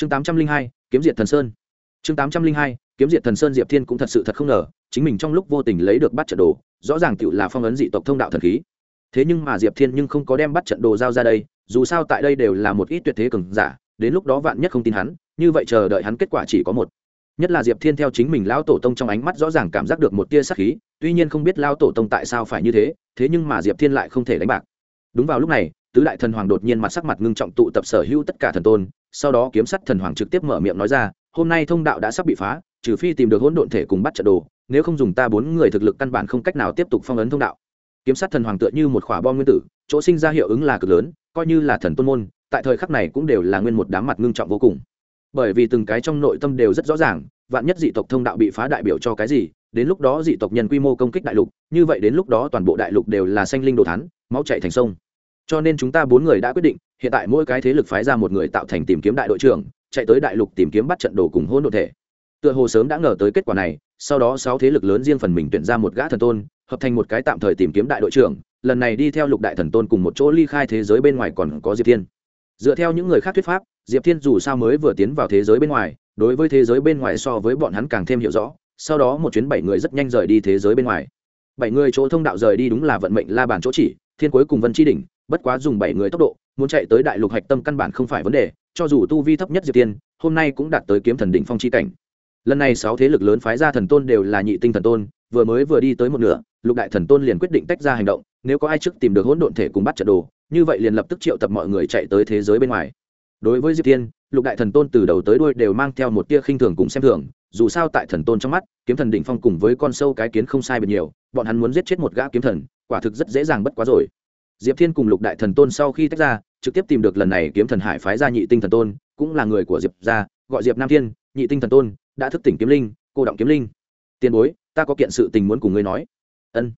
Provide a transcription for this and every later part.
chương tám trăm linh hai, kiếm diệt thần sơn. Chương tám trăm linh hai, kiếm diệt thần sơn diệp thiên cũng thật sự thật không ngờ, chính mình trong lúc vô tình lấy được bắt trận đồ, rõ ràng tự là phong ấn dị tộc thông đạo thần khí. Thế nhưng mà diệp thiên nhưng không có đem bắt trận đồ giao ra đây, dù sao tại đây đều là một ít tuyệt thế cường giả, đến lúc đó vạn nhất không tin hắn, như vậy chờ đợi hắn kết quả chỉ có một. Nhất là diệp thiên theo chính mình lão tổ tông trong ánh mắt rõ ràng cảm giác được một tia sắc khí, tuy nhiên không biết lão tổ tông tại sao phải như thế thế nhưng mà diệp thiên lại không thể đánh bạc. Đúng vào lúc này tứ đại thần hoàng đột nhiên mặt sắc mặt ngưng trọng tụ tập sở hữu tất cả thần tôn sau đó kiếm sắt thần hoàng trực tiếp mở miệng nói ra hôm nay thông đạo đã sắp bị phá trừ phi tìm được hỗn độn thể cùng bắt trận đồ nếu không dùng ta bốn người thực lực căn bản không cách nào tiếp tục phong ấn thông đạo. Kiếm sắt thần hoàng tựa như một khỏa bom nguyên tử chỗ sinh ra hiệu ứng là cực lớn coi như là thần tôn môn tại thời khắc này cũng đều là nguyên một đám mặt ngưng trọng vô cùng. Bởi vì từng cái trong nội tâm đều rất rõ ràng vạn nhất dị tộc thông đạo bị phá đại biểu cho cái gì đến lúc đó dị tộc nhân quy mô công kích đại lục như vậy đến lúc đó toàn bộ đại lục đều là xanh linh đồ thán, máu chạy thành sông cho nên chúng ta bốn người đã quyết định, hiện tại mỗi cái thế lực phái ra một người tạo thành tìm kiếm đại đội trưởng, chạy tới đại lục tìm kiếm bắt trận đồ cùng hôn đ ộ thể. Tựa hồ sớm đã ngờ tới kết quả này, sau đó sáu thế lực lớn riêng phần mình tuyển ra một gã thần tôn, hợp thành một cái tạm thời tìm kiếm đại đội trưởng, lần này đi theo lục đại thần tôn cùng một chỗ ly khai thế giới bên ngoài còn có diệp thiên. Dựa theo những người khác thuyết pháp, diệp thiên dù sao mới vừa tiến vào thế giới bên ngoài, đối với thế giới bên ngoài so với bọn hắn càng thêm hiểu rõ, sau đó một chuyến bảy người rất nhanh rời đi thế giới bên ngoài. Bảy người chỗ thông đạo rời đi đúng là vận mệnh la bàn chỗ chỉ, thiên cuối cùng vân chi đỉnh bất quá dùng bảy người tốc độ, muốn chạy tới đại lục hạch tâm căn bản không phải vấn đề, cho dù tu vi thấp nhất diệp tiên, hôm nay cũng đạt tới kiếm thần đỉnh phong chi cảnh. Lần này sáu thế lực lớn phái ra thần tôn đều là nhị tinh thần tôn, vừa mới vừa đi tới một nửa, lục đại thần tôn liền quyết định tách ra hành động, nếu có ai trước tìm được hỗn độn thể cùng bắt trận đồ, như vậy liền lập tức triệu tập mọi người chạy tới thế giới bên ngoài. Đối với diệp tiên, lục đại thần tôn từ đầu tới đuôi đều mang theo một tia khinh thường cùng xem thường, dù sao tại thần tôn trong mắt, kiếm thần đỉnh phong cùng với con sâu cái kiến không sai biệt nhiều, bọn hắn muốn giết chết một gã kiếm thần, quả thực rất dễ dàng bất quá rồi diệp thiên cùng lục đại thần tôn sau khi tách ra, trực tiếp tìm được lần này kiếm thần hải phái ra nhị tinh thần tôn, cũng là người của diệp gia, gọi diệp nam thiên, nhị tinh thần tôn, đã thức tỉnh kiếm linh, cô động kiếm linh. Tiền bối, ta có kiện sự tình muốn cùng ngươi nói. Ân.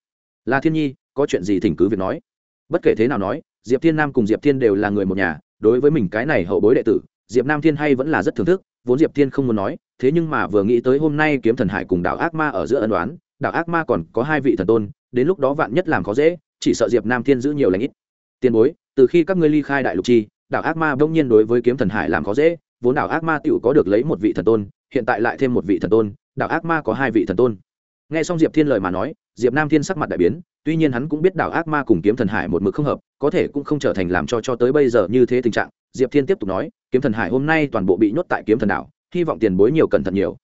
Là thiên nhi, có chuyện gì thỉnh cứ việc nói. Bất kể thế nào nói, diệp thiên nam cùng diệp thiên đều là người một nhà, đối với mình cái này hậu bối đệ tử, diệp nam thiên hay vẫn là rất thưởng thức, vốn diệp thiên không muốn nói, thế nhưng mà vừa nghĩ tới hôm nay kiếm thần hải cùng đảo ác ma ở giữa ân đoán đảo ác ma còn có hai vị thần tôn, đến lúc đó vạn nhất làm khó dễ chỉ sợ diệp nam thiên giữ nhiều lãnh ít. Tiền bối, từ khi các ngươi ly khai đại lục chi, đảo ác ma bỗng nhiên đối với kiếm thần hải làm khó dễ, vốn đảo ác ma tựu có được lấy một vị thần tôn, hiện tại lại thêm một vị thần tôn, đảo ác ma có hai vị thần tôn. Nghe xong diệp thiên lời mà nói, diệp nam thiên sắc mặt đại biến, tuy nhiên hắn cũng biết đảo ác ma cùng kiếm thần hải một mực không hợp, có thể cũng không trở thành làm cho cho tới bây giờ như thế tình trạng. Diệp thiên tiếp tục nói, kiếm thần hải hôm nay toàn bộ bị nhốt tại kiếm thần đảo, hy vọng tiền bối nhiều cẩn thận nhiều.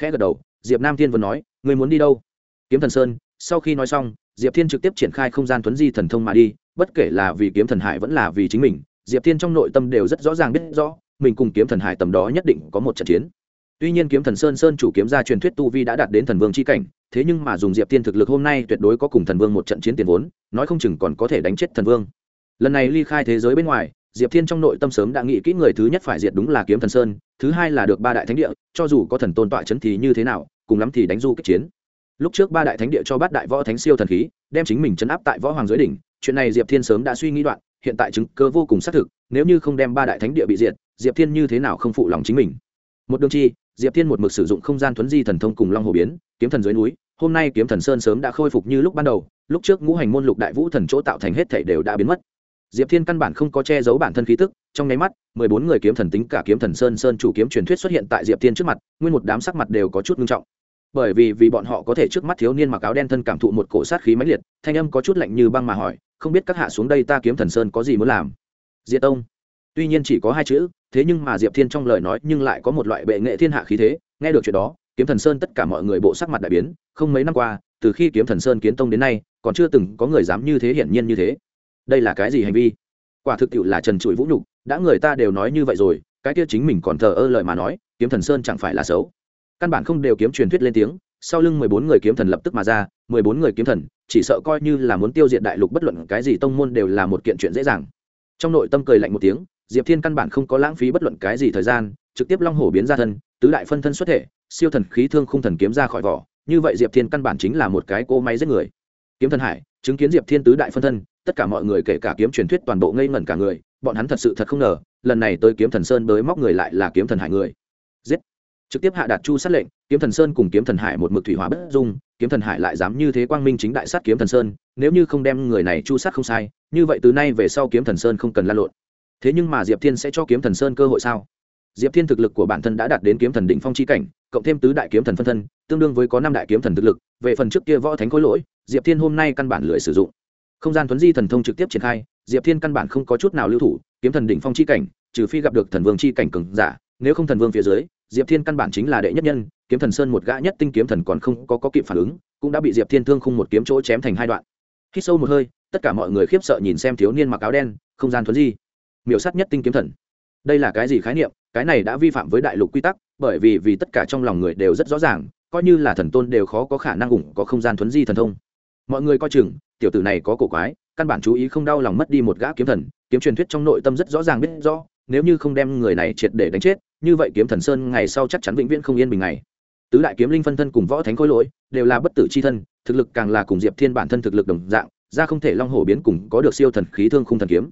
Khẽ gật đầu, diệp nam thiên vừa nói người muốn đi đâu? Kiếm thần sơn sau khi nói xong, diệp thiên trực tiếp triển khai không gian tuấn di thần thông mà đi, bất kể là vì kiếm thần hải vẫn là vì chính mình, diệp thiên trong nội tâm đều rất rõ ràng biết rõ, mình cùng kiếm thần hải tầm đó nhất định có một trận chiến. Tuy nhiên kiếm thần sơn sơn chủ kiếm gia truyền thuyết tu vi đã đạt đến thần vương c h i cảnh, thế nhưng mà dùng diệp thiên thực lực hôm nay tuyệt đối có cùng thần vương một trận chiến tiền vốn, nói không chừng còn có thể đánh chết thần vương. Lần này ly khai thế giới bên ngoài, diệp thiên trong nội tâm sớm đã nghĩ kỹ người thứ nhất phải diệt đúng là kiếm thần sơn, thứ hai là được ba đại thánh địa, cho dù có thần tôn tọa c h ấ n thì như thế nào, cùng lắm thì đánh du kích chiến lúc trước ba đại thánh địa cho bát đại võ thánh siêu thần khí, đem chính mình chấn áp tại võ hoàng dưới đỉnh, chuyện này diệp thiên sớm đã suy nghĩ đoạn, hiện tại chứng cơ vô cùng xác thực, nếu như không đem ba đại thánh địa bị diệt, diệp thiên như thế nào không phụ lòng chính mình? Một đường chi, diệp thiên một mực sử dụng không gian thuấn di thần thông cùng long hồ biến, kiếm thần dưới núi, hôm nay kiếm thần sơn sớm đã khôi phục như lúc ban đầu, lúc trước ngũ hành môn lục đại vũ thần chỗ tạo thành hết thể đều đã biến mất. Diệp thiên căn bản không có che giấu bản thân khí tức, trong nháy mắt, mười bốn người kiếm thần tính cả kiếm thần sơn sơn chủ kiếm truyền thuyết xuất hiện tại diệp thiên trước mặt, nguyên một đám sắc mặt đều có chút nghiêm trọng bởi vì vì bọn họ có thể trước mắt thiếu niên mặc áo đen thân cảm thụ một cổ sát khí mãnh liệt, thanh âm có chút lạnh như băng mà hỏi, không biết các hạ xuống đây ta kiếm thần sơn có gì muốn làm? Diệp tông. Tuy nhiên chỉ có hai chữ, thế nhưng mà diệp thiên trong lời nói nhưng lại có một loại bệ nghệ thiên hạ khí thế, nghe được chuyện đó, kiếm thần sơn tất cả mọi người bộ sắc mặt đại biến, không mấy năm qua, từ khi kiếm thần sơn kiến tông đến nay, còn chưa từng có người dám như thế hiển nhiên như thế. Đây là cái gì hành vi? Quả thực tiệu là trần trụi vũ nhục, đã người ta đều nói như vậy rồi, cái kia chính mình còn thờ ơ lời mà nói, kiếm thần sơn chẳng phải là xấu căn bản không đều kiếm truyền thuyết lên tiếng, sau lưng mười bốn người kiếm thần lập tức mà ra, mười bốn người kiếm thần, chỉ sợ coi như là muốn tiêu diệt đại lục bất luận cái gì tông môn đều là một kiện chuyện dễ dàng. Trong nội tâm cười lạnh một tiếng, diệp thiên căn bản không có lãng phí bất luận cái gì thời gian, trực tiếp long hổ biến ra thân, tứ đại phân thân xuất thể, siêu thần khí thương khung thần kiếm ra khỏi vỏ, như vậy diệp thiên căn bản chính là một cái cô máy giết người. Kiếm thần hải, chứng kiến diệp thiên tứ đại phân thân, tất cả mọi người kể cả kiếm truyền thuyết toàn bộ ngây ngẩn cả người, bọn hắn thật sự thật không ngờ, lần này tới kiếm thần sơn tới móc người lại là kiếm thần hải người trực tiếp hạ đạt chu sát lệnh kiếm thần sơn cùng kiếm thần hải một mực thủy hỏa bất dung kiếm thần hải lại dám như thế quang minh chính đại sát kiếm thần sơn nếu như không đem người này chu sát không sai như vậy từ nay về sau kiếm thần sơn không cần la lộn thế nhưng mà diệp thiên sẽ cho kiếm thần sơn cơ hội sao diệp thiên thực lực của bản thân đã đạt đến kiếm thần đỉnh phong chi cảnh cộng thêm tứ đại kiếm thần phân thân tương đương với có năm đại kiếm thần thực lực về phần trước kia võ thánh khối lỗi diệp thiên hôm nay căn bản lười sử dụng không gian thuấn di thần thông trực tiếp triển khai diệp thiên căn bản không có chút nào lưu thủ kiếm thần đỉnh phong chi cảnh trừ phi gặp được thần vương chi cảnh cường giả nếu không thần vương phía dưới diệp thiên căn bản chính là đệ nhất nhân kiếm thần sơn một gã nhất tinh kiếm thần còn không có, có kịp phản ứng cũng đã bị diệp thiên thương khung một kiếm chỗ chém thành hai đoạn. Khi sâu một hơi tất cả mọi người khiếp sợ nhìn xem thiếu niên mặc áo đen không gian thuấn di. Miểu sát nhất tinh kiếm thần. Đây là cái gì khái niệm? Cái này đã vi phạm với đại lục quy tắc bởi vì vì tất cả trong lòng người đều rất rõ ràng coi như là thần tôn đều khó có khả năng ủng có không gian thuấn di thần thông. Mọi người coi chừng tiểu tử này có cổ quái căn bản chú ý không đau lòng mất đi một gã kiếm thần kiếm truyền thuyết trong nội tâm rất rõ ràng biết rõ nếu như không đem người này triệt để đánh chết, như vậy kiếm thần sơn ngày sau chắc chắn vĩnh viễn không yên bình ngày tứ đại kiếm linh phân thân cùng võ thánh khối lỗi, đều là bất tử c h i thân, thực lực càng là cùng diệp thiên bản thân thực lực đồng dạng, ra không thể long hổ biến cùng có được siêu thần khí thương khung thần kiếm.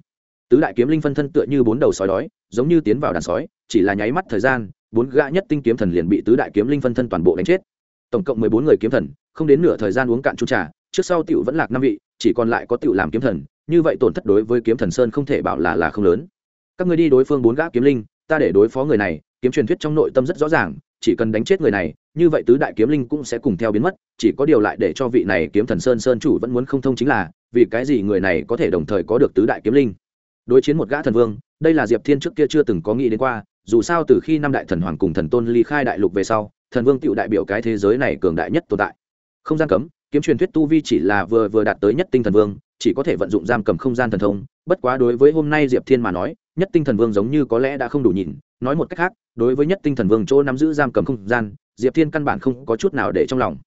Tứ đại kiếm linh phân thân tựa như bốn đầu sói đói, giống như tiến vào đàn sói, chỉ là nháy mắt thời gian, bốn gã nhất tinh kiếm thần liền bị tứ đại kiếm linh phân thân toàn bộ đánh chết. Tổng cộng mười bốn người kiếm thần, không đến nửa thời gian uống cạn chung trà, trước sau tiểu vẫn lạc năm vị, chỉ còn lại có tiểu làm kiếm thần, như vậy tổn thất đối với kiếm thần sơn không thể bảo là là không lớn các ngươi đi đối phương bốn gã kiếm linh, ta để đối phó người này, kiếm truyền thuyết trong nội tâm rất rõ ràng, chỉ cần đánh chết người này, như vậy tứ đại kiếm linh cũng sẽ cùng theo biến mất, chỉ có điều lại để cho vị này kiếm thần sơn sơn chủ vẫn muốn không thông chính là, vì cái gì người này có thể đồng thời có được tứ đại kiếm linh? Đối chiến một gã thần vương, đây là diệp thiên trước kia chưa từng có nghĩ đến qua, dù sao từ khi năm đại thần hoàng cùng thần tôn ly khai đại lục về sau, thần vương tựu đại biểu cái thế giới này cường đại nhất tồn tại. Không gian cấm, kiếm truyền thuyết tu vi chỉ là vừa vừa đạt tới nhất tinh thần vương, chỉ có thể vận dụng giam cầm không gian thần thông, bất quá đối với hôm nay diệp thiên mà nói nhất tinh thần vương giống như có lẽ đã không đủ nhìn, nói một cách khác, đối với nhất tinh thần vương chỗ nắm giữ giam cầm không gian, diệp thiên căn bản không có chút nào để trong lòng.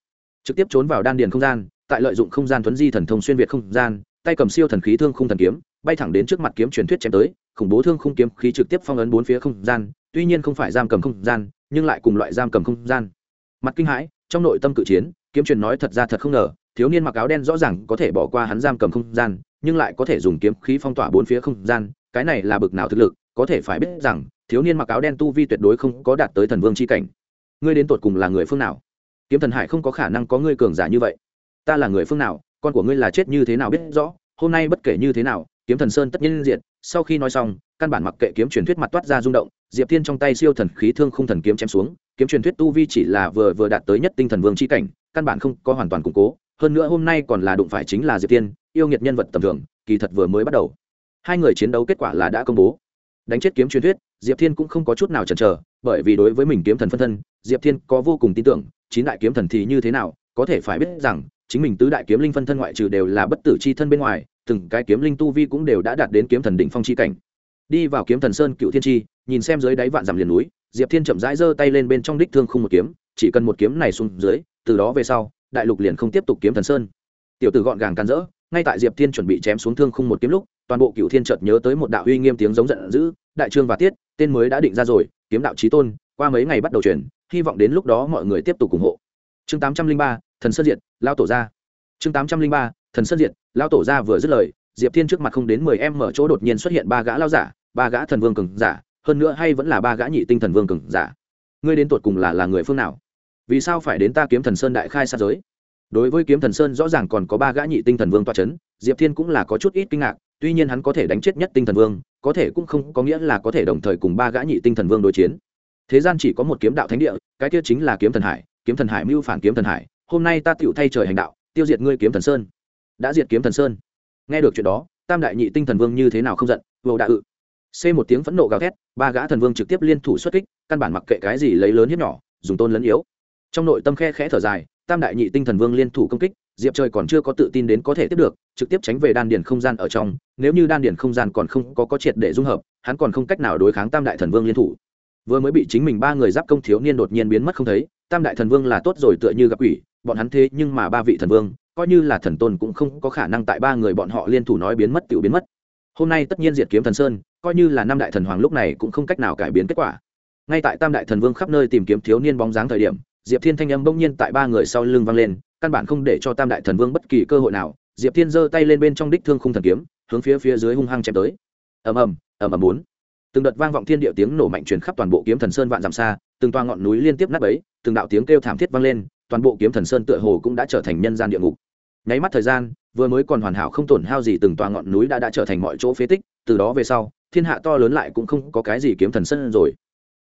Trực tiếp trốn vào đan điền không gian, tại lợi dụng không gian thuấn di thần thông xuyên việt không gian, tay cầm siêu thần khí thương khung thần kiếm, bay thẳng đến trước mặt kiếm truyền thuyết chém tới, khủng bố thương khung kiếm khí trực tiếp phong ấn bốn phía không gian, tuy nhiên không phải giam cầm không gian, nhưng lại cùng loại giam cầm không gian. Mặt kinh hãi, trong nội tâm cự chiến, kiếm truyền nói thật ra thật không ngờ, thiếu niên mặc áo đen rõ ràng có thể bỏ qua hắn giam cầm không gian, nhưng lại có thể dùng kiếm khí phong tỏa bốn phía không gian cái này là bực nào thực lực, có thể phải biết rằng, thiếu niên mặc áo đen tu vi tuyệt đối không có đạt tới thần vương c h i cảnh. Ngươi đến tột cùng là người phương nào? Kiếm thần hải không có khả năng có ngươi cường giả như vậy. Ta là người phương nào? Con của ngươi là chết như thế nào biết rõ? Hôm nay bất kể như thế nào, kiếm thần sơn tất nhiên diện sau khi nói xong, căn bản mặc kệ kiếm truyền thuyết mặt toát ra rung động, diệp thiên trong tay siêu thần khí thương không thần kiếm chém xuống, kiếm truyền thuyết tu vi chỉ là vừa vừa đạt tới nhất tinh thần vương c h i cảnh, căn bản không có hoàn toàn củng cố. Hơn nữa hôm nay còn là đụng phải chính là diệp tiên yêu nghiệt nhân vật tầm thường, kỳ thật vừa mới bắt đầu hai người chiến đấu kết quả là đã công bố. Đánh chết kiếm truyền thuyết, diệp thiên cũng không có chút nào chần chờ, bởi vì đối với mình kiếm thần phân thân, diệp thiên có vô cùng tin tưởng, chín đại kiếm thần thì như thế nào, có thể phải biết rằng, chính mình tứ đại kiếm linh phân thân ngoại trừ đều là bất tử c h i thân bên ngoài, từng cái kiếm linh tu vi cũng đều đã đạt đến kiếm thần đỉnh phong c h i cảnh. Đi vào kiếm thần sơn cựu thiên tri, nhìn xem dưới đáy vạn dằm liền núi, diệp thiên chậm rãi giơ tay lên bên trong đích thương không một kiếm, chỉ cần một kiếm này xuống dưới, từ đó về sau, đại lục liền không tiếp tục kiếm thần sơn. Tiểu tử gọn gàng can dỡ ngay tại diệp thiên chuẩn bị chém xuống thương khung một kiếm lúc, toàn bộ cựu thiên chợt nhớ tới một đạo uy nghiêm tiếng giống giận dữ, đại trương và tiết, tên mới đã định ra rồi, kiếm đạo trí tôn, qua mấy ngày bắt đầu chuyển, hy vọng đến lúc đó mọi người tiếp tục ủng hộ. Chương tám trăm linh ba, thần sơn diệt, lao tổ ra chương tám trăm linh ba, thần sơn diệt, lao tổ ra vừa dứt lời, diệp thiên trước mặt không đến mười em mở chỗ đột nhiên xuất hiện ba gã lao giả, ba gã thần vương cường giả, hơn nữa hay vẫn là ba gã nhị tinh thần vương cường giả. Ngươi đến tột cùng là là người phương nào? Vì sao phải đến ta kiếm thần sơn đại khai xa giới? Đối với kiếm thần sơn rõ ràng còn có ba gã nhị tinh thần vương toa c h ấ n diệp thiên cũng là có chút ít kinh ngạc, tuy nhiên hắn có thể đánh chết nhất tinh thần vương, có thể cũng không có nghĩa là có thể đồng thời cùng ba gã nhị tinh thần vương đối chiến. Thế gian chỉ có một kiếm đạo thánh địa, cái tiết chính là kiếm thần hải, kiếm thần hải mưu phản kiếm thần hải, hôm nay ta tựu thay trời hành đạo, tiêu diệt ngươi kiếm thần sơn. Đã diệt kiếm thần sơn. Nghe được chuyện đó, tam đại nhị tinh thần vương như thế nào không giận, vô đạo ự. C một tiếng phẫn nộ gào thét, ba gã thần vương trực tiếp liên thủ xuất kích, căn bản mặc kệ cái gì lấy lớn hiếp nhỏ, dùng tôn lấn yếu. Trong nội tâm khe khẽ thở dài tam đại nhị tinh thần vương liên thủ công kích, diệp trời còn chưa có tự tin đến có thể tiếp được, trực tiếp tránh về đan điền không gian ở trong, nếu như đan điền không gian còn không có có triệt để dung hợp, hắn còn không cách nào đối kháng tam đại thần vương liên thủ. Vừa mới bị chính mình ba người giáp công thiếu niên đột nhiên biến mất không thấy, tam đại thần vương là tốt rồi tựa như gặp quỷ, bọn hắn thế nhưng mà ba vị thần vương, coi như là thần tôn cũng không có khả năng tại ba người bọn họ liên thủ nói biến mất tự biến mất. Hôm nay tất nhiên diệt kiếm thần sơn, coi như là năm đại thần hoàng lúc này cũng không cách nào cải biến kết quả. Ngay tại tam đại thần vương khắp nơi tìm kiếm thiếu niên bóng dáng thời điểm diệp thiên thanh âm bỗng nhiên tại ba người sau lưng vang lên, căn bản không để cho tam đại thần vương bất kỳ cơ hội nào. Diệp thiên giơ tay lên bên trong đích thương khung thần kiếm, hướng phía phía dưới hung hăng chém tới. Ầm ầm ầm ầm bốn. Từng đợt vang vọng thiên địa tiếng nổ mạnh truyền khắp toàn bộ kiếm thần sơn vạn dặm xa, từng toa ngọn núi liên tiếp nát bấy, từng đạo tiếng kêu thảm thiết vang lên, toàn bộ kiếm thần sơn tựa hồ cũng đã trở thành nhân gian địa ngục. Nháy mắt thời gian, vừa mới còn hoàn hảo không tổn hao gì từng toa ngọn núi đã đã trở thành mọi chỗ phế tích, từ đó về sau, thiên hạ to lớn lại cũng không có cái gì kiếm thần sơn rồi.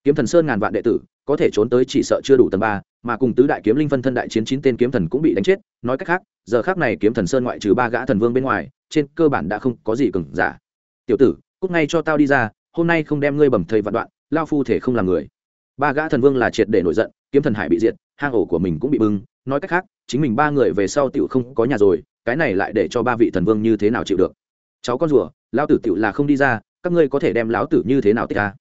Kiếm thần sơn ngàn vạn đệ tử, có thể trốn tới chỉ sợ chưa đủ tầng ba mà cùng tứ đại kiếm linh phân thân đại chiến chín tên kiếm thần cũng bị đánh chết, nói cách khác, giờ khác này kiếm thần sơn ngoại trừ ba gã thần vương bên ngoài, trên cơ bản đã không có gì cừng giả. Tiểu tử cúc ngay cho tao đi ra, hôm nay không đem ngươi bầm thầy vạn đoạn, lao phu thể không làm người. Ba gã thần vương là triệt để nổi giận, kiếm thần hải bị diệt, hang ổ của mình cũng bị bưng, nói cách khác, chính mình ba người về sau tựu không có nhà rồi, cái này lại để cho ba vị thần vương như thế nào chịu được? Cháu con rùa, lao tử tựu là không đi ra, các ngươi có thể đem lão tử như thế nào tích ra?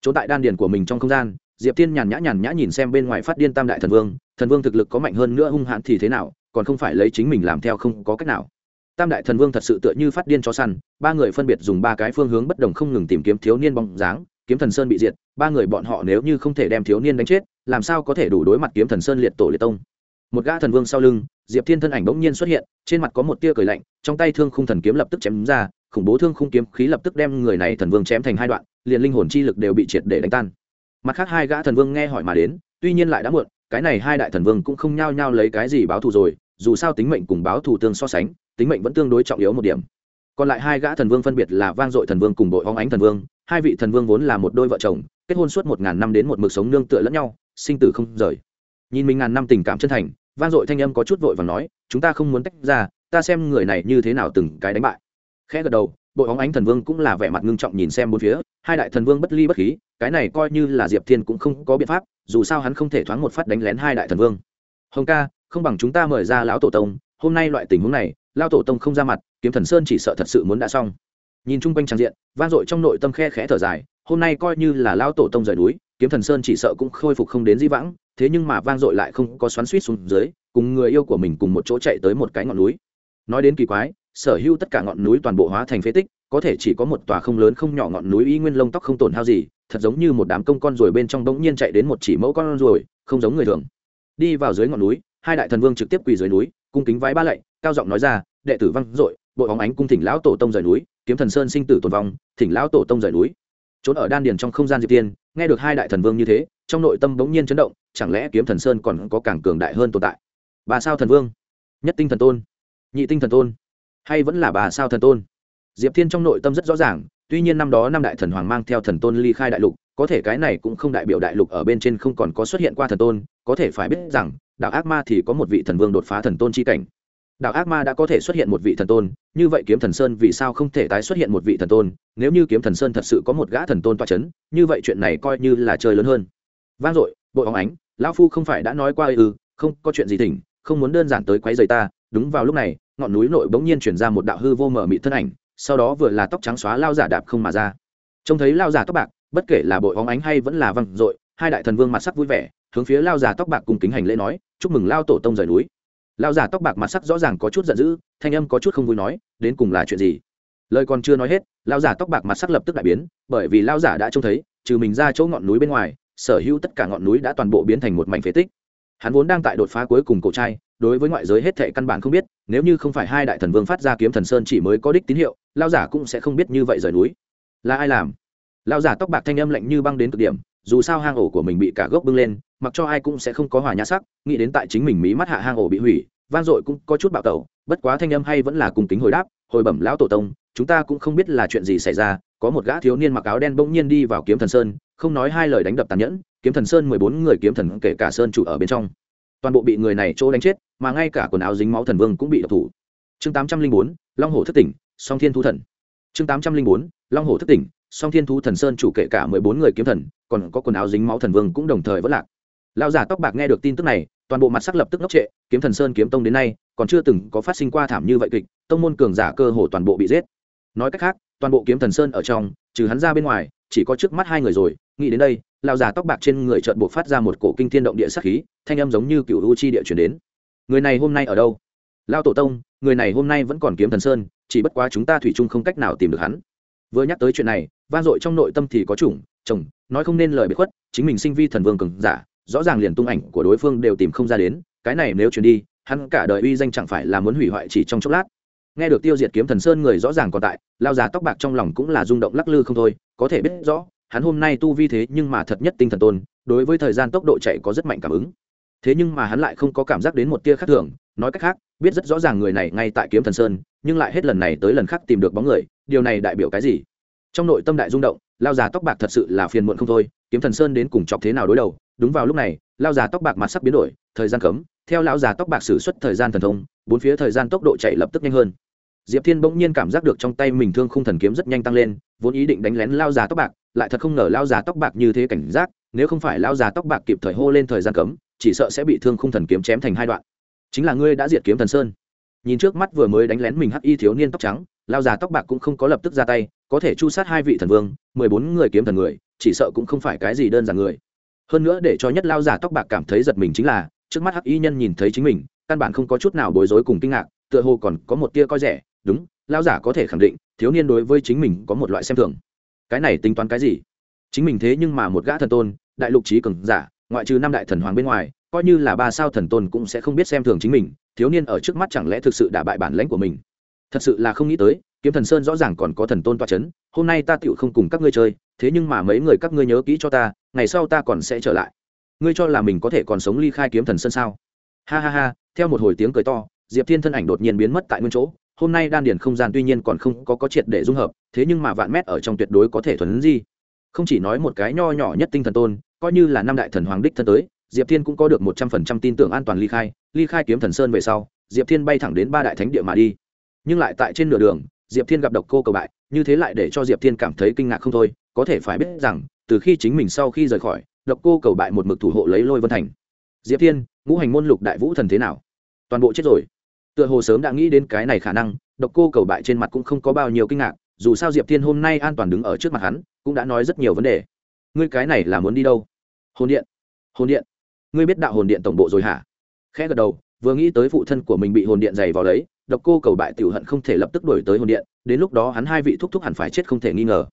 Trốn tại đan điền của mình trong không gian diệp thiên nhàn nhã nhàn nhã nhìn xem bên ngoài phát điên tam đại thần vương thần vương thực lực có mạnh hơn nữa hung hãn thì thế nào, còn không phải lấy chính mình làm theo không có cách nào. Tam đại thần vương thật sự tựa như phát điên cho săn, ba người phân biệt dùng ba cái phương hướng bất đồng không ngừng tìm kiếm thiếu niên bóng dáng, kiếm thần sơn bị diệt, ba người bọn họ nếu như không thể đem thiếu niên đánh chết, làm sao có thể đủ đối mặt kiếm thần sơn liệt tổ liệt tông. Một gã thần vương sau lưng, diệp thiên thân ảnh bỗng nhiên xuất hiện, trên mặt có một tia cười lạnh, trong tay thương khung thần kiếm lập tức chém ra, khủng bố thương khung kiếm khí lập tức đem người này thần vương chém thành hai đoạn, liền linh hồn chi lực đều bị triệt để đánh tan mặt khác hai gã thần vương nghe hỏi mà đến, tuy nhiên lại đã muộn, cái này hai đại thần vương cũng không nhao nhao lấy cái gì báo thù rồi, dù sao tính mệnh cùng báo thù tương so sánh, tính mệnh vẫn tương đối trọng yếu một điểm. Còn lại hai gã thần vương phân biệt là vang dội thần vương cùng đội hóng ánh thần vương, hai vị thần vương vốn là một đôi vợ chồng, kết hôn suốt một ngàn năm đến một mực sống nương tựa lẫn nhau, sinh tử không rời. Nhìn mình ngàn năm tình cảm chân thành, vang dội thanh âm có chút vội và nói, chúng ta không muốn tách ra, ta xem người này như thế nào từng cái đánh bại. Khẽ gật đầu bộ óng ánh thần vương cũng là vẻ mặt ngưng trọng nhìn xem bốn phía, hai đại thần vương bất ly bất khí, cái này coi như là diệp thiên cũng không có biện pháp, dù sao hắn không thể thoáng một phát đánh lén hai đại thần vương. Hồng ca, không bằng chúng ta mời ra lão tổ tông, hôm nay loại tình huống này lao tổ tông không ra mặt, kiếm thần sơn chỉ sợ thật sự muốn đã xong. Nhìn chung quanh trang diện, vang dội trong nội tâm khe khẽ thở dài, hôm nay coi như là lao tổ tông rời núi, kiếm thần sơn chỉ sợ cũng khôi phục không đến di vãng, thế nhưng mà vang dội lại không có xoắn suýt xuống dưới, cùng người yêu của mình cùng một chỗ chạy tới một cái ngọn núi. Nói đến kỳ quái sở hữu tất cả ngọn núi toàn bộ hóa thành phế tích, có thể chỉ có một tòa không lớn không nhỏ ngọn núi y nguyên lông tóc không tổn hao gì, thật giống như một đám công con ruồi bên trong bỗng nhiên chạy đến một chỉ mẫu con ruồi, không giống người thường. Đi vào dưới ngọn núi, hai đại thần vương trực tiếp quỳ dưới núi, cung kính vái ba lạy, cao giọng nói ra, đệ tử văn dội bộ bóng ánh cung thỉnh lão tổ tông rời núi, kiếm thần sơn sinh tử tồn vong, thỉnh lão tổ tông rời núi. Trốn ở đan điền trong không gian diệp tiên, nghe được hai đại thần vương như thế, trong nội tâm bỗng nhiên chấn động, chẳng lẽ kiếm thần sơn còn có càng cường đại hơn tồn tại? Bà sao thần vương? Nhất tinh thần tôn. Nhị tinh thần tôn hay vẫn là bà sao thần tôn? Diệp thiên trong nội tâm rất rõ ràng, tuy nhiên năm đó năm đại thần hoàng mang theo thần tôn ly khai đại lục, có thể cái này cũng không đại biểu đại lục ở bên trên không còn có xuất hiện qua thần tôn, có thể phải biết rằng, đạo ác ma thì có một vị thần vương đột phá thần tôn chi cảnh. Đạo ác ma đã có thể xuất hiện một vị thần tôn, như vậy kiếm thần sơn vì sao không thể tái xuất hiện một vị thần tôn? Nếu như kiếm thần sơn thật sự có một gã thần tôn toa c h ấ n như vậy chuyện này coi như là chơi lớn hơn. Vang dội bội óng ánh, lão phu không phải đã nói qua ư, không, có chuyện gì thỉnh, không muốn đơn giản tới quấy rầy ta. Đúng vào lúc này ngọn núi nội bỗng nhiên chuyển ra một đạo hư vô mở mị thân ảnh, sau đó vừa là tóc trắng xóa lao giả đạp không mà ra. Trông thấy lao giả tóc bạc, bất kể là bội óng ánh hay vẫn là văng dội, hai đại thần vương mặt sắc vui vẻ, hướng phía lao giả tóc bạc cùng kính hành lễ nói, chúc mừng lao tổ tông rời núi. Lao giả tóc bạc mặt sắc rõ ràng có chút giận dữ, thanh âm có chút không vui nói, đến cùng là chuyện gì? Lời còn chưa nói hết, lao giả tóc bạc mặt sắc lập tức đại biến, bởi vì lao giả đã trông thấy, trừ mình ra chỗ ngọn núi bên ngoài, sở hữu tất cả ngọn núi đã toàn bộ biến thành một mảnh phế tích. Hắn vốn đang tại đột phá cuối cùng cổ trai đối với ngoại giới hết thệ căn bản không biết, nếu như không phải hai đại thần vương phát ra kiếm thần sơn chỉ mới có đích tín hiệu lao giả cũng sẽ không biết như vậy rời núi. Là ai làm? Lao giả tóc bạc thanh âm lạnh như băng đến cực điểm, dù sao hang ổ của mình bị cả gốc bưng lên, mặc cho ai cũng sẽ không có hòa nhã sắc, nghĩ đến tại chính mình mí mắt hạ hang ổ bị hủy, vang dội cũng có chút bạo tẩu, bất quá thanh âm hay vẫn là cùng tính hồi đáp, hồi bẩm lão tổ tông, chúng ta cũng không biết là chuyện gì xảy ra, có một gã thiếu niên mặc áo đen bỗng nhiên đi vào kiếm thần sơn, không nói hai lời đánh đập tàn nhẫn, kiếm thần sơn mười bốn người kiếm thần kể cả sơn chủ ở bên trong toàn bộ bị người này chỗ đánh chết, mà ngay cả quần áo dính máu thần vương cũng bị độc thủ. Chương tám trăm linh bốn, long hồ thất tỉnh, song thiên thu thần. Chương tám trăm linh bốn, long hồ thất tỉnh, song thiên thu thần sơn chủ kể cả mười bốn người kiếm thần, còn có quần áo dính máu thần vương cũng đồng thời vất lạc. Lão giả tóc bạc nghe được tin tức này, toàn bộ mặt sắc lập tức ngốc trệ, kiếm thần sơn kiếm tông đến nay, còn chưa từng có phát sinh qua thảm như vậy kịch, tông môn cường giả cơ hồ toàn bộ bị giết. Nói cách khác, toàn bộ kiếm thần sơn ở trong, trừ hắn ra bên ngoài, chỉ có trước mắt hai người rồi, nghĩ đến đây lão già tóc bạc trên người chợt buộc phát ra một cổ kinh thiên động địa sắc khí, thanh âm giống như cựu u chi địa chuyển đến. Người này hôm nay ở đâu? Lao tổ tông, người này hôm nay vẫn còn kiếm thần sơn, chỉ bất quá chúng ta thủy chung không cách nào tìm được hắn. Vừa nhắc tới chuyện này, vang dội trong nội tâm thì có chủng, chồng, nói không nên lời bị khuất, chính mình sinh vi thần vương cường giả, rõ ràng liền tung ảnh của đối phương đều tìm không ra đến, cái này nếu chuyển đi, hắn cả đời uy danh chẳng phải là muốn hủy hoại chỉ trong chốc lát. Nghe được tiêu diệt kiếm thần sơn người rõ ràng còn tại lao già tóc bạc trong lòng cũng là rung động lắc lư không thôi, có thể biết rõ hắn hôm nay tu vi thế nhưng mà thật nhất tinh thần tôn, đối với thời gian tốc độ chạy có rất mạnh cảm ứng. Thế nhưng mà hắn lại không có cảm giác đến một tia khác thường, nói cách khác, biết rất rõ ràng người này ngay tại kiếm thần sơn, nhưng lại hết lần này tới lần khác tìm được bóng người, điều này đại biểu cái gì? Trong nội tâm đại rung động, lao già tóc bạc thật sự là phiền muộn không thôi, kiếm thần sơn đến cùng chọc thế nào đối đầu? Đúng vào lúc này, lao già tóc bạc mặt sắc biến đổi, thời gian cấm, theo lão già tóc bạc xử suất thời gian thần thông, bốn phía thời gian tốc độ chạy lập tức nhanh hơn. Diệp thiên bỗng nhiên cảm giác được trong tay mình thương khung thần kiếm rất nhanh tăng lên, vốn ý định đánh lén lao già tóc bạc lại thật không ngờ lao già tóc bạc như thế cảnh giác, nếu không phải lao già tóc bạc kịp thời hô lên thời gian cấm, chỉ sợ sẽ bị thương khung thần kiếm chém thành hai đoạn. Chính là ngươi đã diệt kiếm thần sơn. Nhìn trước mắt vừa mới đánh lén mình hắc y thiếu niên tóc trắng lao già tóc bạc cũng không có lập tức ra tay, có thể chu sát hai vị thần vương, mười bốn người kiếm thần người, chỉ sợ cũng không phải cái gì đơn giản người. Hơn nữa để cho nhất lao già tóc bạc cảm thấy giật mình chính là, trước mắt hắc y nhân nhìn thấy chính mình, căn bản không có chút nào bối rối cùng kinh ngạc, tựa hồ còn có một tia coi rẻ, đúng lao giả có thể khẳng định, thiếu niên đối với chính mình có một loại xem thường cái này tính toán cái gì? Chính mình thế nhưng mà một gã thần tôn, đại lục trí cường giả, ngoại trừ năm đại thần hoàng bên ngoài, coi như là ba sao thần tôn cũng sẽ không biết xem thường chính mình, thiếu niên ở trước mắt chẳng lẽ thực sự đả bại bản lãnh của mình? Thật sự là không nghĩ tới, kiếm thần sơn rõ ràng còn có thần tôn toa c h ấ n hôm nay ta tựu không cùng các ngươi chơi, thế nhưng mà mấy người các ngươi nhớ kỹ cho ta, ngày sau ta còn sẽ trở lại. Ngươi cho là mình có thể còn sống ly khai kiếm thần sơn sao? Ha ha ha, theo một hồi tiếng cười to, diệp thiên thân ảnh đột nhiên biến mất tại nguyên chỗ, hôm nay đan điền không gian tuy nhiên còn không có có triệt để dung hợp thế nhưng mà vạn mét ở trong tuyệt đối có thể thuần di. Không chỉ nói một cái nho nhỏ nhất tinh thần tôn, coi như là năm đại thần hoàng đích thân tới, diệp thiên cũng có được một trăm phần trăm tin tưởng an toàn ly khai. Ly khai kiếm thần sơn về sau, diệp thiên bay thẳng đến ba đại thánh địa mà đi. Nhưng lại tại trên nửa đường, diệp thiên gặp độc cô cầu bại, như thế lại để cho diệp thiên cảm thấy kinh ngạc không thôi. Có thể phải biết rằng, từ khi chính mình sau khi rời khỏi, độc cô cầu bại một mực thủ hộ lấy lôi vân thành. Diệp thiên, ngũ hành môn lục đại vũ thần thế nào? Toàn bộ chết rồi. Tựa hồ sớm đã nghĩ đến cái này khả năng, độc cô cầu bại trên mặt cũng không có bao nhiêu kinh ngạc dù sao diệp thiên hôm nay an toàn đứng ở trước mặt hắn, cũng đã nói rất nhiều vấn đề. Ngươi cái này là muốn đi đâu? Hồn điện. Hồn điện. Ngươi biết đạo hồn điện tổng bộ rồi hả? Khẽ gật đầu, vừa nghĩ tới phụ thân của mình bị hồn điện dày vào lấy, độc cô cầu bại tiểu hận không thể lập tức đuổi tới hồn điện, đến lúc đó hắn hai vị thúc thúc hẳn phải chết không thể nghi ngờ.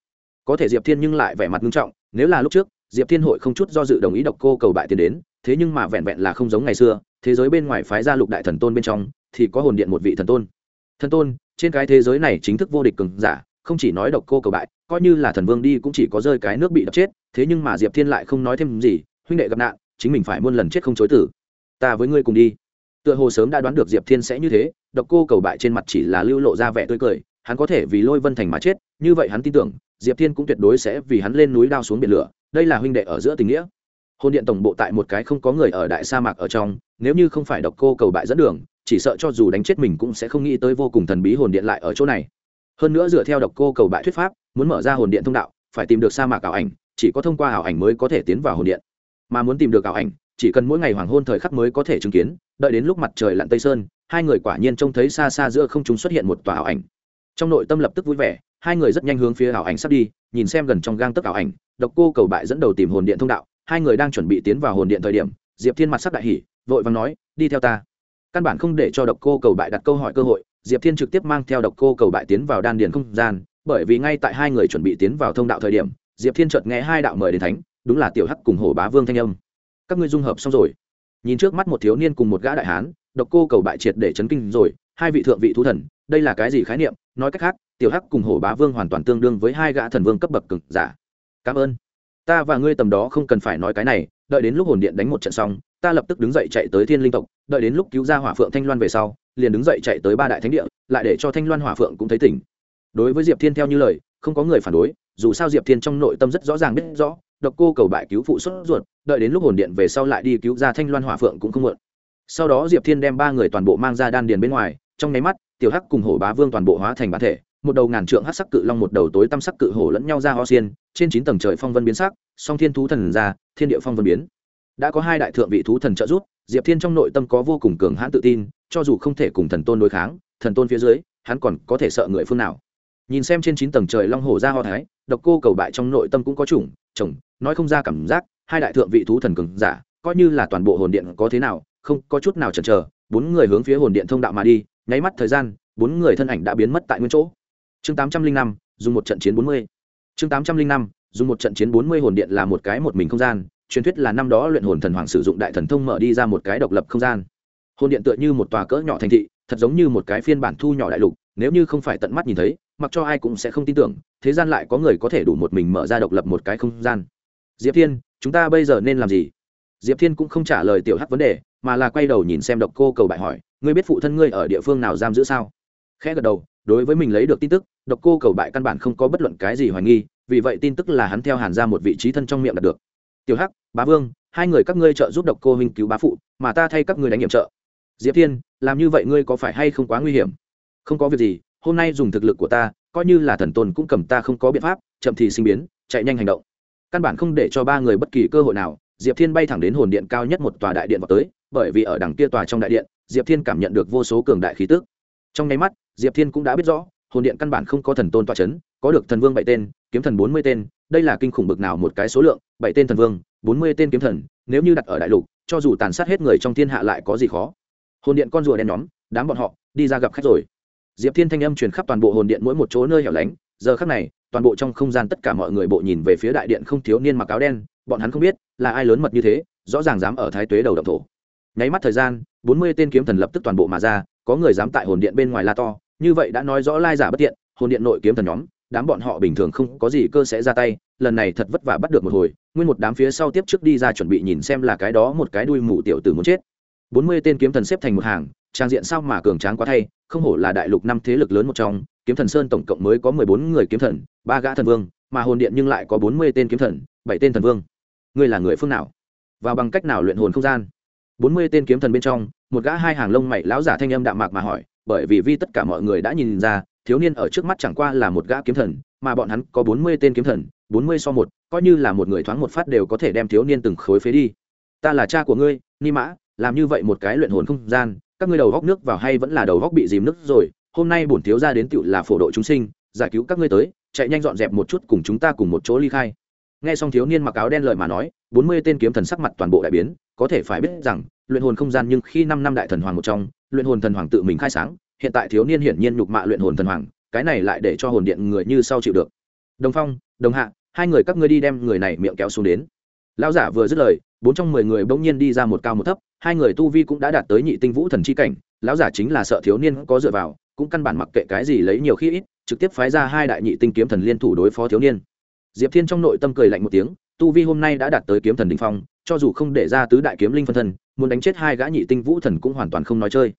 Có thể diệp thiên nhưng lại vẻ mặt nghiêm trọng, nếu là lúc trước, diệp thiên hội không chút do dự đồng ý độc cô cầu bại tiến đến, thế nhưng mà vẹn vẹn là không giống ngày xưa, thế giới bên ngoài phái gia lục đại thần tôn bên trong, thì có hồn điện một vị thần tôn. Thần tôn, trên cái thế giới này chính thức vô địch cường giả không chỉ nói độc cô cầu bại, coi như là thần vương đi cũng chỉ có rơi cái nước bị đập chết, thế nhưng mà diệp thiên lại không nói thêm gì, huynh đệ gặp nạn, chính mình phải muôn lần chết không chối tử ta với ngươi cùng đi. Tựa hồ sớm đã đoán được diệp thiên sẽ như thế, độc cô cầu bại trên mặt chỉ là lưu lộ ra vẻ tươi cười, hắn có thể vì lôi vân thành mà chết, như vậy hắn tin tưởng, diệp thiên cũng tuyệt đối sẽ vì hắn lên núi đao xuống biển lửa, đây là huynh đệ ở giữa tình nghĩa. Hồn điện tổng bộ tại một cái không có người ở đại sa mạc ở trong, nếu như không phải độc cô cầu bại dẫn đường, chỉ sợ cho dù đánh chết mình cũng sẽ không nghĩ tới vô cùng thần bí hồn điện lại ở chỗ này hơn nữa dựa theo độc cô cầu bại thuyết pháp, muốn mở ra hồn điện thông đạo, phải tìm được sa mạc ảo ảnh, chỉ có thông qua ảo ảnh mới có thể tiến vào hồn điện. Mà muốn tìm được ảo ảnh, chỉ cần mỗi ngày hoàng hôn thời khắc mới có thể chứng kiến, đợi đến lúc mặt trời lặn tây sơn, hai người quả nhiên trông thấy xa xa giữa không chúng xuất hiện một tòa ảo ảnh. Trong nội tâm lập tức vui vẻ, hai người rất nhanh hướng phía ảo ảnh sắp đi, nhìn xem gần trong gang tấc ảo ảnh, độc cô cầu bại dẫn đầu tìm hồn điện thông đạo, hai người đang chuẩn bị tiến vào hồn điện thời điểm, diệp thiên mặt sắc đại hỉ, vội vàng nói, đi theo ta. Căn bản không để cho độc cô cầu bại đặt câu hỏi cơ hội diệp thiên trực tiếp mang theo độc cô cầu bại tiến vào đan điền không gian, bởi vì ngay tại hai người chuẩn bị tiến vào thông đạo thời điểm, diệp thiên chợt nghe hai đạo mời đến thánh, đúng là tiểu hắc cùng hổ bá vương thanh âm. Các ngươi dung hợp xong rồi. Nhìn trước mắt một thiếu niên cùng một gã đại hán, độc cô cầu bại triệt để chấn kinh rồi, hai vị thượng vị thú thần, đây là cái gì khái niệm? Nói cách khác, tiểu hắc cùng hổ bá vương hoàn toàn tương đương với hai gã thần vương cấp bậc cực giả. Cảm ơn. Ta và ngươi tầm đó không cần phải nói cái này, đợi đến lúc hồn điện đánh một trận xong, ta lập tức đứng dậy chạy tới thiên linh tộc, đợi đến lúc cứu ra hỏa phượng thanh loan về sau liền đứng dậy chạy tới ba đại thánh địa, lại để cho thanh loan hỏa phượng cũng thấy tỉnh. Đối với diệp thiên theo như lời, không có người phản đối, dù sao diệp thiên trong nội tâm rất rõ ràng biết rõ, độc cô cầu bại cứu phụ xuất ruột, đợi đến lúc hồn điện về sau lại đi cứu ra thanh loan hỏa phượng cũng không muộn. Sau đó diệp thiên đem ba người toàn bộ mang ra đan điền bên ngoài, trong nháy mắt, tiểu hắc cùng hổ bá vương toàn bộ hóa thành bản thể, một đầu ngàn trượng hắc sắc cự long một đầu tối tăm sắc cự hổ lẫn nhau ra ho xiên, trên chín tầng trời phong vân biến sắc, song thiên thú thần ra, thiên địa phong vân biến. Đã có hai đại thượng vị thú thần trợ giúp diệp thiên trong nội tâm có vô cùng cường hãn tự tin, cho dù không thể cùng thần tôn đối kháng, thần tôn phía dưới, hắn còn có thể sợ người phương nào. Nhìn xem trên chín tầng trời long hổ ra ho thái, độc cô cầu bại trong nội tâm cũng có chủng, chồng, nói không ra cảm giác, hai đại thượng vị thú thần cường giả, coi như là toàn bộ hồn điện có thế nào, không có chút nào chần chờ, bốn người hướng phía hồn điện thông đạo mà đi, nháy mắt thời gian, bốn người thân ảnh đã biến mất tại nguyên chỗ. Chương tám trăm linh năm, dùng một trận chiến bốn mươi. Chương tám trăm linh năm, dùng một trận chiến bốn mươi hồn điện là một cái một mình không gian truyền thuyết là năm đó luyện hồn thần hoàng sử dụng đại thần thông mở đi ra một cái độc lập không gian. Hồn điện tựa như một tòa cỡ nhỏ thành thị, thật giống như một cái phiên bản thu nhỏ đại lục, nếu như không phải tận mắt nhìn thấy, mặc cho ai cũng sẽ không tin tưởng, thế gian lại có người có thể đủ một mình mở ra độc lập một cái không gian. Diệp thiên, chúng ta bây giờ nên làm gì? Diệp thiên cũng không trả lời tiểu hắc vấn đề, mà là quay đầu nhìn xem độc cô cầu bại hỏi, ngươi biết phụ thân ngươi ở địa phương nào giam giữ sao? Khẽ gật đầu, đối với mình lấy được tin tức, độc cô cầu bại căn bản không có bất luận cái gì hoài nghi, vì vậy tin tức là hắn theo hàn ra một vị trí thân trong miệng đạt được tiểu hắc, bá vương, hai người các ngươi trợ giúp độc cô huynh cứu bá phụ, mà ta thay các ngươi đánh nhiệm trợ. Diệp thiên, làm như vậy ngươi có phải hay không quá nguy hiểm? Không có việc gì, hôm nay dùng thực lực của ta, coi như là thần tôn cũng cầm ta không có biện pháp, chậm thì sinh biến, chạy nhanh hành động. Căn bản không để cho ba người bất kỳ cơ hội nào, diệp thiên bay thẳng đến hồn điện cao nhất một tòa đại điện vào tới, bởi vì ở đằng kia tòa trong đại điện, diệp thiên cảm nhận được vô số cường đại khí tức. Trong nháy mắt, diệp thiên cũng đã biết rõ, hồn điện căn bản không có thần tôn tọa c h ấ n có được thần vương bảy tên, kiếm thần bốn mươi tên đây là kinh khủng bực nào một cái số lượng, bảy tên thần vương, bốn mươi tên kiếm thần, nếu như đặt ở đại lục, cho dù tàn sát hết người trong thiên hạ lại có gì khó. Hồn điện con rùa đen nhóm, đám bọn họ, đi ra gặp khách rồi. Diệp thiên thanh âm truyền khắp toàn bộ hồn điện mỗi một chỗ nơi hẻo lánh. Giờ khắc này, toàn bộ trong không gian tất cả mọi người bộ nhìn về phía đại điện không thiếu niên mặc áo đen, bọn hắn không biết là ai lớn mật như thế, rõ ràng dám ở thái tuế đầu động thổ. Nháy mắt thời gian, bốn mươi tên kiếm thần lập tức toàn bộ mà ra, có người dám tại hồn điện bên ngoài la to, như vậy đã nói rõ lai giả bất tiện, hồn điện nội kiếm thần nhóm đám bọn họ bình thường không có gì cơ sẽ ra tay, lần này thật vất vả bắt được một hồi, nguyên một đám phía sau tiếp trước đi ra chuẩn bị nhìn xem là cái đó một cái đuôi mù tiểu tử muốn chết. Bốn mươi tên kiếm thần xếp thành một hàng, trang diện sao mà cường tráng quá thay, không hổ là đại lục năm thế lực lớn một trong, kiếm thần sơn tổng cộng mới có mười bốn người kiếm thần, ba gã thần vương, mà hồn điện nhưng lại có bốn mươi tên kiếm thần, bảy tên thần vương. Ngươi là người phương nào? Và bằng cách nào luyện hồn không gian? Bốn mươi tên kiếm thần bên trong, một gã hai hàng lông mày lão giả thanh âm đạm mạc mà hỏi bởi vì vi tất cả mọi người đã nhìn ra, thiếu niên ở trước mắt chẳng qua là một gã kiếm thần, mà bọn hắn có bốn mươi tên kiếm thần, bốn mươi so một, coi như là một người thoáng một phát đều có thể đem thiếu niên từng khối phế đi. Ta là cha của ngươi, ni mã, làm như vậy một cái luyện hồn không gian, các ngươi đầu góc nước vào hay vẫn là đầu góc bị dìm nước rồi, hôm nay bổn thiếu gia đến tựu là phổ độ chúng sinh, giải cứu các ngươi tới, chạy nhanh dọn dẹp một chút cùng chúng ta cùng một chỗ ly khai. Nghe xong thiếu niên mặc áo đen lời mà nói, bốn mươi tên kiếm thần sắc mặt toàn bộ đại biến, có thể phải biết rằng luyện hồn không gian nhưng khi năm năm đại thần hoàng một trong, luyện hồn thần hoàng tự mình khai sáng, hiện tại thiếu niên hiển nhiên nhục mạ luyện hồn thần hoàng, cái này lại để cho hồn điện người như sau chịu được. Đồng phong, đồng hạ, hai người các ngươi đi đem người này miệng kéo xuống đến. Lão giả vừa dứt lời, bốn trong mười người bỗng nhiên đi ra một cao một thấp, hai người tu vi cũng đã đạt tới nhị tinh vũ thần chi cảnh, lão giả chính là sợ thiếu niên có dựa vào, cũng căn bản mặc kệ cái gì lấy nhiều khi ít, trực tiếp phái ra hai đại nhị tinh kiếm thần liên thủ đối phó thiếu niên. Diệp thiên trong nội tâm cười lạnh một tiếng, tu vi hôm nay đã đạt tới kiếm thần đình phong, cho dù không để ra tứ đại kiếm linh phân thân muốn đánh chết hai gã nhị tinh vũ thần cũng hoàn toàn không nói chơi.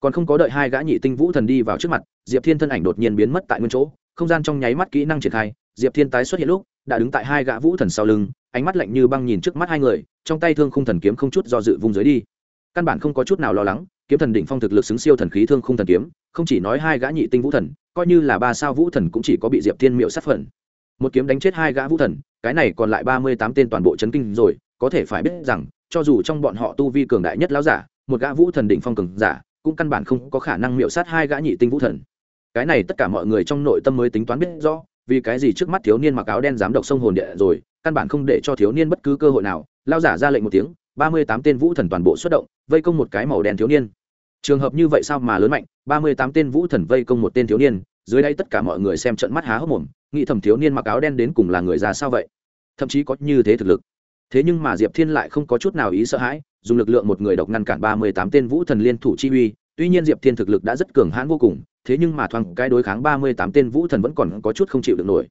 Còn không có đợi hai gã nhị tinh vũ thần đi vào trước mặt, diệp thiên thân ảnh đột nhiên biến mất tại nguyên chỗ, không gian trong nháy mắt kỹ năng triển khai, diệp thiên tái xuất hiện lúc, đã đứng tại hai gã vũ thần sau lưng, ánh mắt lạnh như băng nhìn trước mắt hai người, trong tay thương khung thần kiếm không chút do dự vung dưới đi. Căn bản không có chút nào lo lắng, kiếm thần đỉnh phong thực lực xứng siêu thần khí thương khung thần kiếm, không chỉ nói hai gã nhị tinh vũ thần, coi như là ba sao vũ thần cũng chỉ có bị diệp thiên miệu sát phần. Một kiếm đánh chết hai gã vũ thần, cái này còn lại ba mươi tám tên toàn bộ chấn kinh rồi, có thể phải biết rằng cho dù trong bọn họ tu vi cường đại nhất lão giả, một gã vũ thần đỉnh phong cường giả, cũng căn bản không có khả năng miệu sát hai gã nhị tinh vũ thần. Cái này tất cả mọi người trong nội tâm mới tính toán biết rõ, vì cái gì trước mắt thiếu niên mặc áo đen dám độc sông hồn địa rồi, căn bản không để cho thiếu niên bất cứ cơ hội nào. Lao giả ra lệnh một tiếng, ba mươi tám tên vũ thần toàn bộ xuất động, vây công một cái màu đen thiếu niên. Trường hợp như vậy sao mà lớn mạnh, ba mươi tám tên vũ thần vây công một tên thiếu niên, dưới đây tất cả mọi người xem trận mắt há hốc mồm, nghĩ thầm thiếu niên mặc áo đen đến cùng là người già sao vậy? Thậm chí có như thế thực lực thế nhưng mà diệp thiên lại không có chút nào ý sợ hãi, dùng lực lượng một người độc ngăn cản ba mươi tám tên vũ thần liên thủ chi uy, tuy nhiên diệp thiên thực lực đã rất cường hãn vô cùng, thế nhưng mà thoáng cái đối kháng ba mươi tám tên vũ thần vẫn còn có chút không chịu được nổi.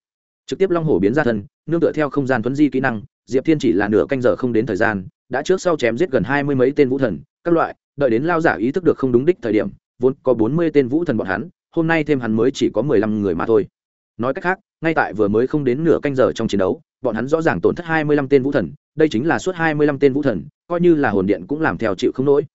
Trực tiếp long hổ biến ra thân, nương tựa theo không gian thuấn di kỹ năng, diệp thiên chỉ là nửa canh giờ không đến thời gian, đã trước sau chém giết gần hai mươi mấy tên vũ thần, các loại, đợi đến lao giả ý thức được không đúng đích thời điểm, vốn có bốn mươi tên vũ thần bọn hắn, hôm nay thêm hắn mới chỉ có mười lăm người mà thôi. Nói cách khác, ngay tại vừa mới không đến nửa canh giờ trong chiến đấu bọn hắn rõ ràng tổn thất hai mươi lăm tên vũ thần, đây chính là suốt hai mươi lăm tên vũ thần, coi như là hồn điện cũng làm theo chịu không nổi.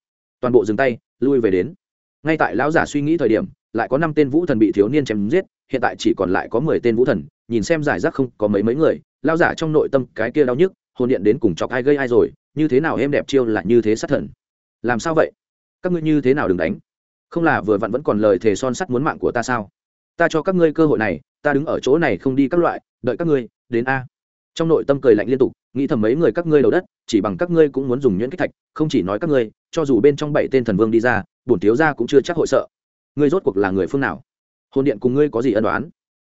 Toàn bộ dừng tay, lui về đến. Ngay tại lão giả suy nghĩ thời điểm, lại có năm tên vũ thần bị thiếu niên chém giết, hiện tại chỉ còn lại có mười tên vũ thần, nhìn xem giải rác không có mấy mấy người, lão giả trong nội tâm cái kia đau nhức, hồn điện đến cùng chọc ai gây ai rồi, như thế nào em đẹp chiêu là như thế sát thần. Làm sao vậy? Các ngươi như thế nào đừng đánh? Không là vừa vặn vẫn còn lời thề son sắt muốn mạng của ta sao? Ta cho các ngươi cơ hội này, ta đứng ở chỗ này không đi các loại, đợi các ngươi đến a trong nội tâm cười lạnh liên tục, nghĩ thầm mấy người các ngươi đầu đất, chỉ bằng các ngươi cũng muốn dùng nhuyễn kích thạch, không chỉ nói các ngươi, cho dù bên trong bảy tên thần vương đi ra, bổn thiếu ra cũng chưa chắc hội sợ. Ngươi rốt cuộc là người phương nào? Hồn điện cùng ngươi có gì ân đoán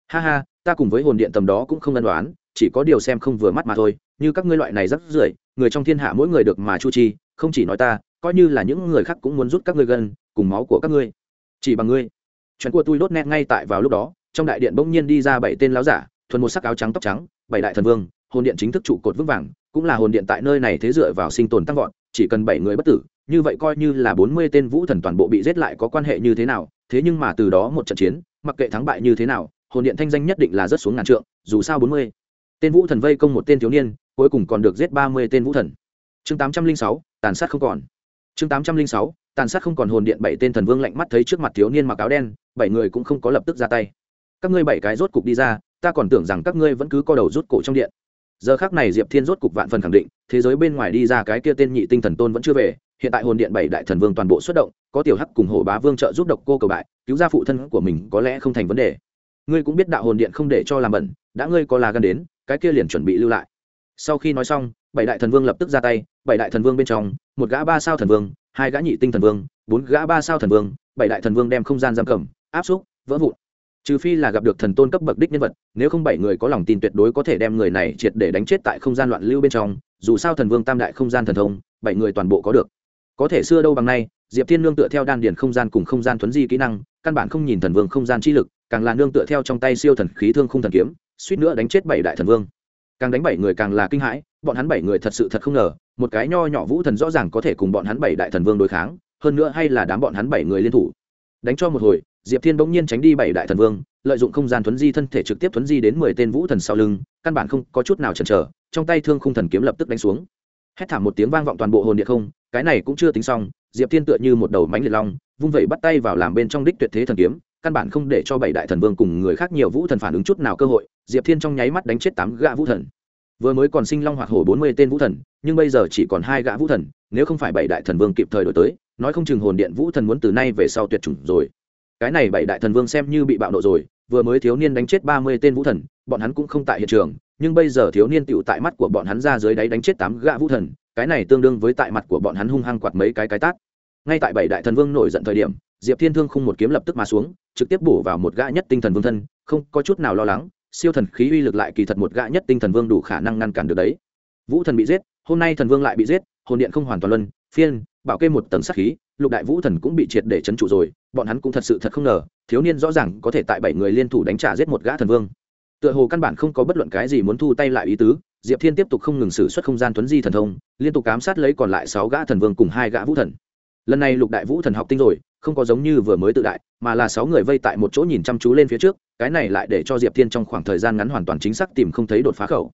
ha ha, ta cùng với hồn điện tầm đó cũng không ân đoán chỉ có điều xem không vừa mắt mà thôi, như các ngươi loại này rất rưởi, người trong thiên hạ mỗi người được mà chu chi, không chỉ nói ta, coi như là những người khác cũng muốn rút các ngươi gần, cùng máu của các ngươi. Chỉ bằng ngươi. Chuyện của tôi đốt nét ngay tại vào lúc đó, trong đại điện bỗng nhiên đi ra bảy tên láo giả, thuần một sắc áo trắng tóc trắng bảy đại thần vương, hồn điện chính thức trụ cột vững vàng, cũng là hồn điện tại nơi này thế dựa vào sinh tồn tăng vọt, chỉ cần bảy người bất tử, như vậy coi như là bốn mươi tên vũ thần toàn bộ bị giết lại có quan hệ như thế nào, thế nhưng mà từ đó một trận chiến, mặc kệ thắng bại như thế nào, hồn điện thanh danh nhất định là rất xuống ngàn trượng, dù sao bốn mươi tên vũ thần vây công một tên thiếu niên, cuối cùng còn được giết ba mươi tên vũ thần. Chương tám trăm linh sáu, tàn sát không còn. Chương tám trăm linh sáu, tàn sát không còn hồn điện bảy tên thần vương lạnh mắt thấy trước mặt thiếu niên mặc áo đen, bảy người cũng không có lập tức ra tay. Các ngươi bảy cái rốt cục đi ra ta còn tưởng rằng các ngươi vẫn cứ co đầu rút cổ trong điện. Giờ khác này diệp thiên rốt cục vạn phần khẳng định, thế giới bên ngoài đi ra cái kia tên nhị tinh thần tôn vẫn chưa về, hiện tại hồn điện bảy đại thần vương toàn bộ xuất động, có tiểu hắc cùng hồ bá vương trợ giúp độc cô cầu bại, cứu ra phụ thân của mình có lẽ không thành vấn đề. Ngươi cũng biết đạo hồn điện không để cho làm bẩn, đã ngươi có là gần đến, cái kia liền chuẩn bị lưu lại. Sau khi nói xong, bảy đại thần vương lập tức ra tay, bảy đại thần vương bên trong, một gã ba sao thần vương, hai gã nhị tinh thần vương, bốn gã ba sao thần vương, bảy đại thần vương đem không gian giam cầm, áp xúc, vỡ vụn trừ phi là gặp được thần tôn cấp bậc đích nhân vật, nếu không bảy người có lòng tin tuyệt đối có thể đem người này triệt để đánh chết tại không gian loạn lưu bên trong, dù sao thần vương tam đại không gian thần thông, bảy người toàn bộ có được. Có thể xưa đâu bằng nay, diệp thiên nương tựa theo đan điền không gian cùng không gian thuấn di kỹ năng, căn bản không nhìn thần vương không gian chi lực, càng là nương tựa theo trong tay siêu thần khí thương không thần kiếm, suýt nữa đánh chết bảy đại thần vương. Càng đánh bảy người càng là kinh hãi, bọn hắn bảy người thật sự thật không ngờ, một cái nho nhỏ vũ thần rõ ràng có thể cùng bọn hắn bảy đại thần vương đối kháng, hơn nữa hay là đám bọn hắn bảy người liên thủ. Đánh cho một hồi diệp thiên bỗng nhiên tránh đi bảy đại thần vương, lợi dụng không gian thuấn di thân thể trực tiếp thuấn di đến mười tên vũ thần sau lưng, căn bản không có chút nào chần chờ, trong tay thương khung thần kiếm lập tức đánh xuống. Hét thảm một tiếng vang vọng toàn bộ hồn địa không, cái này cũng chưa tính xong, diệp thiên tựa như một đầu mánh liệt long, vung vẩy bắt tay vào làm bên trong đích tuyệt thế thần kiếm, căn bản không để cho bảy đại thần vương cùng người khác nhiều vũ thần phản ứng chút nào cơ hội, diệp thiên trong nháy mắt đánh chết tám gã vũ thần. Vừa mới còn sinh long hoạt hổ bốn mươi tên vũ thần, nhưng bây giờ chỉ còn hai gã vũ thần, nếu không phải bảy đại thần vương kịp thời đổi tới, nói không chừng hồn điện vũ thần muốn từ nay về sau tuyệt chủng rồi cái này bảy đại thần vương xem như bị bạo nộ rồi, vừa mới thiếu niên đánh chết ba mươi tên vũ thần, bọn hắn cũng không tại hiện trường, nhưng bây giờ thiếu niên tựu tại mắt của bọn hắn ra dưới đáy đánh chết tám gã vũ thần, cái này tương đương với tại mặt của bọn hắn hung hăng quạt mấy cái cái tát. Ngay tại bảy đại thần vương nổi giận thời điểm, diệp thiên thương không một kiếm lập tức mà xuống, trực tiếp bổ vào một gã nhất tinh thần vương thân, không có chút nào lo lắng, siêu thần khí uy lực lại kỳ thật một gã nhất tinh thần vương đủ khả năng ngăn cản được đấy. Vũ thần bị giết, hôm nay thần vương lại bị giết, hồn điện không hoàn toàn luân, phiên, bảo kê một tầng sát khí, lục đại vũ thần cũng bị triệt để chấn trụ rồi bọn hắn cũng thật sự thật không ngờ, thiếu niên rõ ràng có thể tại bảy người liên thủ đánh trả giết một gã thần vương. Tựa hồ căn bản không có bất luận cái gì muốn thu tay lại ý tứ, diệp thiên tiếp tục không ngừng xử suất không gian tuấn di thần thông, liên tục cám sát lấy còn lại sáu gã thần vương cùng hai gã vũ thần. Lần này lục đại vũ thần học tinh rồi, không có giống như vừa mới tự đại, mà là sáu người vây tại một chỗ nhìn chăm chú lên phía trước, cái này lại để cho diệp thiên trong khoảng thời gian ngắn hoàn toàn chính xác tìm không thấy đột phá khẩu.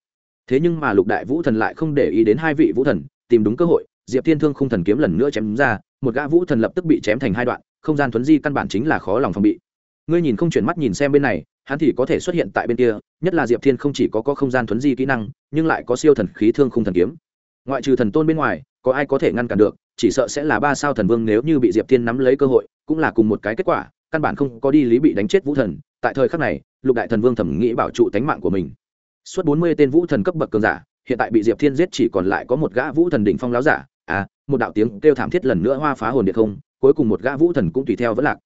Thế nhưng mà lục đại vũ thần lại không để ý đến hai vị vũ thần, tìm đúng cơ hội, diệp thiên thương không thần kiếm lần nữa chém ra, một gã vũ thần lập tức bị chém thành hai đoạn không gian thuấn di căn bản chính là khó lòng phòng bị. Ngươi nhìn không chuyển mắt nhìn xem bên này hắn thì có thể xuất hiện tại bên kia nhất là diệp thiên không chỉ có, có không gian thuấn di kỹ năng nhưng lại có siêu thần khí thương không thần kiếm. Ngoại trừ thần tôn bên ngoài có ai có thể ngăn cản được chỉ sợ sẽ là ba sao thần vương nếu như bị diệp thiên nắm lấy cơ hội cũng là cùng một cái kết quả căn bản không có đi lý bị đánh chết vũ thần. Tại thời khắc này lục đại thần vương thẩm nghĩ bảo trụ tánh mạng của mình. Suốt bốn mươi tên vũ thần cấp bậc cường giả hiện tại bị diệp thiên giết chỉ còn lại có một gã vũ thần đỉnh phong láo giả. À một đạo tiếng kêu thảm thiết lần nữa hoa phá hồn điện không cuối cùng một gã vũ thần cũng tùy theo vẫn lạc.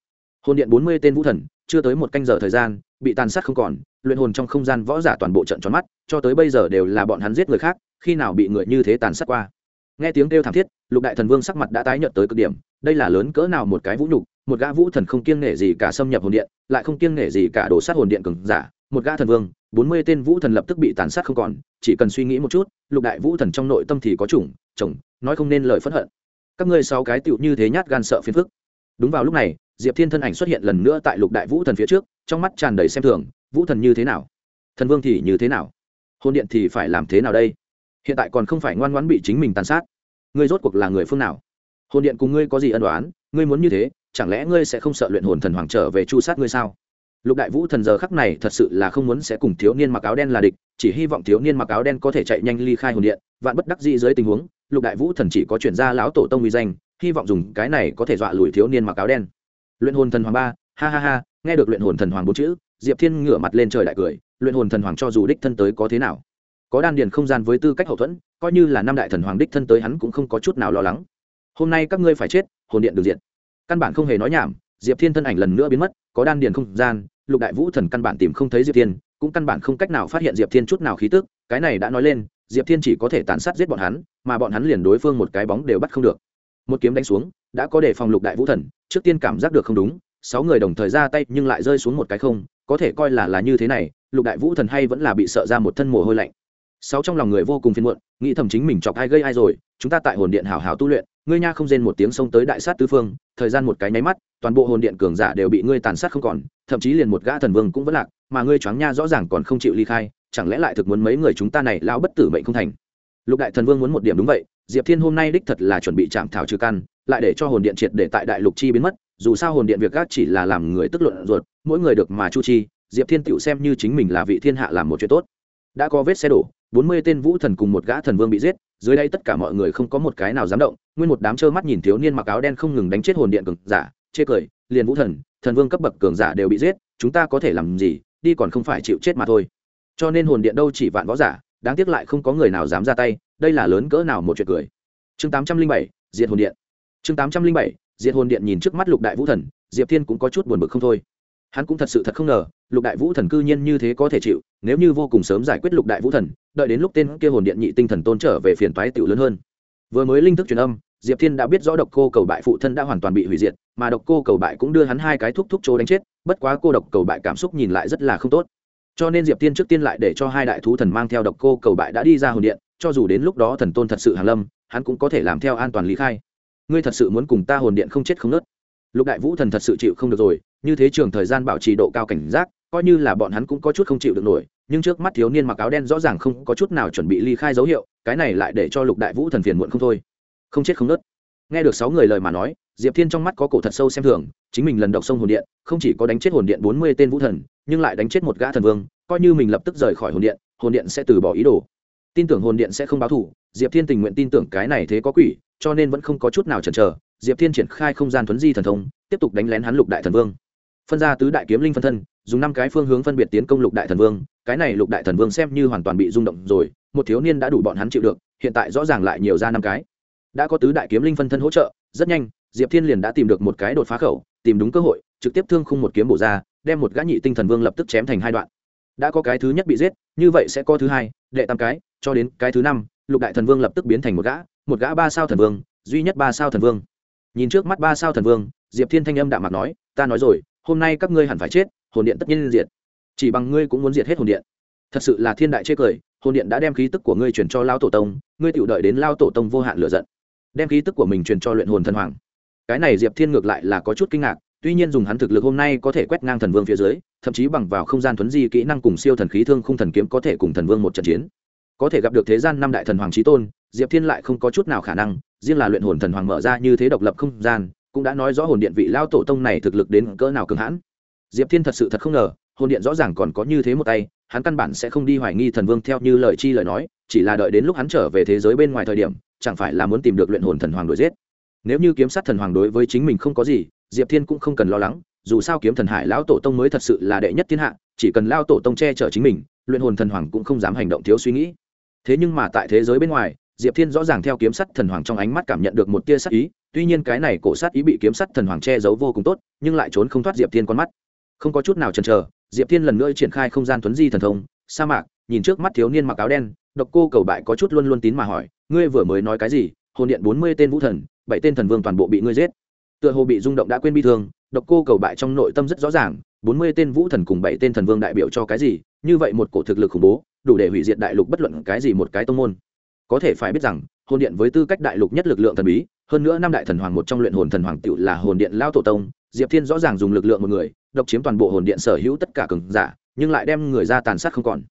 Hồn điện bốn mươi tên vũ thần, chưa tới một canh giờ thời gian, bị tàn sát không còn, luyện hồn trong không gian võ giả toàn bộ trận tròn mắt, cho tới bây giờ đều là bọn hắn giết người khác, khi nào bị người như thế tàn sát qua. Nghe tiếng kêu thảm thiết, lục đại thần vương sắc mặt đã tái nhợt tới cực điểm, đây là lớn cỡ nào một cái vũ nhục, một gã vũ thần không kiêng nể gì cả xâm nhập hồn điện, lại không kiêng nể gì cả đổ sát hồn điện cường giả, một gã thần vương, bốn mươi tên vũ thần lập tức bị tàn sát không còn, chỉ cần suy nghĩ một chút, lục đại vũ thần trong nội tâm thì có chủng, chồng, nói không nên lời phẫn hận các ngươi sáu cái tựu như thế nhát gan sợ phiền phức. Đúng vào lúc này, diệp thiên thân ảnh xuất hiện lần nữa tại lục đại vũ thần phía trước, trong mắt tràn đầy xem thường, vũ thần như thế nào? Thần vương thì như thế nào? Hôn điện thì phải làm thế nào đây? Hiện tại còn không phải ngoan ngoãn bị chính mình tàn sát. Ngươi rốt cuộc là người phương nào? Hồn điện cùng ngươi có gì ân đoán ngươi muốn như thế, chẳng lẽ ngươi sẽ không sợ luyện hồn thần hoàng trở về chu sát ngươi sao? Lục đại vũ thần giờ khắc này thật sự là không muốn sẽ cùng thiếu niên mặc áo đen là địch, chỉ hy vọng thiếu niên mặc áo đen có thể chạy nhanh ly khai hồn điện, vạn bất đắc dĩ dưới tình huống lục đại vũ thần chỉ có chuyển ra lão tổ tông uy danh, hy vọng dùng cái này có thể dọa lùi thiếu niên mặc áo đen. Luyện hồn thần hoàng ba, ha ha ha, nghe được luyện hồn thần hoàng bốn chữ, diệp thiên ngửa mặt lên trời đại cười, luyện hồn thần hoàng cho dù đích thân tới có thế nào? Có đan điền không gian với tư cách hậu thuẫn, coi như là năm đại thần hoàng đích thân tới hắn cũng không có chút nào lo lắng. Hôm nay các ngươi phải chết, hồn điện được diện căn bản không hề nói nhảm, diệp thiên thân ảnh lần nữa biến mất, có đan điền không gian, lục đại vũ thần căn bản tìm không thấy diệp thiên, cũng căn bản không cách nào phát hiện diệp thiên chút nào khí tức, cái này đã nói lên diệp thiên chỉ có thể tàn sát giết bọn hắn, mà bọn hắn liền đối phương một cái bóng đều bắt không được. Một kiếm đánh xuống, đã có đề phòng lục đại vũ thần, trước tiên cảm giác được không đúng, sáu người đồng thời ra tay nhưng lại rơi xuống một cái không, có thể coi là là như thế này, lục đại vũ thần hay vẫn là bị sợ ra một thân mồ hôi lạnh. Sáu trong lòng người vô cùng phiền muộn, nghĩ thầm chính mình chọc ai gây ai rồi, chúng ta tại hồn điện hào hào tu luyện, ngươi nha không rên một tiếng xông tới đại sát tứ phương, thời gian một cái nháy mắt, toàn bộ hồn điện cường giả đều bị ngươi tàn sát không còn, thậm chí liền một gã thần vương cũng vẫn lạc, mà ngươi choáng nha rõ ràng còn không chịu ly khai chẳng lẽ lại thực muốn mấy người chúng ta này lao bất tử mệnh không thành? Lục đại thần vương muốn một điểm đúng vậy, diệp thiên hôm nay đích thật là chuẩn bị chạm thảo trừ căn, lại để cho hồn điện triệt để tại đại lục chi biến mất, dù sao hồn điện việc gác chỉ là làm người tức luận ruột, mỗi người được mà chu chi, diệp thiên tựu xem như chính mình là vị thiên hạ làm một chuyện tốt. Đã có vết xe đổ, bốn mươi tên vũ thần cùng một gã thần vương bị giết, dưới đây tất cả mọi người không có một cái nào dám động, nguyên một đám trơ mắt nhìn thiếu niên mặc áo đen không ngừng đánh chết hồn điện cường giả, chê cười, liền vũ thần thần vương cấp bậc cường giả đều bị giết, chúng ta có thể làm gì, đi còn không phải chịu chết mà thôi cho nên hồn điện đâu chỉ vạn võ giả, đáng tiếc lại không có người nào dám ra tay, đây là lớn cỡ nào một chuyện cười. Chương tám trăm linh bảy, diệt hồn điện. Chương tám trăm linh bảy, diệt hồn điện nhìn trước mắt lục đại vũ thần, diệp thiên cũng có chút buồn bực không thôi. Hắn cũng thật sự thật không ngờ, lục đại vũ thần cư nhiên như thế có thể chịu, nếu như vô cùng sớm giải quyết lục đại vũ thần, đợi đến lúc tên kia hồn điện nhị tinh thần tôn trở về phiền toái tiểu lớn hơn. Vừa mới linh thức truyền âm, diệp thiên đã biết rõ độc cô cầu bại phụ thân đã hoàn toàn bị hủy diệt, mà độc cô cầu bại cũng đưa hắn hai cái thúc thúc chỗ đánh chết, bất quá cô độc cầu bại cảm xúc nhìn lại rất là không tốt cho nên diệp thiên trước tiên lại để cho hai đại thú thần mang theo độc cô cầu bại đã đi ra hồn điện, cho dù đến lúc đó thần tôn thật sự hàn lâm, hắn cũng có thể làm theo an toàn lý khai. Ngươi thật sự muốn cùng ta hồn điện không chết không nớt. Lục đại vũ thần thật sự chịu không được rồi, như thế trường thời gian bảo trì độ cao cảnh giác, coi như là bọn hắn cũng có chút không chịu được nổi, nhưng trước mắt thiếu niên mặc áo đen rõ ràng không có chút nào chuẩn bị ly khai dấu hiệu, cái này lại để cho lục đại vũ thần phiền muộn không thôi. Không chết không nớt. Nghe được sáu người lời mà nói, diệp thiên trong mắt có cổ thật sâu xem thường, chính mình lần độc sông hồn điện, không chỉ có đánh chết hồn điện bốn mươi tên vũ thần nhưng lại đánh chết một gã thần vương, coi như mình lập tức rời khỏi hồn điện hồn điện sẽ từ bỏ ý đồ. Tin tưởng hồn điện sẽ không báo thủ diệp thiên tình nguyện tin tưởng cái này thế có quỷ, cho nên vẫn không có chút nào chần chờ, diệp thiên triển khai không gian thuấn di thần thông, tiếp tục đánh lén hắn lục đại thần vương. Phân ra tứ đại kiếm linh phân thân, dùng năm cái phương hướng phân biệt tiến công lục đại thần vương, cái này lục đại thần vương xem như hoàn toàn bị rung động rồi, một thiếu niên đã đủ bọn hắn chịu được, hiện tại rõ ràng lại nhiều ra năm cái. Đã có tứ đại kiếm linh phân thân hỗ trợ, rất nhanh, diệp thiên liền đã tìm được một cái đột phá khẩu, tìm đúng cơ hội, trực tiếp thương khung một kiếm bổ ra đem một gã nhị tinh thần vương lập tức chém thành hai đoạn. Đã có cái thứ nhất bị giết, như vậy sẽ có thứ hai, đệ tam cái, cho đến cái thứ năm, lục đại thần vương lập tức biến thành một gã một gã ba sao thần vương, duy nhất ba sao thần vương. Nhìn trước mắt ba sao thần vương, diệp thiên thanh âm đạm mặt nói, ta nói rồi, hôm nay các ngươi hẳn phải chết, hồn điện tất nhiên diệt. Chỉ bằng ngươi cũng muốn diệt hết hồn điện. Thật sự là thiên đại chê cười, hồn điện đã đem khí tức của ngươi truyền cho lao tổ tông, ngươi tự đợi đến lao tổ tông vô hạn lựa giận, đem khí tức của mình truyền cho luyện hồn thần hoàng. Cái này diệp thiên ngược lại là có chút kinh ngạc tuy nhiên dùng hắn thực lực hôm nay có thể quét ngang thần vương phía dưới, thậm chí bằng vào không gian thuấn di kỹ năng cùng siêu thần khí thương không thần kiếm có thể cùng thần vương một trận chiến. Có thể gặp được thế gian năm đại thần hoàng trí tôn, diệp thiên lại không có chút nào khả năng, riêng là luyện hồn thần hoàng mở ra như thế độc lập không gian, cũng đã nói rõ hồn điện vị lao tổ tông này thực lực đến cỡ nào cường hãn. Diệp thiên thật sự thật không ngờ, hồn điện rõ ràng còn có như thế một tay, hắn căn bản sẽ không đi hoài nghi thần vương theo như lời chi lời nói, chỉ là đợi đến lúc hắn trở về thế giới bên ngoài thời điểm, chẳng phải là muốn tìm được luyện hồn thần hoàng đuổi giết. Nếu như kiếm sát thần hoàng đối với chính mình không có gì diệp thiên cũng không cần lo lắng, dù sao kiếm thần hải lão tổ tông mới thật sự là đệ nhất thiên hạ, chỉ cần lao tổ tông che chở chính mình, luyện hồn thần hoàng cũng không dám hành động thiếu suy nghĩ. Thế nhưng mà tại thế giới bên ngoài, diệp thiên rõ ràng theo kiếm sắt thần hoàng trong ánh mắt cảm nhận được một tia sát ý, tuy nhiên cái này cổ sát ý bị kiếm sắt thần hoàng che giấu vô cùng tốt, nhưng lại trốn không thoát diệp thiên con mắt. Không có chút nào chần chờ, diệp thiên lần nữa triển khai không gian thuấn di thần thông, sa mạc, nhìn trước mắt thiếu niên mặc áo đen, độc cô cầu bại có chút luôn luôn tín mà hỏi, ngươi vừa mới nói cái gì? Hồn điện bốn mươi tên vũ thần, bảy tên thần vương toàn bộ bị ngươi giết tựa hồ bị rung động đã quên bi thương, độc cô cầu bại trong nội tâm rất rõ ràng, bốn mươi tên vũ thần cùng bảy tên thần vương đại biểu cho cái gì, như vậy một cổ thực lực khủng bố, đủ để hủy diệt đại lục bất luận cái gì một cái tông môn. Có thể phải biết rằng, hồn điện với tư cách đại lục nhất lực lượng thần bí, hơn nữa năm đại thần hoàng một trong luyện hồn thần hoàng tựu là hồn điện lao tổ tông, diệp thiên rõ ràng dùng lực lượng một người, độc chiếm toàn bộ hồn điện sở hữu tất cả cường giả, nhưng lại đem người ra tàn sát không còn.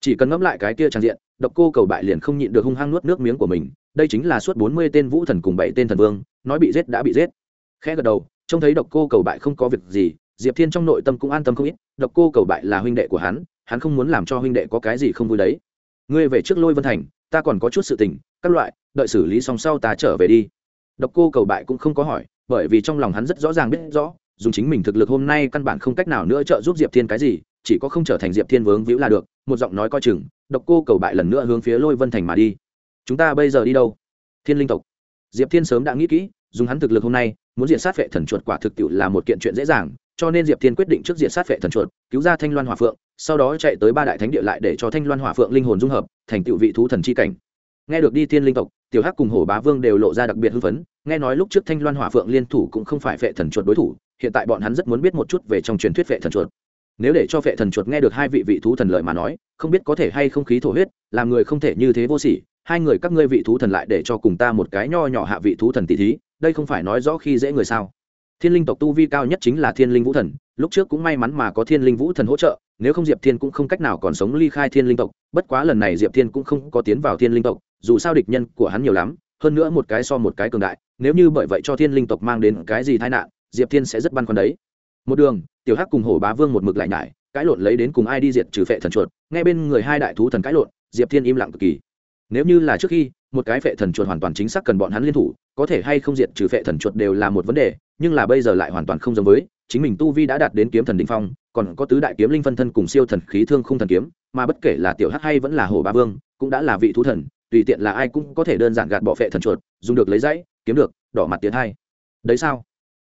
Chỉ cần ngẫm lại cái kia trang diện, độc cô cầu bại liền không nhịn được hung hăng nuốt nước miếng của mình, đây chính là suốt bốn mươi tên vũ thần cùng bảy tên thần vương, nói bị giết đã bị giết khẽ gật đầu, trông thấy độc cô cầu bại không có việc gì, diệp thiên trong nội tâm cũng an tâm không ít, độc cô cầu bại là huynh đệ của hắn hắn không muốn làm cho huynh đệ có cái gì không vui đấy. Ngươi về trước lôi vân thành, ta còn có chút sự tình, các loại, đợi xử lý xong sau ta trở về đi. Độc cô cầu bại cũng không có hỏi, bởi vì trong lòng hắn rất rõ ràng biết rõ, dùng chính mình thực lực hôm nay căn bản không cách nào nữa trợ giúp diệp thiên cái gì, chỉ có không trở thành diệp thiên vướng víu là được, một giọng nói coi chừng, độc cô cầu bại lần nữa hướng phía lôi vân thành mà đi. Chúng ta bây giờ đi đâu? Thiên linh tộc. Diệp thiên sớm đã nghĩ kỹ, dùng hắn thực lực hôm nay muốn diện sát vệ thần chuột quả thực tiệu là một kiện chuyện dễ dàng, cho nên diệp thiên quyết định trước diện sát vệ thần chuột, cứu ra thanh loan hòa phượng, sau đó chạy tới ba đại thánh địa lại để cho thanh loan hỏa phượng linh hồn dung hợp, thành tựu vị thú thần chi cảnh. Nghe được đi thiên linh tộc, tiểu hắc cùng hổ bá vương đều lộ ra đặc biệt hưng phấn, nghe nói lúc trước thanh loan hỏa phượng liên thủ cũng không phải vệ thần chuột đối thủ, hiện tại bọn hắn rất muốn biết một chút về trong truyền thuyết vệ thần chuột. Nếu để cho vệ thần chuột nghe được hai vị vị thú thần lợi mà nói, không biết có thể hay không khí thổ huyết, làm người không thể như thế vô sỉ, hai người các ngươi vị thú thần lại để cho cùng ta một cái nho nhỏ hạ vị thú thần tỷ thí đây không phải nói rõ khi dễ người sao? Thiên linh tộc tu vi cao nhất chính là thiên linh vũ thần, lúc trước cũng may mắn mà có thiên linh vũ thần hỗ trợ, nếu không diệp thiên cũng không cách nào còn sống ly khai thiên linh tộc, bất quá lần này diệp thiên cũng không có tiến vào thiên linh tộc, dù sao địch nhân của hắn nhiều lắm, hơn nữa một cái so một cái cường đại, nếu như bởi vậy cho thiên linh tộc mang đến cái gì tai nạn, diệp thiên sẽ rất băn khoăn đấy. Một đường, tiểu hắc cùng hổ bá vương một mực lại nhải cãi lộn lấy đến cùng ai đi diệt trừ phệ thần chuột ngay bên người hai đại thú thần cãi lộn, diệp thiên im lặng cực kỳ nếu như là trước khi, một cái phệ thần chuột hoàn toàn chính xác cần bọn hắn liên thủ, có thể hay không diệt trừ phệ thần chuột đều là một vấn đề, nhưng là bây giờ lại hoàn toàn không giống với, chính mình tu vi đã đạt đến kiếm thần đ ỉ n h phong, còn có tứ đại kiếm linh phân thân cùng siêu thần khí thương không thần kiếm, mà bất kể là tiểu hắc hay vẫn là hồ ba vương, cũng đã là vị thú thần, tùy tiện là ai cũng có thể đơn giản gạt bỏ phệ thần chuột, dùng được lấy dãy, kiếm được, đỏ mặt tiến hai. Đấy sao?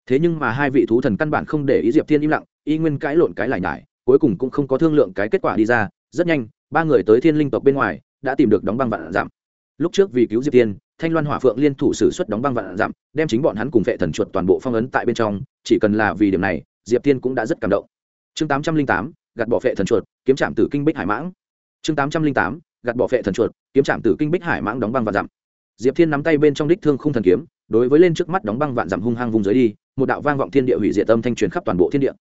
Thế nhưng mà hai vị thú thần căn bản không để ý diệp thiên im lặng, y nguyên cãi lộn cái lại nhải, cuối cùng cũng không có thương lượng cái kết quả đi ra, rất nhanh, ba người tới thiên linh tộc bên ngoài đã tìm được đóng băng vạn giảm. Lúc trước vì cứu diệp tiên thanh loan hỏa phượng liên thủ xử suất đóng băng vạn giảm, đem chính bọn hắn cùng vệ thần chuột toàn bộ phong ấn tại bên trong chỉ cần là vì điểm này diệp tiên cũng đã rất cảm động. Chương tám trăm linh tám gạt bỏ vệ thần chuột kiếm trạm tử kinh bích hải mãng. Chương tám trăm linh tám gạt bỏ vệ thần chuột kiếm trạm tử kinh bích hải mãng đóng băng vạn giảm. diệp thiên nắm tay bên trong đích thương không thần kiếm đối với lên trước mắt đóng băng vạn giảm hung hăng vùng dưới đi một đạo vang vọng thiên địa hủy diệt tâm thanh truyền khắp toàn bộ thiên địa.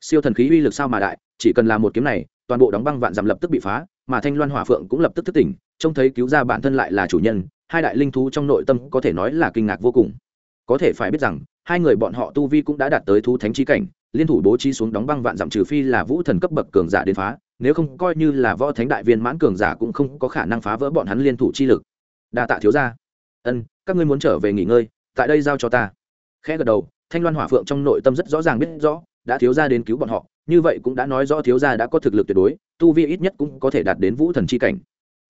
Siêu thần khí uy lực sao mà đại chỉ cần là một kiếm này toàn bộ đóng băng vạn dặm lập tức bị phá, mà thanh loan hỏa phượng cũng lập tức thức tỉnh, trông thấy cứu ra bản thân lại là chủ nhân, hai đại linh thú trong nội tâm có thể nói là kinh ngạc vô cùng. Có thể phải biết rằng, hai người bọn họ tu vi cũng đã đạt tới thú thánh trí cảnh, liên thủ bố trí xuống đóng băng vạn dặm trừ phi là vũ thần cấp bậc cường giả đến phá, nếu không coi như là võ thánh đại viên mãn cường giả cũng không có khả năng phá vỡ bọn hắn liên thủ chi lực. Đa tạ thiếu gia. Ân, các ngươi muốn trở về nghỉ ngơi, tại đây giao cho ta. Khẽ gật đầu, thanh loan hỏa phượng trong nội tâm rất rõ ràng biết rõ, đã thiếu gia đến cứu bọn họ như vậy cũng đã nói rõ thiếu gia đã có thực lực tuyệt đối, tu vi ít nhất cũng có thể đạt đến vũ thần chi cảnh.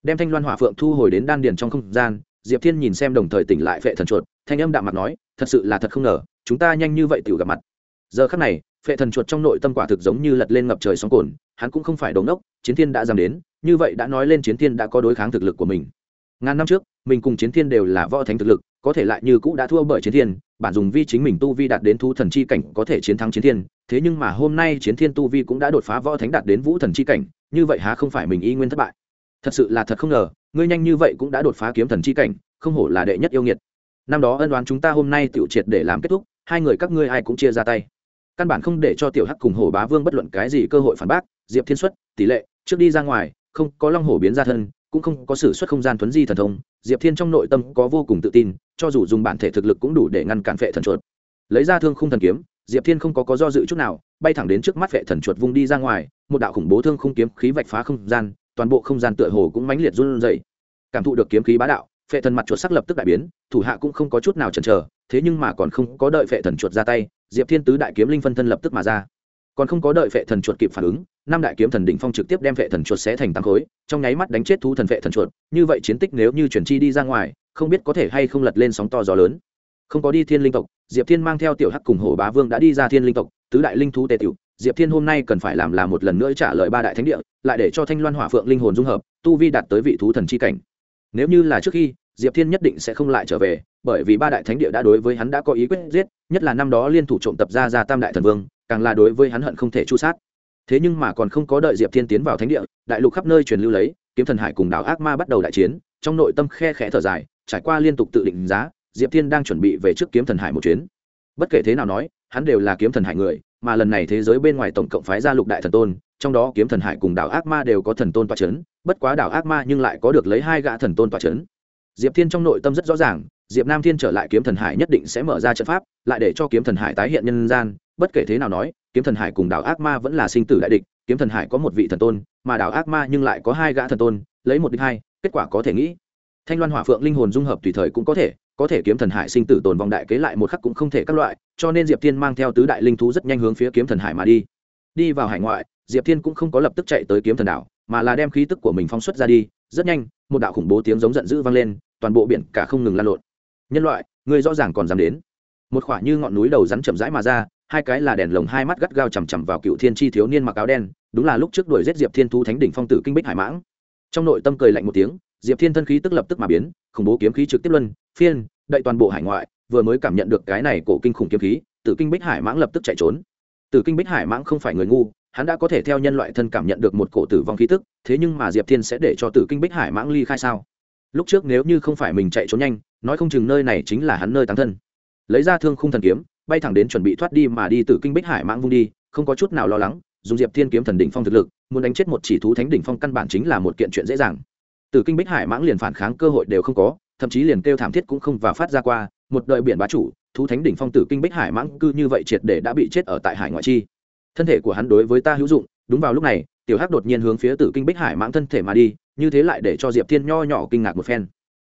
Đem thanh loan hỏa phượng thu hồi đến đan điền trong không gian, diệp thiên nhìn xem đồng thời tỉnh lại phệ thần chuột, thanh âm đạm mặt nói, thật sự là thật không ngờ, chúng ta nhanh như vậy tự gặp mặt. Giờ khắc này, phệ thần chuột trong nội tâm quả thực giống như lật lên ngập trời sóng cồn hắn cũng không phải đống ốc chiến thiên đã dám đến, như vậy đã nói lên chiến thiên đã có đối kháng thực lực của mình. Ngàn năm trước, mình cùng chiến thiên đều là võ thánh thực lực, có thể lại như cũ đã thua bởi chiến thiên bản dùng vi chính mình tu vi đạt đến thu thần chi cảnh có thể chiến thắng chiến thiên, thế nhưng mà hôm nay chiến thiên tu vi cũng đã đột phá võ thánh đạt đến vũ thần chi cảnh, như vậy há không phải mình y nguyên thất bại? Thật sự là thật không ngờ, ngươi nhanh như vậy cũng đã đột phá kiếm thần chi cảnh, không hổ là đệ nhất yêu nghiệt. Năm đó ân đoán chúng ta hôm nay tiểu triệt để làm kết thúc, hai người các ngươi ai cũng chia ra tay. Căn bản không để cho tiểu hắc cùng hổ bá vương bất luận cái gì cơ hội phản bác, diệp thiên xuất, tỷ lệ, trước đi ra ngoài, không có long hổ biến ra thân, cũng không có sự xuất không gian thuấn di thần thông diệp thiên trong nội tâm có vô cùng tự tin, cho dù dùng bản thể thực lực cũng đủ để ngăn cản phệ thần chuột. Lấy ra thương khung thần kiếm, diệp thiên không có có do dự chút nào, bay thẳng đến trước mắt phệ thần chuột vung đi ra ngoài, một đạo khủng bố thương khung kiếm khí vạch phá không gian, toàn bộ không gian tựa hồ cũng mãnh liệt run rẩy. Cảm thụ được kiếm khí bá đạo, phệ thần mặt chuột sắc lập tức đại biến, thủ hạ cũng không có chút nào chần chờ, thế nhưng mà còn không có đợi phệ thần chuột ra tay, diệp thiên tứ đại kiếm linh phân thân lập tức mà ra còn không có đợi vệ thần chuột kịp phản ứng, năm đại kiếm thần đỉnh phong trực tiếp đem vệ thần chuột xé thành tám khối, trong nháy mắt đánh chết thú thần vệ thần chuột. Như vậy chiến tích nếu như chuyển chi đi ra ngoài, không biết có thể hay không lật lên sóng to gió lớn. Không có đi thiên linh tộc, diệp thiên mang theo tiểu hắc cùng hổ bá vương đã đi ra thiên linh tộc, tứ đại linh thú tề tiểu. Diệp thiên hôm nay cần phải làm là một lần nữa trả lời ba đại thánh địa, lại để cho thanh loan hỏa phượng linh hồn dung hợp, tu vi đạt tới vị thú thần c h i cảnh. Nếu như là trước khi, diệp thiên nhất định sẽ không lại trở về, bởi vì ba đại thánh địa đã đối với hắn đã có ý quyết giết, nhất là năm đó liên thủ trộm tập ra ra tam đại thần vương càng là đối với hắn hận không thể chu sát. Thế nhưng mà còn không có đợi diệp thiên tiến vào thánh địa, đại lục khắp nơi truyền lưu lấy, kiếm thần hải cùng đảo ác ma bắt đầu đại chiến, trong nội tâm khe khẽ thở dài, trải qua liên tục tự định giá, diệp thiên đang chuẩn bị về trước kiếm thần hải một chuyến. Bất kể thế nào nói, hắn đều là kiếm thần hải người, mà lần này thế giới bên ngoài tổng cộng phái ra lục đại thần tôn, trong đó kiếm thần hải cùng đảo ác ma đều có thần tôn toa c h ấ n bất quá đảo ác ma nhưng lại có được lấy hai gã thần tôn toa c h ấ n diệp thiên trong nội tâm rất rõ ràng diệp nam thiên trở lại kiếm thần hải nhất định sẽ mở ra trận pháp, lại để cho kiếm thần hải tái hiện nhân gian. Bất kể thế nào nói, kiếm thần hải cùng đảo ác ma vẫn là sinh tử đại địch, kiếm thần hải có một vị thần tôn, mà đảo ác ma nhưng lại có hai gã thần tôn, lấy một đích hai, kết quả có thể nghĩ. Thanh loan hỏa phượng linh hồn dung hợp tùy thời cũng có thể có thể kiếm thần hải sinh tử tồn vong đại kế lại một khắc cũng không thể các loại, cho nên diệp thiên mang theo tứ đại linh thú rất nhanh hướng phía kiếm thần hải mà đi. Đi vào hải ngoại, diệp thiên cũng không có lập tức chạy tới kiếm thần đảo, mà là đem khí tức của mình phóng xuất ra đi. Rất nhanh, một đạo khủng bố tiếng giống giận dữ vang lên, toàn bộ biển cả không ngừng lan lộn nhân loại, ngươi rõ ràng còn dám đến. Một khoả như ngọn núi đầu rắn chậm rãi mà ra, hai cái là đèn lồng, hai mắt gắt gao chằm chằm vào cựu thiên chi thiếu niên mặc áo đen, đúng là lúc trước đuổi giết diệp thiên thu thánh đỉnh phong tử kinh bích hải mãng. Trong nội tâm cười lạnh một tiếng, diệp thiên thân khí tức lập tức mà biến, khủng bố kiếm khí trực tiếp luân, phiên, đậy toàn bộ hải ngoại, vừa mới cảm nhận được cái này cổ kinh khủng kiếm khí, tử kinh bích hải mãng lập tức chạy trốn. Tử kinh bích hải mãng không phải người ngu, hắn đã có thể theo nhân loại thân cảm nhận được một cổ tử vong khí tức, thế nhưng mà diệp thiên sẽ để cho tử kinh bích hải mãng ly khai sao? Lúc trước nếu như không phải mình chạy trốn nhanh, nói không chừng nơi này chính là hắn nơi tán thân. Lấy ra thương khung thần kiếm, bay thẳng đến chuẩn bị thoát đi mà đi từ kinh bích hải mãng vung đi, không có chút nào lo lắng, dùng diệp thiên kiếm thần đỉnh phong thực lực, muốn đánh chết một chỉ thú thánh đỉnh phong căn bản chính là một kiện chuyện dễ dàng. Từ kinh bích hải mãng liền phản kháng cơ hội đều không có, thậm chí liền kêu thảm thiết cũng không và phát ra qua, một đời biển bá chủ, thú thánh đỉnh phong tử kinh bích hải mãng cư như vậy triệt để đã bị chết ở tại hải ngoại chi. Thân thể của hắn đối với ta hữu dụng đúng vào lúc này, tiểu hắc đột nhiên hướng phía tử kinh bích hải mãng thân thể mà đi, như thế lại để cho diệp thiên nho nhỏ kinh ngạc một phen.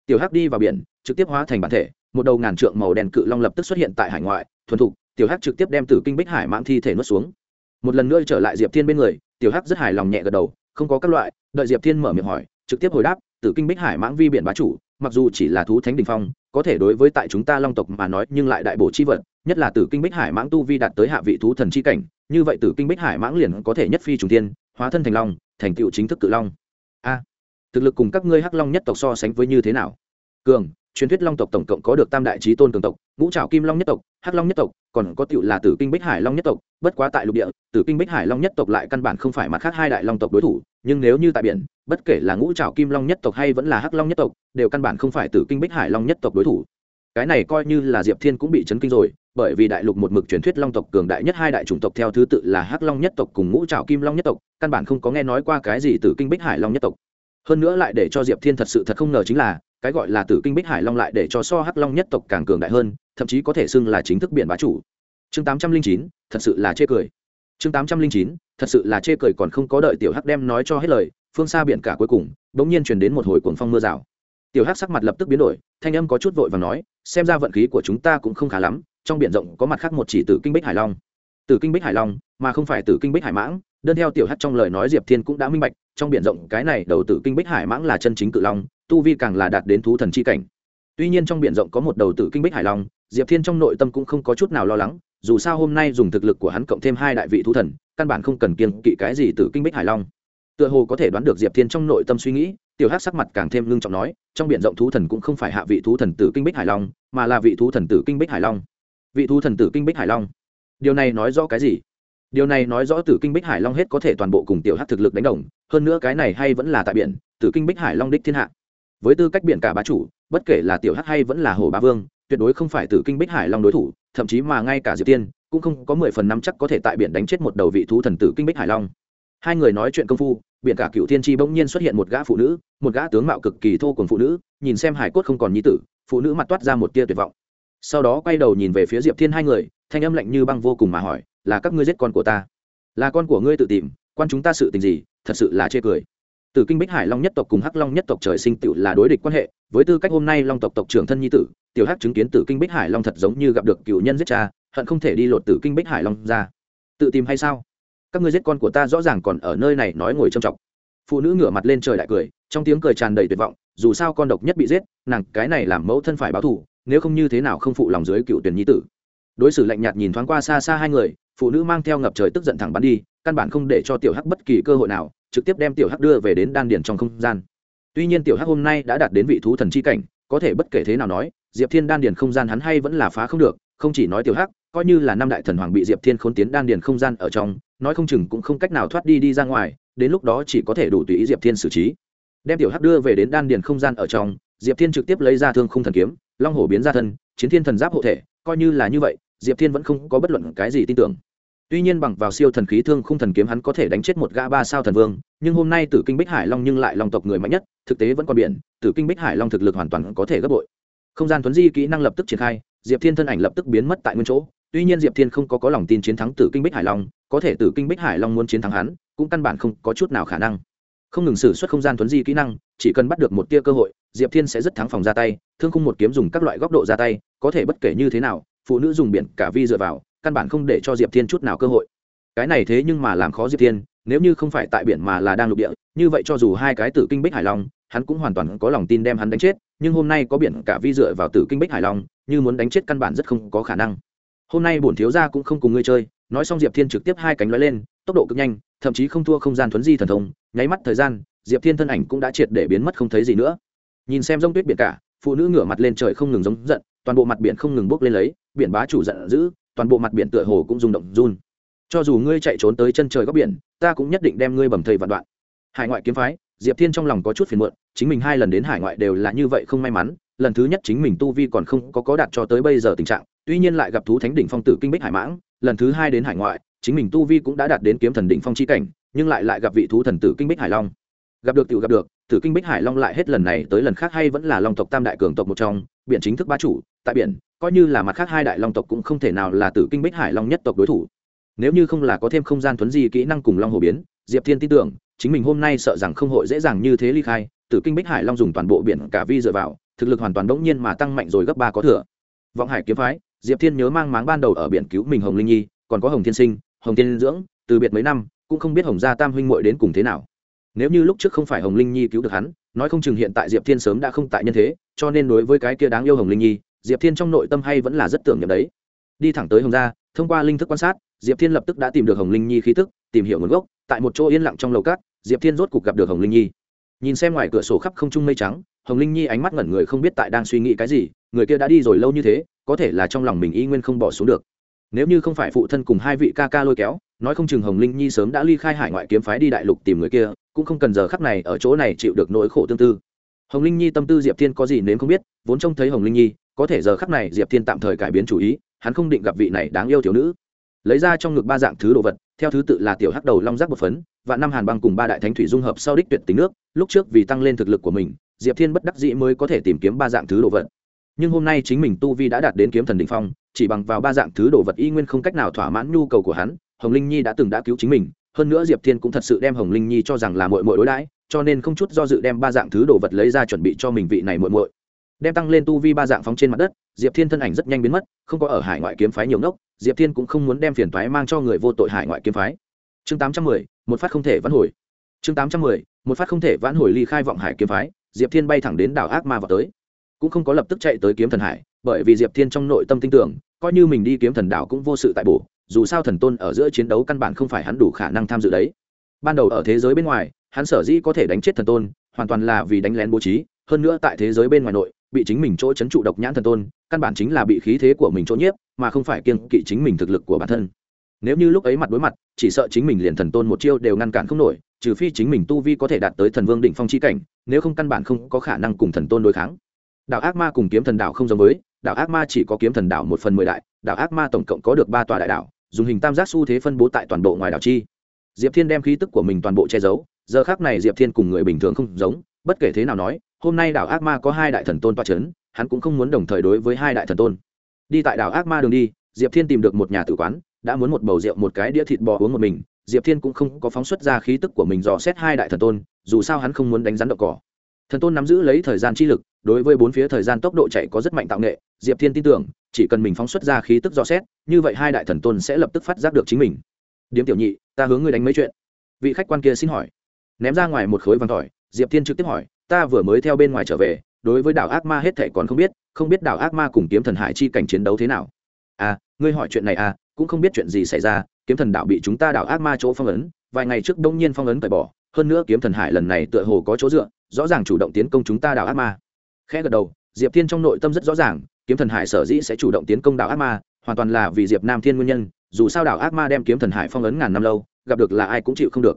Tiểu hắc đi vào biển, trực tiếp hóa thành bản thể, một đầu ngàn trượng màu đen cự long lập tức xuất hiện tại hải ngoại, thuần thục, tiểu hắc trực tiếp đem tử kinh bích hải mãng thi thể nuốt xuống. Một lần nữa trở lại diệp thiên bên người, tiểu hắc rất hài lòng nhẹ gật đầu, không có các loại, đợi diệp thiên mở miệng hỏi, trực tiếp hồi đáp, tử kinh bích hải mãng vi biển bá chủ, mặc dù chỉ là thú thánh đình phong, có thể đối với tại chúng ta long tộc mà nói nhưng lại đại bổ chi vật, nhất là tử kinh bích hải mãng tu vi đạt tới hạ vị thú thần chi cảnh như vậy tử kinh bích hải mãng liền có thể nhất phi trùng tiên hóa thân thành long, thành tựu chính thức cự long. A, thực lực cùng các ngươi hắc long nhất tộc so sánh với như thế nào? Cường, truyền thuyết long tộc tổng cộng có được tam đại trí tôn cường tộc, ngũ trảo kim long nhất tộc, hắc long nhất tộc, còn có tựu là tử kinh bích hải long nhất tộc, bất quá tại lục địa, tử kinh bích hải long nhất tộc lại căn bản không phải mặt khác hai đại long tộc đối thủ, nhưng nếu như tại biển, bất kể là ngũ trảo kim long nhất tộc hay vẫn là hắc long nhất tộc, đều căn bản không phải tử kinh bích hải long nhất tộc đối thủ cái này coi như là diệp thiên cũng bị chấn kinh rồi, bởi vì đại lục một mực truyền thuyết long tộc cường đại nhất hai đại chủng tộc theo thứ tự là hắc long nhất tộc cùng ngũ trảo kim long nhất tộc, căn bản không có nghe nói qua cái gì từ kinh bích hải long nhất tộc. Hơn nữa lại để cho diệp thiên thật sự thật không ngờ chính là, cái gọi là tử kinh bích hải long lại để cho so hắc long nhất tộc càng cường đại hơn, thậm chí có thể xưng là chính thức biển bá chủ. Chương tám trăm linh chín, thật sự là chê cười. Chương tám trăm linh chín, thật sự là chê cười còn không có đợi tiểu hắc đem nói cho hết lời, phương xa biển cả cuối cùng đ ỗ n g nhiên truyền đến một hồi cuồng phong mưa rào tiểu hắc sắc mặt lập tức biến đổi, thanh âm có chút vội và nói, xem ra vận khí của chúng ta cũng không khá lắm, trong biển rộng có mặt khác một chỉ tử kinh bích hải long. Tử kinh bích hải long, mà không phải tử kinh bích hải mãng, đơn theo tiểu hắc trong lời nói diệp thiên cũng đã minh bạch, trong biển rộng cái này đầu tử kinh bích hải mãng là chân chính cự long, tu vi càng là đạt đến thú thần chi cảnh. Tuy nhiên trong biển rộng có một đầu tử kinh bích hải long, diệp thiên trong nội tâm cũng không có chút nào lo lắng, dù sao hôm nay dùng thực lực của hắn cộng thêm hai đại vị thú thần, căn bản không cần kiên kỵ cái gì từ kinh bích hải long. Tựa hồ có thể đoán được diệp thiên trong nội tâm suy nghĩ tiểu Hắc sắc mặt càng thêm ngưng trọng nói, trong b i ể n rộng thú thần cũng không phải hạ vị thú thần tử kinh bích hải long, mà là vị thú thần tử kinh bích hải long. Vị thú thần tử kinh bích hải long. Điều này nói rõ cái gì? Điều này nói rõ tử kinh bích hải long hết có thể toàn bộ cùng tiểu Hắc thực lực đánh đồng, hơn nữa cái này hay vẫn là tại biển, tử kinh bích hải long đích thiên hạ. Với tư cách biển cả bá chủ, bất kể là tiểu Hắc hay vẫn là hồ bá vương, tuyệt đối không phải tử kinh bích hải long đối thủ, thậm chí mà ngay cả diệp tiên, cũng không có mười phần năm chắc có thể tại biển đánh chết một đầu vị thú thần tử kinh bích hải long hai người nói chuyện công phu, biển cả cựu thiên tri bỗng nhiên xuất hiện một gã phụ nữ, một gã tướng mạo cực kỳ thô cùng phụ nữ, nhìn xem hải cốt không còn nhi tử, phụ nữ mặt toát ra một tia tuyệt vọng. Sau đó quay đầu nhìn về phía diệp thiên hai người, thanh âm lạnh như băng vô cùng mà hỏi, là các ngươi giết con của ta? Là con của ngươi tự tìm, quan chúng ta sự tình gì, thật sự là chê cười. Từ kinh bích hải long nhất tộc cùng hắc long nhất tộc trời sinh tựu là đối địch quan hệ, với tư cách hôm nay long tộc tộc trưởng thân nhi tử, tiểu hắc chứng kiến tử kinh bích hải long thật giống như gặp được cựu nhân giết cha, hận không thể đi lột tử kinh bích hải long ra. Tự tìm hay sao? Các ngươi giết con của ta rõ ràng còn ở nơi này nói ngồi trầm trọng. Phụ nữ ngửa mặt lên trời đại cười, trong tiếng cười tràn đầy tuyệt vọng, dù sao con độc nhất bị giết, nàng cái này làm mẫu thân phải báo thù, nếu không như thế nào không phụ lòng dưới cựu tuyển nhi tử. Đối xử lạnh nhạt nhìn thoáng qua xa xa hai người, phụ nữ mang theo ngập trời tức giận thẳng bắn đi, căn bản không để cho tiểu hắc bất kỳ cơ hội nào, trực tiếp đem tiểu hắc đưa về đến đan điền trong không gian. Tuy nhiên tiểu hắc hôm nay đã đạt đến vị thú thần chi cảnh, có thể bất kể thế nào nói, diệp thiên đan điền không gian hắn hay vẫn là phá không được, không chỉ nói tiểu hắc coi như là năm đại thần hoàng bị diệp thiên khốn tiến đan điền không gian ở trong, nói không chừng cũng không cách nào thoát đi đi ra ngoài, đến lúc đó chỉ có thể đủ tùy ý diệp thiên xử trí. Đem tiểu hắc đưa về đến đan điền không gian ở trong, diệp thiên trực tiếp lấy ra thương khung thần kiếm, long hổ biến ra thân, chiến thiên thần giáp hộ thể, coi như là như vậy, diệp thiên vẫn không có bất luận cái gì tin tưởng. Tuy nhiên bằng vào siêu thần khí thương khung thần kiếm hắn có thể đánh chết một gã ba sao thần vương, nhưng hôm nay tử kinh bích hải long nhưng lại lòng tộc người mạnh nhất, thực tế vẫn còn biển, tử kinh bích hải long thực lực hoàn toàn có thể gấp bội. Không gian tuấn di kỹ năng lập tức triển khai, diệp thiên thân ảnh lập tức biến mất tại nguyên chỗ tuy nhiên diệp thiên không có có lòng tin chiến thắng tử kinh bích hải long, có thể tử kinh bích hải long muốn chiến thắng hắn, cũng căn bản không có chút nào khả năng. Không ngừng xử suất không gian tuấn di kỹ năng, chỉ cần bắt được một tia cơ hội, diệp thiên sẽ rất thắng phòng ra tay, thương khung một kiếm dùng các loại góc độ ra tay, có thể bất kể như thế nào, phụ nữ dùng biển cả vi dựa vào, căn bản không để cho diệp thiên chút nào cơ hội. Cái này thế nhưng mà làm khó diệp thiên, nếu như không phải tại biển mà là đang lục địa, như vậy cho dù hai cái tử kinh bích hải long, hắn cũng hoàn toàn có lòng tin đem hắn đánh chết, nhưng hôm nay có biển cả vi dựa vào tử kinh bích hải long, như muốn đánh chết căn bản rất không có khả năng hôm nay bổn thiếu gia cũng không cùng ngươi chơi, nói xong diệp thiên trực tiếp hai cánh lói lên, tốc độ cực nhanh, thậm chí không thua không gian thuấn di thần thông, nháy mắt thời gian, diệp thiên thân ảnh cũng đã triệt để biến mất không thấy gì nữa. Nhìn xem rông tuyết biển cả, phụ nữ ngửa mặt lên trời không ngừng giống giận, toàn bộ mặt biển không ngừng bốc lên lấy, biển bá chủ giận dữ, toàn bộ mặt biển tựa hồ cũng rung động run. Cho dù ngươi chạy trốn tới chân trời góc biển, ta cũng nhất định đem ngươi bầm thây vạn đoạn. Hải ngoại kiếm phái, diệp thiên trong lòng có chút phiền muộn, chính mình hai lần đến hải ngoại đều là như vậy không may mắn, lần thứ nhất chính mình tu vi còn không có có đạt cho tới bây giờ tình trạng tuy nhiên lại gặp thú thánh đỉnh phong tử kinh bích hải mãng, lần thứ hai đến hải ngoại, chính mình tu vi cũng đã đạt đến kiếm thần đỉnh phong chi cảnh, nhưng lại lại gặp vị thú thần tử kinh bích hải long. Gặp được tiểu gặp được, tử kinh bích hải long lại hết lần này tới lần khác hay vẫn là long tộc tam đại cường tộc một trong, biển chính thức ba chủ, tại biển, coi như là mặt khác hai đại long tộc cũng không thể nào là tử kinh bích hải long nhất tộc đối thủ. Nếu như không là có thêm không gian thuấn di kỹ năng cùng long hồ biến, diệp thiên tin tưởng, chính mình hôm nay sợ rằng không hội dễ dàng như thế ly khai, tử kinh bích hải long dùng toàn bộ biển cả vi dựa vào, thực lực hoàn toàn đống nhiên mà tăng mạnh rồi gấp ba có thừa. Vọng hải kiếm phái diệp thiên nhớ mang máng ban đầu ở biển cứu mình hồng linh nhi, còn có hồng thiên sinh, hồng thiên dưỡng, từ biệt mấy năm, cũng không biết hồng gia tam huynh muội đến cùng thế nào. Nếu như lúc trước không phải hồng linh nhi cứu được hắn, nói không chừng hiện tại diệp thiên sớm đã không tại nhân thế, cho nên đối với cái kia đáng yêu hồng linh nhi, diệp thiên trong nội tâm hay vẫn là rất tưởng nhầm đấy. Đi thẳng tới hồng gia, thông qua linh thức quan sát, diệp thiên lập tức đã tìm được hồng linh nhi khí thức tìm hiểu nguồn gốc, tại một chỗ yên lặng trong lầu cát, diệp thiên rốt cục gặp được hồng linh nhi. Nhìn xem ngoài cửa sổ khắp không trung mây trắng, hồng linh nhi ánh mắt ngẩn người không biết tại đang suy nghĩ cái gì, người kia đã đi rồi lâu như thế có thể là trong lòng mình y nguyên không bỏ xuống được. Nếu như không phải phụ thân cùng hai vị ca ca lôi kéo, nói không chừng hồng linh nhi sớm đã ly khai hải ngoại kiếm phái đi đại lục tìm người kia, cũng không cần giờ khắc này ở chỗ này chịu được nỗi khổ tương tư. Hồng linh nhi tâm tư diệp thiên có gì nếm không biết, vốn trông thấy hồng linh nhi, có thể giờ khắc này diệp thiên tạm thời cải biến chủ ý, hắn không định gặp vị này đáng yêu thiếu nữ. Lấy ra trong ngực ba dạng thứ đồ vật, theo thứ tự là tiểu hắc đầu long giác một phấn và năm hàn băng cùng ba đại thánh thủy dung hợp sau đích tuyệt tính nước, lúc trước vì tăng lên thực lực của mình, diệp thiên bất đắc dĩ mới có thể tìm kiếm ba dạng thứ đồ vật nhưng hôm nay chính mình tu vi đã đạt đến kiếm thần đ ỉ n h phong, chỉ bằng vào ba dạng thứ đồ vật y nguyên không cách nào thỏa mãn nhu cầu của hắn, hồng linh nhi đã từng đã cứu chính mình, hơn nữa diệp thiên cũng thật sự đem hồng linh nhi cho rằng là mội mội đối đãi, cho nên không chút do dự đem ba dạng thứ đồ vật lấy ra chuẩn bị cho mình vị này mội mội đem tăng lên tu vi ba dạng phóng trên mặt đất, diệp thiên thân ảnh rất nhanh biến mất, không có ở hải ngoại kiếm phái nhiều ngốc, diệp thiên cũng không muốn đem phiền toái mang cho người vô tội hải ngoại kiếm phái. Chương tám trăm mười, một phát không thể vãn hồi. Chương tám trăm mười, một phát không thể vãn hồi ly khai vọng hải kiếm phái, diệp thiên bay thẳng đến đảo ác ma vào tới cũng không có lập tức chạy tới kiếm thần hải, bởi vì diệp thiên trong nội tâm tin tưởng, coi như mình đi kiếm thần đảo cũng vô sự tại bổ, dù sao thần tôn ở giữa chiến đấu căn bản không phải hắn đủ khả năng tham dự đấy. Ban đầu ở thế giới bên ngoài, hắn sở dĩ có thể đánh chết thần tôn, hoàn toàn là vì đánh lén bố trí, hơn nữa tại thế giới bên ngoài nội, bị chính mình chỗ chấn trụ độc nhãn thần tôn, căn bản chính là bị khí thế của mình chỗ nhiếp, mà không phải kiêng kỵ chính mình thực lực của bản thân. Nếu như lúc ấy mặt đối mặt, chỉ sợ chính mình liền thần tôn một chiêu đều ngăn cản không nổi, trừ phi chính mình tu vi có thể đạt tới thần vương đỉnh phong chi cảnh, nếu không căn bản không có khả năng cùng thần tôn đối kháng. Đảo ác ma cùng kiếm thần đảo không giống với đảo ác ma chỉ có kiếm thần đảo một phần mười đại đảo ác ma tổng cộng có được ba tòa đại đảo, dùng hình tam giác xu thế phân bố tại toàn bộ ngoài đảo chi. Diệp thiên đem khí tức của mình toàn bộ che giấu giờ khác này diệp thiên cùng người bình thường không giống bất kể thế nào nói hôm nay đảo ác ma có hai đại thần tôn toa c h ấ n hắn cũng không muốn đồng thời đối với hai đại thần tôn. Đi tại đảo ác ma đường đi diệp thiên tìm được một nhà tử quán đã muốn một bầu rượu một cái đĩa thịt bò uống một mình. Diệp thiên cũng không có phóng xuất ra khí tức của mình dò xét hai đại thần tôn dù sao hắn không muốn đánh rắn đậu cỏ thần tôn nắm giữ lấy thời gian chi lực, đối với bốn phía thời gian tốc độ chạy có rất mạnh tạo nghệ, diệp thiên tin tưởng, chỉ cần mình phóng xuất ra khí tức dò xét, như vậy hai đại thần tôn sẽ lập tức phát giác được chính mình. Điếm tiểu nhị, ta hướng ngươi đánh mấy chuyện? Vị khách quan kia xin hỏi. Ném ra ngoài một khối vàng tỏi, diệp thiên trực tiếp hỏi, ta vừa mới theo bên ngoài trở về, đối với đảo ác ma hết thệ còn không biết không biết đảo ác ma cùng kiếm thần hải chi cảnh chiến đấu thế nào. À ngươi hỏi chuyện này à cũng không biết chuyện gì xảy ra, kiếm thần đảo bị chúng ta đảo ác ma chỗ phong ấn, vài ngày trước đông nhiên phong ấn cởi bỏ, hơn nữa kiếm thần hải lần này tựa hồ có chỗ dựa rõ ràng chủ động tiến công chúng ta đảo ác ma. Khẽ gật đầu, diệp thiên trong nội tâm rất rõ ràng, kiếm thần hải sở dĩ sẽ chủ động tiến công đảo ác ma, hoàn toàn là vì diệp nam thiên nguyên nhân, dù sao đảo ác ma đem kiếm thần hải phong ấn ngàn năm lâu, gặp được là ai cũng chịu không được.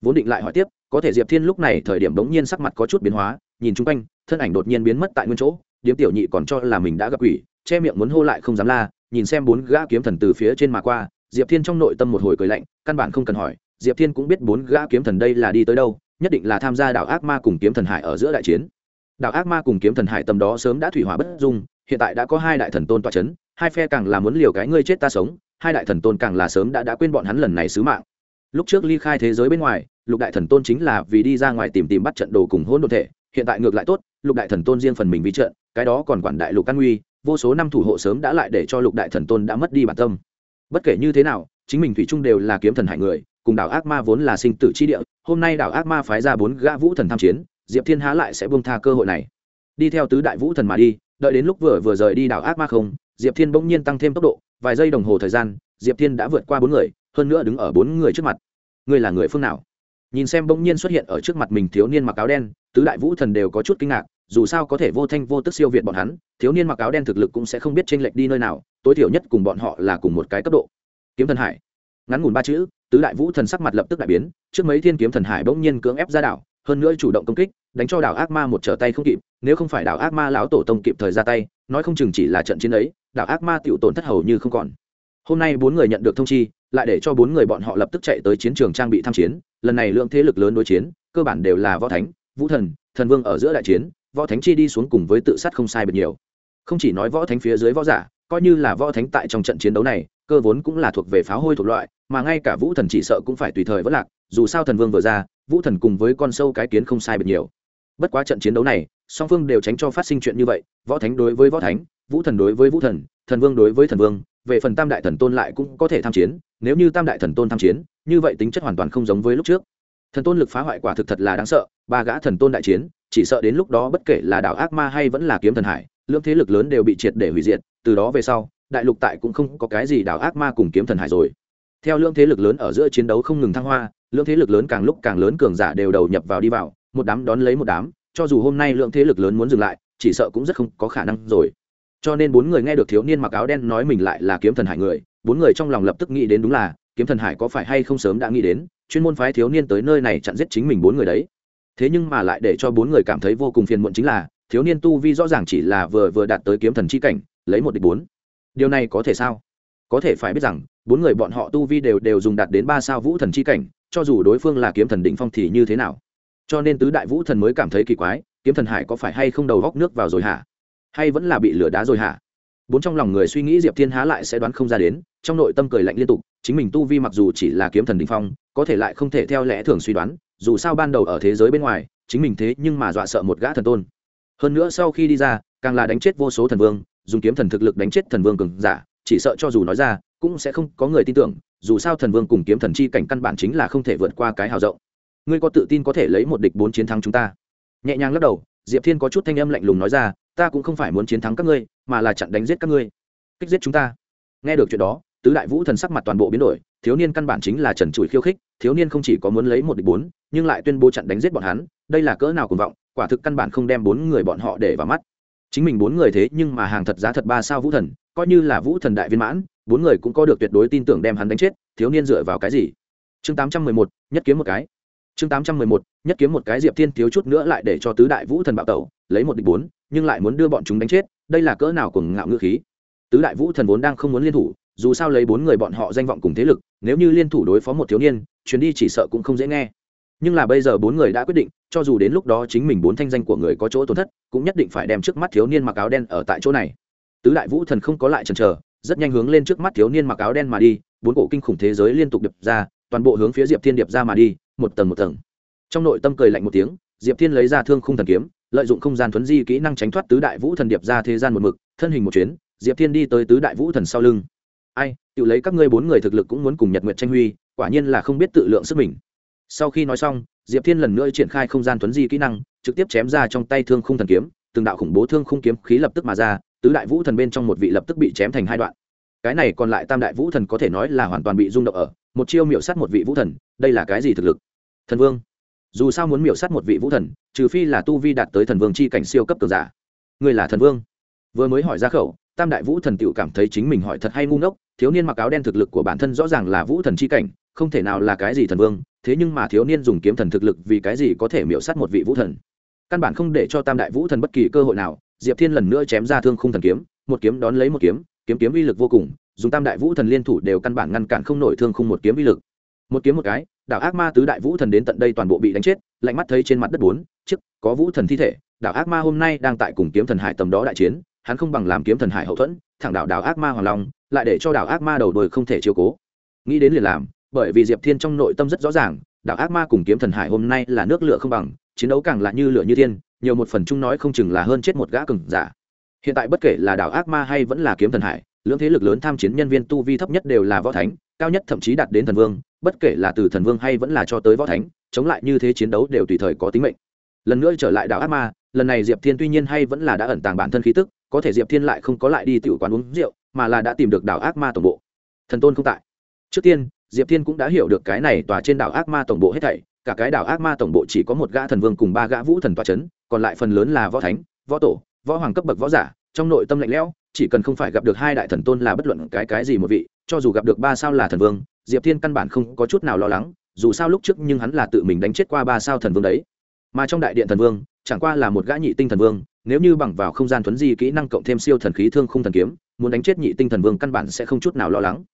Vốn định lại hỏi tiếp, có thể diệp thiên lúc này thời điểm bỗng nhiên sắc mặt có chút biến hóa, nhìn chung quanh, thân ảnh đột nhiên biến mất tại nguyên chỗ, điếm tiểu nhị còn cho là mình đã gặp quỷ, che miệng muốn hô lại không dám la, nhìn xem bốn gã kiếm thần từ phía trên mà qua, diệp thiên trong nội tâm một hồi cười lạnh, căn bản không cần hỏi, diệp thiên cũng biết bốn gã kiếm thần đây là đi tới đâu nhất định là tham gia đảo ác ma cùng kiếm thần hải ở giữa đại chiến. Đảo ác ma cùng kiếm thần hải tầm đó sớm đã thủy hỏa bất dung, hiện tại đã có hai đại thần tôn toa c h ấ n hai phe càng là muốn liều cái ngươi chết ta sống, hai đại thần tôn càng là sớm đã đã quên bọn hắn lần này sứ mạng. Lúc trước ly khai thế giới bên ngoài, lục đại thần tôn chính là vì đi ra ngoài tìm tìm bắt trận đồ cùng hôn đ thể, hiện tại ngược lại tốt, lục đại thần tôn riêng phần mình vi trận, cái đó còn quản đại lục căn nguy, vô số năm thủ hộ sớm đã lại để cho lục đại thần tôn đã mất đi bản tâm. Bất kể như thế nào, chính mình thủy chung đều là kiếm thần hải người cùng đảo ác ma vốn là sinh tử chi địa, hôm nay đảo ác ma phái ra bốn gã vũ thần tham chiến, diệp thiên há lại sẽ buông tha cơ hội này. Đi theo tứ đại vũ thần mà đi, đợi đến lúc vừa vừa rời đi đảo ác ma không, diệp thiên bỗng nhiên tăng thêm tốc độ, vài giây đồng hồ thời gian, diệp thiên đã vượt qua bốn người, hơn nữa đứng ở bốn người trước mặt. Ngươi là người phương nào? Nhìn xem bỗng nhiên xuất hiện ở trước mặt mình thiếu niên mặc áo đen, tứ đại vũ thần đều có chút kinh ngạc, dù sao có thể vô thanh vô tức siêu việt bọn hắn, thiếu niên mặc áo đen thực lực cũng sẽ không biết tranh lệch đi nơi nào, tối thiểu nhất cùng bọn họ là cùng một cái cấp độ. Kiếm thần hải ngắn ngủn ba chữ, tứ đại vũ thần sắc mặt lập tức đại biến, trước mấy thiên kiếm thần hải bỗng nhiên cưỡng ép ra đảo, hơn nữa chủ động công kích, đánh cho đảo ác ma một trở tay không kịp, nếu không phải đảo ác ma lão tổ tông kịp thời ra tay, nói không chừng chỉ là trận chiến ấy, đảo ác ma tựu tổn thất hầu như không còn. Hôm nay bốn người nhận được thông chi, lại để cho bốn người bọn họ lập tức chạy tới chiến trường trang bị tham chiến, lần này lượng thế lực lớn đối chiến, cơ bản đều là võ thánh, vũ thần thần vương ở giữa đại chiến, võ thánh chi đi xuống cùng với tự sát không sai biệt nhiều. Không chỉ nói võ thánh phía dưới võ giả, coi như là võ thánh tại trong trận chiến đấu này cơ vốn cũng là thuộc về pháo hôi thuộc loại, mà ngay cả vũ thần chỉ sợ cũng phải tùy thời vất lạc, dù sao thần vương vừa ra, vũ thần cùng với con sâu cái kiến không sai biệt nhiều. Bất quá trận chiến đấu này, song phương đều tránh cho phát sinh chuyện như vậy, võ thánh đối với võ thánh, vũ thần đối với vũ thần thần vương đối với thần vương, về phần tam đại thần tôn lại cũng có thể tham chiến, nếu như tam đại thần tôn tham chiến, như vậy tính chất hoàn toàn không giống với lúc trước. Thần tôn lực phá hoại quả thực thật là đáng sợ, ba gã thần tôn đại chiến, chỉ sợ đến lúc đó bất kể là đảo ác ma hay vẫn là kiếm thần hải, lượng thế lực lớn đều bị triệt để hủy diệt, từ đó về sau đại lục tại cũng không có cái gì đảo ác ma cùng kiếm thần hải rồi. Theo lượng thế lực lớn ở giữa chiến đấu không ngừng thăng hoa lượng thế lực lớn càng lúc càng lớn cường giả đều đầu nhập vào đi vào, một đám đón lấy một đám, cho dù hôm nay lượng thế lực lớn muốn dừng lại, chỉ sợ cũng rất không có khả năng rồi. Cho nên bốn người nghe được thiếu niên mặc áo đen nói mình lại là kiếm thần hải người, bốn người trong lòng lập tức nghĩ đến đúng là, kiếm thần hải có phải hay không sớm đã nghĩ đến, chuyên môn phái thiếu niên tới nơi này chặn giết chính mình bốn người đấy. Thế nhưng mà lại để cho bốn người cảm thấy vô cùng phiền muộn chính là, thiếu niên tu vi rõ ràng chỉ là vừa vừa đạt tới kiếm thần chi cảnh, lấy một địch bốn điều này có thể sao? Có thể phải biết rằng, bốn người bọn họ tu vi đều đều dùng đạt đến ba sao vũ thần chi cảnh, cho dù đối phương là kiếm thần định phong thì như thế nào? Cho nên tứ đại vũ thần mới cảm thấy kỳ quái, kiếm thần hải có phải hay không đầu góc nước vào rồi hả? Hay vẫn là bị lửa đá rồi hả? Bốn trong lòng người suy nghĩ diệp thiên há lại sẽ đoán không ra đến, trong nội tâm cười lạnh liên tục, chính mình tu vi mặc dù chỉ là kiếm thần định phong, có thể lại không thể theo lẽ thường suy đoán, dù sao ban đầu ở thế giới bên ngoài, chính mình thế nhưng mà dọa sợ một gã thần tôn. Hơn nữa sau khi đi ra, càng là đánh chết vô số thần vương dùng kiếm thần thực lực đánh chết thần vương cường giả, chỉ sợ cho dù nói ra, cũng sẽ không có người tin tưởng, dù sao thần vương cùng kiếm thần chi cảnh căn bản chính là không thể vượt qua cái hào rộng. Ngươi có tự tin có thể lấy một địch bốn chiến thắng chúng ta? Nhẹ nhàng lắc đầu, diệp thiên có chút thanh âm lạnh lùng nói ra, ta cũng không phải muốn chiến thắng các ngươi, mà là chặn đánh giết các ngươi. Kích giết chúng ta. Nghe được chuyện đó, tứ đại vũ thần sắc mặt toàn bộ biến đổi, thiếu niên căn bản chính là trần trụi khiêu khích, thiếu niên không chỉ có muốn lấy một địch bốn, nhưng lại tuyên bố chặn đánh giết bọn hắn, đây là cỡ nào cuồng vọng, quả thực căn bản không đem bốn người bọn họ để vào mắt chính mình bốn người thế nhưng mà hàng thật giá thật ba sao vũ thần, coi như là vũ thần đại viên mãn, bốn người cũng có được tuyệt đối tin tưởng đem hắn đánh chết, thiếu niên dựa vào cái gì? Chương tám trăm mười một, nhất kiếm một cái. Chương tám trăm mười một, nhất kiếm một cái diệp thiên thiếu chút nữa lại để cho tứ đại vũ thần bạo tẩu, lấy một địch bốn, nhưng lại muốn đưa bọn chúng đánh chết, đây là cỡ nào cùng ngạo ngữ khí? Tứ đại vũ thần vốn đang không muốn liên thủ, dù sao lấy bốn người bọn họ danh vọng cùng thế lực, nếu như liên thủ đối phó một thiếu niên, chuyến đi chỉ sợ cũng không dễ nghe nhưng là bây giờ bốn người đã quyết định, cho dù đến lúc đó chính mình bốn thanh danh của người có chỗ tổn thất, cũng nhất định phải đem trước mắt thiếu niên mặc áo đen ở tại chỗ này. Tứ đại vũ thần không có lại chần chờ, rất nhanh hướng lên trước mắt thiếu niên mặc áo đen mà đi, bốn cổ kinh khủng thế giới liên tục điệp ra, toàn bộ hướng phía diệp thiên điệp ra mà đi, một tầng một tầng. Trong nội tâm cười lạnh một tiếng, diệp thiên lấy ra thương khung thần kiếm, lợi dụng không gian thuấn di kỹ năng tránh thoát tứ đại vũ thần điệp ra thế gian một mực, thân hình một chuyến, diệp thiên đi tới tứ đại vũ thần sau lưng. Ai, tự lấy các ngươi bốn người thực lực cũng muốn cùng nhật nguyện tranh huy, quả nhiên là không biết tự lượng sức mình sau khi nói xong, diệp thiên lần nữa triển khai không gian thuấn di kỹ năng, trực tiếp chém ra trong tay thương khung thần kiếm, từng đạo khủng bố thương khung kiếm khí lập tức mà ra, tứ đại vũ thần bên trong một vị lập tức bị chém thành hai đoạn. Cái này còn lại tam đại vũ thần có thể nói là hoàn toàn bị rung động ở, một chiêu miệu sát một vị vũ thần, đây là cái gì thực lực? Thần vương. Dù sao muốn miểu sát một vị vũ thần, trừ phi là tu vi đạt tới thần vương c h i cảnh siêu cấp cường giả. Người là thần vương. Vừa mới hỏi ra khẩu, tam đại vũ thần t cảm thấy chính mình hỏi thật hay ngu ngốc, thiếu niên mặc áo đen thực lực của bản thân rõ ràng là vũ thần c h i cảnh, không thể nào là cái gì thần vương thế nhưng mà thiếu niên dùng kiếm thần thực lực vì cái gì có thể miểu sát một vị vũ thần? Căn bản không để cho tam đại vũ thần bất kỳ cơ hội nào, diệp thiên lần nữa chém ra thương khung thần kiếm, một kiếm đón lấy một kiếm kiếm kiếm uy lực vô cùng, dùng tam đại vũ thần liên thủ đều căn bản ngăn cản không nổi thương khung một kiếm uy lực. Một kiếm một cái, đảo ác ma tứ đại vũ thần đến tận đây toàn bộ bị đánh chết, lạnh mắt thấy trên mặt đất bốn chức có vũ thần thi thể, đảo ác ma hôm nay đang tại cùng kiếm thần hải tầm đó đại chiến, hắn không bằng làm kiếm thần hải hậu thuẫn, thẳng đảo đảo ác ma hoàng long, lại để cho đảo ác ma đầu đuôi không thể chiếu cố. Nghĩ đến liền làm bởi vì diệp thiên trong nội tâm rất rõ ràng đảo ác ma cùng kiếm thần hải hôm nay là nước lửa không bằng, chiến đấu càng là như lửa như thiên, nhiều một phần chung nói không chừng là hơn chết một gã cừng giả. Hiện tại bất kể là đảo ác ma hay vẫn là kiếm thần hải, lưỡng thế lực lớn tham chiến nhân viên tu vi thấp nhất đều là võ thánh, cao nhất thậm chí đạt đến thần vương, bất kể là từ thần vương hay vẫn là cho tới võ thánh, chống lại như thế chiến đấu đều tùy thời có tính mệnh. Lần nữa trở lại đảo ác ma, lần này diệp thiên tuy nhiên hay vẫn là đã ẩn tàng bản thân khí tức, có thể diệp thiên lại không có lại đi tiểu quán uống rượu, mà là đã tìm được đảo ác ma tổng bộ. Thần tôn không tại. Trước tiên diệp thiên cũng đã hiểu được cái này tòa trên đảo ác ma tổng bộ hết thảy, cả cái đảo ác ma tổng bộ chỉ có một gã thần vương cùng ba gã vũ thần tòa c h ấ n còn lại phần lớn là võ thánh, võ tổ, võ hoàng cấp bậc võ giả, trong nội tâm lạnh lẽo, chỉ cần không phải gặp được hai đại thần tôn là bất luận cái cái gì một vị, cho dù gặp được ba sao là thần vương, diệp thiên căn bản không có chút nào lo lắng, dù sao lúc trước nhưng hắn là tự mình đánh chết qua ba sao thần vương đấy. Mà trong đại điện thần vương, chẳng qua là một gã nhị tinh thần vương, nếu như bằng vào không gian thuấn di kỹ năng cộng thêm siêu thần khí thương không thần kiếm, muốn đánh chết nhị tinh thần vương căn bản sẽ không chút nào lo lắng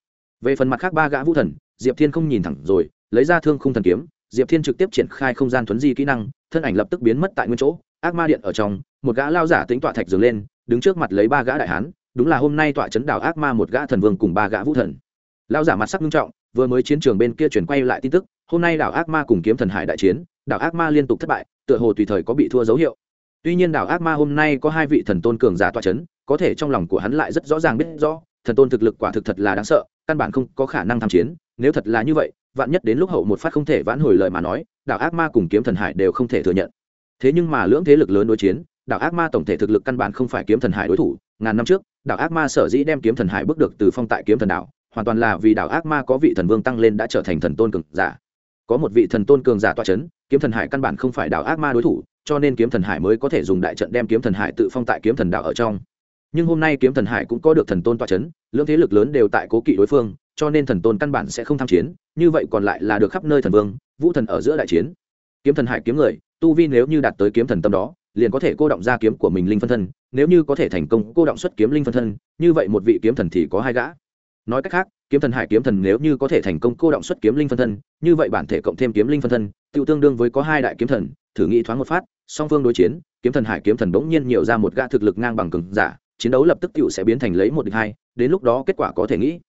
về phần mặt khác ba gã vũ thần, diệp thiên không nhìn thẳng rồi, lấy ra thương khung thần kiếm, diệp thiên trực tiếp triển khai không gian thuấn di kỹ năng, thân ảnh lập tức biến mất tại nguyên chỗ, ác ma điện ở trong, một gã lao giả tính tọa thạch dừng lên, đứng trước mặt lấy ba gã đại hán, đúng là hôm nay tọa chấn đảo ác ma một gã thần vương cùng ba gã vũ thần. Lao giả mặt sắc nghiêm trọng, vừa mới chiến trường bên kia chuyển quay lại tin tức, hôm nay đảo ác ma cùng kiếm thần hải đại chiến, đảo ác ma liên tục thất bại, tựa hồ tùy thời có bị thua dấu hiệu. Tuy nhiên đảo ác ma hôm nay có hai vị thần tôn cường giả tọa chấn, có thể trong lòng của hắn lại rất rõ ràng biết rõ thần tôn thực lực quả thực thật là đáng sợ, căn bản không có khả năng tham chiến, nếu thật là như vậy, vạn nhất đến lúc hậu một phát không thể vãn hồi lời mà nói, đảo ác ma cùng kiếm thần hải đều không thể thừa nhận. Thế nhưng mà lưỡng thế lực lớn đối chiến, đảo ác ma tổng thể thực lực căn bản không phải kiếm thần hải đối thủ, ngàn năm trước, đảo ác ma sở dĩ đem kiếm thần hải bước được từ phong tại kiếm thần đảo, hoàn toàn là vì đảo ác ma có vị thần vương tăng lên đã trở thành thần tôn cường giả. Có một vị thần tôn cường giả toa c h ấ n kiếm thần hải căn bản không phải đảo ác ma đối thủ, cho nên kiếm thần hải mới có thể dùng đại trận đem kiếm thần hải tự phong tại kiếm thần đảo ở trong nhưng hôm nay kiếm thần hải cũng có được thần tôn toa c h ấ n lưỡng thế lực lớn đều tại cố kỵ đối phương, cho nên thần tôn căn bản sẽ không tham chiến, như vậy còn lại là được khắp nơi thần vương, vũ thần ở giữa đại chiến. Kiếm thần hải kiếm người, tu vi nếu như đạt tới kiếm thần tâm đó, liền có thể cô động ra kiếm của mình linh phân thân, nếu như có thể thành công cô động xuất kiếm linh phân thân, như vậy một vị kiếm thần thì có hai gã. Nói cách khác, kiếm thần hải kiếm thần nếu như có thể thành công cô động xuất kiếm linh phân thân, như vậy bản thể cộng thêm kiếm linh phân thân tự tương đương với có hai đại kiếm thần, thử nghĩ thoáng một phát, song phương đối chiến, kiếm thần hải kiếm thần bỗng nhiên nhiều ra một gã thực lực ngang bằng cường giả chiến đấu lập tức tự sẽ biến thành lấy một địch hai, đến lúc đó kết quả có thể nghĩ.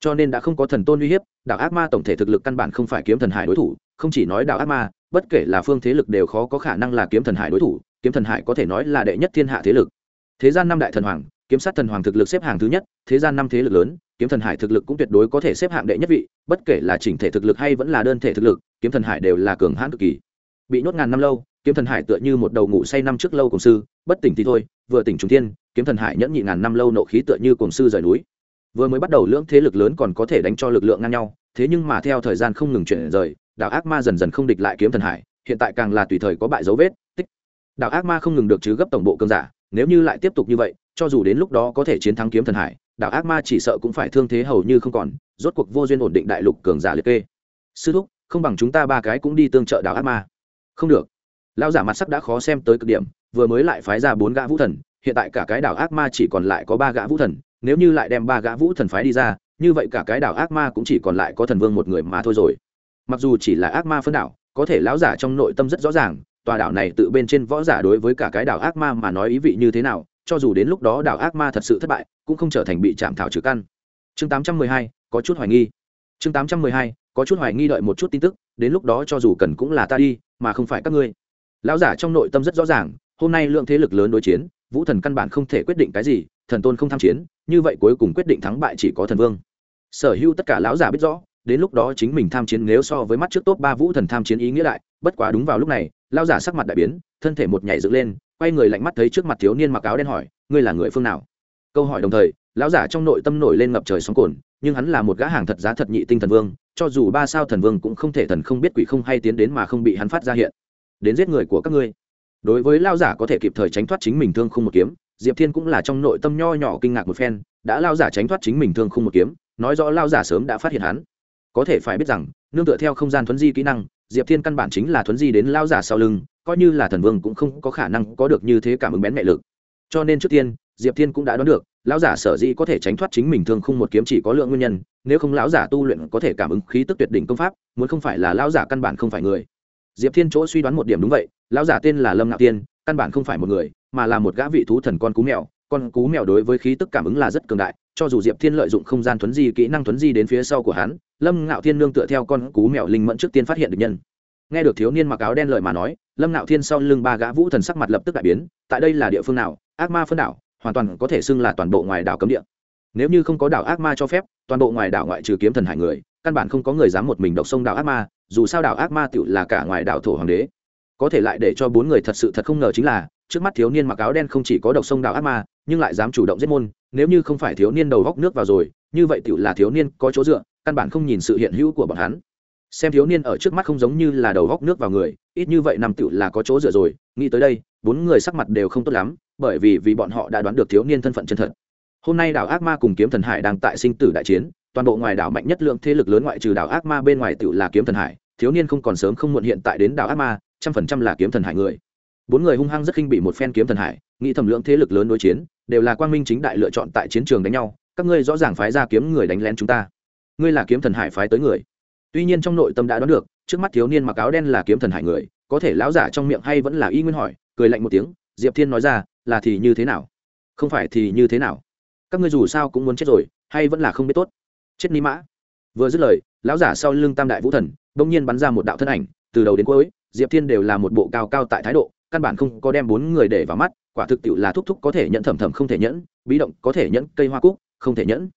Cho nên đã không có thần tôn uy hiếp đạo ác ma tổng thể thực lực căn bản không phải kiếm thần hải đối thủ, không chỉ nói đạo ác ma, bất kể là phương thế lực đều khó có khả năng là kiếm thần hải đối thủ, kiếm thần hải có thể nói là đệ nhất thiên hạ thế lực. Thế gian năm đại thần hoàng, kiếm sát thần hoàng thực lực xếp hàng thứ nhất, thế gian năm thế lực lớn, kiếm thần hải thực lực cũng tuyệt đối có thể xếp hạng đệ nhất vị, bất kể là chỉnh thể thực lực hay vẫn là đơn thể thực lực, kiếm thần hải đều là cường hãn cực kỳ. Bị nhốt ngàn năm lâu, kiếm thần hải tựa như một đầu ngủ say năm trước lâu cổng sư, bất tỉnh thì thôi, vừa tỉnh trung thiên kiếm thần hải nhẫn nhị ngàn năm lâu nộ khí tựa như cổng sư rời núi. Vừa mới bắt đầu lưỡng thế lực lớn còn có thể đánh cho lực lượng ngang nhau, thế nhưng mà theo thời gian không ngừng chuyển rời, đạo ác ma dần dần không địch lại kiếm thần hải, hiện tại càng là tùy thời có bại dấu vết, tích. Đạo ác ma không ngừng được chứ gấp tổng bộ cơn giả, nếu như lại tiếp tục như vậy, cho dù đến lúc đó có thể chiến thắng kiếm thần hải, đạo ác ma chỉ sợ cũng phải thương thế hầu như không còn, rốt cuộc vô duyên ổn định đại lục cường giả liệt kê. Sư thúc, không bằng chúng ta ba cái cũng đi tương trợ đạo ác ma. Không được. Lão giả mặt sắc đã khó xem tới cực điểm, vừa mới lại phái ra bốn gã vũ thần hiện tại cả cái đảo ác ma chỉ còn lại có ba gã vũ thần nếu như lại đem ba gã vũ thần phái đi ra như vậy cả cái đảo ác ma cũng chỉ còn lại có thần vương một người mà thôi rồi. Mặc dù chỉ là ác ma phân đảo có thể lão giả trong nội tâm rất rõ ràng tòa đảo này tự bên trên võ giả đối với cả cái đảo ác ma mà nói ý vị như thế nào cho dù đến lúc đó đảo ác ma thật sự thất bại cũng không trở thành bị chạm thảo trừ căn. Chương 812, có chút hoài nghi. Chương 812, có chút hoài nghi đợi một chút tin tức đến lúc đó cho dù cần cũng là ta đi mà không phải các ngươi. Lão giả trong nội tâm rất rõ ràng hôm nay lượng thế lực lớn đối chiến vũ thần căn bản không thể quyết định cái gì, thần tôn không tham chiến, như vậy cuối cùng quyết định thắng bại chỉ có thần vương. Sở hữu tất cả lão giả biết rõ, đến lúc đó chính mình tham chiến nếu so với mắt trước top ba vũ thần tham chiến ý nghĩa đại bất quá đúng vào lúc này, lão giả sắc mặt đại biến, thân thể một nhảy dựng lên, quay người lạnh mắt thấy trước mặt thiếu niên mặc áo đen hỏi, ngươi là người phương nào? Câu hỏi đồng thời, lão giả trong nội tâm nổi lên ngập trời sóng cồn, nhưng hắn là một gã hàng thật giá thật nhị tinh thần vương, cho dù ba sao thần vương cũng không thể thần không biết quỷ không hay tiến đến mà không bị hắn phát ra hiện. Đến giết người của các ngươi đối với lao giả có thể kịp thời tránh thoát chính mình thương không một kiếm, diệp thiên cũng là trong nội tâm nho nhỏ kinh ngạc một phen, đã lao giả tránh thoát chính mình thương không một kiếm, nói rõ lao giả sớm đã phát hiện hắn. Có thể phải biết rằng, nương tựa theo không gian thuấn di kỹ năng, diệp thiên căn bản chính là thuấn di đến lao giả sau lưng, coi như là thần vương cũng không có khả năng có được như thế cảm ứng bén mẹ lực. Cho nên trước tiên, diệp thiên cũng đã đoán được lão giả sở dĩ có thể tránh thoát chính mình thương không một kiếm chỉ có lượng nguyên nhân, nếu không lão giả tu luyện có thể cảm ứng khí tức tuyệt đỉnh công pháp, muốn không phải là lão giả căn bản không phải người. Diệp thiên chỗ suy đoán một điểm đúng vậy lão giả tên là lâm ngạo tiên, căn bản không phải một người, mà là một gã vị thú thần con cú mèo. Con cú mèo đối với khí tức cảm ứng là rất cường đại, cho dù diệp thiên lợi dụng không gian thuấn di, kỹ năng thuấn di đến phía sau của hắn, lâm ngạo thiên nương tựa theo con cú mèo linh mẫn trước tiên phát hiện được nhân. Nghe được thiếu niên mặc áo đen lời mà nói, lâm ngạo thiên sau lưng ba gã vũ thần sắc mặt lập tức đại biến, tại đây là địa phương nào? Ác ma phân đảo, hoàn toàn có thể xưng là toàn bộ ngoài đảo cấm địa. Nếu như không có đảo ác ma cho phép, toàn bộ ngoài đảo ngoại trừ kiếm thần hải người, căn bản không có người dám một mình độc sông đảo ác ma, dù sao đảo ác ma tựu là cả ngoài đảo thổ hoàng đế có thể lại để cho bốn người thật sự thật không ngờ chính là, trước mắt thiếu niên mặc áo đen không chỉ có độc sông đảo ác ma, nhưng lại dám chủ động giết môn, nếu như không phải thiếu niên đầu góc nước vào rồi, như vậy tựu là thiếu niên có chỗ dựa, căn bản không nhìn sự hiện hữu của bọn hắn. Xem thiếu niên ở trước mắt không giống như là đầu góc nước vào người, ít như vậy nằm tựu là có chỗ dựa rồi, nghĩ tới đây, bốn người sắc mặt đều không tốt lắm, bởi vì vì bọn họ đã đoán được thiếu niên thân phận chân thật. Hôm nay đảo ác ma cùng kiếm thần hải đang tại sinh tử đại chiến, toàn bộ ngoài đảo mạnh nhất lượng thế lực lớn ngoại trừ đảo ác ma bên ngoài tựu là kiếm thần hải, thiếu niên không còn sớm không muộn hiện tại đến đảo ác ma trăm phần trăm là kiếm thần hải người. Bốn người hung hăng rất khinh bị một phen kiếm thần hải, nghĩ thầm lượng thế lực lớn đối chiến, đều là quang minh chính đại lựa chọn tại chiến trường đánh nhau, các ngươi rõ ràng phái ra kiếm người đánh lén chúng ta. Ngươi là kiếm thần hải phái tới người. Tuy nhiên trong nội tâm đã đoán được, trước mắt thiếu niên mặc áo đen là kiếm thần hải người, có thể lão giả trong miệng hay vẫn là y nguyên hỏi, cười lạnh một tiếng, diệp thiên nói ra, là thì như thế nào? Không phải thì như thế nào? Các ngươi dù sao cũng muốn chết rồi, hay vẫn là không biết tốt. Chết ni mã. Vừa dứt lời, lão giả sau lưng tam đại vũ thần, bỗng nhiên bắn ra một đạo thân ảnh, từ đầu đến cuối diệp thiên đều là một bộ cao cao tại thái độ, căn bản không có đem bốn người để vào mắt, quả thực tiệu là thúc thúc có thể nhận thầm thầm không thể nhẫn, bí động có thể nhẫn, cây hoa cúc không thể nhẫn.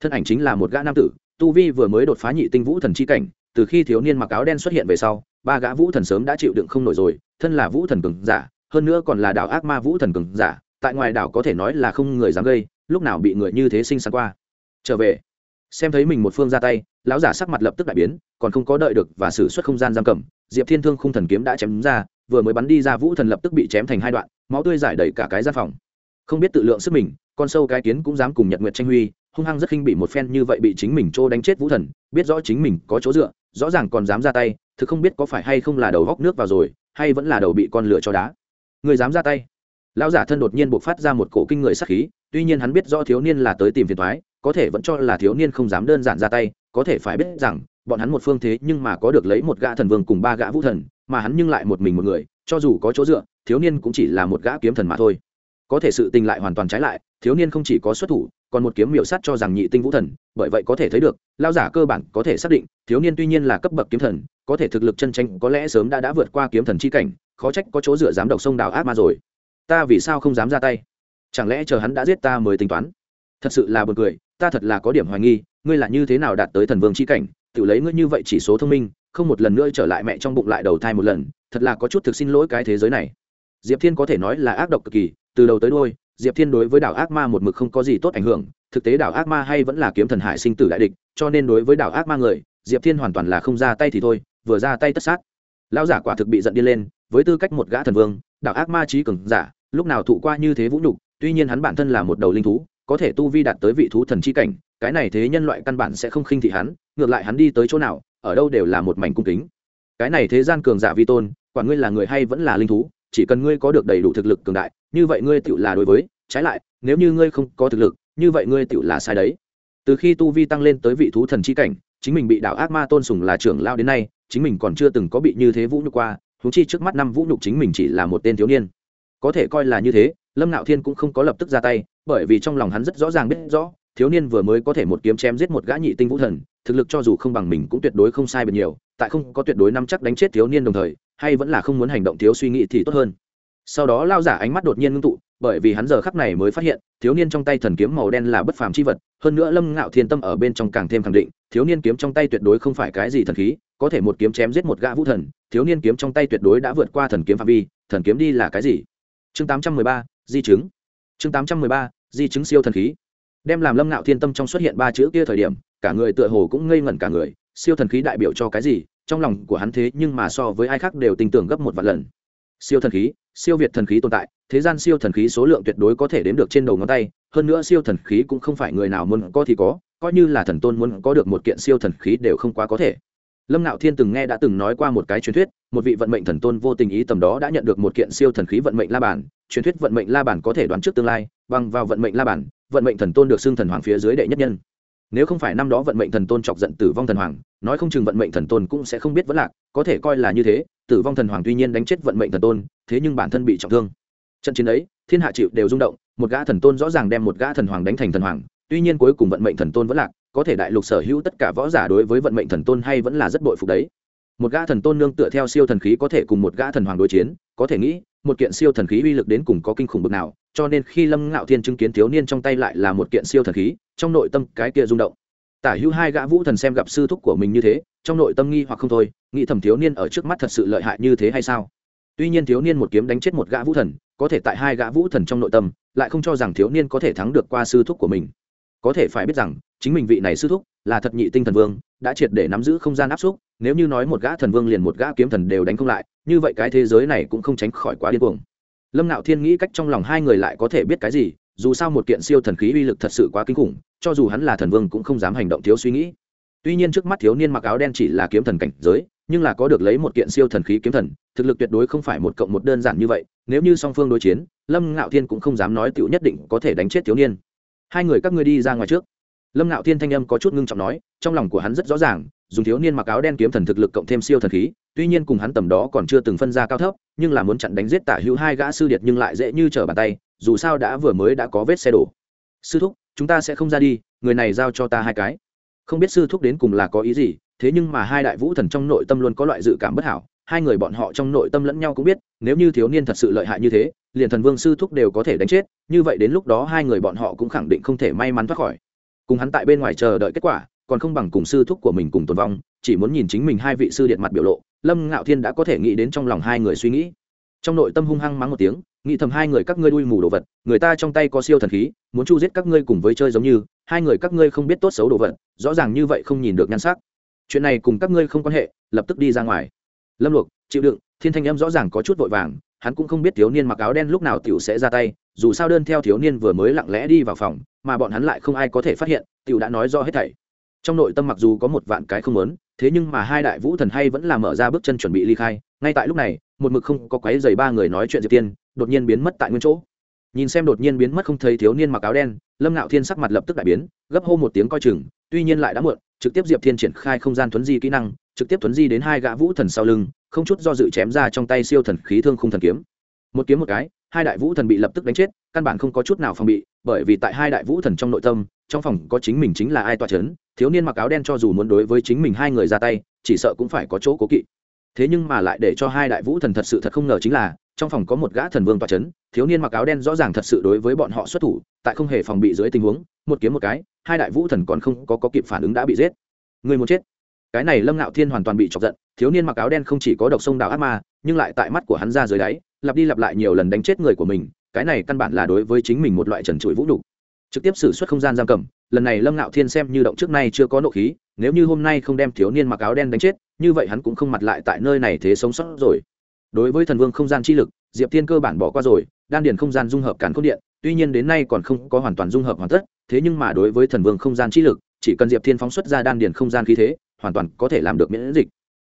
Thân ảnh chính là một gã nam tử, tu vi vừa mới đột phá nhị tinh vũ thần chi cảnh, từ khi thiếu niên mặc áo đen xuất hiện về sau, ba gã vũ thần sớm đã chịu đựng không nổi rồi, thân là vũ thần cường giả, hơn nữa còn là đảo ác ma vũ thần cường giả, tại ngoài đảo có thể nói là không người dám gây, lúc nào bị người như thế sinh sáng qua. Trở về. Xem thấy mình một phương ra tay, lão giả sắc mặt lập tức đại biến, còn không có đợi được và xử suất không gian giam cầm diệp thiên thương khung thần kiếm đã chém ra, vừa mới bắn đi ra vũ thần lập tức bị chém thành hai đoạn, máu tươi giải đầy cả cái gian phòng. Không biết tự lượng sức mình, con sâu cái kiến cũng dám cùng nhật nguyệt tranh huy, hung hăng rất khinh bị một phen như vậy bị chính mình trô đánh chết vũ thần, biết rõ chính mình có chỗ dựa, rõ ràng còn dám ra tay, thực không biết có phải hay không là đầu góc nước vào rồi, hay vẫn là đầu bị con lửa cho đá. Người dám ra tay. Lão giả thân đột nhiên buộc phát ra một cổ kinh người sắc khí, tuy nhiên hắn biết rõ thiếu niên là tới tìm phiền thoái có thể vẫn cho là thiếu niên không dám đơn giản ra tay, có thể phải biết rằng bọn hắn một phương thế nhưng mà có được lấy một gã thần vương cùng ba gã vũ thần, mà hắn nhưng lại một mình một người, cho dù có chỗ dựa, thiếu niên cũng chỉ là một gã kiếm thần mà thôi. Có thể sự tình lại hoàn toàn trái lại, thiếu niên không chỉ có xuất thủ, còn một kiếm miểu sát cho rằng nhị tinh vũ thần, bởi vậy có thể thấy được lao giả cơ bản có thể xác định, thiếu niên tuy nhiên là cấp bậc kiếm thần, có thể thực lực chân tranh có lẽ sớm đã đã vượt qua kiếm thần chi cảnh, khó trách có chỗ dựa dám độc sông đào ác ma rồi. Ta vì sao không dám ra tay? Chẳng lẽ chờ hắn đã giết ta mới tính toán? Thật sự là buồn cười, ta thật là có điểm hoài nghi, ngươi là như thế nào đạt tới thần vương chi cảnh tự lấy ngươi như vậy chỉ số thông minh, không một lần nữa trở lại mẹ trong bụng lại đầu thai một lần, thật là có chút thực xin lỗi cái thế giới này. Diệp thiên có thể nói là ác độc cực kỳ, từ đầu tới đôi diệp thiên đối với đảo ác ma một mực không có gì tốt ảnh hưởng, thực tế đảo ác ma hay vẫn là kiếm thần hải sinh tử đại địch, cho nên đối với đảo ác ma người, diệp thiên hoàn toàn là không ra tay thì thôi, vừa ra tay tất sát. Lão giả quả thực bị giận điên lên, với tư cách một gã thần vương, đảo ác ma trí cường giả, lúc nào thụ qua như thế vũ nhục, tuy nhiên hắn bản thân là một đầu linh thú, có thể tu vi đạt tới vị thú thần chi cảnh cái này thế nhân loại căn bản sẽ không khinh thị hắn, ngược lại hắn đi tới chỗ nào, ở đâu đều là một mảnh cung kính. Cái này thế gian cường giả vi tôn quản ngươi là người hay vẫn là linh thú, chỉ cần ngươi có được đầy đủ thực lực cường đại, như vậy ngươi tựu là đối với, trái lại, nếu như ngươi không có thực lực, như vậy ngươi tựu là sai đấy. Từ khi tu vi tăng lên tới vị thú thần chi cảnh, chính mình bị đạo ác ma tôn sùng là trưởng lao đến nay, chính mình còn chưa từng có bị như thế vũ nhục qua thú chi trước mắt năm vũ nhục chính mình chỉ là một tên thiếu niên. Có thể coi là như thế, lâm ngạo thiên cũng không có lập tức ra tay, bởi vì trong lòng hắn rất rõ ràng biết rõ thiếu niên vừa mới có thể một kiếm chém giết một gã nhị tinh vũ thần, thực lực cho dù không bằng mình cũng tuyệt đối không sai biệt nhiều, tại không có tuyệt đối nắm chắc đánh chết thiếu niên đồng thời, hay vẫn là không muốn hành động thiếu suy nghĩ thì tốt hơn. Sau đó lao giả ánh mắt đột nhiên ngưng tụ, bởi vì hắn giờ khắc này mới phát hiện, thiếu niên trong tay thần kiếm màu đen là bất phàm c h i vật, hơn nữa lâm ngạo thiên tâm ở bên trong càng thêm khẳng định, thiếu niên kiếm trong tay tuyệt đối không phải cái gì thần khí, có thể một kiếm chém giết một gã vũ thần, thiếu niên kiếm trong tay tuyệt đối đã vượt qua thần kiếm phạm vi, thần kiếm đi là cái gì? Chương tám trăm mười ba, di chứng. Chương tám trăm mười ba, di chứng siêu thần khí đem làm lâm ngạo thiên tâm trong xuất hiện ba chữ kia thời điểm, cả người tựa hồ cũng ngây ngẩn cả người, siêu thần khí đại biểu cho cái gì, trong lòng của hắn thế nhưng mà so với ai khác đều tin tưởng gấp một vạn lần. Siêu thần khí, siêu việt thần khí tồn tại, thế gian siêu thần khí số lượng tuyệt đối có thể đếm được trên đầu ngón tay, hơn nữa siêu thần khí cũng không phải người nào muốn có thì có, coi như là thần tôn muốn có được một kiện siêu thần khí đều không quá có thể lâm ngạo thiên từng nghe đã từng nói qua một cái truyền thuyết, một vị vận mệnh thần tôn vô tình ý tầm đó đã nhận được một kiện siêu thần khí vận mệnh la bản truyền thuyết vận mệnh la bản có thể đoán trước tương lai, bằng vào vận mệnh la bản vận mệnh thần tôn được xưng thần hoàng phía dưới đệ nhất nhân. Nếu không phải năm đó vận mệnh thần tôn chọc giận tử vong thần hoàng, nói không chừng vận mệnh thần tôn cũng sẽ không biết vẫn lạc, có thể coi là như thế, tử vong thần hoàng tuy nhiên đánh chết vận mệnh thần tôn, thế nhưng bản thân bị trọng thương. Trận chiến ấy, thiên hạ chịu đều rung động, một gã thần tôn rõ ràng đem một gã thần hoàng đánh thành thần hoàng, tuy nhiên cuối cùng vận mệnh thần tôn vẫn lạc có thể đại lục sở hữu tất cả võ giả đối với vận mệnh thần tôn hay vẫn là rất bội phục đấy. Một gã thần tôn nương tựa theo siêu thần khí có thể cùng một gã thần hoàng đối chiến, có thể nghĩ, một kiện siêu thần khí uy lực đến cùng có kinh khủng bực nào, cho nên khi lâm ngạo thiên chứng kiến thiếu niên trong tay lại là một kiện siêu thần khí, trong nội tâm cái kia rung động. Tả hữu hai gã vũ thần xem gặp sư thúc của mình như thế, trong nội tâm nghi hoặc không thôi, nghĩ thầm thiếu niên ở trước mắt thật sự lợi hại như thế hay sao? Tuy nhiên thiếu niên một kiếm đánh chết một gã vũ thần, có thể tại hai gã vũ thần trong nội tâm, lại không cho rằng thiếu niên có thể thắng được qua sư thúc của mình có thể phải biết rằng, chính mình vị này sư thúc là thật nhị tinh thần vương, đã triệt để nắm giữ không gian áp xúc, nếu như nói một gã thần vương liền một gã kiếm thần đều đánh không lại, như vậy cái thế giới này cũng không tránh khỏi quá điên cuồng. Lâm nạo thiên nghĩ cách trong lòng hai người lại có thể biết cái gì, dù sao một kiện siêu thần khí uy lực thật sự quá kinh khủng, cho dù hắn là thần vương cũng không dám hành động thiếu suy nghĩ. Tuy nhiên trước mắt thiếu niên mặc áo đen chỉ là kiếm thần cảnh giới, nhưng là có được lấy một kiện siêu thần khí kiếm thần, thực lực tuyệt đối không phải một cộng một đơn giản như vậy, nếu như song phương đối chiến, lâm ngạo thiên cũng không dám nói tựu nhất định có thể đánh chết thiếu niên hai người các ngươi đi ra ngoài trước. Lâm ngạo thiên thanh âm có chút ngưng trọng nói, trong lòng của hắn rất rõ ràng, dùng thiếu niên mặc áo đen kiếm thần thực lực cộng thêm siêu thần khí, tuy nhiên cùng hắn tầm đó còn chưa từng phân ra cao thấp, nhưng là muốn chặn đánh giết tả hữu hai gã sư điệt nhưng lại dễ như trở bàn tay, dù sao đã vừa mới đã có vết xe đổ. Sư thúc, chúng ta sẽ không ra đi, người này giao cho ta hai cái. Không biết sư thúc đến cùng là có ý gì, thế nhưng mà hai đại vũ thần trong nội tâm luôn có loại dự cảm bất hảo, hai người bọn họ trong nội tâm lẫn nhau cũng biết, nếu như thiếu niên thật sự lợi hại như thế liền thần vương sư thúc đều có thể đánh chết, như vậy đến lúc đó hai người bọn họ cũng khẳng định không thể may mắn thoát khỏi. Cùng hắn tại bên ngoài chờ đợi kết quả, còn không bằng cùng sư thúc của mình cùng tồn vong, chỉ muốn nhìn chính mình hai vị sư điện mặt biểu lộ, lâm ngạo thiên đã có thể nghĩ đến trong lòng hai người suy nghĩ. Trong nội tâm hung hăng mắng một tiếng, nghĩ thầm hai người các ngươi đuôi mù đồ vật, người ta trong tay có siêu thần khí, muốn chu giết các ngươi cùng với chơi giống như, hai người các ngươi không biết tốt xấu đồ vật, rõ ràng như vậy không nhìn được nhan sắc. Chuyện này cùng các ngươi không quan hệ, lập tức đi ra ngoài. Lâm luộc, chịu đựng, thiên thanh em rõ ràng có chút vội vàng hắn cũng không biết thiếu niên mặc áo đen lúc nào tiểu sẽ ra tay, dù sao đơn theo thiếu niên vừa mới lặng lẽ đi vào phòng, mà bọn hắn lại không ai có thể phát hiện, tiểu đã nói rõ hết thảy. Trong nội tâm mặc dù có một vạn cái không lớn thế nhưng mà hai đại vũ thần hay vẫn là mở ra bước chân chuẩn bị ly khai, ngay tại lúc này, một mực không có quấy giày ba người nói chuyện diệp tiên, đột nhiên biến mất tại nguyên chỗ. Nhìn xem đột nhiên biến mất không thấy thiếu niên mặc áo đen, lâm ngạo thiên sắc mặt lập tức đại biến, gấp hô một tiếng coi chừng, tuy nhiên lại đã muộn, trực tiếp diệp thiên triển khai không gian thuấn di kỹ năng, trực tiếp thuấn di đến hai gã vũ thần sau lưng không chút do dự chém ra trong tay siêu thần khí thương khung thần kiếm. Một kiếm một cái hai đại vũ thần bị lập tức đánh chết căn bản không có chút nào phòng bị bởi vì tại hai đại vũ thần trong nội tâm trong phòng có chính mình chính là ai tọa c h ấ n thiếu niên mặc áo đen cho dù muốn đối với chính mình hai người ra tay chỉ sợ cũng phải có chỗ cố kỵ. Thế nhưng mà lại để cho hai đại vũ thần thật sự thật không ngờ chính là trong phòng có một gã thần vương tọa c h ấ n thiếu niên mặc áo đen rõ ràng thật sự đối với bọn họ xuất thủ tại không hề phòng bị dưới tình huống một kiếm một cái hai đại vũ thần còn không có, có kịp phản ứng đã bị giết. Người muốn chết cái này lâm ngạo thiên hoàn toàn bị chọc giận, thiếu niên mặc áo đen không chỉ có độc sông đào ác ma, nhưng lại tại mắt của hắn ra dưới đáy, lặp đi lặp lại nhiều lần đánh chết người của mình, cái này căn bản là đối với chính mình một loại trần trụi vũ đục trực tiếp xử suất không gian giam cầm, lần này lâm ngạo thiên xem như động trước nay chưa có nộ khí, nếu như hôm nay không đem thiếu niên mặc áo đen đánh chết, như vậy hắn cũng không mặt lại tại nơi này thế sống sót rồi. Đối với thần vương không gian chi lực, diệp thiên cơ bản bỏ qua rồi, đan điền không gian dung hợp cản cốt điện, tuy nhiên đến nay còn không có hoàn toàn dung hợp hoàn tất, thế nhưng mà đối với thần vương không gian chi lực, chỉ cần diệp thiên phóng xuất ra đan điền không gian khí thế hoàn toàn có thể làm được miễn dịch.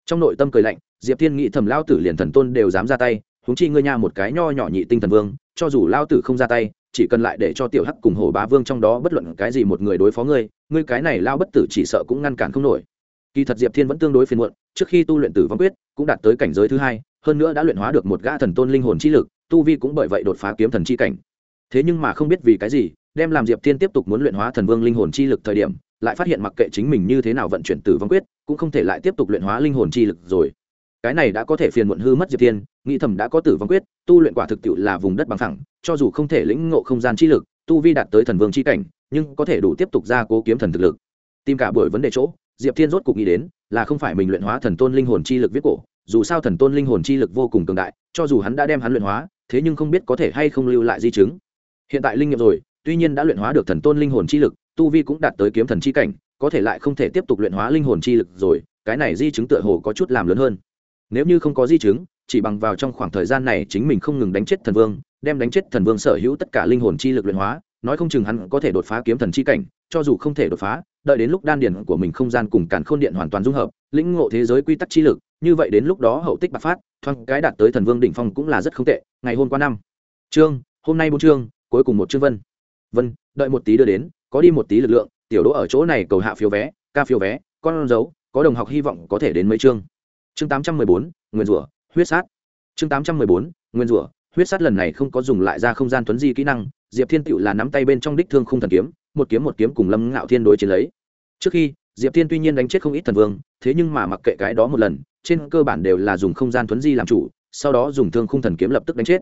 Trong nội tâm cười lạnh, diệp thiên nghĩ thầm lao tử liền thần tôn đều dám ra tay, huống chi ngươi nha một cái nho nhỏ nhị tinh thần vương, cho dù lao tử không ra tay, chỉ cần lại để cho tiểu hắc cùng hồ bá vương trong đó bất luận cái gì một người đối phó ngươi ngươi cái này lao bất tử chỉ sợ cũng ngăn cản không nổi. Kỳ thật diệp thiên vẫn tương đối phiền muộn, trước khi tu luyện tử vong quyết, cũng đạt tới cảnh giới thứ hai, hơn nữa đã luyện hóa được một gã thần tôn linh hồn chi lực, tu vi cũng bởi vậy đột phá kiếm thần chi cảnh. Thế nhưng mà không biết vì cái gì, đem làm diệp thiên tiếp tục muốn luyện hóa thần vương linh hồn chi lực thời điểm lại phát hiện mặc kệ chính mình như thế nào vận chuyển tử vong quyết, cũng không thể lại tiếp tục luyện hóa linh hồn chi lực rồi. Cái này đã có thể phiền muộn hư mất diệp thiên, nghĩ thầm đã có tử vong quyết, tu luyện quả thực tiệu là vùng đất bằng thẳng cho dù không thể lĩnh ngộ không gian chi lực, tu vi đạt tới thần vương chi cảnh, nhưng có thể đủ tiếp tục ra cố kiếm thần thực lực. Tìm cả buổi vấn đề chỗ, diệp thiên rốt cục nghĩ đến, là không phải mình luyện hóa thần tôn linh hồn chi lực viết cổ, dù sao thần tôn linh hồn chi lực vô cùng cường đại, cho dù hắn đã đem hắn luyện hóa, thế nhưng không biết có thể hay không lưu lại di chứng. Hiện tại linh nghiệm rồi, tuy nhiên đã luyện hóa được thần tôn linh hồn chi lực tu vi cũng đạt tới kiếm thần chi cảnh, có thể lại không thể tiếp tục luyện hóa linh hồn chi lực rồi, cái này di chứng tựa hồ có chút làm lớn hơn. Nếu như không có di chứng, chỉ bằng vào trong khoảng thời gian này chính mình không ngừng đánh chết thần vương, đem đánh chết thần vương sở hữu tất cả linh hồn chi lực luyện hóa, nói không chừng hắn có thể đột phá kiếm thần chi cảnh, cho dù không thể đột phá, đợi đến lúc đan Điền của mình không gian cùng cản khôn điện hoàn toàn dung hợp, lĩnh ngộ thế giới quy tắc chi lực, như vậy đến lúc đó hậu tích bạc phát, thoáng cái đạt tới thần vương đỉnh phong cũng là rất không tệ, ngày hôm qua năm. Chương, hôm nay bốn chương, cuối cùng một chương vân. Vân, đợi một tí đưa đến có đi một tí lực lượng, tiểu đỗ ở chỗ này cầu hạ phiếu vé, ca phiếu vé, con dấu, có đồng học hy vọng có thể đến mấy chương. Chương tám trăm mười bốn, nguyên rủa, huyết sát. Chương tám trăm mười bốn, nguyên rủa, huyết sát lần này không có dùng lại ra không gian tuấn di kỹ năng, diệp thiên tựu là nắm tay bên trong đích thương không thần kiếm, một kiếm một kiếm cùng lâm ngạo thiên đối chiến lấy. Trước khi, diệp thiên tuy nhiên đánh chết không ít thần vương, thế nhưng mà mặc kệ cái đó một lần, trên cơ bản đều là dùng không gian tuấn di làm chủ, sau đó dùng thương khung thần kiếm lập tức đánh chết.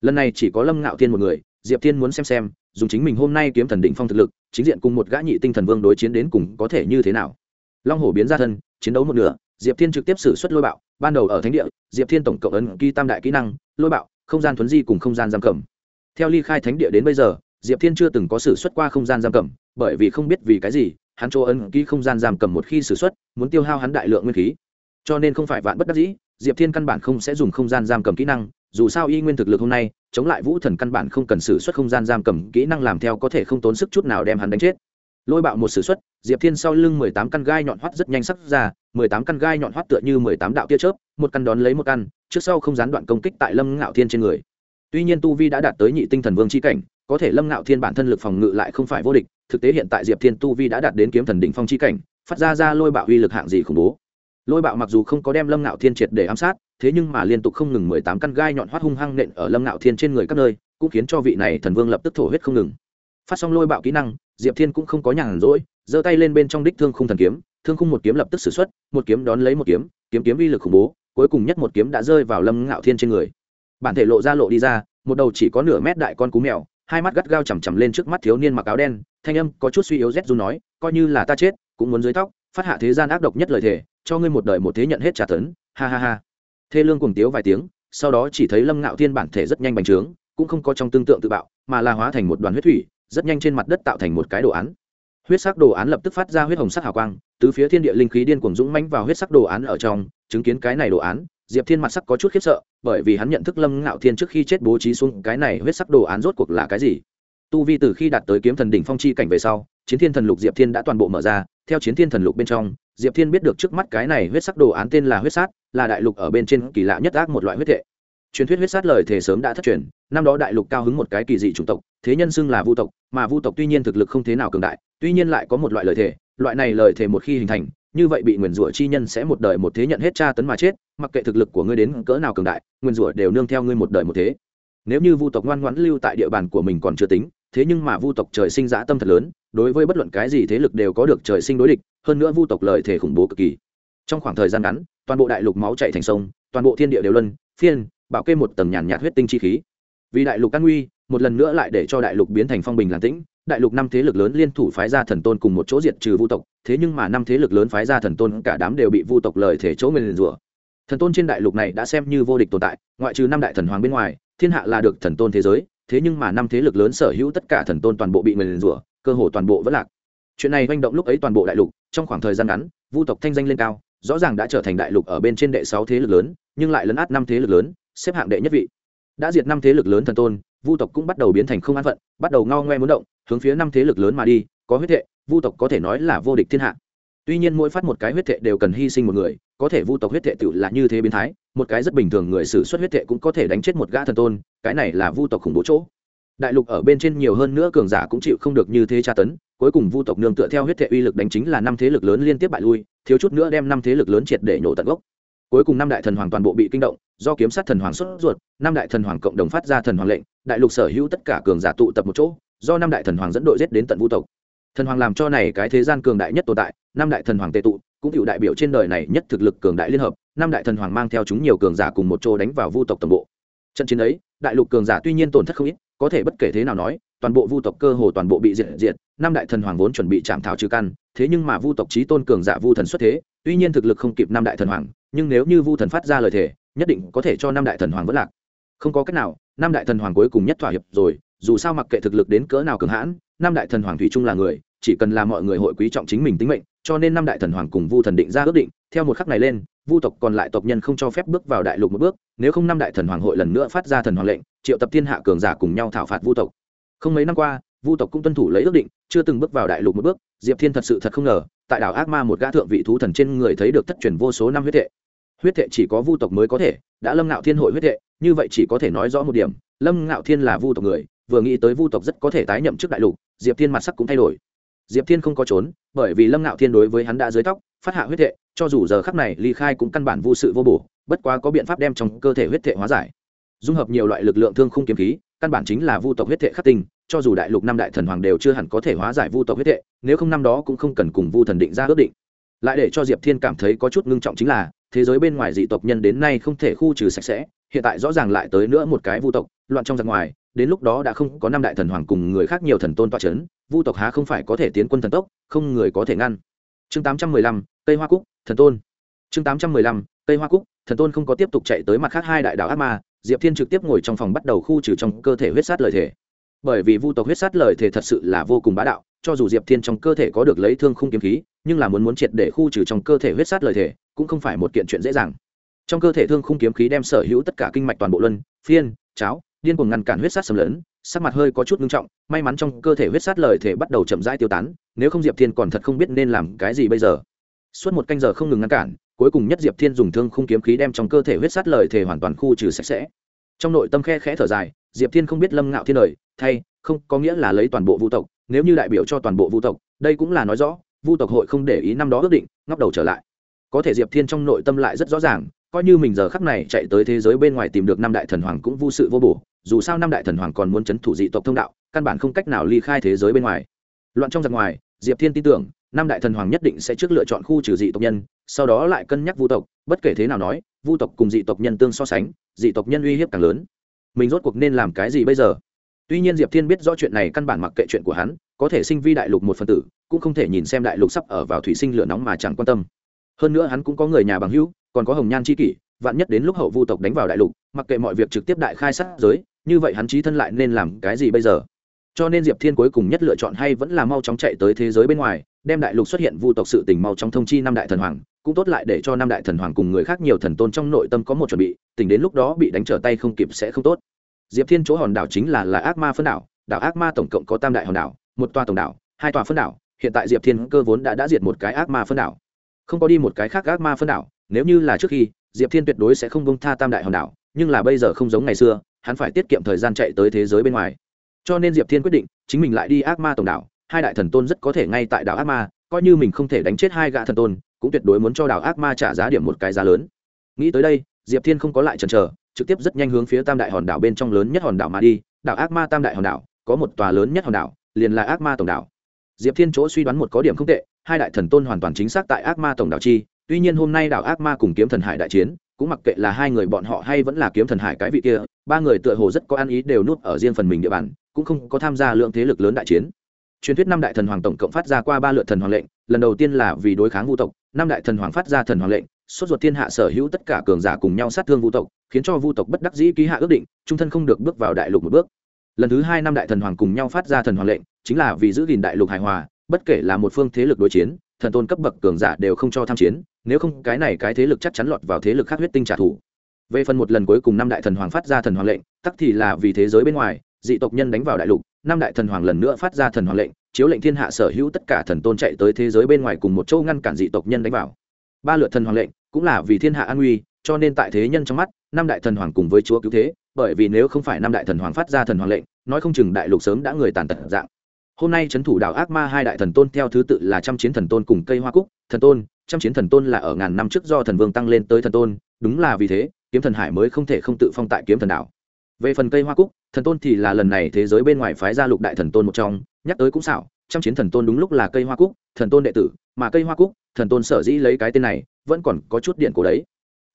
Lần này chỉ có lâm ngạo thiên một người, diệp thiên muốn xem xem dùng chính mình hôm nay kiếm thần định phong thực lực, chính diện cùng một gã nhị tinh thần vương đối chiến đến cùng có thể như thế nào? Long hổ biến ra thân, chiến đấu một nửa, diệp thiên trực tiếp xử suất lôi bạo, ban đầu ở thánh địa, diệp thiên tổng cộng ấn ký tam đại kỹ năng, lôi bạo, không gian thuấn di cùng không gian giam cầm. Theo ly khai thánh địa đến bây giờ, diệp thiên chưa từng có xử suất qua không gian giam cầm, bởi vì không biết vì cái gì, hắn chỗ ấn ký không gian giam cầm một khi xử suất, muốn tiêu hao hắn đại lượng nguyên khí. Cho nên không phải vạn bất đắc dĩ, diệp thiên căn bản không sẽ dùng không gian giam cầm kỹ năng dù sao y nguyên thực lực hôm nay, chống lại vũ thần căn bản không cần xử suất không gian giam cầm kỹ năng làm theo có thể không tốn sức chút nào đem hắn đánh chết. Lôi bạo một s ử suất diệp thiên sau lưng mười tám căn gai nhọn hoắt rất nhanh sắc ra, mười tám căn gai nhọn hoắt tựa như mười tám đạo tia chớp, một căn đón lấy một căn, trước sau không gián đoạn công kích tại lâm ngạo thiên trên người. Tuy nhiên tu vi đã đạt tới nhị tinh thần vương c h i cảnh, có thể lâm ngạo thiên bản thân lực phòng ngự lại không phải vô địch, thực tế hiện tại diệp thiên tu vi đã đạt đến kiếm thần đỉnh phong c h i cảnh, phát ra ra lôi bạo uy lực hạng gì khủng bố. Lôi bạo mặc dù không có đem lâm ngạo thiên triệt để ám sát thế nhưng mà liên tục không ngừng mười tám căn gai nhọn hoắt hung hăng nện ở lâm ngạo thiên trên người các nơi, cũng khiến cho vị này thần vương lập tức thổ huyết không ngừng. Phát xong lôi bạo kỹ năng, diệp thiên cũng không có nhàn rỗi, giơ tay lên bên trong đích thương khung thần kiếm, thương khung một kiếm lập tức sử x u ấ t một kiếm đón lấy một kiếm kiếm kiếm uy lực khủng bố, cuối cùng nhất một kiếm đã rơi vào lâm ngạo thiên trên người. Bản thể lộ ra lộ đi ra, một đầu chỉ có nửa mét đại con cú mèo, hai mắt gắt gao chằm chằm lên trước mắt thiếu niên mặc áo đen, thanh âm có chút suy yếu rét du nói, coi như là ta chết, cũng muốn dưới tóc, phát hạ thế gian ác độc nhất lời thề, cho ngươi một đời một thế nhận hết trả tấn, ha ha ha thê lương cùng tiếu vài tiếng, sau đó chỉ thấy lâm ngạo thiên bản thể rất nhanh bành trướng, cũng không có trong tương tượng tự bạo, mà là hóa thành một đoàn huyết thủy, rất nhanh trên mặt đất tạo thành một cái đồ án. Huyết sắc đồ án lập tức phát ra huyết hồng sắc hào quang, từ phía thiên địa linh khí điên cuồng dũng mãnh vào huyết sắc đồ án ở trong, chứng kiến cái này đồ án, diệp thiên mặt sắc có chút khiếp sợ, bởi vì hắn nhận thức lâm ngạo thiên trước khi chết bố trí xuống cái này huyết sắc đồ án rốt cuộc là cái gì. Tu vi từ khi đạt tới kiếm thần đỉnh phong chi cảnh về sau, chiến thiên thần lục diệp thiên đã toàn bộ mở ra theo chiến thiên thần lục bên trong, diệp thiên biết được trước mắt cái này huyết sắc đồ án tên là huyết sát, là đại lục ở bên trên kỳ lạ nhất ác một loại huyết thể truyền thuyết huyết sát lời thể sớm đã thất truyền, năm đó đại lục cao hứng một cái kỳ dị chủng tộc, thế nhân xưng là vu tộc, mà vu tộc tuy nhiên thực lực không thế nào cường đại, tuy nhiên lại có một loại lời thể loại này lời thể một khi hình thành, như vậy bị nguyền rủa chi nhân sẽ một đời một thế nhận hết tra tấn mà chết, mặc kệ thực lực của ngươi đến cỡ nào cường đại, nguyền rủa đều nương theo ngươi một đời một thế. Nếu như vu tộc ngoan ngoãn lưu tại địa bàn của mình còn chưa tính thế nhưng mà vu tộc trời sinh dã tâm thật lớn, đối với bất luận cái gì thế lực đều có được trời sinh đối địch, hơn nữa vu tộc lợi thể khủng bố cực kỳ. Trong khoảng thời gian ngắn, toàn bộ đại lục máu chạy thành sông, toàn bộ thiên địa đều luân, phiên, bạo kê một tầng nhàn nhạt huyết tinh chi khí. Vì đại lục căn nguy, một lần nữa lại để cho đại lục biến thành phong bình làn tĩnh, đại lục năm thế lực lớn liên thủ phái ra thần tôn cùng một chỗ diệt trừ vu tộc, thế nhưng mà năm thế lực lớn phái ra thần tôn cả đám đều bị vu tộc lời thể chỗ nguyền rủa. Thần tôn trên đại lục này đã xem như vô địch tồn tại, ngoại trừ năm đại thần hoàng bên ngoài, thiên hạ là được thần tôn thế giới thế nhưng mà năm thế lực lớn sở hữu tất cả thần tôn toàn bộ bị nguyền rủa, cơ hồ toàn bộ vẫn lạc. Chuyện này manh động lúc ấy toàn bộ đại lục, trong khoảng thời gian ngắn, vu tộc thanh danh lên cao, rõ ràng đã trở thành đại lục ở bên trên đệ sáu thế lực lớn, nhưng lại lấn át năm thế lực lớn, xếp hạng đệ nhất vị. Đã diệt năm thế lực lớn thần tôn, vu tộc cũng bắt đầu biến thành không an phận, bắt đầu ngao ngoe muốn động, hướng phía năm thế lực lớn mà đi, có huyết hệ, vu tộc có thể nói là vô địch thiên hạ tuy nhiên mỗi phát một cái huyết thệ đều cần hy sinh một người, có thể vu tộc huyết thệ tự là như thế biến thái, một cái rất bình thường người xử xuất huyết thệ cũng có thể đánh chết một gã thần tôn, cái này là vu tộc khủng bố chỗ. Đại lục ở bên trên nhiều hơn nữa cường giả cũng chịu không được như thế tra tấn, cuối cùng vu tộc nương tựa theo huyết thệ uy lực đánh chính là năm thế lực lớn liên tiếp bại lui, thiếu chút nữa đem năm thế lực lớn triệt để nhổ tận gốc. Cuối cùng năm đại thần hoàng toàn bộ bị kinh động, do kiếm sát thần hoàng xuất ruột, năm đại thần hoàng cộng đồng phát ra thần hoàng lệnh, đại lục sở hữu tất cả cường giả tụ tập một chỗ, do năm đại thần hoàng dẫn đội giết đến tận vu tộc thần hoàng làm cho này cái thế gian cường đại nhất tồn tại, năm đại thần hoàng tệ tụ, cũng cựu đại biểu trên đời này nhất thực lực cường đại liên hợp, năm đại thần hoàng mang theo chúng nhiều cường giả cùng một chỗ đánh vào vu tộc tổng bộ. Trận chiến ấy, đại lục cường giả tuy nhiên tổn thất không ít, có thể bất kể thế nào nói, toàn bộ vu tộc cơ hồ toàn bộ bị diệt diệt, năm đại thần hoàng vốn chuẩn bị chạm thảo trừ căn, thế nhưng mà vu tộc trí tôn cường giả vu thần xuất thế, tuy nhiên thực lực không kịp năm đại thần hoàng, nhưng nếu như vu thần phát ra lời thề, nhất định có thể cho năm đại thần hoàng vất lạc. Không có cách nào, năm đại thần hoàng cuối cùng nhất thỏa hiệp rồi, dù sao mặc kệ thực lực đến cỡ nào cường hãn năm đại thần hoàng thủy chung là người, chỉ cần là mọi người hội quý trọng chính mình tính mệnh, cho nên năm đại thần hoàng cùng vu thần định ra ước định, theo một khắc này lên, vu tộc còn lại tộc nhân không cho phép bước vào đại lục một bước, nếu không năm đại thần hoàng hội lần nữa phát ra thần hoàng lệnh, triệu tập thiên hạ cường giả cùng nhau thảo phạt vu tộc. Không mấy năm qua, vu tộc cũng tuân thủ lấy ước định, chưa từng bước vào đại lục một bước, diệp thiên thật sự thật không ngờ, tại đảo ác ma một gã thượng vị thú thần trên người thấy được thất truyền vô số năm huyết thệ. Huyết thệ chỉ có vu tộc mới có thể, đã lâm ngạo thiên hội huyết thệ, như vậy chỉ có thể nói rõ một điểm, lâm ngạo thiên là vu tộc người vừa nghĩ tới vu tộc rất có thể tái nhậm chức đại lục, diệp thiên mặt sắc cũng thay đổi. Diệp thiên không có trốn, bởi vì lâm ngạo thiên đối với hắn đã dưới tóc, phát hạ huyết thệ, cho dù giờ khắc này ly khai cũng căn bản vô sự vô bổ, bất quá có biện pháp đem trong cơ thể huyết thệ hóa giải. Dung hợp nhiều loại lực lượng thương không kiếm khí, căn bản chính là vu tộc huyết thệ khắc tinh, cho dù đại lục năm đại thần hoàng đều chưa hẳn có thể hóa giải vu tộc huyết thệ, nếu không năm đó cũng không cần cùng vu thần định ra ước định. Lại để cho diệp thiên cảm thấy có chút ngưng trọng chính là, thế giới bên ngoài dị tộc nhân đến nay không thể khu trừ sạch sẽ, hiện tại rõ ràng lại tới nữa một cái vu tộc, loạn trong giặc ngoài đến lúc đó đã không có năm đại thần hoàng cùng người khác nhiều thần tôn toa c h ấ n vu tộc há không phải có thể tiến quân thần tốc, không người có thể ngăn. Chương tám trăm mười lăm, cây hoa cúc, thần tôn. Chương tám trăm mười lăm, cây hoa cúc, thần tôn không có tiếp tục chạy tới mặt khác hai đại đạo ác ma, diệp thiên trực tiếp ngồi trong phòng bắt đầu khu trừ trong cơ thể huyết sát lời thể bởi vì vu tộc huyết sát lời thể thật sự là vô cùng bá đạo, cho dù diệp thiên trong cơ thể có được lấy thương khung kiếm khí, nhưng là muốn muốn triệt để khu trừ trong cơ thể huyết sát lời thể cũng không phải một kiện chuyện dễ dàng. Trong cơ thể thương khung kiếm khí đem sở hữu tất cả kinh mạch toàn bộ luân, phiên, cháo điên cuồng ngăn cản huyết sát xâm lấn sắc mặt hơi có chút ngưng trọng may mắn trong cơ thể huyết sát lời thể bắt đầu chậm rãi tiêu tán nếu không diệp thiên còn thật không biết nên làm cái gì bây giờ. Suốt một canh giờ không ngừng ngăn cản cuối cùng nhất diệp thiên dùng thương khung kiếm khí đem trong cơ thể huyết sát lời thể hoàn toàn khu trừ sạch sẽ. Trong nội tâm khe khẽ thở dài diệp thiên không biết lâm ngạo thiên lời, thay không có nghĩa là lấy toàn bộ vũ tộc nếu như đại biểu cho toàn bộ vũ tộc đây cũng là nói rõ vu tộc hội không để ý năm đó ước định ngóc đầu trở lại. Có thể diệp thiên trong nội tâm lại rất rõ ràng coi như mình giờ khắc này chạy tới thế giới bên ngoài tìm được năm đại thần hoàng cũng vô sự vô bổ dù sao năm đại thần hoàng còn muốn c h ấ n thủ dị tộc thông đạo, căn bản không cách nào ly khai thế giới bên ngoài. Loạn trong giặc ngoài, diệp thiên tin tưởng, năm đại thần hoàng nhất định sẽ trước lựa chọn khu trừ dị tộc nhân, sau đó lại cân nhắc vu tộc, bất kể thế nào nói, vu tộc cùng dị tộc nhân tương so sánh, dị tộc nhân uy hiếp càng lớn. Mình rốt cuộc nên làm cái gì bây giờ? Tuy nhiên diệp thiên biết rõ chuyện này căn bản mặc kệ chuyện của hắn, có thể sinh vi đại lục một phần tử, cũng không thể nhìn xem đại lục sắp ở vào thủy sinh lửa nóng mà chẳng quan tâm. Hơn nữa hắn cũng có người nhà bằng hữu, còn có hồng nhan c h i kỷ vạn nhất đến lúc hậu vu tộc đánh vào đại lục, mặc kệ mọi việc trực tiếp đại khai sát giới, như vậy hắn trí thân lại nên làm cái gì bây giờ? Cho nên diệp thiên cuối cùng nhất lựa chọn hay vẫn là mau chóng chạy tới thế giới bên ngoài, đem đại lục xuất hiện vu tộc sự tình mau chóng thông chi năm đại thần hoàng, cũng tốt lại để cho năm đại thần hoàng cùng người khác nhiều thần tôn trong nội tâm có một chuẩn bị, tình đến lúc đó bị đánh trở tay không kịp sẽ không tốt. Diệp thiên chỗ hòn đảo chính là là ác ma phân đảo đảo ác ma tổng cộng có tam đại hòn đảo, một tòa tổng đảo, hai tòa phân đảo, hiện tại diệp thiên cơ vốn đã đã diệt một cái ác ma phân đảo. Không có đi một cái khác ác ma phân đảo, nếu như là trước khi diệp thiên tuyệt đối sẽ không bông tha tam đại hòn đảo, nhưng là bây giờ không giống ngày xưa, hắn phải tiết kiệm thời gian chạy tới thế giới bên ngoài. Cho nên diệp thiên quyết định, chính mình lại đi ác ma tổng đảo, hai đại thần tôn rất có thể ngay tại đảo ác ma, coi như mình không thể đánh chết hai gã thần tôn, cũng tuyệt đối muốn cho đảo ác ma trả giá điểm một cái giá lớn. Nghĩ tới đây, diệp thiên không có lại chần chờ, trực tiếp rất nhanh hướng phía tam đại hòn đảo bên trong lớn nhất hòn đảo mà đi. Đảo ác ma tam đại hòn đảo, có một tòa lớn nhất hòn đảo, liền là ác ma tổng đảo. Diệp thiên chỗ suy đoán một có điểm không tệ, hai đại thần tôn hoàn toàn chính xác tại ác ma tổng đảo chi tuy nhiên hôm nay đảo ác ma cùng kiếm thần hải đại chiến, cũng mặc kệ là hai người bọn họ hay vẫn là kiếm thần hải cái vị kia, ba người tựa hồ rất có ăn ý đều nuốt ở riêng phần mình địa bàn, cũng không có tham gia lượng thế lực lớn đại chiến. Truyền thuyết năm đại thần hoàng tổng cộng phát ra qua ba lượt thần hoàng lệnh, lần đầu tiên là vì đối kháng vu tộc, năm đại thần hoàng phát ra thần hoàng lệnh, sốt ruột thiên hạ sở hữu tất cả cường giả cùng nhau sát thương vu tộc, khiến cho vu tộc bất đắc dĩ ký hạ ước định, trung thân không được bước vào đại lục một bước. Lần thứ hai năm đại thần hoàng cùng nhau phát ra thần hoàng lệnh, chính là vì giữ gìn đại lục hài hòa, bất kể là một phương thế lực đối chiến thần tôn cấp bậc cường giả đều không cho tham chiến, nếu không cái này cái thế lực chắc chắn lọt vào thế lực khác huyết tinh trả thù. Về phần một lần cuối cùng năm đại thần hoàng phát ra thần hoàng lệnh, tắc thì là vì thế giới bên ngoài, dị tộc nhân đánh vào đại lục, năm đại thần hoàng lần nữa phát ra thần hoàng lệnh, chiếu lệnh thiên hạ sở hữu tất cả thần tôn chạy tới thế giới bên ngoài cùng một châu ngăn cản dị tộc nhân đánh vào. Ba lượt thần hoàng lệnh, cũng là vì thiên hạ an nguy, cho nên tại thế nhân trong mắt, năm đại thần hoàng cùng với chúa cứu thế, bởi vì nếu không phải năm đại thần hoàng phát ra thần hoàng lệnh, nói không chừng đại lục sớm đã người tàn tật dạng hôm nay trấn thủ đảo ác ma hai đại thần tôn theo thứ tự là trăm chiến thần tôn cùng cây hoa cúc thần tôn trăm chiến thần tôn là ở ngàn năm trước do thần vương tăng lên tới thần tôn đúng là vì thế kiếm thần hải mới không thể không tự phong tại kiếm thần đảo về phần cây hoa cúc thần tôn thì là lần này thế giới bên ngoài phái gia lục đại thần tôn một trong nhắc tới cũng xảo trăm chiến thần tôn đúng lúc là cây hoa cúc thần tôn đệ tử mà cây hoa cúc thần tôn sở dĩ lấy cái tên này vẫn còn có chút điện cổ đấy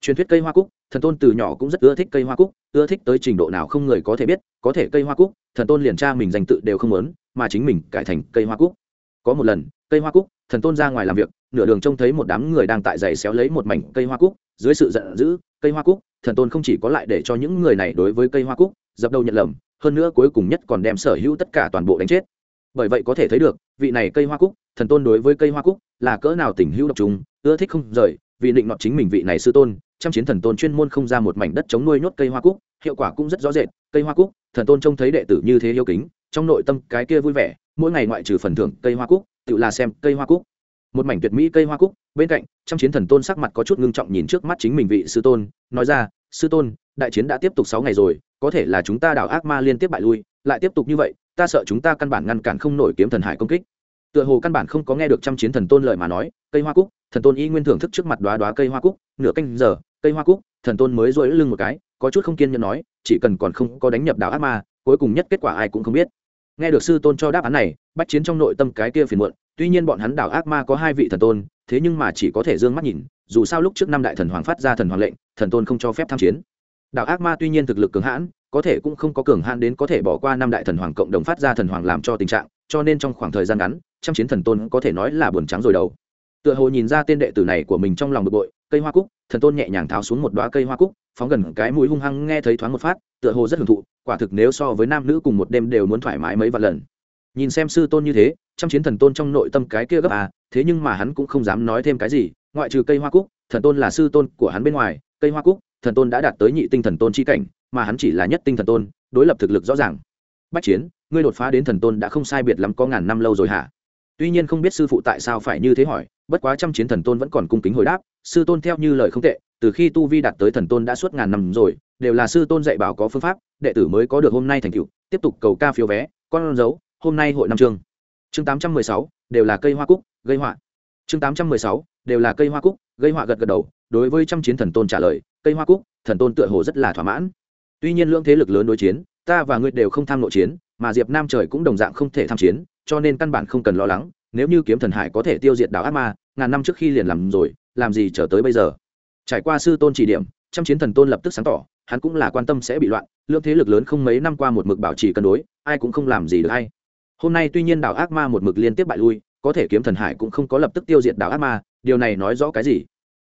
truyền thuyết cây hoa cúc thần tôn từ nhỏ cũng rất ưa thích cây hoa cúc ưa thích tới trình độ nào không người có thể biết có thể cây hoa cúc thần tôn liền tra mình danh tự đều không muốn mà chính mình cải thành cây hoa cúc. Có một lần, cây hoa cúc, thần tôn ra ngoài làm việc, nửa đường trông thấy một đám người đang tại giày xéo lấy một mảnh cây hoa cúc, dưới sự giận dữ, cây hoa cúc, thần tôn không chỉ có lại để cho những người này đối với cây hoa cúc, dập đầu nhận lầm, hơn nữa cuối cùng nhất còn đem sở hữu tất cả toàn bộ đánh chết. Bởi vậy có thể thấy được, vị này cây hoa cúc, thần tôn đối với cây hoa cúc là cỡ nào tình hữu độc chúng, ưa thích không rời, vì định nọt chính mình vị này sư tôn trong chiến thần tôn chuyên môn không ra một mảnh đất chống nuôi nhốt cây hoa cúc, hiệu quả cũng rất rõ rệt, cây hoa cúc, thần tôn trông thấy đệ tử như thế yêu kính trong nội tâm cái kia vui vẻ, mỗi ngày ngoại trừ phần thưởng cây hoa cúc, tự là xem cây hoa cúc. Một mảnh tuyệt mỹ cây hoa cúc, bên cạnh, trăm chiến thần tôn sắc mặt có chút ngưng trọng nhìn trước mắt chính mình vị sư tôn, nói ra, sư tôn, đại chiến đã tiếp tục sáu ngày rồi, có thể là chúng ta đảo ác ma liên tiếp bại lui, lại tiếp tục như vậy, ta sợ chúng ta căn bản ngăn cản không nổi kiếm thần hải công kích. Tựa hồ căn bản không có nghe được trăm chiến thần tôn lời mà nói, cây hoa cúc, thần tôn y nguyên thưởng thức trước mặt đoá đoá cây hoa cúc, nửa canh giờ, cây hoa cúc, thần tôn mới rỗi lưng một cái, có chút không kiên nhẫn nói, chỉ cần còn không có đánh nhập đảo ác ma, cuối cùng nhất kết quả ai cũng không biết nghe được sư tôn cho đáp án này, bách chiến trong nội tâm cái kia phiền muộn, tuy nhiên bọn hắn đảo ác ma có hai vị thần tôn, thế nhưng mà chỉ có thể d ư ơ n g mắt nhìn, dù sao lúc trước năm đại thần hoàng phát ra thần hoàng lệnh, thần tôn không cho phép tham chiến. Đảo ác ma tuy nhiên thực lực cường hãn, có thể cũng không có cường hãn đến có thể bỏ qua năm đại thần hoàng cộng đồng phát ra thần hoàng làm cho tình trạng, cho nên trong khoảng thời gian ngắn, trăm chiến thần tôn có thể nói là buồn trắng rồi đầu. Tựa hồ nhìn ra tên đệ tử này của mình trong lòng bực bội cây hoa cúc, thần tôn nhẹ nhàng tháo xuống một đoá cây hoa cúc, phóng gần cái mũi hung hăng nghe thấy thoáng một phát, tựa hồ rất hưởng thụ, quả thực nếu so với nam nữ cùng một đêm đều muốn thoải mái mấy vạn lần. Nhìn xem sư tôn như thế, trăm chiến thần tôn trong nội tâm cái kia gấp à thế nhưng mà hắn cũng không dám nói thêm cái gì, ngoại trừ cây hoa cúc, thần tôn là sư tôn của hắn bên ngoài, cây hoa cúc, thần tôn đã đạt tới nhị tinh thần tôn chi cảnh, mà hắn chỉ là nhất tinh thần tôn, đối lập thực lực rõ ràng. Bách chiến, ngươi đột phá đến thần tôn đã không sai biệt lắm có ngàn năm lâu rồi hả? Tuy nhiên không biết sư phụ tại sao phải như thế hỏi, bất quá trăm chiến thần tôn vẫn còn cung kính hồi đáp sư tôn theo như lời không tệ, từ khi tu vi đạt tới thần tôn đã suốt ngàn năm rồi, đều là sư tôn dạy bảo có phương pháp, đệ tử mới có được hôm nay thành tựu, tiếp tục cầu ca phiếu vé, con dấu, hôm nay hội năm chương. Chương tám trăm mười sáu, đều là cây hoa cúc, gây họa. Chương tám trăm mười sáu, đều là cây hoa cúc, gây họa gật gật đầu, đối với trăm chiến thần tôn trả lời, cây hoa cúc, thần tôn tựa hồ rất là thỏa mãn. Tuy nhiên lưỡng thế lực lớn đối chiến, ta và ngươi đều không tham nội chiến, mà diệp nam trời cũng đồng dạng không thể tham chiến, cho nên căn bản không cần lo lắng, nếu như kiếm thần hải có thể tiêu diệt đảo ác ma, ngàn năm trước khi liền làm rồi làm gì trở tới bây giờ? Trải qua sư tôn chỉ điểm, trăm chiến thần tôn lập tức sáng tỏ, hắn cũng là quan tâm sẽ bị loạn, lượng thế lực lớn không mấy năm qua một mực bảo trì cân đối, ai cũng không làm gì được hay. Hôm nay tuy nhiên đảo ác ma một mực liên tiếp bại lui, có thể kiếm thần hải cũng không có lập tức tiêu diệt đảo ác ma, điều này nói rõ cái gì?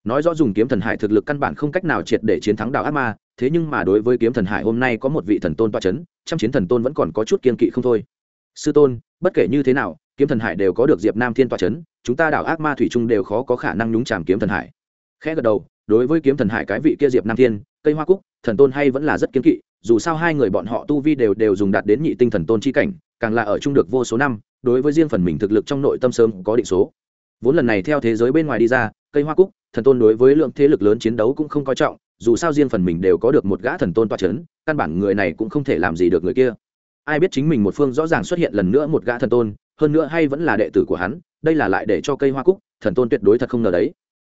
Nói rõ dùng kiếm thần hải thực lực căn bản không cách nào triệt để chiến thắng đảo ác ma, thế nhưng mà đối với kiếm thần hải hôm nay có một vị thần tôn toa c h ấ n trăm chiến thần tôn vẫn còn có chút kiên kỵ không thôi. Sư tôn, bất kể như thế nào kiếm thần hải đều có được diệp nam thiên toa c h ấ n chúng ta đảo ác ma thủy trung đều khó có khả năng nhúng chàm kiếm thần hải. Khẽ gật đầu, đối với kiếm thần hải cái vị kia diệp nam thiên, cây hoa cúc, thần tôn hay vẫn là rất kiếm kỵ, dù sao hai người bọn họ tu vi đều đều dùng đạt đến nhị tinh thần tôn chi cảnh, càng là ở chung được vô số năm, đối với riêng phần mình thực lực trong nội tâm sớm có định số. Vốn lần này theo thế giới bên ngoài đi ra, cây hoa cúc, thần tôn đối với lượng thế lực lớn chiến đấu cũng không coi trọng, dù sao riêng phần mình đều có được một gã thần tôn toa c h ấ n căn bản người này cũng không thể làm gì được người kia. Ai biết chính mình một phương rõ ràng xuất hiện lần nữa một gã thần tôn hơn nữa hay vẫn là đệ tử của hắn, đây là lại để cho cây hoa cúc, thần tôn tuyệt đối thật không ngờ đấy.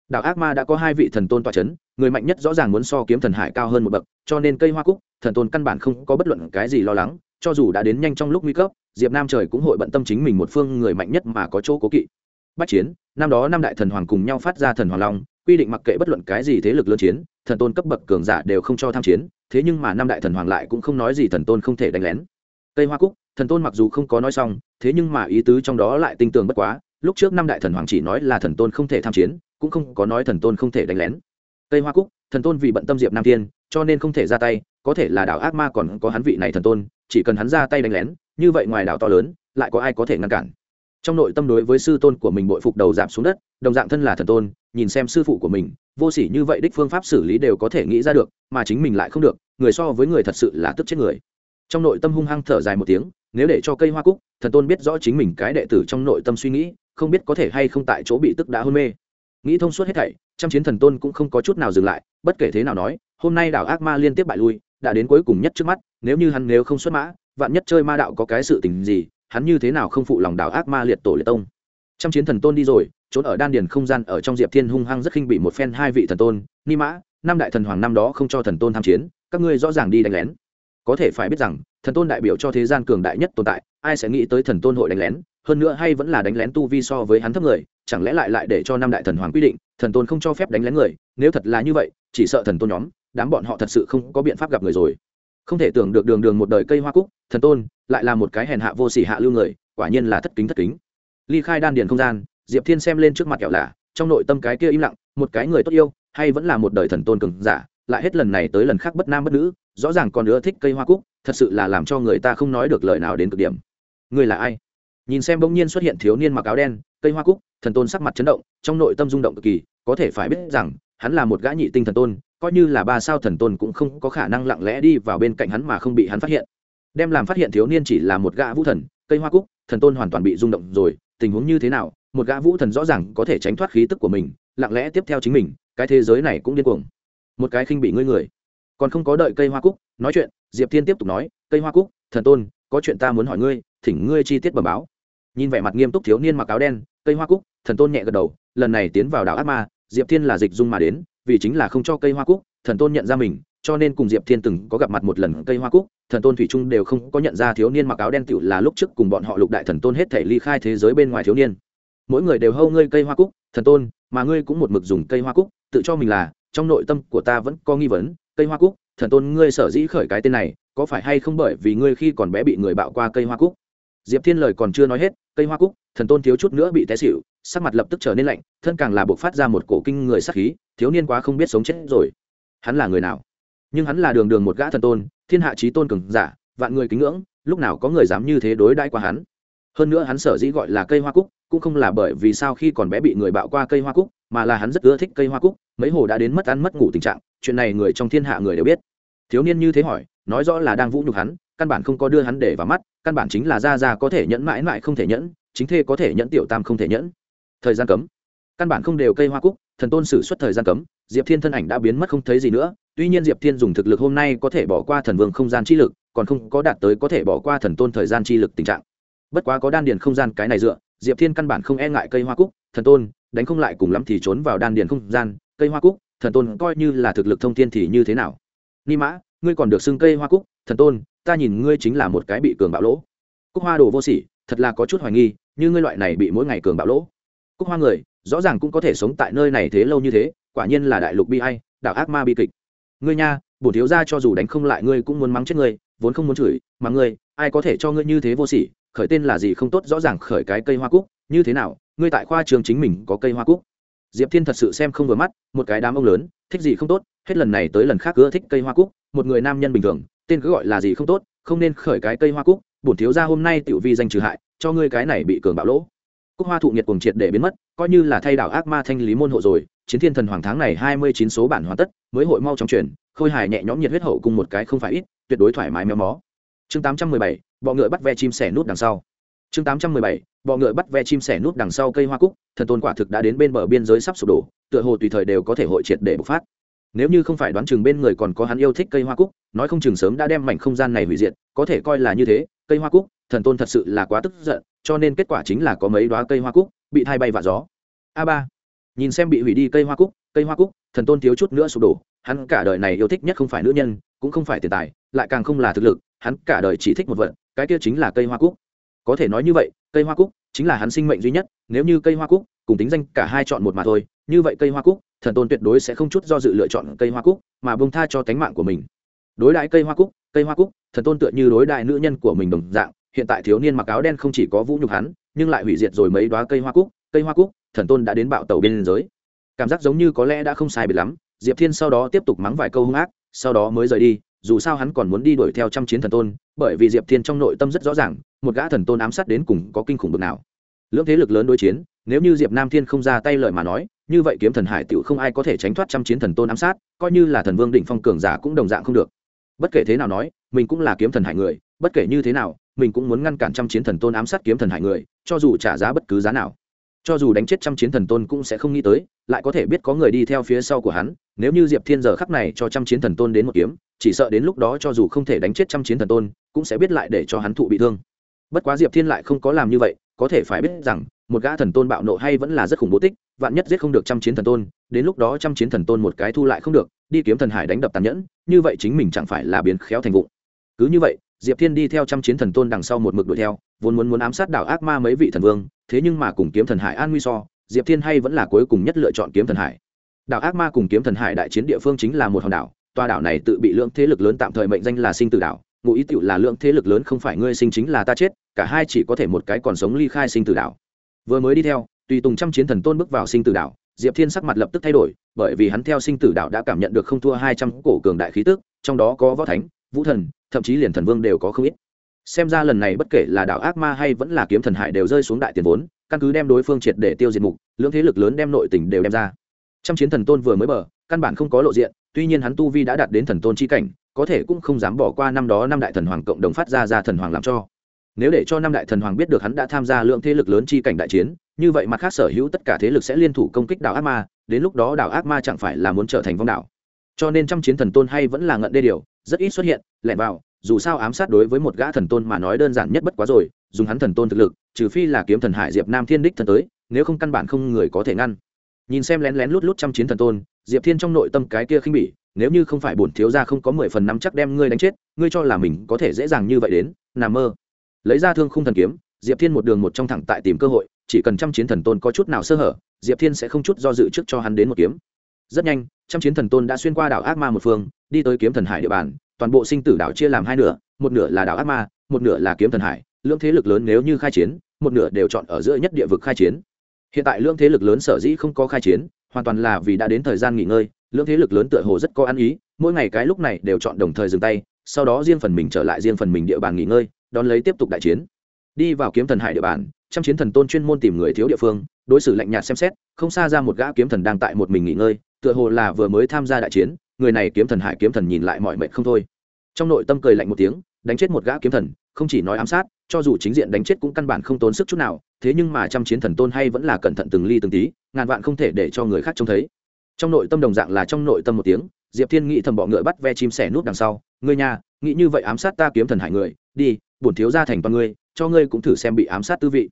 Đạo ác ma đã có hai vị thần tôn tọa c h ấ n người mạnh nhất rõ ràng muốn so kiếm thần hải cao hơn một bậc, cho nên cây hoa cúc, thần tôn căn bản không có bất luận cái gì lo lắng, cho dù đã đến nhanh trong lúc nguy cấp, diệp nam trời cũng hội bận tâm chính mình một phương người mạnh nhất mà có chỗ cố kỵ. Bách chiến, năm đó năm đại thần hoàng cùng nhau phát ra thần hoàng long, quy định mặc kệ bất luận cái gì thế lực lớn chiến, thần tôn cấp bậc cường giả đều không cho tham chiến, thế nhưng mà năm đại thần hoàng lại cũng không nói gì thần tôn không thể đánh lén. Cây hoa cúc, thần tôn mặc dù không có nói xong thế nhưng mà ý tứ trong đó lại tinh tường bất quá, lúc trước năm đại thần hoàng chỉ nói là thần tôn không thể tham chiến, cũng không có nói thần tôn không thể đánh lén. Tây hoa cúc, thần tôn vì bận tâm diệp nam thiên, cho nên không thể ra tay, có thể là đảo ác ma còn có hắn vị này thần tôn, chỉ cần hắn ra tay đánh lén, như vậy ngoài đảo to lớn, lại có ai có thể ngăn cản. Trong nội tâm đối với sư tôn của mình bội phục đầu giảm xuống đất, đồng dạng thân là thần tôn, nhìn xem sư phụ của mình, vô s ỉ như vậy đích phương pháp xử lý đều có thể nghĩ ra được, mà chính mình lại không được, người so với người thật sự là tức chết người. Trong nội tâm hung hăng thở dài một tiếng nếu để cho cây hoa cúc, thần tôn biết rõ chính mình cái đệ tử trong nội tâm suy nghĩ, không biết có thể hay không tại chỗ bị tức đã hôn mê. Nghĩ thông suốt hết thảy, trăm chiến thần tôn cũng không có chút nào dừng lại, bất kể thế nào nói, hôm nay đảo ác ma liên tiếp bại lui, đã đến cuối cùng nhất trước mắt, nếu như hắn nếu không xuất mã, vạn nhất chơi ma đạo có cái sự tình gì, hắn như thế nào không phụ lòng đảo ác ma liệt tổ liệt tông? Trăm chiến thần tôn đi rồi, trốn ở đan điền không gian ở trong diệp thiên hung hăng rất khinh bị một phen hai vị thần tôn, ni mã, năm đại thần hoàng năm đó không cho thần tôn tham chiến, các ngươi rõ ràng đi đánh lén có thể phải biết rằng, thần tôn đại biểu cho thế gian cường đại nhất tồn tại, ai sẽ nghĩ tới thần tôn hội đánh lén, hơn nữa hay vẫn là đánh lén tu vi so với hắn thấp người, chẳng lẽ lại lại để cho năm đại thần hoàng quy định, thần tôn không cho phép đánh lén người, nếu thật là như vậy, chỉ sợ thần tôn nhóm, đám bọn họ thật sự không có biện pháp gặp người rồi. Không thể tưởng được đường đường một đời cây hoa cúc, thần tôn, lại là một cái hèn hạ vô sỉ hạ lưu người, quả nhiên là thất kính thất kính. Ly khai đan điền không gian, diệp thiên xem lên trước mặt kẹo lạ, trong nội tâm cái kia im lặng, một cái người tốt yêu, hay vẫn là một đời thần tôn cường giả lại hết lần này tới lần khác bất nam bất nữ, rõ ràng còn nữa thích cây hoa cúc, thật sự là làm cho người ta không nói được lời nào đến cực điểm. Người là ai? Nhìn xem bỗng nhiên xuất hiện thiếu niên mặc áo đen, cây hoa cúc, thần tôn sắc mặt chấn động, trong nội tâm rung động cực kỳ, có thể phải biết rằng, hắn là một gã nhị tinh thần tôn, coi như là ba sao thần tôn cũng không có khả năng lặng lẽ đi vào bên cạnh hắn mà không bị hắn phát hiện. Đem làm phát hiện thiếu niên chỉ là một gã vũ thần, cây hoa cúc, thần tôn hoàn toàn bị rung động rồi, tình huống như thế nào, một gã vũ thần rõ ràng có thể tránh thoát khí tức của mình, lặng lẽ tiếp theo chính mình, cái thế giới này cũng điên cuồng một cái khinh bị ngươi người. Còn không có đợi cây hoa cúc nói chuyện, diệp thiên tiếp tục nói, cây hoa cúc, thần tôn, có chuyện ta muốn hỏi ngươi, thỉnh ngươi chi tiết bẩm báo. Nhìn vẻ mặt nghiêm túc thiếu niên mặc áo đen, cây hoa cúc, thần tôn nhẹ gật đầu, lần này tiến vào đảo ác ma, diệp thiên là dịch dung mà đến, vì chính là không cho cây hoa cúc, thần tôn nhận ra mình, cho nên cùng diệp thiên từng có gặp mặt một lần cây hoa cúc, thần tôn thủy trung đều không có nhận ra thiếu niên mặc áo đen tựu là lúc trước cùng bọn họ lục đại thần tôn hết thể ly khai thế giới bên ngoài thiếu niên. Mỗi người đều hâu ngươi cây hoa cúc, thần tôn, mà ngươi cũng một mực dùng cây hoa cúc, tự cho mình là trong nội tâm của ta vẫn có nghi vấn, cây hoa cúc, thần tôn ngươi sở dĩ khởi cái tên này, có phải hay không bởi vì ngươi khi còn bé bị người bạo qua cây hoa cúc? Diệp thiên lời còn chưa nói hết, cây hoa cúc, thần tôn thiếu chút nữa bị té xịu sắc mặt lập tức trở nên lạnh, thân càng là buộc phát ra một cổ kinh người sắc khí, thiếu niên quá không biết sống chết rồi. Hắn là người nào? Nhưng hắn là đường đường một gã thần tôn, thiên hạ trí tôn cường giả, vạn người kính ngưỡng, lúc nào có người dám như thế đối đãi qua hắn? Hơn nữa hắn sở dĩ gọi là cây hoa cúc, cũng không là bởi vì sao khi còn bé bị người bạo qua cây hoa cúc, mà là hắn rất ưa thích cây hoa cúc, mấy hồ đã đến mất ăn mất ngủ tình trạng, chuyện này người trong thiên hạ người đều biết. Thiếu niên như thế hỏi, nói rõ là đang vũ nhục hắn, căn bản không có đưa hắn để vào mắt, căn bản chính là ra ra có thể nhẫn mãi mãi không thể nhẫn, chính thê có thể nhẫn tiểu tam không thể nhẫn. Thời gian cấm. Căn bản không đều cây hoa cúc, thần tôn xử suất thời gian cấm, diệp thiên thân ảnh đã biến mất không thấy gì nữa, tuy nhiên diệp thiên dùng thực lực hôm nay có thể bỏ qua thần vương không gian chi lực, còn không có đạt tới có thể bỏ qua thần tôn thời gian chi lực tình trạng bất quá có đan điền không gian cái này dựa, diệp thiên căn bản không e ngại cây hoa cúc, thần tôn, đánh không lại cùng lắm thì trốn vào đan điền không gian. Cây hoa cúc, thần tôn coi như là thực lực thông thiên thì như thế nào? Ni mã, ngươi còn được xưng cây hoa cúc, thần tôn, ta nhìn ngươi chính là một cái bị cường bạo lỗ. Cúc hoa đồ vô sỉ, thật là có chút hoài nghi, như ngươi loại này bị mỗi ngày cường bạo lỗ. Cúc hoa người, rõ ràng cũng có thể sống tại nơi này thế lâu như thế, quả nhiên là đại lục bi hay đạo ác ma bi kịch. Ngươi nha bổ thiếu ra cho dù đánh không lại ngươi cũng muốn mắng chết ngươi, vốn không muốn chửi, mà ngươi, ai có thể cho ngươi như thế vô sỉ? Khởi tên là gì không tốt rõ ràng khởi cái cây hoa cúc, như thế nào, ngươi tại khoa trường chính mình có cây hoa cúc? Diệp thiên thật sự xem không vừa mắt, một cái đám ông lớn, thích gì không tốt, hết lần này tới lần khác ưa thích cây hoa cúc, một người nam nhân bình thường, tên cứ gọi là gì không tốt, không nên khởi cái cây hoa cúc, bổn thiếu ra hôm nay tiểu vi danh trừ hại, cho ngươi cái này bị cường bạo lỗ. Cúc hoa thụ nhiệt cuồng triệt để biến mất, coi như là thay đảo ác ma thanh lý môn hộ rồi, chiến thiên thần hoàng tháng này hai mươi chín số bản hoàn tất, mới hội mau trong truyền khôi hài nhẹ nhõm nhiệt huyết hậu cùng một cái không phải ít, tuyệt đối thoải mái méo mó. Chương tám trăm mười bảy bọ ngựa bắt ve chim sẻ nút đằng sau. Chương tám trăm mười bảy, bọ ngựa bắt ve chim sẻ nút đằng sau cây hoa cúc, thần tôn quả thực đã đến bên bờ biên giới sắp sụp đổ, tựa hồ tùy thời đều có thể hội triệt để bộc phát. Nếu như không phải đoán chừng bên người còn có hắn yêu thích cây hoa cúc, nói không chừng sớm đã đem mảnh không gian này hủy diệt, có thể coi là như thế, cây hoa cúc, thần tôn thật sự là quá tức giận, cho nên kết quả chính là có mấy đoá cây hoa cúc bị thay bay vạ gió. A ba, nhìn xem bị hủy đi cây hoa cúc, cây hoa cúc, thần tôn thiếu chút nữa sụp đổ, hắn cả đời này yêu thích nhất không phải nữ nhân, cũng không phải tiền tài, lại càng không là thực lực, hắn cả đời chỉ thích một vật cái kia chính là cây hoa cúc. Có thể nói như vậy, cây hoa cúc chính là hắn sinh mệnh duy nhất, nếu như cây hoa cúc cùng tính danh cả hai chọn một mà thôi, như vậy cây hoa cúc, thần tôn tuyệt đối sẽ không chút do dự lựa chọn cây hoa cúc mà bông tha cho tánh mạng của mình. Đối đãi cây hoa cúc, cây hoa cúc, thần tôn tựa như đối đại nữ nhân của mình đồng dạng, hiện tại thiếu niên mặc áo đen không chỉ có vũ nhục hắn, nhưng lại hủy diệt rồi mấy đoá cây hoa cúc, cây hoa cúc, thần tôn đã đến bạo tàu bên giới. Cảm giác giống như có lẽ đã không sai biệt lắm, diệp thiên sau đó tiếp tục mắng vài câu hung ác, sau đó mới rời đi dù sao hắn còn muốn đi đuổi theo trăm chiến thần tôn, bởi vì diệp thiên trong nội tâm rất rõ ràng, một gã thần tôn ám sát đến cùng có kinh khủng bực nào. Lưỡng thế lực lớn đối chiến, nếu như diệp nam thiên không ra tay lời mà nói, như vậy kiếm thần hải tựu không ai có thể tránh thoát trăm chiến thần tôn ám sát, coi như là thần vương đỉnh phong cường giả cũng đồng dạng không được. Bất kể thế nào nói, mình cũng là kiếm thần hải người, bất kể như thế nào, mình cũng muốn ngăn cản trăm chiến thần tôn ám sát kiếm thần hải người, cho dù trả giá bất cứ giá nào. Cho dù đánh chết trăm chiến thần tôn cũng sẽ không nghĩ tới, lại có thể biết có người đi theo phía sau của hắn, nếu như diệp thiên giờ khắc này cho trăm chiến thần tôn đến một kiếm chỉ sợ đến lúc đó cho dù không thể đánh chết trăm chiến thần tôn, cũng sẽ biết lại để cho hắn thụ bị thương. Bất quá diệp thiên lại không có làm như vậy, có thể phải biết rằng, một gã thần tôn bạo nộ hay vẫn là rất khủng bố tích, vạn nhất giết không được trăm chiến thần tôn, đến lúc đó trăm chiến thần tôn một cái thu lại không được, đi kiếm thần hải đánh đập tàn nhẫn, như vậy chính mình chẳng phải là biến khéo thành vụ cứ như vậy, diệp thiên đi theo trăm chiến thần tôn đằng sau một mực đuổi theo, vốn muốn muốn ám sát đảo ác ma mấy vị thần vương, thế nhưng mà cùng kiếm thần hải an nguy so, diệp thiên hay vẫn là cuối cùng nhất lựa chọn kiếm thần hải. Đảo ác ma cùng kiếm thần hải đại chiến địa phương chính là một hòn đảo tòa đảo này tự bị lượng thế lực lớn tạm thời mệnh danh là sinh tử đảo, ngụ ý tựu là lượng thế lực lớn không phải ngươi sinh chính là ta chết, cả hai chỉ có thể một cái còn sống ly khai sinh tử đảo. Vừa mới đi theo, tùy tùng trăm chiến thần tôn bước vào sinh tử đảo, diệp thiên sắc mặt lập tức thay đổi, bởi vì hắn theo sinh tử đảo đã cảm nhận được không thua hai trăm cổ cường đại khí tức, trong đó có võ thánh, vũ thần, thậm chí liền thần vương đều có không ít. Xem ra lần này bất kể là đảo ác ma hay vẫn là kiếm thần hải đều rơi xuống đại tiền vốn, căn cứ đem đối phương triệt để tiêu diệt mục lưỡng thế lực lớn đem nội tình đều đem ra. Trăm chiến thần tôn vừa mới bờ, căn bản không có lộ diện tuy nhiên hắn tu vi đã đạt đến thần tôn chi cảnh, có thể cũng không dám bỏ qua năm đó năm đại thần hoàng cộng đồng phát ra ra thần hoàng làm cho. Nếu để cho năm đại thần hoàng biết được hắn đã tham gia lượng thế lực lớn chi cảnh đại chiến, như vậy mặt khác sở hữu tất cả thế lực sẽ liên thủ công kích đảo ác ma, đến lúc đó đảo ác ma chẳng phải là muốn trở thành vong đảo. Cho nên trăm chiến thần tôn hay vẫn là ngận đê điều, rất ít xuất hiện, lẻn vào, dù sao ám sát đối với một gã thần tôn mà nói đơn giản nhất bất quá rồi, dùng hắn thần tôn thực lực, trừ phi là kiếm thần hải diệp nam thiên đích thần tới, nếu không căn bản không người có thể ngăn. Nhìn xem lén lén lút lút trăm chiến thần tôn diệp thiên trong nội tâm cái kia khinh bỉ, nếu như không phải bổn thiếu gia không có mười phần năm chắc đem ngươi đánh chết, ngươi cho là mình có thể dễ dàng như vậy đến, nằm mơ. Lấy ra thương khung thần kiếm, diệp thiên một đường một trong thẳng tại tìm cơ hội, chỉ cần trăm chiến thần tôn có chút nào sơ hở, diệp thiên sẽ không chút do dự trước cho hắn đến một kiếm. Rất nhanh, trăm chiến thần tôn đã xuyên qua đảo ác ma một phương, đi tới kiếm thần hải địa bàn, toàn bộ sinh tử đảo chia làm hai nửa, một nửa là đảo ác ma, một nửa là kiếm thần hải. Lưỡng thế lực lớn nếu như khai chiến, một nửa đều chọn ở giữa nhất địa vực khai chiến. Hiện tại lưỡng thế lực lớn sở dĩ không có khai chiến hoàn toàn là vì đã đến thời gian nghỉ ngơi, lưỡng thế lực lớn tựa hồ rất có ăn ý, mỗi ngày cái lúc này đều chọn đồng thời dừng tay, sau đó riêng phần mình trở lại riêng phần mình địa bàn nghỉ ngơi, đón lấy tiếp tục đại chiến. Đi vào kiếm thần hải địa bàn, trăm chiến thần tôn chuyên môn tìm người thiếu địa phương, đối xử lạnh nhạt xem xét, không xa ra một gã kiếm thần đang tại một mình nghỉ ngơi, tựa hồ là vừa mới tham gia đại chiến, người này kiếm thần hải kiếm thần nhìn lại mọi mệnh không thôi. Trong nội tâm cười lạnh một tiếng, đánh chết một gã kiếm thần, không chỉ nói ám sát, cho dù chính diện đánh chết cũng căn bản không tốn sức chút nào, thế nhưng mà trăm chiến thần tôn hay vẫn là cẩn thận từng ly từng tí ngàn vạn không thể để cho người khác trông thấy. Trong nội tâm đồng dạng là trong nội tâm một tiếng, diệp thiên nghĩ thầm bọ ngựa bắt ve chim sẻ nút đằng sau, ngươi nhà nghĩ như vậy ám sát ta kiếm thần hải người, đi, bổn thiếu ra thành toàn ngươi, cho ngươi cũng thử xem bị ám sát tư vị.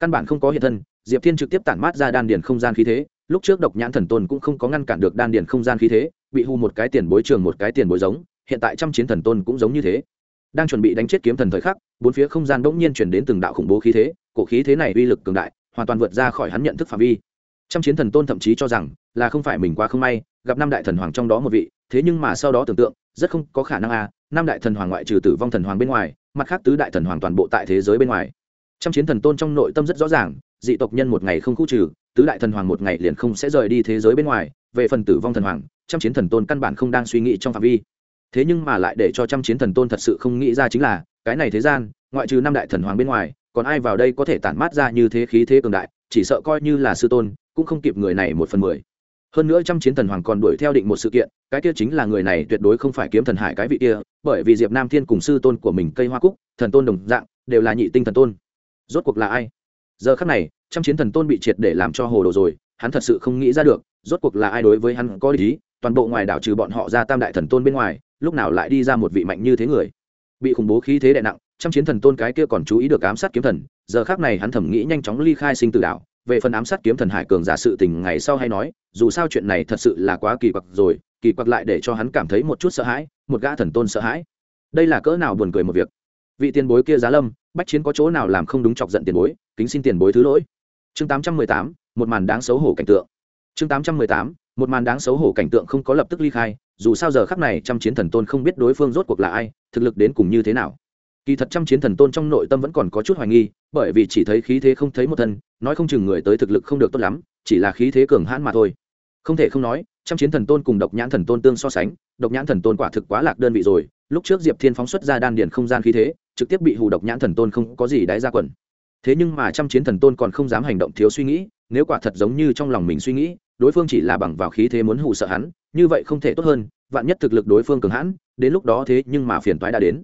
Căn bản không có hiện thân, diệp thiên trực tiếp tản mát ra đan điền không gian khí thế, lúc trước độc nhãn thần tôn cũng không có ngăn cản được đan điền không gian khí thế, bị hù một cái tiền bối trường một cái tiền bối giống, hiện tại trăm chiến thần tôn cũng giống như thế. Đang chuẩn bị đánh chết kiếm thần thời khắc, bốn phía không gian bỗng nhiên chuyển đến từng đạo khủng bố khí thế, cổ khí thế này uy lực cường đại, hoàn toàn vượt ra khỏi hắn nhận thức phạm vi trăm chiến thần tôn thậm chí cho rằng là không phải mình quá không may gặp năm đại thần hoàng trong đó một vị thế nhưng mà sau đó tưởng tượng rất không có khả năng a à, năm đại thần hoàng ngoại trừ tử vong thần hoàng bên ngoài mặt khác tứ đại thần hoàng toàn bộ tại thế giới bên ngoài. Trăm chiến thần tôn trong nội tâm rất rõ ràng dị tộc nhân một ngày không khu trừ tứ đại thần hoàng một ngày liền không sẽ rời đi thế giới bên ngoài về phần tử vong thần hoàng trăm chiến thần tôn căn bản không đang suy nghĩ trong phạm vi. Thế nhưng mà lại để cho trăm chiến thần tôn thật sự không nghĩ ra chính là cái này thế gian ngoại trừ năm đại thần hoàng bên ngoài còn ai vào đây có thể tản mát ra như thế khí thế cường đại chỉ sợ coi như là sư tôn cũng không kịp người này một phần mười. Hơn nữa trăm chiến thần hoàng còn đuổi theo định một sự kiện, cái kia chính là người này tuyệt đối không phải kiếm thần hải cái vị kia, bởi vì diệp nam thiên cùng sư tôn của mình cây hoa cúc, thần tôn đồng dạng, đều là nhị tinh thần tôn. Rốt cuộc là ai? Giờ khắc này, trăm chiến thần tôn bị triệt để làm cho hồ đồ rồi, hắn thật sự không nghĩ ra được, rốt cuộc là ai đối với hắn có lý toàn bộ ngoài đảo trừ bọn họ ra tam đại thần tôn bên ngoài, lúc nào lại đi ra một vị mạnh như thế người? Bị khủng bố khí thế đè nặng, trăm chiến thần tôn cái kia còn chú ý được ám sát kiếm thần, giờ khác này hắn thẩm nghĩ nhanh chóng ly khai sinh tử đảo về phần ám sát kiếm thần hải cường giả sự tình ngày sau hay nói, dù sao chuyện này thật sự là quá kỳ quặc rồi, kỳ quặc lại để cho hắn cảm thấy một chút sợ hãi, một gã thần tôn sợ hãi. Đây là cỡ nào buồn cười một việc. Vị tiền bối kia giá lâm, bách chiến có chỗ nào làm không đúng chọc giận tiền bối, kính xin tiền bối thứ lỗi. Chương tám trăm mười tám, một màn đáng xấu hổ cảnh tượng. Chương tám trăm mười tám, một màn đáng xấu hổ cảnh tượng không có lập tức ly khai, dù sao giờ khắc này trăm chiến thần tôn không biết đối phương rốt cuộc là ai, thực lực đến cùng như thế nào kỳ thật trăm chiến thần tôn trong nội tâm vẫn còn có chút hoài nghi, bởi vì chỉ thấy khí thế không thấy một thân, nói không chừng người tới thực lực không được tốt lắm, chỉ là khí thế cường hãn mà thôi. Không thể không nói, trăm chiến thần tôn cùng độc nhãn thần tôn tương so sánh, độc nhãn thần tôn quả thực quá lạc đơn vị rồi. Lúc trước diệp thiên phóng xuất ra đan điền không gian khí thế, trực tiếp bị hù độc nhãn thần tôn không có gì đáy ra quần. Thế nhưng mà trăm chiến thần tôn còn không dám hành động thiếu suy nghĩ, nếu quả thật giống như trong lòng mình suy nghĩ, đối phương chỉ là bằng vào khí thế muốn hù sợ hắn, như vậy không thể tốt hơn, vạn nhất thực lực đối phương cường hãn, đến lúc đó thế nhưng mà phiền toái đã đến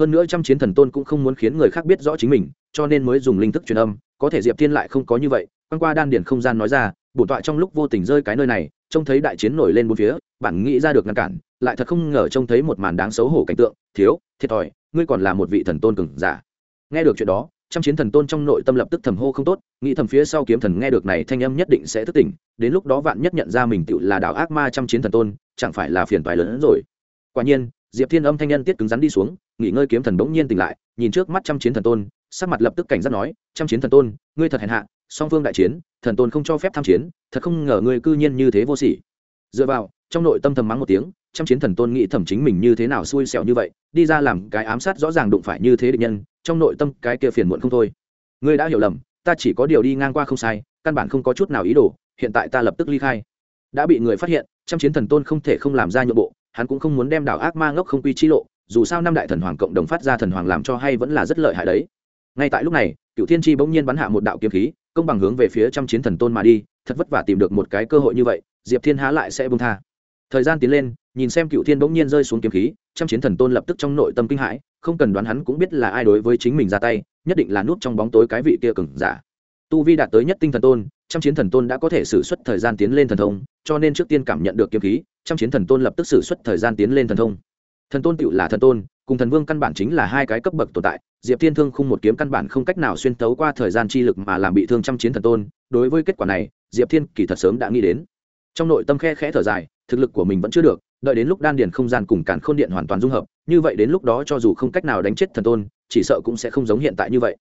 hơn nữa trăm chiến thần tôn cũng không muốn khiến người khác biết rõ chính mình, cho nên mới dùng linh thức truyền âm, có thể diệp thiên lại không có như vậy quan qua đan điền không gian nói ra, bổn tọa trong lúc vô tình rơi cái nơi này, trông thấy đại chiến nổi lên bốn phía bản nghĩ ra được ngăn cản, lại thật không ngờ trông thấy một màn đáng xấu hổ cảnh tượng, thiếu, thiệt thòi, ngươi còn là một vị thần tôn cường giả. Nghe được chuyện đó, trăm chiến thần tôn trong nội tâm lập tức thầm hô không tốt, nghĩ thầm phía sau kiếm thần nghe được này thanh âm nhất định sẽ thức tỉnh, đến lúc đó vạn nhất nhận ra mình tự là đạo ác ma trăm chiến thần tôn, chẳng phải là phiền toái lớn hơn rồi. Quả nhiên, diệp thiên âm thanh nhân tiết cứng rắn đi xuống nghỉ ngơi kiếm thần bỗng nhiên tỉnh lại, nhìn trước mắt trăm chiến thần tôn, sắc mặt lập tức cảnh giác nói, trăm chiến thần tôn, ngươi thật hèn hạ, song phương đại chiến, thần tôn không cho phép tham chiến, thật không ngờ ngươi cư nhiên như thế vô sỉ. Dựa vào, trong nội tâm thầm mắng một tiếng, trăm chiến thần tôn nghĩ thầm chính mình như thế nào xui xẻo như vậy, đi ra làm cái ám sát rõ ràng đụng phải như thế địch nhân, trong nội tâm cái kia phiền muộn không thôi. Ngươi đã hiểu lầm, ta chỉ có điều đi ngang qua không sai, căn bản không có chút nào ý đồ, hiện tại ta lập tức ly khai. Đã bị người phát hiện, trăm chiến thần tôn không thể không làm ra nhượng bộ, hắn cũng không muốn đem đảo ác ma ngốc không quy chi lộ dù sao năm đại thần hoàng cộng đồng phát ra thần hoàng làm cho hay vẫn là rất lợi hại đấy. Ngay tại lúc này cựu thiên tri bỗng nhiên bắn hạ một đạo kiếm khí, công bằng hướng về phía trăm chiến thần tôn mà đi, thật vất vả tìm được một cái cơ hội như vậy, diệp thiên há lại sẽ bông tha. Thời gian tiến lên, nhìn xem cựu thiên bỗng nhiên rơi xuống kiếm khí, trăm chiến thần tôn lập tức trong nội tâm kinh hãi, không cần đoán hắn cũng biết là ai đối với chính mình ra tay, nhất định là nút trong bóng tối cái vị kia cừng giả. Tu vi đạt tới nhất tinh thần tôn, trăm chiến thần tôn đã có thể xử suất thời gian tiến lên thần thông, cho nên trước tiên cảm nhận được kiếm khí, trăm chiến thần tôn lập tức xử suất thời gian tiến lên thần thông thần tôn tựu là thần tôn, cùng thần vương căn bản chính là hai cái cấp bậc tồn tại, diệp thiên thương khung một kiếm căn bản không cách nào xuyên tấu qua thời gian chi lực mà làm bị thương trăm chiến thần tôn, đối với kết quả này, diệp thiên kỳ thật sớm đã nghĩ đến. Trong nội tâm khe khẽ thở dài, thực lực của mình vẫn chưa được, đợi đến lúc đan điền không gian cùng cản khôn điện hoàn toàn dung hợp, như vậy đến lúc đó cho dù không cách nào đánh chết thần tôn, chỉ sợ cũng sẽ không giống hiện tại như vậy.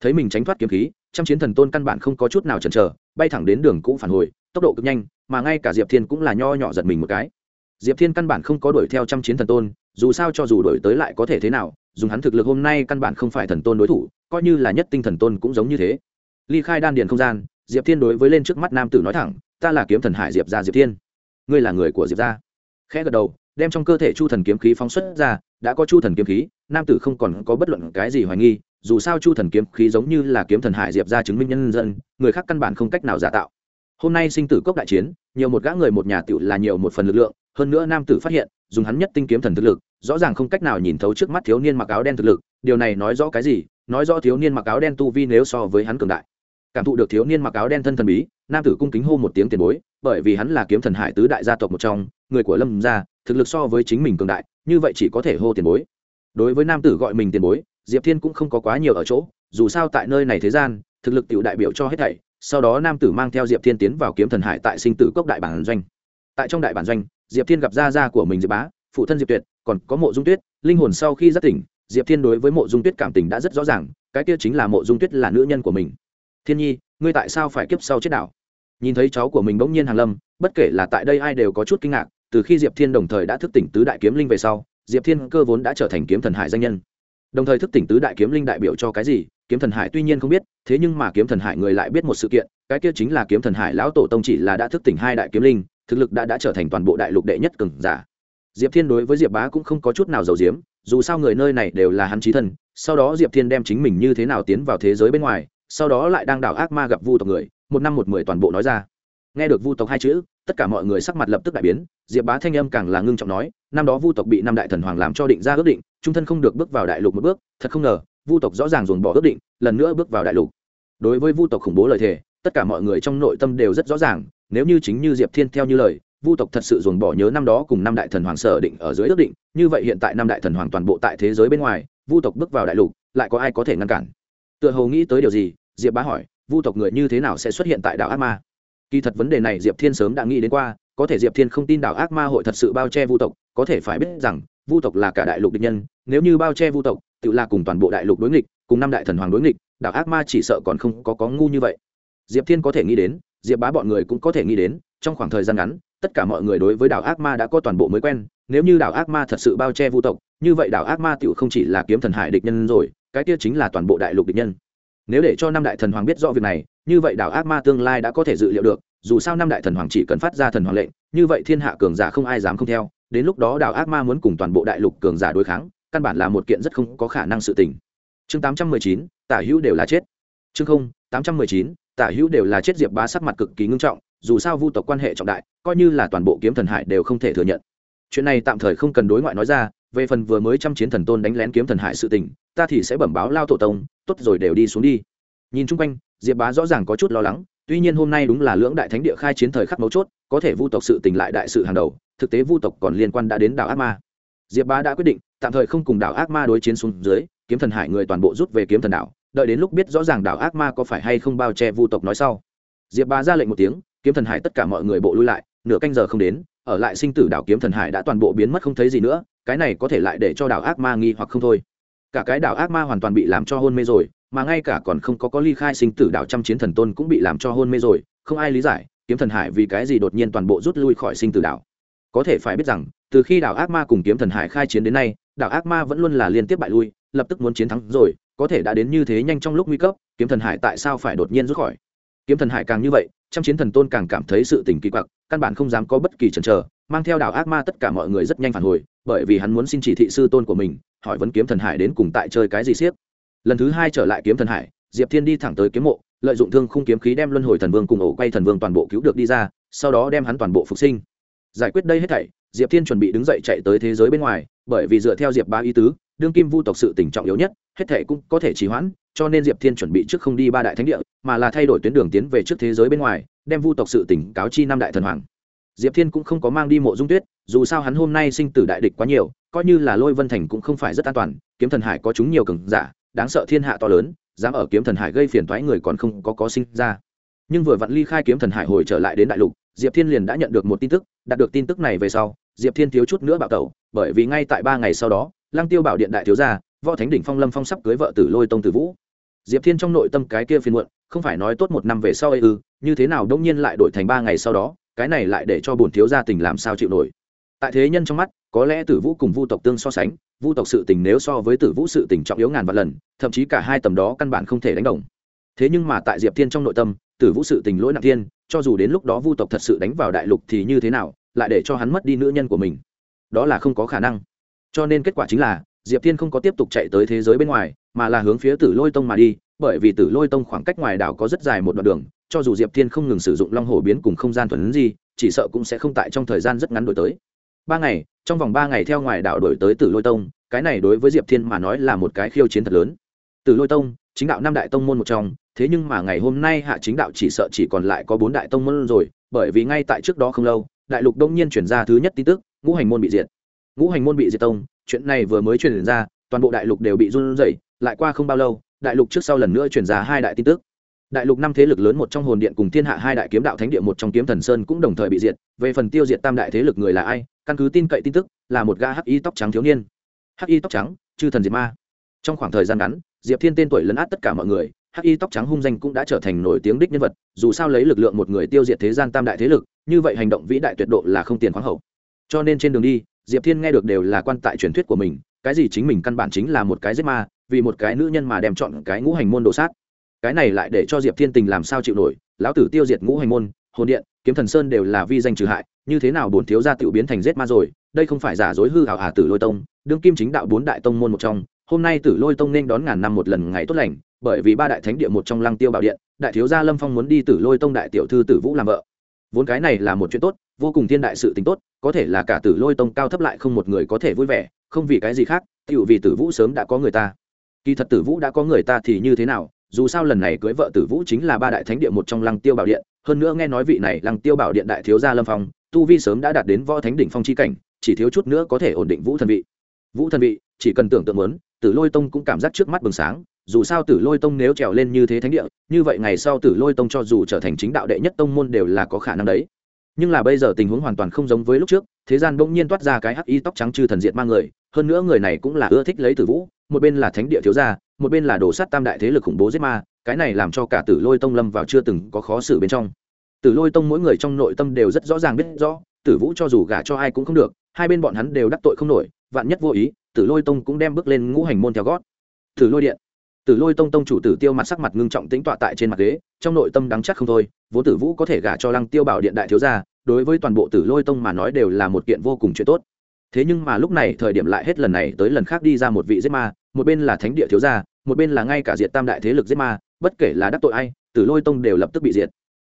Thấy mình tránh thoát kiếm khí, trăm chiến thần tôn căn bản không có chút nào chần chờ, bay thẳng đến đường cũ phản hồi, tốc độ cực nhanh, mà ngay cả diệp thiên cũng là nho nhỏ giật mình một cái. Diệp thiên căn bản không có đuổi theo trăm chiến thần tôn dù sao cho dù đổi tới lại có thể thế nào, dùng hắn thực lực hôm nay căn bản không phải thần tôn đối thủ, coi như là nhất tinh thần tôn cũng giống như thế. Ly khai đan điền không gian, diệp thiên đối với lên trước mắt nam tử nói thẳng, ta là kiếm thần hải diệp gia diệp thiên. Ngươi là người của diệp gia. Khẽ gật đầu, đem trong cơ thể chu thần kiếm khí phóng xuất ra, đã có chu thần kiếm khí, nam tử không còn có bất luận cái gì hoài nghi, dù sao chu thần kiếm khí giống như là kiếm thần hải diệp ra chứng minh nhân dân, người khác căn bản không cách nào giả tạo. Hôm nay sinh tử cốc đại chiến, nhiều một gã người một nhà tựu là nhiều một phần lực lượng hơn nữa nam tử phát hiện, dùng hắn nhất tinh kiếm thần thực lực, rõ ràng không cách nào nhìn thấu trước mắt thiếu niên mặc áo đen thực lực, điều này nói rõ cái gì? Nói rõ thiếu niên mặc áo đen tu vi nếu so với hắn cường đại. Cảm thụ được thiếu niên mặc áo đen thân thần bí, nam tử cung kính hô một tiếng tiền bối, bởi vì hắn là kiếm thần hải tứ đại gia tộc một trong, người của lâm gia, thực lực so với chính mình cường đại, như vậy chỉ có thể hô tiền bối. Đối với nam tử gọi mình tiền bối, diệp thiên cũng không có quá nhiều ở chỗ, dù sao tại nơi này thế gian, thực lực tự đại biểu cho hết thảy, sau đó nam tử mang theo diệp thiên tiến vào kiếm thần hải tại sinh tử cốc đại bản doanh. Tại trong đại bản doanh diệp thiên gặp gia gia của mình diệp bá, phụ thân diệp tuyệt, còn có mộ dung tuyết, linh hồn sau khi giác tỉnh, diệp thiên đối với mộ dung tuyết cảm tình đã rất rõ ràng, cái kia chính là mộ dung tuyết là nữ nhân của mình. Thiên nhi, ngươi tại sao phải kiếp sau chết đạo nhìn thấy cháu của mình bỗng nhiên hàng lâm, bất kể là tại đây ai đều có chút kinh ngạc, từ khi diệp thiên đồng thời đã thức tỉnh tứ đại kiếm linh về sau, diệp thiên cơ vốn đã trở thành kiếm thần hải danh nhân. Đồng thời thức tỉnh tứ đại kiếm linh đại biểu cho cái gì, kiếm thần hải tuy nhiên không biết, thế nhưng mà kiếm thần hải người lại biết một sự kiện, cái kia chính là kiếm thần hải lão tổ tông chỉ là đã thức tỉnh hai đại kiếm linh thực lực đã đã trở thành toàn bộ đại lục đệ nhất cường giả. Diệp thiên đối với diệp bá cũng không có chút nào giàu diếm dù sao người nơi này đều là hắn trí thân, sau đó diệp thiên đem chính mình như thế nào tiến vào thế giới bên ngoài, sau đó lại đang đảo ác ma gặp vu tộc người, một năm một mười toàn bộ nói ra. Nghe được vu tộc hai chữ, tất cả mọi người sắc mặt lập tức đại biến, diệp bá thanh âm càng là ngưng trọng nói, năm đó vu tộc bị năm đại thần hoàng làm cho định ra ước định, trung thân không được bước vào đại lục một bước, thật không ngờ, vu tộc rõ ràng dồn bỏ ước định, lần nữa bước vào đại lục. Đối với vu tộc khủng bố lời thề, tất cả mọi người trong nội tâm đều rất rõ ràng nếu như chính như diệp thiên theo như lời, vu tộc thật sự dồn bỏ nhớ năm đó cùng năm đại thần hoàng sở định ở dưới ước định, như vậy hiện tại năm đại thần hoàng toàn bộ tại thế giới bên ngoài, vu tộc bước vào đại lục, lại có ai có thể ngăn cản? Tựa hồ nghĩ tới điều gì, diệp bá hỏi, vu tộc người như thế nào sẽ xuất hiện tại đảo ác ma? Kỳ thật vấn đề này diệp thiên sớm đã nghĩ đến qua, có thể diệp thiên không tin đảo ác ma hội thật sự bao che vu tộc, có thể phải biết rằng, vu tộc là cả đại lục địch nhân, nếu như bao che vu tộc, tự là cùng toàn bộ đại lục đối nghịch, cùng năm đại thần hoàng đối nghịch, đảo ác ma chỉ sợ còn không có có ngu như vậy. Diệp thiên có thể nghĩ đến diệp bá bọn người cũng có thể nghĩ đến, trong khoảng thời gian ngắn, tất cả mọi người đối với đảo ác ma đã có toàn bộ mới quen, nếu như đảo ác ma thật sự bao che vu tộc, như vậy đảo ác ma tựu không chỉ là kiếm thần hải địch nhân rồi, cái kia chính là toàn bộ đại lục địch nhân. Nếu để cho năm đại thần hoàng biết rõ việc này, như vậy đảo ác ma tương lai đã có thể dự liệu được, dù sao năm đại thần hoàng chỉ cần phát ra thần hoàng lệnh, như vậy thiên hạ cường giả không ai dám không theo, đến lúc đó đảo ác ma muốn cùng toàn bộ đại lục cường giả đối kháng, căn bản là một kiện rất không có khả năng sự tình. Chương tám trăm mười chín, tả hữu đều là chết. Chương không, tám trăm mười chín tả hữu đều là chết diệp bá sắc mặt cực kỳ ngưng trọng, dù sao vu tộc quan hệ trọng đại, coi như là toàn bộ kiếm thần hải đều không thể thừa nhận. Chuyện này tạm thời không cần đối ngoại nói ra, về phần vừa mới chăm chiến thần tôn đánh lén kiếm thần hải sự tình, ta thì sẽ bẩm báo lao tổ tông, tốt rồi đều đi xuống đi. Nhìn chung quanh, diệp bá rõ ràng có chút lo lắng, tuy nhiên hôm nay đúng là lưỡng đại thánh địa khai chiến thời khắc mấu chốt, có thể vu tộc sự tình lại đại sự hàng đầu, thực tế vu tộc còn liên quan đã đến đảo ác ma. Diệp bá đã quyết định, tạm thời không cùng đảo ác ma đối chiến xuống dưới, kiếm thần hải người toàn bộ rút về kiếm thần đảo đợi đến lúc biết rõ ràng đảo ác ma có phải hay không bao che vu tộc nói sau. Diệp bá ra lệnh một tiếng, kiếm thần hải tất cả mọi người bộ lui lại, nửa canh giờ không đến, ở lại sinh tử đảo kiếm thần hải đã toàn bộ biến mất không thấy gì nữa, cái này có thể lại để cho đảo ác ma nghi hoặc không thôi. Cả cái đảo ác ma hoàn toàn bị làm cho hôn mê rồi, mà ngay cả còn không có có ly khai sinh tử đảo trăm chiến thần tôn cũng bị làm cho hôn mê rồi, không ai lý giải, kiếm thần hải vì cái gì đột nhiên toàn bộ rút lui khỏi sinh tử đảo. Có thể phải biết rằng, từ khi đảo ác ma cùng kiếm thần hải khai chiến đến nay, đảo ác ma vẫn luôn là liên tiếp bại lui, lập tức muốn chiến thắng rồi có thể đã đến như thế nhanh trong lúc nguy cấp, kiếm thần hải tại sao phải đột nhiên rút khỏi? Kiếm thần hải càng như vậy, trăm chiến thần tôn càng cảm thấy sự tình kỳ quặc, căn bản không dám có bất kỳ chần chờ, mang theo đảo ác ma tất cả mọi người rất nhanh phản hồi, bởi vì hắn muốn xin chỉ thị sư tôn của mình, hỏi vấn kiếm thần hải đến cùng tại chơi cái gì siết lần thứ hai trở lại kiếm thần hải, diệp thiên đi thẳng tới kiếm mộ, lợi dụng thương khung kiếm khí đem luân hồi thần vương cùng ổ quay thần vương toàn bộ cứu được đi ra, sau đó đem hắn toàn bộ phục sinh. Giải quyết đây hết thảy, diệp thiên chuẩn bị đứng dậy chạy tới thế giới bên ngoài, bởi vì dựa theo diệp ba ý tứ đương kim vu tộc sự tình trọng yếu nhất, hết thảy cũng có thể trì hoãn, cho nên diệp thiên chuẩn bị trước không đi ba đại thánh địa, mà là thay đổi tuyến đường tiến về trước thế giới bên ngoài, đem vu tộc sự tỉnh cáo chi năm đại thần hoàng. Diệp thiên cũng không có mang đi mộ dung tuyết, dù sao hắn hôm nay sinh tử đại địch quá nhiều, coi như là lôi vân thành cũng không phải rất an toàn, kiếm thần hải có chúng nhiều cường giả, đáng sợ thiên hạ to lớn, dám ở kiếm thần hải gây phiền thoái người còn không có có sinh ra. Nhưng vừa vặn ly khai kiếm thần hải hồi trở lại đến đại lục, diệp thiên liền đã nhận được một tin tức, đạt được tin tức này về sau, diệp thiên thiếu chút nữa bạo tẩu, bởi vì ngay tại ba ngày sau đó lăng tiêu bảo điện đại thiếu gia, võ thánh đỉnh phong lâm phong sắp cưới vợ tử lôi tông tử vũ. Diệp thiên trong nội tâm cái kia phiền muộn, không phải nói tốt một năm về sau ấy ư, như thế nào đông nhiên lại đổi thành ba ngày sau đó, cái này lại để cho bổn thiếu gia tình làm sao chịu nổi. Tại thế nhân trong mắt, có lẽ tử vũ cùng vu tộc tương so sánh, vu tộc sự tình nếu so với tử vũ sự tình trọng yếu ngàn vạn lần, thậm chí cả hai tầm đó căn bản không thể đánh đồng. Thế nhưng mà tại diệp thiên trong nội tâm, tử vũ sự tình lỗi nặng thiên, cho dù đến lúc đó vu tộc thật sự đánh vào đại lục thì như thế nào, lại để cho hắn mất đi nữ nhân của mình. Đó là không có khả năng cho nên kết quả chính là, diệp thiên không có tiếp tục chạy tới thế giới bên ngoài, mà là hướng phía tử lôi tông mà đi, bởi vì tử lôi tông khoảng cách ngoài đảo có rất dài một đoạn đường, cho dù diệp thiên không ngừng sử dụng long hồ biến cùng không gian thuần gì, chỉ sợ cũng sẽ không tại trong thời gian rất ngắn đổi tới. Ba ngày, trong vòng ba ngày theo ngoài đảo đổi tới tử lôi tông, cái này đối với diệp thiên mà nói là một cái khiêu chiến thật lớn. Tử lôi tông, chính đạo năm đại tông môn một trong, thế nhưng mà ngày hôm nay hạ chính đạo chỉ sợ chỉ còn lại có bốn đại tông môn rồi, bởi vì ngay tại trước đó không lâu, đại lục đông nhiên chuyển ra thứ nhất tin tức, ngũ hành môn bị diệt ngũ hành môn bị diệt tông, chuyện này vừa mới truyền ra, toàn bộ đại lục đều bị run rẩy, lại qua không bao lâu, đại lục trước sau lần nữa chuyển ra hai đại tin tức. Đại lục năm thế lực lớn một trong hồn điện cùng thiên hạ hai đại kiếm đạo thánh địa một trong kiếm thần sơn cũng đồng thời bị diệt, về phần tiêu diệt tam đại thế lực người là ai, căn cứ tin cậy tin tức, là một gã hắc y tóc trắng thiếu niên. Hắc y tóc trắng, chư thần diệt ma. Trong khoảng thời gian ngắn, diệp thiên tên tuổi lấn át tất cả mọi người, hắc y tóc trắng hung danh cũng đã trở thành nổi tiếng đích nhân vật, dù sao lấy lực lượng một người tiêu diệt thế gian tam đại thế lực, như vậy hành động vĩ đại tuyệt độ là không tiền khoáng hậu. Cho nên trên đường đi diệp thiên nghe được đều là quan tại truyền thuyết của mình, cái gì chính mình căn bản chính là một cái giết ma, vì một cái nữ nhân mà đem chọn cái ngũ hành môn đồ sát. Cái này lại để cho diệp thiên tình làm sao chịu nổi, lão tử tiêu diệt ngũ hành môn, hồn điện, kiếm thần sơn đều là vi danh trừ hại, như thế nào bốn thiếu gia tự biến thành giết ma rồi, đây không phải giả dối hư hảo hà tử lôi tông, đương kim chính đạo bốn đại tông môn một trong, hôm nay tử lôi tông nên đón ngàn năm một lần ngày tốt lành, bởi vì ba đại thánh địa một trong lăng tiêu bảo điện, đại thiếu gia lâm phong muốn đi tử lôi tông đại tiểu thư tử vũ làm vợ. Vốn cái này là một chuyện tốt vô cùng thiên đại sự tính tốt, có thể là cả tử lôi tông cao thấp lại không một người có thể vui vẻ, không vì cái gì khác tựu vì tử vũ sớm đã có người ta. Kỳ thật tử vũ đã có người ta thì như thế nào, dù sao lần này cưới vợ tử vũ chính là ba đại thánh địa một trong lăng tiêu bảo điện, hơn nữa nghe nói vị này lăng tiêu bảo điện đại thiếu gia lâm phong, tu vi sớm đã đạt đến võ thánh đỉnh phong chi cảnh, chỉ thiếu chút nữa có thể ổn định vũ thần vị. Vũ thần vị, chỉ cần tưởng tượng muốn, tử lôi tông cũng cảm giác trước mắt bừng sáng, dù sao tử lôi tông nếu trèo lên như thế thánh địa, như vậy ngày sau tử lôi tông cho dù trở thành chính đạo đệ nhất tông môn đều là có khả năng đấy nhưng là bây giờ tình huống hoàn toàn không giống với lúc trước, thế gian bỗng nhiên toát ra cái hắc y tóc trắng chư thần diệt mang người, hơn nữa người này cũng là ưa thích lấy tử vũ, một bên là thánh địa thiếu gia, một bên là đổ sát tam đại thế lực khủng bố giết ma, cái này làm cho cả tử lôi tông lâm vào chưa từng có khó xử bên trong. Tử lôi tông mỗi người trong nội tâm đều rất rõ ràng biết rõ, tử vũ cho dù gả cho ai cũng không được, hai bên bọn hắn đều đắc tội không nổi, vạn nhất vô ý, tử lôi tông cũng đem bước lên ngũ hành môn theo gót. Tử lôi điện tử lôi tông tông chủ tử tiêu mặt sắc mặt ngưng trọng tính tọa tại trên mặt ghế, trong nội tâm đắng chắc không thôi, vốn tử vũ có thể gả cho lăng tiêu bảo điện đại thiếu gia, đối với toàn bộ tử lôi tông mà nói đều là một kiện vô cùng chuyện tốt. Thế nhưng mà lúc này thời điểm lại hết lần này tới lần khác đi ra một vị giết ma, một bên là thánh địa thiếu gia, một bên là ngay cả diệt tam đại thế lực giết ma, bất kể là đắc tội ai, tử lôi tông đều lập tức bị diệt.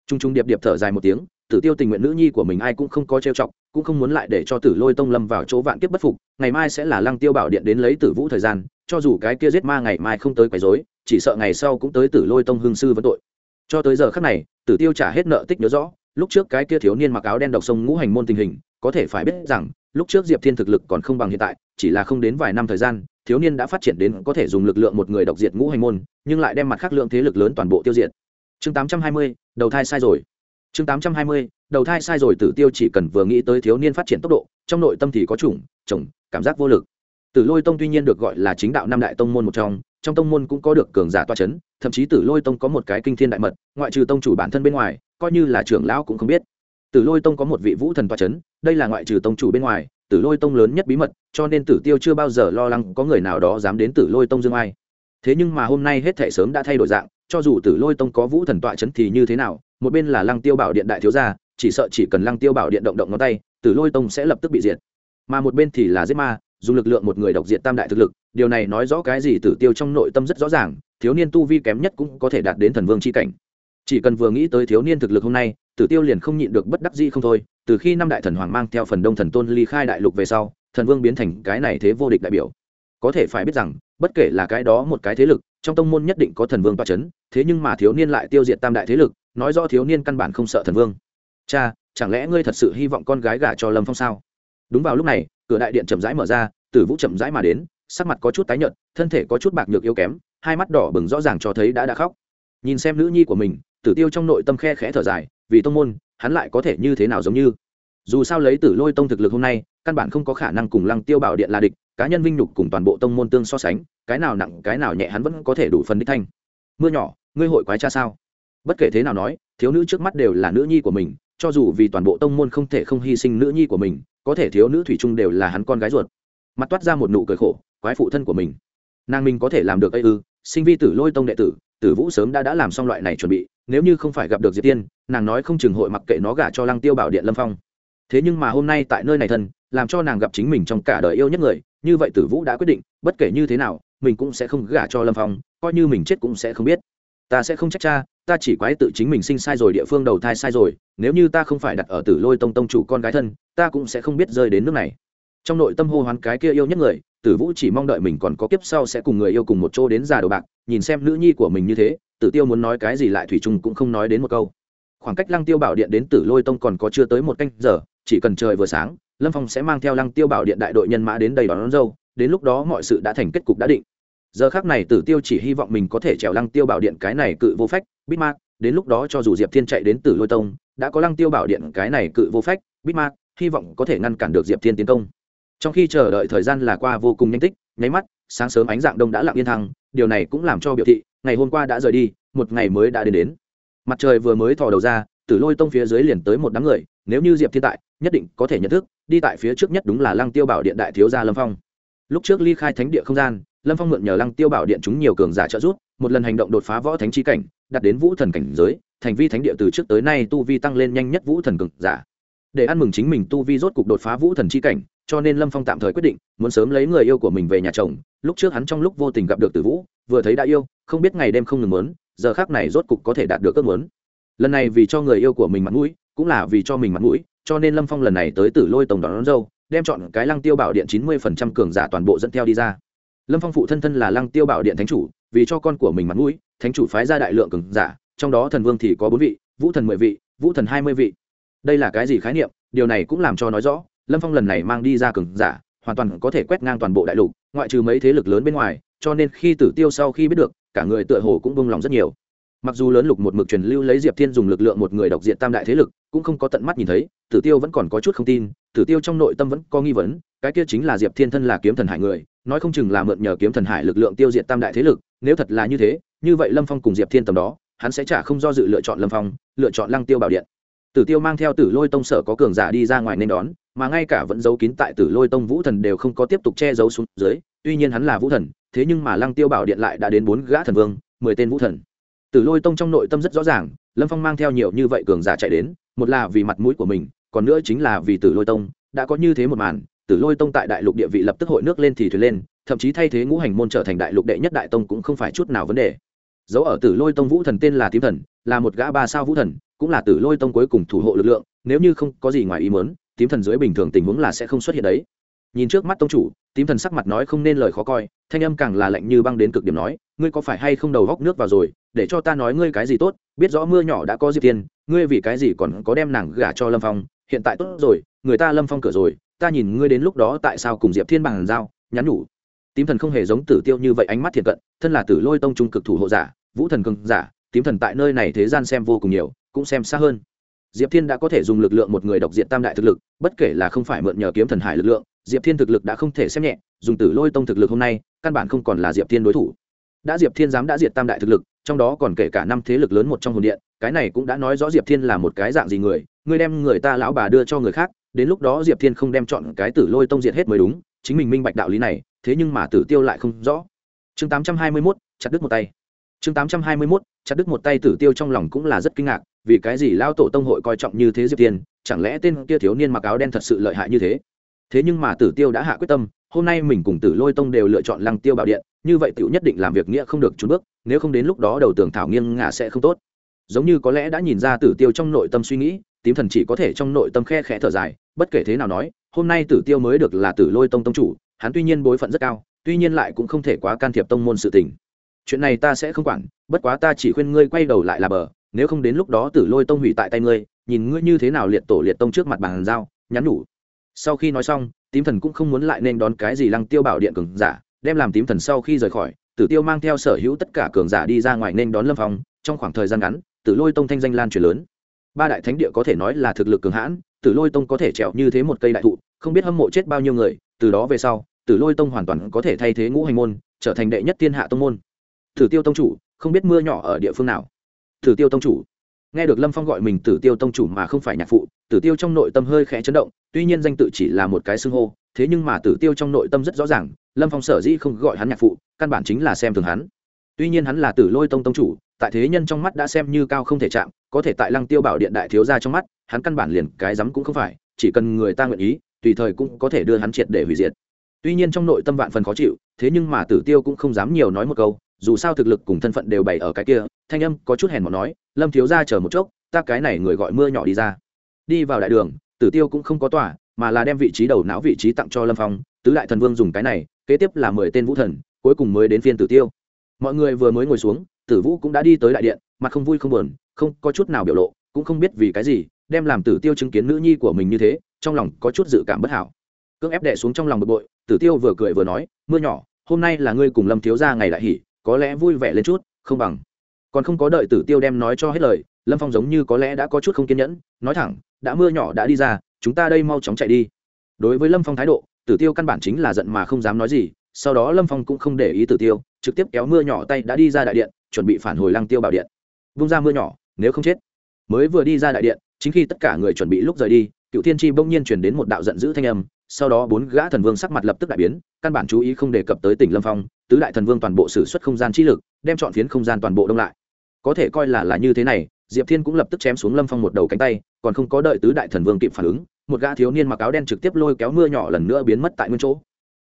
Trung Trung điệp điệp thở dài một tiếng, tử tiêu tình nguyện nữ nhi của mình ai cũng không có trêu chọc, cũng không muốn lại để cho tử lôi tông lâm vào chỗ vạn kiếp bất phục, ngày mai sẽ là lăng tiêu bảo điện đến lấy tử vũ thời gian cho dù cái kia giết ma ngày mai không tới quấy rối, chỉ sợ ngày sau cũng tới tử lôi tông hương sư vấn tội. Cho tới giờ khắc này tử tiêu trả hết nợ tích nhớ rõ lúc trước cái kia thiếu niên mặc áo đen độc sông ngũ hành môn tình hình có thể phải biết rằng lúc trước diệp thiên thực lực còn không bằng hiện tại chỉ là không đến vài năm thời gian thiếu niên đã phát triển đến có thể dùng lực lượng một người độc diệt ngũ hành môn nhưng lại đem mặt khác lượng thế lực lớn toàn bộ tiêu diệt. Chương tám trăm hai mươi đầu thai sai rồi. Chương tám trăm hai mươi đầu thai sai rồi tử tiêu chỉ cần vừa nghĩ tới thiếu niên phát triển tốc độ trong nội tâm thì có chủng chồng cảm giác vô lực tử lôi tông tuy nhiên được gọi là chính đạo năm đại tông môn một trong trong tông môn cũng có được cường giả toa chấn, thậm chí tử lôi tông có một cái kinh thiên đại mật ngoại trừ tông chủ bản thân bên ngoài coi như là trưởng lão cũng không biết. Tử lôi tông có một vị vũ thần toa chấn, đây là ngoại trừ tông chủ bên ngoài tử lôi tông lớn nhất bí mật cho nên tử tiêu chưa bao giờ lo lắng có người nào đó dám đến tử lôi tông dương ai. Thế nhưng mà hôm nay hết thảy sớm đã thay đổi dạng cho dù tử lôi tông có vũ thần tọa chấn thì như thế nào một bên là lăng tiêu bảo điện đại thiếu gia chỉ sợ chỉ cần lăng tiêu bảo điện động động ngón tay tử lôi tông sẽ lập tức bị diệt. Mà một bên thì là giết ma dùng lực lượng một người độc diện tam đại thực lực, điều này nói rõ cái gì tử tiêu trong nội tâm rất rõ ràng, thiếu niên tu vi kém nhất cũng có thể đạt đến thần vương c h i cảnh. Chỉ cần vừa nghĩ tới thiếu niên thực lực hôm nay, tử tiêu liền không nhịn được bất đắc dĩ không thôi, từ khi năm đại thần hoàng mang theo phần đông thần tôn ly khai đại lục về sau, thần vương biến thành cái này thế vô địch đại biểu. Có thể phải biết rằng, bất kể là cái đó một cái thế lực, trong tông môn nhất định có thần vương toa c h ấ n thế nhưng mà thiếu niên lại tiêu diệt tam đại thế lực, nói rõ thiếu niên căn bản không sợ thần vương. Cha, chẳng lẽ ngươi thật sự hy vọng con gái gả cho lâm phong sao? Đúng vào lúc này cửa đại điện chậm rãi mở ra, tử vũ chậm rãi mà đến, sắc mặt có chút tái nhợt, thân thể có chút bạc nhược yếu kém, hai mắt đỏ bừng rõ ràng cho thấy đã đã khóc. Nhìn xem nữ nhi của mình, tử tiêu trong nội tâm khe khẽ thở dài, vì tông môn, hắn lại có thể như thế nào giống như? Dù sao lấy tử lôi tông thực lực hôm nay, căn bản không có khả năng cùng lăng tiêu bảo điện là địch, cá nhân vinh nhục cùng toàn bộ tông môn tương so sánh, cái nào nặng, cái nào nhẹ hắn vẫn có thể đủ phần đích thanh. Mưa nhỏ, ngươi hội quái cha sao? Bất kể thế nào nói, thiếu nữ trước mắt đều là nữ nhi của mình, cho dù vì toàn bộ tông môn không thể không hy sinh nữ nhi của mình có thể thiếu nữ thủy trung đều là hắn con gái ruột. Mặt toát ra một nụ cười khổ, quái phụ thân của mình. Nàng mình có thể làm được ây ư, sinh vi tử lôi tông đệ tử tử vũ sớm đã đã làm xong loại này chuẩn bị, nếu như không phải gặp được diệp tiên, nàng nói không chừng hội mặc kệ nó gả cho lăng tiêu bảo điện lâm phong. Thế nhưng mà hôm nay tại nơi này thân, làm cho nàng gặp chính mình trong cả đời yêu nhất người, như vậy tử vũ đã quyết định, bất kể như thế nào, mình cũng sẽ không gả cho lâm phong, coi như mình chết cũng sẽ không biết ta sẽ không trách cha ta chỉ quái tự chính mình sinh sai rồi địa phương đầu thai sai rồi nếu như ta không phải đặt ở tử lôi tông tông chủ con gái thân ta cũng sẽ không biết rơi đến nước này. Trong nội tâm hô hoán cái kia yêu nhất người tử vũ chỉ mong đợi mình còn có kiếp sau sẽ cùng người yêu cùng một chỗ đến già đồ bạc nhìn xem nữ nhi của mình như thế tử tiêu muốn nói cái gì lại thủy trung cũng không nói đến một câu. Khoảng cách lăng tiêu bảo điện đến tử lôi tông còn có chưa tới một canh giờ chỉ cần trời vừa sáng lâm phong sẽ mang theo lăng tiêu bảo điện đại đội nhân mã đến đây đón, đón dâu đến lúc đó mọi sự đã thành kết cục đã định giờ khác này tử tiêu chỉ hy vọng mình có thể trèo lăng tiêu bảo điện cái này cự vô phách bít ma. đến lúc đó cho dù diệp thiên chạy đến tử lôi tông, đã có lăng tiêu bảo điện cái này cự vô phách bít ma. hy vọng có thể ngăn cản được diệp thiên tiến công trong khi chờ đợi thời gian là qua vô cùng nhanh tích, nháy mắt, sáng sớm ánh dạng đông đã lặng yên thăng, điều này cũng làm cho biểu thị, ngày hôm qua đã rời đi, một ngày mới đã đến đến mặt trời vừa mới thò đầu ra, tử lôi tông phía dưới liền tới một đám người, nếu như diệp thiên tại, nhất định có thể nhận thức, đi tại phía trước nhất đúng là lăng tiêu bảo điện đại thiếu gia lâm phong lúc trước ly khai thánh địa không gian lâm phong mượn nhờ lăng tiêu bảo điện chúng nhiều cường giả trợ giúp một lần hành động đột phá võ thánh chi cảnh đặt đến vũ thần cảnh giới thành vi thánh địa từ trước tới nay tu vi tăng lên nhanh nhất vũ thần cường giả. Để ăn mừng chính mình tu vi rốt cục đột phá vũ thần chi cảnh cho nên lâm phong tạm thời quyết định muốn sớm lấy người yêu của mình về nhà chồng lúc trước hắn trong lúc vô tình gặp được tử vũ vừa thấy đã yêu không biết ngày đêm không ngừng muốn giờ khác này rốt cục có thể đạt được ước muốn. Lần này vì cho người yêu của mình mặt mũi cũng là vì cho mình mặt mũi cho nên lâm phong lần này tới tử lôi tổng đón, đón dâu đem chọn cái lăng tiêu bảo điện chín mươi phần trăm cường giả toàn bộ dẫn theo đi ra lâm phong phụ thân thân là lăng tiêu bảo điện thánh chủ, vì cho con của mình mặt mũi, thánh chủ phái ra đại lượng cường giả, trong đó thần vương thì có bốn vị, vũ thần mười vị, vũ thần hai mươi vị. Đây là cái gì khái niệm? Điều này cũng làm cho nói rõ, lâm phong lần này mang đi ra cường giả, hoàn toàn có thể quét ngang toàn bộ đại lục, ngoại trừ mấy thế lực lớn bên ngoài, cho nên khi tử tiêu sau khi biết được, cả người tựa hồ cũng bông lòng rất nhiều. Mặc dù lớn lục một mực truyền lưu lấy diệp thiên dùng lực lượng một người độc diện tam đại thế lực, cũng không có tận mắt nhìn thấy, tử tiêu vẫn còn có chút không tin, tử tiêu trong nội tâm vẫn có nghi vấn, cái kia chính là diệp thiên thân là kiếm thần hải người nói không chừng là mượn nhờ kiếm thần hải lực lượng tiêu diệt tam đại thế lực, nếu thật là như thế, như vậy lâm phong cùng diệp thiên tầm đó, hắn sẽ chả không do dự lựa chọn lâm phong, lựa chọn lăng tiêu bảo điện. Tử tiêu mang theo tử lôi tông sở có cường giả đi ra ngoài nên đón, mà ngay cả vẫn giấu kín tại tử lôi tông vũ thần đều không có tiếp tục che giấu xuống dưới, tuy nhiên hắn là vũ thần, thế nhưng mà lăng tiêu bảo điện lại đã đến bốn gã thần vương, mười tên vũ thần. Tử lôi tông trong nội tâm rất rõ ràng, lâm phong mang theo nhiều như vậy cường giả chạy đến, một là vì mặt mũi của mình, còn nữa chính là vì tử lôi tông, đã có như thế một màn tử lôi tông tại đại lục địa vị lập tức hội nước lên thì thuyền lên, thậm chí thay thế ngũ hành môn trở thành đại lục đệ nhất đại tông cũng không phải chút nào vấn đề. Dấu ở tử lôi tông vũ thần tên là tím thần, là một gã ba sao vũ thần, cũng là tử lôi tông cuối cùng thủ hộ lực lượng, nếu như không có gì ngoài ý mớn tím thần dưới bình thường tình huống là sẽ không xuất hiện đấy. Nhìn trước mắt tông chủ, tím thần sắc mặt nói không nên lời khó coi, thanh âm càng là lạnh như băng đến cực điểm nói, ngươi có phải hay không đầu góc nước vào rồi, để cho ta nói ngươi cái gì tốt, biết rõ mưa nhỏ đã có diệp tiên ngươi vì cái gì còn có đem nàng gả cho lâm phong, hiện tại tốt rồi, người ta lâm phong cửa rồi ta nhìn ngươi đến lúc đó tại sao cùng diệp thiên bằng giao, nhắn nhủ. Tím thần không hề giống tử tiêu như vậy ánh mắt thiệt cận, thân là tử lôi tông trung cực thủ hộ giả, vũ thần cường giả, tím thần tại nơi này thế gian xem vô cùng nhiều, cũng xem xa hơn. Diệp thiên đã có thể dùng lực lượng một người độc diện tam đại thực lực, bất kể là không phải mượn nhờ kiếm thần hải lực lượng, diệp thiên thực lực đã không thể xem nhẹ, dùng tử lôi tông thực lực hôm nay, căn bản không còn là diệp thiên đối thủ. Đã diệp thiên dám đã diệt tam đại thực lực, trong đó còn kể cả năm thế lực lớn một trong hồn điện, cái này cũng đã nói rõ diệp thiên là một cái dạng gì người, ngươi đem người ta lão bà đưa cho người khác đến lúc đó diệp thiên không đem chọn cái tử lôi tông diệt hết mới đúng, chính mình minh bạch đạo lý này, thế nhưng mà tử tiêu lại không rõ. Chương tám trăm hai mươi mốt, chặt đứt một tay. Chương tám trăm hai mươi mốt, chặt đứt một tay tử tiêu trong lòng cũng là rất kinh ngạc, vì cái gì lao tổ tông hội coi trọng như thế diệp thiên, chẳng lẽ tên kia thiếu niên mặc áo đen thật sự lợi hại như thế? Thế nhưng mà tử tiêu đã hạ quyết tâm, hôm nay mình cùng tử lôi tông đều lựa chọn lăng tiêu bảo điện, như vậy tiểu nhất định làm việc nghĩa không được trốn bước, nếu không đến lúc đó đầu tường thảo nghiêng ngả sẽ không tốt. Giống như có lẽ đã nhìn ra tử tiêu trong nội tâm suy nghĩ, tím thần chỉ có thể trong nội tâm khe khẽ thở dài bất kể thế nào nói, hôm nay tử tiêu mới được là tử lôi tông tông chủ, hắn tuy nhiên bối phận rất cao, tuy nhiên lại cũng không thể quá can thiệp tông môn sự tình. Chuyện này ta sẽ không quản, bất quá ta chỉ khuyên ngươi quay đầu lại là bờ, nếu không đến lúc đó tử lôi tông hủy tại tay ngươi, nhìn ngươi như thế nào liệt tổ liệt tông trước mặt bàn giao, nhắn nhủ. Sau khi nói xong, tím thần cũng không muốn lại nên đón cái gì lăng tiêu bảo điện cường giả, đem làm tím thần sau khi rời khỏi, tử tiêu mang theo sở hữu tất cả cường giả đi ra ngoài nên đón lâm phong, trong khoảng thời gian ngắn, tử lôi tông thanh danh lan truyền lớn. Ba đại thánh địa có thể nói là thực lực cường hãn tử lôi tông có thể trèo như thế một cây đại thụ, không biết hâm mộ chết bao nhiêu người, từ đó về sau, tử lôi tông hoàn toàn có thể thay thế ngũ hành môn, trở thành đệ nhất thiên hạ tông môn. Tử tiêu tông chủ, không biết mưa nhỏ ở địa phương nào. Tử tiêu tông chủ. Nghe được lâm phong gọi mình tử tiêu tông chủ mà không phải nhạc phụ, tử tiêu trong nội tâm hơi khẽ chấn động, tuy nhiên danh tự chỉ là một cái xưng hô, thế nhưng mà tử tiêu trong nội tâm rất rõ ràng, lâm phong sở dĩ không gọi hắn nhạc phụ, căn bản chính là xem thường hắn. Tuy nhiên hắn là tử lôi tông tông chủ, tại thế nhân trong mắt đã xem như cao không thể chạm, có thể tại lăng tiêu bảo điện đại thiếu gia trong mắt hắn căn bản liền cái rắm cũng không phải, chỉ cần người ta nguyện ý, tùy thời cũng có thể đưa hắn triệt để hủy diệt. Tuy nhiên trong nội tâm vạn phần khó chịu, thế nhưng mà tử tiêu cũng không dám nhiều nói một câu, dù sao thực lực cùng thân phận đều bày ở cái kia, thanh âm có chút hèn mọn nói, lâm thiếu ra chờ một chốc, ta cái này người gọi mưa nhỏ đi ra. Đi vào đại đường, tử tiêu cũng không có tỏa mà là đem vị trí đầu não vị trí tặng cho lâm phong, tứ đại thần vương dùng cái này, kế tiếp là mười tên vũ thần, cuối cùng mới đến phiên tử tiêu. Mọi người vừa mới ngồi xuống, tử vũ cũng đã đi tới đại điện, mặt không vui không buồn, không có chút nào biểu lộ, cũng không biết vì cái gì đem làm tử tiêu chứng kiến nữ nhi của mình như thế, trong lòng có chút dự cảm bất hảo. Cưỡng ép đẻ xuống trong lòng bực bội, tử tiêu vừa cười vừa nói, mưa nhỏ, hôm nay là ngươi cùng lâm thiếu gia ngày đại hỉ có lẽ vui vẻ lên chút, không bằng. Còn không có đợi tử tiêu đem nói cho hết lời, lâm phong giống như có lẽ đã có chút không kiên nhẫn, nói thẳng, đã mưa nhỏ đã đi ra, chúng ta đây mau chóng chạy đi. Đối với lâm phong thái độ, tử tiêu căn bản chính là giận mà không dám nói gì, sau đó lâm phong cũng không để ý tử tiêu, trực tiếp kéo mưa nhỏ tay đã đi ra đại điện, chuẩn bị phản hồi lăng tiêu bảo điện. Vung ra mưa nhỏ, nếu không chết. Mới vừa đi ra đại điện chính khi tất cả người chuẩn bị lúc rời đi, cựu thiên tri bỗng nhiên chuyển đến một đạo giận dữ thanh âm, sau đó bốn gã thần vương sắc mặt lập tức đại biến, căn bản chú ý không đề cập tới tỉnh lâm phong, tứ đại thần vương toàn bộ xử suất không gian trí lực, đem chọn phiến không gian toàn bộ đông lại. Có thể coi là là như thế này, diệp thiên cũng lập tức chém xuống lâm phong một đầu cánh tay, còn không có đợi tứ đại thần vương kịp phản ứng, một gã thiếu niên mặc áo đen trực tiếp lôi kéo mưa nhỏ lần nữa biến mất tại nguyên chỗ.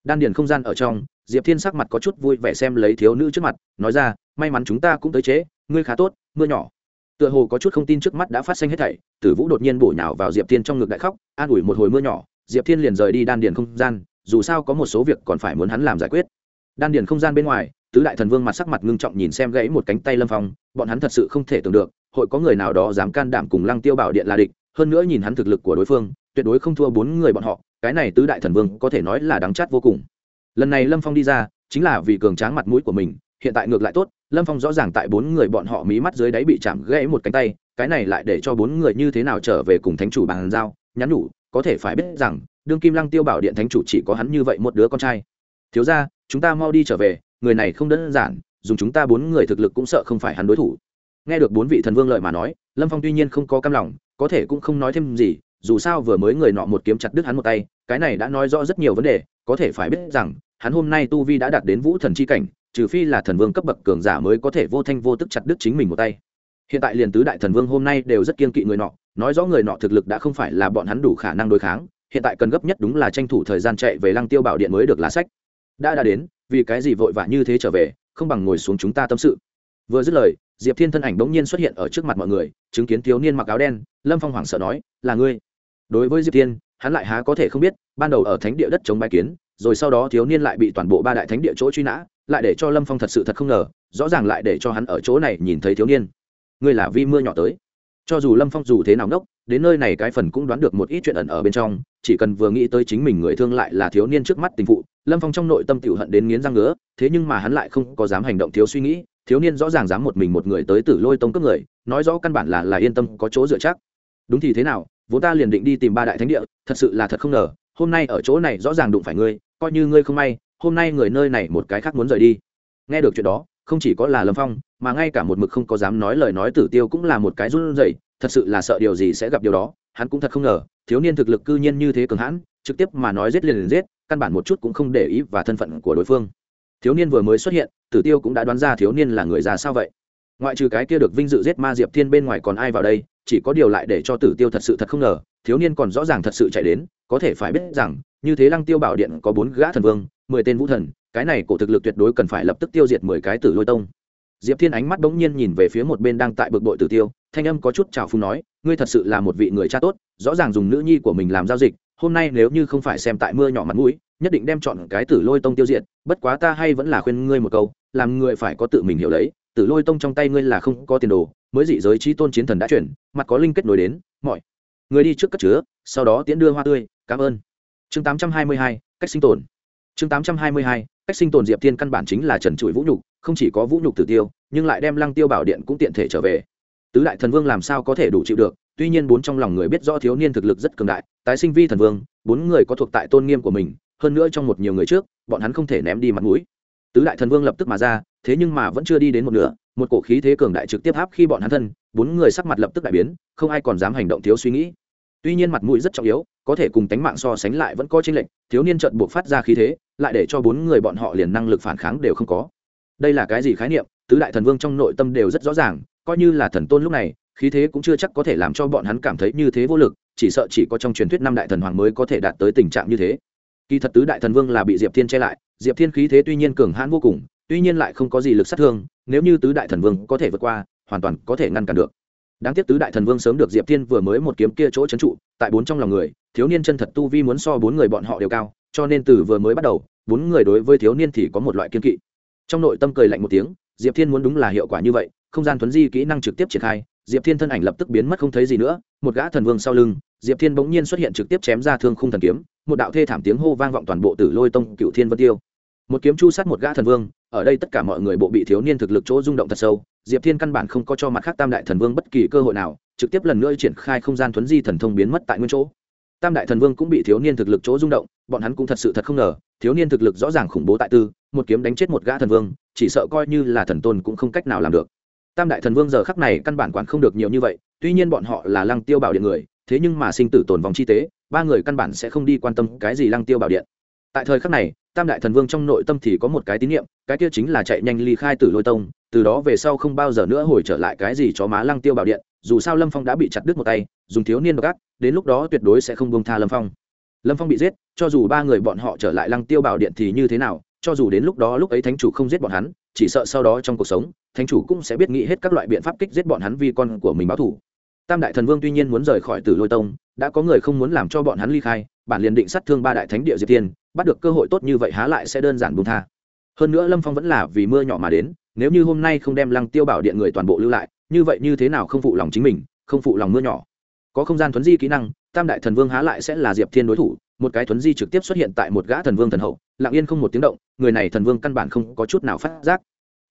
Đan điền không gian ở trong, diệp thiên sắc mặt có chút vui vẻ xem lấy thiếu nữ trước mặt, nói ra, may mắn chúng ta cũng tới chế, ngươi khá tốt, mưa nhỏ tựa hồ có chút không tin trước mắt đã phát sinh hết thảy, tử vũ đột nhiên bổ nhào vào diệp thiên trong ngực đại khóc, an ủi một hồi mưa nhỏ, diệp thiên liền rời đi đan điền không gian, dù sao có một số việc còn phải muốn hắn làm giải quyết. Đan điền không gian bên ngoài, tứ đại thần vương mặt sắc mặt ngưng trọng nhìn xem gãy một cánh tay lâm phong, bọn hắn thật sự không thể tưởng được, hội có người nào đó dám can đảm cùng lăng tiêu bảo điện là địch, hơn nữa nhìn hắn thực lực của đối phương, tuyệt đối không thua bốn người bọn họ, cái này tứ đại thần vương có thể nói là đáng chát vô cùng. Lần này lâm phong đi ra, chính là vì cường tráng mặt mũi của mình, hiện tại ngược lại tốt lâm phong rõ ràng tại bốn người bọn họ mí mắt dưới đáy bị chạm gãy một cánh tay, cái này lại để cho bốn người như thế nào trở về cùng thánh chủ bàn giao, nhắn nhủ, có thể phải biết rằng, đương kim lăng tiêu bảo điện thánh chủ chỉ có hắn như vậy một đứa con trai. Thiếu ra chúng ta mau đi trở về, người này không đơn giản, dùng chúng ta bốn người thực lực cũng sợ không phải hắn đối thủ. Nghe được bốn vị thần vương lợi mà nói, lâm phong tuy nhiên không có cam lòng, có thể cũng không nói thêm gì, dù sao vừa mới người nọ một kiếm chặt đứt hắn một tay, cái này đã nói rõ rất nhiều vấn đề, có thể phải biết rằng, hắn hôm nay tu vi đã đạt đến vũ thần c h i cảnh trừ phi là thần vương cấp bậc cường giả mới có thể vô thanh vô tức chặt đứt chính mình một tay. Hiện tại liền tứ đại thần vương hôm nay đều rất kiên kỵ người nọ, nói rõ người nọ thực lực đã không phải là bọn hắn đủ khả năng đối kháng, hiện tại cần gấp nhất đúng là tranh thủ thời gian chạy về lăng tiêu bảo điện mới được lá sách. Đã đã đến, vì cái gì vội vã như thế trở về, không bằng ngồi xuống chúng ta tâm sự. Vừa dứt lời, diệp thiên thân ảnh bỗng nhiên xuất hiện ở trước mặt mọi người, chứng kiến thiếu niên mặc áo đen, lâm phong hoảng sợ nói, là ngươi. Đối với diệp thiên, hắn lại há có thể không biết, ban đầu ở thánh địa đất chống bái kiến rồi sau đó thiếu niên lại bị toàn bộ ba đại thánh địa chỗ truy nã, lại để cho lâm phong thật sự thật không ngờ, rõ ràng lại để cho hắn ở chỗ này nhìn thấy thiếu niên. Ngươi là vi mưa nhỏ tới. Cho dù lâm phong dù thế nào ngốc, đến nơi này cái phần cũng đoán được một ít chuyện ẩn ở bên trong, chỉ cần vừa nghĩ tới chính mình người thương lại là thiếu niên trước mắt tình phụ, lâm phong trong nội tâm tiểu hận đến nghiến răng ngứa, thế nhưng mà hắn lại không có dám hành động thiếu suy nghĩ, thiếu niên rõ ràng dám một mình một người tới tử lôi tông cướp người, nói rõ căn bản là là yên tâm có chỗ dựa chắc. Đúng thì thế nào, vốn ta liền định đi tìm ba đại thánh địa, thật sự là thật không ngờ hôm nay ở chỗ này rõ ràng đụng phải ngươi, coi như ngươi không may, hôm nay người nơi này một cái khác muốn rời đi. Nghe được chuyện đó, không chỉ có là lâm phong, mà ngay cả một mực không có dám nói lời nói tử tiêu cũng là một cái run rẩy, thật sự là sợ điều gì sẽ gặp điều đó, hắn cũng thật không ngờ, thiếu niên thực lực cư nhiên như thế cường hãn, trực tiếp mà nói giết liền liền giết, căn bản một chút cũng không để ý và thân phận của đối phương. Thiếu niên vừa mới xuất hiện, tử tiêu cũng đã đoán ra thiếu niên là người già sao vậy. Ngoại trừ cái kia được vinh dự giết ma diệp thiên bên ngoài còn ai vào đây chỉ có điều lại để cho tử tiêu thật sự thật không ngờ, thiếu niên còn rõ ràng thật sự chạy đến, có thể phải biết rằng, như thế lăng tiêu bảo điện có bốn gã thần vương, mười tên vũ thần, cái này cổ thực lực tuyệt đối cần phải lập tức tiêu diệt mười cái tử lôi tông. Diệp thiên ánh mắt bỗng nhiên nhìn về phía một bên đang tại bực bội tử tiêu, thanh âm có chút trào phung nói, ngươi thật sự là một vị người cha tốt, rõ ràng dùng nữ nhi của mình làm giao dịch, hôm nay nếu như không phải xem tại mưa nhỏ mặt mũi, nhất định đem chọn cái tử lôi tông tiêu diệt, bất quá ta hay vẫn là khuyên ngươi một câu, làm người phải có tự mình hiểu lấy tử lôi tông trong tay ngươi là không có tiền đồ mới dị giới trí tôn chiến thần đã chuyển mặt có linh kết nối đến mọi người đi trước cất chứa sau đó tiễn đưa hoa tươi cảm ơn. Chương 822, cách sinh tồn. Chương 822, cách sinh tồn diệp thiên căn bản chính là trần trụi vũ nhục không chỉ có vũ nhục tử tiêu nhưng lại đem lăng tiêu bảo điện cũng tiện thể trở về. Tứ đại thần vương làm sao có thể đủ chịu được tuy nhiên bốn trong lòng người biết rõ thiếu niên thực lực rất cường đại tái sinh vi thần vương bốn người có thuộc tại tôn nghiêm của mình hơn nữa trong một nhiều người trước bọn hắn không thể ném đi mặt mũi. Tứ đại thần vương lập tức mà ra thế nhưng mà vẫn chưa đi đến một nửa, một cổ khí thế cường đại trực tiếp áp khi bọn hắn thân, bốn người sắc mặt lập tức đại biến, không ai còn dám hành động thiếu suy nghĩ. Tuy nhiên mặt mũi rất trọng yếu, có thể cùng tánh mạng so sánh lại vẫn có chênh lệch, thiếu niên trận buộc phát ra khí thế, lại để cho bốn người bọn họ liền năng lực phản kháng đều không có. Đây là cái gì khái niệm? Tứ đại thần vương trong nội tâm đều rất rõ ràng, coi như là thần tôn lúc này, khí thế cũng chưa chắc có thể làm cho bọn hắn cảm thấy như thế vô lực, chỉ sợ chỉ có trong truyền thuyết năm đại thần hoàng mới có thể đạt tới tình trạng như thế. Kỳ thật tứ đại thần vương là bị diệp thiên che lại, diệp thiên khí thế tuy nhiên cường hãn vô cùng tuy nhiên lại không có gì lực sát thương, nếu như tứ đại thần vương có thể vượt qua, hoàn toàn có thể ngăn cản được. Đáng tiếc tứ đại thần vương sớm được diệp thiên vừa mới một kiếm kia chỗ trấn trụ, tại bốn trong lòng người, thiếu niên chân thật tu vi muốn so bốn người bọn họ đều cao, cho nên từ vừa mới bắt đầu, bốn người đối với thiếu niên thì có một loại kiên kỵ. Trong nội tâm cười lạnh một tiếng, diệp thiên muốn đúng là hiệu quả như vậy, không gian thuấn di kỹ năng trực tiếp triển khai, diệp thiên thân ảnh lập tức biến mất không thấy gì nữa, một gã thần vương sau lưng, diệp thiên bỗng nhiên xuất hiện trực tiếp chém ra thương khung thần kiếm, một đạo thê thảm tiếng hô vang vọng toàn bộ tử lôi tông cựu thiên vân tiêu. Một kiếm chu sát một gã thần vương ở đây tất cả mọi người bộ bị thiếu niên thực lực chỗ rung động thật sâu, diệp thiên căn bản không có cho mặt khác tam đại thần vương bất kỳ cơ hội nào, trực tiếp lần nữa triển khai không gian thuấn di thần thông biến mất tại nguyên chỗ. Tam đại thần vương cũng bị thiếu niên thực lực chỗ rung động, bọn hắn cũng thật sự thật không ngờ, thiếu niên thực lực rõ ràng khủng bố tại tư, một kiếm đánh chết một gã thần vương, chỉ sợ coi như là thần tôn cũng không cách nào làm được. Tam đại thần vương giờ khắc này căn bản quản không được nhiều như vậy, tuy nhiên bọn họ là lăng tiêu bảo điện người, thế nhưng mà sinh tử tồn vòng chi tế, ba người căn bản sẽ không đi quan tâm cái gì lăng tiêu bảo điện tại thời khắc này, tam đại thần vương trong nội tâm thì có một cái tín nhiệm cái kia chính là chạy nhanh ly khai từ lôi tông, từ đó về sau không bao giờ nữa hồi trở lại cái gì cho má lăng tiêu bảo điện, dù sao lâm phong đã bị chặt đứt một tay, dùng thiếu niên độc ác, đến lúc đó tuyệt đối sẽ không bông tha lâm phong. Lâm phong bị giết, cho dù ba người bọn họ trở lại lăng tiêu bảo điện thì như thế nào, cho dù đến lúc đó lúc ấy thánh chủ không giết bọn hắn, chỉ sợ sau đó trong cuộc sống, thánh chủ cũng sẽ biết nghĩ hết các loại biện pháp kích giết bọn hắn vì con của mình báo thủ tam đại thần vương tuy nhiên muốn rời khỏi tử lôi tông, đã có người không muốn làm cho bọn hắn ly khai, bản liền định sát thương ba đại thánh địa diệp tiên bắt được cơ hội tốt như vậy há lại sẽ đơn giản buông tha. Hơn nữa lâm phong vẫn là vì mưa nhỏ mà đến, nếu như hôm nay không đem lăng tiêu bảo điện người toàn bộ lưu lại, như vậy như thế nào không phụ lòng chính mình, không phụ lòng mưa nhỏ. Có không gian thuấn di kỹ năng, tam đại thần vương há lại sẽ là diệp thiên đối thủ, một cái thuấn di trực tiếp xuất hiện tại một gã thần vương thần hậu, lặng yên không một tiếng động, người này thần vương căn bản không có chút nào phát giác.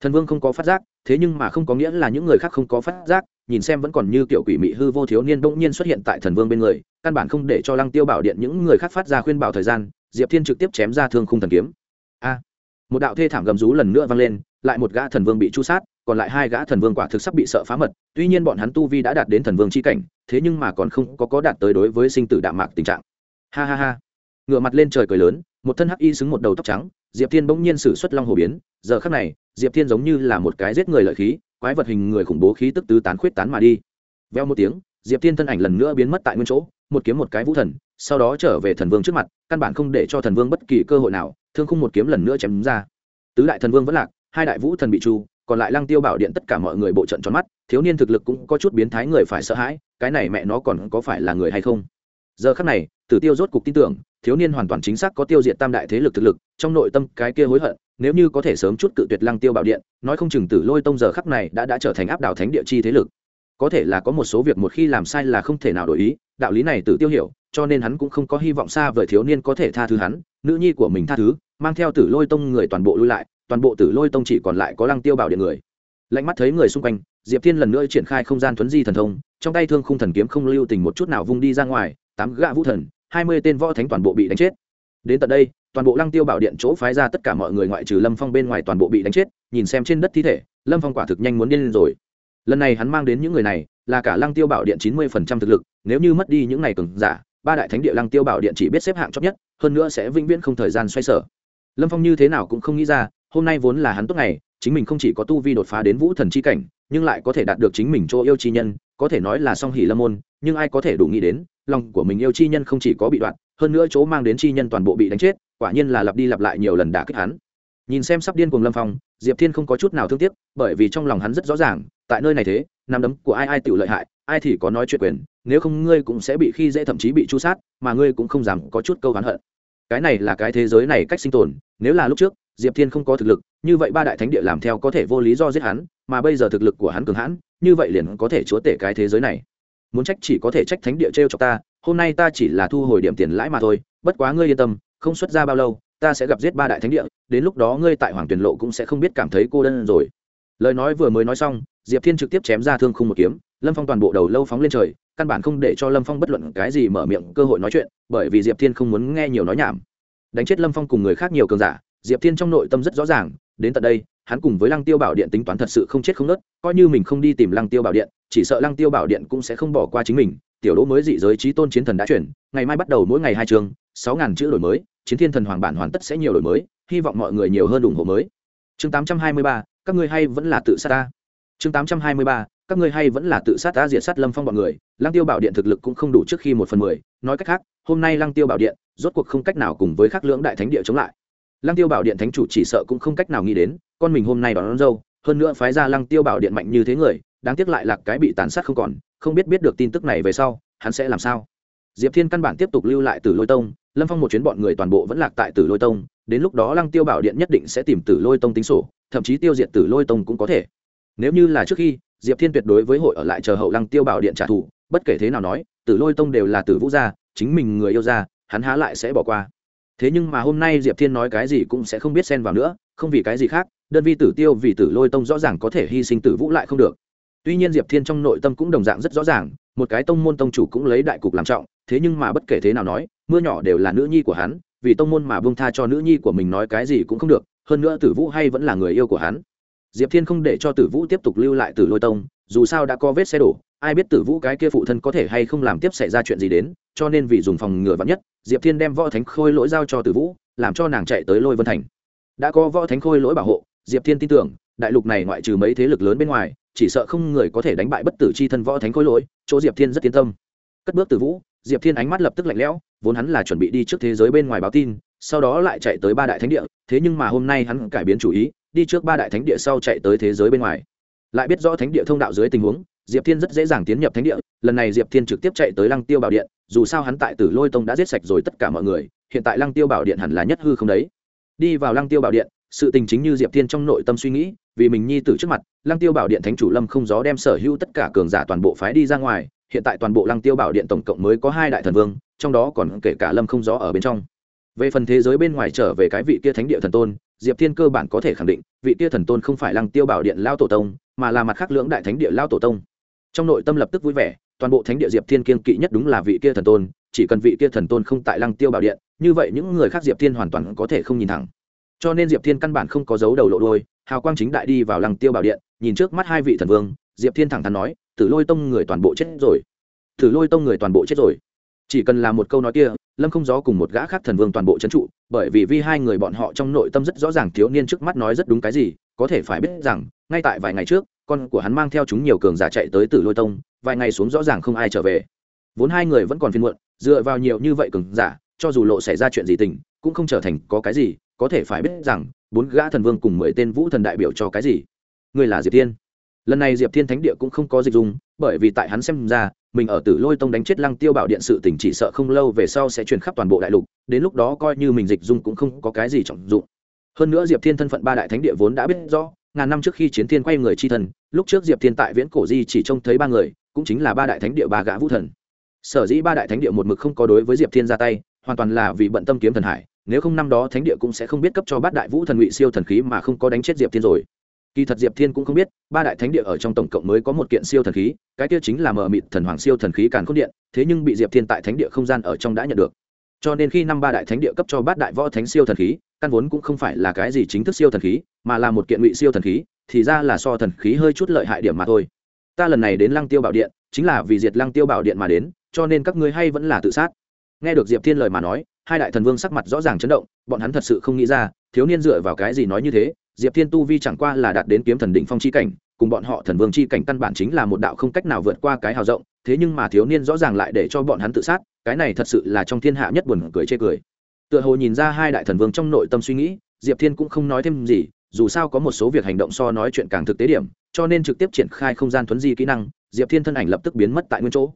Thần vương không có phát giác, thế nhưng mà không có nghĩa là những người khác không có phát giác, nhìn xem vẫn còn như kiểu quỷ mị hư vô thiếu niên bỗng nhiên xuất hiện tại thần vương bên người, căn bản không để cho lăng tiêu bảo điện những người khác phát ra khuyên bảo thời gian diệp thiên trực tiếp chém ra thương khung thần kiếm. A! Một đạo thê thảm gầm rú lần nữa vang lên, lại một gã thần vương bị chu sát, còn lại hai gã thần vương quả thực sắp bị sợ phá mật, tuy nhiên bọn hắn tu vi đã đạt đến thần vương c h i cảnh, thế nhưng mà còn không có có đạt tới đối với sinh tử đạm mạc tình trạng. Ha ha ha! Ngựa mặt lên trời cười lớn, một thân hắc y xứng một đầu tóc trắng, diệp thiên bỗng nhiên xử xuất long hồ biến, giờ khắc này, diệp thiên giống như là một cái giết người lợi khí, quái vật hình người khủng bố khí tức tứ tán khuyết tán mà đi. Veo một tiếng, diệp thiên thân ảnh lần nữa biến mất tại nguyên chỗ, một kiếm một cái vũ thần sau đó trở về thần vương trước mặt, căn bản không để cho thần vương bất kỳ cơ hội nào, thương khung một kiếm lần nữa chém ra. Tứ đại thần vương vẫn lạc, hai đại vũ thần bị chu còn lại lăng tiêu bảo điện tất cả mọi người bộ trận tròn mắt, thiếu niên thực lực cũng có chút biến thái người phải sợ hãi, cái này mẹ nó còn có phải là người hay không? Giờ khắc này, tử tiêu rốt cục tin tưởng, thiếu niên hoàn toàn chính xác có tiêu diệt tam đại thế lực thực lực, trong nội tâm cái kia hối hận, nếu như có thể sớm chút cự tuyệt lăng tiêu bảo điện, nói không chừng tử lôi tông giờ khắc này đã đã trở thành áp đảo thánh địa chi thế lực. Có thể là có một số việc một khi làm sai là không thể nào đổi ý, đạo lý này tử tiêu hiểu cho nên hắn cũng không có hy vọng xa vời thiếu niên có thể tha thứ hắn, nữ nhi của mình tha thứ, mang theo tử lôi tông người toàn bộ lui lại, toàn bộ tử lôi tông chỉ còn lại có lăng tiêu bảo điện người. Lạnh mắt thấy người xung quanh, diệp thiên lần nữa triển khai không gian thuấn di thần thông, trong tay thương khung thần kiếm không lưu tình một chút nào vung đi ra ngoài, tám gã vũ thần, hai mươi tên võ thánh toàn bộ bị đánh chết. Đến tận đây, toàn bộ lăng tiêu bảo điện chỗ phái ra tất cả mọi người ngoại trừ lâm phong bên ngoài toàn bộ bị đánh chết, nhìn xem trên đất thi thể, lâm phong quả thực nhanh muốn điên lên rồi. Lần này hắn mang đến những người này, là cả lăng tiêu bảo điện chín mươi phần trăm thực lực, nếu như mất đi những ngày cường giả ba đại thánh địa lăng tiêu bảo điện chỉ biết xếp hạng chót nhất, hơn nữa sẽ vĩnh viễn không thời gian xoay sở. Lâm phong như thế nào cũng không nghĩ ra, hôm nay vốn là hắn tốt ngày, chính mình không chỉ có tu vi đột phá đến vũ thần chi cảnh, nhưng lại có thể đạt được chính mình chỗ yêu chi nhân, có thể nói là song hỷ lâm môn, nhưng ai có thể đủ nghĩ đến, lòng của mình yêu chi nhân không chỉ có bị đoạn, hơn nữa chỗ mang đến chi nhân toàn bộ bị đánh chết, quả nhiên là lặp đi lặp lại nhiều lần đã kích hắn. Nhìn xem sắp điên cùng lâm phong, diệp thiên không có chút nào thương tiếc, bởi vì trong lòng hắn rất rõ ràng, tại nơi này thế nằm đấm của ai ai tự lợi hại, ai thì có nói chuyện quyền, nếu không ngươi cũng sẽ bị khi dễ thậm chí bị chu sát, mà ngươi cũng không dám có chút câu hắn hận. Cái này là cái thế giới này cách sinh tồn, nếu là lúc trước, diệp thiên không có thực lực, như vậy ba đại thánh địa làm theo có thể vô lý do giết hắn, mà bây giờ thực lực của hắn cường hãn, như vậy liền có thể chúa tể cái thế giới này. Muốn trách chỉ có thể trách thánh địa t r e o cho ta, hôm nay ta chỉ là thu hồi điểm tiền lãi mà thôi, bất quá ngươi yên tâm, không xuất ra bao lâu, ta sẽ gặp giết ba đại thánh địa, đến lúc đó ngươi tại hoàng tuyển lộ cũng sẽ không biết cảm thấy cô đơn rồi lời nói vừa mới nói xong, diệp thiên trực tiếp chém ra thương khung một kiếm, lâm phong toàn bộ đầu lâu phóng lên trời, căn bản không để cho lâm phong bất luận cái gì mở miệng cơ hội nói chuyện, bởi vì diệp thiên không muốn nghe nhiều nói nhảm. Đánh chết lâm phong cùng người khác nhiều cường giả, diệp thiên trong nội tâm rất rõ ràng, đến tận đây, hắn cùng với lăng tiêu bảo điện tính toán thật sự không chết không nớt coi như mình không đi tìm lăng tiêu bảo điện, chỉ sợ lăng tiêu bảo điện cũng sẽ không bỏ qua chính mình. Tiểu đỗ mới dị giới trí tôn chiến thần đã chuyển, ngày mai bắt đầu mỗi ngày hai chương, sáu ngàn chữ đổi mới, chiến thiên thần hoàng bản hoàn tất sẽ nhiều đổi mới, hy vọng mọi người nhiều hơn ủng hộ mới. Chương tám trăm hai mươi ba các ngươi hay vẫn là tự sát ta. Chương tám trăm hai mươi ba các ngươi hay vẫn là tự sát ta diệt sát lâm phong bọn người. Lăng tiêu bảo điện thực lực cũng không đủ trước khi một phần mười. Nói cách khác hôm nay lăng tiêu bảo điện rốt cuộc không cách nào cùng với khắc lưỡng đại thánh địa chống lại. Lăng tiêu bảo điện thánh chủ chỉ sợ cũng không cách nào nghĩ đến con mình hôm nay đón, đón dâu hơn nữa phái ra lăng tiêu bảo điện mạnh như thế người đáng tiếc lại là cái bị tàn sát không còn không biết biết được tin tức này về sau hắn sẽ làm sao? Diệp thiên căn bản tiếp tục lưu lại từ lôi tông lâm phong một chuyến bọn người toàn bộ vẫn lạc tại tử lôi tông đến lúc đó lăng tiêu bảo điện nhất định sẽ tìm tử lôi tông tính sổ, thậm chí tiêu diệt tử lôi tông cũng có thể. Nếu như là trước khi, diệp thiên tuyệt đối với hội ở lại chờ hậu lăng tiêu bảo điện trả thù, bất kể thế nào nói, tử lôi tông đều là tử vũ gia, chính mình người yêu gia, hắn há lại sẽ bỏ qua. Thế nhưng mà hôm nay diệp thiên nói cái gì cũng sẽ không biết xen vào nữa, không vì cái gì khác, đơn vi tử tiêu vì tử lôi tông rõ ràng có thể hy sinh tử vũ lại không được. Tuy nhiên diệp thiên trong nội tâm cũng đồng dạng rất rõ ràng, một cái tông môn tông chủ cũng lấy đại cục làm trọng, thế nhưng mà bất kể thế nào nói, mưa nhỏ đều là nữ nhi của hắn vì tông môn mà bông tha cho nữ nhi của mình nói cái gì cũng không được, hơn nữa tử vũ hay vẫn là người yêu của hắn. Diệp thiên không để cho tử vũ tiếp tục lưu lại tử lôi tông, dù sao đã có vết xe đổ, ai biết tử vũ cái kia phụ thân có thể hay không làm tiếp xảy ra chuyện gì đến, cho nên vì dùng phòng ngừa vắn nhất, diệp thiên đem võ thánh khôi lỗi giao cho tử vũ, làm cho nàng chạy tới lôi vân thành. Đã có võ thánh khôi lỗi bảo hộ, diệp thiên tin tưởng, đại lục này ngoại trừ mấy thế lực lớn bên ngoài, chỉ sợ không người có thể đánh bại bất tử c h i thân võ thánh khôi lỗi, chỗ diệp thiên rất yên tâm. Cất bước tử vũ diệp thiên ánh mắt lập tức lạnh lẽo, vốn hắn là chuẩn bị đi trước thế giới bên ngoài báo tin, sau đó lại chạy tới ba đại thánh địa, thế nhưng mà hôm nay hắn cải biến chủ ý, đi trước ba đại thánh địa sau chạy tới thế giới bên ngoài. Lại biết rõ thánh địa thông đạo dưới tình huống, diệp thiên rất dễ dàng tiến nhập thánh địa, lần này diệp thiên trực tiếp chạy tới lăng tiêu bảo điện, dù sao hắn tại tử lôi tông đã giết sạch rồi tất cả mọi người, hiện tại lăng tiêu bảo điện hẳn là nhất hư không đấy. Đi vào lăng tiêu bảo điện, sự tình chính như diệp thiên trong nội tâm suy nghĩ, vì mình nhi tử trước mặt, lăng tiêu bảo điện thánh chủ lâm không gió đem sở hữu tất cả cường giả toàn bộ phái đi ra ngoài hiện tại toàn bộ lăng tiêu bảo điện tổng cộng mới có hai đại thần vương, trong đó còn kể cả lâm không rõ ở bên trong. Về phần thế giới bên ngoài trở về cái vị kia thánh địa thần tôn, diệp thiên cơ bản có thể khẳng định, vị kia thần tôn không phải lăng tiêu bảo điện lao tổ tông, mà là mặt khác lưỡng đại thánh địa lao tổ tông. Trong nội tâm lập tức vui vẻ, toàn bộ thánh địa diệp thiên kiên kỵ nhất đúng là vị kia thần tôn, chỉ cần vị kia thần tôn không tại lăng tiêu bảo điện, như vậy những người khác diệp thiên hoàn toàn có thể không nhìn thẳng. Cho nên diệp thiên căn bản không có dấu đầu lộ đôi hào quang chính đại đi vào lăng tiêu bảo điện, nhìn trước mắt hai vị thần vương diệp thiên thẳng thắn nói, tử lôi tông người toàn bộ chết rồi. Tử lôi tông người toàn bộ chết rồi. Chỉ cần là một câu nói kia, lâm không gió cùng một gã khác thần vương toàn bộ c h ấ n trụ, bởi vì vì hai người bọn họ trong nội tâm rất rõ ràng thiếu niên trước mắt nói rất đúng cái gì, có thể phải biết rằng, ngay tại vài ngày trước, con của hắn mang theo chúng nhiều cường giả chạy tới tử lôi tông, vài ngày xuống rõ ràng không ai trở về. Vốn hai người vẫn còn phiên muộn, dựa vào nhiều như vậy cường giả, cho dù lộ xảy ra chuyện gì tình, cũng không trở thành có cái gì, có thể phải biết rằng, bốn gã thần vương cùng mười tên vũ thần đại biểu cho cái gì. Người là diệp tiên? Lần này diệp thiên thánh địa cũng không có dịch dung, bởi vì tại hắn xem ra, mình ở tử lôi tông đánh chết lăng tiêu bảo điện sự tỉnh chỉ sợ không lâu về sau sẽ truyền khắp toàn bộ đại lục, đến lúc đó coi như mình dịch dung cũng không có cái gì trọng dụng. Hơn nữa diệp thiên thân phận ba đại thánh địa vốn đã biết rõ, ngàn năm trước khi chiến thiên quay người chi thần, lúc trước diệp thiên tại viễn cổ di chỉ trông thấy ba người, cũng chính là ba đại thánh địa ba gã vũ thần. Sở dĩ ba đại thánh địa một mực không có đối với diệp thiên ra tay, hoàn toàn là vì bận tâm kiếm thần hải, nếu không năm đó thánh địa cũng sẽ không biết cấp cho bát đại vũ thần ngụy siêu thần khí mà không có đánh chết diệp thiên rồi kỳ thật diệp thiên cũng không biết, ba đại thánh địa ở trong tổng cộng mới có một kiện siêu thần khí, cái kia chính là mờ mịt thần hoàng siêu thần khí càn k h ô n điện, thế nhưng bị diệp thiên tại thánh địa không gian ở trong đã nhận được. Cho nên khi năm ba đại thánh địa cấp cho bát đại võ thánh siêu thần khí, căn vốn cũng không phải là cái gì chính thức siêu thần khí, mà là một kiện ngụy siêu thần khí, thì ra là so thần khí hơi chút lợi hại điểm mà thôi. Ta lần này đến lăng tiêu bảo điện, chính là vì diệt lăng tiêu bảo điện mà đến, cho nên các ngươi hay vẫn là tự sát. Nghe được diệp thiên lời mà nói, hai đại thần vương sắc mặt rõ ràng chấn động, bọn hắn thật sự không nghĩ ra, thiếu niên dựa vào cái gì nói như thế diệp thiên tu vi chẳng qua là đạt đến kiếm thần đỉnh phong chi cảnh, cùng bọn họ thần vương chi cảnh căn bản chính là một đạo không cách nào vượt qua cái hào rộng, thế nhưng mà thiếu niên rõ ràng lại để cho bọn hắn tự sát, cái này thật sự là trong thiên hạ nhất buồn cười chê cười. Tựa hồ nhìn ra hai đại thần vương trong nội tâm suy nghĩ, diệp thiên cũng không nói thêm gì, dù sao có một số việc hành động so nói chuyện càng thực tế điểm, cho nên trực tiếp triển khai không gian thuấn di kỹ năng, diệp thiên thân ảnh lập tức biến mất tại nguyên chỗ.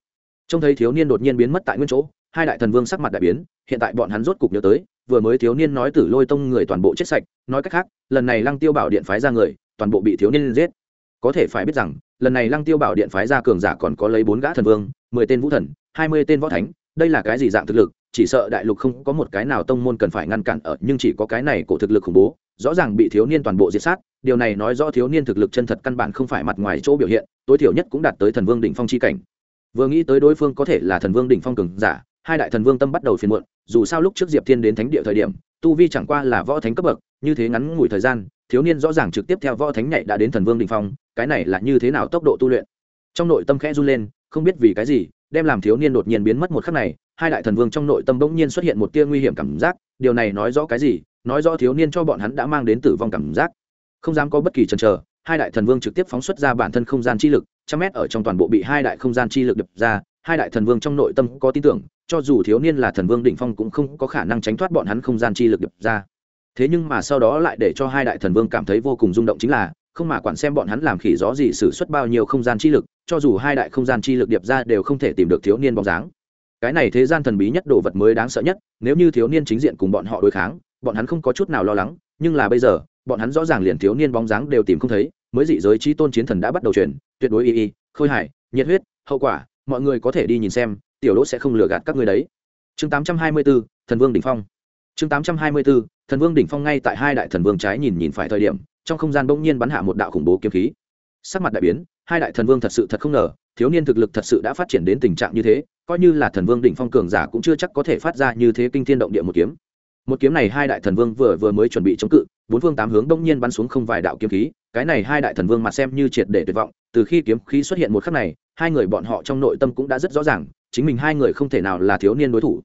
Trông thấy thiếu niên đột nhiên biến mất tại nguyên chỗ, hai đại thần vương sắc mặt đại biến, hiện tại bọn hắn rốt cục nhớ tới, vừa mới thiếu niên nói tử lôi tông người toàn bộ chết sạch nói cách khác, lần này lăng tiêu bảo điện phái ra người, toàn bộ bị thiếu niên giết. Có thể phải biết rằng, lần này lăng tiêu bảo điện phái ra cường giả còn có lấy bốn gã thần vương, mười tên vũ thần, hai mươi tên võ thánh, đây là cái gì dạng thực lực, chỉ sợ đại lục không có một cái nào tông môn cần phải ngăn cản ở, nhưng chỉ có cái này cổ thực lực khủng bố, rõ ràng bị thiếu niên toàn bộ diệt sát, điều này nói rõ thiếu niên thực lực chân thật căn bản không phải mặt ngoài chỗ biểu hiện, tối thiểu nhất cũng đạt tới thần vương đỉnh phong chi cảnh. Vừa nghĩ tới đối phương có thể là thần vương đỉnh phong cường giả hai đại thần vương tâm bắt đầu phiền muộn, dù sao lúc trước diệp thiên đến thánh địa thời điểm, tu vi chẳng qua là võ thánh cấp bậc, như thế ngắn ngủi thời gian, thiếu niên rõ ràng trực tiếp theo võ thánh nhạy đã đến thần vương đình phong, cái này là như thế nào tốc độ tu luyện? Trong nội tâm khẽ run lên, không biết vì cái gì, đem làm thiếu niên đột nhiên biến mất một khắc này, hai đại thần vương trong nội tâm bỗng nhiên xuất hiện một tia nguy hiểm cảm giác, điều này nói rõ cái gì? Nói rõ thiếu niên cho bọn hắn đã mang đến tử vong cảm giác. Không dám có bất kỳ chần chờ, hai đại thần vương trực tiếp phóng xuất ra bản thân không gian chi lực, trăm mét ở trong toàn bộ bị hai đại không gian chi lực đập ra, hai đại thần vương trong nội tâm có tin tưởng cho dù thiếu niên là thần vương đỉnh phong cũng không có khả năng tránh thoát bọn hắn không gian chi lực đập ra. Thế nhưng mà sau đó lại để cho hai đại thần vương cảm thấy vô cùng rung động chính là, không mà quản xem bọn hắn làm khỉ gió gì xử suất bao nhiêu không gian chi lực, cho dù hai đại không gian chi lực điệp ra đều không thể tìm được thiếu niên bóng dáng. Cái này thế gian thần bí nhất đồ vật mới đáng sợ nhất, nếu như thiếu niên chính diện cùng bọn họ đối kháng, bọn hắn không có chút nào lo lắng, nhưng là bây giờ, bọn hắn rõ ràng liền thiếu niên bóng dáng đều tìm không thấy, mới dị giới trí tôn chiến thần đã bắt đầu chuyển tuyệt đối y y, khôi hài, nhiệt huyết, hậu quả, mọi người có thể đi nhìn xem tiểu đỗ sẽ không lừa gạt các ngươi đấy. Chương 824, thần vương đỉnh phong. Chương 824, thần vương đỉnh phong ngay tại hai đại thần vương trái nhìn nhìn phải thời điểm trong không gian bỗng nhiên bắn hạ một đạo khủng bố kiếm khí. Sắc mặt đại biến hai đại thần vương thật sự thật không ngờ thiếu niên thực lực thật sự đã phát triển đến tình trạng như thế coi như là thần vương đỉnh phong cường giả cũng chưa chắc có thể phát ra như thế kinh thiên động địa một kiếm. Một kiếm này hai đại thần vương vừa vừa mới chuẩn bị chống cự bốn phương tám hướng đông nhiên bắn xuống không vài đạo kiếm khí cái này hai đại thần vương mặt xem như triệt để tuyệt vọng từ khi kiếm khí xuất hiện một khắc này hai người bọn họ trong nội tâm cũng đã rất rõ ràng chính mình hai người không thể nào là thiếu niên đối thủ.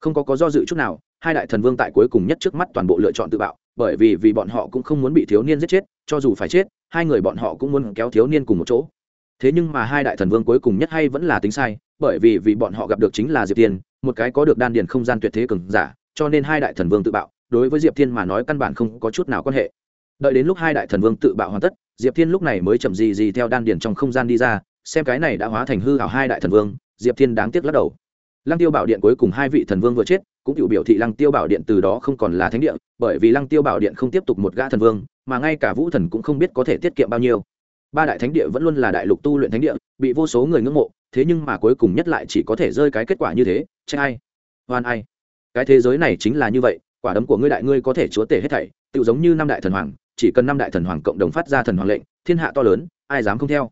Không có có do dự chút nào, hai đại thần vương tại cuối cùng nhất trước mắt toàn bộ lựa chọn tự bạo, bởi vì vì bọn họ cũng không muốn bị thiếu niên giết chết, cho dù phải chết, hai người bọn họ cũng muốn kéo thiếu niên cùng một chỗ. Thế nhưng mà hai đại thần vương cuối cùng nhất hay vẫn là tính sai, bởi vì vì bọn họ gặp được chính là diệp tiên một cái có được đan điền không gian tuyệt thế cường giả, cho nên hai đại thần vương tự bạo, đối với diệp thiên mà nói căn bản không có chút nào quan hệ. Đợi đến lúc hai đại thần vương tự bạo hoàn tất, diệp thiên lúc này mới chậm gì gì theo đan điền trong không gian đi ra, xem cái này đã hóa thành hư hảo hai đại thần vương diệp thiên đáng tiếc lắc đầu. Lăng tiêu bảo điện cuối cùng hai vị thần vương vừa chết, cũng tự biểu thị lăng tiêu bảo điện từ đó không còn là thánh địa, bởi vì lăng tiêu bảo điện không tiếp tục một gã thần vương, mà ngay cả vũ thần cũng không biết có thể tiết kiệm bao nhiêu. Ba đại thánh địa vẫn luôn là đại lục tu luyện thánh địa, bị vô số người ngưỡng mộ, thế nhưng mà cuối cùng nhất lại chỉ có thể rơi cái kết quả như thế trách ai? Hoan ai? Cái thế giới này chính là như vậy, quả đấm của ngươi đại ngươi có thể chúa tể hết thảy tự giống như năm đại thần hoàng, chỉ cần năm đại thần hoàng cộng đồng phát ra thần hoàng lệnh, thiên hạ to lớn, ai dám không theo?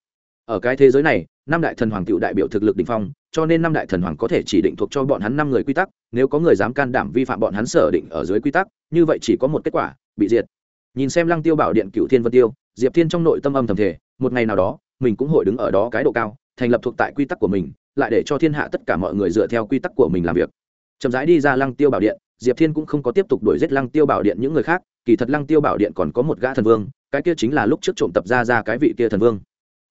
Ở cái thế giới này, năm đại thần hoàng cựu đại biểu thực lực đ ỉ n h phong, cho nên năm đại thần hoàng có thể chỉ định thuộc cho bọn hắn năm người quy tắc, nếu có người dám can đảm vi phạm bọn hắn sở định ở dưới quy tắc, như vậy chỉ có một kết quả, bị diệt. Nhìn xem lăng tiêu bảo điện cựu thiên vân tiêu, diệp thiên trong nội tâm âm thầm thể một ngày nào đó, mình cũng hội đứng ở đó cái độ cao, thành lập thuộc tại quy tắc của mình, lại để cho thiên hạ tất cả mọi người dựa theo quy tắc của mình làm việc. Chậm rãi đi ra lăng tiêu bảo điện, diệp thiên cũng không có tiếp tục đuổi giết lăng tiêu bảo điện những người khác, kỳ thật lăng tiêu bảo điện còn có một gã thần vương, cái kia chính là lúc trước trộm tập ra ra cái vị kia thần vương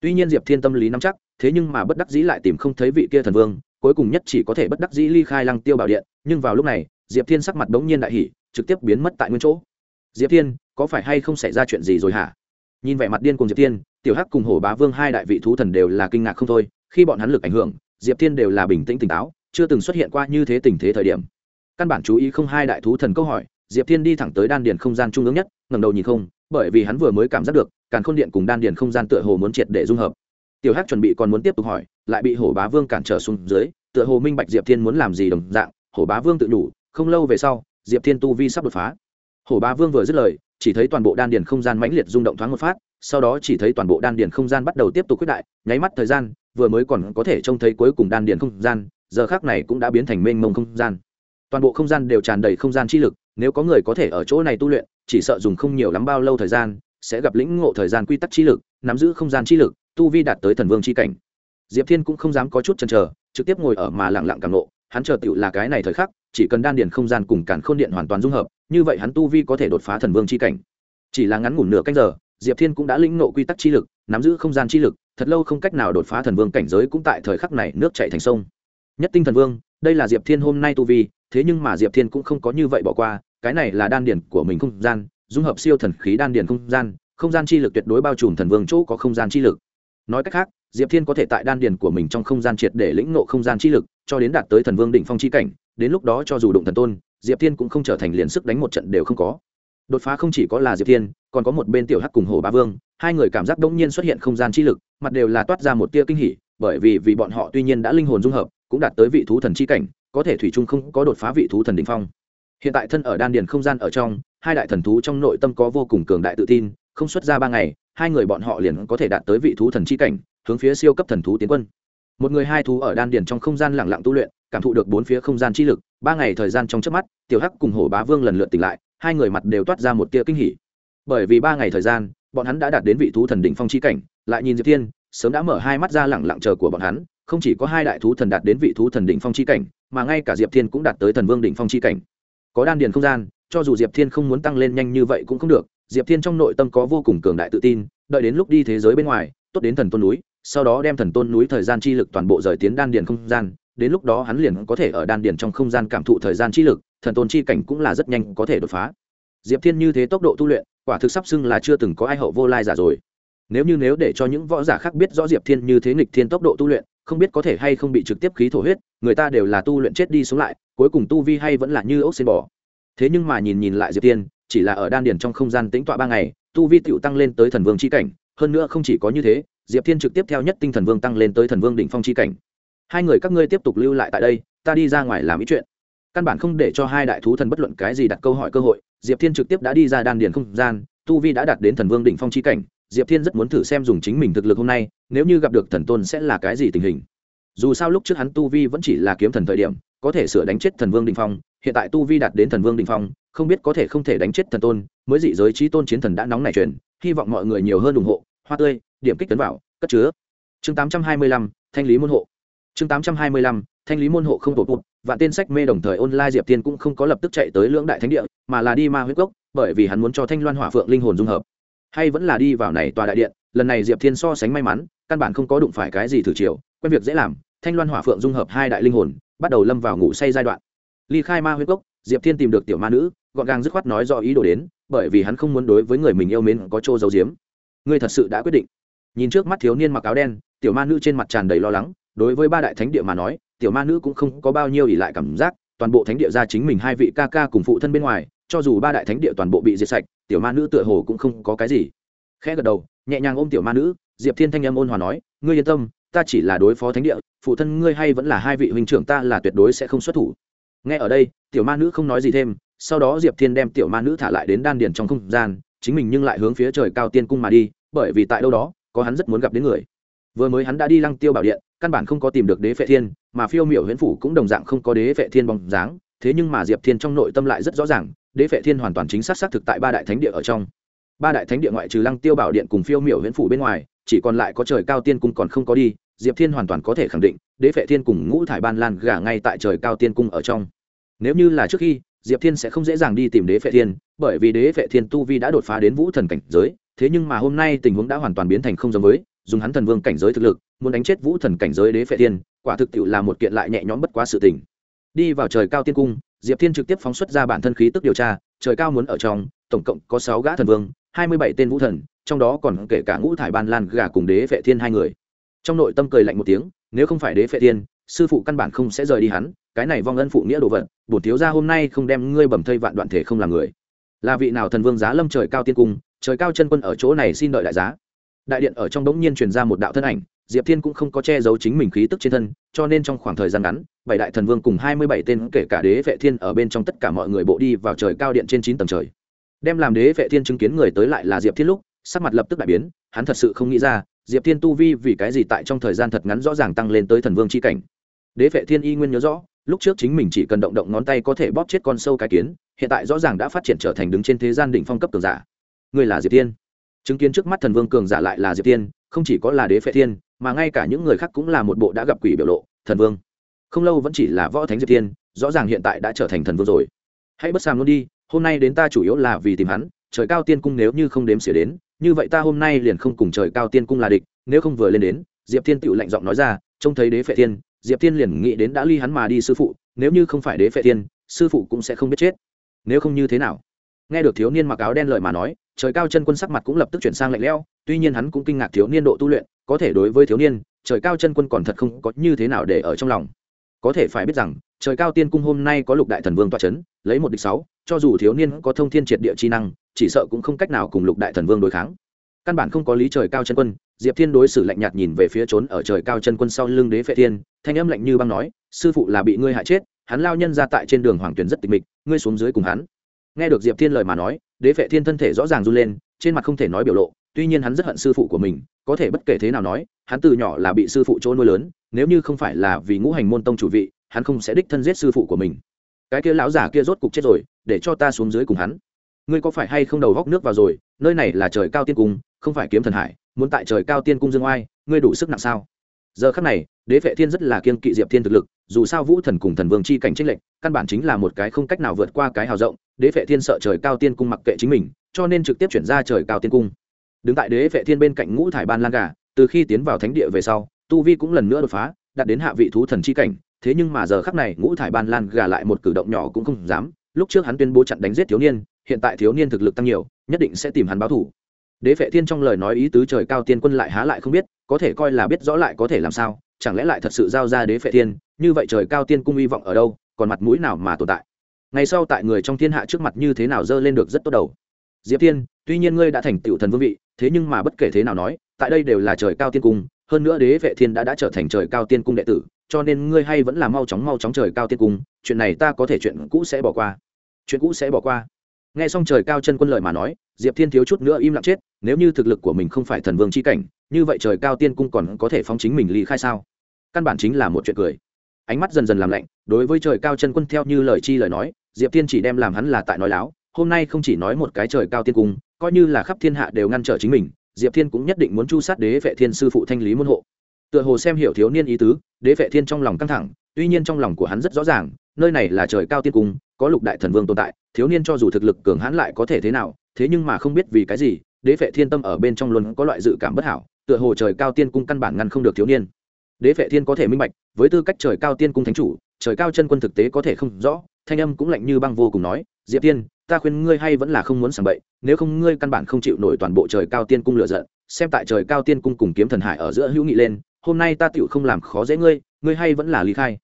tuy nhiên diệp thiên tâm lý nắm chắc, thế nhưng mà bất đắc dĩ lại tìm không thấy vị kia thần vương, cuối cùng nhất chỉ có thể bất đắc dĩ ly khai lăng tiêu bảo điện, nhưng vào lúc này, diệp thiên sắc mặt bỗng nhiên đại hỷ trực tiếp biến mất tại nguyên chỗ. Diệp thiên, có phải hay không xảy ra chuyện gì rồi hả? Nhìn vẻ mặt điên cùng diệp thiên, tiểu hắc cùng hổ bá vương hai đại vị thú thần đều là kinh ngạc không thôi, khi bọn hắn lực ảnh hưởng, diệp thiên đều là bình tĩnh tỉnh táo, chưa từng xuất hiện qua như thế tình thế thời điểm. Căn bản chú ý không hai đại thú thần câu hỏi, diệp thiên đi thẳng tới đan điền không gian trung ương nhất, ngẩng đầu nhìn không, bởi vì hắn vừa mới cảm giác được càn khôn điện cùng đan điền không gian tựa hồ muốn triệt để dung hợp. Tiểu hắc chuẩn bị còn muốn tiếp tục hỏi, lại bị hổ bá vương cản trở xuống dưới, tựa hồ minh bạch diệp thiên muốn làm gì đồng dạng, hổ bá vương tự đủ không lâu về sau, diệp thiên tu vi sắp đột phá. Hổ bá vương vừa dứt lời, chỉ thấy toàn bộ đan điền không gian mãnh liệt rung động thoáng một phát, sau đó chỉ thấy toàn bộ đan điền không gian bắt đầu tiếp tục quyết đại, nháy mắt thời gian, vừa mới còn có thể trông thấy cuối cùng đan điền không gian, giờ khác này cũng đã biến thành mênh mông không gian. Toàn bộ không gian đều tràn đầy không gian chi lực, nếu có người có thể ở chỗ này tu luyện, chỉ sợ dùng không nhiều lắm bao lâu thời gian sẽ gặp lĩnh ngộ thời gian quy tắc chi lực, nắm giữ không gian chi lực, tu vi đạt tới thần vương chi cảnh. Diệp thiên cũng không dám có chút chần chờ, trực tiếp ngồi ở mà lặng lặng càng ngộ, hắn chờ tựu là cái này thời khắc, chỉ cần đan điền không gian cùng cản khôn điện hoàn toàn dung hợp, như vậy hắn tu vi có thể đột phá thần vương chi cảnh. Chỉ là ngắn ngủn nửa canh giờ, diệp thiên cũng đã lĩnh ngộ quy tắc chi lực, nắm giữ không gian chi lực, thật lâu không cách nào đột phá thần vương cảnh giới cũng tại thời khắc này nước chảy thành sông. Nhất tinh thần vương, đây là diệp thiên hôm nay tu vi, thế nhưng mà diệp thiên cũng không có như vậy bỏ qua, cái này là đan điển của mình không gian dung hợp siêu thần khí đan điển không gian không gian chi lực tuyệt đối bao trùm thần vương chỗ có không gian chi lực. Nói cách khác, diệp thiên có thể tại đan điển của mình trong không gian triệt để lĩnh nộ không gian chi lực, cho đến đạt tới thần vương đỉnh phong chi cảnh, đến lúc đó cho dù đụng thần tôn, diệp thiên cũng không trở thành liền sức đánh một trận đều không có. Đột phá không chỉ có là diệp thiên, còn có một bên tiểu hắc cùng hồ ba vương, hai người cảm giác đ ỗ n g nhiên xuất hiện không gian chi lực, mặt đều là toát ra một tia kinh hỉ, bởi vì vì bọn họ tuy nhiên đã linh hồn dung hợp, cũng đạt tới vị thú thần chi cảnh, có thể thủy chung không có đột phá vị thú thần đ ỉ n h phong. Hiện tại thân ở đan điền không gian ở trong hai đại thần thú trong nội tâm có vô cùng cường đại tự tin, không xuất ra ba ngày, hai người bọn họ liền có thể đạt tới vị thú thần chi cảnh, hướng phía siêu cấp thần thú tiến quân. Một người hai thú ở đan điền trong không gian lẳng lặng tu luyện, cảm thụ được bốn phía không gian chi lực, ba ngày thời gian trong trước mắt, tiểu hắc cùng hổ bá vương lần lượt tỉnh lại, hai người mặt đều toát ra một tia kinh hỉ. Bởi vì ba ngày thời gian, bọn hắn đã đạt đến vị thú thần đỉnh phong chi cảnh, lại nhìn diệp thiên, sớm đã mở hai mắt ra lẳng lặng chờ của bọn hắn, không chỉ có hai đại thú thần đạt đến vị thú thần đỉnh phong chi cảnh, mà ngay cả diệp thiên cũng đạt tới thần vương đỉnh phong chi cảnh. Có đan điền không gian cho dù diệp thiên không muốn tăng lên nhanh như vậy cũng không được, diệp thiên trong nội tâm có vô cùng cường đại tự tin, đợi đến lúc đi thế giới bên ngoài, tốt đến thần tôn núi, sau đó đem thần tôn núi thời gian chi lực toàn bộ rời tiến đan điền không gian, đến lúc đó hắn liền có thể ở đan điền trong không gian cảm thụ thời gian chi lực, thần tôn chi cảnh cũng là rất nhanh có thể đột phá diệp thiên như thế tốc độ tu luyện, quả thực sắp xưng là chưa từng có ai hậu vô lai giả rồi nếu như nếu để cho những võ giả khác biết rõ diệp thiên như thế nghịch thiên tốc độ tu luyện, không biết có thể hay không bị trực tiếp khí thổ huyết, người ta đều là tu luyện chết đi sống lại, cuối cùng tu vi hay vẫn là như ốc xin bò thế nhưng mà nhìn nhìn lại diệp thiên chỉ là ở đan điền trong không gian tĩnh tọa ba ngày, tu vi tựu tăng lên tới thần vương c h i cảnh, hơn nữa không chỉ có như thế, diệp thiên trực tiếp theo nhất tinh thần vương tăng lên tới thần vương đỉnh phong c h i cảnh. Hai người các ngươi tiếp tục lưu lại tại đây, ta đi ra ngoài làm ý chuyện. Căn bản không để cho hai đại thú thần bất luận cái gì đặt câu hỏi cơ hội, diệp thiên trực tiếp đã đi ra đan điền không gian, tu vi đã đạt đến thần vương đỉnh phong c cảnh, diệp thiên rất muốn thử xem dùng chính mình thực lực hôm nay, nếu như gặp được thần tôn sẽ là cái gì tình hình. Dù sao lúc trước hắn tu vi vẫn chỉ là kiếm thần thời điểm có thể sửa đánh chết thần vương đình phong, hiện tại tu vi đạt đến thần vương đình phong, không biết có thể không thể đánh chết thần tôn, mới dị giới trí tôn chiến thần đã nóng nảy truyền, hy vọng mọi người nhiều hơn ủng hộ, hoa tươi, điểm kích tấn vào cất chứa. Chương tám trăm hai mươi lăm, thanh lý môn hộ. Chương tám trăm hai mươi lăm, thanh lý môn hộ không tột một và tên sách mê đồng thời online diệp tiên cũng không có lập tức chạy tới lưỡng đại thánh địa, mà là đi ma huyết gốc bởi vì hắn muốn cho thanh loan hỏa phượng linh hồn dung hợp. Hay vẫn là đi vào này tòa đại điện, lần này diệp thiên so sánh may mắn, căn bản không có đụng phải cái gì thử chiều, quen việc dễ làm, thanh loan hỏa phượng dung hợp hai đại linh hồn bắt đầu lâm vào ngủ say giai đoạn. Ly khai ma huyết cốc, diệp thiên tìm được tiểu ma nữ gọn gàng dứt khoát nói do ý đồ đến bởi vì hắn không muốn đối với người mình yêu mến có chỗ giấu giếm. Ngươi thật sự đã quyết định. Nhìn trước mắt thiếu niên mặc áo đen tiểu ma nữ trên mặt tràn đầy lo lắng đối với ba đại thánh địa mà nói tiểu ma nữ cũng không có bao nhiêu ỷ lại cảm giác toàn bộ thánh địa ra chính mình hai vị ca ca cùng phụ thân bên ngoài cho dù ba đại thánh địa toàn bộ bị diệt sạch tiểu ma nữ tựa hồ cũng không có cái gì. Khẽ gật đầu nhẹ nhàng ôm tiểu ma nữ diệp thiên thanh âm ôn hòa nói ngươi yên tâm ta chỉ là đối phó thánh địa, phụ thân ngươi hay vẫn là hai vị huynh trưởng ta là tuyệt đối sẽ không xuất thủ. Nghe ở đây, tiểu ma nữ không nói gì thêm, sau đó diệp thiên đem tiểu ma nữ thả lại đến đan điền trong không gian, chính mình nhưng lại hướng phía trời cao tiên cung mà đi, bởi vì tại đâu đó, có hắn rất muốn gặp đến người. Vừa mới hắn đã đi lăng tiêu bảo điện, căn bản không có tìm được đế phệ thiên, mà phiêu miểu huyễn phủ cũng đồng dạng không có đế phệ thiên bóng dáng, thế nhưng mà diệp thiên trong nội tâm lại rất rõ ràng, đế phệ thiên hoàn toàn chính xác xác thực tại ba đại thánh địa ở trong. Ba đại thánh địa ngoại trừ lăng tiêu bảo điện cùng phiêu miểu huyễn phủ bên ngoài chỉ còn lại có trời cao tiên cung còn không có đi, diệp thiên hoàn toàn có thể khẳng định, đế phệ thiên cùng ngũ thải ban lan gà ngay tại trời cao tiên cung ở trong. Nếu như là trước khi, diệp thiên sẽ không dễ dàng đi tìm đế phệ thiên, bởi vì đế phệ thiên tu vi đã đột phá đến vũ thần cảnh giới, thế nhưng mà hôm nay tình huống đã hoàn toàn biến thành không giống với, dùng hắn thần vương cảnh giới thực lực, muốn đánh chết vũ thần cảnh giới đế phệ thiên, quả thực tiệu là một kiện lại nhẹ nhõm bất quá sự tình. Đi vào trời cao tiên cung, diệp thiên trực tiếp phóng xuất ra bản thân khí tức điều tra, trời cao muốn ở trong, tổng cộng có sáu gã thần vương hai mươi bảy tên vũ thần, trong đó còn kể cả ngũ thải ban lan gà cùng đế phệ thiên hai người. Trong nội tâm cười lạnh một tiếng, nếu không phải đế phệ thiên, sư phụ căn bản không sẽ rời đi hắn, cái này vong ân phụ nghĩa đồ vật, bổn thiếu gia hôm nay không đem ngươi bầm thây vạn đoạn thể không làm người. Là vị nào thần vương giá lâm trời cao tiên cung, trời cao chân quân ở chỗ này xin đợi đại giá. Đại điện ở trong đống nhiên truyền ra một đạo thân ảnh, diệp thiên cũng không có che giấu chính mình khí tức trên thân, cho nên trong khoảng thời gian ngắn, bảy đại thần vương cùng hai mươi bảy tên kể cả đế vệ thiên ở bên trong tất cả mọi người bộ đi vào trời cao điện trên chín tầng trời đem làm đế vệ thiên chứng kiến người tới lại là diệp thiên lúc, sắc mặt lập tức đại biến, hắn thật sự không nghĩ ra, diệp thiên tu vi vì cái gì tại trong thời gian thật ngắn rõ ràng tăng lên tới thần vương c h i cảnh. Đế vệ thiên y nguyên nhớ rõ, lúc trước chính mình chỉ cần động động ngón tay có thể bóp chết con sâu cái kiến, hiện tại rõ ràng đã phát triển trở thành đứng trên thế gian đỉnh phong cấp cường giả. Người là diệp thiên. Chứng kiến trước mắt thần vương cường giả lại là diệp thiên, không chỉ có là đế phệ thiên, mà ngay cả những người khác cũng là một bộ đã gặp quỷ biểu lộ, thần vương. Không lâu vẫn chỉ là võ thánh diệp thiên, rõ ràng hiện tại đã trở thành thần vương rồi. Hãy bất sàng luôn đi hôm nay đến ta chủ yếu là vì tìm hắn, trời cao tiên cung nếu như không đếm xỉa đến, như vậy ta hôm nay liền không cùng trời cao tiên cung là địch, nếu không vừa lên đến, diệp thiên tựu lạnh giọng nói ra, trông thấy đế phệ thiên, diệp thiên liền nghĩ đến đã ly hắn mà đi sư phụ, nếu như không phải đế phệ thiên, sư phụ cũng sẽ không biết chết. Nếu không như thế nào? Nghe được thiếu niên mặc áo đen lời mà nói, trời cao chân quân sắc mặt cũng lập tức chuyển sang lạnh lẽo, tuy nhiên hắn cũng kinh ngạc thiếu niên độ tu luyện, có thể đối với thiếu niên, trời cao chân quân còn thật không có như thế nào để ở trong lòng. Có thể phải biết rằng, trời cao tiên cung hôm nay có lục đại thần vương toa c h ấ n lấy một địch sáu, cho dù thiếu niên có thông thiên triệt địa chi năng, chỉ sợ cũng không cách nào cùng lục đại thần vương đối kháng. Căn bản không có lý trời cao chân quân, diệp thiên đối xử lạnh nhạt nhìn về phía trốn ở trời cao chân quân sau lưng đế phệ thiên, thanh âm lạnh như băng nói, sư phụ là bị ngươi hại chết, hắn lao nhân ra tại trên đường hoàng tuyển rất tịch mịch, ngươi xuống dưới cùng hắn. Nghe được diệp thiên lời mà nói, đế phệ thiên thân thể rõ ràng run lên, trên mặt không thể nói biểu lộ, tuy nhiên hắn rất hận sư phụ của mình, có thể bất kể thế nào nói, hắn từ nhỏ là bị sư phụ chỗ nuôi lớn, nếu như không phải là vì ngũ hành môn tông chủ vị, hắn không sẽ đích thân giết sư phụ của mình cái kia lão giả kia rốt cục chết rồi, để cho ta xuống dưới cùng hắn. Ngươi có phải hay không đầu góc nước vào rồi, nơi này là trời cao tiên cung, không phải kiếm thần hải, muốn tại trời cao tiên cung dương oai, ngươi đủ sức nặng sao? Giờ khắc này, đế vệ thiên rất là kiên kỵ diệp thiên thực lực, dù sao vũ thần cùng thần vương chi cảnh trích lệnh căn bản chính là một cái không cách nào vượt qua cái hào rộng, đế vệ thiên sợ trời cao tiên cung mặc kệ chính mình, cho nên trực tiếp chuyển ra trời cao tiên cung. Đứng tại đế vệ thiên bên cạnh ngũ thải ban lan gà, từ khi tiến vào thánh địa về sau, tu vi cũng lần nữa đột phá, đạt đến hạ vị thú thần chi cảnh thế nhưng mà giờ khắc này ngũ thải ban lan gà lại một cử động nhỏ cũng không dám. Lúc trước hắn tuyên bố chặn đánh giết thiếu niên, hiện tại thiếu niên thực lực tăng nhiều, nhất định sẽ tìm hắn báo thủ. Đế phệ thiên trong lời nói ý tứ trời cao tiên quân lại há lại không biết, có thể coi là biết rõ lại có thể làm sao, chẳng lẽ lại thật sự giao ra đế phệ thiên, như vậy trời cao tiên cung hy vọng ở đâu, còn mặt mũi nào mà tồn tại? Ngày sau tại người trong thiên hạ trước mặt như thế nào dơ lên được rất tốt đầu. Diệp thiên, tuy nhiên ngươi đã thành tựu thần vương vị, thế nhưng mà bất kể thế nào nói, tại đây đều là trời cao tiên cung, hơn nữa đế vệ thiên đã đã trở thành trời cao tiên cung đệ tử cho nên ngươi hay vẫn là mau chóng mau chóng trời cao tiên cung, chuyện này ta có thể chuyện cũ sẽ bỏ qua. Chuyện cũ sẽ bỏ qua. Nghe xong trời cao chân quân lời mà nói, diệp thiên thiếu chút nữa im lặng chết, nếu như thực lực của mình không phải thần vương c h i cảnh, như vậy trời cao tiên cung còn có thể phóng chính mình ly khai sao? Căn bản chính là một chuyện cười. Ánh mắt dần dần làm lạnh, đối với trời cao chân quân theo như lời chi lời nói, diệp thiên chỉ đem làm hắn là tại nói láo, hôm nay không chỉ nói một cái trời cao tiên cung, coi như là khắp thiên hạ đều ngăn trở chính mình, diệp thiên cũng nhất định muốn chu sát đế vệ thiên sư phụ thanh lý môn hộ. Tựa hồ xem hiểu thiếu niên ý tứ đế vệ thiên trong lòng căng thẳng, tuy nhiên trong lòng của hắn rất rõ ràng, nơi này là trời cao tiên cung, có lục đại thần vương tồn tại, thiếu niên cho dù thực lực cường hãn lại có thể thế nào, thế nhưng mà không biết vì cái gì, đế vệ thiên tâm ở bên trong luôn có loại dự cảm bất hảo, tựa hồ trời cao tiên cung căn bản ngăn không được thiếu niên. Đế vệ thiên có thể minh bạch, với tư cách trời cao tiên cung thánh chủ, trời cao chân quân thực tế có thể không rõ, thanh âm cũng lạnh như băng vô cùng nói, diệp tiên ta khuyên ngươi hay vẫn là không muốn sảng bậy, nếu không ngươi căn bản không chịu nổi toàn bộ trời cao tiên cung lựa giận, xem tại trời cao tiên cung cùng kiếm thần hải ở giữa hữu nghị lên hôm nay ta tựu không làm khó dễ ngươi ngươi hay vẫn là lý khai.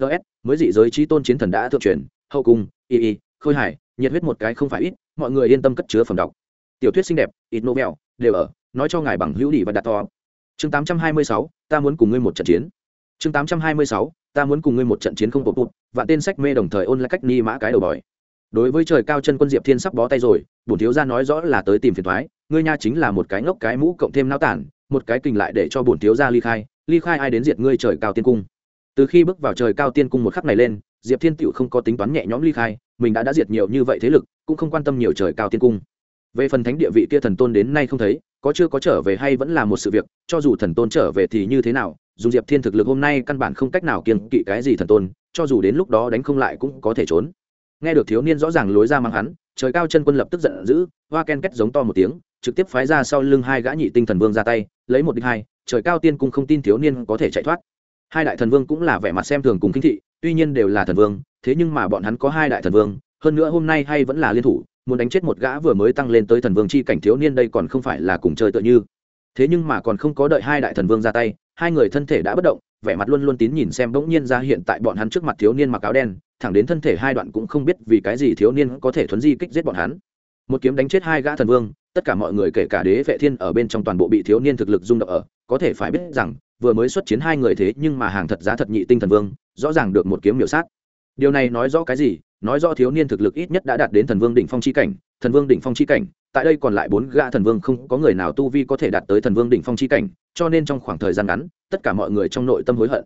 Ts mới dị giới trí tôn chiến thần đã thượng truyền, hậu cung, y y, khôi hải, nhiệt huyết một cái không phải ít, mọi người yên tâm cất chứa phẩm đọc. Tiểu thuyết xinh đẹp, ít nô mèo đều ở, nói cho ngài bằng hữu đi và đặt to. Chương tám trăm hai mươi sáu, ta muốn cùng ngươi một trận chiến. Chương tám trăm hai mươi sáu, ta muốn cùng ngươi một trận chiến không bột bụt và tên sách mê đồng thời ôn lại cách ni mã cái đầu bòi. Đối với trời cao chân quân diệp thiên sắp bó tay rồi, bổn thiếu gia nói rõ là tới tìm phiền thoái, ngươi nha chính là một cái ngốc cái mũ cộng thêm náo tản một cái kình lại để cho bổn thiếu gia ly khai ly khai ai đến diệt ngươi trời cao tiên cung. Từ khi bước vào trời cao tiên cung một khắc này lên, diệp thiên tựu không có tính toán nhẹ nhõm ly khai, mình đã đã diệt nhiều như vậy thế lực, cũng không quan tâm nhiều trời cao tiên cung. Về phần thánh địa vị kia thần tôn đến nay không thấy, có chưa có trở về hay vẫn là một sự việc, cho dù thần tôn trở về thì như thế nào, dù diệp thiên thực lực hôm nay căn bản không cách nào kiên kỵ cái gì thần tôn, cho dù đến lúc đó đánh không lại cũng có thể trốn nghe được thiếu niên rõ ràng lối ra mang hắn, trời cao chân quân lập tức giận dữ, hoa ken két giống to một tiếng, trực tiếp phái ra sau lưng hai gã nhị tinh thần vương ra tay, lấy một đích hai, trời cao tiên cung không tin thiếu niên có thể chạy thoát. Hai đại thần vương cũng là vẻ mặt xem thường cùng kinh thị, tuy nhiên đều là thần vương, thế nhưng mà bọn hắn có hai đại thần vương, hơn nữa hôm nay hay vẫn là liên thủ, muốn đánh chết một gã vừa mới tăng lên tới thần vương chi cảnh thiếu niên đây còn không phải là cùng chơi tựa như. Thế nhưng mà còn không có đợi hai đại thần vương ra tay, hai người thân thể đã bất động, vẻ mặt luôn luôn tín nhìn xem bỗng nhiên ra hiện tại bọn hắn trước mặt thiếu niên mặc áo đen thẳng đến thân thể hai đoạn cũng không biết vì cái gì thiếu niên có thể thuấn di kích giết bọn hắn. Một kiếm đánh chết hai gã thần vương, tất cả mọi người kể cả đế vệ thiên ở bên trong toàn bộ bị thiếu niên thực lực rung động ở, có thể phải biết rằng, vừa mới xuất chiến hai người thế nhưng mà hàng thật giá thật nhị tinh thần vương, rõ ràng được một kiếm miểu sát. Điều này nói rõ cái gì? Nói rõ thiếu niên thực lực ít nhất đã đạt đến thần vương đỉnh phong chi cảnh, thần vương đỉnh phong chi cảnh, tại đây còn lại bốn gã thần vương không có người nào tu vi có thể đạt tới thần vương đỉnh phong chi cảnh, cho nên trong khoảng thời gian ngắn, tất cả mọi người trong nội tâm hối hận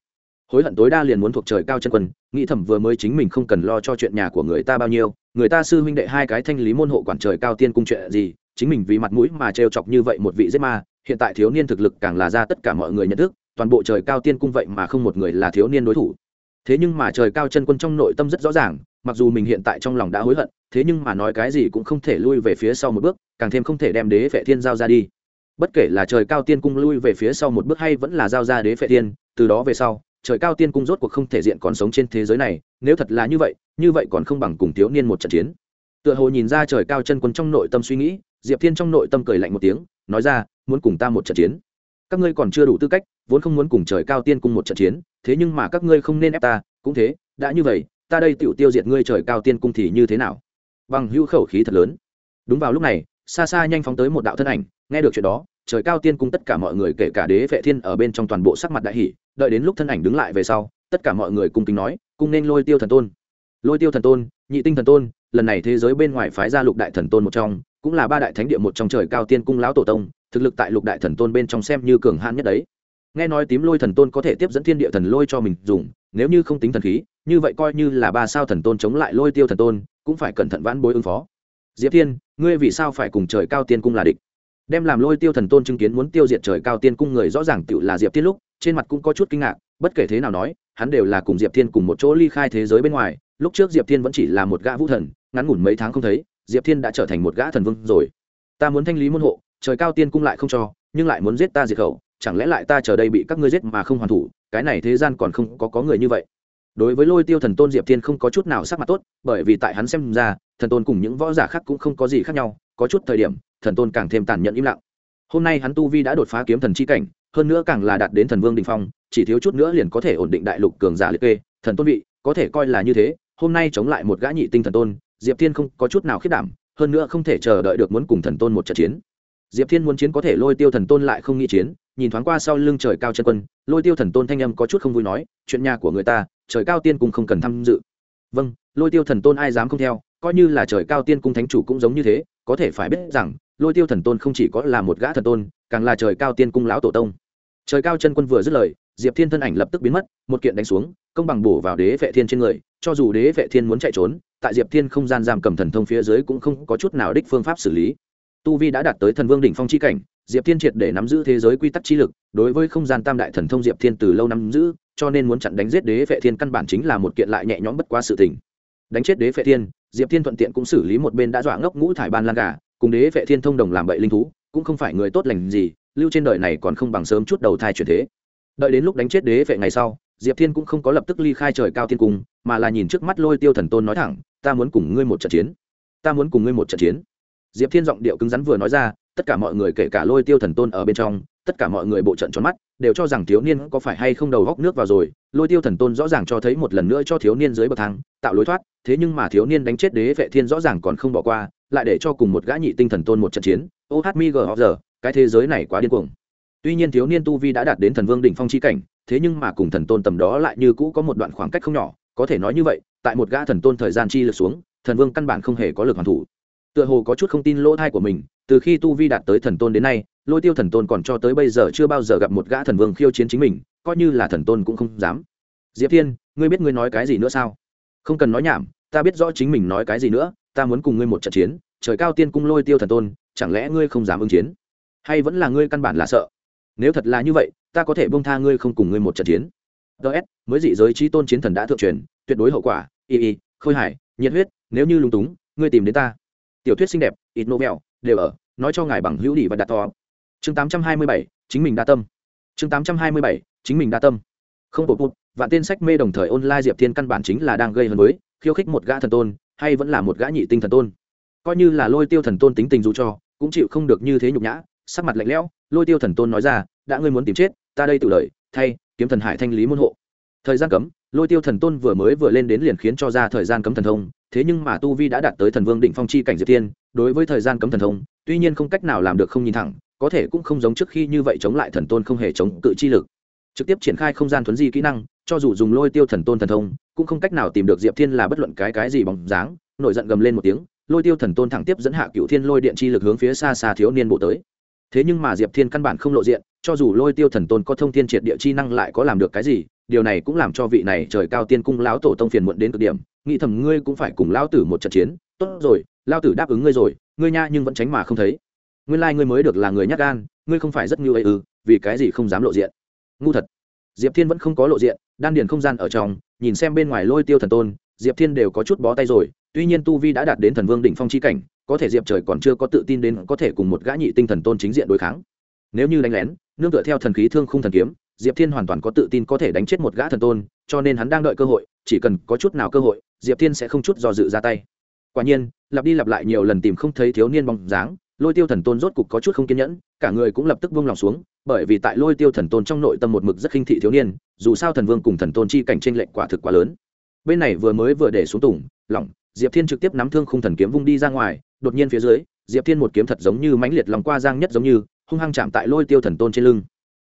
hối hận tối đa liền muốn thuộc trời cao chân quân, nghĩ thầm vừa mới chính mình không cần lo cho chuyện nhà của người ta bao nhiêu, người ta sư huynh đệ hai cái thanh lý môn hộ quản trời cao tiên cung chuyện gì, chính mình vì mặt mũi mà trêu chọc như vậy một vị giết ma, hiện tại thiếu niên thực lực càng là ra tất cả mọi người nhận thức, toàn bộ trời cao tiên cung vậy mà không một người là thiếu niên đối thủ. Thế nhưng mà trời cao chân quân trong nội tâm rất rõ ràng, mặc dù mình hiện tại trong lòng đã hối hận, thế nhưng mà nói cái gì cũng không thể lui về phía sau một bước, càng thêm không thể đem đế vệ thiên giao ra đi. Bất kể là trời cao tiên cung lui về phía sau một bước hay vẫn là giao ra đế vệ thiên, từ đó về sau trời cao tiên cung rốt cuộc không thể diện còn sống trên thế giới này, nếu thật là như vậy như vậy còn không bằng cùng thiếu niên một trận chiến. Tựa hồ nhìn ra trời cao chân quân trong nội tâm suy nghĩ, diệp thiên trong nội tâm cười lạnh một tiếng, nói ra, muốn cùng ta một trận chiến? Các ngươi còn chưa đủ tư cách, vốn không muốn cùng trời cao tiên cung một trận chiến, thế nhưng mà các ngươi không nên ép ta, cũng thế, đã như vậy, ta đây tựu tiêu diệt ngươi trời cao tiên cung thì như thế nào? Bằng hữu khẩu khí thật lớn. Đúng vào lúc này, xa xa nhanh phóng tới một đạo thân ảnh, nghe được chuyện đó, trời cao tiên cung tất cả mọi người, kể cả đế vệ thiên ở bên trong toàn bộ sắc mặt đại hỷ đợi đến lúc thân ảnh đứng lại về sau, tất cả mọi người cùng kính nói cùng nên lôi tiêu thần tôn. Lôi tiêu thần tôn, nhị tinh thần tôn, lần này thế giới bên ngoài phái ra lục đại thần tôn một trong, cũng là ba đại thánh địa một trong trời cao tiên cung lão tổ tông, thực lực tại lục đại thần tôn bên trong xem như cường hãn nhất đấy. Nghe nói tím lôi thần tôn có thể tiếp dẫn thiên địa thần lôi cho mình dùng, nếu như không tính thần khí, như vậy coi như là ba sao thần tôn chống lại lôi tiêu thần tôn, cũng phải cẩn thận vãn bối ứng phó. Diệp thiên, ngươi vì sao phải cùng trời cao tiên cung là địch? Đem làm lôi tiêu thần tôn chứng kiến muốn tiêu diệt trời cao tiên cung người rõ ràng tự là diệp thiên lúc trên mặt cũng có chút kinh ngạc, bất kể thế nào nói, hắn đều là cùng diệp thiên cùng một chỗ ly khai thế giới bên ngoài, lúc trước diệp thiên vẫn chỉ là một gã vũ thần, ngắn ngủn mấy tháng không thấy, diệp thiên đã trở thành một gã thần vương rồi. Ta muốn thanh lý môn hộ, trời cao tiên cung lại không cho, nhưng lại muốn giết ta diệt khẩu, chẳng lẽ lại ta chờ đây bị các ngươi giết mà không hoàn thủ, cái này thế gian còn không có có người như vậy. Đối với lôi tiêu thần tôn diệp thiên không có chút nào sắc mặt tốt, bởi vì tại hắn xem ra, thần tôn cùng những võ giả khác cũng không có gì khác nhau, có chút thời điểm, thần tôn càng thêm tàn nhẫn im lặng. Hôm nay hắn tu vi đã đột phá kiếm thần chi cảnh hơn nữa càng là đạt đến thần vương đình phong, chỉ thiếu chút nữa liền có thể ổn định đại lục cường giả liệt kê, thần tôn vị, có thể coi là như thế, hôm nay chống lại một gã nhị tinh thần tôn, diệp thiên không có chút nào khiết đảm, hơn nữa không thể chờ đợi được muốn cùng thần tôn một trận chiến. Diệp thiên muốn chiến có thể lôi tiêu thần tôn lại không nghĩ chiến, nhìn thoáng qua sau lưng trời cao chân quân, lôi tiêu thần tôn thanh âm có chút không vui nói, chuyện nhà của người ta, trời cao tiên cung không cần tham dự. Vâng lôi tiêu thần tôn ai dám không theo, coi như là trời cao tiên cung thánh chủ cũng giống như thế, có thể phải biết rằng, lôi tiêu thần tôn không chỉ có là một gã thần tôn, càng là trời cao tiên cung lão tổ tông trời cao chân quân vừa dứt lời, diệp thiên thân ảnh lập tức biến mất, một kiện đánh xuống, công bằng bổ vào đế vệ thiên trên người, cho dù đế vệ thiên muốn chạy trốn, tại diệp thiên không gian giam cầm thần thông phía dưới cũng không có chút nào đích phương pháp xử lý. Tu vi đã đạt tới thần vương đỉnh phong chi cảnh, diệp thiên triệt để nắm giữ thế giới quy tắc chi lực, đối với không gian tam đại thần thông diệp thiên từ lâu nắm giữ, cho nên muốn chặn đánh giết đế vệ thiên căn bản chính là một kiện lại nhẹ nhõm bất quá sự tình. Đánh chết đế vệ thiên, diệp thiên thuận tiện cũng xử lý một bên đã dọa ngốc ngũ thải ban lan gà, cùng đế vệ thiên thông đồng làm bậy linh thú cũng không phải người tốt lành gì, lưu trên đời này còn không bằng sớm chút đầu thai chuyển thế. Đợi đến lúc đánh chết đế vệ ngày sau, diệp thiên cũng không có lập tức ly khai trời cao thiên cung, mà là nhìn trước mắt lôi tiêu thần tôn nói thẳng, ta muốn cùng ngươi một trận chiến. Ta muốn cùng ngươi một trận chiến. Diệp thiên giọng điệu cứng rắn vừa nói ra, tất cả mọi người kể cả lôi tiêu thần tôn ở bên trong, tất cả mọi người bộ trận tròn mắt, đều cho rằng thiếu niên có phải hay không đầu góc nước vào rồi. Lôi tiêu thần tôn rõ ràng cho thấy một lần nữa cho thiếu niên dưới bậc thang, tạo lối thoát, thế nhưng mà thiếu niên đánh chết đế vệ thiên rõ ràng còn không bỏ qua, lại để cho cùng một gã nhị tinh thần tôn một trận chiến ohmigr giờ cái thế giới này quá điên cuồng. Tuy nhiên thiếu niên tu vi đã đạt đến thần vương đỉnh phong chi cảnh, thế nhưng mà cùng thần tôn tầm đó lại như cũ có một đoạn khoảng cách không nhỏ, có thể nói như vậy, tại một gã thần tôn thời gian chi lực xuống, thần vương căn bản không hề có lực hoàn thủ. Tựa hồ có chút không tin lỗ thai của mình, từ khi tu vi đạt tới thần tôn đến nay, lôi tiêu thần tôn còn cho tới bây giờ chưa bao giờ gặp một gã thần vương khiêu chiến chính mình, coi như là thần tôn cũng không dám. Diệp thiên, ngươi biết ngươi nói cái gì nữa sao? Không cần nói nhảm, ta biết rõ chính mình nói cái gì nữa, ta muốn cùng ngươi một trận chiến, trời cao tiên cung lôi tiêu thần tôn chẳng lẽ ngươi không dám ứng chiến? Hay vẫn là ngươi căn bản là sợ? Nếu thật là như vậy, ta có thể bông tha ngươi không cùng ngươi một trận chiến. Ts mới dị giới trí tôn chiến thần đã thượng truyền, tuyệt đối hậu quả. Y y, khôi hải, nhiệt huyết, nếu như lung túng, ngươi tìm đến ta. Tiểu thuyết xinh đẹp ít nô mèo đều ở, nói cho ngài bằng hữu đi và đặt to. Chương tám trăm hai mươi bảy, chính mình đa tâm. Chương tám trăm hai mươi bảy, chính mình đa tâm. Không bột bụt, vạn tên sách mê đồng thời online diệp thiên căn bản chính là đang gây hấn với, khiêu khích một gã thần tôn, hay vẫn là một gã nhị tinh thần tôn coi như là lôi tiêu thần tôn tính tình dù cho cũng chịu không được như thế nhục nhã sắc mặt lạnh lẽo lôi tiêu thần tôn nói ra đã ngươi muốn tìm chết ta đây tự lời, thay kiếm thần hải thanh lý môn hộ. Thời gian cấm lôi tiêu thần tôn vừa mới vừa lên đến liền khiến cho ra thời gian cấm thần thông thế nhưng mà tu vi đã đạt tới thần vương định phong chi cảnh diệp tiên đối với thời gian cấm thần thông tuy nhiên không cách nào làm được không nhìn thẳng có thể cũng không giống trước khi như vậy chống lại thần tôn không hề chống cự chi lực. Trực tiếp triển khai không gian thuấn di kỹ năng cho dù dùng lôi tiêu thần tôn thần thông cũng không cách nào tìm được diệp thiên là bất luận cái cái gì bóng dáng nổi giận gầm lên một tiếng lôi tiêu thần tôn thẳng tiếp dẫn hạ cựu thiên lôi điện chi lực hướng phía xa xa thiếu niên bộ tới. Thế nhưng mà diệp thiên căn bản không lộ diện, cho dù lôi tiêu thần tôn có thông thiên triệt địa chi năng lại có làm được cái gì, điều này cũng làm cho vị này trời cao tiên cung lão tổ tông phiền muộn đến cực điểm. Nghĩ thầm ngươi cũng phải cùng lão tử một trận chiến. Tốt rồi, lão tử đáp ứng ngươi rồi, ngươi nha nhưng vẫn tránh mà không thấy. Nguyên lai、like、ngươi mới được là người nhắc gan, ngươi không phải rất ngưu ấy ư, vì cái gì không dám lộ diện? Ngu thật. Diệp thiên vẫn không có lộ diện, đan điền không gian ở trong, nhìn xem bên ngoài lôi tiêu thần tôn, diệp thiên đều có chút bó tay rồi tuy nhiên tu vi đã đạt đến thần vương đỉnh phong chi cảnh, có thể diệp trời còn chưa có tự tin đến có thể cùng một gã nhị tinh thần tôn chính diện đối kháng. Nếu như đánh lén, nương tựa theo thần khí thương khung thần kiếm, diệp thiên hoàn toàn có tự tin có thể đánh chết một gã thần tôn, cho nên hắn đang đợi cơ hội, chỉ cần có chút nào cơ hội, diệp thiên sẽ không chút do dự ra tay. Quả nhiên, lặp đi lặp lại nhiều lần tìm không thấy thiếu niên bóng dáng, lôi tiêu thần tôn rốt cục có chút không kiên nhẫn, cả người cũng lập tức vung lòng xuống, bởi vì tại lôi tiêu thần tôn trong nội tâm một mực rất khinh thị thiếu niên, dù sao thần vương cùng thần tôn chi cảnh tranh lệch quả thực quá lớn. Bên này vừa mới vừa để xuống tùng, lỏng diệp thiên trực tiếp nắm thương khung thần kiếm vung đi ra ngoài, đột nhiên phía dưới, diệp thiên một kiếm thật giống như mãnh liệt lòng qua giang nhất giống như, hung hăng chạm tại lôi tiêu thần tôn trên lưng.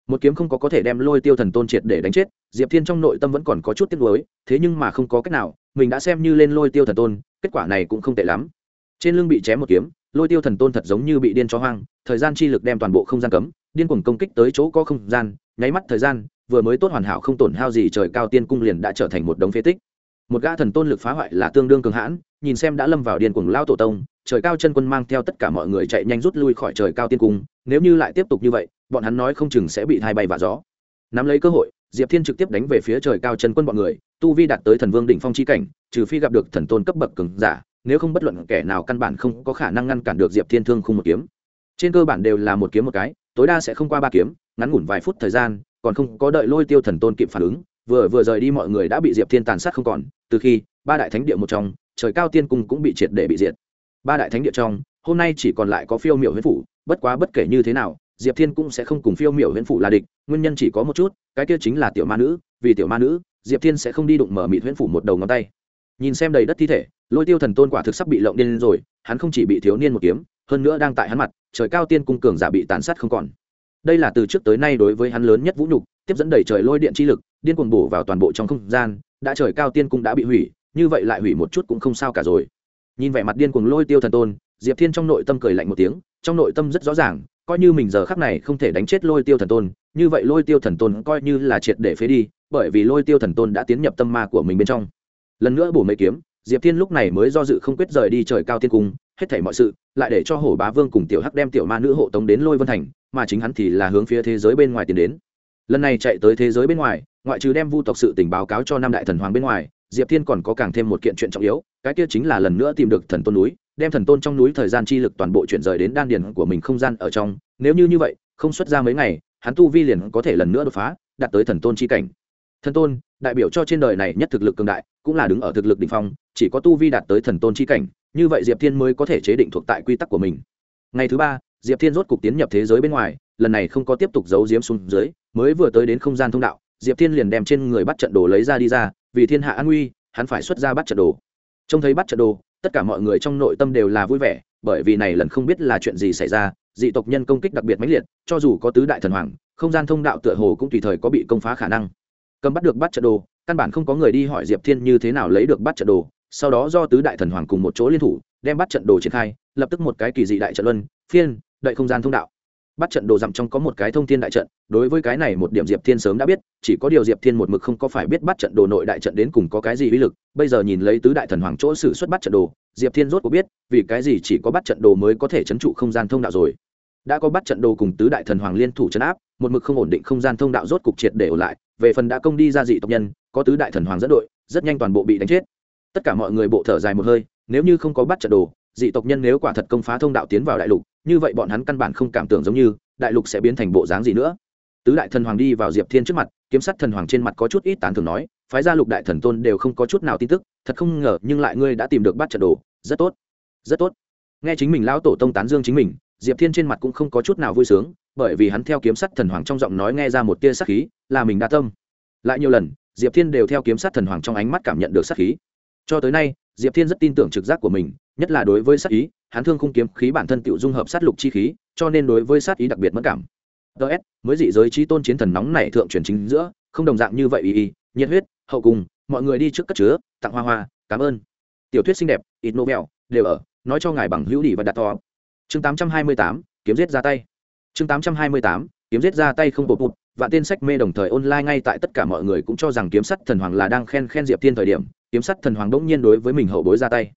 Một kiếm không có có thể đem lôi tiêu thần tôn triệt để đánh chết, diệp thiên trong nội tâm vẫn còn có chút tiếc nuối, thế nhưng mà không có cách nào, mình đã xem như lên lôi tiêu thần tôn, kết quả này cũng không tệ lắm. Trên lưng bị chém một kiếm, lôi tiêu thần tôn thật giống như bị điên cho hoang, thời gian chi lực đem toàn bộ không gian cấm, điên cuồng công kích tới chỗ có không gian, nháy mắt thời gian, vừa mới tốt hoàn hảo không tổn hao gì trời cao tiên cung liền đã trở thành một đống phế tích một gã thần tôn lực phá hoại là tương đương cường hãn, nhìn xem đã lâm vào điên cuồng lao tổ tông, trời cao chân quân mang theo tất cả mọi người chạy nhanh rút lui khỏi trời cao tiên cung, nếu như lại tiếp tục như vậy, bọn hắn nói không chừng sẽ bị thay bay và gió. Nắm lấy cơ hội, diệp thiên trực tiếp đánh về phía trời cao chân quân bọn người, tu vi đạt tới thần vương đỉnh phong chi cảnh, trừ phi gặp được thần tôn cấp bậc cường giả, nếu không bất luận kẻ nào căn bản không có khả năng ngăn cản được diệp thiên thương không một kiếm. Trên cơ bản đều là một kiếm một cái, tối đa sẽ không qua ba kiếm, ngắn ngủn vài phút thời gian, còn không có đợi lôi tiêu thần tôn kịp phản ứng vừa vừa rời đi mọi người đã bị diệp thiên tàn sát không còn, từ khi ba đại thánh địa một trong, trời cao tiên cung cũng bị triệt để bị diệt. Ba đại thánh địa trong, hôm nay chỉ còn lại có phiêu miểu huyễn phủ, bất quá bất kể như thế nào, diệp thiên cũng sẽ không cùng phiêu miểu huyễn phủ là địch, nguyên nhân chỉ có một chút, cái kia chính là tiểu ma nữ, vì tiểu ma nữ, diệp thiên sẽ không đi đụng mở mịt huyễn phủ một đầu ngón tay. Nhìn xem đầy đất thi thể, lôi tiêu thần tôn quả thực sắp bị lộng điên rồi, hắn không chỉ bị thiếu niên một kiếm, hơn nữa đang tại hắn mặt, trời cao tiên cung cường giả bị tàn sát không còn. Đây là từ trước tới nay đối với hắn lớn nhất vũ nhục, tiếp dẫn đầy trời lôi điện chi lực điên cuồng bổ vào toàn bộ trong không gian, đã trời cao tiên cung đã bị hủy, như vậy lại hủy một chút cũng không sao cả rồi. Nhìn vẻ mặt điên cuồng lôi tiêu thần tôn, diệp thiên trong nội tâm cười lạnh một tiếng, trong nội tâm rất rõ ràng, coi như mình giờ khắc này không thể đánh chết lôi tiêu thần tôn, như vậy lôi tiêu thần tôn coi như là triệt để phế đi, bởi vì lôi tiêu thần tôn đã tiến nhập tâm ma của mình bên trong. Lần nữa bổ mấy kiếm, diệp thiên lúc này mới do dự không quyết rời đi trời cao tiên cung, hết thảy mọi sự, lại để cho hổ bá vương cùng tiểu hắc đem tiểu ma nữ hộ tống đến lôi vân thành, mà chính hắn thì là hướng phía thế giới bên ngoài tiến đến. Lần này chạy tới thế giới bên ngoài ngoại trừ đem vu tộc sự tình báo cáo cho năm đại thần hoàng bên ngoài, diệp thiên còn có càng thêm một kiện chuyện trọng yếu, cái kia chính là lần nữa tìm được thần tôn núi, đem thần tôn trong núi thời gian chi lực toàn bộ chuyển rời đến đan điền của mình không gian ở trong, nếu như như vậy, không xuất ra mấy ngày, hắn tu vi liền có thể lần nữa đột phá, đạt tới thần tôn chi cảnh. Thần tôn, đại biểu cho trên đời này nhất thực lực cường đại, cũng là đứng ở thực lực đỉnh phong, chỉ có tu vi đạt tới thần tôn chi cảnh, như vậy diệp thiên mới có thể chế định thuộc tại quy tắc của mình. Ngày thứ ba, diệp thiên rốt cục tiến nhập thế giới bên ngoài, lần này không có tiếp tục giấu diếm xuống dưới, mới vừa tới đến không gian thông đạo diệp thiên liền đem trên người bắt trận đồ lấy ra đi ra, vì thiên hạ an nguy, hắn phải xuất ra bắt trận đồ. Trông thấy bắt trận đồ, tất cả mọi người trong nội tâm đều là vui vẻ, bởi vì này lần không biết là chuyện gì xảy ra, dị tộc nhân công kích đặc biệt mãnh liệt, cho dù có tứ đại thần hoàng, không gian thông đạo tựa hồ cũng tùy thời có bị công phá khả năng. Cầm bắt được bắt trận đồ, căn bản không có người đi hỏi diệp thiên như thế nào lấy được bắt trận đồ, sau đó do tứ đại thần hoàng cùng một chỗ liên thủ, đem bắt trận đồ triển khai, lập tức một cái kỳ dị đại trận luân, phiên, đợi không gian thông đạo bắt trận đồ dặm trong có một cái thông thiên đại trận, đối với cái này một điểm diệp thiên sớm đã biết, chỉ có điều diệp thiên một mực không có phải biết bắt trận đồ nội đại trận đến cùng có cái gì uy lực, bây giờ nhìn lấy tứ đại thần hoàng chỗ xử xuất bắt trận đồ, diệp thiên rốt có biết, vì cái gì chỉ có bắt trận đồ mới có thể chấn trụ không gian thông đạo rồi. Đã có bắt trận đồ cùng tứ đại thần hoàng liên thủ chấn áp, một mực không ổn định không gian thông đạo rốt cục triệt để ở lại, về phần đã công đi ra dị tộc nhân, có tứ đại thần hoàng dẫn đội, rất nhanh toàn bộ bị đánh chết. Tất cả mọi người bộ thở dài một hơi, nếu như không có bắt trận đồ, dị tộc nhân nếu quả thật công phá thông đạo tiến vào đại lục như vậy bọn hắn căn bản không cảm tưởng giống như đại lục sẽ biến thành bộ dáng gì nữa. Tứ đại thần hoàng đi vào diệp thiên trước mặt, kiếm sắt thần hoàng trên mặt có chút ít tán thường nói, phái gia lục đại thần tôn đều không có chút nào tin tức, thật không ngờ nhưng lại ngươi đã tìm được bát trận đồ, rất tốt rất tốt. Nghe chính mình lão tổ tông tán dương chính mình, diệp thiên trên mặt cũng không có chút nào vui sướng, bởi vì hắn theo kiếm sắt thần hoàng trong giọng nói nghe ra một tia sắc khí, là mình đa tâm. Lại nhiều lần, diệp thiên đều theo kiếm sắt thần hoàng trong ánh mắt cảm nhận được sắc khí. Cho tới nay diệp thiên rất tin tưởng trực giác của mình nhất là đối với sát ý hắn thương khung kiếm khí bản thân tự dung hợp sát lục chi khí cho nên đối với sát ý đặc biệt mất cảm. Ts mới dị giới trí tôn chiến thần nóng này thượng truyền chính giữa không đồng dạng như vậy ý ý nhiệt huyết hậu cùng mọi người đi trước cất chứa tặng hoa hoa cảm ơn. Tiểu thuyết xinh đẹp ít novel đều ở nói cho ngài bằng hữu đi và đặt to. Chương 828, kiếm giết ra tay. Chương 828, kiếm giết ra tay không bột bụt và tên sách mê đồng thời online ngay tại tất cả mọi người cũng cho rằng kiếm sắt thần hoàng là đang khen khen diệp thiên thời điểm kiếm sắt thần hoàng đỗng nhiên đối với mình hậu bối ra tay.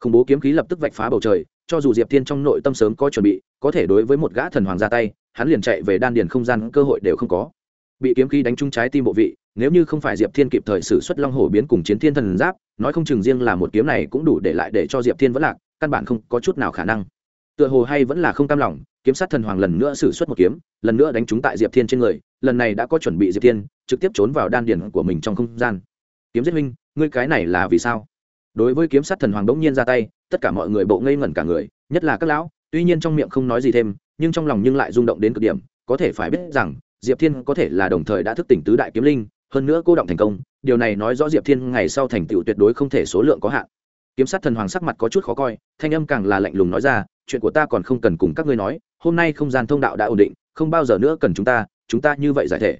Khủng bố kiếm khí lập tức vạch phá bầu trời, cho dù diệp thiên trong nội tâm sớm có chuẩn bị, có thể đối với một gã thần hoàng ra tay, hắn liền chạy về đan điền không gian, cơ hội đều không có. Bị kiếm khí đánh trúng trái tim bộ vị, nếu như không phải diệp thiên kịp thời xử suất long hổ biến cùng chiến thiên thần giáp, nói không chừng riêng là một kiếm này cũng đủ để lại để cho diệp thiên vẫn lạc, căn bản không có chút nào khả năng. Tựa hồ hay vẫn là không cam lòng, kiếm sát thần hoàng lần nữa xử suất một kiếm, lần nữa đánh trúng tại diệp thiên trên người, lần này đã có chuẩn bị diệp thiên, trực tiếp trốn vào đan điền của mình trong không gian. Kiếm giết minh ngươi cái này là vì sao? Đối với kiếm sát thần hoàng đống nhiên ra tay, tất cả mọi người bộ ngây ngẩn cả người, nhất là các lão, tuy nhiên trong miệng không nói gì thêm, nhưng trong lòng nhưng lại rung động đến cực điểm, có thể phải biết rằng, diệp thiên có thể là đồng thời đã thức tỉnh tứ đại kiếm linh, hơn nữa cô động thành công, điều này nói rõ diệp thiên ngày sau thành tựu tuyệt đối không thể số lượng có hạn. Kiếm sát thần hoàng sắc mặt có chút khó coi, thanh âm càng là lạnh lùng nói ra, chuyện của ta còn không cần cùng các ngươi nói, hôm nay không gian thông đạo đã ổn định, không bao giờ nữa cần chúng ta chúng ta như vậy giải thể.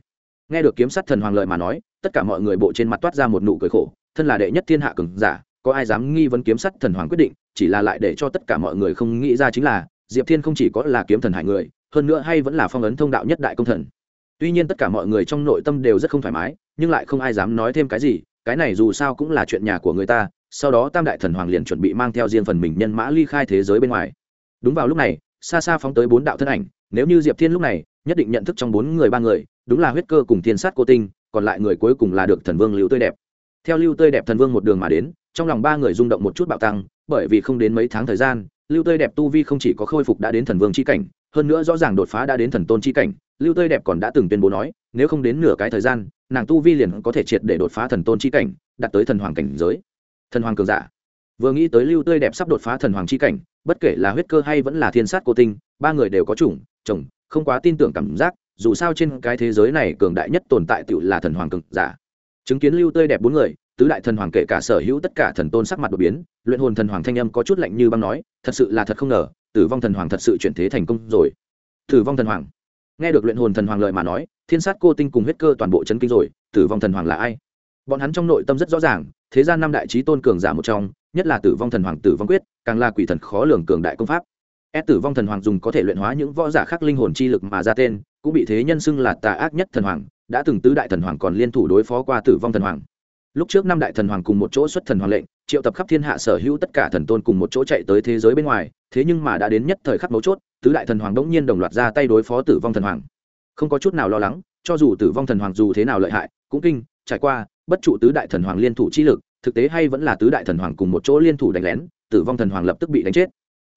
Nghe được kiếm sát thần hoàng lợi mà nói tất cả mọi người bộ trên mặt toát ra một nụ cười khổ, thân là đệ nhất thiên hạ cường giả, có ai dám nghi vấn kiếm sắt thần hoàng quyết định, chỉ là lại để cho tất cả mọi người không nghĩ ra chính là, diệp thiên không chỉ có là kiếm thần hải người, hơn nữa hay vẫn là phong ấn thông đạo nhất đại công thần. Tuy nhiên tất cả mọi người trong nội tâm đều rất không thoải mái, nhưng lại không ai dám nói thêm cái gì, cái này dù sao cũng là chuyện nhà của người ta, sau đó tam đại thần hoàng liền chuẩn bị mang theo riêng phần mình nhân mã ly khai thế giới bên ngoài. Đúng vào lúc này, xa xa phóng tới bốn đạo thân ảnh, nếu như diệp thiên lúc này, nhất định nhận thức trong bốn người ba người, đúng là huyết cơ cùng thiên sát cô tinh còn lại người cuối cùng là được thần vương lưu tươi đẹp. Theo lưu tươi đẹp thần vương một đường mà đến, trong lòng ba người rung động một chút bạo tăng, bởi vì không đến mấy tháng thời gian, lưu tươi đẹp tu vi không chỉ có khôi phục đã đến thần vương c h i cảnh, hơn nữa rõ ràng đột phá đã đến thần tôn c h i cảnh, lưu tươi đẹp còn đã từng tuyên bố nói, nếu không đến nửa cái thời gian, nàng tu vi liền có thể triệt để đột phá thần tôn c h i cảnh, đạt tới thần hoàng cảnh giới. Thần hoàng cường giả. Vừa nghĩ tới lưu tươi đẹp sắp đột phá thần hoàng c h i cảnh, bất kể là huyết cơ hay vẫn là thiên sát cô tinh, ba người đều có chủng, chồng, không quá tin tưởng cảm giác dù sao trên cái thế giới này cường đại nhất tồn tại tựu là thần hoàng cường giả. Chứng kiến lưu tươi đẹp bốn người, tứ đại thần hoàng kể cả sở hữu tất cả thần tôn sắc mặt đột biến, luyện hồn thần hoàng thanh âm có chút lạnh như băng nói, thật sự là thật không ngờ, tử vong thần hoàng thật sự chuyển thế thành công rồi. Tử vong thần hoàng? Nghe được luyện hồn thần hoàng lời mà nói, thiên sát cô tinh cùng huyết cơ toàn bộ chấn kinh rồi, tử vong thần hoàng là ai? Bọn hắn trong nội tâm rất rõ ràng, thế gian năm đại trí tôn cường giả một trong, nhất là tử vong thần hoàng tử vong quyết, càng là quỷ thần khó lường cường đại công pháp ép tử vong thần hoàng dùng có thể luyện hóa những võ giả khác linh hồn chi lực mà ra tên, cũng bị thế nhân xưng là tà ác nhất thần hoàng, đã từng tứ đại thần hoàng còn liên thủ đối phó qua tử vong thần hoàng. Lúc trước năm đại thần hoàng cùng một chỗ xuất thần hoàng lệnh, triệu tập khắp thiên hạ sở hữu tất cả thần tôn cùng một chỗ chạy tới thế giới bên ngoài, thế nhưng mà đã đến nhất thời khắc mấu chốt, tứ đại thần hoàng đống nhiên đồng loạt ra tay đối phó tử vong thần hoàng. Không có chút nào lo lắng, cho dù tử vong thần hoàng dù thế nào lợi hại, cũng kinh, trải qua, bất trụ tứ đại thần hoàng liên thủ chi lực, thực tế hay vẫn là tứ đại thần hoàng cùng một chỗ liên thủ đánh lén, tử vong thần hoàng lập tức bị đánh chết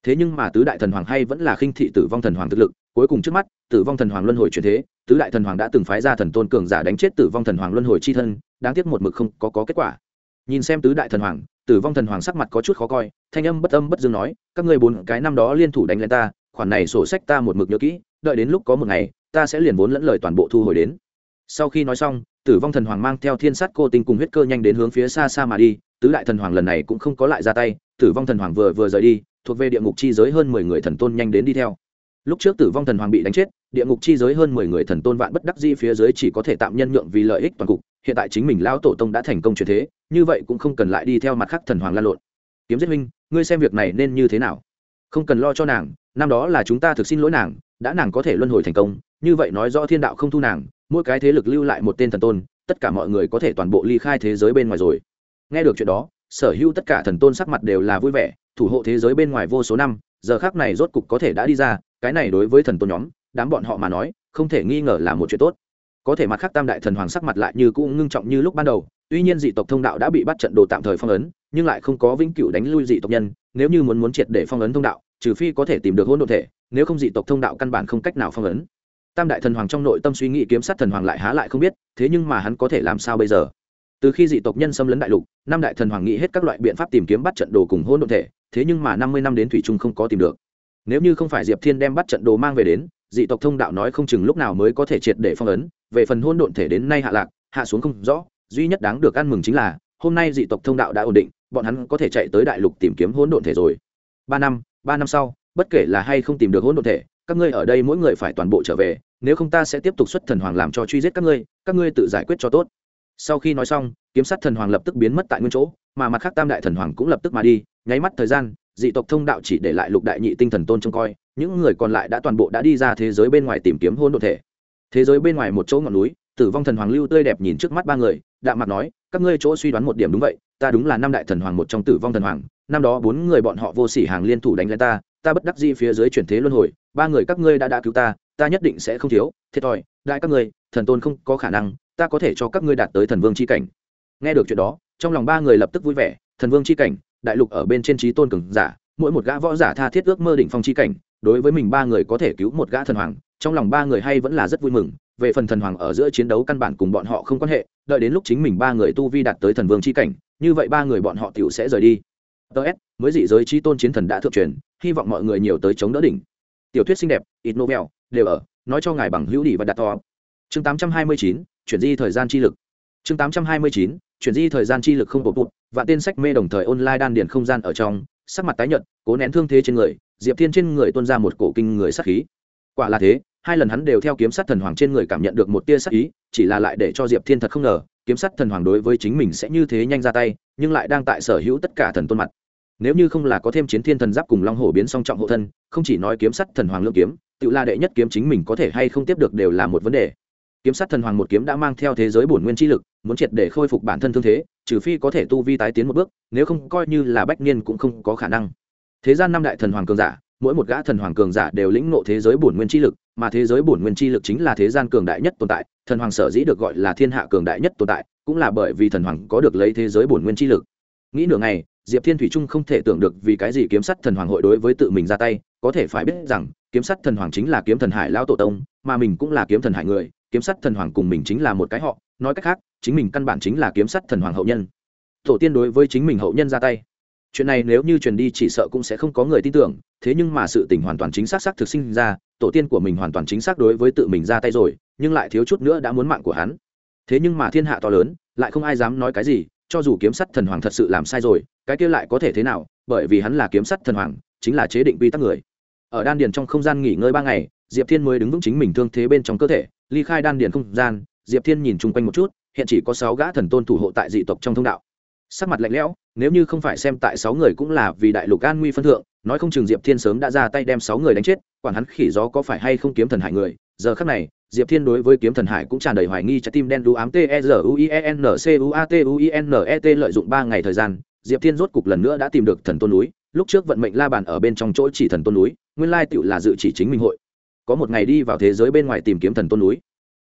thế nhưng mà tứ đại thần hoàng hay vẫn là khinh thị tử vong thần hoàng thực lực cuối cùng trước mắt tử vong thần hoàng luân hồi chuyển thế tứ đại thần hoàng đã từng phái ra thần tôn cường giả đánh chết tử vong thần hoàng luân hồi chi thân đáng tiếc một mực không có, có kết quả. Nhìn xem tứ đại thần hoàng tử vong thần hoàng sắc mặt có chút khó coi thanh âm bất âm bất dương nói các ngươi bốn cái năm đó liên thủ đánh lên ta khoản này sổ sách ta một mực nhớ kỹ đợi đến lúc có một ngày ta sẽ liền vốn lẫn lời toàn bộ thu hồi đến. Sau khi nói xong tử vong thần hoàng mang theo thiên sát cô tinh cùng huyết cơ nhanh đến hướng phía xa xa mà đi tứ đại thần hoàng lần này cũng không có lại ra tay tử vong thần hoàng vừa vừa rời đi thuộc về địa ngục chi giới hơn mười người thần tôn nhanh đến đi theo. Lúc trước tử vong thần hoàng bị đánh chết, địa ngục chi giới hơn mười người thần tôn vạn bất đắc di phía dưới chỉ có thể tạm nhân nhượng vì lợi ích toàn cục, hiện tại chính mình lão tổ tông đã thành công chuyển thế, như vậy cũng không cần lại đi theo mặt khác thần hoàng lan lộn. Kiếm giết minh ngươi xem việc này nên như thế nào? Không cần lo cho nàng, năm đó là chúng ta thực xin lỗi nàng, đã nàng có thể luân hồi thành công, như vậy nói rõ thiên đạo không thu nàng, mỗi cái thế lực lưu lại một tên thần tôn, tất cả mọi người có thể toàn bộ ly khai thế giới bên ngoài rồi. Nghe được chuyện đó, sở hữu tất cả thần tôn sắc mặt đều là vui vẻ thủ hộ thế giới bên ngoài vô số năm, giờ khác này rốt cục có thể đã đi ra, cái này đối với thần tôn nhóm, đám bọn họ mà nói, không thể nghi ngờ là một chuyện tốt. Có thể mặt khác tam đại thần hoàng sắc mặt lại như cũng ngưng trọng như lúc ban đầu, tuy nhiên dị tộc thông đạo đã bị bắt trận đồ tạm thời phong ấn, nhưng lại không có vĩnh cửu đánh lui dị tộc nhân, nếu như muốn muốn triệt để phong ấn thông đạo, trừ phi có thể tìm được hỗn độn thể, nếu không dị tộc thông đạo căn bản không cách nào phong ấn. Tam đại thần hoàng trong nội tâm suy nghĩ kiếm sát thần hoàng lại há lại không biết, thế nhưng mà hắn có thể làm sao bây giờ? Từ khi dị tộc nhân xâm lấn đại lục, năm đại thần hoàng nghĩ hết các loại biện pháp tìm kiếm bắt trận đồ cùng hỗn độn thể thế nhưng mà năm mươi năm đến thủy trung không có tìm được. Nếu như không phải diệp thiên đem bắt trận đồ mang về đến, dị tộc thông đạo nói không chừng lúc nào mới có thể triệt để phong ấn, về phần hôn độn thể đến nay hạ lạc, hạ xuống không rõ, duy nhất đáng được ăn mừng chính là, hôm nay dị tộc thông đạo đã ổn định, bọn hắn có thể chạy tới đại lục tìm kiếm hỗn độn thể rồi. Ba năm ba năm sau, bất kể là hay không tìm được hỗn độn thể, các ngươi ở đây mỗi người phải toàn bộ trở về, nếu không ta sẽ tiếp tục xuất thần hoàng làm cho truy giết các ngươi các ngươi tự giải quyết cho tốt. Sau khi nói xong, kiếm sát thần hoàng lập tức biến mất tại nguyên chỗ, mà mặt khác tam đại thần hoàng cũng lập tức mà đi nháy mắt thời gian, dị tộc thông đạo chỉ để lại lục đại nhị tinh thần tôn trông coi, những người còn lại đã toàn bộ đã đi ra thế giới bên ngoài tìm kiếm hôn đ ộ thể. Thế giới bên ngoài một chỗ ngọn núi, tử vong thần hoàng lưu tươi đẹp nhìn trước mắt ba người, đạm mặt nói, các ngươi chỗ suy đoán một điểm đúng vậy, ta đúng là năm đại thần hoàng một trong tử vong thần hoàng, năm đó bốn người bọn họ vô sỉ hàng liên thủ đánh lên ta ta bất đắc di phía dưới chuyển thế luân hồi, ba người các ngươi đã đã cứu ta ta nhất định sẽ không thiếu thiệt thòi đại các ngươi, thần tôn không có khả năng, ta có thể cho các ngươi đạt tới thần vương c h i cảnh. Nghe được chuyện đó, trong lòng ba người lập tức vui vẻ, thần vương c h i cảnh đại lục ở bên trên trí tôn cường giả mỗi một gã võ giả tha thiết ước mơ đỉnh phong chi cảnh đối với mình ba người có thể cứu một gã thần hoàng trong lòng ba người hay vẫn là rất vui mừng. Về phần thần hoàng ở giữa chiến đấu căn bản cùng bọn họ không quan hệ đợi đến lúc chính mình ba người tu vi đạt tới thần vương chi cảnh như vậy ba người bọn họ tiểu sẽ rời đi. Ts mới dị giới trí tôn chiến thần đã thượng truyền hy vọng mọi người nhiều tới chống đỡ đỉnh. Tiểu thuyết xinh đẹp ít novel đều ở nói cho ngài bằng hữu đi và đặt to chương 829, chuyển di thời gian chi lực. Chương 829, chuyển di thời gian chi lực không bột bụt và tên sách mê đồng thời online đan điền không gian ở trong, sắc mặt tái nhợt, cố nén thương thế trên người, diệp thiên trên người tuôn ra một cổ kinh người sát khí. Quả là thế, hai lần hắn đều theo kiếm sát thần hoàng trên người cảm nhận được một tia sát ý, chỉ là lại để cho diệp thiên thật không ngờ, kiếm sát thần hoàng đối với chính mình sẽ như thế nhanh ra tay, nhưng lại đang tại sở hữu tất cả thần tôn mặt. Nếu như không là có thêm chiến thiên thần giáp cùng long hổ biến song trọng hộ thân, không chỉ nói kiếm sắt thần hoàng lương kiếm, tự la đệ nhất kiếm chính mình có thể hay không tiếp được đều là một vấn đề kiếm sát thần hoàng một kiếm đã mang theo thế giới bổn nguyên chi lực, muốn triệt để khôi phục bản thân thương thế, trừ phi có thể tu vi tái tiến một bước, nếu không coi như là bách niên cũng không có khả năng. Thế gian năm đại thần hoàng cường giả, mỗi một gã thần hoàng cường giả đều lĩnh ngộ thế giới bổn nguyên chi lực, mà thế giới bổn nguyên chi lực chính là thế gian cường đại nhất tồn tại, thần hoàng sở dĩ được gọi là thiên hạ cường đại nhất tồn tại, cũng là bởi vì thần hoàng có được lấy thế giới bổn nguyên chi lực. Nghĩ nửa ngày, diệp thiên thủy trung không thể tưởng được vì cái gì kiếm sắt thần hoàng hội đối với tự mình ra tay, có thể phải biết rằng, kiếm sắt thần hoàng chính là kiếm thần hải lao tổ tông, mà mình cũng là kiếm thần hải người kiếm sắt thần hoàng cùng mình chính là một cái họ, nói cách khác, chính mình căn bản chính là kiếm sắt thần hoàng hậu nhân. Tổ tiên đối với chính mình hậu nhân ra tay. Chuyện này nếu như truyền đi chỉ sợ cũng sẽ không có người tin tưởng, thế nhưng mà sự tình hoàn toàn chính xác xác thực sinh ra, tổ tiên của mình hoàn toàn chính xác đối với tự mình ra tay rồi, nhưng lại thiếu chút nữa đã muốn mạng của hắn. Thế nhưng mà thiên hạ to lớn, lại không ai dám nói cái gì, cho dù kiếm sắt thần hoàng thật sự làm sai rồi, cái kia lại có thể thế nào, bởi vì hắn là kiếm sắt thần hoàng, chính là chế định quy tắc người. Ở đan điền trong không gian nghỉ ngơi ba ngày, diệp thiên mới đứng vững chính mình thương thế bên trong cơ thể ly khai đan điền không gian, diệp thiên nhìn chung quanh một chút, hiện chỉ có sáu gã thần tôn thủ hộ tại dị tộc trong thông đạo. Sắc mặt lạnh lẽo, nếu như không phải xem tại sáu người cũng là vì đại lục an nguy phân thượng, nói không chừng diệp thiên sớm đã ra tay đem sáu người đánh chết, quản hắn khỉ gió có phải hay không kiếm thần hải người, giờ khắc này, diệp thiên đối với kiếm thần hải cũng tràn đầy hoài nghi, trái tim đen đu ám t e r u i e n c u a t u i n e t lợi dụng ba ngày thời gian, diệp thiên rốt cục lần nữa đã tìm được thần tôn núi, lúc trước vận mệnh la bàn ở bên trong chỗ chỉ thần tôn núi, nguyên lai tựu là dự chỉ chính minh hội có một ngày đi vào thế giới bên ngoài tìm kiếm thần tôn núi.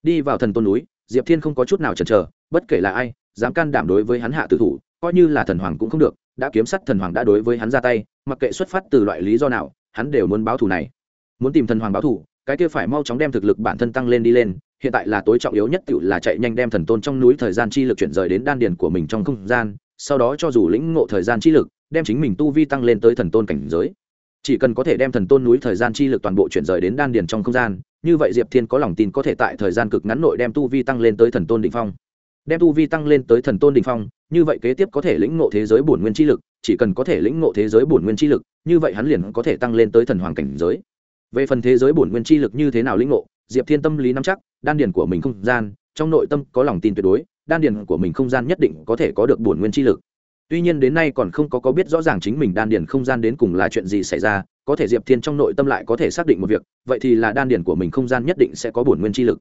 Đi vào thần tôn núi, diệp thiên không có chút nào chần chờ, bất kể là ai, dám can đảm đối với hắn hạ tử thủ, coi như là thần hoàng cũng không được, đã kiếm sắt thần hoàng đã đối với hắn ra tay, mặc kệ xuất phát từ loại lý do nào, hắn đều muốn báo thù này. Muốn tìm thần hoàng báo thù, cái kia phải mau chóng đem thực lực bản thân tăng lên đi lên, hiện tại là tối trọng yếu nhất tự là chạy nhanh đem thần tôn trong núi thời gian chi lực chuyển rời đến đan điền của mình trong không gian, sau đó cho dù lĩnh ngộ thời gian chi lực, đem chính mình tu vi tăng lên tới thần tôn cảnh giới chỉ cần có thể đem thần tôn núi thời gian chi lực toàn bộ chuyển rời đến đan điền trong không gian, như vậy diệp thiên có lòng tin có thể tại thời gian cực ngắn nội đem tu vi tăng lên tới thần tôn đ ỉ n h phong. Đem tu vi tăng lên tới thần tôn đ ỉ n h phong, như vậy kế tiếp có thể lĩnh ngộ thế giới bổn nguyên chi lực, chỉ cần có thể lĩnh ngộ thế giới bổn nguyên chi lực, như vậy hắn liền có thể tăng lên tới thần hoàng cảnh giới. Về phần thế giới bổn nguyên chi lực như thế nào lĩnh ngộ, diệp thiên tâm lý nắm chắc, đan điền của mình không gian, trong nội tâm có lòng tin tuyệt đối, đan điền của mình không gian nhất định có thể có được bổn nguyên chi lực tuy nhiên đến nay còn không có có biết rõ ràng chính mình đan điền không gian đến cùng là chuyện gì xảy ra, có thể diệp thiên trong nội tâm lại có thể xác định một việc, vậy thì là đan điền của mình không gian nhất định sẽ có bổn nguyên chi lực.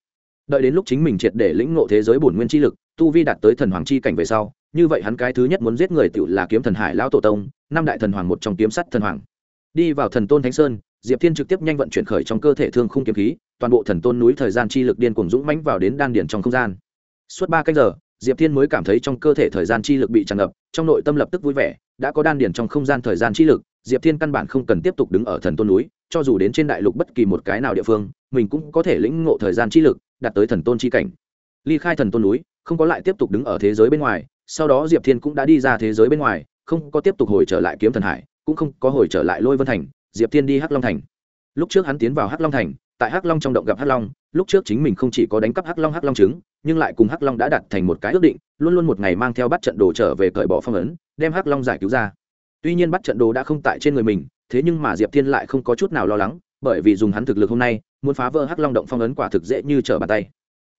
Đợi đến lúc chính mình triệt để lĩnh ngộ thế giới bổn nguyên chi lực, tu vi đạt tới thần hoàng chi cảnh về sau, như vậy hắn cái thứ nhất muốn giết người tựu là kiếm thần hải lão tổ tông, năm đại thần hoàng một trong kiếm sắt thần hoàng. Đi vào thần tôn thánh sơn, diệp thiên trực tiếp nhanh vận chuyển khởi trong cơ thể thương khung kiếm khí, toàn bộ thần tôn núi thời gian chi lực điên cuồng dũng mãnh vào đến đan điền trong không gian. Suốt ba canh giờ diệp thiên mới cảm thấy trong cơ thể thời gian chi lực bị tràn ngập, trong nội tâm lập tức vui vẻ, đã có đan điền trong không gian thời gian chi lực, diệp thiên căn bản không cần tiếp tục đứng ở thần tôn núi, cho dù đến trên đại lục bất kỳ một cái nào địa phương, mình cũng có thể lĩnh ngộ thời gian chi lực, đạt tới thần tôn chi cảnh. Ly khai thần tôn núi, không có lại tiếp tục đứng ở thế giới bên ngoài, sau đó diệp thiên cũng đã đi ra thế giới bên ngoài, không có tiếp tục hồi trở lại kiếm thần hải, cũng không có hồi trở lại lôi vân thành, diệp thiên đi hắc long thành. Lúc trước hắn tiến vào hắc long thành, tại hắc long trong động gặp hắc long lúc trước chính mình không chỉ có đánh cắp hắc long hắc long trứng, nhưng lại cùng hắc long đã đặt thành một cái ước định, luôn luôn một ngày mang theo bắt trận đồ trở về cởi bỏ phong ấn, đem hắc long giải cứu ra. Tuy nhiên bắt trận đồ đã không tại trên người mình, thế nhưng mà diệp thiên lại không có chút nào lo lắng, bởi vì dùng hắn thực lực hôm nay, muốn phá vỡ hắc long động phong ấn quả thực dễ như trở bàn tay.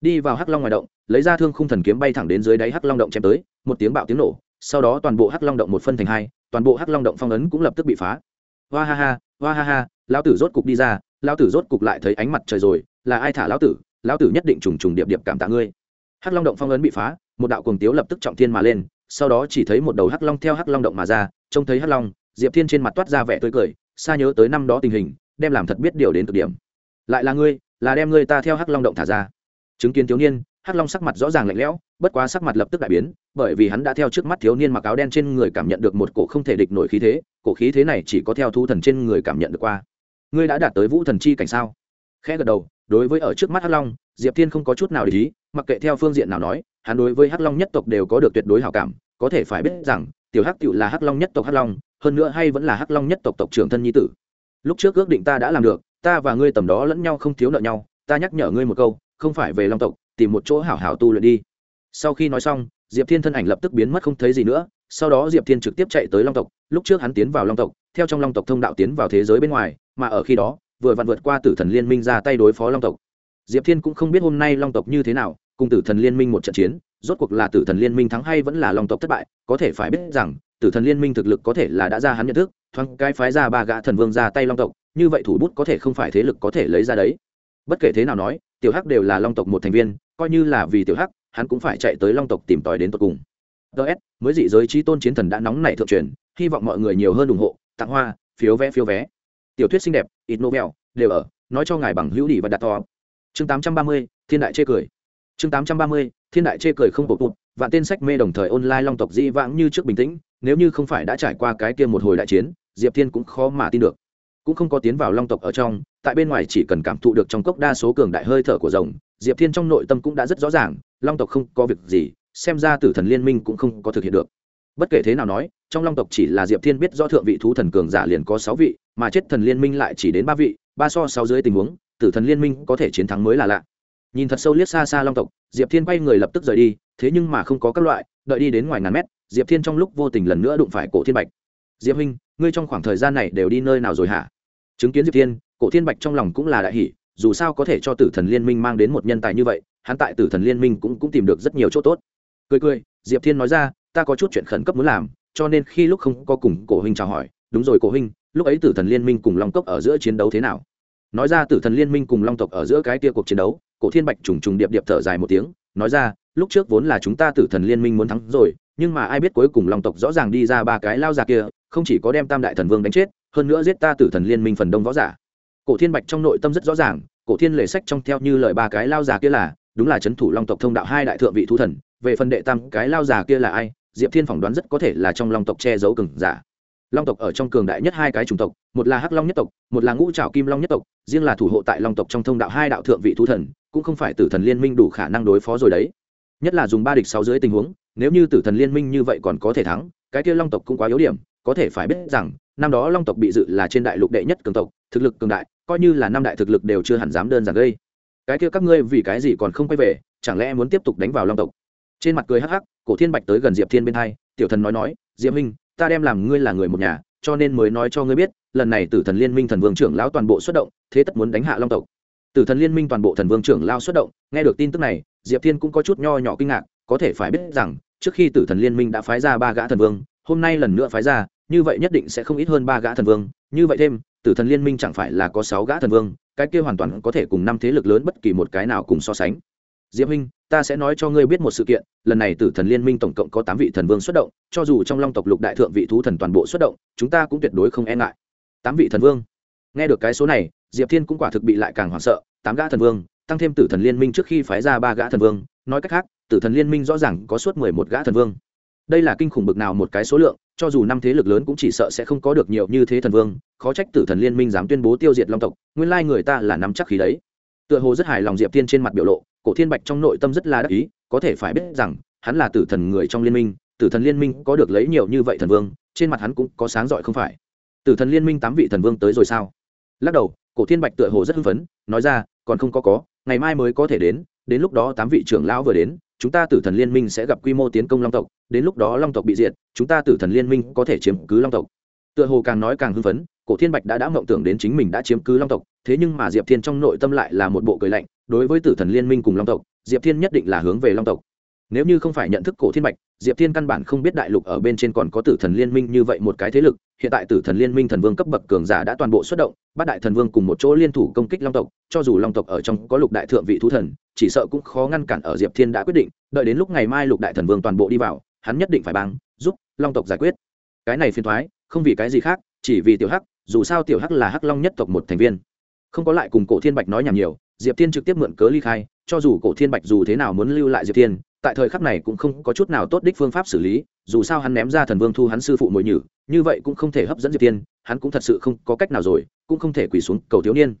Đi vào hắc long ngoài động, lấy ra thương khung thần kiếm bay thẳng đến dưới đáy hắc long động chém tới, một tiếng bạo tiếng nổ, sau đó toàn bộ hắc long động một phân thành hai, toàn bộ hắc long động phong ấn cũng lập tức bị phá. Hoa ha ha, hoa ha ha, lão tử rốt cục đi ra, lão tử rốt cục lại thấy ánh mặt trời rồi là ai thả lão tử lão tử nhất định trùng trùng điệp điệp cảm tạ ngươi. Hắc long động phong ấn bị phá, một đạo cuồng tiếu lập tức trọng thiên mà lên, sau đó chỉ thấy một đầu hắc long theo hắc long động mà ra, trông thấy hắc long, diệp thiên trên mặt toát ra vẻ tươi cười xa nhớ tới năm đó tình hình, đem làm thật biết điều đến cực điểm. Lại là ngươi, là đem ngươi ta theo hắc long động thả ra. Chứng kiến thiếu niên, hắc long sắc mặt rõ ràng lạnh lẽo, bất quá sắc mặt lập tức đại biến, bởi vì hắn đã theo trước mắt thiếu niên mặc áo đen trên người cảm nhận được một cổ không thể địch nổi khí thế, cổ khí thế này chỉ có theo thu thần trên người cảm nhận được qua. Ngươi đã đạt tới vũ thần chi cảnh sao? Khẽ gật đầu đối với ở trước mắt hắc long, diệp thiên không có chút nào để ý, mặc kệ theo phương diện nào nói, hắn đối với hắc long nhất tộc đều có được tuyệt đối hảo cảm, có thể phải biết rằng, tiểu hắc cựu là hắc long nhất tộc hắc long, hơn nữa hay vẫn là hắc long nhất tộc tộc trưởng thân nhi tử. Lúc trước ước định ta đã làm được, ta và ngươi tầm đó lẫn nhau không thiếu nợ nhau, ta nhắc nhở ngươi một câu, không phải về long tộc, tìm một chỗ hảo hảo tu luyện đi. Sau khi nói xong, diệp thiên thân ảnh lập tức biến mất không thấy gì nữa, sau đó diệp thiên trực tiếp chạy tới long tộc, lúc trước hắn tiến vào long tộc, theo trong long tộc thông đạo tiến vào thế giới bên ngoài, mà ở khi đó vừa vặn vượt qua tử thần liên minh ra tay đối phó long tộc. Diệp thiên cũng không biết hôm nay long tộc như thế nào, cùng tử thần liên minh một trận chiến, rốt cuộc là tử thần liên minh thắng hay vẫn là long tộc thất bại, có thể phải biết rằng, tử thần liên minh thực lực có thể là đã ra hắn nhận thức, thoáng cái phái ra ba gã thần vương ra tay long tộc, như vậy thủ bút có thể không phải thế lực có thể lấy ra đấy. Bất kể thế nào nói, tiểu hắc đều là long tộc một thành viên, coi như là vì tiểu hắc, hắn cũng phải chạy tới long tộc tìm tòi đến tột cùng. Ts mới dị giới trí tôn chiến thần đã nóng nảy thượng truyền, hy vọng mọi người nhiều hơn ủng hộ, tặng hoa, phiếu vé phiếu vé tiểu thuyết xinh đẹp, ít novel đều ở, nói cho ngài bằng hữu đi và đặt to. Chương tám trăm ba mươi, thiên đại chê cười. Chương tám trăm ba mươi, thiên đại chê cười không bột bụt và tên sách mê đồng thời online long tộc dĩ vãng như trước bình tĩnh, nếu như không phải đã trải qua cái kia một hồi đại chiến, diệp thiên cũng khó mà tin được. Cũng không có tiến vào long tộc ở trong, tại bên ngoài chỉ cần cảm thụ được trong cốc đa số cường đại hơi thở của rồng, diệp thiên trong nội tâm cũng đã rất rõ ràng, long tộc không có việc gì, xem ra tử thần liên minh cũng không có thực hiện được bất kể thế nào nói trong long tộc chỉ là diệp thiên biết do thượng vị thú thần cường giả liền có sáu vị mà chết thần liên minh lại chỉ đến ba vị ba so sáu dưới tình huống tử thần liên minh có thể chiến thắng mới là lạ. Nhìn thật sâu liếc xa xa long tộc diệp thiên quay người lập tức rời đi thế nhưng mà không có các loại đợi đi đến ngoài ngàn mét diệp thiên trong lúc vô tình lần nữa đụng phải cổ thiên bạch. Diệp huynh ngươi trong khoảng thời gian này đều đi nơi nào rồi hả? Chứng kiến diệp thiên cổ thiên bạch trong lòng cũng là đại hỷ dù sao có thể cho tử thần liên minh mang đến một nhân tài như vậy hắn tại tử thần liên minh cũng, cũng tìm được rất nhiều chỗ tốt. Cười cười diệp thiên nói ra ta có chút chuyện khẩn cấp muốn làm, cho nên khi lúc không có cùng cổ huynh chào hỏi, đúng rồi cổ huynh, lúc ấy tử thần liên minh cùng long cốc ở giữa chiến đấu thế nào? Nói ra tử thần liên minh cùng long tộc ở giữa cái tia cuộc chiến đấu, cổ thiên bạch trùng trùng điệp điệp thở dài một tiếng, nói ra, lúc trước vốn là chúng ta tử thần liên minh muốn thắng rồi, nhưng mà ai biết cuối cùng long tộc rõ ràng đi ra ba cái lao già kia, không chỉ có đem tam đại thần vương đánh chết, hơn nữa giết ta tử thần liên minh phần đông võ giả. Cổ thiên bạch trong nội tâm rất rõ ràng, cổ thiên lệ sách trong theo như lời ba cái lao già kia là, đúng là c h ấ n thủ long tộc thông đạo hai đại thượng vị thú thần, về phần đệ tam cái lao già kia là ai diệp thiên phỏng đoán rất có thể là trong long tộc che giấu cừng giả. Long tộc ở trong cường đại nhất hai cái chủng tộc, một là hắc long nhất tộc, một là ngũ trào kim long nhất tộc, riêng là thủ hộ tại long tộc trong thông đạo hai đạo thượng vị thú thần, cũng không phải tử thần liên minh đủ khả năng đối phó rồi đấy. Nhất là dùng ba địch sáu dưới tình huống, nếu như tử thần liên minh như vậy còn có thể thắng, cái kia long tộc cũng quá yếu điểm, có thể phải biết rằng, năm đó long tộc bị dự là trên đại lục đệ nhất cường tộc, thực lực cường đại, coi như là năm đại thực lực đều chưa hẳn dám đơn giản gây. Cái kia các ngươi vì cái gì còn không quay về, chẳng lẽ muốn tiếp tục đánh vào long tộc? Trên mặt cười hắc hắc cổ thiên bạch tới gần diệp thiên bên hai, tiểu thần nói nói, diệp minh ta đem làm ngươi là người một nhà, cho nên mới nói cho ngươi biết, lần này tử thần liên minh thần vương trưởng lão toàn bộ xuất động, thế tất muốn đánh hạ long tộc. Tử thần liên minh toàn bộ thần vương trưởng lao xuất động, nghe được tin tức này, diệp thiên cũng có chút nho nhỏ kinh ngạc, có thể phải biết rằng, trước khi tử thần liên minh đã phái ra ba gã thần vương, hôm nay lần nữa phái ra, như vậy nhất định sẽ không ít hơn ba gã thần vương, như vậy thêm, tử thần liên minh chẳng phải là có sáu gã thần vương, cái kia hoàn toàn có thể cùng năm thế lực lớn bất kỳ một cái nào cùng so sánh diệp huynh, ta sẽ nói cho ngươi biết một sự kiện, lần này tử thần liên minh tổng cộng có tám vị thần vương xuất động, cho dù trong long tộc lục đại thượng vị thú thần toàn bộ xuất động, chúng ta cũng tuyệt đối không e ngại. Tám vị thần vương. Nghe được cái số này, diệp thiên cũng quả thực bị lại càng hoảng sợ, tám gã thần vương, tăng thêm tử thần liên minh trước khi phái ra ba gã thần vương, nói cách khác, tử thần liên minh rõ ràng có suốt mười một gã thần vương. Đây là kinh khủng bực nào một cái số lượng, cho dù năm thế lực lớn cũng chỉ sợ sẽ không có được nhiều như thế thần vương, khó trách tử thần liên minh dám tuyên bố tiêu diệt long tộc, nguyên lai người ta là nắm chắc khí đấy. Tựa hồ rất hài lòng diệp thiên trên mặt biểu lộ cổ thiên bạch trong nội tâm rất là đắc ý, có thể phải biết rằng, hắn là tử thần người trong liên minh, tử thần liên minh có được lấy nhiều như vậy thần vương, trên mặt hắn cũng có sáng giỏi không phải. Tử thần liên minh tám vị thần vương tới rồi sao? Lắc đầu, cổ thiên bạch tựa hồ rất hưng phấn, nói ra, còn không có có, ngày mai mới có thể đến đến lúc đó tám vị trưởng lão vừa đến, chúng ta tử thần liên minh sẽ gặp quy mô tiến công long tộc, đến lúc đó long tộc bị diệt, chúng ta tử thần liên minh có thể chiếm cứ long tộc. Tựa hồ càng nói càng hưng phấn, cổ thiên bạch đã đã mộng tưởng đến chính mình đã chiếm cứ long tộc thế nhưng mà diệp thiên trong nội tâm lại là một bộ cười lạnh, đối với tử thần liên minh cùng long tộc, diệp thiên nhất định là hướng về long tộc. Nếu như không phải nhận thức cổ thiên bạch, diệp thiên căn bản không biết đại lục ở bên trên còn có tử thần liên minh như vậy một cái thế lực. Hiện tại tử thần liên minh thần vương cấp bậc cường giả đã toàn bộ xuất động bát đại thần vương cùng một chỗ liên thủ công kích long tộc. Cho dù long tộc ở trong có lục đại thượng vị thú thần, chỉ sợ cũng khó ngăn cản ở diệp thiên đã quyết định, đợi đến lúc ngày mai lục đại thần vương toàn bộ đi vào, hắn nhất định phải bang giúp long tộc giải quyết. Cái này phiền thoái không vì cái gì khác, chỉ vì tiểu hắc, dù sao tiểu hắc là hắc long nhất tộc một thành viên không có lại cùng cổ thiên bạch nói nhảm nhiều, diệp thiên trực tiếp mượn cớ ly khai, cho dù cổ thiên bạch dù thế nào muốn lưu lại diệp thiên, tại thời khắc này cũng không có chút nào tốt đích phương pháp xử lý, dù sao hắn ném ra thần vương thu hắn sư phụ mồi nhử, như vậy cũng không thể hấp dẫn diệp thiên, hắn cũng thật sự không có cách nào rồi, cũng không thể quỳ xuống cầu thiếu niên.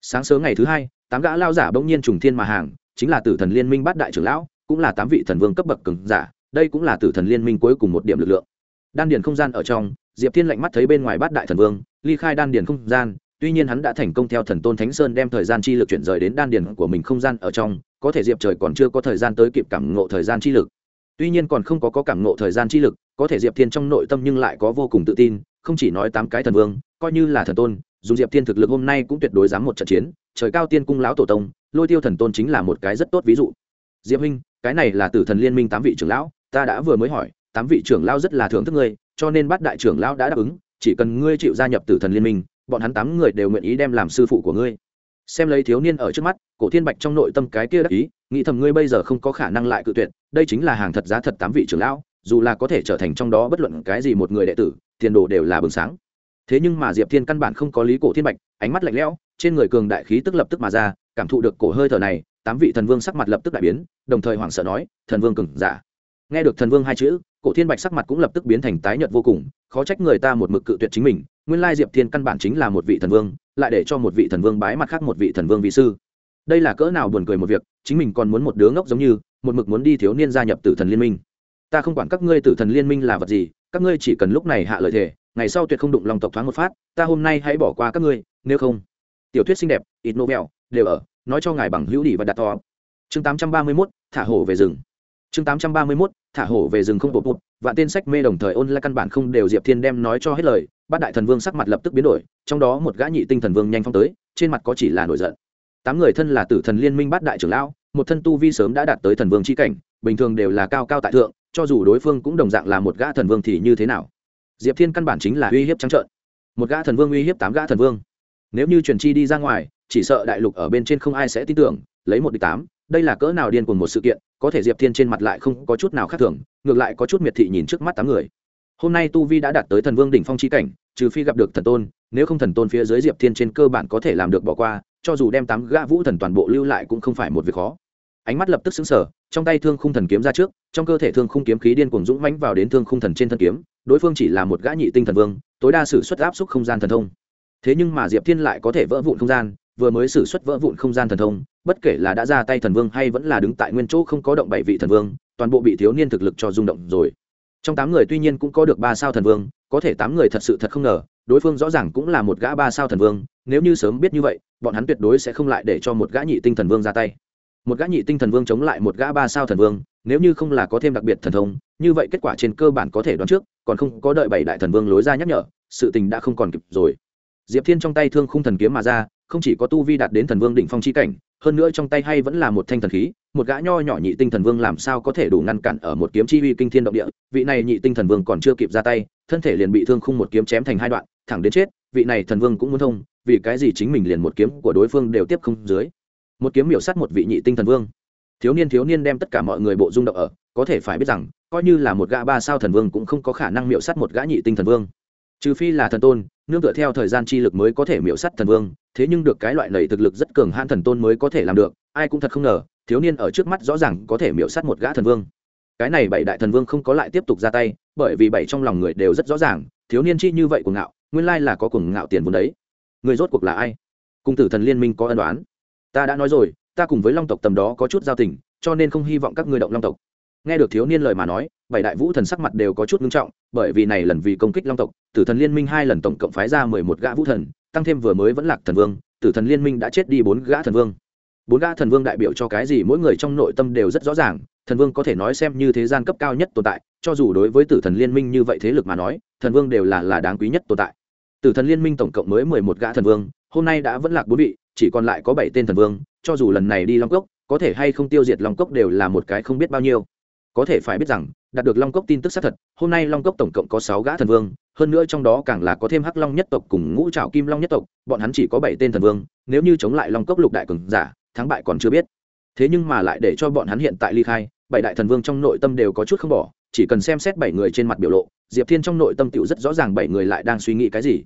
Sáng sớm ngày thứ hai, tám gã lao giả bỗng nhiên trùng thiên mà hàng, chính là tử thần liên minh bát đại trưởng lão, cũng là tám vị thần vương cấp bậc cường giả, đây cũng là tử thần liên minh cuối cùng một điểm lực lượng. Đan điền không gian ở trong, diệp thiên lạnh mắt thấy bên ngoài bát đại thần vương, ly khai đan điền không gian tuy nhiên hắn đã thành công theo thần tôn thánh sơn đem thời gian chi lực chuyển rời đến đan điền của mình không gian ở trong có thể diệp trời còn chưa có thời gian tới kịp cảm ngộ thời gian chi lực. Tuy nhiên còn không có, có cảm ngộ thời gian chi lực có thể diệp thiên trong nội tâm nhưng lại có vô cùng tự tin không chỉ nói tám cái thần vương coi như là thần tôn dù diệp thiên thực lực hôm nay cũng tuyệt đối dám một trận chiến trời cao tiên cung lão tổ tông lôi tiêu thần tôn chính là một cái rất tốt ví dụ. Diệp huynh cái này là tử thần liên minh tám vị trưởng lão ta đã vừa mới hỏi tám vị trưởng lão rất là thưởng thức ngươi cho nên bắt đại trưởng lão đã đáp ứng chỉ cần ngươi chịu gia nhập tử thần liên minh bọn hắn tám người đều nguyện ý đem làm sư phụ của ngươi. Xem lấy thiếu niên ở trước mắt, cổ thiên bạch trong nội tâm cái kia đắc ý, nghĩ thầm ngươi bây giờ không có khả năng lại cự tuyệt, đây chính là hàng thật giá thật tám vị trưởng lão, dù là có thể trở thành trong đó bất luận cái gì một người đệ tử, tiền đồ đều là bừng sáng. Thế nhưng mà diệp thiên căn bản không có lý cổ thiên bạch, ánh mắt lạnh lẽo, trên người cường đại khí tức lập tức mà ra, cảm thụ được cổ hơi thở này, tám vị thần vương sắc mặt lập tức đại biến, đồng thời hoảng sợ nói, thần vương cường giả. Nghe được thần vương hai chữ, cổ thiên bạch sắc mặt cũng lập tức biến thành tái nhợt vô cùng, khó trách người ta một mực cự tuyệt chính mình nguyên lai diệp thiên căn bản chính là một vị thần vương, lại để cho một vị thần vương bái mặt khác một vị thần vương vị sư. Đây là cỡ nào buồn cười một việc, chính mình còn muốn một đứa ngốc giống như, một mực muốn đi thiếu niên gia nhập tử thần liên minh. Ta không quản các ngươi tử thần liên minh là vật gì, các ngươi chỉ cần lúc này hạ lời thề, ngày sau tuyệt không đụng lòng tộc thoáng một phát, ta hôm nay hãy bỏ qua các ngươi, nếu không. Tiểu thuyết xinh đẹp ít nô mèo đều ở, nói cho ngài bằng hữu đỉ và đặt to chương tám trăm ba mươi mốt, thả hổ về rừng. Chương tám trăm ba mươi mốt, thả hổ về rừng không bột bột vạn tên sách mê đồng thời ôn lại căn bản không đều diệp thiên đem nói cho hết lời, bát đại thần vương sắc mặt lập tức biến đổi, trong đó một gã nhị tinh thần vương nhanh phong tới, trên mặt có chỉ là nổi giận. Tám người thân là tử thần liên minh bát đại trưởng lão, một thân tu vi sớm đã đạt tới thần vương chi cảnh, bình thường đều là cao cao tại thượng, cho dù đối phương cũng đồng dạng là một gã thần vương thì như thế nào? Diệp thiên căn bản chính là uy hiếp trắng trợn. Một gã thần vương uy hiếp tám gã thần vương. Nếu như truyền chi đi ra ngoài, chỉ sợ đại lục ở bên trên không ai sẽ tin tưởng, lấy một địch tám đây là cỡ nào điên cuồng một sự kiện, có thể diệp thiên trên mặt lại không có chút nào khác thường, ngược lại có chút miệt thị nhìn trước mắt tám người. Hôm nay tu vi đã đạt tới thần vương đỉnh phong chi cảnh, trừ phi gặp được thần tôn, nếu không thần tôn phía dưới diệp thiên trên cơ bản có thể làm được bỏ qua, cho dù đem tám gã vũ thần toàn bộ lưu lại cũng không phải một việc khó. Ánh mắt lập tức xứng sở trong tay thương khung thần kiếm ra trước, trong cơ thể thương khung kiếm khí điên cuồng dũng mãnh vào đến thương khung thần trên thân kiếm, đối phương chỉ là một gã nhị tinh thần vương, tối đa sử xuất áp xúc không gian thần thông. Thế nhưng mà diệp thiên lại có thể vỡ vụn không gian, vừa mới sử xuất vỡ vụn không gian thần thông bất kể là đã ra tay thần vương hay vẫn là đứng tại nguyên chỗ không có động bảy vị thần vương, toàn bộ bị thiếu niên thực lực cho rung động rồi. Trong tám người tuy nhiên cũng có được ba sao thần vương, có thể tám người thật sự thật không ngờ, đối phương rõ ràng cũng là một gã ba sao thần vương, nếu như sớm biết như vậy, bọn hắn tuyệt đối sẽ không lại để cho một gã nhị tinh thần vương ra tay. Một gã nhị tinh thần vương chống lại một gã ba sao thần vương, nếu như không là có thêm đặc biệt thần thông, như vậy kết quả trên cơ bản có thể đoán trước, còn không có đợi bảy đại thần vương lối ra nhắc nhở, sự tình đã không còn kịp rồi. Diệp thiên trong tay thương khung thần kiếm mà ra, không chỉ có tu vi đạt đến thần vương đỉnh phong chi cảnh hơn nữa trong tay hay vẫn là một thanh thần khí, một gã nho nhỏ nhị tinh thần vương làm sao có thể đủ ngăn cản ở một kiếm chi uy kinh thiên động địa. Vị này nhị tinh thần vương còn chưa kịp ra tay, thân thể liền bị thương khung một kiếm chém thành hai đoạn, thẳng đến chết. Vị này thần vương cũng muốn thông, vì cái gì chính mình liền một kiếm của đối phương đều tiếp không dưới? Một kiếm miểu sát một vị nhị tinh thần vương. Thiếu niên thiếu niên đem tất cả mọi người bộ rung động ở, có thể phải biết rằng, coi như là một gã ba sao thần vương cũng không có khả năng miểu sát một gã nhị tinh thần vương trừ phi là thần tôn, nương tựa theo thời gian chi lực mới có thể miễu sát thần vương, thế nhưng được cái loại lầy thực lực rất cường hãn thần tôn mới có thể làm được, ai cũng thật không ngờ, thiếu niên ở trước mắt rõ ràng có thể miễu sát một gã thần vương. Cái này bảy đại thần vương không có lại tiếp tục ra tay, bởi vì bảy trong lòng người đều rất rõ ràng, thiếu niên chi như vậy của ngạo, nguyên lai là có cùng ngạo tiền vốn đấy. Người rốt cuộc là ai? Cung tử thần liên minh có ân đoán ta đã nói rồi, ta cùng với long tộc tầm đó có chút giao tình, cho nên không hy vọng các ngươi động long tộc nghe được thiếu niên lời mà nói, bảy đại vũ thần sắc mặt đều có chút ngưng trọng, bởi vì này lần vì công kích long tộc, tử thần liên minh hai lần tổng cộng phái ra mười một gã vũ thần, tăng thêm vừa mới vẫn lạc thần vương, tử thần liên minh đã chết đi bốn gã thần vương. Bốn gã thần vương đại biểu cho cái gì mỗi người trong nội tâm đều rất rõ ràng, thần vương có thể nói xem như thế gian cấp cao nhất tồn tại, cho dù đối với tử thần liên minh như vậy thế lực mà nói, thần vương đều là là đáng quý nhất tồn tại. Tử thần liên minh tổng cộng mới mười một gã thần vương, hôm nay đã vẫn lạc bốn vị, chỉ còn lại có bảy tên thần vương, cho dù lần này đi long cốc, có thể hay không tiêu diệt long cốc đều là một cái không biết bao nhiêu có thể phải biết rằng, đạt được long cốc tin tức xác thật, hôm nay long cốc tổng cộng có sáu gã thần vương, hơn nữa trong đó càng là có thêm hắc long nhất tộc cùng ngũ Trạo kim long nhất tộc, bọn hắn chỉ có bảy tên thần vương, nếu như chống lại long cốc lục đại cường giả, thắng bại còn chưa biết. Thế nhưng mà lại để cho bọn hắn hiện tại ly khai, bảy đại thần vương trong nội tâm đều có chút không bỏ, chỉ cần xem xét bảy người trên mặt biểu lộ, diệp thiên trong nội tâm tựu rất rõ ràng bảy người lại đang suy nghĩ cái gì.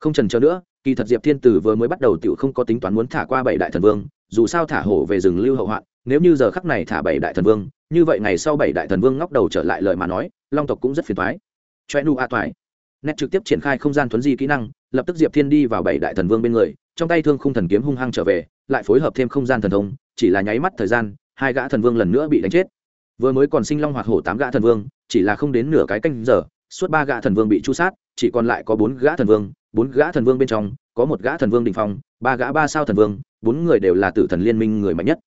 Không trần chờ nữa, kỳ thật diệp thiên từ vừa mới bắt đầu tựu không có tính toán muốn thả qua bảy đại thần vương, dù sao thả hổ về rừng lưu hậu hoạn nếu như giờ khắc này thả bảy đại thần vương, như vậy ngày sau bảy đại thần vương ngóc đầu trở lại lời mà nói, long tộc cũng rất phiền thoái. Choe nu a toài. Nét trực tiếp triển khai không gian thuấn di kỹ năng, lập tức diệp thiên đi vào bảy đại thần vương bên người, trong tay thương khung thần kiếm hung hăng trở về, lại phối hợp thêm không gian thần thông, chỉ là nháy mắt thời gian, hai gã thần vương lần nữa bị đánh chết. Vừa mới còn sinh long hoạt hổ tám gã thần vương, chỉ là không đến nửa cái canh giờ, suốt ba gã thần vương bị chu sát, chỉ còn lại có bốn gã thần vương, bốn gã thần vương bên trong, có một gã thần vương đình phong, ba gã ba sao thần vương, bốn người đều là tử thần liên minh người mạnh nhất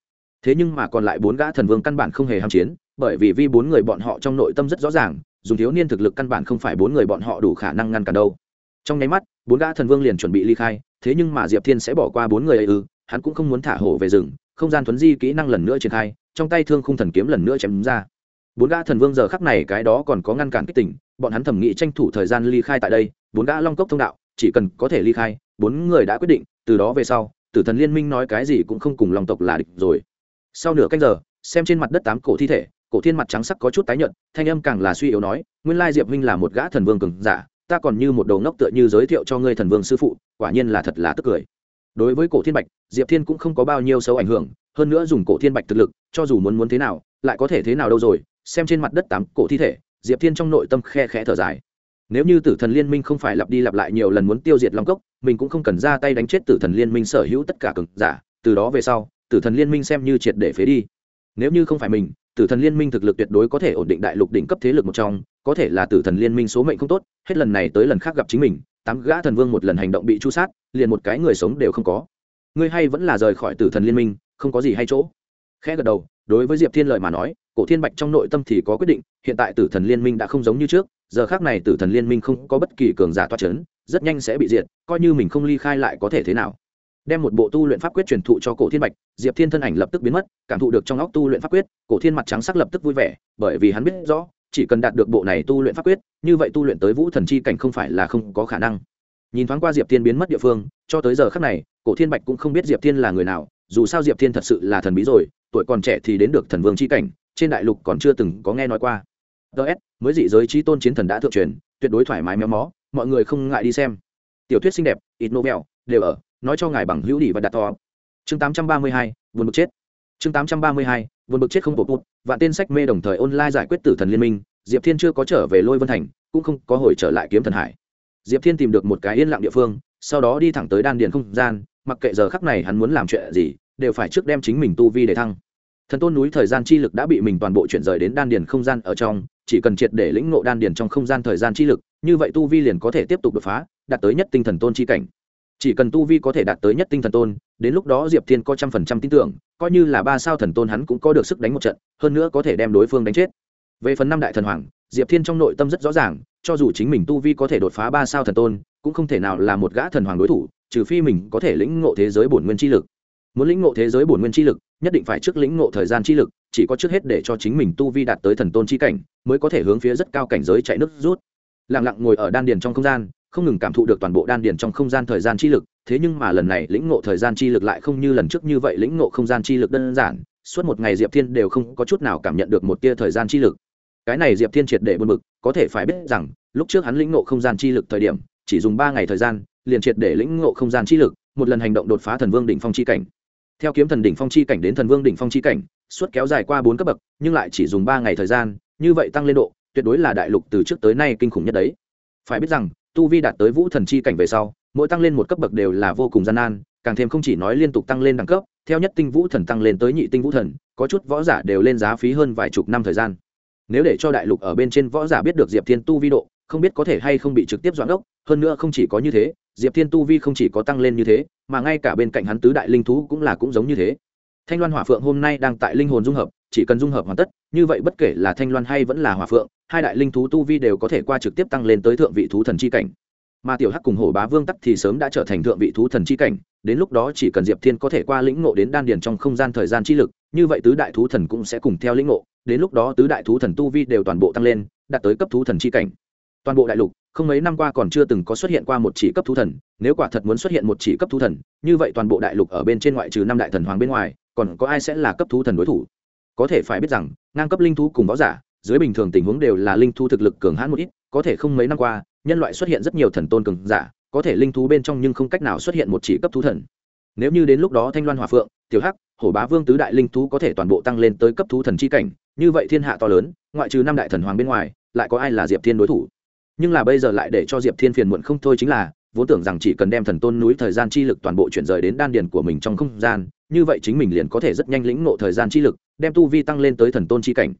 thế nhưng mà còn lại bốn gã thần vương căn bản không hề ham chiến, bởi vì vi bốn người bọn họ trong nội tâm rất rõ ràng, dùng thiếu niên thực lực căn bản không phải bốn người bọn họ đủ khả năng ngăn cản đâu. Trong nháy mắt, bốn gã thần vương liền chuẩn bị ly khai, thế nhưng mà diệp thiên sẽ bỏ qua bốn người ấy ư, hắn cũng không muốn thả hổ về rừng, không gian thuấn di kỹ năng lần nữa triển khai, trong tay thương khung thần kiếm lần nữa chém ra. Bốn gã thần vương giờ khắc này cái đó còn có ngăn cản kích tỉnh bọn hắn thẩm nghĩ tranh thủ thời gian ly khai tại đây, bốn gã long cốc thông đạo, chỉ cần có thể ly khai, bốn người đã quyết định, từ đó về sau, tử thần liên minh nói cái gì cũng không cùng lòng tộc là địch rồi sau nửa canh giờ, xem trên mặt đất tám cổ thi thể, cổ thiên mặt trắng sắc có chút tái nhợt, thanh âm càng là suy yếu nói, nguyên lai diệp huynh là một gã thần vương cường giả, ta còn như một đầu ngốc tựa như giới thiệu cho ngươi thần vương sư phụ, quả nhiên là thật là tức cười. Đối với cổ thiên bạch, diệp thiên cũng không có bao nhiêu xấu ảnh hưởng, hơn nữa dùng cổ thiên bạch thực lực, cho dù muốn muốn thế nào, lại có thể thế nào đâu rồi, xem trên mặt đất tám cổ thi thể, diệp thiên trong nội tâm khe khẽ thở dài. Nếu như tử thần liên minh không phải lặp đi lặp lại nhiều lần muốn tiêu diệt long cốc, mình cũng không cần ra tay đánh chết tử thần liên minh sở hữu tất cả cường giả, từ đó về sau tử thần liên minh xem như triệt để phế đi. Nếu như không phải mình, tử thần liên minh thực lực tuyệt đối có thể ổn định đại lục đỉnh cấp thế lực một trong, có thể là tử thần liên minh số mệnh không tốt, hết lần này tới lần khác gặp chính mình, tám gã thần vương một lần hành động bị chu sát, liền một cái người sống đều không có. Ngươi hay vẫn là rời khỏi tử thần liên minh, không có gì hay chỗ. Khẽ gật đầu, đối với diệp thiên lợi mà nói, cổ thiên bạch trong nội tâm thì có quyết định, hiện tại tử thần liên minh đã không giống như trước, giờ khác này tử thần liên minh không có bất kỳ cường giả toa c h ấ n rất nhanh sẽ bị diệt, coi như mình không ly khai lại có thể thế nào đem một bộ tu luyện pháp quyết truyền thụ cho cổ thiên bạch, diệp thiên thân ảnh lập tức biến mất, cảm thụ được trong óc tu luyện pháp quyết, cổ thiên mặt trắng sắc lập tức vui vẻ, bởi vì hắn biết rõ, chỉ cần đạt được bộ này tu luyện pháp quyết, như vậy tu luyện tới vũ thần chi cảnh không phải là không có khả năng. Nhìn thoáng qua diệp thiên biến mất địa phương, cho tới giờ khác này, cổ thiên bạch cũng không biết diệp thiên là người nào, dù sao diệp thiên thật sự là thần bí rồi, tuổi còn trẻ thì đến được thần vương chi cảnh, trên đại lục còn chưa từng có nghe nói qua. Ts mới dị giới trí tôn chiến thần đã thượng truyền, tuyệt đối thoải mái méo mó, mọi người không ngại đi xem. Tiểu thuyết xinh đẹp, ít novel đều ở nói cho ngài bằng hữu đỉ và đặt to. Chương 832, buồn bực chết. Chương 832, buồn bực chết không bột bụt. Và tên sách mê đồng thời online giải quyết tử thần liên minh. Diệp thiên chưa có trở về lôi vân thành cũng không có hồi trở lại kiếm thần hải. Diệp thiên tìm được một cái yên lặng địa phương sau đó đi thẳng tới đan điền không gian. Mặc kệ giờ khắc này hắn muốn làm chuyện gì đều phải trước đem chính mình tu vi để thăng. Thần tôn núi thời gian chi lực đã bị mình toàn bộ chuyển rời đến đan điền không gian ở trong chỉ cần triệt để lĩnh ngộ đan điền trong không gian thời gian chi lực như vậy tu vi liền có thể tiếp tục đột phá đạt tới nhất tinh thần tôn chi cảnh chỉ cần tu vi có thể đạt tới nhất tinh thần tôn, đến lúc đó diệp thiên có trăm phần trăm tin tưởng, coi như là ba sao thần tôn hắn cũng có được sức đánh một trận, hơn nữa có thể đem đối phương đánh chết. Về phần năm đại thần hoàng, diệp thiên trong nội tâm rất rõ ràng, cho dù chính mình tu vi có thể đột phá ba sao thần tôn, cũng không thể nào là một gã thần hoàng đối thủ, trừ phi mình có thể lĩnh ngộ thế giới bổn nguyên chi lực. Muốn lĩnh ngộ thế giới bổn nguyên chi lực, nhất định phải trước lĩnh ngộ thời gian chi lực, chỉ có trước hết để cho chính mình tu vi đạt tới thần tôn chi cảnh, mới có thể hướng phía rất cao cảnh giới chạy nước rút. Lặng lặng ngồi ở đan điền trong không gian không ngừng cảm thụ được toàn bộ đan điền trong không gian thời gian chi lực, thế nhưng mà lần này lĩnh ngộ thời gian chi lực lại không như lần trước như vậy lĩnh ngộ không gian chi lực đơn giản, suốt một ngày diệp thiên đều không có chút nào cảm nhận được một tia thời gian chi lực. Cái này diệp thiên triệt để buồn bực, có thể phải biết rằng, lúc trước hắn lĩnh ngộ không gian chi lực thời điểm, chỉ dùng ba ngày thời gian, liền triệt để lĩnh ngộ không gian chi lực, một lần hành động đột phá thần vương đỉnh phong chi cảnh. Theo kiếm thần đỉnh phong chi cảnh đến thần vương đỉnh phong chi cảnh, suốt kéo dài qua bốn cấp bậc, nhưng lại chỉ dùng ba ngày thời gian, như vậy tăng lên độ, tuyệt đối là đại lục từ trước tới nay kinh khủng nhất đấy. Phải biết rằng tu vi đạt tới vũ thần chi cảnh về sau, mỗi tăng lên một cấp bậc đều là vô cùng gian nan, càng thêm không chỉ nói liên tục tăng lên đẳng cấp, theo nhất tinh vũ thần tăng lên tới nhị tinh vũ thần, có chút võ giả đều lên giá phí hơn vài chục năm thời gian. Nếu để cho đại lục ở bên trên võ giả biết được diệp thiên tu vi độ, không biết có thể hay không bị trực tiếp doãn ốc, hơn nữa không chỉ có như thế, diệp thiên tu vi không chỉ có tăng lên như thế, mà ngay cả bên cạnh hắn tứ đại linh thú cũng là cũng giống như thế. Thanh loan hỏa phượng hôm nay đang tại linh hồn dung hợp, chỉ cần dung hợp hoàn tất, như vậy bất kể là thanh loan hay vẫn là hỏa phượng hai đại linh thú tu vi đều có thể qua trực tiếp tăng lên tới thượng vị thú thần chi cảnh. Mà tiểu hắc cùng hổ bá vương tắc thì sớm đã trở thành thượng vị thú thần chi cảnh, đến lúc đó chỉ cần diệp thiên có thể qua lĩnh ngộ đến đan điền trong không gian thời gian chi lực, như vậy tứ đại thú thần cũng sẽ cùng theo lĩnh ngộ, đến lúc đó tứ đại thú thần tu vi đều toàn bộ tăng lên, đạt tới cấp thú thần chi cảnh. Toàn bộ đại lục, không mấy năm qua còn chưa từng có xuất hiện qua một chỉ cấp thú thần, nếu quả thật muốn xuất hiện một chỉ cấp thú thần, như vậy toàn bộ đại lục ở bên trên ngoại trừ năm đại thần hoàng bên ngoài, còn có ai sẽ là cấp thú thần đối thủ? Có thể phải biết rằng, ngang cấp linh thú cùng võ giả dưới bình thường tình huống đều là linh thú thực lực cường hãn một ít, có thể không mấy năm qua, nhân loại xuất hiện rất nhiều thần tôn cường giả, có thể linh thú bên trong nhưng không cách nào xuất hiện một chỉ cấp thú thần. Nếu như đến lúc đó thanh loan hòa phượng, tiểu hắc, hổ bá vương tứ đại linh thú có thể toàn bộ tăng lên tới cấp thú thần chi cảnh, như vậy thiên hạ to lớn, ngoại trừ năm đại thần hoàng bên ngoài, lại có ai là diệp thiên đối thủ? Nhưng là bây giờ lại để cho diệp thiên phiền muộn không thôi chính là, vốn tưởng rằng chỉ cần đem thần tôn núi thời gian chi lực toàn bộ chuyển rời đến đan điền của mình trong không gian, như vậy chính mình liền có thể rất nhanh lĩnh ngộ thời gian chi lực, đem tu vi tăng lên tới thần tôn chi cảnh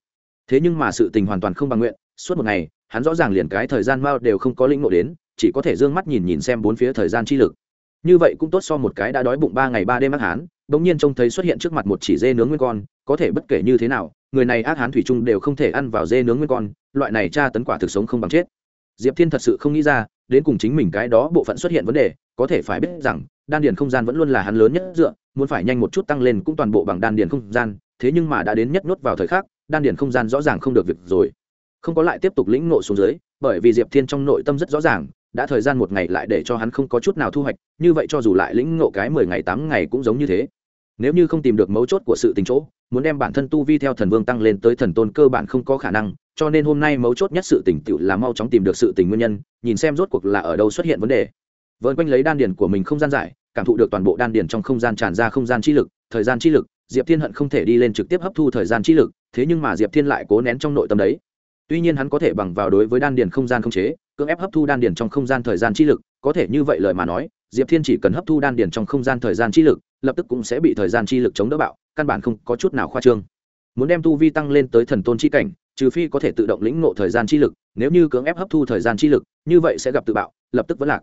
thế nhưng mà sự tình hoàn toàn không bằng nguyện, suốt một ngày, hắn rõ ràng liền cái thời gian mao đều không có lĩnh ngộ đến, chỉ có thể d ư ơ n g mắt nhìn nhìn xem bốn phía thời gian chi lực. Như vậy cũng tốt so một cái đã đói bụng ba ngày ba đêm ác hán đ ỗ n g nhiên trông thấy xuất hiện trước mặt một chỉ dê nướng nguyên con, có thể bất kể như thế nào, người này ác hán thủy chung đều không thể ăn vào dê nướng nguyên con, loại này tra tấn quả thực sống không bằng chết. Diệp thiên thật sự không nghĩ ra, đến cùng chính mình cái đó bộ phận xuất hiện vấn đề, có thể phải biết rằng, đan điền không gian vẫn luôn là hắn lớn nhất dựa, muốn phải nhanh một chút tăng lên cũng toàn bộ bằng đan điền không gian, thế nhưng mà đã đến nhất nốt vào thời khắc đan điền không gian rõ ràng không được việc rồi. Không có lại tiếp tục lĩnh ngộ xuống dưới, bởi vì diệp thiên trong nội tâm rất rõ ràng, đã thời gian một ngày lại để cho hắn không có chút nào thu hoạch, như vậy cho dù lại lĩnh ngộ cái mười ngày tám ngày cũng giống như thế. Nếu như không tìm được mấu chốt của sự tình chỗ, muốn đem bản thân tu vi theo thần vương tăng lên tới thần tôn cơ bản không có khả năng, cho nên hôm nay mấu chốt nhất sự tỉnh tựu là mau chóng tìm được sự tình nguyên nhân, nhìn xem rốt cuộc là ở đâu xuất hiện vấn đề. Vợn quanh lấy đan điền của mình không gian giải, cảm thụ được toàn bộ đan điền trong không gian tràn ra không gian chi lực, thời gian chi lực, diệp thiên hận không thể đi lên trực tiếp hấp thu thời gian chi lực thế nhưng mà diệp thiên lại cố nén trong nội tâm đấy. Tuy nhiên hắn có thể bằng vào đối với đan điền không gian không chế, cưỡng ép hấp thu đan điền trong không gian thời gian chi lực, có thể như vậy lời mà nói, diệp thiên chỉ cần hấp thu đan điền trong không gian thời gian chi lực, lập tức cũng sẽ bị thời gian chi lực chống đỡ bạo, căn bản không có chút nào khoa trương. Muốn đem tu vi tăng lên tới thần tôn chi cảnh, trừ phi có thể tự động lĩnh ngộ thời gian chi lực, nếu như cưỡng ép hấp thu thời gian chi lực, như vậy sẽ gặp tự bạo, lập tức vẫn lạc.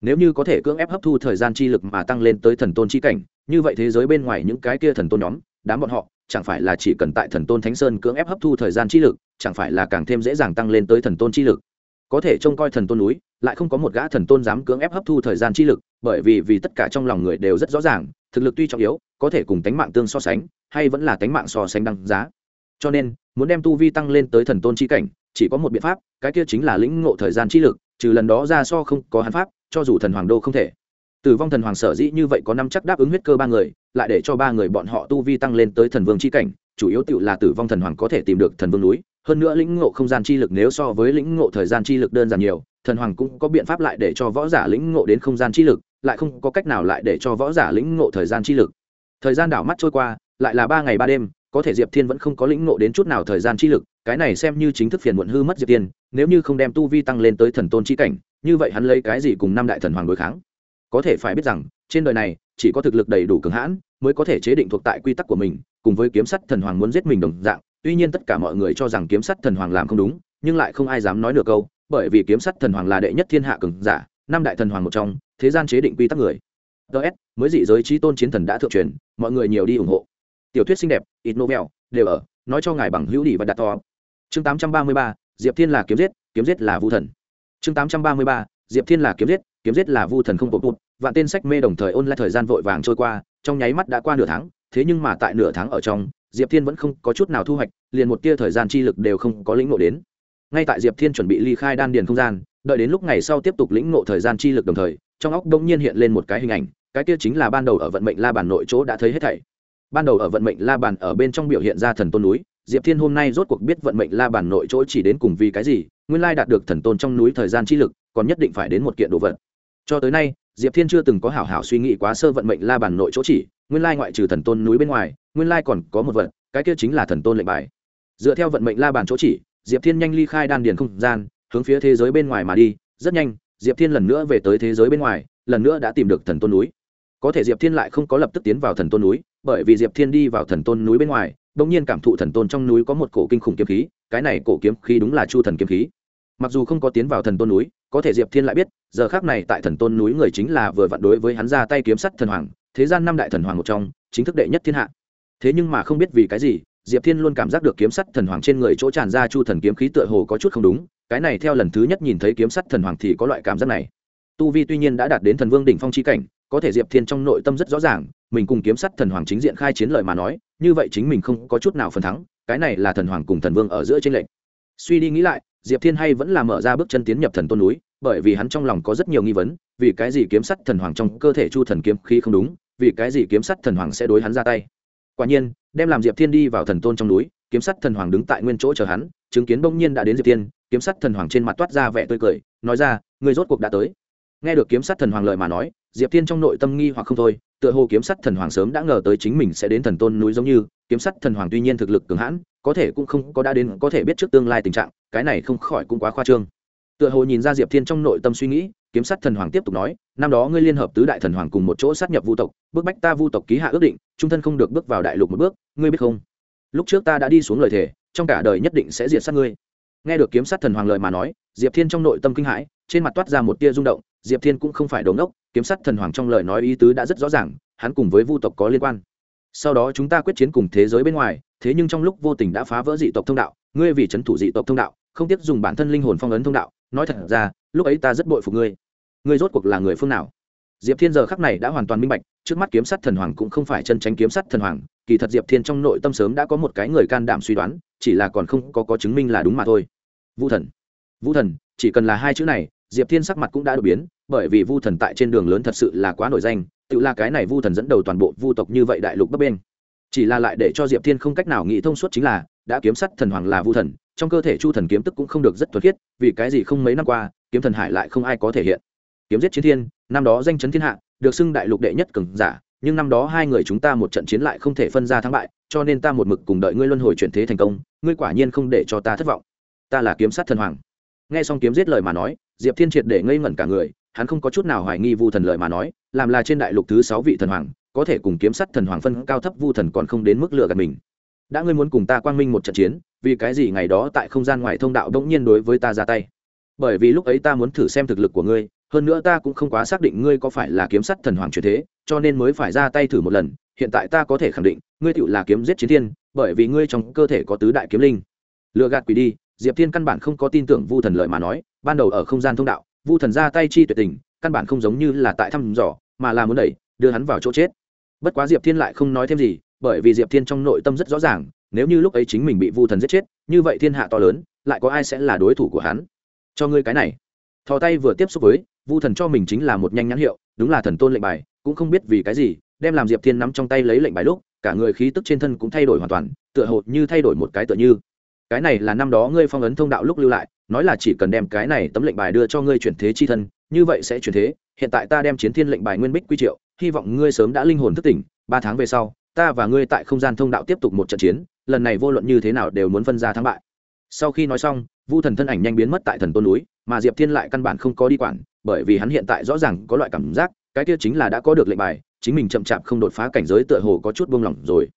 Nếu như có thể cưỡng ép hấp thu thời gian chi lực mà tăng lên tới thần tôn chi cảnh, như vậy thế giới bên ngoài những cái kia thần tôn nhóm đám bọn họ, chẳng phải là chỉ cần tại thần tôn thánh sơn cưỡng ép hấp thu thời gian chi lực, chẳng phải là càng thêm dễ dàng tăng lên tới thần tôn chi lực. Có thể trông coi thần tôn núi, lại không có một gã thần tôn dám cưỡng ép hấp thu thời gian chi lực, bởi vì vì tất cả trong lòng người đều rất rõ ràng, thực lực tuy trọng yếu, có thể cùng tánh mạng tương so sánh, hay vẫn là tánh mạng so sánh đăng giá. Cho nên, muốn đem tu vi tăng lên tới thần tôn chi cảnh, chỉ có một biện pháp, cái kia chính là lĩnh ngộ thời gian chi lực, trừ lần đó ra so không có hắn pháp, cho dù thần hoàng đô không thể tử vong thần hoàng sở dĩ như vậy có năm chắc đáp ứng huyết cơ ba người, lại để cho ba người bọn họ tu vi tăng lên tới thần vương chi cảnh, chủ yếu tự là tử vong thần hoàng có thể tìm được thần vương núi, hơn nữa lĩnh ngộ không gian chi lực nếu so với lĩnh ngộ thời gian chi lực đơn giản nhiều, thần hoàng cũng có biện pháp lại để cho võ giả lĩnh ngộ đến không gian chi lực, lại không có cách nào lại để cho võ giả lĩnh ngộ thời gian chi lực. Thời gian đảo mắt trôi qua, lại là ba ngày ba đêm, có thể diệp thiên vẫn không có lĩnh ngộ đến chút nào thời gian chi lực, cái này xem như chính thức phiền muộn hư mất diệp tiên nếu như không đem tu vi tăng lên tới thần tôn chi cảnh, như vậy hắn lấy cái gì cùng năm đại thần hoàng đối kháng? Có thể phải biết rằng, trên đời này, chỉ có thực lực đầy đủ cường hãn mới có thể chế định thuộc tại quy tắc của mình, cùng với kiếm sắt thần hoàng muốn giết mình đồng dạng. Tuy nhiên tất cả mọi người cho rằng kiếm sắt thần hoàng làm không đúng, nhưng lại không ai dám nói được câu, bởi vì kiếm sắt thần hoàng là đệ nhất thiên hạ cường giả, năm đại thần hoàng một trong, thế gian chế định quy tắc người. Ts mới dị giới trí tôn chiến thần đã thượng truyền, mọi người nhiều đi ủng hộ. Tiểu thuyết xinh đẹp, ít novel đều ở, nói cho ngài bằng hữu đi và đặt to. Chương tám trăm ba mươi ba, diệp thiên là kiếm giết kiếm giết là vu thần. Chương tám trăm ba mươi ba, diệp thiên là kiếm giết kiếm giết là vu thần không bột bụt vạn tên sách mê đồng thời ôn lại thời gian vội vàng trôi qua, trong nháy mắt đã qua nửa tháng, thế nhưng mà tại nửa tháng ở trong, diệp thiên vẫn không có chút nào thu hoạch, liền một tia thời gian chi lực đều không có lĩnh ngộ đến. Ngay tại diệp thiên chuẩn bị ly khai đan điền không gian, đợi đến lúc ngày sau tiếp tục lĩnh ngộ thời gian chi lực đồng thời, trong óc đông nhiên hiện lên một cái hình ảnh, cái kia chính là ban đầu ở vận mệnh la bàn nội chỗ đã thấy hết thảy. Ban đầu ở vận mệnh la bàn ở bên trong biểu hiện ra thần tôn núi, diệp thiên hôm nay rốt cuộc biết vận mệnh la bàn nội chỗ chỉ đến cùng vì cái gì, nguyên lai đạt được thần tôn trong núi thời gian chi lực, còn nhất định phải đến một kiện đồ vật cho tới nay, diệp thiên chưa từng có hảo hảo suy nghĩ quá sơ vận mệnh la bàn nội chỗ chỉ, nguyên lai ngoại trừ thần tôn núi bên ngoài, nguyên lai còn có một vật, cái kia chính là thần tôn lệnh bài. Dựa theo vận mệnh la bàn chỗ chỉ, diệp thiên nhanh ly khai đan điền không gian, hướng phía thế giới bên ngoài mà đi, rất nhanh, diệp thiên lần nữa về tới thế giới bên ngoài, lần nữa đã tìm được thần tôn núi. Có thể diệp thiên lại không có lập tức tiến vào thần tôn núi, bởi vì diệp thiên đi vào thần tôn núi bên ngoài đ ỗ n g nhiên cảm thụ thần tôn trong núi có một cổ kinh khủng kiếm khí, cái này cổ kiếm khí đúng là chu thần kiếm khí mặc dù không có tiến vào thần tôn núi, có thể diệp thiên lại biết, giờ khác này tại thần tôn núi người chính là vừa vặn đối với hắn ra tay kiếm sắt thần hoàng, thế gian năm đại thần hoàng một trong, chính thức đệ nhất thiên hạ. Thế nhưng mà không biết vì cái gì, diệp thiên luôn cảm giác được kiếm sắt thần hoàng trên người chỗ tràn ra chu thần kiếm khí tựa hồ có chút không đúng, cái này theo lần thứ nhất nhìn thấy kiếm sắt thần hoàng thì có loại cảm giác này. Tu vi tuy nhiên đã đạt đến thần vương đỉnh phong chi cảnh, có thể diệp thiên trong nội tâm rất rõ ràng, mình cùng kiếm sắt thần hoàng chính diện khai chiến lợi mà nói, như vậy chính mình không có chút nào phần thắng, cái này là thần hoàng cùng thần vương ở giữa trên lệnh suy đi nghĩ lại diệp thiên hay vẫn là mở ra bước chân tiến nhập thần tôn núi, bởi vì hắn trong lòng có rất nhiều nghi vấn, vì cái gì kiếm sắt thần hoàng trong cơ thể chu thần kiếm khí không đúng, vì cái gì kiếm sắt thần hoàng sẽ đối hắn ra tay. Quả nhiên, đem làm diệp thiên đi vào thần tôn trong núi, kiếm sắt thần hoàng đứng tại nguyên chỗ chờ hắn, chứng kiến bỗng nhiên đã đến diệp thiên, kiếm sắt thần hoàng trên mặt toát ra vẻ tươi cười, nói ra người rốt cuộc đã tới. Nghe được kiếm sắt thần hoàng lợi mà nói, diệp thiên trong nội tâm nghi hoặc không thôi, tựa hồ kiếm sắt thần hoàng sớm đã ngờ tới chính mình sẽ đến thần tôn núi giống như kiếm sắt thần hoàng tuy nhiên thực lực cường hãn, có thể cũng không có đã đến có thể biết trước tương lai tình trạng, cái này không khỏi cũng quá khoa trương. Tựa hồ nhìn ra diệp thiên trong nội tâm suy nghĩ, kiếm sắt thần hoàng tiếp tục nói, năm đó ngươi liên hợp tứ đại thần hoàng cùng một chỗ sát nhập vu tộc, bức bách ta vu tộc ký hạ ước định, trung thân không được bước vào đại lục một bước, ngươi biết không? Lúc trước ta đã đi xuống lời thề, trong cả đời nhất định sẽ diệt sát ngươi. Nghe được kiếm sát thần hoàng lời mà nói, diệp thiên trong nội tâm kinh hãi, trên mặt toát ra một tia rung động, diệp thiên cũng không phải đồn đốc kiếm sát thần hoàng trong lời nói ý tứ đã rất rõ ràng, hắn cùng với vu tộc có liên quan sau đó chúng ta quyết chiến cùng thế giới bên ngoài thế nhưng trong lúc vô tình đã phá vỡ dị tộc thông đạo ngươi vì c h ấ n thủ dị tộc thông đạo không tiếc dùng bản thân linh hồn phong ấn thông đạo nói thật ra lúc ấy ta rất bội phục ngươi. Ngươi rốt cuộc là người phương nào? Diệp thiên giờ khắc này đã hoàn toàn minh bạch trước mắt kiếm sát thần hoàng cũng không phải chân tránh kiếm sát thần hoàng kỳ thật diệp thiên trong nội tâm sớm đã có một cái người can đảm suy đoán chỉ là còn không có, có chứng minh là đúng mà thôi. Vu thần. Vu thần chỉ cần là hai chữ này diệp thiên sắc mặt cũng đã đột biến bởi vì vu thần tại trên đường lớn thật sự là quá nổi danh tự là cái này vu thần dẫn đầu toàn bộ vu tộc như vậy đại lục bấp bên chỉ là lại để cho diệp thiên không cách nào nghĩ thông suốt chính là, đã kiếm sắt thần hoàng là vu thần, trong cơ thể chu thần kiếm tức cũng không được rất thuật khiết, vì cái gì không mấy năm qua, kiếm thần hải lại không ai có thể hiện. Kiếm giết chiến thiên, năm đó danh chấn thiên hạ, được xưng đại lục đệ nhất cường giả, nhưng năm đó hai người chúng ta một trận chiến lại không thể phân ra thắng bại, cho nên ta một mực cùng đợi ngươi luân hồi chuyển thế thành công, ngươi quả nhiên không để cho ta thất vọng. Ta là kiếm sát thần hoàng. Nghe xong kiếm giết lời mà nói, diệp thiên triệt để ngây ngẩn cả người hắn không có chút nào hoài nghi vu thần lời mà nói, làm là trên đại lục thứ sáu vị thần hoàng, có thể cùng kiếm sắt thần hoàng phân cao thấp vu thần còn không đến mức lựa gạt mình. Đã ngươi muốn cùng ta quang minh một trận chiến, vì cái gì ngày đó tại không gian ngoài thông đạo đống nhiên đối với ta ra tay? Bởi vì lúc ấy ta muốn thử xem thực lực của ngươi, hơn nữa ta cũng không quá xác định ngươi có phải là kiếm sắt thần hoàng truyền thế, cho nên mới phải ra tay thử một lần, hiện tại ta có thể khẳng định, ngươi tựu là kiếm giết chiến thiên, bởi vì ngươi trong cơ thể có tứ đại kiếm linh. Lựa gạt quỷ đi, diệp thiên căn bản không có tin tưởng vu thần lợi mà nói, ban đầu ở không gian thông đạo vu thần ra tay chi tuyệt tình, căn bản không giống như là tại thăm dò, mà là muốn đẩy, đưa hắn vào chỗ chết. Bất quá diệp thiên lại không nói thêm gì, bởi vì diệp thiên trong nội tâm rất rõ ràng, nếu như lúc ấy chính mình bị vu thần giết chết, như vậy thiên hạ to lớn, lại có ai sẽ là đối thủ của hắn? Cho ngươi cái này. Thò tay vừa tiếp xúc với, vu thần cho mình chính là một nhanh nhãn hiệu, đúng là thần tôn lệnh bài, cũng không biết vì cái gì, đem làm diệp thiên nắm trong tay lấy lệnh bài lúc, cả người khí tức trên thân cũng thay đổi hoàn toàn, tựa hồ như thay đổi một cái tựa như. Cái này là năm đó ngươi phong ấn thông đạo lúc lưu lại nói là chỉ cần đem cái này tấm lệnh bài đưa cho ngươi chuyển thế chi thân, như vậy sẽ chuyển thế. Hiện tại ta đem chiến thiên lệnh bài nguyên bích quy triệu, hy vọng ngươi sớm đã linh hồn thức tỉnh, ba tháng về sau, ta và ngươi tại không gian thông đạo tiếp tục một trận chiến, lần này vô luận như thế nào đều muốn phân ra thắng bại. Sau khi nói xong, vu thần thân ảnh nhanh biến mất tại thần tôn núi, mà diệp thiên lại căn bản không có đi quản, bởi vì hắn hiện tại rõ ràng có loại cảm giác, cái kia chính là đã có được lệnh bài, chính mình chậm chạp không đột phá cảnh giới tựa hồ có chút buông lỏng rồi.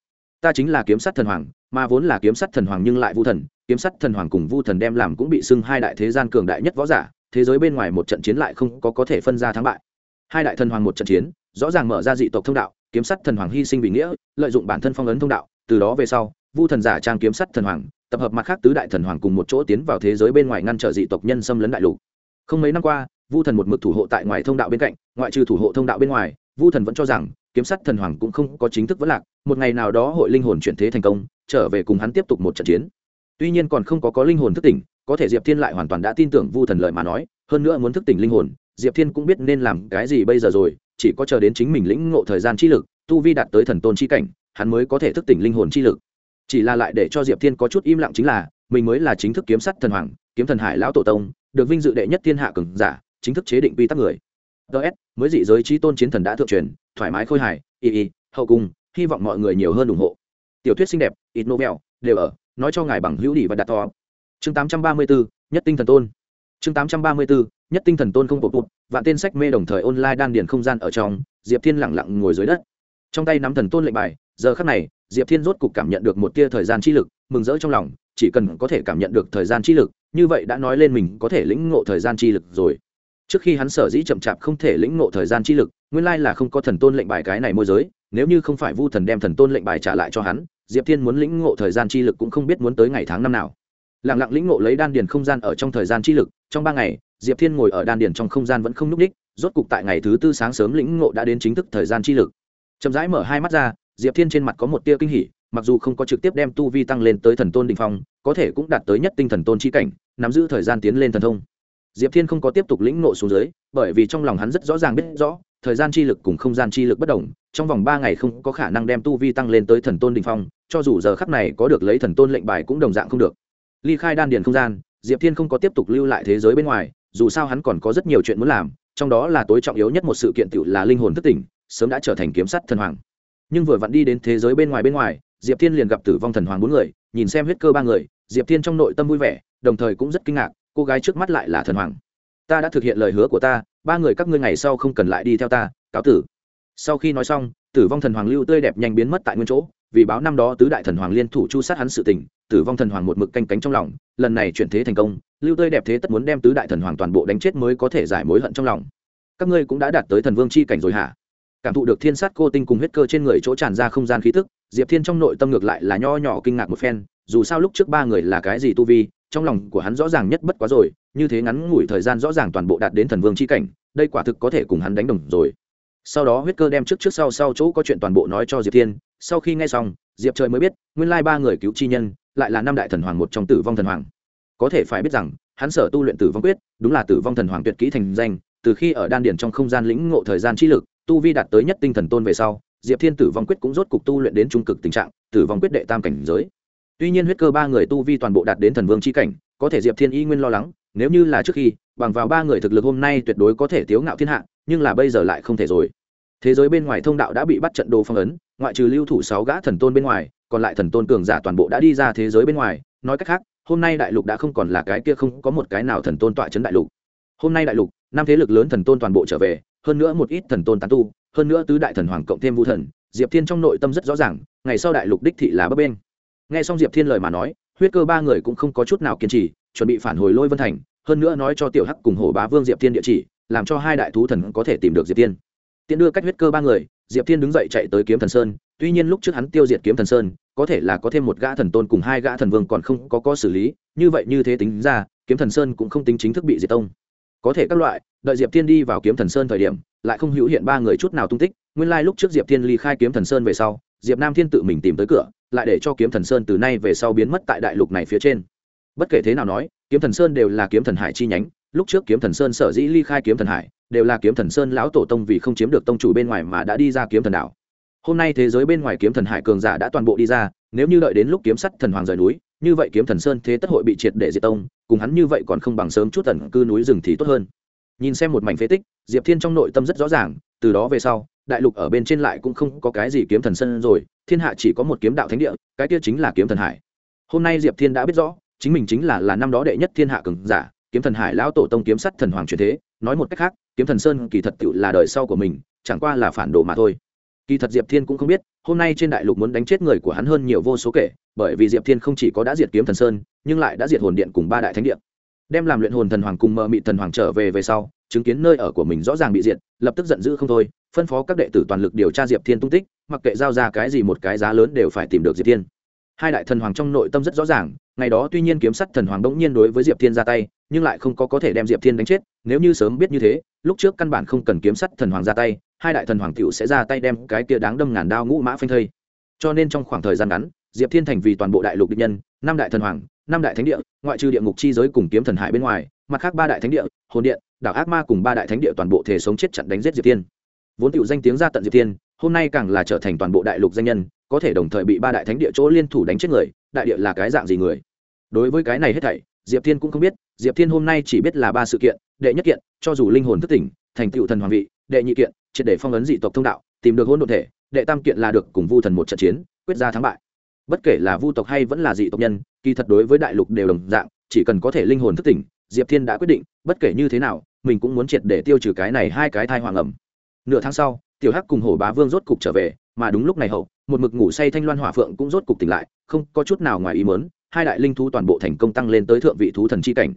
Ta chính là kiếm sát thần hoàng mà vốn là kiếm sắt thần hoàng nhưng lại vu thần, kiếm sắt thần hoàng cùng vu thần đem làm cũng bị xưng hai đại thế gian cường đại nhất võ giả, thế giới bên ngoài một trận chiến lại không có có thể phân ra thắng bại. Hai đại thần hoàng một trận chiến, rõ ràng mở ra dị tộc thông đạo, kiếm sắt thần hoàng hy sinh vì nghĩa, lợi dụng bản thân phong ấn thông đạo, từ đó về sau, vu thần giả trang kiếm sắt thần hoàng, tập hợp mặt khác tứ đại thần hoàng cùng một chỗ tiến vào thế giới bên ngoài ngăn trở dị tộc nhân xâm lấn đại lục. Không mấy năm qua, vu thần một mực thủ hộ tại ngoài thông đạo bên cạnh, ngoại trừ thủ hộ thông đạo bên ngoài, vu thần vẫn cho rằng kiếm sắt thần hoàng cũng không có chính thức vẫn lạc, một ngày nào đó hội linh hồn chuyển thế thành công, trở về cùng hắn tiếp tục một trận chiến. Tuy nhiên còn không có có linh hồn thức tỉnh, có thể diệp thiên lại hoàn toàn đã tin tưởng vu thần lợi mà nói, hơn nữa muốn thức tỉnh linh hồn, diệp thiên cũng biết nên làm cái gì bây giờ rồi, chỉ có chờ đến chính mình lĩnh ngộ thời gian chi lực, tu vi đạt tới thần tôn chi cảnh, hắn mới có thể thức tỉnh linh hồn chi lực. Chỉ là lại để cho diệp thiên có chút im lặng chính là, mình mới là chính thức kiếm sắt thần hoàng, kiếm thần hải lão tổ tông, được vinh dự đệ nhất thiên hạ cường giả, chính thức chế định quy tắc người ts mới dị giới chi tôn chiến thần đã thượng truyền thoải mái khôi hài y y hậu cung hy vọng mọi người nhiều hơn ủng hộ. Tiểu thuyết xinh đẹp ít novel đều ở nói cho ngài bằng hữu đi và đặt to. Chương 834, nhất tinh thần tôn. Chương 834, nhất tinh thần tôn không bột bụt vạn tên sách mê đồng thời online đan điền không gian ở trong diệp thiên lẳng lặng ngồi dưới đất. Trong tay nắm thần tôn lệnh bài giờ khắc này diệp thiên rốt cục cảm nhận được một tia thời gian chi lực mừng rỡ trong lòng chỉ cần có thể cảm nhận được thời gian chi lực như vậy đã nói lên mình có thể lĩnh ngộ thời gian chi lực rồi trước khi hắn sở dĩ chậm chạp không thể lĩnh ngộ thời gian chi lực, nguyên lai là không có thần tôn lệnh bài cái này môi giới, nếu như không phải vu thần đem thần tôn lệnh bài trả lại cho hắn, diệp thiên muốn lĩnh ngộ thời gian chi lực cũng không biết muốn tới ngày tháng năm nào. Lẳng lặng lĩnh ngộ lấy đan điền không gian ở trong thời gian chi lực, trong ba ngày, diệp thiên ngồi ở đan điền trong không gian vẫn không n ú c ních rốt cục tại ngày thứ tư sáng sớm lĩnh ngộ đã đến chính thức thời gian chi lực. Chậm rãi mở hai mắt ra, diệp thiên trên mặt có một tia kinh hỉ, mặc dù không có trực tiếp đem tu vi tăng lên tới thần tôn đình phong, có thể cũng đạt tới nhất tinh thần tôn chi cảnh, nắm giữ thời gian tiến lên thần thông diệp thiên không có tiếp tục lĩnh ngộ xuống dưới, bởi vì trong lòng hắn rất rõ ràng biết rõ, thời gian chi lực cùng không gian chi lực bất đồng, trong vòng ba ngày không có khả năng đem tu vi tăng lên tới thần tôn đình phong, cho dù giờ khắc này có được lấy thần tôn lệnh bài cũng đồng dạng không được. Ly khai đan điền không gian, diệp thiên không có tiếp tục lưu lại thế giới bên ngoài, dù sao hắn còn có rất nhiều chuyện muốn làm, trong đó là tối trọng yếu nhất một sự kiện tiểu là linh hồn thức tỉnh, sớm đã trở thành kiếm sắt thần hoàng. Nhưng vừa vặn đi đến thế giới bên ngoài bên ngoài, diệp thiên liền gặp tử vong thần hoàng bốn người, nhìn xem huyết cơ ba người, diệp thiên trong nội tâm vui vẻ, đồng thời cũng rất kinh ngạc cô gái trước mắt lại là thần hoàng. Ta đã thực hiện lời hứa của ta, ba người các ngươi ngày sau không cần lại đi theo ta, cáo tử. Sau khi nói xong, tử vong thần hoàng lưu tươi đẹp nhanh biến mất tại nguyên chỗ, vì báo năm đó tứ đại thần hoàng liên thủ chu sát hắn sự tình, tử vong thần hoàng một mực canh cánh trong lòng, lần này chuyển thế thành công, lưu tươi đẹp thế tất muốn đem tứ đại thần hoàng toàn bộ đánh chết mới có thể giải mối hận trong lòng. Các ngươi cũng đã đạt tới thần vương c h i cảnh rồi hả? Cảm thụ được thiên sát cô tinh cùng huyết cơ trên người chỗ tràn ra không gian khí thức diệp thiên trong nội tâm ngược lại là nho nhỏ kinh ngạc một phen, dù sao lúc trước ba người là cái gì tu vi trong lòng của hắn rõ ràng nhất bất quá rồi, như thế ngắn ngủi thời gian rõ ràng toàn bộ đạt đến thần vương c h i cảnh, đây quả thực có thể cùng hắn đánh đồng rồi. Sau đó huyết cơ đem trước trước sau sau chỗ có chuyện toàn bộ nói cho diệp thiên, sau khi nghe xong, diệp trời mới biết, nguyên lai ba người cứu chi nhân lại là năm đại thần hoàng một trong tử vong thần hoàng. Có thể phải biết rằng, hắn sở tu luyện tử vong quyết, đúng là tử vong thần hoàng tuyệt kỹ thành danh, từ khi ở đan điển trong không gian lĩnh ngộ thời gian trí lực, tu vi đạt tới nhất tinh thần tôn về sau, diệp thiên tử vong quyết cũng rốt cục tu luyện đến trung cực tình trạng, tử vong quyết đệ tam cảnh giới tuy nhiên huyết cơ ba người tu vi toàn bộ đạt đến thần vương c h i cảnh, có thể diệp thiên y nguyên lo lắng, nếu như là trước khi, bằng vào ba người thực lực hôm nay tuyệt đối có thể tiếu ngạo thiên hạ, nhưng là bây giờ lại không thể rồi. Thế giới bên ngoài thông đạo đã bị bắt trận đồ phong ấn, ngoại trừ lưu thủ sáu gã thần tôn bên ngoài, còn lại thần tôn cường giả toàn bộ đã đi ra thế giới bên ngoài. Nói cách khác, hôm nay đại lục đã không còn là cái kia không có một cái nào thần tôn tọa chấn đại lục. Hôm nay đại lục, năm thế lực lớn thần tôn toàn bộ trở về, hơn nữa một ít thần tôn tán tu, hơn nữa tứ đại thần hoàng cộng thêm vũ thần, diệp thiên trong nội tâm rất rõ ràng, ngày sau đại lục đích thị là bấp bên nghe xong diệp thiên lời mà nói, huyết cơ ba người cũng không có chút nào kiên trì, chuẩn bị phản hồi lôi vân thành, hơn nữa nói cho tiểu hắc cùng hồ bá vương diệp thiên địa chỉ, làm cho hai đại thú thần có thể tìm được diệp thiên. Tiện đưa cách huyết cơ ba người, diệp thiên đứng dậy chạy tới kiếm thần sơn, tuy nhiên lúc trước hắn tiêu diệt kiếm thần sơn, có thể là có thêm một gã thần tôn cùng hai gã thần vương còn không có có xử lý, như vậy như thế tính ra, kiếm thần sơn cũng không tính chính thức bị diệt tông. Có thể các loại, đợi diệp thiên đi vào kiếm thần sơn thời điểm, lại không hữu hiện ba người chút nào tung tích, nguyên lai lúc trước diệp thiên ly khai kiếm thần sơn về sau, diệp nam thiên tự mình tìm tới cửa lại để cho kiếm thần sơn từ nay về sau biến mất tại đại lục này phía trên. Bất kể thế nào nói, kiếm thần sơn đều là kiếm thần hải chi nhánh, lúc trước kiếm thần sơn sở dĩ ly khai kiếm thần hải, đều là kiếm thần sơn lão tổ tông vì không chiếm được tông chủ bên ngoài mà đã đi ra kiếm thần đảo. Hôm nay thế giới bên ngoài kiếm thần hải cường giả đã toàn bộ đi ra, nếu như đợi đến lúc kiếm sắt thần hoàng rời núi, như vậy kiếm thần sơn thế tất hội bị triệt để diệt tông, cùng hắn như vậy còn không bằng sớm chút tần cư núi rừng thì tốt hơn. Nhìn xem một mảnh phế tích, diệp thiên trong nội tâm rất rõ ràng, từ đó về sau đại lục ở bên trên lại cũng không có cái gì kiếm thần sơn rồi, thiên hạ chỉ có một kiếm đạo thánh địa, cái kia chính là kiếm thần hải. Hôm nay diệp thiên đã biết rõ, chính mình chính là là năm đó đệ nhất thiên hạ cường giả, kiếm thần hải lão tổ tông kiếm sắt thần hoàng truyền thế, nói một cách khác, kiếm thần sơn kỳ thật tự là đời sau của mình, chẳng qua là phản đồ mà thôi. Kỳ thật diệp thiên cũng không biết, hôm nay trên đại lục muốn đánh chết người của hắn hơn nhiều vô số kể, bởi vì diệp thiên không chỉ có đã diệt kiếm thần sơn, nhưng lại đã diệt hồn điện cùng ba đại thánh điện đem làm luyện hồn thần hoàng cùng mờ mị thần hoàng trở về về sau, chứng kiến nơi ở của mình rõ ràng bị diệt, lập tức giận dữ không thôi phân phó các đệ tử toàn lực điều tra diệp thiên tung tích, mặc kệ giao ra cái gì một cái giá lớn đều phải tìm được diệp thiên. Hai đại thần hoàng trong nội tâm rất rõ ràng, ngày đó tuy nhiên kiếm sắt thần hoàng đống nhiên đối với diệp thiên ra tay, nhưng lại không có có thể đem diệp thiên đánh chết, nếu như sớm biết như thế, lúc trước căn bản không cần kiếm sắt thần hoàng ra tay, hai đại thần hoàng cựu sẽ ra tay đem cái kia đáng đâm ngàn đao ngũ mã phanh thây. Cho nên trong khoảng thời gian ngắn, diệp thiên thành vì toàn bộ đại lục địch nhân, năm đại thần hoàng, năm đại thánh địa, ngoại trừ địa ngục chi giới cùng kiếm thần hải bên ngoài, mặt khác ba đại thánh địa, hồn điện, đảo ác ma cùng ba đại thánh địa toàn bộ thể sống chết chặn đánh giết diệp thiên vốn tựu danh tiếng ra tận diệp thiên, hôm nay càng là trở thành toàn bộ đại lục danh nhân, có thể đồng thời bị ba đại thánh địa chỗ liên thủ đánh chết người, đại địa là cái dạng gì người? Đối với cái này hết thảy, diệp thiên cũng không biết, diệp thiên hôm nay chỉ biết là ba sự kiện, đệ nhất kiện, cho dù linh hồn thức tỉnh, thành tựu thần hoàng vị, đệ nhị kiện, triệt để phong ấn dị tộc thông đạo, tìm được hôn đ ộ thể, đệ tam kiện là được cùng vu thần một trận chiến, quyết ra thắng bại. Bất kể là vu tộc hay vẫn là dị tộc nhân, kỳ thật đối với đại lục đều đồng dạng, chỉ cần có thể linh hồn thức tỉnh, diệp thiên đã quyết định, bất kể như thế nào, mình cũng muốn triệt để tiêu trừ cái này hai cái thai hoàng ẩm nửa tháng sau, tiểu hắc cùng hổ bá vương rốt cục trở về, mà đúng lúc này hậu, một mực ngủ say thanh loan hỏa phượng cũng rốt cục tỉnh lại, không có chút nào ngoài ý mớn hai đại linh thú toàn bộ thành công tăng lên tới thượng vị thú thần chi cảnh.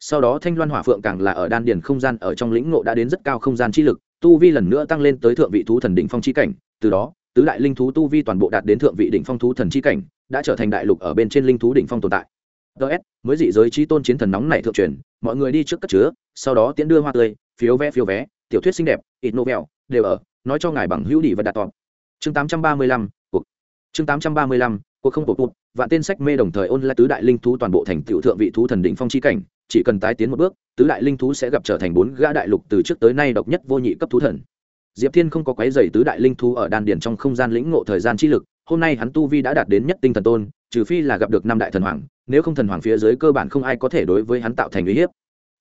Sau đó thanh loan hỏa phượng càng là ở đan điền không gian, ở trong lĩnh ngộ đã đến rất cao không gian chi lực, tu vi lần nữa tăng lên tới thượng vị thú thần đỉnh phong chi cảnh. Từ đó, tứ đại linh thú tu vi toàn bộ đạt đến thượng vị đỉnh phong thú thần chi cảnh, đã trở thành đại lục ở bên trên linh thú đỉnh phong tồn tại. Ts mới dị giới trí tôn chiến thần nóng này thượng truyền, mọi người đi trước cất chứa, sau đó tiễn đưa hoa tươi, phiếu vé phiếu vé tiểu thuyết xinh đẹp ít novel đều ở nói cho ngài bằng hữu đi và đặt tọn chương 835, cuộc. Chương 835, cuộc không cuộc cuộc vạn tên sách mê đồng thời ôn lại tứ đại linh thú toàn bộ thành tiểu thượng vị thú thần đỉnh phong chi cảnh chỉ cần tái tiến một bước tứ đại linh thú sẽ gặp trở thành bốn gã đại lục từ trước tới nay độc nhất vô nhị cấp thú thần. Diệp thiên không có quấy dày tứ đại linh thú ở đan điền trong không gian lĩnh ngộ thời gian chi lực hôm nay hắn tu vi đã đạt đến nhất tinh thần tôn trừ phi là gặp được năm đại thần hoàng nếu không thần hoàng phía dưới cơ bản không ai có thể đối với hắn tạo thành uy hiếp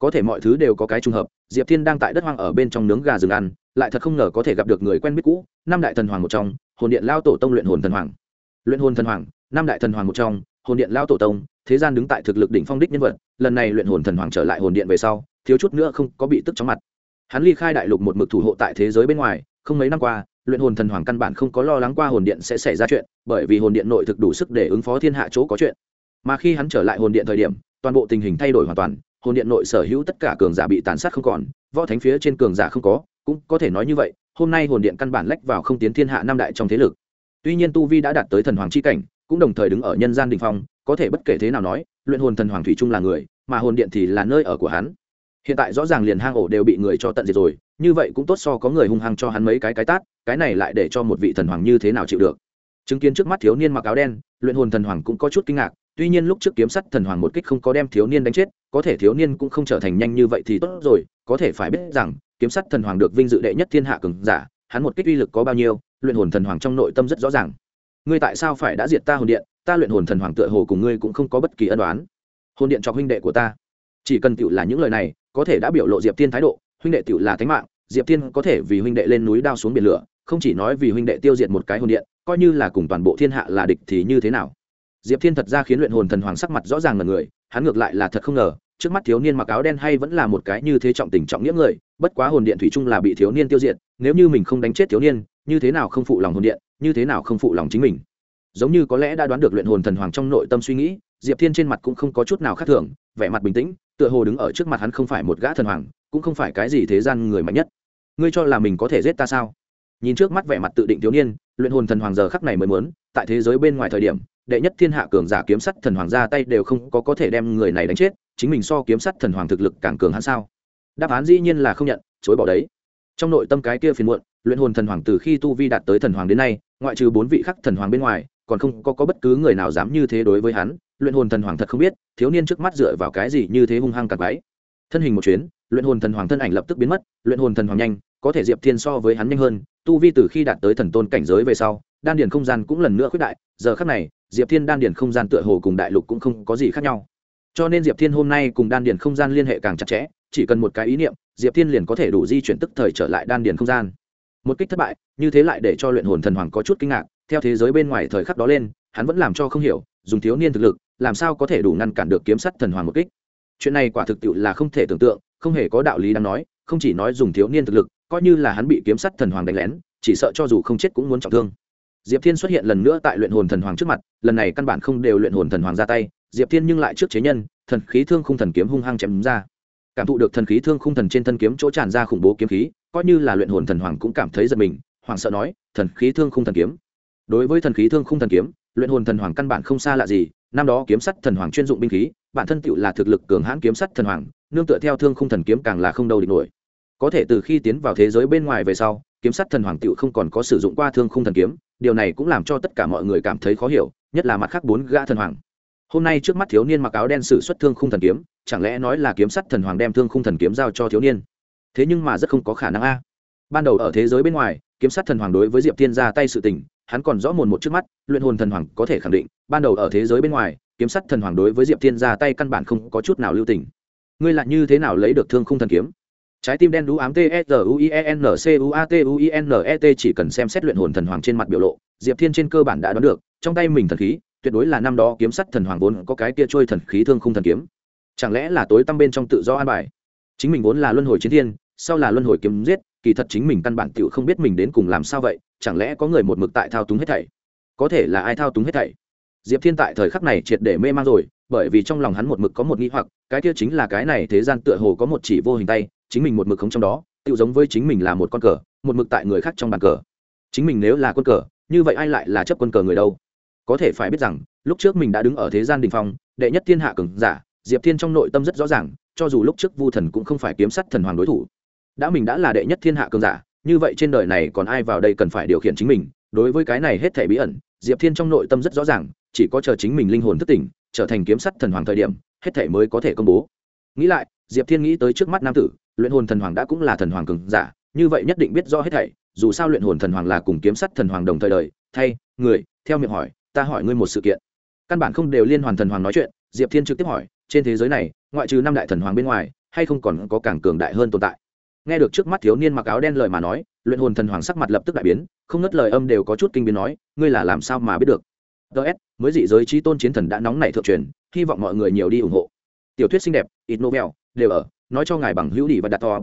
có thể mọi thứ đều có cái trùng hợp, diệp thiên đang tại đất hoang ở bên trong nướng gà rừng ăn, lại thật không ngờ có thể gặp được người quen biết cũ, năm đại thần hoàng một trong, hồn điện lao tổ tông luyện hồn thần hoàng. Luyện hồn thần hoàng, năm đại thần hoàng một trong, hồn điện lao tổ tông, thế gian đứng tại thực lực đỉnh phong đích nhân vật, lần này luyện hồn thần hoàng trở lại hồn điện về sau, thiếu chút nữa không có bị tức chóng mặt. Hắn ly khai đại lục một mực thủ hộ tại thế giới bên ngoài, không mấy năm qua, luyện hồn thần hoàng căn bản không có lo lắng qua hồn điện sẽ xảy ra chuyện, bởi vì hồn điện nội thực đủ sức để ứng phó thiên hạ chỗ có chuyện. Mà khi hắn trở lại hồn điện thời điểm, toàn bộ tình hình thay đổi hoàn toàn hồn điện nội sở hữu tất cả cường giả bị tàn sát không còn, võ thánh phía trên cường giả không có, cũng có thể nói như vậy, hôm nay hồn điện căn bản lách vào không tiến thiên hạ năm đại trong thế lực. Tuy nhiên tu vi đã đạt tới thần hoàng c h i cảnh, cũng đồng thời đứng ở nhân gian đình phong, có thể bất kể thế nào nói, luyện hồn thần hoàng thủy trung là người, mà hồn điện thì là nơi ở của hắn. Hiện tại rõ ràng liền hang ổ đều bị người cho tận diệt rồi, như vậy cũng tốt so có người hung hăng cho hắn mấy cái cái tát, cái này lại để cho một vị thần hoàng như thế nào chịu được. Chứng kiến trước mắt thiếu niên mặc áo đen, luyện hồn thần hoàng cũng có chút kinh ngạc tuy nhiên lúc trước kiếm sắt thần hoàng một kích không có đem thiếu niên đánh chết, có thể thiếu niên cũng không trở thành nhanh như vậy thì tốt rồi, có thể phải biết rằng, kiếm sắt thần hoàng được vinh dự đệ nhất thiên hạ cường giả, hắn một kích uy lực có bao nhiêu, luyện hồn thần hoàng trong nội tâm rất rõ ràng. Ngươi tại sao phải đã diệt ta hồn điện, ta luyện hồn thần hoàng tựa hồ cùng ngươi cũng không có bất kỳ ân đoán hồn điện cho huynh đệ của ta. Chỉ cần tựu là những lời này, có thể đã biểu lộ diệp tiên thái độ, huynh đệ tựu là thánh mạng, diệp tiên có thể vì huynh đệ lên núi đao xuống biển lửa, không chỉ nói vì huynh đệ tiêu diệt một cái hồn điện, coi như là cùng toàn bộ thiên hạ là địch thì như thế nào? Diệp thiên thật ra khiến luyện hồn thần hoàng sắc mặt rõ ràng là người, hắn ngược lại là thật không ngờ, trước mắt thiếu niên mặc áo đen hay vẫn là một cái như thế trọng tình trọng nghĩa người, bất quá hồn điện thủy chung là bị thiếu niên tiêu diệt, nếu như mình không đánh chết thiếu niên, như thế nào không phụ lòng hồn điện, như thế nào không phụ lòng chính mình. Giống như có lẽ đã đoán được luyện hồn thần hoàng trong nội tâm suy nghĩ, diệp thiên trên mặt cũng không có chút nào khác thường, vẻ mặt bình tĩnh, tựa hồ đứng ở trước mặt hắn không phải một gã thần hoàng, cũng không phải cái gì thế gian người mạnh nhất. Ngươi cho là mình có thể giết ta sao? Nhìn trước mắt vẻ mặt tự định thiếu niên, luyện hồn thần hoàng giờ khắc này mới muốn, tại thế giới bên ngoài thời điểm đệ nhất thiên hạ cường giả kiếm sắt thần hoàng ra tay đều không có có thể đem người này đánh chết chính mình so kiếm sắt thần hoàng thực lực càng cường hắn sao? Đáp án dĩ nhiên là không nhận chối bỏ đấy. Trong nội tâm cái kia phiền muộn luyện hồn thần hoàng từ khi tu vi đạt tới thần hoàng đến nay ngoại trừ bốn vị khắc thần hoàng bên ngoài còn không có, có bất cứ người nào dám như thế đối với hắn. Luyện hồn thần hoàng thật không biết thiếu niên trước mắt dựa vào cái gì như thế hung hăng cặp váy thân hình một chuyến luyện hồn thần hoàng thân ảnh lập tức biến mất luyện hồn thần hoàng nhanh có thể diệp thiên so với hắn nhanh hơn tu vi từ khi đạt tới thần tôn cảnh giới về sau đan điền không gian cũng lần nữa khuyết đại giờ khắc này diệp thiên đan điền không gian tựa hồ cùng đại lục cũng không có gì khác nhau. Cho nên diệp thiên hôm nay cùng đan điền không gian liên hệ càng chặt chẽ, chỉ cần một cái ý niệm, diệp thiên liền có thể đủ di chuyển tức thời trở lại đan điền không gian. Một kích thất bại, như thế lại để cho luyện hồn thần hoàng có chút kinh ngạc, theo thế giới bên ngoài thời khắc đó lên, hắn vẫn làm cho không hiểu, dùng thiếu niên thực lực, làm sao có thể đủ ngăn cản được kiếm sắt thần hoàng một kích. Chuyện này quả thực tiệu là không thể tưởng tượng, không hề có đạo lý đang nói, không chỉ nói dùng thiếu niên thực lực, coi như là hắn bị kiếm sắt thần hoàng đánh lén, chỉ sợ cho dù không chết cũng muốn trọng thương diệp thiên xuất hiện lần nữa tại luyện hồn thần hoàng trước mặt, lần này căn bản không đều luyện hồn thần hoàng ra tay. Diệp thiên nhưng lại trước chế nhân, thần khí thương khung thần kiếm hung hăng chém ra. Cảm thụ được thần khí thương khung thần trên thân kiếm chỗ tràn ra khủng bố kiếm khí, coi như là luyện hồn thần hoàng cũng cảm thấy giật mình hoàng sợ nói, thần khí thương khung thần kiếm. Đối với thần khí thương khung thần kiếm, luyện hồn thần hoàng căn bản không xa lạ gì, năm đó kiếm sắt thần hoàng chuyên dụng binh khí, bản thân tựu là thực lực cường hãn kiếm sắt thần hoàng, nương tựa theo thương khung thần kiếm càng là không đâu địch nổi. Có thể từ khi tiến vào thế giới bên ngoài về sau kiếm sắt thần hoàng tựu không còn có sử dụng qua thương khung thần kiếm, điều này cũng làm cho tất cả mọi người cảm thấy khó hiểu, nhất là mặt khác bốn gã thần hoàng. Hôm nay trước mắt thiếu niên mặc áo đen sử xuất thương khung thần kiếm, chẳng lẽ nói là kiếm sắt thần hoàng đem thương khung thần kiếm giao cho thiếu niên? Thế nhưng mà rất không có khả năng a. Ban đầu ở thế giới bên ngoài, kiếm sắt thần hoàng đối với diệp thiên ra tay sự tình, hắn còn rõ mồn một trước mắt, luyện hồn thần hoàng có thể khẳng định, ban đầu ở thế giới bên ngoài, kiếm sắt thần hoàng đối với diệp thiên ra tay căn bản không có chút nào lưu tình. Ngươi lại như thế nào lấy được thương khung thần kiếm? Trái tim đen đũ ám t s u i e n c u a t u i n t chỉ cần xem xét luyện hồn thần hoàng trên mặt biểu lộ, diệp thiên trên cơ bản đã đoán được, trong tay mình thần khí, tuyệt đối là năm đó kiếm sắt thần hoàng vốn có cái kia trôi thần khí thương khung thần kiếm. Chẳng lẽ là tối tăm bên trong tự do an bài? Chính mình vốn là luân hồi chiến thiên, sau là luân hồi kiếm giết, kỳ thật chính mình căn bản tựu không biết mình đến cùng làm sao vậy, chẳng lẽ có người một mực tại thao túng hết thảy? Có thể là ai thao túng hết thảy? Diệp thiên tại thời khắc này triệt để mê man rồi, bởi vì trong lòng hắn một mực có một nghĩ hoặc, cái kia chính là cái này thế gian tựa hồ có một chỉ vô hình tay chính mình một mực không trong đó tự giống với chính mình là một con cờ, một mực tại người khác trong bàn cờ. Chính mình nếu là quân cờ, như vậy ai lại là chấp quân cờ người đâu? Có thể phải biết rằng, lúc trước mình đã đứng ở thế gian đình phong, đệ nhất thiên hạ cường giả, diệp thiên trong nội tâm rất rõ ràng, cho dù lúc trước vu thần cũng không phải kiếm sắt thần hoàng đối thủ. Đã mình đã là đệ nhất thiên hạ cường giả, như vậy trên đời này còn ai vào đây cần phải điều khiển chính mình? Đối với cái này hết thể bí ẩn, diệp thiên trong nội tâm rất rõ ràng, chỉ có chờ chính mình linh hồn thức tỉnh, trở thành kiếm sắt thần hoàng thời điểm, hết thể mới có thể công bố. Nghĩ lại, diệp thiên nghĩ tới trước mắt nam tử luyện hồn thần hoàng đã cũng là thần hoàng cường giả, như vậy nhất định biết rõ hết thảy, dù sao luyện hồn thần hoàng là cùng kiếm sắt thần hoàng đồng thời đời. Thay, người, theo miệng hỏi, ta hỏi ngươi một sự kiện. Căn bản không đều liên hoàn thần hoàng nói chuyện, diệp thiên trực tiếp hỏi, trên thế giới này, ngoại trừ năm đại thần hoàng bên ngoài, hay không còn có càng cường đại hơn tồn tại? Nghe được trước mắt thiếu niên mặc áo đen lời mà nói, luyện hồn thần hoàng sắc mặt lập tức đại biến, không ngất lời âm đều có chút kinh biến nói, ngươi là làm sao mà biết được? Ts mới dị giới trí tôn chiến thần đã nóng nảy thượng truyền, hy vọng mọi người nhiều đi ủng hộ. Tiểu thuyết xinh đẹp ít novel, đều ở nói cho ngài bằng hữu đi và đặt to.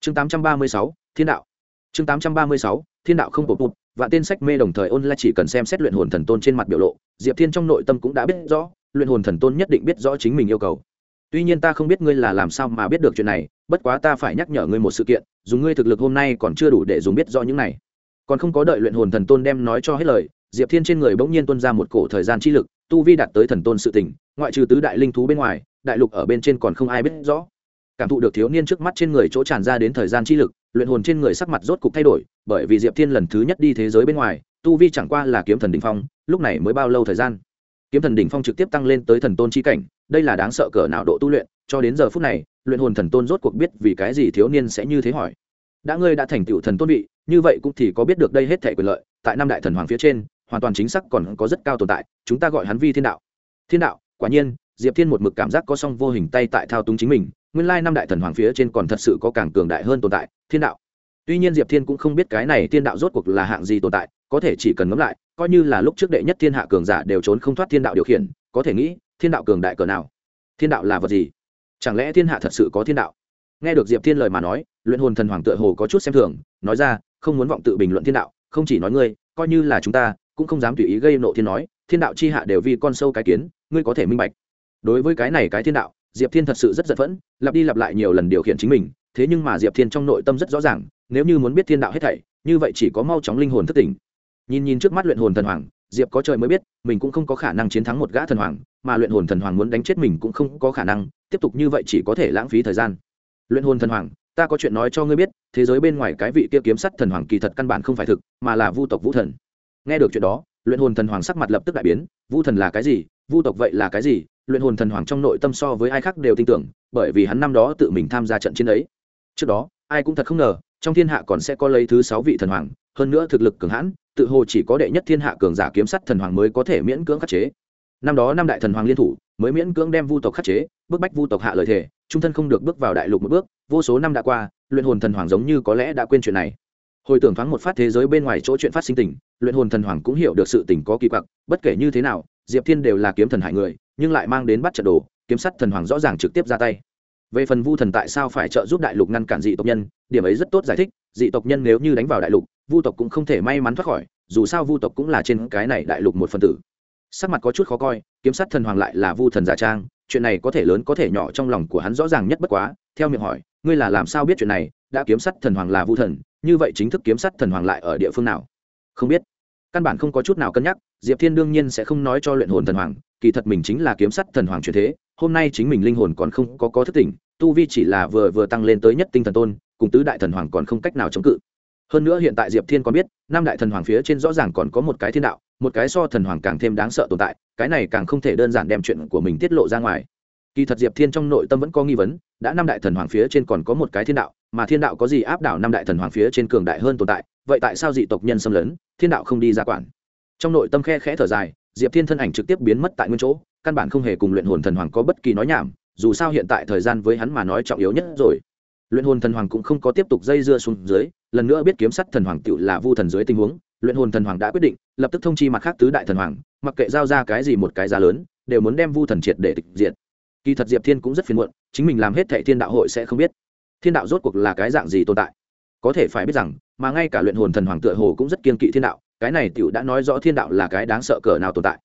Chương 836, thiên đạo. Chương 836, thiên đạo không bột bụt và tên sách mê đồng thời ôn lại chỉ cần xem xét luyện hồn thần tôn trên mặt biểu lộ diệp thiên trong nội tâm cũng đã biết rõ luyện hồn thần tôn nhất định biết rõ chính mình yêu cầu. Tuy nhiên ta không biết ngươi là làm sao mà biết được chuyện này bất quá ta phải nhắc nhở ngươi một sự kiện dùng ngươi thực lực hôm nay còn chưa đủ để dùng biết rõ những này. Còn không có đợi luyện hồn thần tôn đem nói cho hết lời diệp thiên trên người bỗng nhiên tuân ra một cổ thời gian chi lực tu vi đạt tới thần tôn sự tình ngoại trừ tứ đại linh thú bên ngoài đại lục ở bên trên còn không ai biết rõ cảm thụ được thiếu niên trước mắt trên người chỗ tràn ra đến thời gian chi lực, luyện hồn trên người sắc mặt rốt cục thay đổi, bởi vì diệp thiên lần thứ nhất đi thế giới bên ngoài, tu vi chẳng qua là kiếm thần đỉnh phong, lúc này mới bao lâu thời gian? Kiếm thần đỉnh phong trực tiếp tăng lên tới thần tôn chi cảnh, đây là đáng sợ cỡ nào độ tu luyện, cho đến giờ phút này, luyện hồn thần tôn rốt cuộc biết vì cái gì thiếu niên sẽ như thế hỏi. Đã ngươi đã thành tựu thần tôn vị, như vậy cũng thì có biết được đây hết thể quyền lợi, tại năm đại thần hoàng phía trên, hoàn toàn chính xác còn có rất cao tồn tại, chúng ta gọi hắn vi thiên đạo. Thiên đạo, quả nhiên, diệp thiên một mực cảm giác có song vô hình tay tại thao túng chính mình nguyên lai năm đại thần hoàng phía trên còn thật sự có càng cường đại hơn tồn tại, thiên đạo. Tuy nhiên diệp thiên cũng không biết cái này thiên đạo rốt cuộc là hạng gì tồn tại, có thể chỉ cần ngẫm lại, coi như là lúc trước đệ nhất thiên hạ cường giả đều trốn không thoát thiên đạo điều khiển, có thể nghĩ, thiên đạo cường đại cỡ nào? Thiên đạo là vật gì? Chẳng lẽ thiên hạ thật sự có thiên đạo? Nghe được diệp thiên lời mà nói, luyện hồn thần hoàng tựa hồ có chút xem thường, nói ra, không muốn vọng tự bình luận thiên đạo, không chỉ nói ngươi, coi như là chúng ta, cũng không dám tùy ý gây nộ thiên nói, thiên đạo chi hạ đều vì con sâu cái kiến, ngươi có thể minh bạch. Đối với cái này cái thiên đạo diệp thiên thật sự rất giận phẫn, lặp đi lặp lại nhiều lần điều khiển chính mình, thế nhưng mà diệp thiên trong nội tâm rất rõ ràng, nếu như muốn biết thiên đạo hết thảy, như vậy chỉ có mau chóng linh hồn thất tỉnh. Nhìn nhìn trước mắt luyện hồn thần hoàng, diệp có trời mới biết, mình cũng không có khả năng chiến thắng một gã thần hoàng, mà luyện hồn thần hoàng muốn đánh chết mình cũng không có khả năng, tiếp tục như vậy chỉ có thể lãng phí thời gian. Luyện hồn thần hoàng, ta có chuyện nói cho ngươi biết, thế giới bên ngoài cái vị kia kiếm sắt thần hoàng kỳ thật căn bản không phải thực, mà là vu tộc vũ thần. Nghe được chuyện đó, luyện hồn thần hoàng sắc mặt lập tức đại biến, vu thần là cái gì, vu tộc vậy là cái gì luyện hồn thần hoàng trong nội tâm so với ai khác đều tin tưởng, bởi vì hắn năm đó tự mình tham gia trận chiến ấy. Trước đó, ai cũng thật không ngờ, trong thiên hạ còn sẽ có lấy thứ sáu vị thần hoàng, hơn nữa thực lực cường hãn, tự hồ chỉ có đệ nhất thiên hạ cường giả kiếm sắt thần hoàng mới có thể miễn cưỡng khắc chế. Năm đó năm đại thần hoàng liên thủ, mới miễn cưỡng đem vu tộc khắc chế, bức bách vu tộc hạ lời thề, trung thân không được bước vào đại lục một bước, vô số năm đã qua, luyện hồn thần hoàng giống như có lẽ đã quên chuyện này. Hồi tưởng thoáng một phát thế giới bên ngoài chỗ chuyện phát sinh tình, luyện hồn thần hoàng cũng hiểu được sự tình có kỳ quặc, bất kể như thế nào, diệp thiên đều là kiếm thần hải người nhưng lại mang đến bắt trận đồ, kiếm sắt thần hoàng rõ ràng trực tiếp ra tay. Về phần vu thần tại sao phải trợ giúp đại lục ngăn cản dị tộc nhân, điểm ấy rất tốt giải thích, dị tộc nhân nếu như đánh vào đại lục, vu tộc cũng không thể may mắn thoát khỏi, dù sao vu tộc cũng là trên cái này đại lục một phần tử. Sắc mặt có chút khó coi, kiếm sắt thần hoàng lại là vu thần giả trang, chuyện này có thể lớn có thể nhỏ trong lòng của hắn rõ ràng nhất bất quá, theo miệng hỏi, ngươi là làm sao biết chuyện này, đã kiếm sắt thần hoàng là vu thần, như vậy chính thức kiếm sắt thần hoàng lại ở địa phương nào? Không biết. Căn bản không có chút nào cân nhắc, diệp thiên đương nhiên sẽ không nói cho luyện hồn thần hoàng kỳ thật mình chính là kiếm sắt thần hoàng truyền thế, hôm nay chính mình linh hồn còn không có có thức tỉnh, tu vi chỉ là vừa vừa tăng lên tới nhất tinh thần tôn, cùng tứ đại thần hoàng còn không cách nào chống cự. Hơn nữa hiện tại diệp thiên còn biết, năm đại thần hoàng phía trên rõ ràng còn có một cái thiên đạo, một cái so thần hoàng càng thêm đáng sợ tồn tại, cái này càng không thể đơn giản đem chuyện của mình tiết lộ ra ngoài. Kỳ thật diệp thiên trong nội tâm vẫn có nghi vấn, đã năm đại thần hoàng phía trên còn có một cái thiên đạo, mà thiên đạo có gì áp đảo năm đại thần hoàng phía trên cường đại hơn tồn tại, vậy tại sao dị tộc nhân xâm lấn, thiên đạo không đi ra quản? Trong nội tâm khe khẽ thở dài diệp thiên thân ảnh trực tiếp biến mất tại nguyên chỗ, căn bản không hề cùng luyện hồn thần hoàng có bất kỳ nói nhảm, dù sao hiện tại thời gian với hắn mà nói trọng yếu nhất rồi. Luyện hồn thần hoàng cũng không có tiếp tục dây dưa xuống dưới, lần nữa biết kiếm sắt thần hoàng tự là vu thần dưới tình huống, luyện hồn thần hoàng đã quyết định, lập tức thông chi mặt khác tứ đại thần hoàng, mặc kệ giao ra cái gì một cái giá lớn, đều muốn đem vu thần triệt để tịch diệt. Kỳ thật diệp thiên cũng rất phiền muộn, chính mình làm hết thệ thiên đạo hội sẽ không biết. Thiên đạo rốt cuộc là cái dạng gì tồn tại? Có thể phải biết rằng, mà ngay cả luyện hồn thần hoàng tựa hồ cũng rất kiên kỵ thiên đạo cái này tiểu đã nói rõ thiên đạo là cái đáng sợ cỡ nào tồn tại.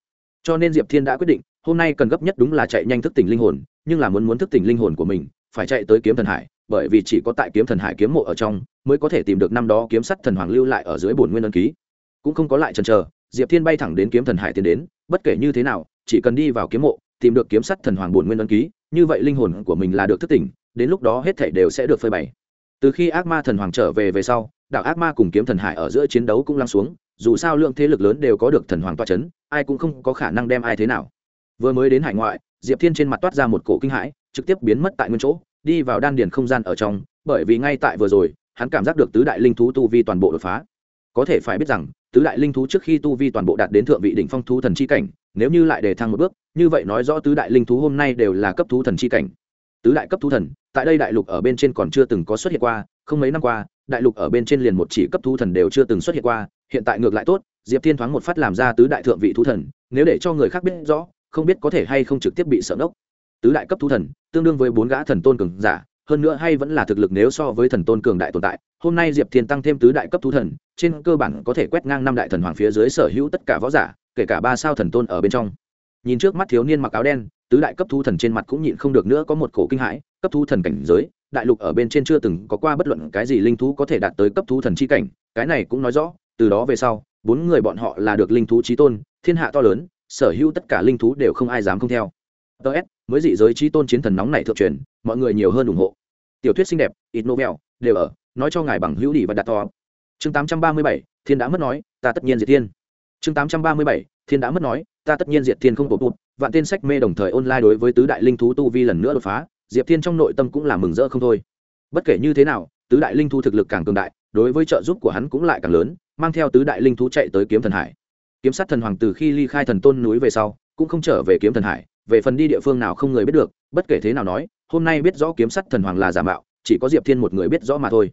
Cho nên diệp thiên đã quyết định, hôm nay cần gấp nhất đúng là chạy nhanh thức tỉnh linh hồn, nhưng là muốn muốn thức tỉnh linh hồn của mình, phải chạy tới kiếm thần hải, bởi vì chỉ có tại kiếm thần hải kiếm mộ ở trong, mới có thể tìm được năm đó kiếm sắt thần hoàng lưu lại ở dưới bổn nguyên ân ký. Cũng không có lại chần chờ, diệp thiên bay thẳng đến kiếm thần hải tiến đến, bất kể như thế nào, chỉ cần đi vào kiếm mộ, tìm được kiếm sắt thần hoàng bổn nguyên ân ký, như vậy linh hồn của mình là được thức tỉnh, đến lúc đó hết thảy đều sẽ được phơi bày. Từ khi ác ma thần hoàng trở về về sau đạo ác ma cùng kiếm thần hải ở giữa chiến đấu cũng lăng xuống, dù sao lượng thế lực lớn đều có được thần hoàng toa c h ấ n ai cũng không có khả năng đem ai thế nào. Vừa mới đến hải ngoại, diệp thiên trên mặt toát ra một cổ kinh hãi, trực tiếp biến mất tại nguyên chỗ, đi vào đan điền không gian ở trong, bởi vì ngay tại vừa rồi, hắn cảm giác được tứ đại linh thú tu vi toàn bộ đột phá. Có thể phải biết rằng, tứ đại linh thú trước khi tu vi toàn bộ đạt đến thượng vị đỉnh phong thú thần c h i cảnh, nếu như lại đề thăng một bước, như vậy nói rõ tứ đại linh thú hôm nay đều là cấp thú thần c h i cảnh. Tứ đại cấp thú thần, tại đây đại lục ở bên trên còn chưa từng có xuất hiện qua, không mấy năm qua đại lục ở bên trên liền một chỉ cấp thú thần đều chưa từng xuất hiện qua, hiện tại ngược lại tốt, diệp thiên thoáng một phát làm ra tứ đại thượng vị thú thần, nếu để cho người khác biết rõ, không biết có thể hay không trực tiếp bị sợ ngốc. Tứ đại cấp thú thần, tương đương với bốn gã thần tôn cường giả, hơn nữa hay vẫn là thực lực nếu so với thần tôn cường đại tồn tại, hôm nay diệp thiên tăng thêm tứ đại cấp thú thần, trên cơ bản có thể quét ngang năm đại thần hoàng phía dưới sở hữu tất cả võ giả, kể cả ba sao thần tôn ở bên trong. Nhìn trước mắt thiếu niên mặc áo đen, tứ đại cấp thú thần trên mặt cũng nhịn không được nữa có một cổ kinh hãi, cấp thú thần cảnh giới đại lục ở bên trên chưa từng có qua bất luận cái gì linh thú có thể đạt tới cấp thú thần chi cảnh, cái này cũng nói rõ, từ đó về sau, bốn người bọn họ là được linh thú trí tôn, thiên hạ to lớn, sở hữu tất cả linh thú đều không ai dám không theo. Ts mới dị giới trí tôn chiến thần nóng này thượng truyền, mọi người nhiều hơn ủng hộ. Tiểu thuyết xinh đẹp, ít novel đều ở, nói cho ngài bằng hữu đi và đặt to. Chương tám trăm ba mươi bảy, thiên đã mất nói, ta tất nhiên diệt thiên. Chương tám trăm ba mươi bảy, thiên đã mất nói, ta tất nhiên diệt thiên không tổ tụt. Vạn tên sách mê đồng thời online đối với tứ đại linh thú tu vi lần nữa đột phá diệp thiên trong nội tâm cũng là mừng rỡ không thôi. Bất kể như thế nào, tứ đại linh thú thực lực càng cường đại, đối với trợ giúp của hắn cũng lại càng lớn, mang theo tứ đại linh thú chạy tới kiếm thần hải. Kiếm sát thần hoàng từ khi ly khai thần tôn núi về sau, cũng không trở về kiếm thần hải, về phần đi địa phương nào không người biết được, bất kể thế nào nói, hôm nay biết rõ kiếm sát thần hoàng là giả mạo, chỉ có diệp thiên một người biết rõ mà thôi.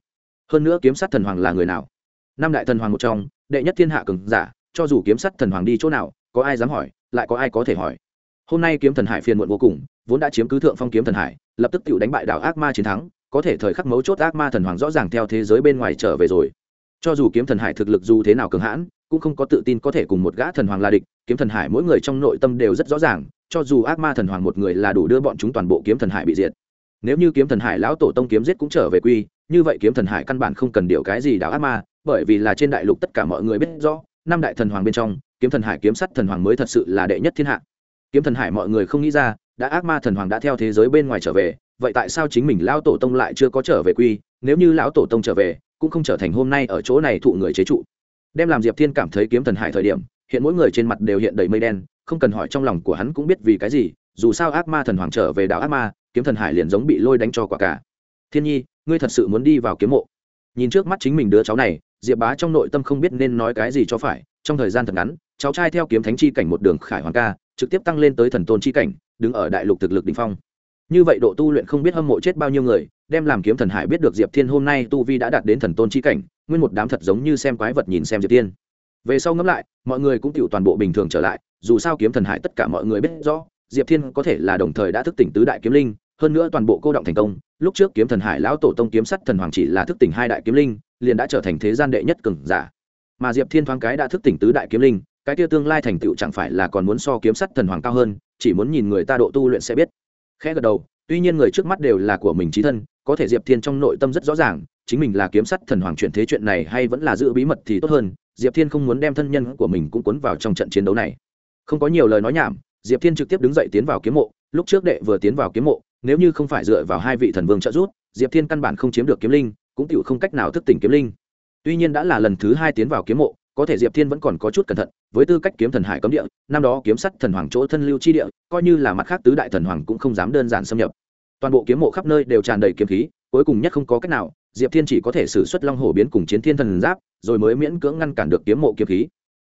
Hơn nữa kiếm sát thần hoàng là người nào? Năm đại thần hoàng một trong, đệ nhất thiên hạ cường giả, cho dù kiếm sát thần hoàng đi chỗ nào, có ai dám hỏi, lại có ai có thể hỏi. Hôm nay kiếm thần hải phiền muộn vô cùng vốn đã chiếm cứ thượng phong kiếm thần hải, lập tức tự đánh bại đảo ác ma chiến thắng, có thể thời khắc mấu chốt ác ma thần hoàng rõ ràng theo thế giới bên ngoài trở về rồi. Cho dù kiếm thần hải thực lực dù thế nào cường hãn, cũng không có tự tin có thể cùng một gã thần hoàng la địch, kiếm thần hải mỗi người trong nội tâm đều rất rõ ràng, cho dù ác ma thần hoàng một người là đủ đưa bọn chúng toàn bộ kiếm thần hải bị diệt. Nếu như kiếm thần hải lão tổ tông kiếm giết cũng trở về quy, như vậy kiếm thần hải căn bản không cần điều cái gì đảo ác ma, bởi vì là trên đại lục tất cả mọi người biết rõ, năm đại thần hoàng bên trong, kiếm thần hải kiếm sắt thần hoàng mới thật sự là đệ nhất thiên hạ. Kiếm thần hải mọi người không nghĩ ra đã ác ma thần hoàng đã theo thế giới bên ngoài trở về, vậy tại sao chính mình lão tổ tông lại chưa có trở về quy? Nếu như lão tổ tông trở về, cũng không trở thành hôm nay ở chỗ này thụ người chế trụ. Đem làm diệp thiên cảm thấy kiếm thần hải thời điểm, hiện mỗi người trên mặt đều hiện đầy mây đen, không cần hỏi trong lòng của hắn cũng biết vì cái gì, dù sao ác ma thần hoàng trở về đảo ác ma, kiếm thần hải liền giống bị lôi đánh cho quả cả. Thiên nhi, ngươi thật sự muốn đi vào kiếm mộ. Nhìn trước mắt chính mình đứa cháu này, diệp bá trong nội tâm không biết nên nói cái gì cho phải, trong thời gian thật ngắn, cháu trai theo kiếm thánh chi cảnh một đường khải hoàng ca trực tiếp tăng lên tới thần tôn chi cảnh, đứng ở đại lục thực lực đ ỉ n h phong. Như vậy độ tu luyện không biết hâm mộ chết bao nhiêu người, đem làm kiếm thần hải biết được diệp thiên hôm nay tu vi đã đạt đến thần tôn chi cảnh, nguyên một đám thật giống như xem quái vật nhìn xem diệp thiên. Về sau ngẫm lại, mọi người cũng chịu toàn bộ bình thường trở lại, dù sao kiếm thần hải tất cả mọi người biết rõ, diệp thiên có thể là đồng thời đã thức tỉnh tứ đại kiếm linh, hơn nữa toàn bộ cô động thành công, lúc trước kiếm thần hải lão tổ tông kiếm sắt thần hoàng chỉ là thức tỉnh hai đại kiếm linh, liền đã trở thành thế gian đệ nhất cường giả. Mà diệp thiên thoáng cái đã thức tỉnh tứ đại kiếm linh cái kia tương lai thành tựu chẳng phải là còn muốn so kiếm sắt thần hoàng cao hơn, chỉ muốn nhìn người ta độ tu luyện sẽ biết. Khẽ gật đầu, tuy nhiên người trước mắt đều là của mình trí thân, có thể diệp thiên trong nội tâm rất rõ ràng, chính mình là kiếm sắt thần hoàng chuyển thế chuyện này hay vẫn là giữ bí mật thì tốt hơn, diệp thiên không muốn đem thân nhân của mình cũng cuốn vào trong trận chiến đấu này. Không có nhiều lời nói nhảm, diệp thiên trực tiếp đứng dậy tiến vào kiếm mộ, lúc trước đệ vừa tiến vào kiếm mộ, nếu như không phải dựa vào hai vị thần vương trợ giúp, diệp thiên căn bản không chiếm được kiếm linh, cũng tựu không cách nào thức tỉnh kiếm linh. Tuy nhiên đã là lần thứ hai tiến vào kiếm mộ có thể diệp thiên vẫn còn có chút cẩn thận, với tư cách kiếm thần hải cấm địa, năm đó kiếm sắt thần hoàng chỗ thân lưu chi địa, coi như là mặt khác tứ đại thần hoàng cũng không dám đơn giản xâm nhập. Toàn bộ kiếm mộ khắp nơi đều tràn đầy kiếm khí, cuối cùng nhất không có cách nào, diệp thiên chỉ có thể xử suất long hổ biến cùng chiến thiên thần giáp, rồi mới miễn cưỡng ngăn cản được kiếm mộ kiếm khí.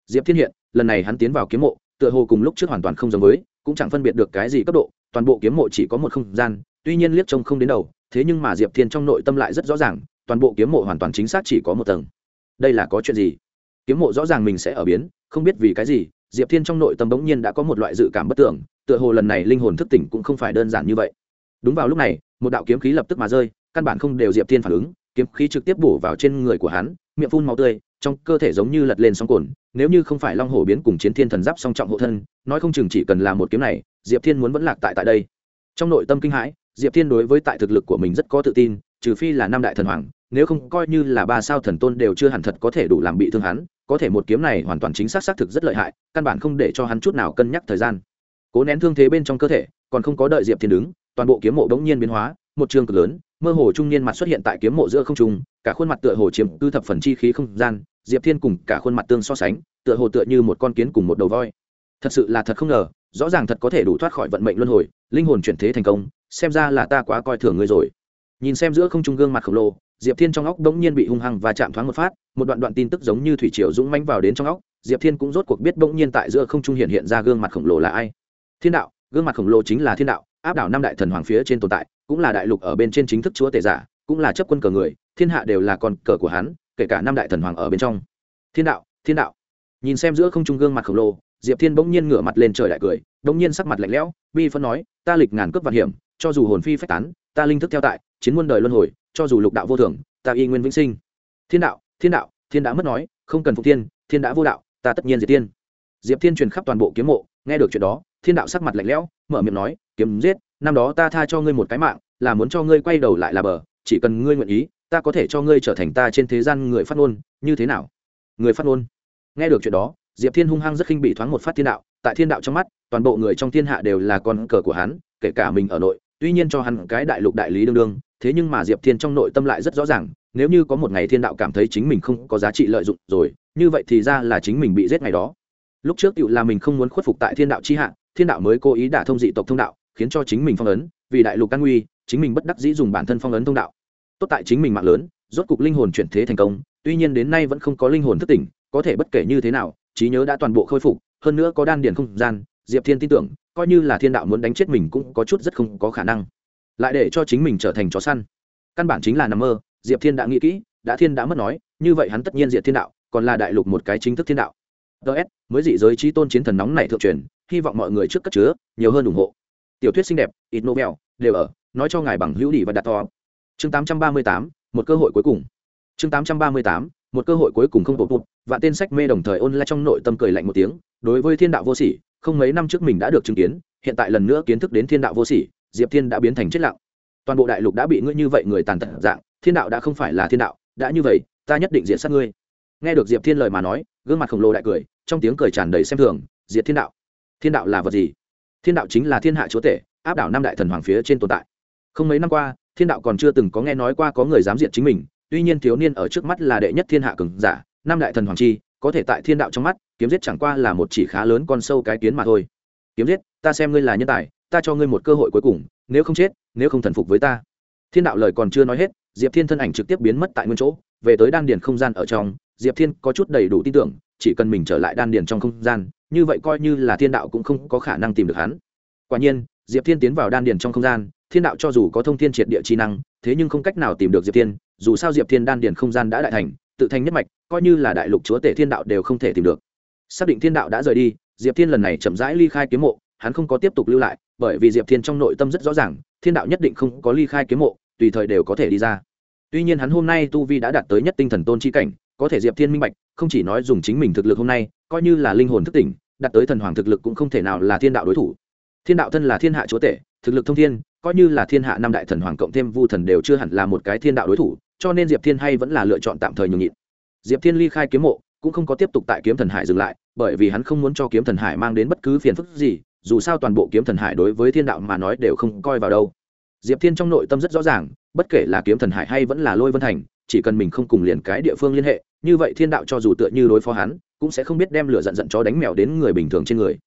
Diệp thiên hiện, lần này hắn tiến vào kiếm mộ, tựa hồ cùng lúc trước hoàn toàn không giống với, cũng chẳng phân biệt được cái gì cấp độ, toàn bộ kiếm mộ chỉ có một không gian, tuy nhiên liếc trông không đến đầu, thế nhưng mà diệp thiên trong nội tâm lại rất rõ ràng, toàn bộ kiếm mộ hoàn toàn chính xác chỉ có một tầng. Đây là có chuyện gì? Kiếm mộ rõ ràng mình sẽ ở biến, không biết vì cái gì, diệp thiên trong nội tâm bỗng nhiên đã có một loại dự cảm bất tưởng, tựa hồ lần này linh hồn thức tỉnh cũng không phải đơn giản như vậy. Đúng vào lúc này, một đạo kiếm khí lập tức mà rơi, căn bản không đều diệp thiên phản ứng, kiếm khí trực tiếp bổ vào trên người của hắn, miệng phun máu tươi, trong cơ thể giống như lật lên sóng cồn nếu như không phải long hổ biến cùng chiến thiên thần giáp song trọng hộ thân, nói không chừng chỉ cần là một kiếm này, diệp thiên muốn vẫn lạc tại tại đây. Trong nội tâm kinh hãi, diệp thiên đối với tại thực lực của mình rất có tự tin, trừ phi là năm đại thần hoàng, nếu không coi như là ba sao thần tôn đều chưa hẳn thật có thể đủ làm bị thương hắn có thể một kiếm này hoàn toàn chính xác xác thực rất lợi hại, căn bản không để cho hắn chút nào cân nhắc thời gian. Cố nén thương thế bên trong cơ thể, còn không có đợi diệp thiên đứng, toàn bộ kiếm mộ đ ố n g nhiên biến hóa, một trường cực lớn, mơ hồ trung niên mặt xuất hiện tại kiếm mộ giữa không trung, cả khuôn mặt tựa hồ chiếm cư thập phần chi khí không gian, diệp thiên cùng cả khuôn mặt tương so sánh, tựa hồ tựa như một con kiến cùng một đầu voi. Thật sự là thật không ngờ, rõ ràng thật có thể đủ thoát khỏi vận mệnh luân hồi, linh hồn chuyển thế thành công, xem ra là ta quá coi thường ngươi rồi. Nhìn xem giữa không trung gương mặt khổng lồ diệp thiên trong óc bỗng nhiên bị hung hăng và chạm thoáng một phát, một đoạn đoạn tin tức giống như thủy triều dũng manh vào đến trong óc, diệp thiên cũng rốt cuộc biết bỗng nhiên tại giữa không trung hiện hiện ra gương mặt khổng lồ là ai. Thiên đạo, gương mặt khổng lồ chính là thiên đạo, áp đảo năm đại thần hoàng phía trên tồn tại, cũng là đại lục ở bên trên chính thức chúa tể giả, cũng là chấp quân cờ người, thiên hạ đều là con cờ của hắn, kể cả năm đại thần hoàng ở bên trong. Thiên đạo thiên đạo. Nhìn xem giữa không trung gương mặt khổng lồ, diệp thiên bỗng nhiên ngửa mặt lên trời đại cười, bỗng nhiên sắc mặt lạnh lẽo, bi phân nói, ta lịch ngàn cướp vạn hiểm, cho dù hồn phi phách tán, ta linh thức theo tại, chiến muôn đời luân hồi cho dù lục đạo vô thường, ta y nguyên vĩnh sinh. Thiên đạo thiên đạo, thiên đã mất nói, không cần phục thiên thiên đã vô đạo, ta tất nhiên diệt tiên. Diệp thiên truyền khắp toàn bộ kiếm mộ, nghe được chuyện đó, thiên đạo sắc mặt lạnh lẽo, mở miệng nói, kiếm giết, năm đó ta tha cho ngươi một cái mạng, là muốn cho ngươi quay đầu lại là bờ, chỉ cần ngươi nguyện ý, ta có thể cho ngươi trở thành ta trên thế gian người phát ngôn, như thế nào? Người phát ngôn. Nghe được chuyện đó, diệp thiên hung hăng rất khinh bị thoáng một phát thiên đạo, tại thiên đạo trong mắt, toàn bộ người trong thiên hạ đều là con cờ của hắn, kể cả mình ở nội, tuy nhiên cho hắn cái đại lục đại lý đương đương thế nhưng mà diệp thiên trong nội tâm lại rất rõ ràng, nếu như có một ngày thiên đạo cảm thấy chính mình không có giá trị lợi dụng rồi, như vậy thì ra là chính mình bị giết ngày đó. Lúc trước cựu là mình không muốn khuất phục tại thiên đạo chi hạ, thiên đạo mới cố ý đả thông dị tộc thông đạo, khiến cho chính mình phong ấn, vì đại lục căn nguy, chính mình bất đắc dĩ dùng bản thân phong ấn thông đạo. Tốt tại chính mình mạng lớn, rốt cục linh hồn chuyển thế thành công, tuy nhiên đến nay vẫn không có linh hồn thất tỉnh, có thể bất kể như thế nào, trí nhớ đã toàn bộ khôi phục, hơn nữa có đan điền không gian, diệp thiên tin tưởng, coi như là thiên đạo muốn đánh chết mình cũng có chút rất không có khả năng lại để cho chính mình trở thành chó săn. Căn bản chính là nằm mơ diệp thiên đã nghĩ kỹ đã thiên đã mất nói như vậy hắn tất nhiên diệt thiên đạo còn là đại lục một cái chính thức thiên đạo. Ts mới dị giới trí tôn chiến thần nóng này thượng truyền hy vọng mọi người trước cất chứa nhiều hơn ủng hộ. Tiểu thuyết xinh đẹp ít nobel đều ở nói cho ngài bằng hữu đi và đặt to. Chương 838, một cơ hội cuối cùng. Chương 838, một cơ hội cuối cùng không bột bụt và tên sách mê đồng thời ôn lại trong nội tâm cười lạnh một tiếng đối với thiên đạo vô sỉ không mấy năm trước mình đã được chứng kiến hiện tại lần nữa kiến thức đến thiên đạo vô sỉ diệp thiên đã biến thành chết lặng. Toàn bộ đại lục đã bị ngươi như vậy người tàn tật dạng, thiên đạo đã không phải là thiên đạo, đã như vậy, ta nhất định diện sát ngươi. Nghe được diệp thiên lời mà nói, gương mặt khổng lồ đại cười, trong tiếng cười tràn đầy xem thường diệt thiên đạo thiên đạo là vật gì? Thiên đạo chính là thiên hạ chúa tể, áp đảo năm đại thần hoàng phía trên tồn tại. Không mấy năm qua, thiên đạo còn chưa từng có nghe nói qua có người dám diệt chính mình, tuy nhiên thiếu niên ở trước mắt là đệ nhất thiên hạ cường giả, năm đại thần hoàng chi, có thể tại thiên đạo trong mắt, kiếm giết chẳng qua là một chỉ khá lớn con sâu cái kiến mà thôi. Kiếm giết, ta xem ngươi là nhân tài ta cho ngươi một cơ hội cuối cùng, nếu không chết, nếu không thần phục với ta. Thiên đạo lời còn chưa nói hết, diệp thiên thân ảnh trực tiếp biến mất tại nguyên chỗ, về tới đan điền không gian ở trong, diệp thiên có chút đầy đủ tin tưởng, chỉ cần mình trở lại đan điền trong không gian, như vậy coi như là thiên đạo cũng không có khả năng tìm được hắn. Quả nhiên, diệp thiên tiến vào đan điền trong không gian, thiên đạo cho dù có thông thiên triệt địa chi năng, thế nhưng không cách nào tìm được diệp thiên, dù sao diệp thiên đan điền không gian đã đại thành, tự thành nhất mạch, coi như là đại lục chúa tể thiên đạo đều không thể tìm được. Xác định thiên đạo đã rời đi, diệp thiên lần này chậm rãi ly khai kiếm mộ, hắn không có tiếp tục lưu lại bởi vì diệp thiên trong nội tâm rất rõ ràng, thiên đạo nhất định không có ly khai kiếm mộ, tùy thời đều có thể đi ra. Tuy nhiên hắn hôm nay tu vi đã đạt tới nhất tinh thần tôn chi cảnh, có thể diệp thiên minh bạch, không chỉ nói dùng chính mình thực lực hôm nay, coi như là linh hồn thức tỉnh, đạt tới thần hoàng thực lực cũng không thể nào là thiên đạo đối thủ. Thiên đạo thân là thiên hạ chúa tể, thực lực thông thiên, coi như là thiên hạ năm đại thần hoàng cộng thêm vu thần đều chưa hẳn là một cái thiên đạo đối thủ, cho nên diệp thiên hay vẫn là lựa chọn tạm thời nhường nhịn. Diệp thiên ly khai kiếm mộ, cũng không có tiếp tục tại kiếm thần hải dừng lại, bởi vì hắn không muốn cho kiếm thần hải mang đến bất cứ phiền phức gì dù sao toàn bộ kiếm thần hải đối với thiên đạo mà nói đều không coi vào đâu. Diệp thiên trong nội tâm rất rõ ràng, bất kể là kiếm thần hải hay vẫn là lôi vân thành, chỉ cần mình không cùng liền cái địa phương liên hệ, như vậy thiên đạo cho dù tựa như đối phó hắn, cũng sẽ không biết đem lửa giận giận cho đánh mèo đến người bình thường trên người.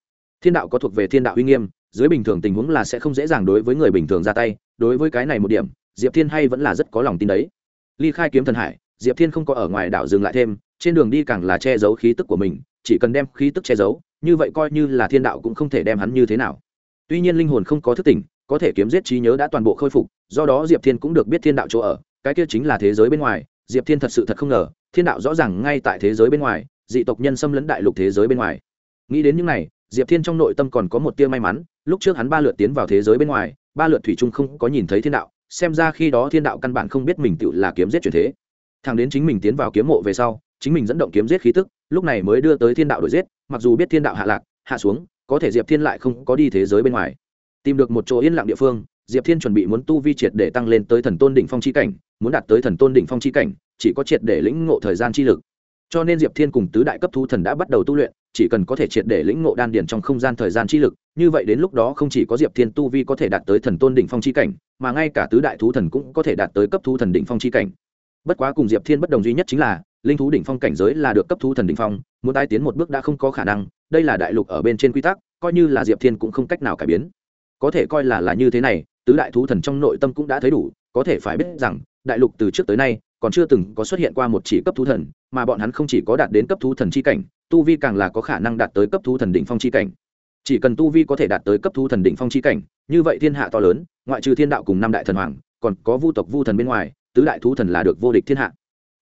Thiên đạo có thuộc về thiên đạo uy nghiêm, dưới bình thường tình huống là sẽ không dễ dàng đối với người bình thường ra tay, đối với cái này một điểm, diệp thiên hay vẫn là rất có lòng tin đấy. Ly khai kiếm thần hải, diệp thiên không có ở ngoài đảo dừng lại thêm, trên đường đi càng là che giấu khí tức của mình, chỉ cần đem khí tức che giấu như vậy coi như là thiên đạo cũng không thể đem hắn như thế nào. Tuy nhiên linh hồn không có thức tỉnh, có thể kiếm giết trí nhớ đã toàn bộ khôi phục, do đó diệp thiên cũng được biết thiên đạo chỗ ở, cái kia chính là thế giới bên ngoài, diệp thiên thật sự thật không ngờ, thiên đạo rõ ràng ngay tại thế giới bên ngoài, dị tộc nhân xâm lấn đại lục thế giới bên ngoài. Nghĩ đến những này, diệp thiên trong nội tâm còn có một tia may mắn, lúc trước hắn ba lượt tiến vào thế giới bên ngoài, ba lượt thủy trung không có nhìn thấy thiên đạo, xem ra khi đó thiên đạo căn bản không biết mình tự là kiếm giết truyền thế. Thằng đến chính mình tiến vào kiếm mộ về sau, chính mình dẫn động kiếm giết khí tức, lúc này mới đưa tới thiên đạo đổi giết mặc dù biết thiên đạo hạ lạc, hạ xuống, có thể diệp thiên lại không có đi thế giới bên ngoài. Tìm được một chỗ yên lặng địa phương, diệp thiên chuẩn bị muốn tu vi triệt để tăng lên tới thần tôn đỉnh phong c h i cảnh, muốn đạt tới thần tôn đỉnh phong c h i cảnh, chỉ có triệt để lĩnh ngộ thời gian chi lực. Cho nên diệp thiên cùng tứ đại cấp thu thần đã bắt đầu tu luyện, chỉ cần có thể triệt để lĩnh ngộ đan điền trong không gian thời gian chi lực, như vậy đến lúc đó không chỉ có diệp thiên tu vi có thể đạt tới thần tôn đỉnh phong c h i cảnh, mà ngay cả tứ đại thú thần cũng có thể đạt tới cấp thu thần đỉnh phong c h i cảnh bất quá cùng diệp thiên bất đồng duy nhất chính là, linh thú đỉnh phong cảnh giới là được cấp thú thần đỉnh phong, muốn tái tiến một bước đã không có khả năng, đây là đại lục ở bên trên quy tắc, coi như là diệp thiên cũng không cách nào cải biến. Có thể coi là là như thế này, tứ đại thú thần trong nội tâm cũng đã thấy đủ, có thể phải biết rằng, đại lục từ trước tới nay, còn chưa từng có xuất hiện qua một chỉ cấp thú thần, mà bọn hắn không chỉ có đạt đến cấp thú thần c h i cảnh, tu vi càng là có khả năng đạt tới cấp thú thần đỉnh phong c h i cảnh. Chỉ cần tu vi có thể đạt tới cấp thú thần đỉnh phong c h i cảnh, như vậy thiên hạ to lớn, ngoại trừ thiên đạo cùng năm đại thần hoàng, còn có vu tộc vu thần bên ngoài tứ đại thú thần là được vô địch thiên hạ.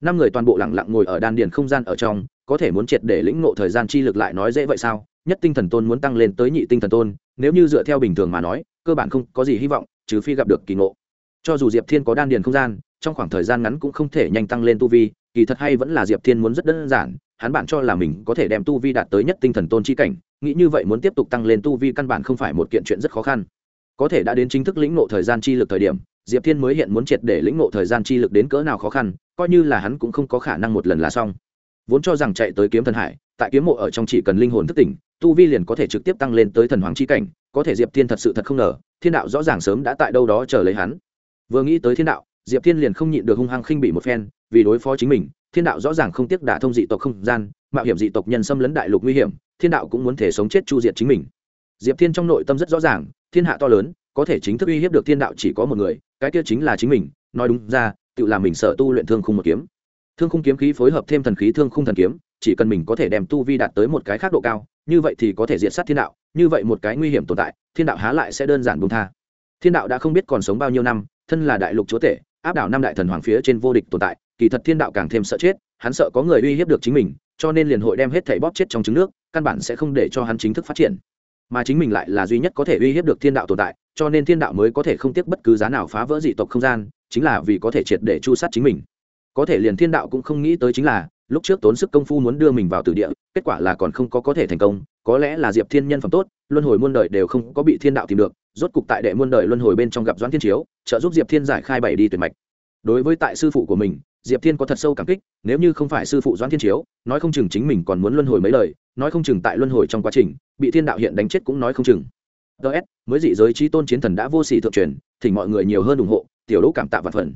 Năm người toàn bộ lẳng lặng ngồi ở đan điền không gian ở trong, có thể muốn triệt để lĩnh ngộ thời gian chi lực lại nói dễ vậy sao? Nhất tinh thần tôn muốn tăng lên tới nhị tinh thần tôn, nếu như dựa theo bình thường mà nói, cơ bản không có gì hy vọng, trừ phi gặp được kỳ ngộ. Cho dù diệp thiên có đan điền không gian, trong khoảng thời gian ngắn cũng không thể nhanh tăng lên tu vi, kỳ thật hay vẫn là diệp thiên muốn rất đơn giản, hắn bản cho là mình có thể đem tu vi đạt tới nhất tinh thần tôn chi cảnh, nghĩ như vậy muốn tiếp tục tăng lên tu vi căn bản không phải một kiện chuyện rất khó khăn. Có thể đã đến chính thức lĩnh ngộ thời gian chi lực thời điểm diệp thiên mới hiện muốn triệt để lĩnh ngộ thời gian chi lực đến cỡ nào khó khăn, coi như là hắn cũng không có khả năng một lần là xong. Vốn cho rằng chạy tới kiếm thần hải, tại kiếm mộ ở trong chỉ cần linh hồn thức tỉnh, tu vi liền có thể trực tiếp tăng lên tới thần hoàng chi cảnh, có thể diệp thiên thật sự thật không ngờ, thiên đạo rõ ràng sớm đã tại đâu đó chờ lấy hắn. Vừa nghĩ tới thiên đạo, diệp thiên liền không nhịn được hung hăng khinh bị một phen, vì đối phó chính mình, thiên đạo rõ ràng không tiếc đả thông dị tộc không gian, mạo hiểm dị tộc nhân xâm lấn đại lục nguy hiểm, thiên đạo cũng muốn thể sống chết chu diệt chính mình. Diệp thiên trong nội tâm rất rõ ràng, thiên hạ to lớn, có thể chính thức uy hiếp được thiên đạo chỉ có một người cái kia chính là chính mình, nói đúng ra, tự làm mình sợ tu luyện thương khung một kiếm. Thương khung kiếm khí phối hợp thêm thần khí thương khung thần kiếm, chỉ cần mình có thể đem tu vi đạt tới một cái khác độ cao, như vậy thì có thể diệt sát thiên đạo, như vậy một cái nguy hiểm tồn tại, thiên đạo há lại sẽ đơn giản buông tha. Thiên đạo đã không biết còn sống bao nhiêu năm, thân là đại lục chúa tể, áp đảo năm đại thần hoàng phía trên vô địch tồn tại, kỳ thật thiên đạo càng thêm sợ chết, hắn sợ có người uy hiếp được chính mình, cho nên liền hội đem hết thảy bóp chết trong trứng nước, căn bản sẽ không để cho hắn chính thức phát triển. Mà chính mình lại là duy nhất có thể uy hiếp được thiên đạo tồn tại cho nên thiên đạo mới có thể không tiếc bất cứ giá nào phá vỡ dị tộc không gian, chính là vì có thể triệt để chu sát chính mình. Có thể liền thiên đạo cũng không nghĩ tới chính là, lúc trước tốn sức công phu muốn đưa mình vào tử địa, kết quả là còn không có có thể thành công, có lẽ là diệp thiên nhân phẩm tốt, luân hồi muôn đời đều không có bị thiên đạo tìm được, rốt cục tại đệ muôn đời luân hồi bên trong gặp doãn thiên chiếu, trợ giúp diệp thiên giải khai bảy đi tuyệt mạch. Đối với tại sư phụ của mình, diệp thiên có thật sâu cảm kích, nếu như không phải sư phụ doãn thiên chiếu, nói không chừng chính mình còn muốn luân hồi mấy lời nói không chừng tại luân hồi trong quá trình, bị thiên đạo hiện đánh chết cũng nói không chừng ts mới dị giới trí tôn chiến thần đã vô sỉ thượng truyền thỉnh mọi người nhiều hơn ủng hộ tiểu đỗ cảm tạ vạn phần.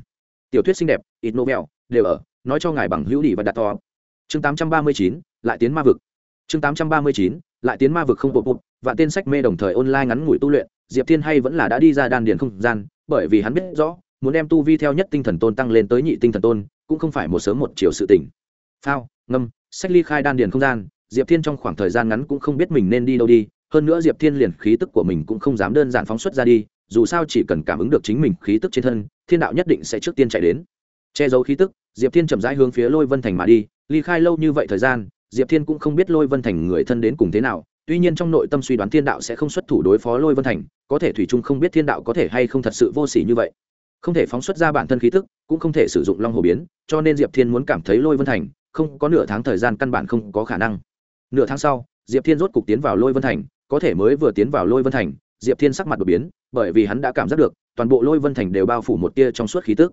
Tiểu thuyết xinh đẹp ít novel đều ở nói cho ngài bằng hữu đi và đặt to. Chương 839, lại tiến ma vực. Chương 839, lại tiến ma vực không bộ bột và tên sách mê đồng thời online ngắn ngủi tu luyện diệp thiên hay vẫn là đã đi ra đan điền không gian bởi vì hắn biết rõ muốn đem tu vi theo nhất tinh thần tôn tăng lên tới nhị tinh thần tôn cũng không phải một sớm một chiều sự tỉnh phao ngâm sách ly khai đan điền không gian diệp thiên trong khoảng thời gian ngắn cũng không biết mình nên đi đâu đi hơn nữa diệp thiên liền khí tức của mình cũng không dám đơn giản phóng xuất ra đi, dù sao chỉ cần cảm ứng được chính mình khí tức trên thân, thiên đạo nhất định sẽ trước tiên chạy đến. Che giấu khí tức, diệp thiên chậm rãi hướng phía lôi vân thành mà đi, ly khai lâu như vậy thời gian, diệp thiên cũng không biết lôi vân thành người thân đến cùng thế nào, tuy nhiên trong nội tâm suy đoán thiên đạo sẽ không xuất thủ đối phó lôi vân thành, có thể thủy trung không biết thiên đạo có thể hay không thật sự vô s ỉ như vậy. Không thể phóng xuất ra bản thân khí tức, cũng không thể sử dụng long hồ biến, cho nên diệp thiên muốn cảm thấy lôi vân thành, không có nửa tháng thời gian căn bản không có khả năng. Nửa tháng sau, diệp thiên rốt cục tiến vào lôi vân thành có thể mới vừa tiến vào lôi vân thành, diệp thiên sắc mặt đột biến, bởi vì hắn đã cảm giác được, toàn bộ lôi vân thành đều bao phủ một tia trong suốt khí tức.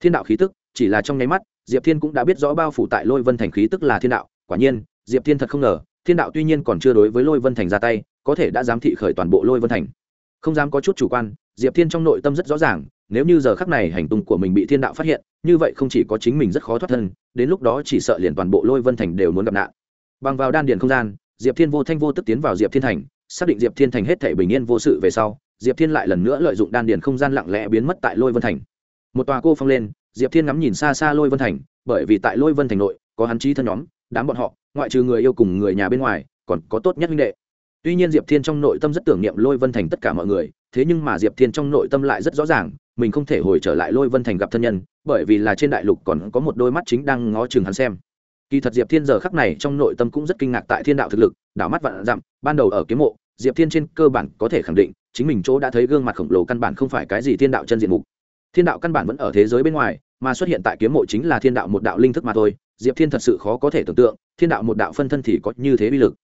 Thiên đạo khí tức, chỉ là trong nháy mắt, diệp thiên cũng đã biết rõ bao phủ tại lôi vân thành khí tức là thiên đạo. Quả nhiên, diệp thiên thật không ngờ, thiên đạo tuy nhiên còn chưa đối với lôi vân thành ra tay, có thể đã dám thị khởi toàn bộ lôi vân thành. Không dám có chút chủ quan, diệp thiên trong nội tâm rất rõ ràng, nếu như giờ khắc này hành tung của mình bị thiên đạo phát hiện, như vậy không chỉ có chính mình rất khó thoát thân, đến lúc đó chỉ sợ liền toàn bộ lôi vân thành đều muốn gặp nạn. Bằng vào đan điền không gian, diệp thiên vô thanh vô tức tiến vào diệp thiên thành xác định diệp thiên thành hết thể bình yên vô sự về sau, diệp thiên lại lần nữa lợi dụng đan điền không gian lặng lẽ biến mất tại lôi vân thành. Một tòa cô phong lên, diệp thiên ngắm nhìn xa xa lôi vân thành, bởi vì tại lôi vân thành nội, có hắn trí thân nhóm, đám bọn họ, ngoại trừ người yêu cùng người nhà bên ngoài, còn có tốt nhất huynh đệ. Tuy nhiên diệp thiên trong nội tâm rất tưởng niệm lôi vân thành tất cả mọi người, thế nhưng mà diệp thiên trong nội tâm lại rất rõ ràng, mình không thể hồi trở lại lôi vân thành gặp thân nhân, bởi vì là trên đại lục còn có một đôi mắt chính đang ngó chừng hắn xem. Kỳ thật diệp thiên giờ khắc này trong nội tâm cũng rất kinh ngạc tại thiên đạo thực lực, đảo mắt vạn dặm, ban đầu ở kiếm mộ diệp thiên trên cơ bản có thể khẳng định, chính mình chỗ đã thấy gương mặt khổng lồ căn bản không phải cái gì thiên đạo chân diện mục. Thiên đạo căn bản vẫn ở thế giới bên ngoài, mà xuất hiện tại kiếm mộ chính là thiên đạo một đạo linh thức mà thôi. Diệp thiên thật sự khó có thể tưởng tượng, thiên đạo một đạo phân thân thì có như thế bi lực.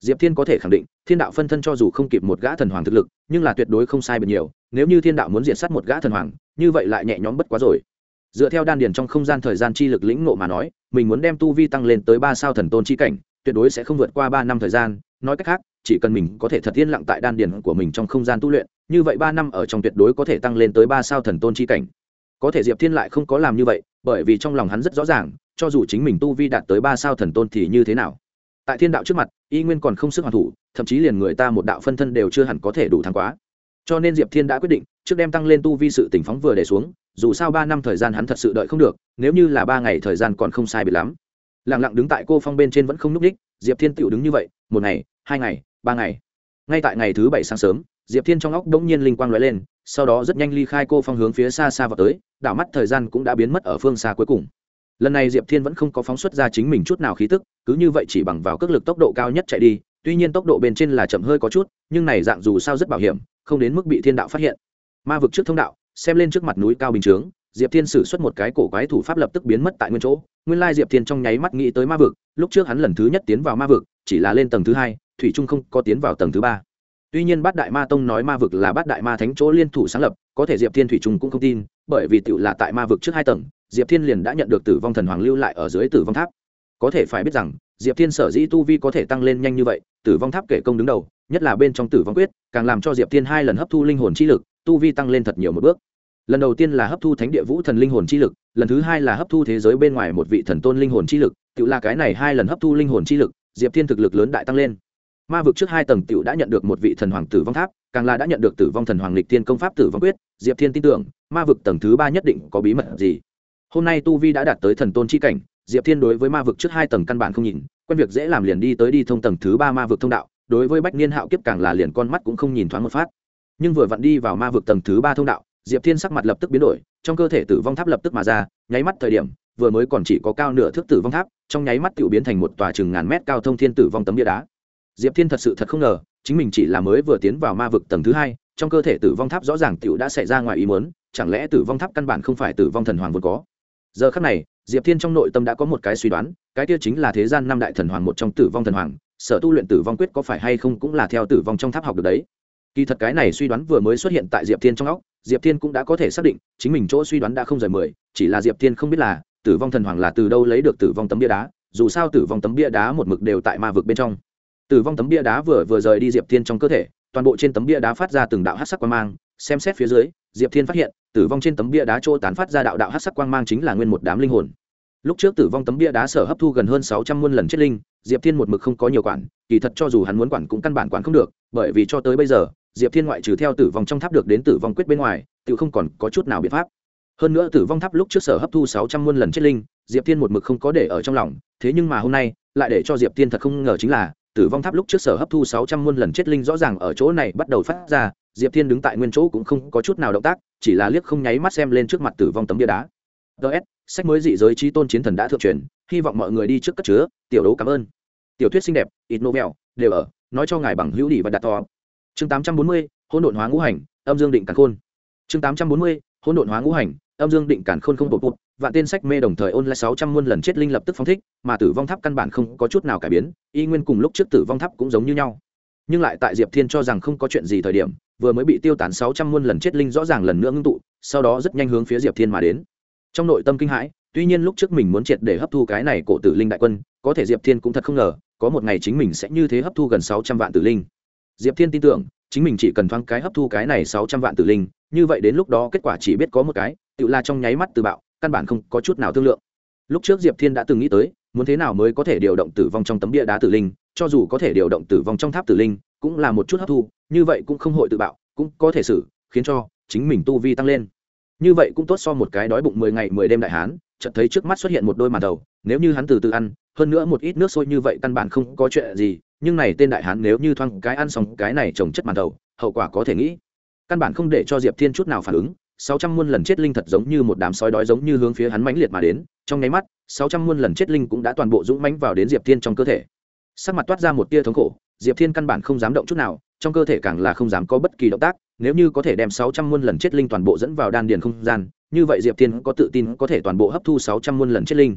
Diệp thiên có thể khẳng định, thiên đạo phân thân cho dù không kịp một gã thần hoàng thực lực, nhưng là tuyệt đối không sai biệt nhiều. Nếu như thiên đạo muốn diện sát một gã thần hoàng, như vậy lại nhẹ nhõm bất quá rồi. Dựa theo đan điền trong không gian thời gian chi lực lĩnh ngộ mà nói, mình muốn đem tu vi tăng lên tới ba sao thần tôn chi cảnh, tuyệt đối sẽ không vượt qua ba năm thời gian. Nói cách khác chỉ cần mình có thể thật yên lặng tại đan điền của mình trong không gian tu luyện, như vậy ba năm ở trong tuyệt đối có thể tăng lên tới ba sao thần tôn chi cảnh. Có thể diệp thiên lại không có làm như vậy, bởi vì trong lòng hắn rất rõ ràng, cho dù chính mình tu vi đạt tới ba sao thần tôn thì như thế nào. Tại thiên đạo trước mặt, y nguyên còn không sức hoàn thủ, thậm chí liền người ta một đạo phân thân đều chưa hẳn có thể đủ thắng quá. Cho nên diệp thiên đã quyết định, trước đem tăng lên tu vi sự tỉnh phóng vừa để xuống, dù sao ba năm thời gian hắn thật sự đợi không được, nếu như là ba ngày thời gian còn không sai biệt lắm. Lẳng lặng đứng tại cô phong bên trên vẫn không n ú c ních diệp thiên tựu đứng như vậy, một ngày, hai ngày ba ngày. Ngay tại ngày thứ bảy sáng sớm, diệp thiên trong óc đ ỗ n g nhiên linh quang l ó e lên, sau đó rất nhanh ly khai cô phong hướng phía xa xa vào tới, đảo mắt thời gian cũng đã biến mất ở phương xa cuối cùng. Lần này diệp thiên vẫn không có phóng xuất ra chính mình chút nào khí tức, cứ như vậy chỉ bằng vào cước lực tốc độ cao nhất chạy đi, tuy nhiên tốc độ bên trên là chậm hơi có chút, nhưng này dạng dù sao rất bảo hiểm, không đến mức bị thiên đạo phát hiện. Ma vực trước thông đạo, xem lên trước mặt núi cao bình chướng, diệp thiên sử xuất một cái cổ quái thủ pháp lập tức biến mất tại nguyên chỗ. Nguyên lai diệp thiên trong nháy mắt nghĩ tới ma vực, lúc trước hắn lần thứ nhất tiến vào ma vực, chỉ là lên tầng thứ hai thủy trung không có tiến vào tầng thứ ba. Tuy nhiên bát đại ma tông nói ma vực là bát đại ma thánh chỗ liên thủ sáng lập, có thể diệp thiên thủy trung cũng không tin, bởi vì tựu là tại ma vực trước hai tầng, diệp thiên liền đã nhận được tử vong thần hoàng lưu lại ở dưới tử vong tháp. Có thể phải biết rằng, diệp thiên sở dĩ tu vi có thể tăng lên nhanh như vậy, tử vong tháp kể công đứng đầu, nhất là bên trong tử vong quyết, càng làm cho diệp thiên hai lần hấp thu linh hồn chi lực, tu vi tăng lên thật nhiều một bước. Lần đầu tiên là hấp thu thánh địa vũ thần linh hồn chi lực, lần thứ hai là hấp thu thế giới bên ngoài một vị thần tôn linh hồn chi lực tự là cái này hai lần hấp thu linh hồn chi lực, diệp thiên thực lực lớn đại tăng lên ma vực trước hai tầng t đã nhận được một vị thần hoàng tử vong tháp, càng là đã nhận được tử vong thần hoàng lịch tiên công pháp tử vong quyết, diệp thiên tin tưởng, ma vực tầng thứ ba nhất định có bí mật gì. Hôm nay tu vi đã đạt tới thần tôn c h i cảnh, diệp thiên đối với ma vực trước hai tầng căn bản không nhìn, quen việc dễ làm liền đi tới đi thông tầng thứ ba ma vực thông đạo, đối với bách niên hạo kiếp càng là liền con mắt cũng không nhìn thoáng một phát. Nhưng vừa vặn đi vào ma vực tầng thứ ba thông đạo, diệp thiên sắc mặt lập tức biến đổi, trong cơ thể tử vong tháp lập tức mà ra, nháy mắt thời điểm, vừa mới còn chỉ có cao nửa thước tử vong tháp, trong nháy mắt tự biến thành một tòa chừng ngàn mét cao thông thiên tử vong tấm bia đá diệp thiên thật sự thật không ngờ, chính mình chỉ là mới vừa tiến vào ma vực tầng thứ hai, trong cơ thể tử vong tháp rõ ràng t đã xảy ra ngoài ý muốn, chẳng lẽ tử vong tháp căn bản không phải tử vong thần hoàng vốn có? Giờ khắc này, diệp thiên trong nội tâm đã có một cái suy đoán, cái kia chính là thế gian năm đại thần hoàng một trong tử vong thần hoàng, sở tu luyện tử vong quyết có phải hay không cũng là theo tử vong trong tháp học được đấy. Kỳ thật cái này suy đoán vừa mới xuất hiện tại diệp thiên trong óc, diệp thiên cũng đã có thể xác định, chính mình chỗ suy đoán đã không rời mười, chỉ là diệp thiên không biết là, tử vong thần hoàng là từ đâu lấy được tử vong tấm bia đá, dù sao tử vong tấm bia đá một mực đều tại ma vực bên trong tử vong tấm bia đá vừa vừa rời đi diệp thiên trong cơ thể, toàn bộ trên tấm bia đá phát ra từng đạo hát sắc quang mang, xem xét phía dưới, diệp thiên phát hiện, tử vong trên tấm bia đá chỗ tán phát ra đạo đạo hát sắc quang mang chính là nguyên một đám linh hồn. Lúc trước tử vong tấm bia đá sở hấp thu gần hơn sáu trăm muôn lần chết linh, diệp thiên một mực không có nhiều quản, kỳ thật cho dù hắn muốn quản cũng căn bản quản không được, bởi vì cho tới bây giờ, diệp thiên ngoại trừ theo tử vong trong tháp được đến tử vong quyết bên ngoài, tự không còn có chút nào biện pháp. Hơn nữa tử vong tháp lúc trước sở hấp thu sáu trăm muôn lần chết linh, diệp thiên một mực không có để ở trong lòng, thế nhưng mà hôm nay, lại để cho diệp thiên thật không ngờ chính là tử vong tháp lúc trước sở hấp thu sáu trăm muôn lần chết linh rõ ràng ở chỗ này bắt đầu phát ra, diệp thiên đứng tại nguyên chỗ cũng không có chút nào động tác, chỉ là liếc không nháy mắt xem lên trước mặt tử vong tấm bia đá. Ts sách mới dị giới trí tôn chiến thần đã thượng truyền, hy vọng mọi người đi trước cất chứa, tiểu đấu cảm ơn. Tiểu thuyết xinh đẹp, ít novel đều ở, nói cho ngài bằng hữu đi và đặt to. Chương tám trăm bốn mươi, hỗn độn hóa ngũ hành, âm dương định càn khôn. Chương tám trăm bốn mươi, hỗn độn hóa ngũ hành, âm dương định càn khôn không bột bột vạn tên sách mê đồng thời ôn lại sáu trăm muôn lần chết linh lập tức phóng thích, mà tử vong tháp căn bản không có chút nào cải biến, y nguyên cùng lúc trước tử vong tháp cũng giống như nhau. Nhưng lại tại diệp thiên cho rằng không có chuyện gì thời điểm, vừa mới bị tiêu tán sáu trăm muôn lần chết linh rõ ràng lần nữa ngưng tụ, sau đó rất nhanh hướng phía diệp thiên mà đến. Trong nội tâm kinh hãi, tuy nhiên lúc trước mình muốn triệt để hấp thu cái này cổ tử linh đại quân, có thể diệp thiên cũng thật không ngờ, có một ngày chính mình sẽ như thế hấp thu gần sáu trăm vạn tử linh. Diệp thiên tin tưởng, chính mình chỉ cần thoáng cái hấp thu cái này sáu trăm vạn tử linh, như vậy đến lúc đó kết quả chỉ biết có một cái, tự là trong nháy mắt từ bạo căn bản không có chút nào thương lượng. Lúc trước diệp thiên đã từng nghĩ tới, muốn thế nào mới có thể điều động tử vong trong tấm bia đá tử linh, cho dù có thể điều động tử vong trong tháp tử linh, cũng là một chút hấp thu, như vậy cũng không hội tự bạo, cũng có thể xử, khiến cho chính mình tu vi tăng lên. Như vậy cũng tốt so một cái đói bụng mười ngày mười đêm đại hán, chợt thấy trước mắt xuất hiện một đôi màn đầu, nếu như hắn từ từ ăn, hơn nữa một ít nước sôi như vậy căn bản không có chuyện gì, nhưng này tên đại hán nếu như thoang cái ăn xong cái này trồng chất màn đầu, hậu quả có thể nghĩ. Căn bản không để cho diệp thiên chút nào phản ứng sáu trăm muôn lần chết linh thật giống như một đám sói đói giống như hướng phía hắn mãnh liệt mà đến, trong nháy mắt, sáu trăm muôn lần chết linh cũng đã toàn bộ dũng mãnh vào đến diệp thiên trong cơ thể. Sắc mặt toát ra một tia thống khổ, diệp thiên căn bản không dám động chút nào, trong cơ thể càng là không dám có bất kỳ động tác, nếu như có thể đem sáu trăm muôn lần chết linh toàn bộ dẫn vào đan điền không gian, như vậy diệp thiên có tự tin có thể toàn bộ hấp thu sáu trăm muôn lần chết linh.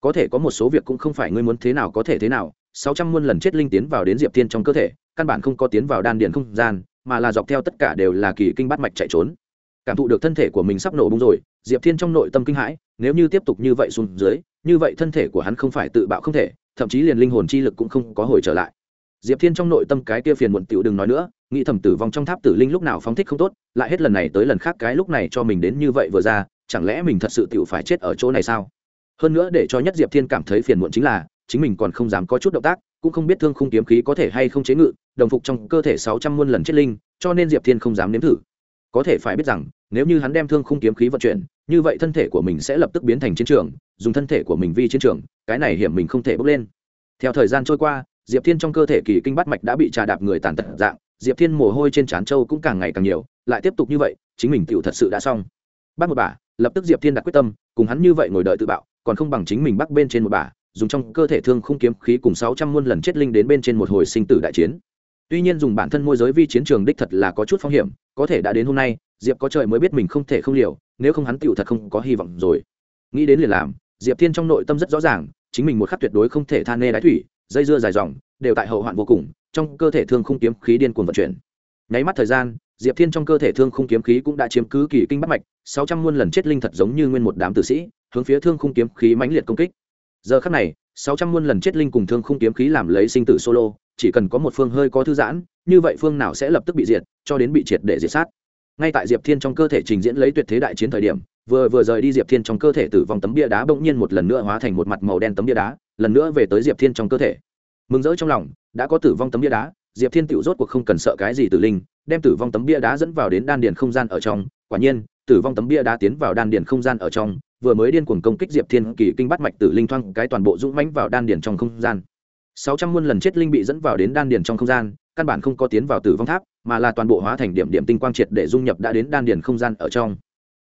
Có thể có một số việc cũng không phải ngươi muốn thế nào có thể thế nào, sáu trăm muôn lần chết linh tiến vào đến diệp thiên trong cơ thể, căn bản không có tiến vào đan điền không gian, mà là dọc theo tất cả đều là kỳ kinh bát mạch chạy trốn cảm thụ được thân thể của mình sắp nổ bung rồi, diệp thiên trong nội tâm kinh hãi, nếu như tiếp tục như vậy xuống dưới, như vậy thân thể của hắn không phải tự bạo không thể, thậm chí liền linh hồn chi lực cũng không có hồi trở lại. Diệp thiên trong nội tâm cái kia phiền muộn tiểu đừng nói nữa, nghĩ thầm tử vong trong tháp tử linh lúc nào phóng thích không tốt, lại hết lần này tới lần khác cái lúc này cho mình đến như vậy vừa ra, chẳng lẽ mình thật sự tiểu phải chết ở chỗ này sao? Hơn nữa để cho nhất diệp thiên cảm thấy phiền muộn chính là, chính mình còn không dám có chút động tác, cũng không biết thương khung kiếm khí có thể hay không chế ngự, đồng phục trong cơ thể sáu trăm muôn lần chết linh, cho nên diệp thiên không dám nếm thử có thể phải biết rằng, nếu như hắn đem thương khung kiếm khí vận chuyển, như vậy thân thể của mình sẽ lập tức biến thành chiến trường, dùng thân thể của mình vi chiến trường, cái này hiểm mình không thể bốc lên. Theo thời gian trôi qua, diệp thiên trong cơ thể kỳ kinh bắt mạch đã bị trà đạp người tàn tật dạng, diệp thiên mồ hôi trên trán châu cũng càng ngày càng nhiều, lại tiếp tục như vậy, chính mình tựu thật sự đã xong. Bắt một bà, lập tức diệp thiên đặt quyết tâm, cùng hắn như vậy ngồi đợi tự bạo, còn không bằng chính mình bắt bên trên một bà, dùng trong cơ thể thương khung kiếm khí cùng sáu trăm muôn lần chết linh đến bên trên một hồi sinh tử đại chiến tuy nhiên dùng bản thân môi giới vi chiến trường đích thật là có chút phong hiểm, có thể đã đến hôm nay, diệp có trời mới biết mình không thể không liều, nếu không hắn tựu thật không có hy vọng rồi. Nghĩ đến liền làm, diệp thiên trong nội tâm rất rõ ràng, chính mình một khắc tuyệt đối không thể than nê đái thủy, dây dưa dài dòng, đều tại hậu hoạn vô cùng, trong cơ thể thương không kiếm khí điên cuồng vận chuyển. Nháy mắt thời gian, diệp thiên trong cơ thể thương không kiếm khí cũng đã chiếm cứ kỳ kinh bắt mạch, sáu trăm muôn lần chết linh thật giống như nguyên một đám tử sĩ, hướng phía thương không kiếm khí mãnh liệt công kích giờ khắc này, sáu trăm muôn lần chết linh cùng thương khung kiếm khí làm lấy sinh tử solo, chỉ cần có một phương hơi có thư giãn, như vậy phương nào sẽ lập tức bị diệt, cho đến bị triệt để diệt sát. Ngay tại diệp thiên trong cơ thể trình diễn lấy tuyệt thế đại chiến thời điểm, vừa vừa rời đi diệp thiên trong cơ thể tử vong tấm bia đá bỗng nhiên một lần nữa hóa thành một mặt màu đen tấm bia đá, lần nữa về tới diệp thiên trong cơ thể. Mừng rỡ trong lòng, đã có tử vong tấm bia đá, diệp thiên tự rốt cuộc không cần sợ cái gì tử linh, đem tử vong tấm bia đá dẫn vào đến đan điền không gian ở trong, quả nhiên tử vong tấm bia đá tiến vào đan điền không gian ở trong, vừa mới điên cuồng công kích diệp thiên kỳ kinh bắt mạch tử linh thoang, cái toàn bộ dũng mãnh vào đan điền trong không gian. Sáu trăm muôn lần chết linh bị dẫn vào đến đan điền trong không gian, căn bản không có tiến vào tử vong tháp, mà là toàn bộ hóa thành điểm điểm tinh quang triệt để dung nhập đã đến đan điền không gian ở trong.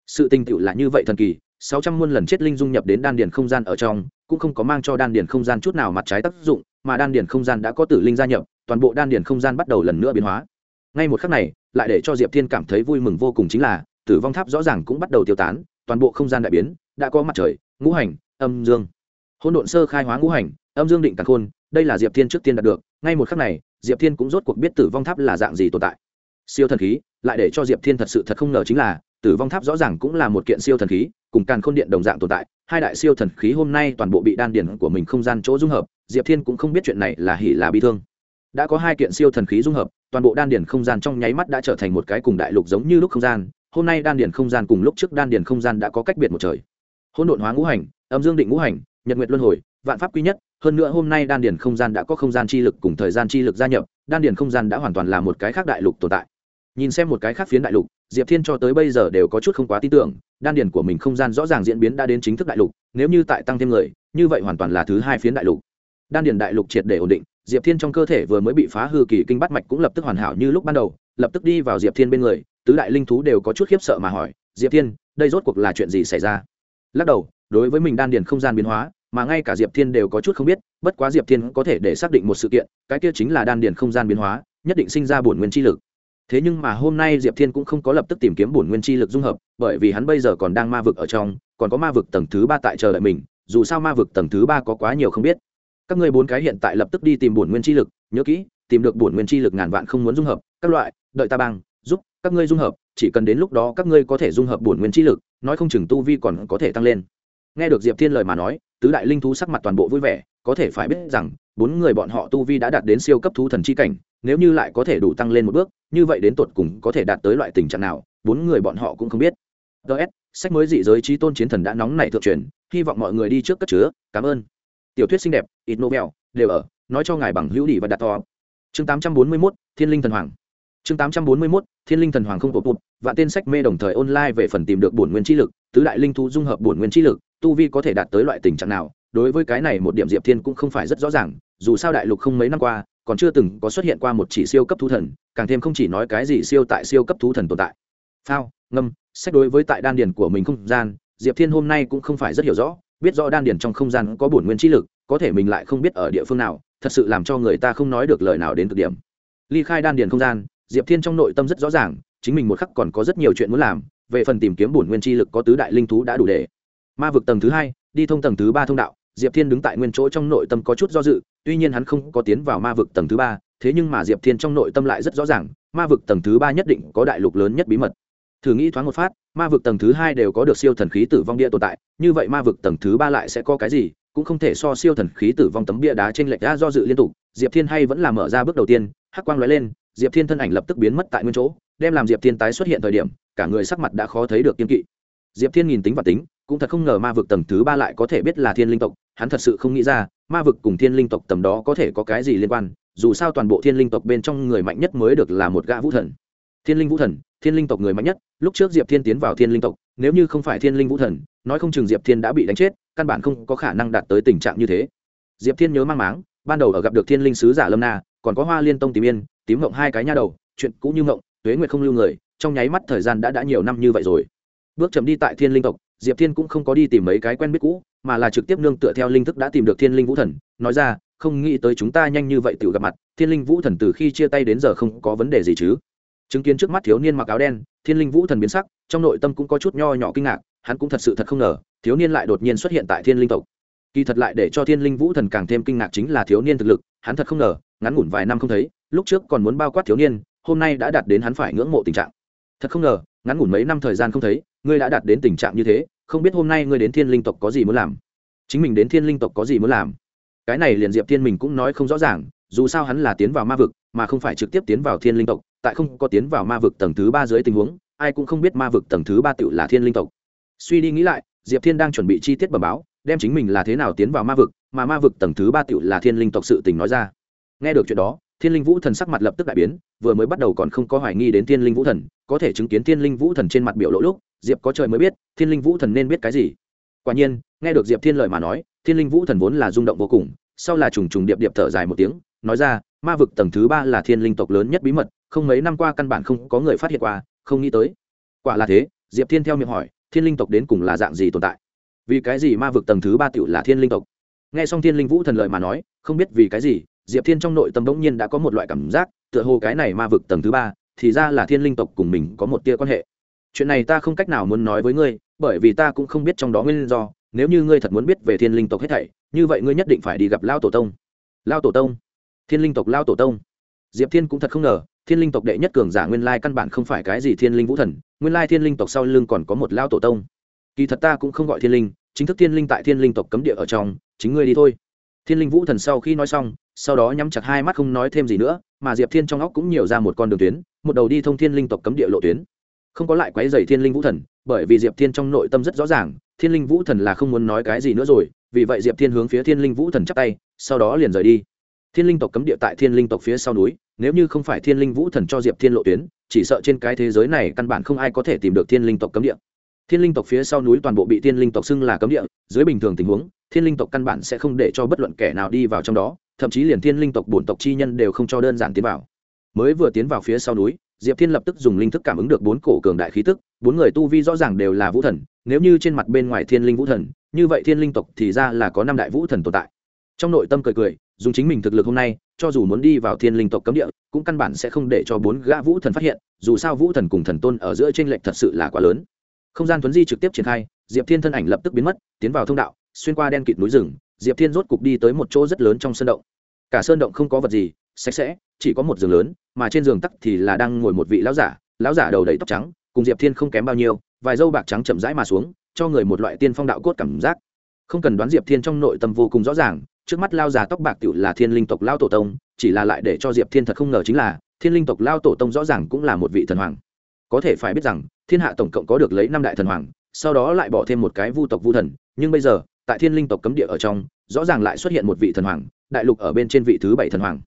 Sự tinh tựu là như vậy thần kỳ, sáu trăm muôn lần chết linh dung nhập đến đan điền không gian ở trong, cũng không có mang cho đan điền không gian chút nào mặt trái tác dụng, mà đan điền không gian đã có tử linh gia nhập, toàn bộ đan điền không gian bắt đầu lần nữa biến hóa. Ngay một khắc này, lại để cho diệp thiên cảm thấy vui mừng vô cùng chính là tử vong tháp rõ ràng cũng bắt đầu tiêu tán, toàn bộ không gian đại biến, đã có mặt trời, ngũ hành, âm dương. Hỗn độn sơ khai hóa ngũ hành, âm dương định càn khôn, đây là diệp thiên trước tiên đạt được, ngay một khắc này, diệp thiên cũng rốt cuộc biết tử vong tháp là dạng gì tồn tại. Siêu thần khí, lại để cho diệp thiên thật sự thật không ngờ chính là, tử vong tháp rõ ràng cũng là một kiện siêu thần khí, cùng càn khôn điện đồng dạng tồn tại, hai đại siêu thần khí hôm nay toàn bộ bị đan điển của mình không gian chỗ dung hợp, diệp thiên cũng không biết chuyện này là hỉ là bi thương. Đã có hai kiện siêu thần khí dung hợp, toàn bộ đan điển không gian trong nháy mắt đã trở thành một cái cùng đại lục giống như lúc không gian hôm nay đan điển không gian cùng lúc trước đan điển không gian đã có cách biệt một trời. Hỗn độn hóa ngũ hành, âm dương định ngũ hành, nhật nguyệt luân hồi, vạn pháp quy nhất, hơn nữa hôm nay đan điển không gian đã có không gian chi lực cùng thời gian chi lực gia nhập, đan điển không gian đã hoàn toàn là một cái khác đại lục tồn tại. Nhìn xem một cái khác phiến đại lục, diệp thiên cho tới bây giờ đều có chút không quá tin tưởng, đan điển của mình không gian rõ ràng diễn biến đã đến chính thức đại lục, nếu như tại tăng thêm người, như vậy hoàn toàn là thứ hai phiến đại lục. Đan điển đại lục triệt để ổn định, diệp thiên trong cơ thể vừa mới bị phá hư kỳ kinh bắt mạch cũng lập tức hoàn hảo như lúc ban đầu, lập tức đi vào diệp thiên bên người tứ đại linh thú đều có chút khiếp sợ mà hỏi, diệp thiên, đây rốt cuộc là chuyện gì xảy ra? Lắc đầu, đối với mình đan điền không gian biến hóa, mà ngay cả diệp thiên đều có chút không biết, bất quá diệp thiên có thể để xác định một sự kiện, cái kia chính là đan điền không gian biến hóa, nhất định sinh ra bổn nguyên chi lực. Thế nhưng mà hôm nay diệp thiên cũng không có lập tức tìm kiếm bổn nguyên chi lực dung hợp, bởi vì hắn bây giờ còn đang ma vực ở trong, còn có ma vực tầng thứ ba tại chờ đợi mình, dù sao ma vực tầng thứ ba có quá nhiều không biết. Các ngươi bốn cái hiện tại lập tức đi tìm bổn nguyên chi lực, nhớ kỹ, tìm được bổn nguyên chi lực ngàn vạn không muốn dung hợp, các loại, đợi ta bang các ngươi dung hợp chỉ cần đến lúc đó các ngươi có thể dung hợp bổn nguyên chi lực nói không chừng tu vi còn có thể tăng lên. Nghe được diệp thiên lời mà nói tứ đại linh thú sắc mặt toàn bộ vui vẻ có thể phải biết rằng bốn người bọn họ tu vi đã đạt đến siêu cấp thú thần chi cảnh nếu như lại có thể đủ tăng lên một bước như vậy đến tột cùng có thể đạt tới loại tình trạng nào bốn người bọn họ cũng không biết. Ts sách mới dị giới trí tôn chiến thần đã nóng nảy thượng truyền hy vọng mọi người đi trước cất chứa cảm ơn. Tiểu thuyết xinh đẹp ít novel đều ở nói cho ngài bằng hữu đi và đặt to. Chương 841, thiên linh thần hoàng chương 841, thiên linh thần hoàng không tột tụt và tên sách mê đồng thời online về phần tìm được bổn nguyên chi lực tứ đại linh thú dung hợp bổn nguyên chi lực tu vi có thể đạt tới loại tình trạng nào đối với cái này một điểm diệp thiên cũng không phải rất rõ ràng dù sao đại lục không mấy năm qua còn chưa từng có xuất hiện qua một chỉ siêu cấp thú thần càng thêm không chỉ nói cái gì siêu tại siêu cấp thú thần tồn tại. Phao ngâm sách đối với tại đan điền của mình không gian diệp thiên hôm nay cũng không phải rất hiểu rõ biết rõ đan điền trong không gian có bổn nguyên chi lực có thể mình lại không biết ở địa phương nào thật sự làm cho người ta không nói được lời nào đến cực điểm. Ly khai đan điền không gian diệp thiên trong nội tâm rất rõ ràng, chính mình một khắc còn có rất nhiều chuyện muốn làm, về phần tìm kiếm bổn nguyên chi lực có tứ đại linh thú đã đủ để. Ma vực tầng thứ hai, đi thông tầng thứ ba thông đạo, diệp thiên đứng tại nguyên chỗ trong nội tâm có chút do dự, tuy nhiên hắn không có tiến vào ma vực tầng thứ ba, thế nhưng mà diệp thiên trong nội tâm lại rất rõ ràng, ma vực tầng thứ ba nhất định có đại lục lớn nhất bí mật. Thử nghĩ thoáng một phát, ma vực tầng thứ hai đều có được siêu thần khí tử vong địa tồn tại, như vậy ma vực tầng thứ ba lại sẽ có cái gì, cũng không thể so siêu thần khí tử vong tấm bia đá trên lệch đã do dự liên tục. Diệp thiên hay vẫn là mở ra bước đầu tiên, hắc quang lóe lên diệp thiên thân ảnh lập tức biến mất tại nguyên chỗ, đem làm diệp thiên tái xuất hiện thời điểm, cả người sắc mặt đã khó thấy được kiên kỵ. Diệp thiên nhìn tính và tính, cũng thật không ngờ ma vực tầng thứ ba lại có thể biết là thiên linh tộc, hắn thật sự không nghĩ ra, ma vực cùng thiên linh tộc tầm đó có thể có cái gì liên quan, dù sao toàn bộ thiên linh tộc bên trong người mạnh nhất mới được là một gã vũ thần. Thiên linh vũ thần, thiên linh tộc người mạnh nhất, lúc trước diệp thiên tiến vào thiên linh tộc, nếu như không phải thiên linh vũ thần, nói không chừng diệp thiên đã bị đánh chết, căn bản không có khả năng đạt tới tình trạng như thế. Diệp thiên nhớ mang máng, ban đầu ở gặp được thiên linh sứ giả lâm na, còn có hoa liên tông tìm yên tím ngộng hai cái nha đầu, chuyện cũ như ngộng, tuế nguyệt không lưu người, trong nháy mắt thời gian đã đã nhiều năm như vậy rồi. Bước chậm đi tại thiên linh tộc, diệp thiên cũng không có đi tìm mấy cái quen biết cũ, mà là trực tiếp nương tựa theo linh thức đã tìm được thiên linh vũ thần, nói ra, không nghĩ tới chúng ta nhanh như vậy tự gặp mặt, thiên linh vũ thần từ khi chia tay đến giờ không có vấn đề gì chứ? Chứng kiến trước mắt thiếu niên mặc áo đen, thiên linh vũ thần biến sắc, trong nội tâm cũng có chút nho nhỏ kinh ngạc, hắn cũng thật sự thật không ngờ, thiếu niên lại đột nhiên xuất hiện tại thiên linh tộc. Kỳ thật lại để cho thiên linh vũ thần càng thêm kinh ngạc chính là thiếu niên thực lực, hắn thật không ngờ, ngắn ngủn vài năm không thấy lúc trước còn muốn bao quát thiếu niên, hôm nay đã đạt đến hắn phải ngưỡng mộ tình trạng. Thật không ngờ, ngắn ngủn mấy năm thời gian không thấy, ngươi đã đạt đến tình trạng như thế, không biết hôm nay ngươi đến thiên linh tộc có gì muốn làm? Chính mình đến thiên linh tộc có gì muốn làm? Cái này liền diệp thiên mình cũng nói không rõ ràng, dù sao hắn là tiến vào ma vực, mà không phải trực tiếp tiến vào thiên linh tộc, tại không có tiến vào ma vực tầng thứ ba dưới tình huống, ai cũng không biết ma vực tầng thứ ba tự là thiên linh tộc. Suy đi nghĩ lại, diệp thiên đang chuẩn bị chi tiết bẩm báo, đem chính mình là thế nào tiến vào ma vực, mà ma vực tầng thứ ba tự là thiên linh tộc sự tình nói ra. Nghe được chuyện đó thiên linh vũ thần sắc mặt lập tức đại biến, vừa mới bắt đầu còn không có hoài nghi đến thiên linh vũ thần, có thể chứng kiến thiên linh vũ thần trên mặt biểu lỗ lúc, diệp có trời mới biết, thiên linh vũ thần nên biết cái gì. Quả nhiên, nghe được diệp thiên lời mà nói, thiên linh vũ thần vốn là rung động vô cùng, sau là trùng trùng điệp điệp thở dài một tiếng, nói ra, ma vực tầng thứ ba là thiên linh tộc lớn nhất bí mật, không mấy năm qua căn bản không có người phát hiện qua, không nghĩ tới. Quả là thế, diệp thiên theo miệng hỏi, thiên linh tộc đến cùng là dạng gì tồn tại? Vì cái gì ma vực tầng thứ ba tựu là thiên linh tộc? Nghe xong thiên linh vũ thần lợi mà nói, không biết vì cái gì diệp thiên trong nội tâm bỗng nhiên đã có một loại cảm giác, tựa hồ cái này ma vực tầng thứ ba, thì ra là thiên linh tộc cùng mình có một tia quan hệ. Chuyện này ta không cách nào muốn nói với ngươi, bởi vì ta cũng không biết trong đó nguyên do, nếu như ngươi thật muốn biết về thiên linh tộc hết thảy, như vậy ngươi nhất định phải đi gặp lao tổ tông. Lao tổ tông? Thiên linh tộc lao tổ tông? Diệp thiên cũng thật không ngờ, thiên linh tộc đệ nhất cường giả nguyên lai căn bản không phải cái gì thiên linh vũ thần, nguyên lai thiên linh tộc sau lưng còn có một lao tổ tông. Kỳ thật ta cũng không gọi thiên linh, chính thức thiên linh tại thiên linh tộc cấm địa ở trong, chính ngươi đi thôi thiên linh vũ thần sau khi nói xong, sau đó nhắm chặt hai mắt không nói thêm gì nữa, mà diệp thiên trong óc cũng nhiều ra một con đường tuyến, một đầu đi thông thiên linh tộc cấm địa lộ tuyến. Không có lại quấy dày thiên linh vũ thần, bởi vì diệp thiên trong nội tâm rất rõ ràng, thiên linh vũ thần là không muốn nói cái gì nữa rồi, vì vậy diệp thiên hướng phía thiên linh vũ thần chắp tay, sau đó liền rời đi. Thiên linh tộc cấm địa tại thiên linh tộc phía sau núi, nếu như không phải thiên linh vũ thần cho diệp thiên lộ tuyến, chỉ sợ trên cái thế giới này căn bản không ai có thể tìm được thiên linh tộc cấm địa thiên linh tộc phía sau núi toàn bộ bị thiên linh tộc xưng là cấm địa, dưới bình thường tình huống, thiên linh tộc căn bản sẽ không để cho bất luận kẻ nào đi vào trong đó, thậm chí liền thiên linh tộc bổn tộc chi nhân đều không cho đơn giản tiến vào. Mới vừa tiến vào phía sau núi, diệp thiên lập tức dùng linh thức cảm ứng được bốn cổ cường đại khí tức, bốn người tu vi rõ ràng đều là vũ thần, nếu như trên mặt bên ngoài thiên linh vũ thần, như vậy thiên linh tộc thì ra là có năm đại vũ thần tồn tại. Trong nội tâm cười cười, dùng chính mình thực lực hôm nay, cho dù muốn đi vào thiên linh tộc cấm địa, cũng căn bản sẽ không để cho bốn gã vũ thần phát hiện, dù sao vũ thần cùng thần tôn ở giữa tranh lệch thật sự là quá lớn không gian tuấn di trực tiếp triển khai, diệp thiên thân ảnh lập tức biến mất, tiến vào thông đạo, xuyên qua đen kịt núi rừng, diệp thiên rốt cục đi tới một chỗ rất lớn trong sơn động. Cả sơn động không có vật gì, sạch sẽ, chỉ có một giường lớn, mà trên giường tắc thì là đang ngồi một vị lão giả lão giả đầu đầy tóc trắng, cùng diệp thiên không kém bao nhiêu, vài dâu bạc trắng chậm rãi mà xuống, cho người một loại tiên phong đạo cốt cảm giác. Không cần đoán diệp thiên trong nội tâm vô cùng rõ ràng, trước mắt lao già tóc bạc tựu là thiên linh tộc lao tổ tông, chỉ là lại để cho diệp thiên thật không ngờ chính là, thiên linh tộc lao tổ tông rõ ràng cũng là một vị thần hoàng có thể phải biết rằng, thiên hạ tổng cộng có được lấy năm đại thần hoàng, sau đó lại bỏ thêm một cái vu tộc vu thần, nhưng bây giờ, tại thiên linh tộc cấm địa ở trong, rõ ràng lại xuất hiện một vị thần hoàng, đại lục ở bên trên vị thứ bảy thần hoàng.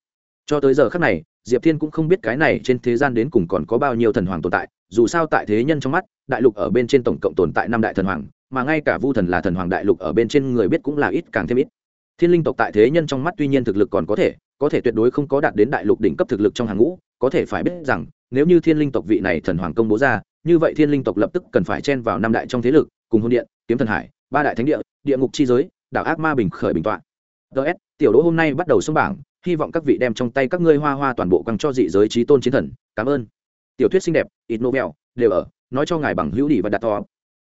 Cho tới giờ khác này, diệp thiên cũng không biết cái này trên thế gian đến cùng còn có bao nhiêu thần hoàng tồn tại, dù sao tại thế nhân trong mắt, đại lục ở bên trên tổng cộng tồn tại năm đại thần hoàng, mà ngay cả vu thần là thần hoàng đại lục ở bên trên người biết cũng là ít càng thêm ít. Thiên linh tộc tại thế nhân trong mắt tuy nhiên thực lực còn có thể có thể tuyệt đối không có đạt đến đại lục đỉnh cấp thực lực trong hàng ngũ, có thể phải biết rằng nếu như thiên linh tộc vị này thần hoàng công bố ra như vậy thiên linh tộc lập tức cần phải chen vào năm đại trong thế lực cùng hôn điện kiếm thần hải ba đại thánh địa địa ngục chi giới đảo ác ma bình khởi bình tọa. Ts tiểu đỗ hôm nay bắt đầu xuống bảng hy vọng các vị đem trong tay các ngươi hoa hoa toàn bộ quăng cho dị giới trí tôn chiến thần cảm ơn. Tiểu thuyết xinh đẹp ít novel đều ở nói cho ngài bằng hữu đỉ và đặt to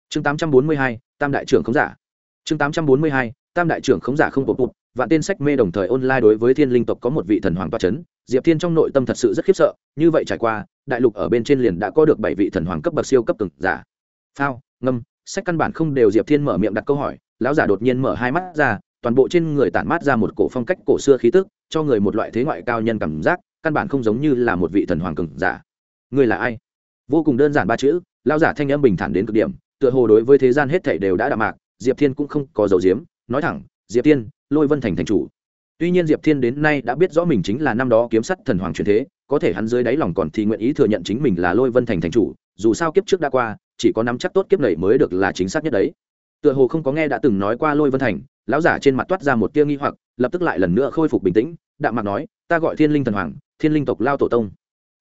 chương 842, tam đại trưởng khống giả. Chương 842, tam đại trưởng khống giả không bột bụt vạn tên sách mê đồng thời online đối với thiên linh tộc có một vị thần hoàng toa c h ấ n diệp thiên trong nội tâm thật sự rất khiếp sợ, như vậy trải qua, đại lục ở bên trên liền đã có được bảy vị thần hoàng cấp bậc siêu cấp từng giả. Phao, ngâm, sách căn bản không đều diệp thiên mở miệng đặt câu hỏi, lão giả đột nhiên mở hai mắt ra, toàn bộ trên người tản mát ra một cổ phong cách cổ xưa khí tức, cho người một loại thế ngoại cao nhân cảm giác, căn bản không giống như là một vị thần hoàng cường giả. Người là ai? Vô cùng đơn giản ba chữ, lão giả thanh âm bình thản đến cực điểm, tựa hồ đối với thế gian hết thảy đều đã đạm mạc, diệp thiên cũng không có dầu diếm, nói thẳng, diệp thiên, lôi vân thành thành chủ tuy nhiên diệp thiên đến nay đã biết rõ mình chính là năm đó kiếm sắt thần hoàng truyền thế, có thể hắn dưới đáy lòng còn thì nguyện ý thừa nhận chính mình là lôi vân thành thành chủ, dù sao kiếp trước đã qua, chỉ có nắm chắc tốt kiếp này mới được là chính xác nhất đấy. Tựa hồ không có nghe đã từng nói qua lôi vân thành, lão giả trên mặt toát ra một tia nghi hoặc, lập tức lại lần nữa khôi phục bình tĩnh, đạm mặt nói, ta gọi thiên linh thần hoàng, thiên linh tộc lao tổ tông.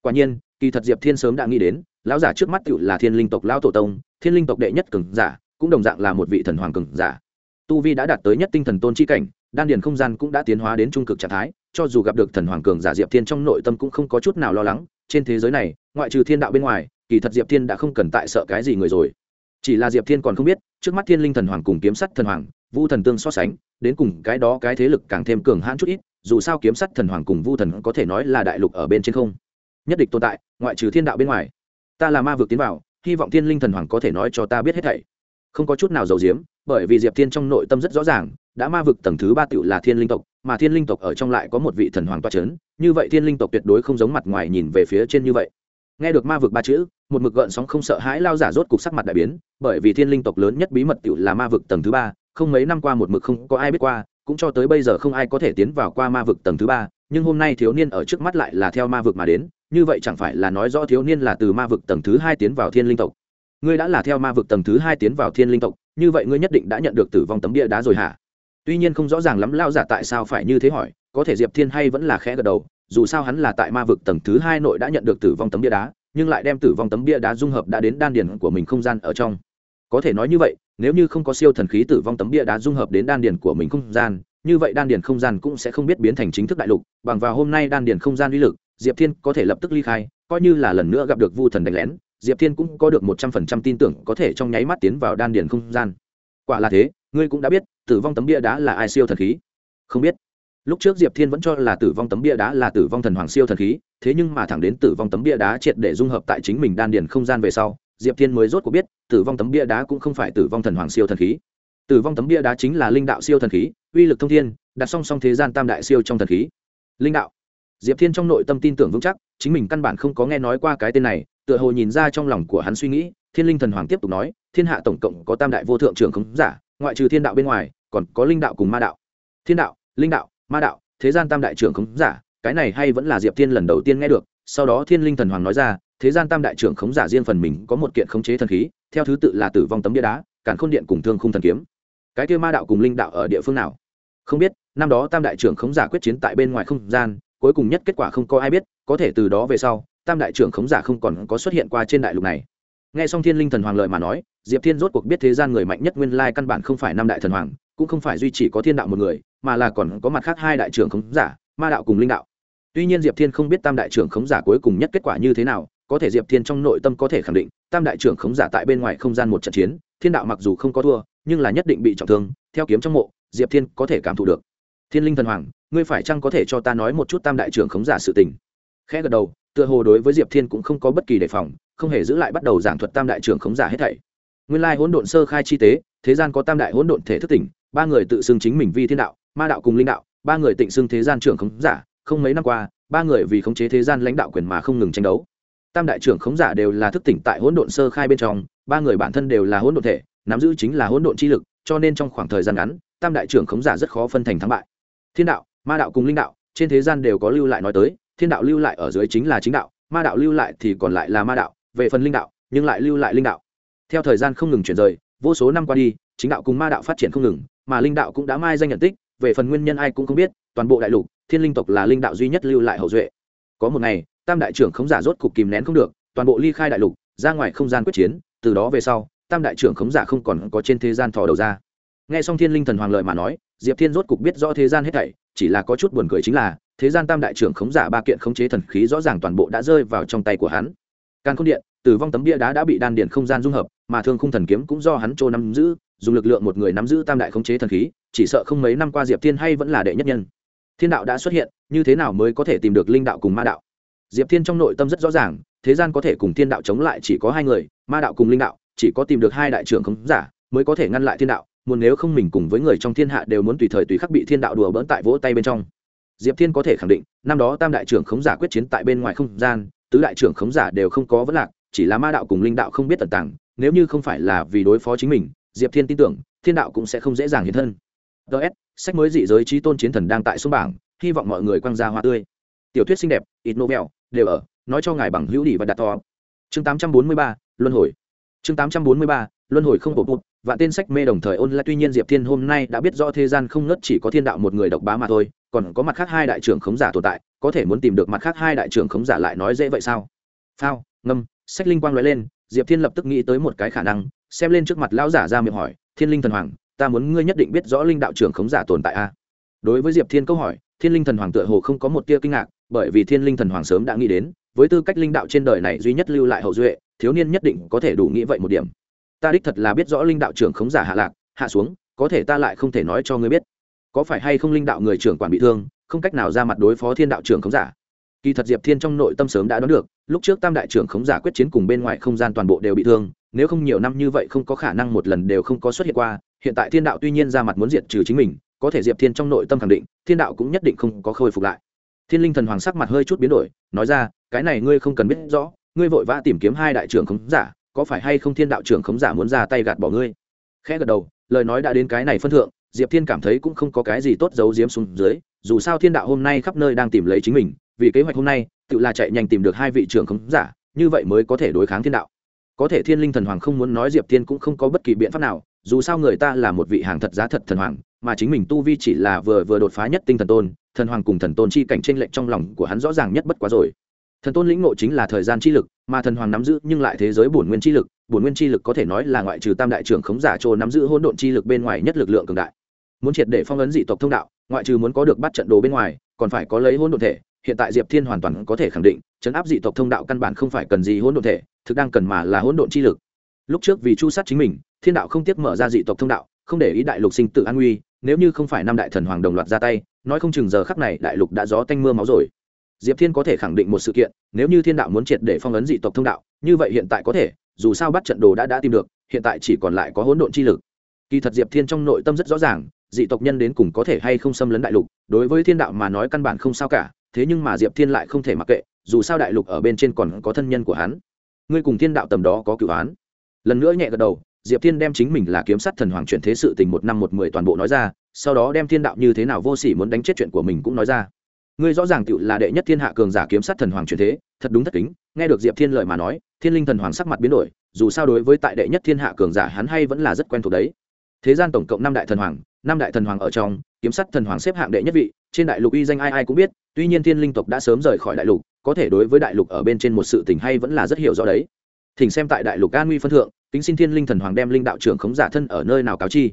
Quả nhiên, kỳ thật diệp thiên sớm đã nghĩ đến, lão giả trước mắt tựu là thiên linh tộc lao tổ tông, thiên linh tộc đệ nhất cường giả, cũng đồng dạng là một vị thần hoàng cường giả. Tu vi đã đạt tới nhất tinh thần tôn chi cảnh đan điền không gian cũng đã tiến hóa đến trung cực trạng thái, cho dù gặp được thần hoàng cường giả diệp thiên trong nội tâm cũng không có chút nào lo lắng, trên thế giới này, ngoại trừ thiên đạo bên ngoài, kỳ thật diệp thiên đã không cần tại sợ cái gì người rồi. Chỉ là diệp thiên còn không biết, trước mắt thiên linh thần hoàng cùng kiếm sắt thần hoàng, vu thần tương so sánh, đến cùng cái đó cái thế lực càng thêm cường hãn chút ít, dù sao kiếm sắt thần hoàng cùng vu thần có thể nói là đại lục ở bên trên không. Nhất định tồn tại, ngoại trừ thiên đạo bên ngoài, ta là ma vực tiến vào, hy vọng thiên linh thần hoàng có thể nói cho ta biết hết thảy. Không có chút nào giàu diếm bởi vì diệp thiên trong nội tâm rất rõ ràng đã ma vực tầng thứ ba tựu là thiên linh tộc, mà thiên linh tộc ở trong lại có một vị thần hoàng toa c h ấ n như vậy thiên linh tộc tuyệt đối không giống mặt ngoài nhìn về phía trên như vậy. Nghe được ma vực ba chữ, một mực gợn sóng không sợ hãi lao giả rốt cục sắc mặt đại biến, bởi vì thiên linh tộc lớn nhất bí mật tựu là ma vực tầng thứ ba, không mấy năm qua một mực không có ai biết qua, cũng cho tới bây giờ không ai có thể tiến vào qua ma vực tầng thứ ba, nhưng hôm nay thiếu niên ở trước mắt lại là theo ma vực mà đến, như vậy chẳng phải là nói rõ thiếu niên là từ ma vực tầng thứ hai tiến vào thiên linh tộc. Ngươi đã là theo ma vực tầng thứ hai tiến vào thiên linh tộc, như vậy ngươi nhất định đã nhận được tử vong tấm bia đá rồi hả? Tuy nhiên không rõ ràng lắm lao giả tại sao phải như thế hỏi, có thể diệp thiên hay vẫn là khẽ gật đầu, dù sao hắn là tại ma vực tầng thứ hai nội đã nhận được tử vong tấm bia đá, nhưng lại đem tử vong tấm bia đá dung hợp đã đến đan điền của mình không gian ở trong. Có thể nói như vậy, nếu như không có siêu thần khí tử vong tấm bia đá dung hợp đến đan điền của mình không gian, như vậy đan điền không gian cũng sẽ không biết biến thành chính thức đại lục, bằng vào hôm nay đan điền không gian uy lực, diệp thiên có thể lập tức ly khai, coi như là lần nữa gặp được vu thần đánh lén, diệp thiên cũng có được một trăm phần trăm tin tưởng có thể trong nháy mắt tiến vào đan điền không gian. Quả là thế ngươi cũng đã biết, tử vong tấm bia đá là ai siêu thần khí. Không biết. Lúc trước diệp thiên vẫn cho là tử vong tấm bia đá là tử vong thần hoàng siêu thần khí, thế nhưng mà thẳng đến tử vong tấm bia đá triệt để dung hợp tại chính mình đan điền không gian về sau, diệp thiên mới rốt cuộc biết, tử vong tấm bia đá cũng không phải tử vong thần hoàng siêu thần khí. Tử vong tấm bia đá chính là linh đạo siêu thần khí, uy lực thông thiên, đặt song song thế gian tam đại siêu trong thần khí. Linh đạo. Diệp thiên trong nội tâm tin tưởng vững chắc, chính mình căn bản không có nghe nói qua cái tên này, tựa hồ nhìn ra trong lòng của hắn suy nghĩ, thiên linh thần hoàng tiếp tục nói, thiên hạ tổng cộng có tam đại vô thượng trưởng khống giả ngoại trừ thiên đạo bên ngoài, còn có linh đạo cùng ma đạo. Thiên đạo, linh đạo, ma đạo, thế gian tam đại trưởng khống giả, cái này hay vẫn là diệp thiên lần đầu tiên nghe được, sau đó thiên linh thần hoàng nói ra, thế gian tam đại trưởng khống giả riêng phần mình có một kiện khống chế thần khí, theo thứ tự là tử vong tấm bia đá cản khôn điện cùng thương khung thần kiếm. Cái kia ma đạo cùng linh đạo ở địa phương nào? Không biết, năm đó tam đại trưởng khống giả quyết chiến tại bên ngoài không gian, cuối cùng nhất kết quả không có ai biết, có thể từ đó về sau, tam đại trưởng khống giả không còn có xuất hiện qua trên đại lục này nghe xong thiên linh thần hoàng lợi mà nói, diệp thiên rốt cuộc biết thế gian người mạnh nhất nguyên lai căn bản không phải năm đại thần hoàng, cũng không phải duy chỉ có thiên đạo một người, mà là còn có mặt khác hai đại trưởng khống giả, ma đạo cùng linh đạo. Tuy nhiên diệp thiên không biết tam đại trưởng khống giả cuối cùng nhất kết quả như thế nào, có thể diệp thiên trong nội tâm có thể khẳng định, tam đại trưởng khống giả tại bên ngoài không gian một trận chiến, thiên đạo mặc dù không có thua, nhưng là nhất định bị trọng thương, theo kiếm trong mộ, diệp thiên có thể cảm thụ được. Thiên linh thần hoàng, ngươi phải chăng có thể cho ta nói một chút tam đại trưởng khống giả sự tình? Khẽ gật đầu, tựa hồ đối với diệp thiên cũng không có bất kỳ đề phòng không hề giữ lại bắt đầu giảng thuật tam đại trưởng khống giả hết thảy. Nguyên lai hỗn độn sơ khai chi tế, thế gian có tam đại hỗn độn thể thức tỉnh, ba người tự xưng chính mình vi thiên đạo, ma đạo cùng linh đạo, ba người tịnh xưng thế gian trưởng khống giả, không mấy năm qua, ba người vì khống chế thế gian lãnh đạo quyền mà không ngừng tranh đấu. Tam đại trưởng khống giả đều là thức tỉnh tại hỗn độn sơ khai bên trong, ba người bản thân đều là hỗn độn thể, nắm giữ chính là hỗn độn chi lực, cho nên trong khoảng thời gian ngắn, tam đại trưởng khống giả rất khó phân thành thắng bại. Thiên đạo, ma đạo cùng linh đạo, trên thế gian đều có lưu lại nói tới, thiên đạo lưu lại ở dưới chính là chính đạo, ma đạo lưu lại thì còn lại là ma đạo về phần linh đạo, nhưng lại lưu lại linh đạo. Theo thời gian không ngừng chuyển rời, vô số năm qua đi, chính đạo cùng ma đạo phát triển không ngừng, mà linh đạo cũng đã mai danh nhận tích, về phần nguyên nhân ai cũng không biết, toàn bộ đại lục, thiên linh tộc là linh đạo duy nhất lưu lại hậu duệ. Có một ngày, tam đại trưởng khống giả rốt cục kìm nén không được, toàn bộ ly khai đại lục, ra ngoài không gian quyết chiến, từ đó về sau, tam đại trưởng khống giả không còn có trên thế gian thò đầu ra. Nghe xong thiên linh thần hoàng lợi mà nói, diệp thiên rốt cục biết rõ thế gian hết thảy, chỉ là có chút buồn cười chính là, thế gian tam đại trưởng khống giả ba kiện khống chế thần khí rõ ràng toàn bộ đã rơi vào trong tay của hắn càn khôn điện, tử vong tấm bia đá đã bị đan điện không gian dung hợp, mà thương khung thần kiếm cũng do hắn trô nắm giữ, dùng lực lượng một người nắm giữ tam đại khống chế thần khí, chỉ sợ không mấy năm qua diệp thiên hay vẫn là đệ nhất nhân. Thiên đạo đã xuất hiện, như thế nào mới có thể tìm được linh đạo cùng ma đạo? Diệp thiên trong nội tâm rất rõ ràng, thế gian có thể cùng thiên đạo chống lại chỉ có hai người, ma đạo cùng linh đạo, chỉ có tìm được hai đại trưởng khống giả mới có thể ngăn lại thiên đạo, muốn nếu không mình cùng với người trong thiên hạ đều muốn tùy thời tùy khắc bị thiên đạo đùa bỡn tại vỗ tay bên trong. Diệp thiên có thể khẳng định, năm đó tam đại trưởng khống giả quyết chiến tại bên ngoài không gian tứ đại trưởng khống giả đều không có vấn lạc, chỉ là ma đạo cùng linh đạo không biết tận tàng, nếu như không phải là vì đối phó chính mình, diệp thiên tin tưởng, thiên đạo cũng sẽ không dễ dàng hiện thân. Ts sách mới dị giới trí tôn chiến thần đang tại xuống bảng, hy vọng mọi người quăng ra hoa tươi. Tiểu thuyết xinh đẹp, ít novel đều ở, nói cho ngài bằng hữu đỉ và đặt to. Chương tám trăm bốn mươi ba, luân hồi. Chương tám trăm bốn mươi ba, luân hồi không bổ bụt và tên sách mê đồng thời ôn lại, tuy nhiên diệp thiên hôm nay đã biết rõ thế gian không ngất chỉ có thiên đạo một người độc bá mà thôi còn có mặt khác hai đại trưởng khống giả tồn tại, có thể muốn tìm được mặt khác hai đại trưởng khống giả lại nói dễ vậy sao? Phao, ngâm, sách linh quang nói lên, diệp thiên lập tức nghĩ tới một cái khả năng, xem lên trước mặt lão giả ra miệng hỏi, thiên linh thần hoàng, ta muốn ngươi nhất định biết rõ linh đạo trưởng khống giả tồn tại a? Đối với diệp thiên câu hỏi, thiên linh thần hoàng tựa hồ không có một tia kinh ngạc, bởi vì thiên linh thần hoàng sớm đã nghĩ đến, với tư cách linh đạo trên đời này duy nhất lưu lại hậu duệ, thiếu niên nhất định có thể đủ nghĩ vậy một điểm. Ta đích thật là biết rõ linh đạo trưởng khống giả hạ lạc, hạ xuống, có thể ta lại không thể nói cho ngươi biết có phải hay không linh đạo người trưởng quản bị thương, không cách nào ra mặt đối phó thiên đạo trưởng khống giả. Kỳ thật diệp thiên trong nội tâm sớm đã đoán được, lúc trước tam đại trưởng khống giả quyết chiến cùng bên ngoài không gian toàn bộ đều bị thương, nếu không nhiều năm như vậy không có khả năng một lần đều không có xuất hiện qua, hiện tại thiên đạo tuy nhiên ra mặt muốn diệt trừ chính mình, có thể diệp thiên trong nội tâm khẳng định, thiên đạo cũng nhất định không có khôi phục lại. Thiên linh thần hoàng sắc mặt hơi chút biến đổi, nói ra, cái này ngươi không cần biết rõ, ngươi vội vã tìm kiếm hai đại trưởng khống giả, có phải hay không thiên đạo trưởng khống giả muốn ra tay gạt bỏ ngươi? Khẽ gật đầu, lời nói đã đến cái này phân thượng diệp thiên cảm thấy cũng không có cái gì tốt giấu giếm xuống dưới, dù sao thiên đạo hôm nay khắp nơi đang tìm lấy chính mình, vì kế hoạch hôm nay, tự là chạy nhanh tìm được hai vị trưởng khống giả, như vậy mới có thể đối kháng thiên đạo. Có thể thiên linh thần hoàng không muốn nói diệp thiên cũng không có bất kỳ biện pháp nào, dù sao người ta là một vị hàng thật giá thật thần hoàng, mà chính mình tu vi chỉ là vừa vừa đột phá nhất tinh thần tôn, thần hoàng cùng thần tôn chi cảnh tranh lệch trong lòng của hắn rõ ràng nhất bất quá rồi. Thần tôn lĩnh ngộ chính là thời gian chi lực, mà thần hoàng nắm giữ nhưng lại thế giới bổn nguyên chi lực, bổn nguyên chi lực có thể nói là ngoại trừ tam đại trưởng khống giả trô nắm giữ hỗn độn chi lực bên ngoài nhất lực lượng cường đại muốn triệt để phong ấn dị tộc thông đạo, ngoại trừ muốn có được bắt trận đồ bên ngoài, còn phải có lấy hỗn độn thể. Hiện tại diệp thiên hoàn toàn có thể khẳng định, chấn áp dị tộc thông đạo căn bản không phải cần gì hỗn độn thể, thực đang cần mà là hỗn độn chi lực. Lúc trước vì chu sát chính mình, thiên đạo không tiếc mở ra dị tộc thông đạo, không để ý đại lục sinh tự an nguy, nếu như không phải năm đại thần hoàng đồng loạt ra tay, nói không chừng giờ khắc này đại lục đã gió tanh mưa máu rồi. Diệp thiên có thể khẳng định một sự kiện, nếu như thiên đạo muốn triệt để phong ấn dị tộc thông đạo, như vậy hiện tại có thể, dù sao bắt trận đồ đã đã tìm được, hiện tại chỉ còn lại có hỗn độn chi lực. Kỳ thật diệp thiên trong nội tâm rất rõ ràng dị tộc nhân đến cùng có thể hay không xâm lấn đại lục, đối với thiên đạo mà nói căn bản không sao cả, thế nhưng mà diệp thiên lại không thể mặc kệ, dù sao đại lục ở bên trên còn có thân nhân của hắn. Ngươi cùng thiên đạo tầm đó có cựu án. Lần nữa nhẹ gật đầu, diệp thiên đem chính mình là kiếm sát thần hoàng chuyển thế sự tình một năm một mười toàn bộ nói ra, sau đó đem thiên đạo như thế nào vô sỉ muốn đánh chết chuyện của mình cũng nói ra. Ngươi rõ ràng tựu là đệ nhất thiên hạ cường giả kiếm sát thần hoàng chuyển thế, thật đúng thất kính, nghe được diệp thiên lời mà nói, thiên linh thần hoàng sắc mặt biến đổi, dù sao đối với tại đệ nhất thiên hạ cường giả hắn hay vẫn là rất quen thuộc đấy thế gian tổng cộng năm đại thần hoàng, năm đại thần hoàng ở trong, kiếm sắt thần hoàng xếp hạng đệ nhất vị, trên đại lục uy danh ai ai cũng biết, tuy nhiên thiên linh tộc đã sớm rời khỏi đại lục, có thể đối với đại lục ở bên trên một sự tình hay vẫn là rất hiểu rõ đấy. Thỉnh xem tại đại lục an nguy phân thượng, kính xin thiên linh thần hoàng đem linh đạo trưởng khống giả thân ở nơi nào cáo chi.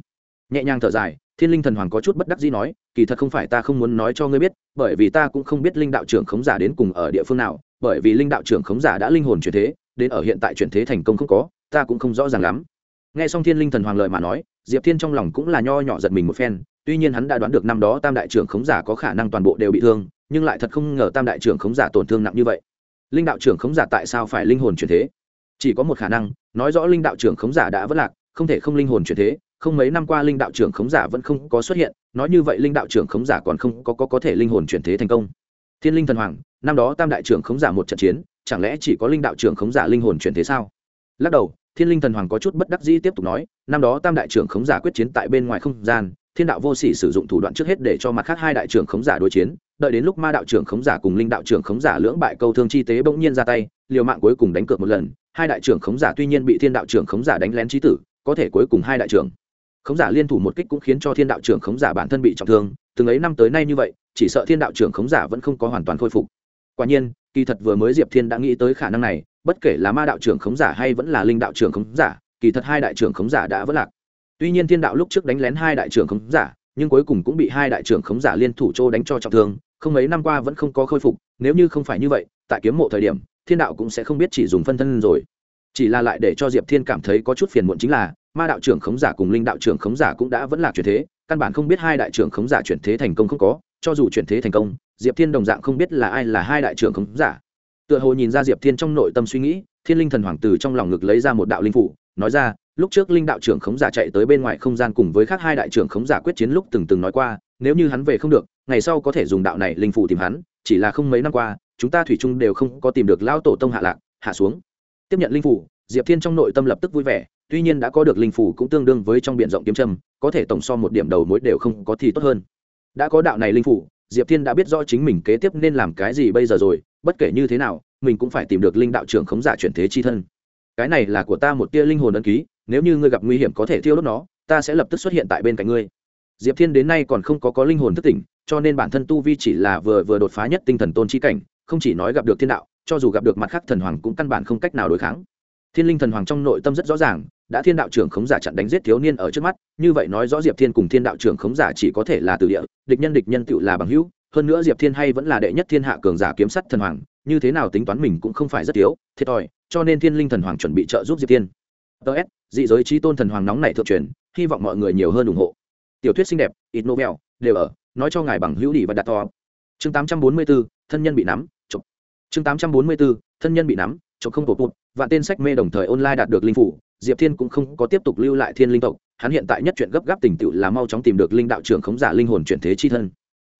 Nhẹ nhàng thở dài, thiên linh thần hoàng có chút bất đắc dĩ nói, kỳ thật không phải ta không muốn nói cho ngươi biết, bởi vì ta cũng không biết linh đạo trưởng khống giả đến cùng ở địa phương nào, bởi vì linh đạo trưởng khống giả đã linh hồn chuyển thế, đến ở hiện tại chuyển thế thành công không có, ta cũng không rõ ràng lắm. Nghe xong thiên linh thần hoàng lợi mà nói diệp thiên trong lòng cũng là nho nhỏ giật mình một phen tuy nhiên hắn đã đoán được năm đó tam đại trưởng khống giả có khả năng toàn bộ đều bị thương nhưng lại thật không ngờ tam đại trưởng khống giả tổn thương nặng như vậy. Linh đạo trưởng khống giả tại sao phải linh hồn chuyển thế? Chỉ có một khả năng nói rõ linh đạo trưởng khống giả đã vất lạc không thể không linh hồn chuyển thế không mấy năm qua linh đạo trưởng khống giả vẫn không có xuất hiện nói như vậy linh đạo trưởng khống giả còn không có, có có thể linh hồn chuyển thế thành công. Thiên linh thần hoàng năm đó tam đại trưởng khống giả một trận chiến chẳng lẽ chỉ có linh đạo trưởng khống giả linh hồn chuyển thế sao? Lắc đầu thiên linh thần hoàng có chút bất đắc dĩ tiếp tục nói, năm đó tam đại trưởng khống giả quyết chiến tại bên ngoài không gian, thiên đạo vô sỉ sử dụng thủ đoạn trước hết để cho mặt khác hai đại trưởng khống giả đối chiến, đợi đến lúc ma đạo trưởng khống giả cùng linh đạo trưởng khống giả lưỡng bại câu thương chi tế bỗng nhiên ra tay, liều mạng cuối cùng đánh cược một lần, hai đại trưởng khống giả tuy nhiên bị thiên đạo trưởng khống giả đánh lén trí tử, có thể cuối cùng hai đại trưởng khống giả liên thủ một kích cũng khiến cho thiên đạo trưởng khống giả bản thân bị trọng thương, từng ấy năm tới nay như vậy, chỉ sợ thiên đạo trưởng khống giả vẫn không có hoàn toàn khôi phục. Quả nhiên kỳ thật vừa mới diệp thiên đã nghĩ tới khả năng này, bất kể là ma đạo trưởng khống giả hay vẫn là linh đạo trưởng khống giả, kỳ thật hai đại trưởng khống giả đã vất lạc. Tuy nhiên thiên đạo lúc trước đánh lén hai đại trưởng khống giả, nhưng cuối cùng cũng bị hai đại trưởng khống giả liên thủ châu đánh cho trọng thương, không mấy năm qua vẫn không có khôi phục, nếu như không phải như vậy, tại kiếm mộ thời điểm, thiên đạo cũng sẽ không biết chỉ dùng phân thân rồi. Chỉ là lại để cho diệp thiên cảm thấy có chút phiền muộn chính là, ma đạo trưởng khống giả cùng linh đạo trưởng khống giả cũng đã vẫn là chuyển thế, căn bản không biết hai đại trưởng khống giả chuyển thế thành công không có, cho dù chuyển thế thành công diệp thiên đồng dạng không biết là ai là hai đại trưởng khống giả. Tựa hồ nhìn ra diệp thiên trong nội tâm suy nghĩ, thiên linh thần hoàng từ trong lòng ngực lấy ra một đạo linh phủ, nói ra, lúc trước linh đạo trưởng khống giả chạy tới bên ngoài không gian cùng với khác hai đại trưởng khống giả quyết chiến lúc từng từng nói qua, nếu như hắn về không được, ngày sau có thể dùng đạo này linh phủ tìm hắn, chỉ là không mấy năm qua, chúng ta thủy chung đều không có tìm được lao tổ tông hạ lạc, hạ xuống. Tiếp nhận linh phủ, diệp thiên trong nội tâm lập tức vui vẻ, tuy nhiên đã có được linh phủ cũng tương đương với trong b i ể n rộng kiếm trâm, có thể tổng so một điểm đầu mối đều không có thì tốt hơn. Đã có đạo này linh phủ diệp thiên đã biết rõ chính mình kế tiếp nên làm cái gì bây giờ rồi, bất kể như thế nào, mình cũng phải tìm được linh đạo trưởng khống giả chuyển thế chi thân. Cái này là của ta một tia linh hồn ấn ký, nếu như ngươi gặp nguy hiểm có thể thiêu đốt nó, ta sẽ lập tức xuất hiện tại bên cạnh ngươi. Diệp thiên đến nay còn không có có linh hồn thức tỉnh, cho nên bản thân tu vi chỉ là vừa vừa đột phá nhất tinh thần tôn chi cảnh, không chỉ nói gặp được thiên đạo, cho dù gặp được mặt khác thần hoàng cũng căn bản không cách nào đối kháng thiên linh thần hoàng trong nội tâm rất rõ ràng, đã thiên đạo trưởng khống giả chặn đánh giết thiếu niên ở trước mắt, như vậy nói rõ diệp thiên cùng thiên đạo trưởng khống giả chỉ có thể là từ địa, địch nhân địch nhân tự là bằng hữu, hơn nữa diệp thiên hay vẫn là đệ nhất thiên hạ cường giả kiếm sắt thần hoàng, như thế nào tính toán mình cũng không phải rất thiếu, thiệt thòi, cho nên thiên linh thần hoàng chuẩn bị trợ giúp diệp thiên. Ts dị giới trí tôn thần hoàng nóng này thượng truyền, hy vọng mọi người nhiều hơn ủng hộ. Tiểu thuyết xinh đẹp, ít novel đều ở, nói cho ngài bằng hữu đi và đặt to chương tám trăm bốn mươi bốn thân nhân bị nắm, chụp. Chương tám trăm bốn mươi bốn thân nhân bị nắm chụp không tổ bụt và tên sách mê đồng thời online đạt được linh phủ, diệp thiên cũng không có tiếp tục lưu lại thiên linh tộc, hắn hiện tại nhất chuyện gấp gáp tình tựu là mau chóng tìm được linh đạo trưởng khống giả linh hồn chuyển thế chi thân.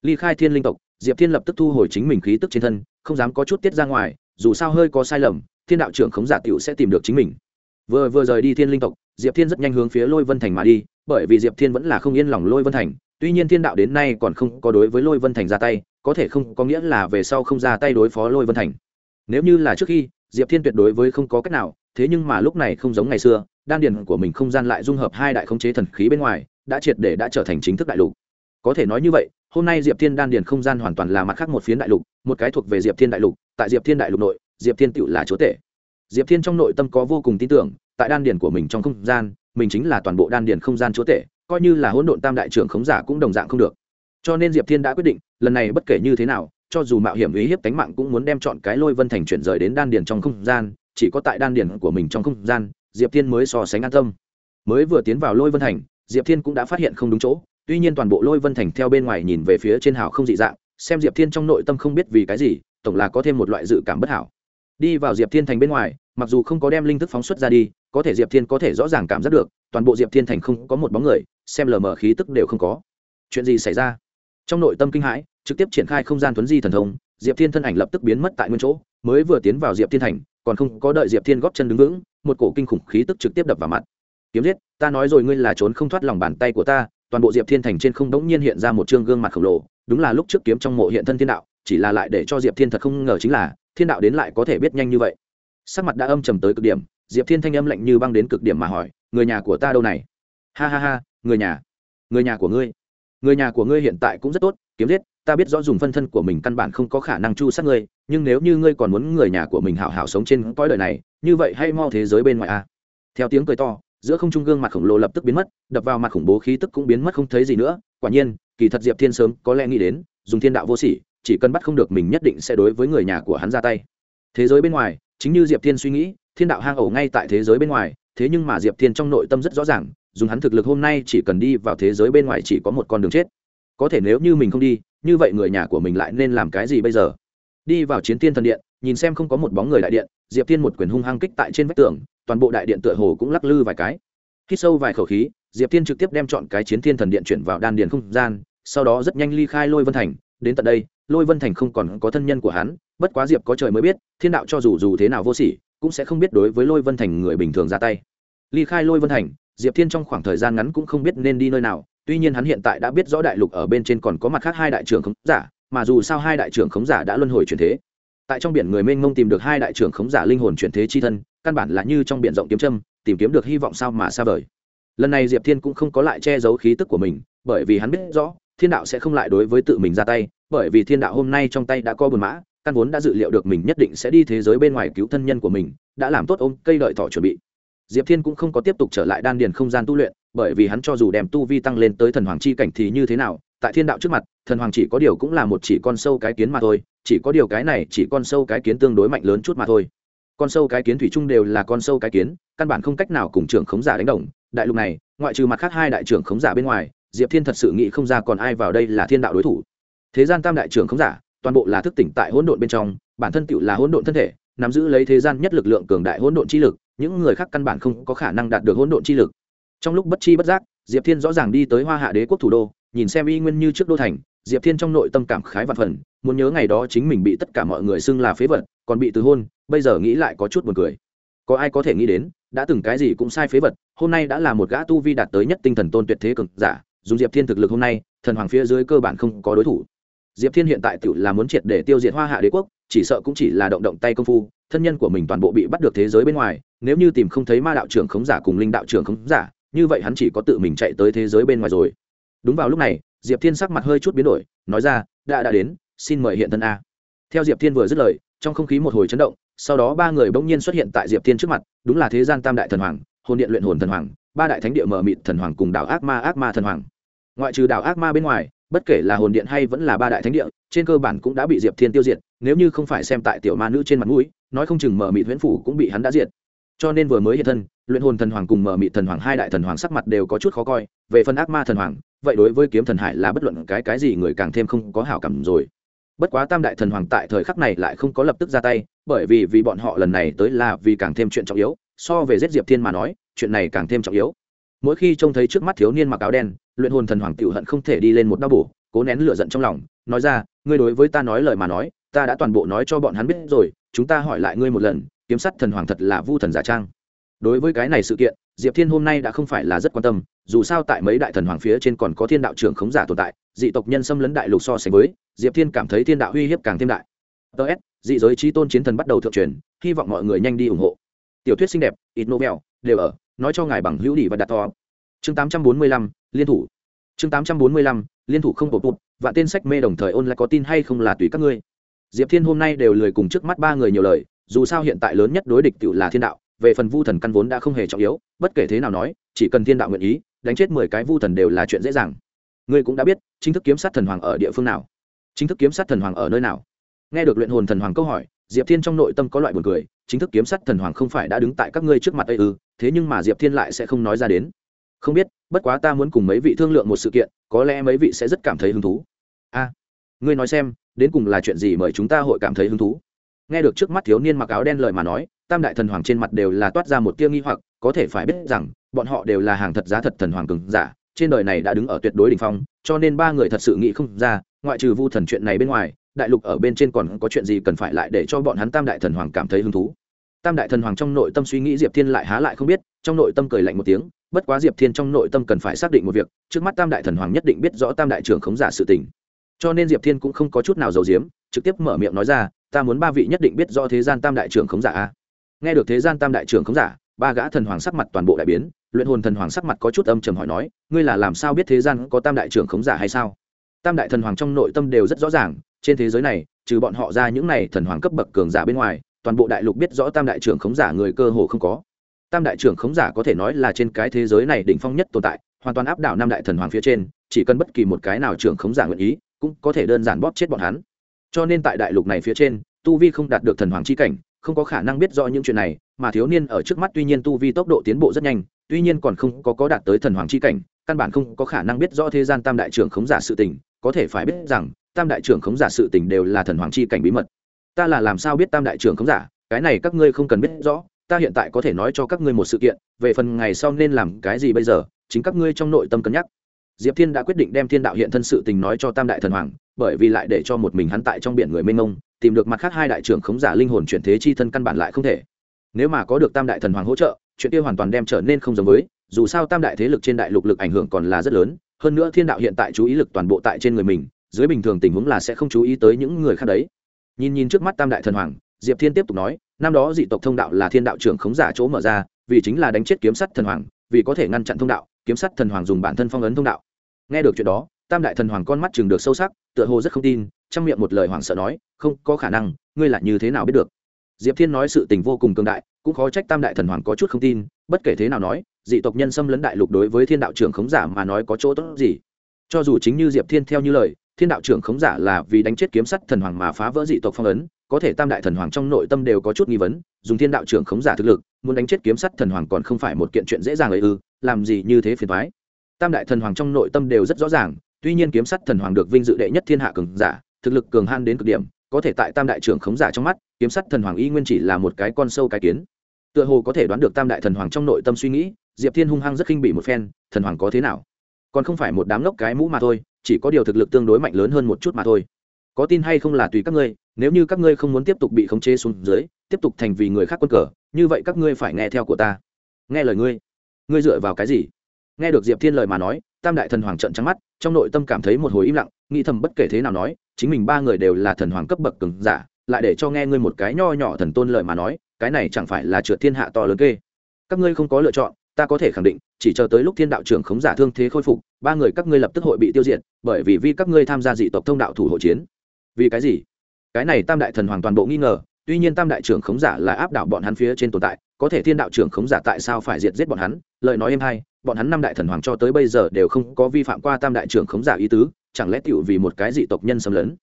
Ly khai thiên linh tộc, diệp thiên lập tức thu hồi chính mình khí tức trên thân, không dám có chút tiết ra ngoài, dù sao hơi có sai lầm, thiên đạo trưởng khống giả tựu sẽ tìm được chính mình. Vừa vừa rời đi thiên linh tộc, diệp thiên rất nhanh hướng phía lôi vân thành mà đi, bởi vì diệp thiên vẫn là không yên lòng lôi vân thành, tuy nhiên thiên đạo đến nay còn không có đối với lôi vân thành ra tay, có thể không có nghĩa là về sau không ra tay đối phó lôi vân thành. Nếu như là trước khi diệp thiên tuyệt đối với không có cách nào, thế nhưng mà lúc này không giống ngày xưa, đan điền của mình không gian lại dung hợp hai đại khống chế thần khí bên ngoài, đã triệt để đã trở thành chính thức đại lục. Có thể nói như vậy, hôm nay diệp thiên đan điền không gian hoàn toàn là mặt khác một phiến đại lục, một cái thuộc về diệp thiên đại lục, tại diệp thiên đại lục nội, diệp thiên tựu là chúa tể. Diệp thiên trong nội tâm có vô cùng tin tưởng, tại đan điền của mình trong không gian, mình chính là toàn bộ đan điền không gian chúa tể, coi như là hỗn độn tam đại trưởng khống giả cũng đồng dạng không được. Cho nên diệp thiên đã quyết định, lần này bất kể như thế nào cho dù mạo hiểm uy hiếp tánh mạng cũng muốn đem chọn cái lôi vân thành chuyển rời đến đan điền trong không gian, chỉ có tại đan điền của mình trong không gian, diệp thiên mới so sánh an tâm. Mới vừa tiến vào lôi vân thành, diệp thiên cũng đã phát hiện không đúng chỗ, tuy nhiên toàn bộ lôi vân thành theo bên ngoài nhìn về phía trên hào không dị dạng, xem diệp thiên trong nội tâm không biết vì cái gì, tổng là có thêm một loại dự cảm bất hảo. Đi vào diệp thiên thành bên ngoài, mặc dù không có đem linh thức phóng xuất ra đi, có thể diệp thiên có thể rõ ràng cảm giác được, toàn bộ diệp thiên thành không có một bóng người, xem lờ mờ khí tức đều không có. Chuyện gì xảy ra? Trong nội tâm kinh hãi trực tiếp triển khai không gian tuấn di thần thông, diệp thiên thân ảnh lập tức biến mất tại nguyên chỗ, mới vừa tiến vào diệp thiên thành, còn không có đợi diệp thiên góp chân đứng vững, một cổ kinh khủng khí tức trực tiếp đập vào mặt. Kiếm giết, ta nói rồi ngươi là trốn không thoát lòng bàn tay của ta. Toàn bộ diệp thiên thành trên không đống nhiên hiện ra một chương gương mặt khổng lồ, đúng là lúc trước kiếm trong mộ hiện thân thiên đạo, chỉ là lại để cho diệp thiên thật không ngờ chính là, thiên đạo đến lại có thể biết nhanh như vậy. Sắc mặt đã âm trầm tới cực điểm, diệp thiên thanh âm lạnh như băng đến cực điểm mà hỏi, người nhà của ta đâu này? Ha ha ha, người nhà người nhà của ngươi, người nhà của ngươi hiện tại cũng rất tốt, kiếm giết ta biết rõ dùng phân thân của mình căn bản không có khả năng chu sát ngươi, nhưng nếu như ngươi còn muốn người nhà của mình hảo hảo sống trên cõi đời này, như vậy hay mau thế giới bên ngoài a. Theo tiếng cười to, giữa không trung gương mặt khổng lồ lập tức biến mất, đập vào mặt khủng bố khí tức cũng biến mất không thấy gì nữa. Quả nhiên, kỳ thật diệp thiên sớm có lẽ nghĩ đến, dùng thiên đạo vô sỉ, chỉ cần bắt không được mình nhất định sẽ đối với người nhà của hắn ra tay. Thế giới bên ngoài, chính như diệp thiên suy nghĩ, thiên đạo hang ổ ngay tại thế giới bên ngoài, thế nhưng mà diệp thiên trong nội tâm rất rõ ràng, dùng hắn thực lực hôm nay chỉ cần đi vào thế giới bên ngoài chỉ có một con đường chết có thể nếu như mình không đi, như vậy người nhà của mình lại nên làm cái gì bây giờ? Đi vào chiến thiên thần điện, nhìn xem không có một bóng người đại điện, diệp thiên một quyền hung hăng kích tại trên vách tường, toàn bộ đại điện tựa hồ cũng lắc lư vài cái. Hít sâu vài khẩu khí, diệp thiên trực tiếp đem chọn cái chiến thiên thần điện chuyển vào đan điền không gian, sau đó rất nhanh ly khai lôi vân thành. Đến tận đây, lôi vân thành không còn có thân nhân của hắn, bất quá diệp có trời mới biết, thiên đạo cho dù dù thế nào vô sỉ, cũng sẽ không biết đối với lôi vân thành người bình thường ra tay. Ly khai lôi vân thành, diệp thiên trong khoảng thời gian ngắn cũng không biết nên đi nơi nào tuy nhiên hắn hiện tại đã biết rõ đại lục ở bên trên còn có mặt khác hai đại trưởng khống giả, mà dù sao hai đại trưởng khống giả đã luân hồi chuyển thế. Tại trong biển người mênh mông tìm được hai đại trưởng khống giả linh hồn chuyển thế chi thân, căn bản là như trong biển rộng kiếm châm, tìm kiếm được hy vọng sao mà xa vời. Lần này diệp thiên cũng không có lại che giấu khí tức của mình, bởi vì hắn biết rõ, thiên đạo sẽ không lại đối với tự mình ra tay, bởi vì thiên đạo hôm nay trong tay đã có buồn mã, căn vốn đã dự liệu được mình nhất định sẽ đi thế giới bên ngoài cứu thân nhân của mình, đã làm tốt ôm cây đợi thỏ chuẩn bị. Diệp thiên cũng không có tiếp tục trở lại đan điền không gian tu luyện bởi vì hắn cho dù đem tu vi tăng lên tới thần hoàng chi cảnh thì như thế nào, tại thiên đạo trước mặt, thần hoàng chỉ có điều cũng là một chỉ con sâu cái kiến mà thôi, chỉ có điều cái này chỉ con sâu cái kiến tương đối mạnh lớn chút mà thôi. Con sâu cái kiến thủy chung đều là con sâu cái kiến, căn bản không cách nào cùng trưởng khống giả đánh đồng. Đại lục này, ngoại trừ mặt khác hai đại trưởng khống giả bên ngoài, diệp thiên thật sự nghĩ không ra còn ai vào đây là thiên đạo đối thủ. Thế gian tam đại trưởng khống giả, toàn bộ là thức tỉnh tại hỗn độn bên trong, bản thân tựu là hỗn độn thân thể, nắm giữ lấy thế gian nhất lực lượng cường đại hỗn độn chi lực, những người khác căn bản không có khả năng đạt được hỗn độn chi lực trong lúc bất chi bất giác, diệp thiên rõ ràng đi tới hoa hạ đế quốc thủ đô, nhìn xem y nguyên như trước đô thành, diệp thiên trong nội tâm cảm khái và phần, muốn nhớ ngày đó chính mình bị tất cả mọi người xưng là phế vật, còn bị từ hôn, bây giờ nghĩ lại có chút buồn cười. Có ai có thể nghĩ đến, đã từng cái gì cũng sai phế vật, hôm nay đã là một gã tu vi đạt tới nhất tinh thần tôn tuyệt thế cực giả, dùng diệp thiên thực lực hôm nay, thần hoàng phía dưới cơ bản không có đối thủ. Diệp thiên hiện tại tự là muốn triệt để tiêu diệt hoa hạ đế quốc, chỉ sợ cũng chỉ là động động tay công phu, thân nhân của mình toàn bộ bị bắt được thế giới bên ngoài, nếu như tìm không thấy ma đạo trưởng khống giả cùng linh đạo trưởng khống giả như vậy hắn chỉ có tự mình chạy tới thế giới bên ngoài rồi. Đúng vào lúc này, diệp thiên sắc mặt hơi chút biến đổi, nói ra, đã đã đến, xin mời hiện thân a. Theo diệp thiên vừa dứt lời, trong không khí một hồi chấn động, sau đó ba người bỗng nhiên xuất hiện tại diệp thiên trước mặt, đúng là thế gian tam đại thần hoàng, hồn điện luyện hồn thần hoàng, ba đại thánh địa mở mịt thần hoàng cùng đảo ác ma ác ma thần hoàng. Ngoại trừ đảo ác ma bên ngoài, bất kể là hồn điện hay vẫn là ba đại thánh địa, trên cơ bản cũng đã bị diệp thiên tiêu diệt, nếu như không phải xem tại tiểu ma nữ trên mặt mũi, nói không chừng mở mịt huyễn phủ cũng bị hắn đã diệt cho nên vừa mới hiện thân, luyện hồn thần hoàng cùng mở mị thần hoàng hai đại thần hoàng sắc mặt đều có chút khó coi, về phần ác ma thần hoàng, vậy đối với kiếm thần hải là bất luận cái cái gì người càng thêm không có hảo cảm rồi. Bất quá tam đại thần hoàng tại thời khắc này lại không có lập tức ra tay, bởi vì vì bọn họ lần này tới là vì càng thêm chuyện trọng yếu, so về giết diệp thiên mà nói, chuyện này càng thêm trọng yếu. Mỗi khi trông thấy trước mắt thiếu niên mặc áo đen, luyện hồn thần hoàng tiểu hận không thể đi lên một đau bổ, cố nén lửa giận trong lòng, nói ra, ngươi đối với ta nói lời mà nói, ta đã toàn bộ nói cho bọn hắn biết rồi, chúng ta hỏi lại ngươi một lần kiếm sắt thần hoàng thật là vu thần giả trang. Đối với cái này sự kiện, diệp thiên hôm nay đã không phải là rất quan tâm, dù sao tại mấy đại thần hoàng phía trên còn có thiên đạo trưởng khống giả tồn tại, dị tộc nhân xâm lấn đại lục so sánh với, diệp thiên cảm thấy thiên đạo uy hiếp càng thêm đại. Ts dị giới trí tôn chiến thần bắt đầu thượng truyền, hy vọng mọi người nhanh đi ủng hộ. Tiểu thuyết xinh đẹp ít novel, đều ở, nói cho ngài bằng hữu đi và đặt to. Chương tám trăm bốn mươi lăm, liên thủ. Chương tám trăm bốn mươi lăm, liên thủ không bột bụt và tên sách mê đồng thời ôn lại có tin hay không là tùy các ngươi. Diệp thiên hôm nay đều lười cùng trước mắt ba người nhiều lời dù sao hiện tại lớn nhất đối địch tự là thiên đạo, về phần vu thần căn vốn đã không hề trọng yếu, bất kể thế nào nói, chỉ cần thiên đạo nguyện ý, đánh chết mười cái vu thần đều là chuyện dễ dàng. Ngươi cũng đã biết, chính thức kiếm sát thần hoàng ở địa phương nào. Chính thức kiếm sát thần hoàng ở nơi nào? Nghe được luyện hồn thần hoàng câu hỏi, diệp thiên trong nội tâm có loại buồn cười, chính thức kiếm sát thần hoàng không phải đã đứng tại các ngươi trước mặt ấy ư, thế nhưng mà diệp thiên lại sẽ không nói ra đến. Không biết, bất quá ta muốn cùng mấy vị thương lượng một sự kiện, có lẽ mấy vị sẽ rất cảm thấy hứng thú. A, ngươi nói xem, đến cùng là chuyện gì mời chúng ta hội cảm thấy hứng thú? Nghe được trước mắt thiếu niên mặc áo đen lời mà nói, tam đại thần hoàng trên mặt đều là toát ra một tia nghi hoặc, có thể phải biết rằng, bọn họ đều là hàng thật giá thật thần hoàng cường giả, trên đời này đã đứng ở tuyệt đối đỉnh phong, cho nên ba người thật sự nghĩ không ra, ngoại trừ vu thần chuyện này bên ngoài, đại lục ở bên trên còn có chuyện gì cần phải lại để cho bọn hắn tam đại thần hoàng cảm thấy hứng thú. Tam đại thần hoàng trong nội tâm suy nghĩ diệp thiên lại há lại không biết, trong nội tâm cười lạnh một tiếng, bất quá diệp thiên trong nội tâm cần phải xác định một việc, trước mắt tam đại thần hoàng nhất định biết rõ tam đại trưởng khống giả sự tình. Cho nên diệp thiên cũng không có chút nào giấu giếm, trực tiếp mở miệng nói ra ta muốn ba vị nhất định biết rõ thế gian tam đại trưởng khống giả a. Nghe được thế gian tam đại trưởng khống giả, ba gã thần hoàng sắc mặt toàn bộ đại biến, luyện hồn thần hoàng sắc mặt có chút âm trầm hỏi nói, ngươi là làm sao biết thế gian có tam đại trưởng khống giả hay sao? Tam đại thần hoàng trong nội tâm đều rất rõ ràng, trên thế giới này, trừ bọn họ ra những này thần hoàng cấp bậc cường giả bên ngoài, toàn bộ đại lục biết rõ tam đại trưởng khống giả người cơ hồ không có. Tam đại trưởng khống giả có thể nói là trên cái thế giới này đỉnh phong nhất tồn tại, hoàn toàn áp đảo năm đại thần hoàng phía trên, chỉ cần bất kỳ một cái nào trưởng khống giả nguyện ý, cũng có thể đơn giản bóp chết bọn hắn cho nên tại đại lục này phía trên, tu vi không đạt được thần hoàng chi cảnh, không có khả năng biết rõ những chuyện này, mà thiếu niên ở trước mắt tuy nhiên tu vi tốc độ tiến bộ rất nhanh, tuy nhiên còn không có có đạt tới thần hoàng chi cảnh, căn bản không có khả năng biết rõ thế gian tam đại trưởng khống giả sự tình, có thể phải biết rằng, tam đại trưởng khống giả sự tình đều là thần hoàng chi cảnh bí mật. Ta là làm sao biết tam đại trưởng khống giả, cái này các ngươi không cần biết rõ, ta hiện tại có thể nói cho các ngươi một sự kiện, về phần ngày sau nên làm cái gì bây giờ, chính các ngươi trong nội tâm cân nhắc. Diệp thiên đã quyết định đem thiên đạo hiện thân sự tình nói cho tam đại thần hoàng bởi vì lại để cho một mình hắn tại trong biển người mênh mông, tìm được mặt khác hai đại trưởng khống giả linh hồn chuyển thế chi thân căn bản lại không thể. Nếu mà có được tam đại thần hoàng hỗ trợ, chuyện kia hoàn toàn đem trở nên không giống với, dù sao tam đại thế lực trên đại lục lực ảnh hưởng còn là rất lớn, hơn nữa thiên đạo hiện tại chú ý lực toàn bộ tại trên người mình, dưới bình thường tình huống là sẽ không chú ý tới những người khác đấy. Nhìn nhìn trước mắt tam đại thần hoàng, diệp thiên tiếp tục nói, năm đó dị tộc thông đạo là thiên đạo trưởng khống giả chỗ mở ra, vì chính là đánh chết kiếm sắt thần hoàng, vì có thể ngăn chặn thông đạo, kiếm sắt thần hoàng dùng bản thân phong ấn thông đạo. Nghe được chuyện đó, tam đại thần hoàng con mắt chừng được sâu sắc tựa hồ rất không tin, trong miệng một lời hoảng sợ nói, không có khả năng, ngươi là như thế nào biết được? Diệp thiên nói sự tình vô cùng cường đại, cũng khó trách tam đại thần hoàng có chút không tin, bất kể thế nào nói, dị tộc nhân xâm lấn đại lục đối với thiên đạo trưởng khống giả mà nói có chỗ tốt gì. Cho dù chính như diệp thiên theo như lời, thiên đạo trưởng khống giả là vì đánh chết kiếm sắt thần hoàng mà phá vỡ dị tộc phong ấn, có thể tam đại thần hoàng trong nội tâm đều có chút nghi vấn, dùng thiên đạo trưởng khống giả thực lực, muốn đánh chết kiếm sắt thần hoàng còn không phải một kiện chuyện dễ dàng ấy ư, làm gì như thế phiền thoái tam đại thần hoàng trong nội tâm đều rất rõ ràng tuy nhiên kiếm sắt thần hoàng được vinh dự đệ nhất thiên hạ cường giả, thực lực cường han đến cực điểm, có thể tại tam đại trưởng khống giả trong mắt, kiếm sắt thần hoàng y nguyên chỉ là một cái con sâu cái kiến. Tựa hồ có thể đoán được tam đại thần hoàng trong nội tâm suy nghĩ, diệp thiên hung hăng rất khinh bị một phen, thần hoàng có thế nào? Còn không phải một đám lốc cái mũ mà thôi, chỉ có điều thực lực tương đối mạnh lớn hơn một chút mà thôi. Có tin hay không là tùy các ngươi, nếu như các ngươi không muốn tiếp tục bị khống chế xuống dưới, tiếp tục thành vì người khác quân cờ, như vậy các ngươi phải nghe theo của ta. Nghe lời ngươi. Ngươi dựa vào cái gì? Nghe được diệp thiên lời mà nói tam đại thần hoàng trận trắng mắt, trong nội tâm cảm thấy một hồi im lặng, nghĩ thầm bất kể thế nào nói, chính mình ba người đều là thần hoàng cấp bậc cứng giả, lại để cho nghe ngươi một cái nho nhỏ thần tôn lời mà nói, cái này chẳng phải là trượt thiên hạ to lớn kê. Các ngươi không có lựa chọn, ta có thể khẳng định, chỉ chờ tới lúc thiên đạo trưởng khống giả thương thế khôi phục, ba người các ngươi lập tức hội bị tiêu diệt, bởi vì vì các ngươi tham gia dị tộc thông đạo thủ hộ chiến. Vì cái gì? Cái này tam đại thần hoàng toàn bộ nghi ngờ, tuy nhiên tam đại trưởng khống giả là áp đảo bọn hắn phía trên tồn tại, có thể thiên đạo trưởng khống giả tại sao phải diệt giết bọn hắn lời nói em hay, bọn hắn năm đại thần hoàng cho tới bây giờ đều không có vi phạm qua tam đại trưởng khống giả ý tứ, chẳng lẽ tựu vì một cái dị tộc nhân xâm lấn?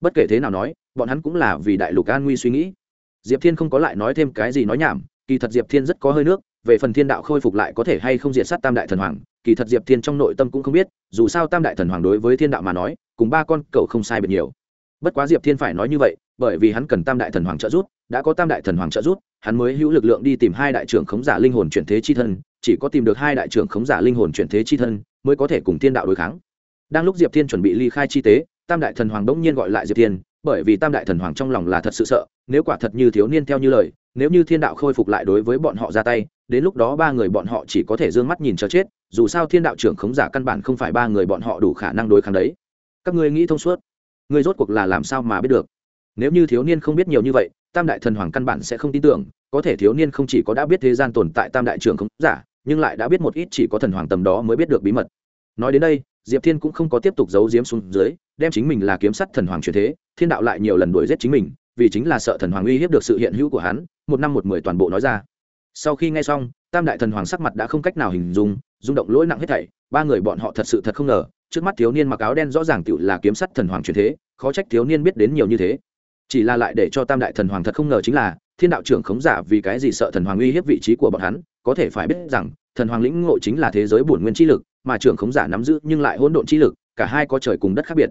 Bất kể thế nào nói, bọn hắn cũng là vì đại lục an nguy suy nghĩ. Diệp thiên không có lại nói thêm cái gì nói nhảm, kỳ thật diệp thiên rất có hơi nước, về phần thiên đạo khôi phục lại có thể hay không diệt sát tam đại thần hoàng, kỳ thật diệp thiên trong nội tâm cũng không biết, dù sao tam đại thần hoàng đối với thiên đạo mà nói, cùng ba con cậu không sai biệt nhiều. Bất quá diệp thiên phải nói như vậy, bởi vì hắn cần tam đại thần hoàng trợ giúp, đã có tam đại thần hoàng trợ giúp, hắn mới hữu lực lượng đi tìm hai đại trưởng khống giả linh hồn chuyển thế chi thân chỉ có tìm được hai đại trưởng khống giả linh hồn chuyển thế chi thân, mới có thể cùng thiên đạo đối kháng. Đang lúc diệp thiên chuẩn bị ly khai chi tế, tam đại thần hoàng bỗng nhiên gọi lại diệp thiên, bởi vì tam đại thần hoàng trong lòng là thật sự sợ, nếu quả thật như thiếu niên theo như lời, nếu như thiên đạo khôi phục lại đối với bọn họ ra tay, đến lúc đó ba người bọn họ chỉ có thể d ư ơ n g mắt nhìn cho chết, dù sao thiên đạo trưởng khống giả căn bản không phải ba người bọn họ đủ khả năng đối kháng đấy. Các ngươi nghĩ thông suốt. Ngươi rốt cuộc là làm sao mà biết được? Nếu như thiếu niên không biết nhiều như vậy, tam đại thần hoàng căn bản sẽ không tin tưởng, có thể thiếu niên không chỉ có đã biết thế gian tồn tại tam đại trưởng khống giả nhưng lại đã biết một ít chỉ có thần hoàng tầm đó mới biết được bí mật. Nói đến đây, diệp thiên cũng không có tiếp tục giấu diếm xuống dưới, đem chính mình là kiếm sắt thần hoàng truyền thế, thiên đạo lại nhiều lần đuổi giết chính mình, vì chính là sợ thần hoàng uy hiếp được sự hiện hữu của hắn, một năm một mười toàn bộ nói ra. Sau khi nghe xong, tam đại thần hoàng sắc mặt đã không cách nào hình dung, rung động lỗi nặng hết thảy, ba người bọn họ thật sự thật không ngờ, trước mắt thiếu niên mặc áo đen rõ ràng tự là kiếm sắt thần hoàng truyền thế, khó trách thiếu niên biết đến nhiều như thế. Chỉ là lại để cho tam đại thần hoàng thật không ngờ chính là, thiên đạo trưởng khống giả vì cái gì sợ thần hoàng uy hiếp vị trí của bọn hắn có thể phải biết rằng, thần hoàng lĩnh ngộ chính là thế giới bổn nguyên chi lực, mà trưởng khống giả nắm giữ nhưng lại hỗn độn chi lực, cả hai có trời cùng đất khác biệt.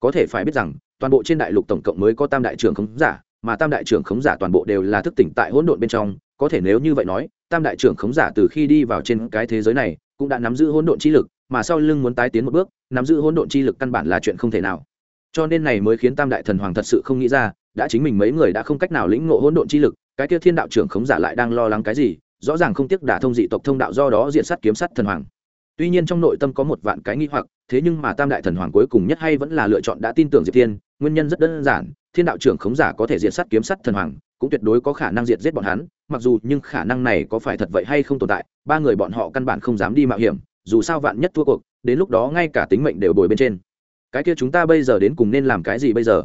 Có thể phải biết rằng, toàn bộ trên đại lục tổng cộng mới có tam đại trưởng khống giả, mà tam đại trưởng khống giả toàn bộ đều là thức tỉnh tại hỗn độn bên trong, có thể nếu như vậy nói, tam đại trưởng khống giả từ khi đi vào trên cái thế giới này, cũng đã nắm giữ hỗn độn chi lực, mà sau lưng muốn tái tiến một bước, nắm giữ hỗn độn chi lực căn bản là chuyện không thể nào. Cho nên này mới khiến tam đại thần hoàng thật sự không nghĩ ra, đã chính mình mấy người đã không cách nào lĩnh ngộ hỗn độn chi lực, cái kia thiên đạo trưởng khống giả lại đang lo lắng cái gì rõ ràng không tiếc đả thông dị tộc thông đạo do đó diện sát kiếm sắt thần hoàng. Tuy nhiên trong nội tâm có một vạn cái nghi hoặc, thế nhưng mà tam đại thần hoàng cuối cùng nhất hay vẫn là lựa chọn đã tin tưởng diệp thiên, nguyên nhân rất đơn giản, thiên đạo trưởng khống giả có thể diện sát kiếm sắt thần hoàng, cũng tuyệt đối có khả năng diệt giết bọn hắn, mặc dù nhưng khả năng này có phải thật vậy hay không tồn tại, ba người bọn họ căn bản không dám đi mạo hiểm, dù sao vạn nhất thua cuộc, đến lúc đó ngay cả tính mệnh đều bồi bên trên. Cái kia chúng ta bây giờ đến cùng nên làm cái gì bây giờ?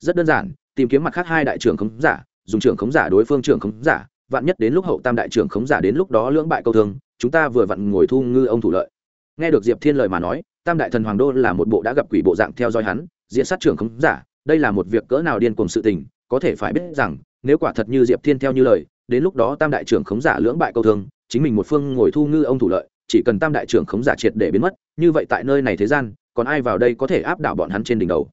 Rất đơn giản, tìm kiếm mặt khác hai đại trưởng khống giả, dùng trưởng khống giả đối phương trưởng khống giả vạn nhất đến lúc hậu tam đại trưởng khống giả đến lúc đó lưỡng bại câu thương, chúng ta vừa vặn ngồi thu ngư ông thủ lợi. Nghe được diệp thiên lời mà nói, tam đại thần hoàng đô là một bộ đã gặp quỷ bộ dạng theo dõi hắn, diện sát trưởng khống giả, đây là một việc cỡ nào điên cuồng sự tình, có thể phải biết rằng, nếu quả thật như diệp thiên theo như lời, đến lúc đó tam đại trưởng khống giả lưỡng bại câu thương, chính mình một phương ngồi thu ngư ông thủ lợi, chỉ cần tam đại trưởng khống giả triệt để biến mất, như vậy tại nơi này thế gian, còn ai vào đây có thể áp đảo bọn hắn trên đỉnh đầu?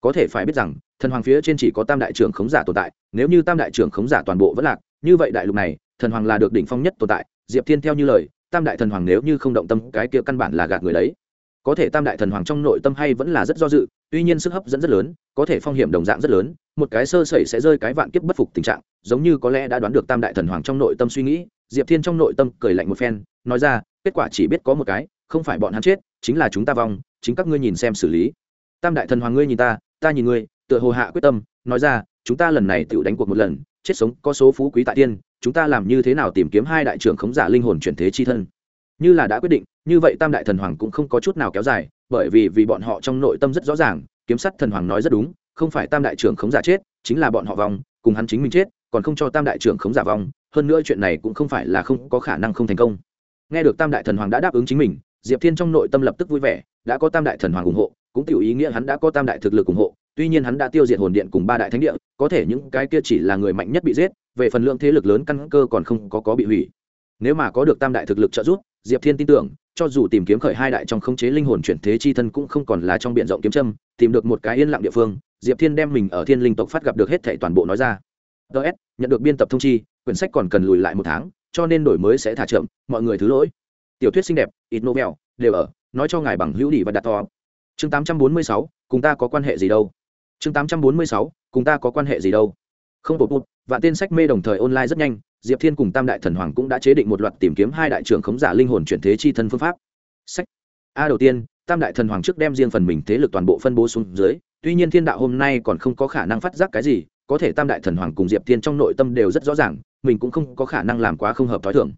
Có thể phải biết rằng, thần hoàng phía trên chỉ có tam đại trưởng khống giả tồn tại, nếu như tam đại trưởng khống giả toàn bộ vẫn lạc như vậy đại lục này, thần hoàng là được đỉnh phong nhất tồn tại, diệp thiên theo như lời, tam đại thần hoàng nếu như không động tâm, cái kia căn bản là gạt người đấy. Có thể tam đại thần hoàng trong nội tâm hay vẫn là rất do dự, tuy nhiên sức hấp dẫn rất lớn, có thể phong hiểm đồng dạng rất lớn, một cái sơ sẩy sẽ rơi cái vạn kiếp bất phục tình trạng, giống như có lẽ đã đoán được tam đại thần hoàng trong nội tâm suy nghĩ, diệp thiên trong nội tâm cười lạnh một phen, nói ra, kết quả chỉ biết có một cái, không phải bọn hắn chết, chính là chúng ta vong, chính các ngươi nhìn xem xử lý. Tam đại thần hoàng ngươi nhìn ta ta nhìn ngươi, tựa hồ hạ quyết tâm, nói ra, chúng ta lần này tự đánh cuộc một lần chết sống, có số phú quý tại tiên, chúng ta làm như thế nào tìm kiếm hai đại trưởng khống giả linh hồn chuyển thế chi thân? Như là đã quyết định, như vậy tam đại thần hoàng cũng không có chút nào kéo dài, bởi vì vì bọn họ trong nội tâm rất rõ ràng, kiếm sắt thần hoàng nói rất đúng, không phải tam đại trưởng khống giả chết, chính là bọn họ vong, cùng hắn chính mình chết, còn không cho tam đại trưởng khống giả vong, hơn nữa chuyện này cũng không phải là không có khả năng không thành công. Nghe được tam đại thần hoàng đã đáp ứng chính mình, diệp thiên trong nội tâm lập tức vui vẻ, đã có tam đại thần hoàng ủng hộ, cũng tiểu ý nghĩa hắn đã có tam đại thực lực ủng hộ tuy nhiên hắn đã tiêu diệt hồn điện cùng ba đại thánh địa có thể những cái kia chỉ là người mạnh nhất bị giết về phần lượng thế lực lớn căn cơ còn không có có bị hủy. Nếu mà có được tam đại thực lực trợ giúp diệp thiên tin tưởng cho dù tìm kiếm khởi hai đại trong khống chế linh hồn chuyển thế chi thân cũng không còn là trong b i ể n rộng kiếm trâm, tìm được một cái yên lặng địa phương diệp thiên đem mình ở thiên linh tộc phát gặp được hết thệ toàn bộ nói ra. Ts nhận được biên tập thông chi quyển sách còn cần lùi lại một tháng cho nên đổi mới sẽ thả chậm mọi người thứ lỗi. Tiểu thuyết xinh đẹp ít novel đều ở nói cho ngài bằng hữu đi và đặt to. Chương tám trăm bốn mươi sáu cùng ta có quan hệ gì đâu? Chương tám trăm bốn mươi sáu, cùng ta có quan hệ gì đâu? Không bột bột và tên sách mê đồng thời online rất nhanh, diệp thiên cùng tam đại thần hoàng cũng đã chế định một loạt tìm kiếm hai đại trưởng khống giả linh hồn chuyển thế chi thân phương pháp. Sách. A, đầu tiên, tam đại thần hoàng trước đem riêng phần mình thế lực toàn bộ phân bố xuống dưới, tuy nhiên thiên đạo hôm nay còn không có khả năng phát giác cái gì, có thể tam đại thần hoàng cùng diệp thiên trong nội tâm đều rất rõ ràng, mình cũng không có khả năng làm quá không hợp t h ó i thưởng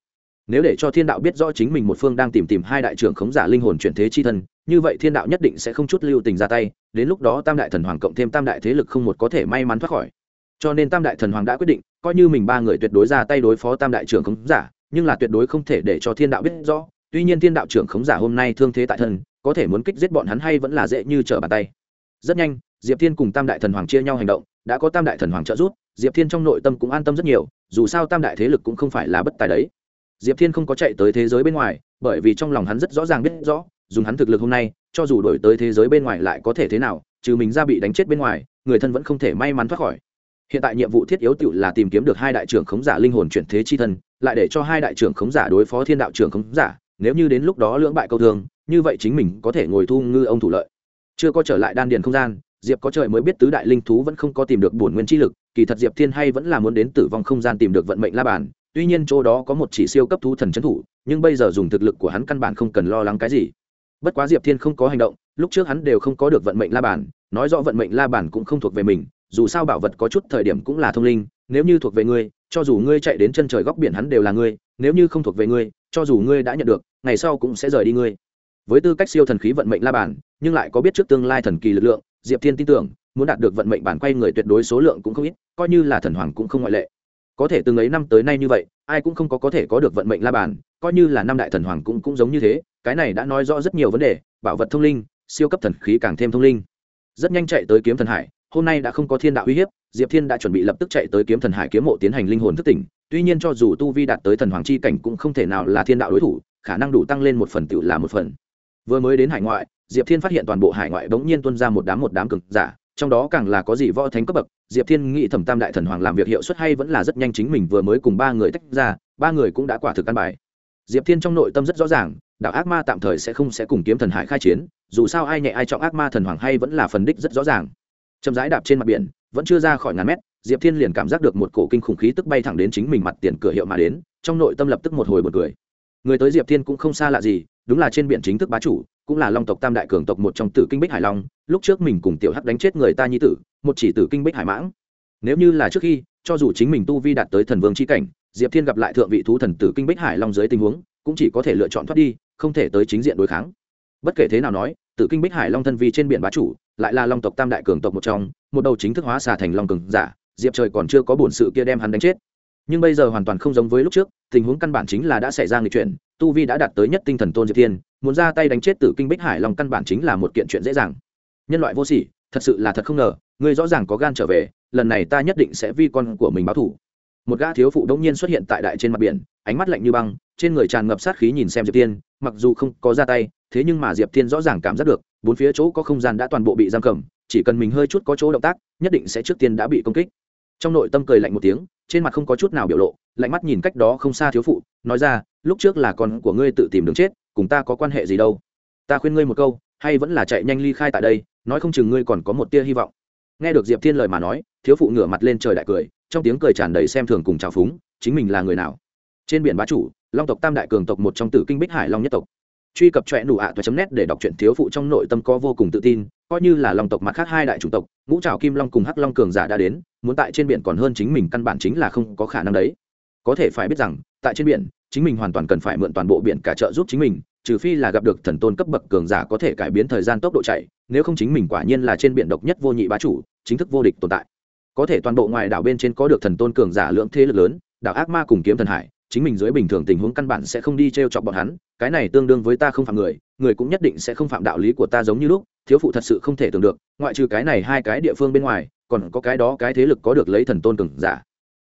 nếu để cho thiên đạo biết rõ chính mình một phương đang tìm tìm hai đại trưởng khống giả linh hồn chuyển thế chi thân như vậy thiên đạo nhất định sẽ không chút lưu tình ra tay, đến lúc đó tam đại thần hoàng cộng thêm tam đại thế lực không một có thể may mắn thoát khỏi. Cho nên tam đại thần hoàng đã quyết định, coi như mình ba người tuyệt đối ra tay đối phó tam đại trưởng khống giả, nhưng là tuyệt đối không thể để cho thiên đạo biết rõ. Tuy nhiên thiên đạo trưởng khống giả hôm nay thương thế tại thân, có thể muốn kích giết bọn hắn hay vẫn là dễ như trở bàn tay. Rất nhanh, diệp thiên cùng tam đại thần hoàng chia nhau hành động, đã có tam đại thần hoàng trợ giúp, diệp thiên trong nội tâm cũng an tâm rất nhiều, dù sao tam đại thế lực cũng không phải là bất tài đấy. Diệp thiên không có chạy tới thế giới bên ngoài, bởi vì trong lòng hắn rất rõ ràng biết rõ dùng hắn thực lực hôm nay, cho dù đổi tới thế giới bên ngoài lại có thể thế nào, trừ mình ra bị đánh chết bên ngoài, người thân vẫn không thể may mắn thoát khỏi. Hiện tại nhiệm vụ thiết yếu tự là tìm kiếm được hai đại trưởng khống giả linh hồn chuyển thế chi thân, lại để cho hai đại trưởng khống giả đối phó thiên đạo trưởng khống giả, nếu như đến lúc đó lưỡng bại câu thương, như vậy chính mình có thể ngồi thu ngư ông thủ lợi. Chưa có trở lại đan điền không gian, diệp có trời mới biết tứ đại linh thú vẫn không có tìm được bổn nguyên chi lực, kỳ thật diệp thiên hay vẫn là muốn đến tử vong không gian tìm được vận mệnh la bàn, tuy nhiên chỗ đó có một chỉ siêu cấp thú thần trấn thủ, nhưng bây giờ dùng thực lực của hắn căn bản không cần lo lắng cái gì bất quá diệp thiên không có hành động lúc trước hắn đều không có được vận mệnh la bản, nói rõ vận mệnh la bản cũng không thuộc về mình dù sao bảo vật có chút thời điểm cũng là thông linh nếu như thuộc về ngươi cho dù ngươi chạy đến chân trời góc biển hắn đều là ngươi nếu như không thuộc về ngươi cho dù ngươi đã nhận được ngày sau cũng sẽ rời đi ngươi. Với tư cách siêu thần khí vận mệnh la bản, nhưng lại có biết trước tương lai thần kỳ lực lượng diệp thiên tin tưởng muốn đạt được vận mệnh bản quay người tuyệt đối số lượng cũng không ít coi như là thần hoàng cũng không ngoại lệ. Có thể từng ấy năm tới nay như vậy ai cũng không có có thể có được vận mệnh la bàn coi như là năm đại thần hoàng cũng cũng giống như thế cái này đã nói rõ rất nhiều vấn đề, bảo vật thông linh, siêu cấp thần khí càng thêm thông linh. Rất nhanh chạy tới kiếm thần hải, hôm nay đã không có thiên đạo uy hiếp, diệp thiên đã chuẩn bị lập tức chạy tới kiếm thần hải kiếm mộ tiến hành linh hồn thức tỉnh, tuy nhiên cho dù tu vi đạt tới thần hoàng chi cảnh cũng không thể nào là thiên đạo đối thủ, khả năng đủ tăng lên một phần tự là một phần. Vừa mới đến hải ngoại, diệp thiên phát hiện toàn bộ hải ngoại bỗng nhiên tuân ra một đám một đám cực giả, trong đó càng là có gì võ thánh cấp bậc, diệp thiên nghĩ thẩm tam đại thần hoàng làm việc hiệu suất hay vẫn là rất nhanh chính mình vừa mới cùng ba người tách ra, ba người cũng đã quả thực căn bài. Diệp thiên trong nội tâm rất rõ ràng đạo ác ma tạm thời sẽ không sẽ cùng kiếm thần hải khai chiến, dù sao ai nhẹ ai trọng ác ma thần hoàng hay vẫn là phần đích rất rõ ràng. Chậm rãi đạp trên mặt biển, vẫn chưa ra khỏi ngàn mét, diệp thiên liền cảm giác được một cổ kinh khủng khí tức bay thẳng đến chính mình mặt tiền cửa hiệu mà đến, trong nội tâm lập tức một hồi một cười. Người tới diệp thiên cũng không xa lạ gì, đúng là trên biển chính thức bá chủ, cũng là long tộc tam đại cường tộc một trong tử kinh bích hải long, lúc trước mình cùng tiểu hắc đánh chết người ta nhi tử, một chỉ tử kinh bích hải mãng. Nếu như là trước khi, cho dù chính mình tu vi đạt tới thần vương c h i cảnh, diệp thiên gặp lại thượng vị thú thần tử kinh bích hải long dưới tình huống, cũng chỉ có thể lựa chọn thoát đi không thể tới chính diện đối kháng. Bất kể thế nào nói, tử kinh bích hải long thân vi trên biển bá chủ, lại là long tộc tam đại cường tộc một trong, một đầu chính thức hóa xà thành long cường giả, diệp trời còn chưa có bổn sự kia đem hắn đánh chết. Nhưng bây giờ hoàn toàn không giống với lúc trước, tình huống căn bản chính là đã xảy ra nghịch chuyển, tu vi đã đạt tới nhất tinh thần tôn diệp thiên, muốn ra tay đánh chết tử kinh bích hải long căn bản chính là một kiện chuyện dễ dàng. Nhân loại vô sỉ, thật sự là thật không ngờ, ngươi rõ ràng có gan trở về, lần này ta nhất định sẽ vi con của mình báo thủ một gã thiếu phụ đông nhiên xuất hiện tại đại trên mặt biển, ánh mắt lạnh như băng trên người tràn ngập sát khí nhìn xem diệp tiên mặc dù không có ra tay, thế nhưng mà diệp tiên rõ ràng cảm giác được, bốn phía chỗ có không gian đã toàn bộ bị giam cầm, chỉ cần mình hơi chút có chỗ động tác, nhất định sẽ trước tiên đã bị công kích. Trong nội tâm cười lạnh một tiếng, trên mặt không có chút nào biểu lộ, lạnh mắt nhìn cách đó không xa thiếu phụ, nói ra, lúc trước là con của ngươi tự tìm đường chết, cùng ta có quan hệ gì đâu? Ta khuyên ngươi một câu, hay vẫn là chạy nhanh ly khai tại đây, nói không chừng ngươi còn có một tia hy vọng. Nghe được diệp thiên lời mà nói, thiếu phụ ngửa mặt lên trời đại cười, trong tiếng cười tràn đầy xem thường cùng trào phúng, chính mình là người nào? Trên biển bá chủ long tộc tam đại cường tộc một trong tử kinh bích hải long nhất tộc. Truy cập trọe nụ ạ toa chấm nét để đọc truyện thiếu phụ trong nội tâm có vô cùng tự tin, coi như là long tộc mặt khác hai đại chủng tộc, ngũ trào kim long cùng hắc long cường giả đã đến, muốn tại trên biển còn hơn chính mình căn bản chính là không có khả năng đấy. Có thể phải biết rằng, tại trên biển, chính mình hoàn toàn cần phải mượn toàn bộ biển cả trợ giúp chính mình, trừ phi là gặp được thần tôn cấp bậc cường giả có thể cải biến thời gian tốc độ chạy, nếu không chính mình quả nhiên là trên biển độc nhất vô nhị bá chủ, chính thức vô địch tồn tại. Có thể toàn bộ ngoài đảo bên trên có được thần tôn cường giả lượng thế lực lớn, đảo ác ma cùng kiếm thần hải chính mình dưới bình thường tình huống căn bản sẽ không đi t r e o chọc bọn hắn, cái này tương đương với ta không phạm người người cũng nhất định sẽ không phạm đạo lý của ta giống như lúc, thiếu phụ thật sự không thể tưởng được, ngoại trừ cái này hai cái địa phương bên ngoài, còn có cái đó cái thế lực có được lấy thần tôn cường giả.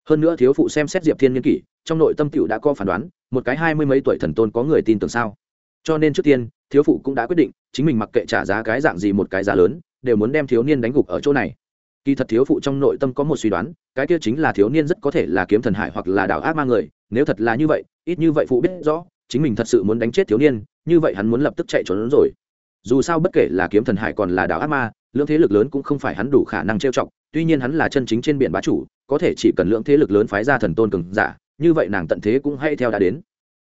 Hơn nữa thiếu phụ xem xét diệp thiên n kỷ, trong nội tâm cựu đã có phán đoán, một cái hai mươi mấy tuổi thần tôn có người tin tưởng sao? Cho nên trước tiên, thiếu phụ cũng đã quyết định, chính mình mặc kệ trả giá cái dạng gì một cái giá lớn, đều muốn đem thiếu niên đánh gục ở chỗ này kỳ thật thiếu phụ trong nội tâm có một suy đoán, cái kia chính là thiếu niên rất có thể là kiếm thần hải hoặc là đảo ác ma người, nếu thật là như vậy, ít như vậy phụ biết rõ, chính mình thật sự muốn đánh chết thiếu niên, như vậy hắn muốn lập tức chạy trốn rồi. Dù sao bất kể là kiếm thần hải còn là đảo ác ma lượng thế lực lớn cũng không phải hắn đủ khả năng trêu chọc, tuy nhiên hắn là chân chính trên biển bá chủ, có thể chỉ cần lượng thế lực lớn phái ra thần tôn cường giả, như vậy nàng tận thế cũng hay theo đã đến.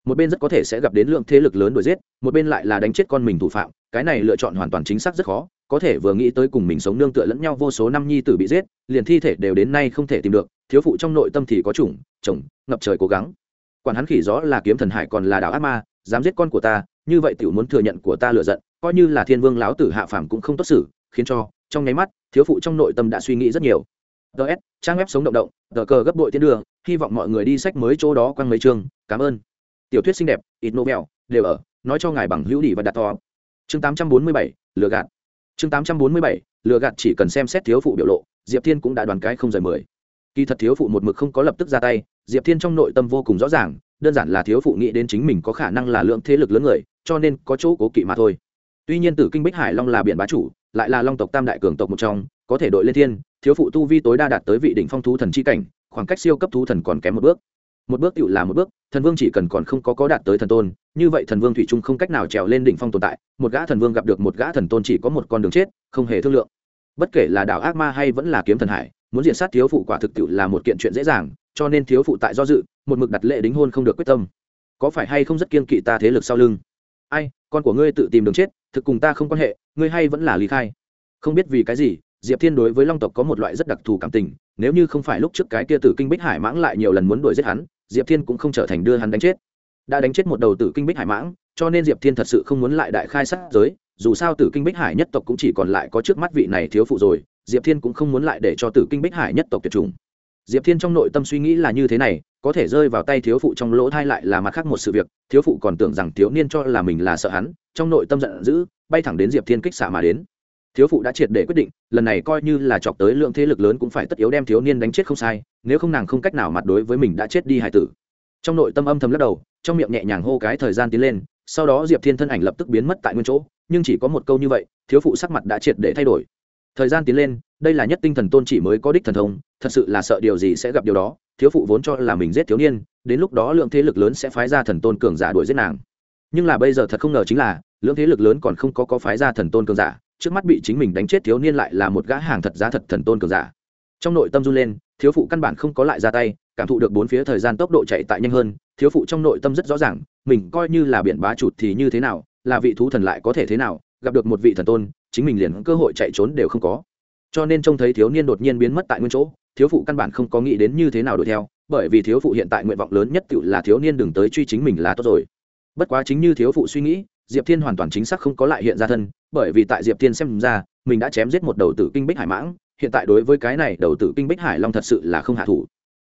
Một bên rất có thể sẽ gặp đến lượng thế lực lớn đuổi giết, một bên lại là đánh chết con mình thủ phạm, cái này lựa chọn hoàn toàn chính xác rất khó có thể vừa nghĩ tới cùng mình sống nương tựa lẫn nhau vô số năm nhi tử bị giết, liền thi thể đều đến nay không thể tìm được, thiếu phụ trong nội tâm thì có chủng, chồng, ngập trời cố gắng. Quản hắn khỉ gió là kiếm thần hải còn là đảo ác ma, dám giết con của ta, như vậy tiểu muốn thừa nhận của ta lựa giận, coi như là thiên vương lão tử hạ phàm cũng không tốt xử, khiến cho, trong nháy mắt, thiếu phụ trong nội tâm đã suy nghĩ rất nhiều. Ts trang web sống động động tờ cờ gấp bội tiến đường, hy vọng mọi người đi sách mới chỗ đó quăng mấy chương, cảm ơn. Tiểu thuyết xinh đẹp, ít novel đều ở, nói cho ngài bằng hữu đi và đặt to chương tám trăm bốn mươi bảy, lừa gạt chương tám trăm bốn mươi bảy, lừa gạt chỉ cần xem xét thiếu phụ biểu lộ, diệp thiên cũng đã đoàn cái không rời mười. Kỳ thật thiếu phụ một mực không có lập tức ra tay, diệp thiên trong nội tâm vô cùng rõ ràng, đơn giản là thiếu phụ nghĩ đến chính mình có khả năng là lượng thế lực lớn người, cho nên có chỗ cố kỵ mà thôi. Tuy nhiên tử kinh bích hải long là biển bá chủ, lại là long tộc tam đại cường tộc một trong, có thể đội lên thiên, thiếu phụ tu vi tối đa đạt tới vị đỉnh phong thú thần chi cảnh, khoảng cách siêu cấp thú thần còn kém một bước. Một bước tựu là một bước thần vương chỉ cần còn không có có đạt tới thần tôn, như vậy thần vương thủy trung không cách nào trèo lên đỉnh phong tồn tại, một gã thần vương gặp được một gã thần tôn chỉ có một con đường chết, không hề thương lượng. Bất kể là đảo ác ma hay vẫn là kiếm thần hải, muốn diện sát thiếu phụ quả thực tiệu là một kiện chuyện dễ dàng, cho nên thiếu phụ tại do dự, một mực đặt lệ đính hôn không được quyết tâm. Có phải hay không rất kiên kỵ ta thế lực sau lưng? Ai, con của ngươi tự tìm đường chết, thực cùng ta không quan hệ, ngươi hay vẫn là lý khai. Không biết vì cái gì, diệp thiên đối với long tộc có một loại rất đặc thù cảm tình, nếu như không phải lúc trước cái kia tử kinh bích hải mãng lại nhiều lần muốn đuổi giết hắn diệp thiên cũng không trở thành đưa hắn đánh chết. Đã đánh chết một đầu tử kinh bích hải mãng, cho nên diệp thiên thật sự không muốn lại đại khai sát giới, dù sao tử kinh bích hải nhất tộc cũng chỉ còn lại có trước mắt vị này thiếu phụ rồi, diệp thiên cũng không muốn lại để cho tử kinh bích hải nhất tộc tuyệt chủng. Diệp thiên trong nội tâm suy nghĩ là như thế này, có thể rơi vào tay thiếu phụ trong lỗ thai lại là mặt khác một sự việc, thiếu phụ còn tưởng rằng thiếu niên cho là mình là sợ hắn, trong nội tâm giận dữ, bay thẳng đến diệp thiên kích xạ mà đến thiếu phụ đã triệt để quyết định, lần này coi như là chọc tới lượng thế lực lớn cũng phải tất yếu đem thiếu niên đánh chết không sai, nếu không nàng không cách nào mặt đối với mình đã chết đi hải tử. Trong nội tâm âm thầm lắc đầu, trong miệng nhẹ nhàng hô cái thời gian tiến lên, sau đó diệp thiên thân ảnh lập tức biến mất tại nguyên chỗ, nhưng chỉ có một câu như vậy, thiếu phụ sắc mặt đã triệt để thay đổi. Thời gian tiến lên, đây là nhất tinh thần tôn chỉ mới có đích thần thông, thật sự là sợ điều gì sẽ gặp điều đó, thiếu phụ vốn cho là mình giết thiếu niên, đến lúc đó lượng thế lực lớn sẽ phái ra thần tôn cường giả đuổi giết nàng. Nhưng là bây giờ thật không ngờ chính là, lượng thế lực lớn còn không có có phái ra thần tôn cường giả trước mắt bị chính mình đánh chết thiếu niên lại là một gã hàng thật giá thật thần tôn cường giả. Trong nội tâm run lên, thiếu phụ căn bản không có lại ra tay, cảm thụ được bốn phía thời gian tốc độ chạy tại nhanh hơn, thiếu phụ trong nội tâm rất rõ ràng, mình coi như là biển bá chụt thì như thế nào, là vị thú thần lại có thể thế nào, gặp được một vị thần tôn, chính mình liền cơ hội chạy trốn đều không có. Cho nên trông thấy thiếu niên đột nhiên biến mất tại nguyên chỗ, thiếu phụ căn bản không có nghĩ đến như thế nào đuổi theo, bởi vì thiếu phụ hiện tại nguyện vọng lớn nhất tự là thiếu niên đừng tới truy chính mình là tốt rồi. Bất quá chính như thiếu phụ suy nghĩ diệp thiên hoàn toàn chính xác không có lại hiện ra thân, bởi vì tại diệp thiên xem ra, mình đã chém giết một đầu tử kinh bích hải mãng, hiện tại đối với cái này đầu tử kinh bích hải long thật sự là không hạ thủ.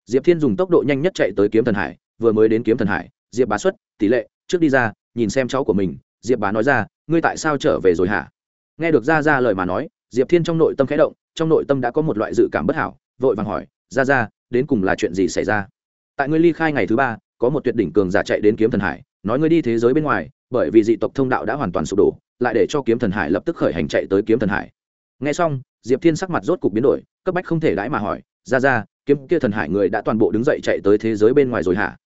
Diệp thiên dùng tốc độ nhanh nhất chạy tới kiếm thần hải, vừa mới đến kiếm thần hải, diệp bá xuất, tỷ lệ, trước đi ra, nhìn xem cháu của mình, diệp bá nói ra, ngươi tại sao trở về rồi hả? Nghe được ra ra lời mà nói, diệp thiên trong nội tâm khẽ động, trong nội tâm đã có một loại dự cảm bất hảo, vội vàng hỏi ra ra đến cùng là chuyện gì xảy ra? Tại ngươi ly khai ngày thứ ba, có một tuyệt đỉnh cường giả chạy đến kiếm thần hải nói ngươi đi thế giới bên ngoài, bởi vì dị tộc thông đạo đã hoàn toàn sụp đổ, lại để cho kiếm thần hải lập tức khởi hành chạy tới kiếm thần hải. Nghe xong, diệp thiên sắc mặt rốt cục biến đổi, cấp bách không thể đãi mà hỏi, ra ra, kiếm kia thần hải người đã toàn bộ đứng dậy chạy tới thế giới bên ngoài rồi hả?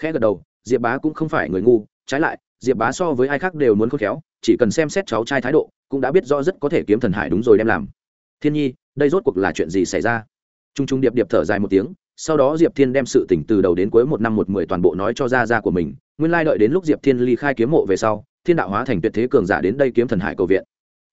Khẽ gật đầu, diệp bá cũng không phải người ngu, trái lại, diệp bá so với ai khác đều muốn khôn khéo, chỉ cần xem xét cháu trai thái độ, cũng đã biết rõ rất có thể kiếm thần hải đúng rồi đem làm. Thiên nhi, đây rốt cuộc là chuyện gì xảy ra? T r u n g t r u n g điệp điệp thở dài một tiếng sau đó diệp thiên đem sự tỉnh từ đầu đến cuối một năm một mười toàn bộ nói cho ra ra của mình, nguyên lai đợi đến lúc diệp thiên ly khai kiếm mộ về sau, thiên đạo hóa thành tuyệt thế cường giả đến đây kiếm thần hải cầu viện.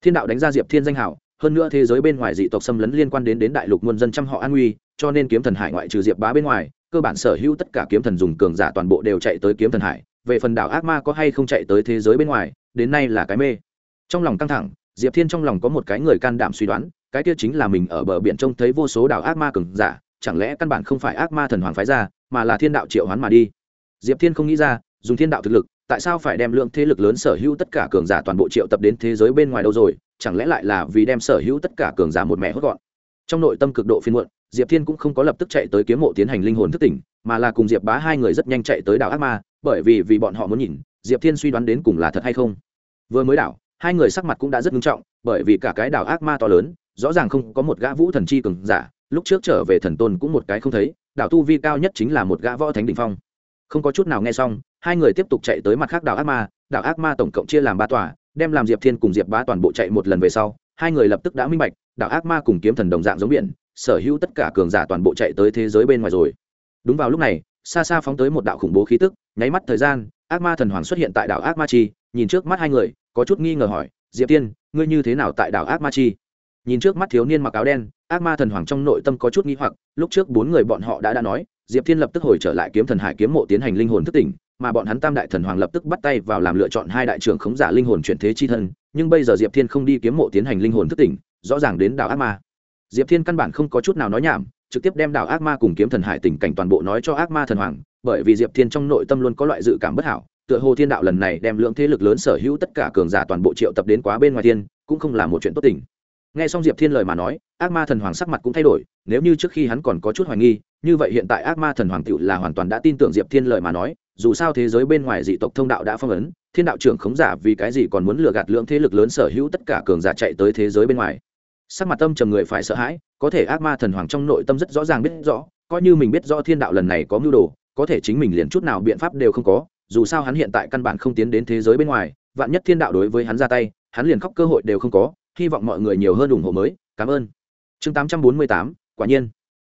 Thiên đạo đánh ra diệp thiên danh hảo, hơn nữa thế giới bên ngoài dị tộc xâm lấn liên quan đến đến đại lục muôn dân trăm họ an nguy, cho nên kiếm thần hải ngoại trừ diệp bá bên ngoài, cơ bản sở hữu tất cả kiếm thần dùng cường giả toàn bộ đều chạy tới kiếm thần hải. Về phần đảo ác ma có hay không chạy tới thế giới bên ngoài, đến nay là cái mê. Trong lòng căng thẳng, diệp thiên trong lòng có một cái người can đảm suy đoán, cái kia chính là mình ở bờ biển trông thấy vô số đảo ác ma cường giả chẳng lẽ căn bản không phải ác ma thần hoàng phái ra, mà là thiên đạo triệu hoán mà đi? Diệp thiên không nghĩ ra, dùng thiên đạo thực lực, tại sao phải đem lượng thế lực lớn sở hữu tất cả cường giả toàn bộ triệu tập đến thế giới bên ngoài đâu rồi? Chẳng lẽ lại là vì đem sở hữu tất cả cường giả một mẹ hốt gọn? Trong nội tâm cực độ phiên muộn, diệp thiên cũng không có lập tức chạy tới kiếm mộ tiến hành linh hồn thức tỉnh, mà là cùng diệp bá hai người rất nhanh chạy tới đảo ác ma, bởi vì vì bọn họ muốn nhìn, diệp thiên suy đoán đến cùng là thật hay không. Vừa mới đảo, hai người sắc mặt cũng đã rất nghiêm trọng, bởi vì cả cái đảo ác ma to lớn, rõ ràng không có một gã vũ thần chi cường giả lúc trước trở về thần tôn cũng một cái không thấy, đảo tu vi cao nhất chính là một gã võ thánh đỉnh phong. Không có chút nào nghe xong, hai người tiếp tục chạy tới mặt khác đảo ác ma, đảo ác ma tổng cộng chia làm ba tòa, đem làm diệp thiên cùng diệp bá toàn bộ chạy một lần về sau, hai người lập tức đã minh bạch, đảo ác ma cùng kiếm thần đồng dạng giống biển, sở hữu tất cả cường giả toàn bộ chạy tới thế giới bên ngoài rồi. Đúng vào lúc này, xa xa phóng tới một đạo khủng bố khí tức, nháy mắt thời gian, ác ma thần hoàng xuất hiện tại đảo ác ma chi, nhìn trước mắt hai người, có chút nghi ngờ hỏi, diệp tiên ngươi như thế nào tại đảo ác ma chi? Nhìn trước mắt thiếu niên mặc áo đen, ác ma thần hoàng trong nội tâm có chút nghi hoặc, lúc trước bốn người bọn họ đã đã nói, diệp thiên lập tức hồi trở lại kiếm thần hải kiếm mộ tiến hành linh hồn thức tỉnh, mà bọn hắn tam đại thần hoàng lập tức bắt tay vào làm lựa chọn hai đại trưởng khống giả linh hồn chuyển thế chi thân, nhưng bây giờ diệp thiên không đi kiếm mộ tiến hành linh hồn thức tỉnh, rõ ràng đến đảo ác ma. Diệp thiên căn bản không có chút nào nói nhảm, trực tiếp đem đảo ác ma cùng kiếm thần hải tình cảnh toàn bộ nói cho ác ma thần hoàng, bởi vì diệp thiên trong nội tâm luôn có loại dự cảm bất hảo, tựa hồ thiên đạo lần này đem lượng thế lực lớn sở hữu tất cả cường giả toàn bộ triệu tập đến quá bên ngoài thiên, cũng không là một chuyện tốt tình nghe xong diệp thiên lời mà nói, ác ma thần hoàng sắc mặt cũng thay đổi, nếu như trước khi hắn còn có chút hoài nghi, như vậy hiện tại ác ma thần hoàng tựu là hoàn toàn đã tin tưởng diệp thiên lời mà nói, dù sao thế giới bên ngoài dị tộc thông đạo đã phong ấn, thiên đạo trưởng khống giả vì cái gì còn muốn lừa gạt lượng thế lực lớn sở hữu tất cả cường giả chạy tới thế giới bên ngoài. Sắc mặt tâm trầm người phải sợ hãi, có thể ác ma thần hoàng trong nội tâm rất rõ ràng biết rõ, coi như mình biết rõ thiên đạo lần này có mưu đồ, có thể chính mình liền chút nào biện pháp đều không có, dù sao hắn hiện tại căn bản không tiến đến thế giới bên ngoài, vạn nhất thiên đạo đối với hắn ra tay, hắn liền khóc cơ hội đều không có hy vọng mọi người nhiều hơn ủng hộ mới. Cảm ơn. Chương 848, quả nhiên.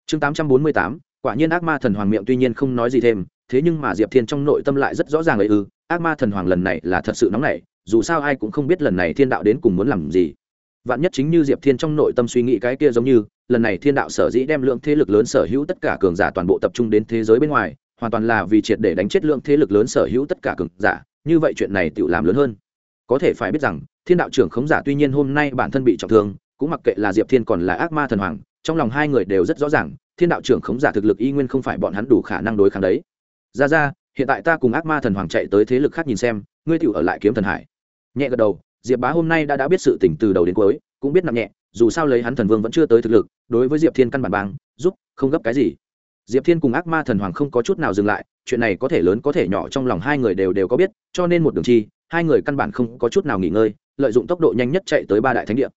Chương 848, quả nhiên ác ma thần hoàng miệng tuy nhiên không nói gì thêm thế nhưng mà diệp thiên trong nội tâm lại rất rõ ràng ấy ư ác ma thần hoàng lần này là thật sự nóng nảy dù sao ai cũng không biết lần này thiên đạo đến cùng muốn làm gì. Vạn nhất chính như diệp thiên trong nội tâm suy nghĩ cái kia giống như lần này thiên đạo sở dĩ đem lượng thế lực lớn sở hữu tất cả cường giả toàn bộ tập trung đến thế giới bên ngoài hoàn toàn là vì triệt để đánh chết lượng thế lực lớn sở hữu tất cả cường giả như vậy chuyện này tự làm lớn hơn có thể phải biết rằng, thiên đạo trưởng khống giả tuy nhiên hôm nay bản thân bị trọng thương, cũng mặc kệ là diệp thiên còn là ác ma thần hoàng, trong lòng hai người đều rất rõ ràng, thiên đạo trưởng khống giả thực lực y nguyên không phải bọn hắn đủ khả năng đối kháng đấy. Ra ra, hiện tại ta cùng ác ma thần hoàng chạy tới thế lực khác nhìn xem, ngươi tựu ở lại kiếm thần hải. Nhẹ gật đầu, diệp bá hôm nay đã đã biết sự tỉnh từ đầu đến cuối, cũng biết nặng nhẹ, dù sao lấy hắn thần vương vẫn chưa tới thực lực, đối với diệp thiên căn bản bang giúp, không gấp cái gì. Diệp thiên cùng ác ma thần hoàng không có chút nào dừng lại, chuyện này có thể lớn có thể nhỏ trong lòng hai người đều đều có biết, cho nên một đường chi hai người căn bản không có chút nào nghỉ ngơi, lợi dụng tốc độ nhanh nhất chạy tới ba đại thánh địa.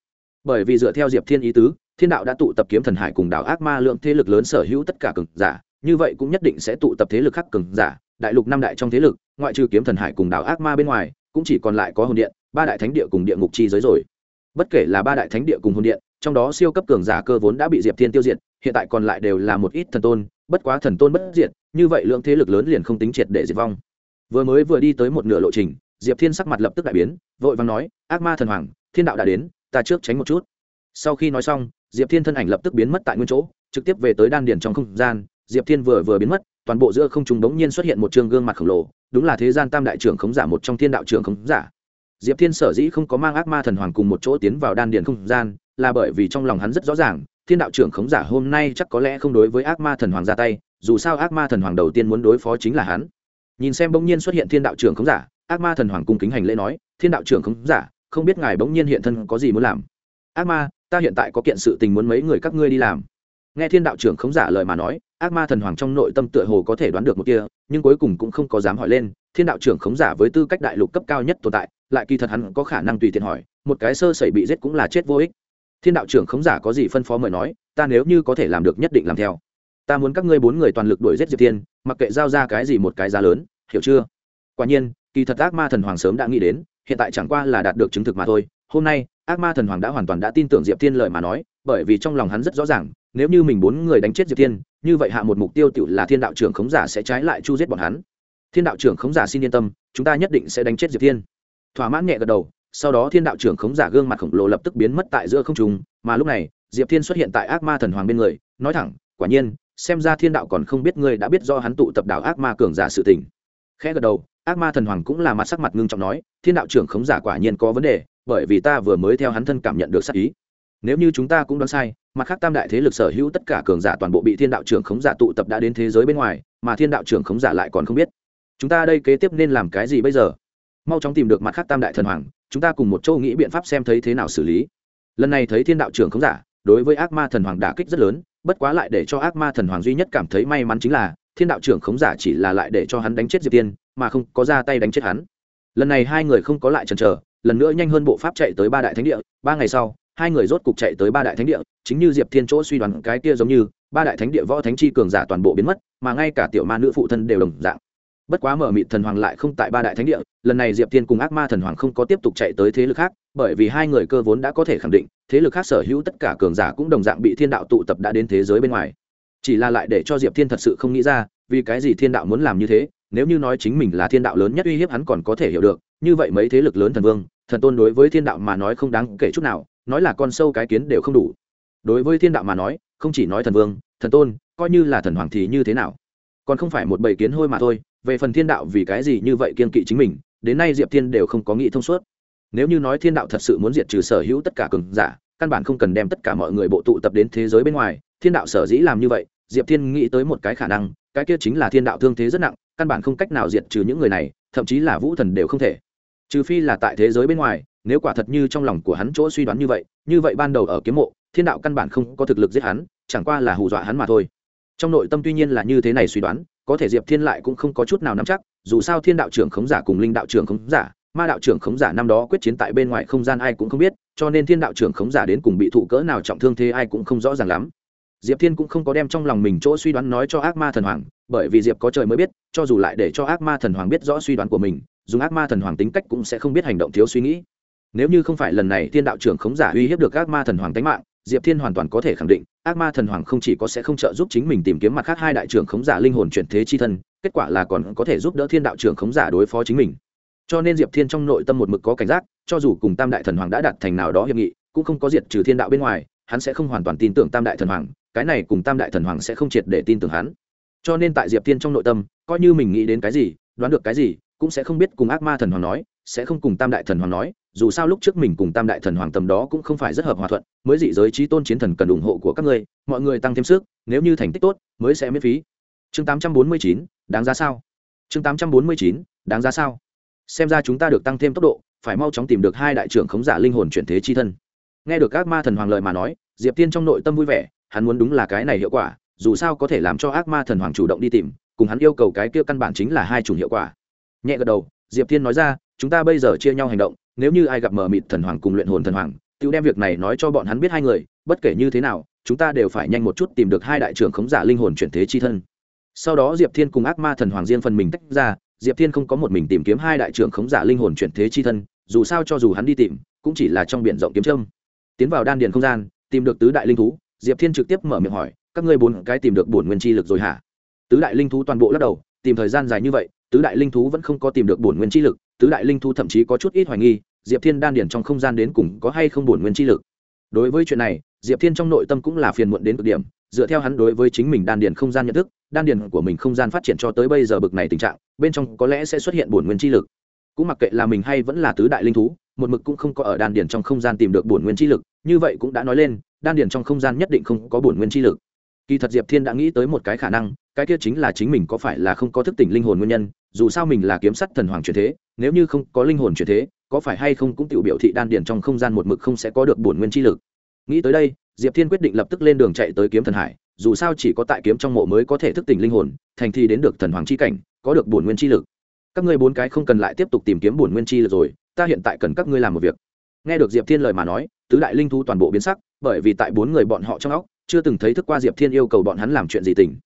Bởi vì dựa theo diệp thiên ý tứ, thiên đạo đã tụ tập kiếm thần hải cùng đảo ác ma lượng thế lực lớn sở hữu tất cả cường giả, như vậy cũng nhất định sẽ tụ tập thế lực khác cường giả, đại lục năm đại trong thế lực, ngoại trừ kiếm thần hải cùng đảo ác ma bên ngoài, cũng chỉ còn lại có hồn điện, ba đại thánh địa cùng địa ngục chi giới rồi. Bất kể là ba đại thánh địa cùng hồn điện, trong đó siêu cấp cường giả cơ vốn đã bị diệp thiên tiêu diệt, hiện tại còn lại đều là một ít thần tôn, bất quá thần tôn bất diệt, như vậy lượng thế lực lớn liền không tính triệt để diệt vong. Vừa mới vừa đi tới một nửa lộ trình diệp thiên sắc mặt lập tức đại biến, vội vàng nói, ác ma thần hoàng, thiên đạo đã đến, ta trước tránh một chút. Sau khi nói xong, diệp thiên thân ảnh lập tức biến mất tại nguyên chỗ, trực tiếp về tới đan điền trong không gian, diệp thiên vừa vừa biến mất, toàn bộ giữa không trung bỗng nhiên xuất hiện một trương gương mặt khổng lồ, đúng là thế gian tam đại trưởng khống giả một trong thiên đạo trưởng khống giả. Diệp thiên sở dĩ không có mang ác ma thần hoàng cùng một chỗ tiến vào đan điền không gian, là bởi vì trong lòng hắn rất rõ ràng, thiên đạo trưởng khống giả hôm nay chắc có lẽ không đối với ác ma thần hoàng ra tay, dù sao ác ma thần hoàng đầu tiên muốn đối phó chính là hắn. Nhìn xem bỗng nhiên xuất hiện thiên đạo trưởng khống giả ác ma thần hoàng cung kính hành lễ nói, thiên đạo trưởng khống giả, không biết ngài bỗng nhiên hiện thân có gì muốn làm. Ác ma, ta hiện tại có kiện sự tình muốn mấy người các ngươi đi làm. Nghe thiên đạo trưởng khống giả lời mà nói, ác ma thần hoàng trong nội tâm tựa hồ có thể đoán được một kia, nhưng cuối cùng cũng không có dám hỏi lên, thiên đạo trưởng khống giả với tư cách đại lục cấp cao nhất tồn tại, lại kỳ thật hắn có khả năng tùy tiện hỏi, một cái sơ sẩy bị giết cũng là chết vô ích. Thiên đạo trưởng khống giả có gì phân phó mời nói, ta nếu như có thể làm được nhất định làm theo. Ta muốn các ngươi bốn người toàn lực đuổi giết diệp thiên, mặc kệ giao ra cái gì một cái giá lớn, hiểu chưa? Quả nhiên kỳ thật ác ma thần hoàng sớm đã nghĩ đến, hiện tại chẳng qua là đạt được chứng thực mà thôi. Hôm nay, ác ma thần hoàng đã hoàn toàn đã tin tưởng diệp thiên lời mà nói, bởi vì trong lòng hắn rất rõ ràng, nếu như mình bốn người đánh chết diệp thiên, như vậy hạ một mục tiêu tự là thiên đạo trưởng khống giả sẽ trái lại chu giết bọn hắn. Thiên đạo trưởng khống giả xin yên tâm, chúng ta nhất định sẽ đánh chết diệp thiên. Thỏa mãn nhẹ gật đầu, sau đó thiên đạo trưởng khống giả gương mặt khổng lồ lập tức biến mất tại giữa không trung, mà lúc này, diệp thiên xuất hiện tại ác ma thần hoàng bên người, nói thẳng, quả nhiên, xem ra thiên đạo còn không biết ngươi đã biết do hắn tụ tập đảo ác ma cường giả sự tình. Khẽ gật đầu ác ma thần hoàng cũng là mặt sắc mặt ngưng trọng nói, thiên đạo trưởng khống giả quả nhiên có vấn đề, bởi vì ta vừa mới theo hắn thân cảm nhận được sắc ý. Nếu như chúng ta cũng đoán sai, mặt khác tam đại thế lực sở hữu tất cả cường giả toàn bộ bị thiên đạo trưởng khống giả tụ tập đã đến thế giới bên ngoài, mà thiên đạo trưởng khống giả lại còn không biết. Chúng ta đây kế tiếp nên làm cái gì bây giờ? Mau chóng tìm được mặt khác tam đại thần hoàng, chúng ta cùng một châu nghĩ biện pháp xem thấy thế nào xử lý. Lần này thấy thiên đạo trưởng khống giả, đối với ác ma thần hoàng đả kích rất lớn, bất quá lại để cho ác ma thần hoàng duy nhất cảm thấy may mắn chính là, thiên đạo trưởng khống giả chỉ là lại để cho hắn đánh chết diệp tiên mà không có ra tay đánh chết hắn. Lần này hai người không có lại chần chờ, lần nữa nhanh hơn bộ pháp chạy tới ba đại thánh địa, ba ngày sau, hai người rốt cục chạy tới ba đại thánh địa, chính như diệp thiên chỗ suy đoán cái kia giống như, ba đại thánh địa võ thánh chi cường giả toàn bộ biến mất, mà ngay cả tiểu ma nữ phụ thân đều đồng dạng. Bất quá mở mịt thần hoàng lại không tại ba đại thánh địa, lần này diệp thiên cùng ác ma thần hoàng không có tiếp tục chạy tới thế lực khác, bởi vì hai người cơ vốn đã có thể khẳng định, thế lực khác sở hữu tất cả cường giả cũng đồng dạng bị thiên đạo tụ tập đã đến thế giới bên ngoài. Chỉ là lại để cho diệp thiên thật sự không nghĩ ra, vì cái gì thiên đạo muốn làm như thế? Nếu như nói chính mình là thiên đạo lớn nhất uy hiếp hắn còn có thể hiểu được, như vậy mấy thế lực lớn thần vương, thần tôn đối với thiên đạo mà nói không đáng kể chút nào, nói là con sâu cái kiến đều không đủ. Đối với thiên đạo mà nói, không chỉ nói thần vương, thần tôn, coi như là thần hoàng thì như thế nào? Còn không phải một bầy kiến hôi mà thôi, về phần thiên đạo vì cái gì như vậy kiên kỵ chính mình, đến nay diệp thiên đều không có nghĩ thông suốt. Nếu như nói thiên đạo thật sự muốn diệt trừ sở hữu tất cả cường giả, căn bản không cần đem tất cả mọi người bộ tụ tập đến thế giới bên ngoài, thiên đạo sở dĩ làm như vậy, diệp thiên nghĩ tới một cái khả năng, cái kia chính là thiên đạo thương thế rất nặng căn bản không cách nào diệt trừ những người này, thậm chí là vũ thần đều không thể. Trừ phi là tại thế giới bên ngoài, nếu quả thật như trong lòng của hắn chỗ suy đoán như vậy như vậy ban đầu ở kiếm mộ, thiên đạo căn bản không có thực lực giết hắn, chẳng qua là hù dọa hắn mà thôi. Trong nội tâm tuy nhiên là như thế này suy đoán, có thể diệp thiên lại cũng không có chút nào nắm chắc, dù sao thiên đạo trưởng khống giả cùng linh đạo trưởng khống giả, ma đạo trưởng khống giả năm đó quyết chiến tại bên ngoài không gian ai cũng không biết, cho nên thiên đạo trưởng khống giả đến cùng bị thụ cỡ nào trọng thương thế ai cũng không rõ ràng lắm diệp thiên cũng không có đem trong lòng mình chỗ suy đoán nói cho ác ma thần hoàng, bởi vì diệp có trời mới biết, cho dù lại để cho ác ma thần hoàng biết rõ suy đoán của mình, dùng ác ma thần hoàng tính cách cũng sẽ không biết hành động thiếu suy nghĩ. Nếu như không phải lần này thiên đạo trưởng khống giả uy hiếp được ác ma thần hoàng tính mạng, diệp thiên hoàn toàn có thể khẳng định, ác ma thần hoàng không chỉ có sẽ không trợ giúp chính mình tìm kiếm mặt khác hai đại trưởng khống giả linh hồn chuyển thế chi thân, kết quả là còn có thể giúp đỡ thiên đạo trưởng khống giả đối phó chính mình. Cho nên diệp thiên trong nội tâm một mực có cảnh giác, cho dù cùng tam đại thần hoàng đã đạt thành nào đó hiệp nghị, cũng không có diệt trừ thiên đạo bên ngoài, hắn sẽ không hoàn toàn tin tưởng tam đại thần hoàng cái này cùng tam đại thần hoàng sẽ không triệt để tin tưởng hắn. Cho nên tại diệp thiên trong nội tâm coi như mình nghĩ đến cái gì đoán được cái gì cũng sẽ không biết cùng ác ma thần hoàng nói sẽ không cùng tam đại thần hoàng nói dù sao lúc trước mình cùng tam đại thần hoàng tầm đó cũng không phải rất hợp hòa thuận mới dị giới trí tôn chiến thần cần ủng hộ của các ngươi mọi người tăng thêm sức nếu như thành tích tốt mới sẽ miễn phí. Chương 849, đáng giá sao? Chương 849, đáng giá sao? Xem ra chúng ta được tăng thêm tốc độ phải mau chóng tìm được hai đại trưởng khống giả linh hồn chuyển thế chi thân. Nghe được các ma thần hoàng lợi mà nói diệp tiên trong nội tâm vui vẻ hắn muốn đúng là cái này hiệu quả, dù sao có thể làm cho ác ma thần hoàng chủ động đi tìm, cùng hắn yêu cầu cái kia căn bản chính là hai chủng hiệu quả. Nhẹ gật đầu, diệp thiên nói ra, chúng ta bây giờ chia nhau hành động, nếu như ai gặp mờ mịt thần hoàng cùng luyện hồn thần hoàng tự đem việc này nói cho bọn hắn biết hai người, bất kể như thế nào, chúng ta đều phải nhanh một chút tìm được hai đại trưởng khống giả linh hồn chuyển thế chi thân. Sau đó diệp thiên cùng ác ma thần hoàng riêng phần mình tách ra, diệp thiên không có một mình tìm kiếm hai đại trưởng khống giả linh hồn chuyển thế chi thân, dù sao cho dù hắn đi tìm, cũng chỉ là trong biển rộng kiếm trâm tiến vào đan điền không gian, tìm được tứ đại linh thú diệp thiên trực tiếp mở miệng hỏi, các ngươi bốn cái tìm được bổn nguyên chi lực rồi hả? Tứ đại linh thú toàn bộ lắc đầu, tìm thời gian dài như vậy, tứ đại linh thú vẫn không có tìm được bổn nguyên chi lực, tứ đại linh thú thậm chí có chút ít hoài nghi, diệp thiên đan điển trong không gian đến cùng có hay không bổn nguyên chi lực? Đối với chuyện này, diệp thiên trong nội tâm cũng là phiền muộn đến cực điểm, dựa theo hắn đối với chính mình đan điển không gian nhận thức, đan điển của mình không gian phát triển cho tới bây giờ bực này tình trạng, bên trong có lẽ sẽ xuất hiện bổn nguyên chi lực. Cũng mặc kệ là mình hay vẫn là tứ đại linh thú một mực cũng không có ở đan điền trong không gian tìm được bổn nguyên chi lực, như vậy cũng đã nói lên, đan điền trong không gian nhất định không có bổn nguyên chi lực. Kỳ thật diệp thiên đã nghĩ tới một cái khả năng, cái kia chính là chính mình có phải là không có thức tỉnh linh hồn nguyên nhân, dù sao mình là kiếm sắt thần hoàng chuyển thế, nếu như không có linh hồn chuyển thế, có phải hay không cũng tiểu biểu thị đan điền trong không gian một mực không sẽ có được bổn nguyên chi lực. Nghĩ tới đây, diệp thiên quyết định lập tức lên đường chạy tới kiếm thần hải, dù sao chỉ có tại kiếm trong mộ mới có thể thức tỉnh linh hồn, thành thi đến được thần hoàng chi cảnh, có được bổn nguyên chi lực. Các ngươi bốn cái không cần lại tiếp tục tìm kiếm bổn nguyên chi lực rồi ta hiện tại cần các ngươi làm một việc. Nghe được diệp thiên lời mà nói, tứ đại linh thu toàn bộ biến sắc, bởi vì tại bốn người bọn họ trong óc, chưa từng thấy thức qua diệp thiên yêu cầu bọn hắn làm chuyện gì tỉnh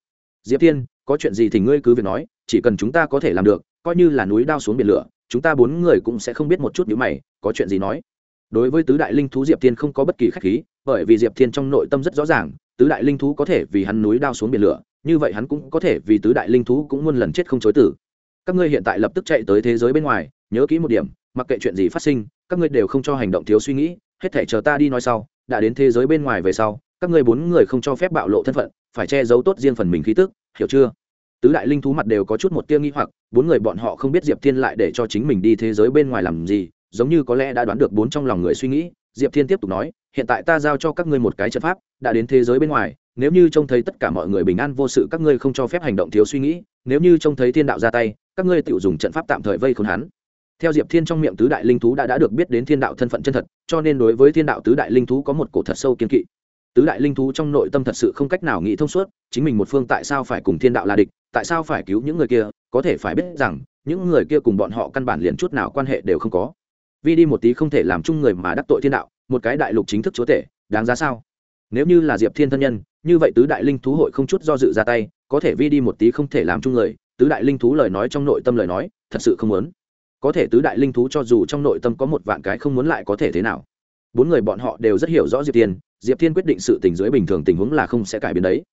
diệp thiên, có chuyện gì thì ngươi cứ việc nói, chỉ cần chúng ta có thể làm được, coi như là núi đao xuống biển lửa, chúng ta bốn người cũng sẽ không biết một chút nhữ mày, có chuyện gì nói. Đối với tứ đại linh thú diệp thiên không có bất kỳ khách khí, bởi vì diệp thiên trong nội tâm rất rõ ràng, tứ đại linh thú có thể vì hắn núi đao xuống biển lửa, như vậy hắn cũng có thể vì tứ đại linh thú cũng muôn lần chết không chối tử. Các ngươi hiện tại lập tức chạy tới thế giới bên ngoài, nhớ kỹ một điểm mặc kệ chuyện gì phát sinh, các ngươi đều không cho hành động thiếu suy nghĩ, hết thể chờ ta đi nói sau, đã đến thế giới bên ngoài về sau, các ngươi bốn người không cho phép bạo lộ thân phận, phải che giấu tốt riêng phần mình khí tức, hiểu chưa? Tứ đại linh thú mặt đều có chút một tia nghi hoặc, bốn người bọn họ không biết diệp thiên lại để cho chính mình đi thế giới bên ngoài làm gì, giống như có lẽ đã đoán được bốn trong lòng người suy nghĩ, diệp thiên tiếp tục nói, hiện tại ta giao cho các ngươi một cái trận pháp, đã đến thế giới bên ngoài, nếu như trông thấy tất cả mọi người bình an vô sự, các ngươi không cho phép hành động thiếu suy nghĩ, nếu như trông thấy thiên đạo ra tay, các ngươi tự dùng trận pháp tạm thời vây khốn hắn theo diệp thiên trong miệng tứ đại linh thú đã, đã được biết đến thiên đạo thân phận chân thật cho nên đối với thiên đạo tứ đại linh thú có một cổ thật sâu kiên kỵ. Tứ đại linh thú trong nội tâm thật sự không cách nào nghĩ thông suốt chính mình một phương tại sao phải cùng thiên đạo là địch tại sao phải cứu những người kia có thể phải biết rằng những người kia cùng bọn họ căn bản liền chút nào quan hệ đều không có. Vì đi một tí không thể làm chung người mà đắc tội thiên đạo một cái đại lục chính thức chúa tể đáng giá sao? Nếu như là diệp thiên thân nhân như vậy tứ đại linh thú hội không chút do dự ra tay có thể vi đi một tí không thể làm chung người tứ đại linh thú lời nói trong nội tâm lời nói thật sự không muốn có thể tứ đại linh thú cho dù trong nội tâm có một vạn cái không muốn lại có thể thế nào. Bốn người bọn họ đều rất hiểu rõ diệp thiên diệp thiên quyết định sự tình dưới bình thường tình huống là không sẽ cải biến đấy.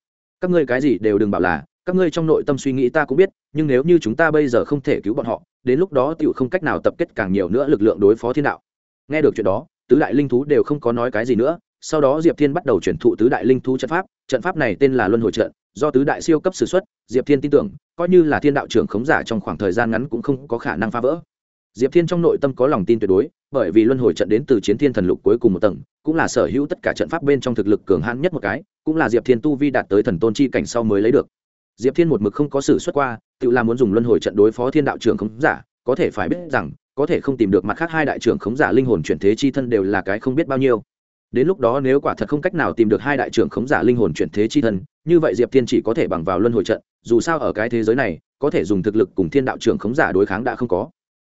Các ngươi cái gì đều đừng bảo là, các ngươi trong nội tâm suy nghĩ ta cũng biết, nhưng nếu như chúng ta bây giờ không thể cứu bọn họ, đến lúc đó tựu không cách nào tập kết càng nhiều nữa lực lượng đối phó thiên đạo. Nghe được chuyện đó, tứ đại linh thú đều không có nói cái gì nữa, sau đó diệp thiên bắt đầu chuyển thụ tứ đại linh thú trận pháp trận pháp này tên là luân hồi trận, do tứ đại siêu cấp s ử x u ấ t diệp thiên tin tưởng, coi như là thiên đạo trưởng khống giả trong khoảng thời gian ngắn cũng không có khả năng phá vỡ diệp thiên trong nội tâm có lòng tin tuyệt đối, bởi vì luân hồi trận đến từ chiến thiên thần lục cuối cùng một tầng, cũng là sở hữu tất cả trận pháp bên trong thực lực cường hãn nhất một cái, cũng là diệp thiên tu vi đạt tới thần tôn chi cảnh sau mới lấy được. Diệp thiên một mực không có sự xuất qua, tự là muốn dùng luân hồi trận đối phó thiên đạo trưởng khống giả, có thể phải biết rằng, có thể không tìm được mặt khác hai đại trưởng khống giả linh hồn chuyển thế chi thân đều là cái không biết bao nhiêu. Đến lúc đó nếu quả thật không cách nào tìm được hai đại trưởng khống giả linh hồn chuyển thế chi thân, như vậy diệp thiên chỉ có thể bằng vào luân hồi trận, dù sao ở cái thế giới này, có thể dùng thực lực cùng thiên đạo trưởng khống giả đối kháng đã không có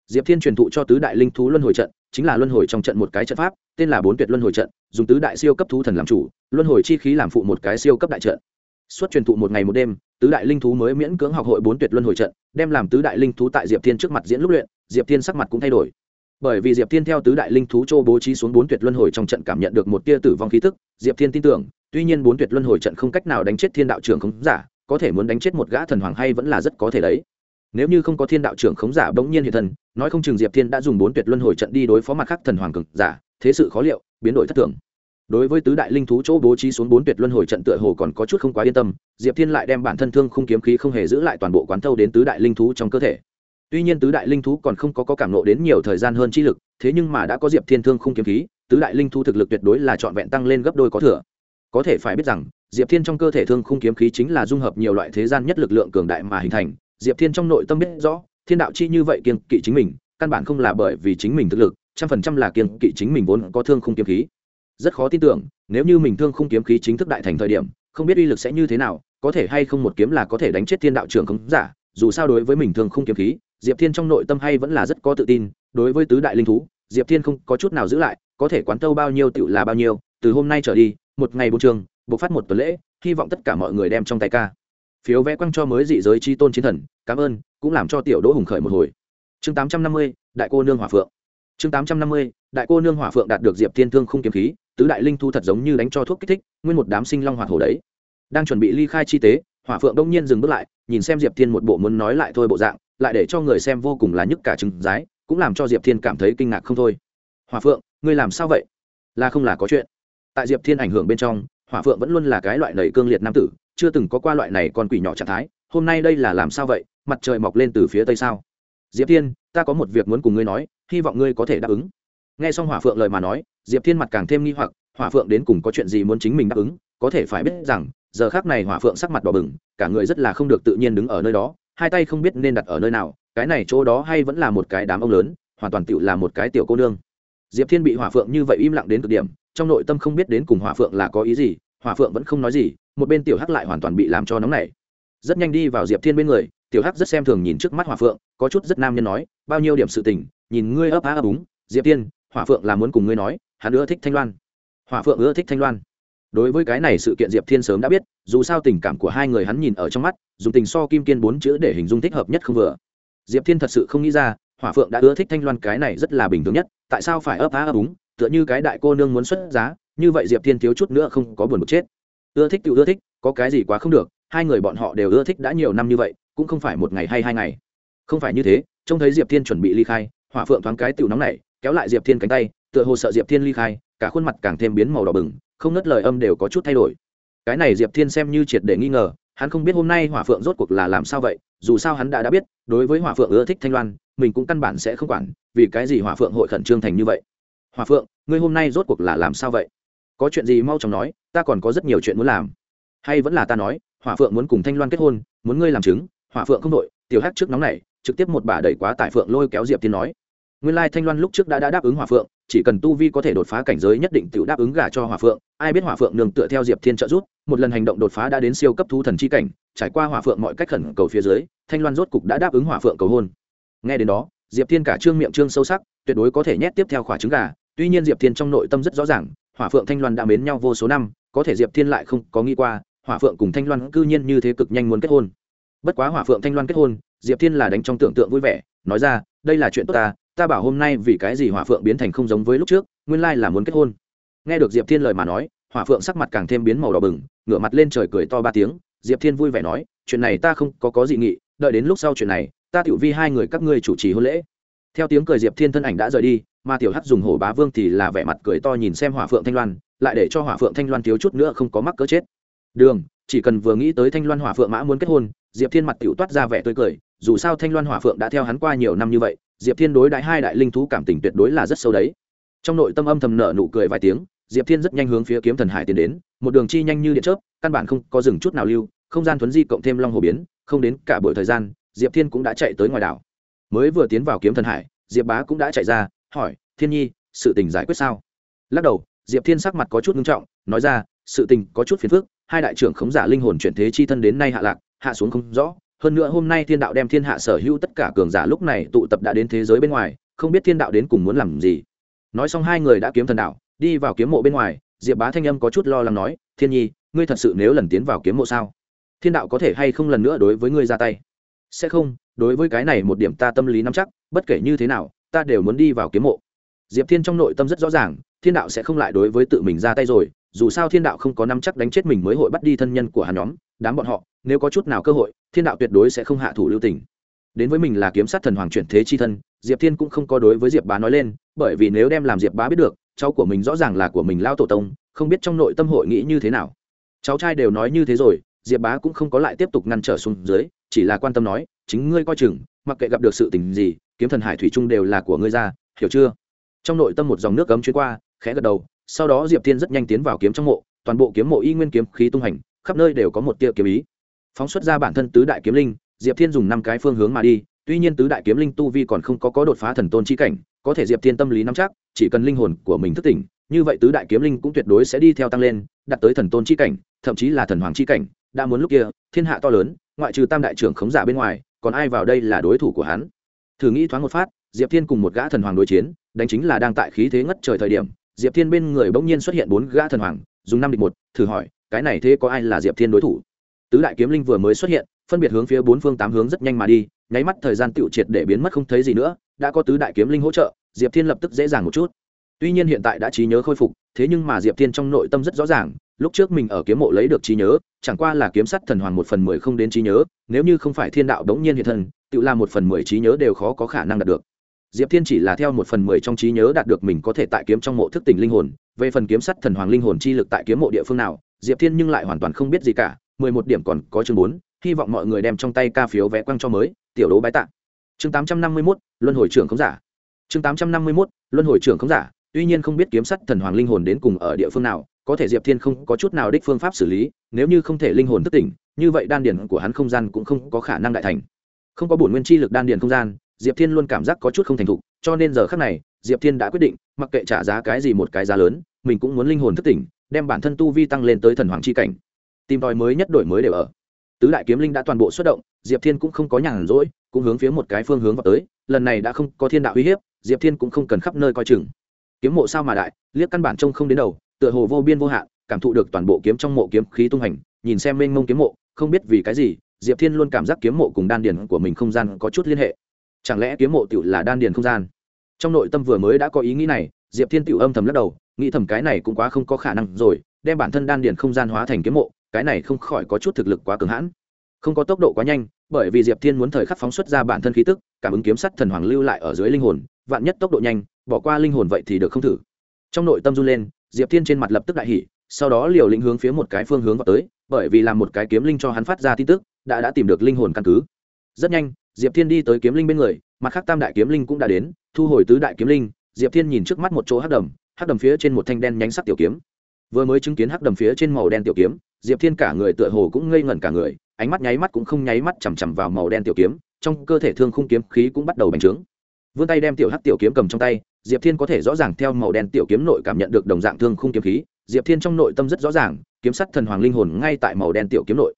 diệp thiên truyền thụ cho tứ đại linh thú luân hồi trận, chính là luân hồi trong trận một cái trận pháp, tên là bốn tuyệt luân hồi trận, dùng tứ đại siêu cấp thú thần làm chủ, luân hồi chi khí làm phụ một cái siêu cấp đại trận. Suốt truyền thụ một ngày một đêm, tứ đại linh thú mới miễn cưỡng học hội bốn tuyệt luân hồi trận, đem làm tứ đại linh thú tại diệp thiên trước mặt diễn lúc luyện, diệp thiên sắc mặt cũng thay đổi. Bởi vì diệp thiên theo tứ đại linh thú châu bố trí xuống bốn tuyệt luân hồi trong trận cảm nhận được một tia tử vong khí tức, diệp thiên tin tưởng, tuy nhiên bốn tuyệt luân hồi trận không cách nào đánh chết thiên đạo trưởng khống giả, có thể muốn đánh chết một gã thần hoàng hay vẫn là rất có thể đấy nếu như không có thiên đạo trưởng khống giả bỗng nhiên hiện thân nói không chừng diệp thiên đã dùng bốn tuyệt luân hồi trận đi đối phó mặt khác thần hoàng cực giả thế sự khó liệu biến đổi thất thường. Đối với tứ đại linh thú chỗ bố trí xuống bốn tuyệt luân hồi trận tựa hồ còn có chút không quá yên tâm diệp thiên lại đem bản thân thương không kiếm khí không hề giữ lại toàn bộ quán thâu đến tứ đại linh thú trong cơ thể. Tuy nhiên tứ đại linh thú còn không có, có cảm nộ đến nhiều thời gian hơn chi lực thế nhưng mà đã có diệp thiên thương không kiếm khí tứ đại linh thú thực lực tuyệt đối là trọn vẹn tăng lên gấp đôi có thừa. Có thể phải biết rằng diệp thiên trong cơ thể thương không kiếm khí chính là dung hợp nhiều loại thế gian nhất lực lượng cường đại mà hình thành diệp thiên trong nội tâm biết rõ, thiên đạo chi như vậy kiên kỵ chính mình, căn bản không là bởi vì chính mình thực lực, trăm phần trăm là kiên kỵ chính mình vốn có thương không kiếm khí. Rất khó tin tưởng, nếu như mình thương không kiếm khí chính thức đại thành thời điểm, không biết uy lực sẽ như thế nào, có thể hay không một kiếm là có thể đánh chết thiên đạo trưởng không giả, dù sao đối với mình thương không kiếm khí, diệp thiên trong nội tâm hay vẫn là rất có tự tin, đối với tứ đại linh thú, diệp thiên không có chút nào giữ lại, có thể quán tâu bao nhiêu tựu là bao nhiêu, từ hôm nay trở đi, một ngày bộ trường buộc phát một tuần lễ, hy vọng tất cả mọi người đem trong tay ca phiếu vẽ quăng cho mới dị giới chi tôn chiến thần, cảm ơn, cũng làm cho tiểu đỗ hùng khởi một hồi. Chương tám trăm năm mươi, đại cô nương hỏa phượng. Chương tám trăm năm mươi, đại cô nương hỏa phượng đạt được diệp thiên thương không kiếm khí, tứ đại linh thu thật giống như đánh cho thuốc kích thích, nguyên một đám sinh long hoạt hồ đấy. Đang chuẩn bị ly khai chi tế, hỏa phượng đông nhiên dừng bước lại, nhìn xem diệp thiên một bộ muốn nói lại thôi bộ dạng, lại để cho người xem vô cùng là nhức cả chừng rái, cũng làm cho diệp thiên cảm thấy kinh ngạc không thôi. Hỏa phượng, ngươi làm sao vậy? Là không là có chuyện. Tại diệp thiên ảnh hưởng bên trong, hỏa phượng vẫn luôn là cái loại lầy cương liệt nam tử chưa từng có qua loại này con quỷ nhỏ trạng thái, hôm nay đây là làm sao vậy, mặt trời mọc lên từ phía tây sao? Diệp thiên, ta có một việc muốn cùng ngươi nói, hy vọng ngươi có thể đáp ứng. Nghe xong hỏa phượng lời mà nói, diệp thiên mặt càng thêm nghi hoặc, hỏa phượng đến cùng có chuyện gì muốn chính mình đáp ứng, có thể phải biết rằng, giờ khác này hỏa phượng sắc mặt đỏ bừng, cả người rất là không được tự nhiên đứng ở nơi đó, hai tay không biết nên đặt ở nơi nào, cái này chỗ đó hay vẫn là một cái đám ông lớn, hoàn toàn tựu là một cái tiểu cô nương. Diệp thiên bị hỏa phượng như vậy im lặng đến cực điểm, trong nội tâm không biết đến cùng hỏa phượng là có ý gì hỏa phượng vẫn không nói gì, một bên tiểu hắc lại hoàn toàn bị làm cho nóng nảy. Rất nhanh đi vào diệp thiên bên người, tiểu hắc rất xem thường nhìn trước mắt Hòa phượng, có chút rất nam nhân nói, bao nhiêu điểm sự tình, nhìn ngươi ấp á ấp úng, diệp thiên, Hòa phượng là muốn cùng ngươi nói, hắn ưa thích thanh loan. Hòa phượng ưa thích thanh loan. Đối với cái này sự kiện diệp thiên sớm đã biết, dù sao tình cảm của hai người hắn nhìn ở trong mắt, dùng tình so kim kiên bốn chữ để hình dung thích hợp nhất không vừa. Diệp thiên thật sự không nghĩ ra hỏa phượng đã ưa thích thanh loan cái này rất là bình thường nhất, tại sao phải ấp á ấp úng, tựa như cái đại cô nương muốn xuất giá như vậy diệp thiên thiếu chút nữa không có buồn bực chết. Ưa thích tự ưa thích, có cái gì quá không được, hai người bọn họ đều ưa thích đã nhiều năm như vậy, cũng không phải một ngày hay hai ngày. Không phải như thế, trông thấy diệp thiên chuẩn bị ly khai, hỏa phượng thoáng cái tiểu nóng này kéo lại diệp thiên cánh tay, tựa hồ sợ diệp thiên ly khai, cả khuôn mặt càng thêm biến màu đỏ bừng, không ngất lời âm đều có chút thay đổi. Cái này diệp thiên xem như triệt để nghi ngờ, hắn không biết hôm nay hỏa phượng rốt cuộc là làm sao vậy, dù sao hắn đã đã biết, đối với hỏa phượng ưa thích thanh loan, mình cũng căn bản sẽ không quản, vì cái gì hỏa phượng hội khẩn trương thành như vậy. Hòa phượng, ngươi hôm nay rốt cuộc là làm sao vậy? Có chuyện gì mau chóng nói ta còn có rất nhiều chuyện muốn làm. Hay vẫn là ta nói hỏa phượng muốn cùng thanh loan kết hôn muốn ngươi làm chứng hỏa phượng không đội tiểu hát trước nóng này trực tiếp một bà đẩy quá tải phượng lôi kéo diệp tiên nói. Nguyên lai thanh loan lúc trước đã, đã đáp ứng hỏa phượng chỉ cần tu vi có thể đột phá cảnh giới nhất định tự đáp ứng gả cho hỏa phượng ai biết hỏa phượng nương tựa theo diệp thiên trợ giúp một lần hành động đột phá đã đến siêu cấp thu thần chi cảnh trải qua hỏa phượng mọi cách khẩn cầu phía dưới thanh loan rốt cục đã đáp ứng hỏa phượng cầu hôn. Nghe đến đó diệp thiên cả trương miệng trương sâu sắc tuyệt đối có thể nhét tiếp theo khỏa trứng gà tuy nhiên diệp thiên trong nội tâm rất rõ ràng hỏa phượng thanh loan đã mến nhau vô số năm, có thể diệp thiên lại không có nghĩ qua, hỏa phượng cùng thanh loan cư nhiên như thế cực nhanh muốn kết hôn. Bất quá hỏa phượng thanh loan kết hôn, diệp thiên là đánh trong tưởng tượng vui vẻ, nói ra, đây là chuyện tốt ta ta bảo hôm nay vì cái gì hỏa phượng biến thành không giống với lúc trước, nguyên lai là muốn kết hôn. Nghe được diệp thiên lời mà nói, hỏa phượng sắc mặt càng thêm biến màu đỏ bừng, ngửa mặt lên trời cười to ba tiếng, diệp thiên vui vẻ nói, chuyện này ta không có có dị nghị, đợi đến lúc sau chuyện này, ta tiểu vi hai người các ngươi chủ trì hôn lễ. Theo tiếng cười diệp thiên thân ảnh đã rời đi mà tiểu hắc dùng hổ bá vương thì là vẻ mặt cười to nhìn xem hỏa phượng thanh loan, lại để cho hỏa phượng thanh loan thiếu chút nữa không có mắc cỡ chết. Đường, chỉ cần vừa nghĩ tới thanh loan hỏa phượng mã muốn kết hôn, diệp thiên mặt tiểu toát ra vẻ tươi cười, dù sao thanh loan hỏa phượng đã theo hắn qua nhiều năm như vậy, diệp thiên đối đại hai đại linh thú cảm tình tuyệt đối là rất sâu đấy. Trong nội tâm âm thầm nở nụ cười vài tiếng, diệp thiên rất nhanh hướng phía kiếm thần hải tiến đến, một đường chi nhanh như điện chớp, căn bản không có dừng chút nào lưu, không gian thuấn di cộng thêm long hồ biến, không đến cả buổi thời gian, diệp thiên cũng đã chạy tới ngoài đảo. Mới vừa tiến vào kiếm thần hải, diệp bá cũng đã chạy ra hỏi, thiên nhi, sự tình giải quyết sao? Lắc đầu, diệp thiên sắc mặt có chút nghiêm trọng, nói ra, sự tình có chút phiền phức, hai đại trưởng khống giả linh hồn chuyển thế chi thân đến nay hạ lạc, hạ xuống không rõ. Hơn nữa hôm nay thiên đạo đem thiên hạ sở hữu tất cả cường giả lúc này tụ tập đã đến thế giới bên ngoài, không biết thiên đạo đến cùng muốn làm gì. Nói xong hai người đã kiếm thần đạo, đi vào kiếm mộ bên ngoài, diệp bá thanh âm có chút lo lắng nói, thiên nhi, ngươi thật sự nếu lần tiến vào kiếm mộ sao? Thiên đạo có thể hay không lần nữa đối với ngươi ra tay? Sẽ không, đối với cái này một điểm ta tâm lý nắm chắc, bất kể như thế nào ta đều muốn đi vào kiếm mộ. Diệp thiên trong nội tâm rất rõ ràng, thiên đạo sẽ không lại đối với tự mình ra tay rồi, dù sao thiên đạo không có nắm chắc đánh chết mình mới hội bắt đi thân nhân của hắn nhóm, đám bọn họ, nếu có chút nào cơ hội, thiên đạo tuyệt đối sẽ không hạ thủ lưu tình. Đến với mình là kiếm sát thần hoàng chuyển thế chi thân, diệp thiên cũng không có đối với diệp bá nói lên, bởi vì nếu đem làm diệp bá biết được, cháu của mình rõ ràng là của mình lao tổ tông, không biết trong nội tâm hội nghĩ như thế nào. Cháu trai đều nói như thế rồi, diệp bá cũng không có lại tiếp tục ngăn trở xuống dưới, chỉ là quan tâm nói, chính ngươi coi chừng mặc kệ gặp được sự tình gì, kiếm thần hải thủy trung đều là của ngươi ra, hiểu chưa? Trong nội tâm một dòng nước cấm chuyến qua, khẽ gật đầu, sau đó diệp thiên rất nhanh tiến vào kiếm trong mộ, toàn bộ kiếm mộ y nguyên kiếm khí tung hành, khắp nơi đều có một tia kiếm ý. Phóng xuất ra bản thân tứ đại kiếm linh, diệp thiên dùng năm cái phương hướng mà đi, tuy nhiên tứ đại kiếm linh tu vi còn không có có đột phá thần tôn chi cảnh, có thể diệp thiên tâm lý nắm chắc, chỉ cần linh hồn của mình thức tỉnh, như vậy tứ đại kiếm linh cũng tuyệt đối sẽ đi theo tăng lên, đạt tới thần tôn chi cảnh, thậm chí là thần hoàng chi cảnh, đã muốn lúc kia, thiên hạ to lớn, ngoại trừ tam đại trưởng khống giả bên ngoài còn ai vào đây là đối thủ của hắn? Thử nghĩ thoáng một phát, diệp thiên cùng một gã thần hoàng đối chiến, đánh chính là đang tại khí thế ngất trời thời điểm, diệp thiên bên người bỗng nhiên xuất hiện bốn gã thần hoàng, dùng năm địch một, thử hỏi, cái này thế có ai là diệp thiên đối thủ? Tứ đại kiếm linh vừa mới xuất hiện, phân biệt hướng phía bốn phương tám hướng rất nhanh mà đi, nháy mắt thời gian tựu triệt để biến mất không thấy gì nữa, đã có tứ đại kiếm linh hỗ trợ, diệp thiên lập tức dễ dàng một chút. Tuy nhiên hiện tại đã trí nhớ khôi phục, thế nhưng mà diệp thiên trong nội tâm rất rõ ràng lúc trước mình ở kiếm mộ lấy được trí nhớ, chẳng qua là kiếm sắt thần hoàng một phần mười không đến trí nhớ, nếu như không phải thiên đạo đống nhiên hiện thân, tự làm một phần mười trí nhớ đều khó có khả năng đạt được. Diệp thiên chỉ là theo một phần mười trong trí nhớ đạt được mình có thể tại kiếm trong mộ thức tỉnh linh hồn, về phần kiếm sắt thần hoàng linh hồn chi lực tại kiếm mộ địa phương nào, diệp thiên nhưng lại hoàn toàn không biết gì cả, mười một điểm còn có chương bốn, hy vọng mọi người đem trong tay ca phiếu vé quăng cho mới, tiểu đố bái tạ. Chương tám trăm năm mươi mốt, luân hồi trưởng không giả. Chương tám trăm năm mươi mốt, luân hồi trưởng không giả, tuy nhiên không biết kiếm sắt thần hoàng linh hồn đến cùng ở địa phương nào có thể diệp thiên không có chút nào đích phương pháp xử lý, nếu như không thể linh hồn thức tỉnh, như vậy đan điền của hắn không gian cũng không có khả năng đại thành. Không có bổn nguyên chi lực đan điền không gian, diệp thiên luôn cảm giác có chút không thành thục, cho nên giờ khác này, diệp thiên đã quyết định, mặc kệ trả giá cái gì một cái giá lớn, mình cũng muốn linh hồn thức tỉnh, đem bản thân tu vi tăng lên tới thần hoàng c h i cảnh. Tìm tòi mới nhất đổi mới đều ở. Tứ đại kiếm linh đã toàn bộ xuất động, diệp thiên cũng không có nhàn rỗi, cũng hướng phía một cái phương hướng vào tới, lần này đã không có thiên đạo uy hiếp, diệp thiên cũng không cần khắp nơi coi chừng. Kiếm mộ sao mà đại, liếc căn bản trông không đến đầu tựa hồ vô biên vô hạn, cảm thụ được toàn bộ kiếm trong mộ kiếm khí tung hành, nhìn xem mênh mông kiếm mộ, không biết vì cái gì, diệp thiên luôn cảm giác kiếm mộ cùng đan điền của mình không gian có chút liên hệ. Chẳng lẽ kiếm mộ tựu là đan điền không gian? Trong nội tâm vừa mới đã có ý nghĩ này, diệp thiên tựu âm thầm lắc đầu, nghĩ thầm cái này cũng quá không có khả năng rồi, đem bản thân đan điền không gian hóa thành kiếm mộ, cái này không khỏi có chút thực lực quá cường hãn. Không có tốc độ quá nhanh, bởi vì diệp thiên muốn thời khắc phóng xuất ra bản thân khí tức, cảm ứng kiếm sắt thần hoàng lưu lại ở dưới linh hồn, vạn nhất tốc độ nhanh, bỏ qua linh hồn vậy thì được không thử. Trong nội tâm run lên diệp thiên trên mặt lập tức đại hỉ, sau đó liều lĩnh hướng phía một cái phương hướng vào tới, bởi vì làm một cái kiếm linh cho hắn phát ra tin tức, đã đã tìm được linh hồn căn cứ. Rất nhanh, diệp thiên đi tới kiếm linh bên người, mặt khác tam đại kiếm linh cũng đã đến, thu hồi tứ đại kiếm linh, diệp thiên nhìn trước mắt một chỗ hắc đầm hắc đầm phía trên một thanh đen nhánh sắc tiểu kiếm. Vừa mới chứng kiến hắc đầm phía trên màu đen tiểu kiếm, diệp thiên cả người tựa hồ cũng ngây ngẩn cả người, ánh mắt nháy mắt cũng không nháy mắt chằm chằm vào màu đen tiểu kiếm, trong cơ thể thương khung kiếm khí cũng bắt đầu bành trướng. Vươn tay đem tiểu hắc tiểu kiếm cầm trong tay diệp thiên có thể rõ ràng theo màu đen tiểu kiếm nội cảm nhận được đồng dạng thương khung kiếm khí. Diệp thiên trong nội tâm rất rõ ràng, kiếm sắt thần hoàng linh hồn ngay tại màu đen tiểu kiếm nội.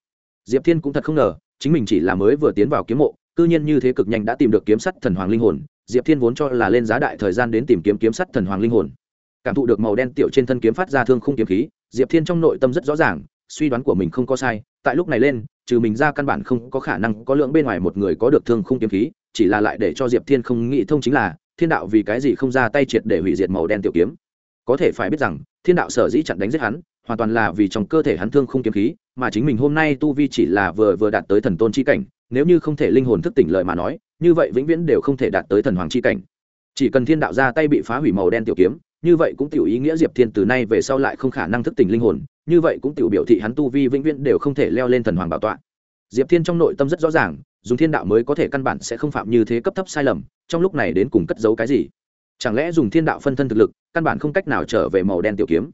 Diệp thiên cũng thật không ngờ, chính mình chỉ là mới vừa tiến vào kiếm mộ, cư nhiên như thế cực nhanh đã tìm được kiếm sắt thần hoàng linh hồn. Diệp thiên vốn cho là lên giá đại thời gian đến tìm kiếm kiếm sắt thần hoàng linh hồn. Cảm thụ được màu đen tiểu trên thân kiếm phát ra thương khung kiếm khí, diệp thiên trong nội tâm rất rõ ràng, suy đoán của mình không có sai. Tại lúc này lên, trừ mình ra căn bản không có khả năng có lượng bên ngoài một người có được thương khung kiếm khí, chỉ là lại để cho diệp thiên không nghĩ thông chính là thiên đạo vì cái gì không ra tay triệt để hủy diệt màu đen tiểu kiếm? Có thể phải biết rằng, thiên đạo sở dĩ chặn đánh giết hắn, hoàn toàn là vì trong cơ thể hắn thương không kiếm khí, mà chính mình hôm nay tu vi chỉ là vừa vừa đạt tới thần tôn chi cảnh, nếu như không thể linh hồn thức tỉnh lợi mà nói, như vậy vĩnh viễn đều không thể đạt tới thần hoàng chi cảnh. Chỉ cần thiên đạo ra tay bị phá hủy màu đen tiểu kiếm, như vậy cũng tiểu ý nghĩa diệp thiên từ nay về sau lại không khả năng thức tỉnh linh hồn, như vậy cũng tiểu biểu thị hắn tu vi vĩnh viễn đều không thể leo lên thần hoàng bảo tọa. Diệp thiên trong nội tâm rất rõ ràng dùng thiên đạo mới có thể căn bản sẽ không phạm như thế cấp thấp sai lầm, trong lúc này đến cùng cất giấu cái gì? Chẳng lẽ dùng thiên đạo phân thân thực lực, căn bản không cách nào trở về màu đen tiểu kiếm?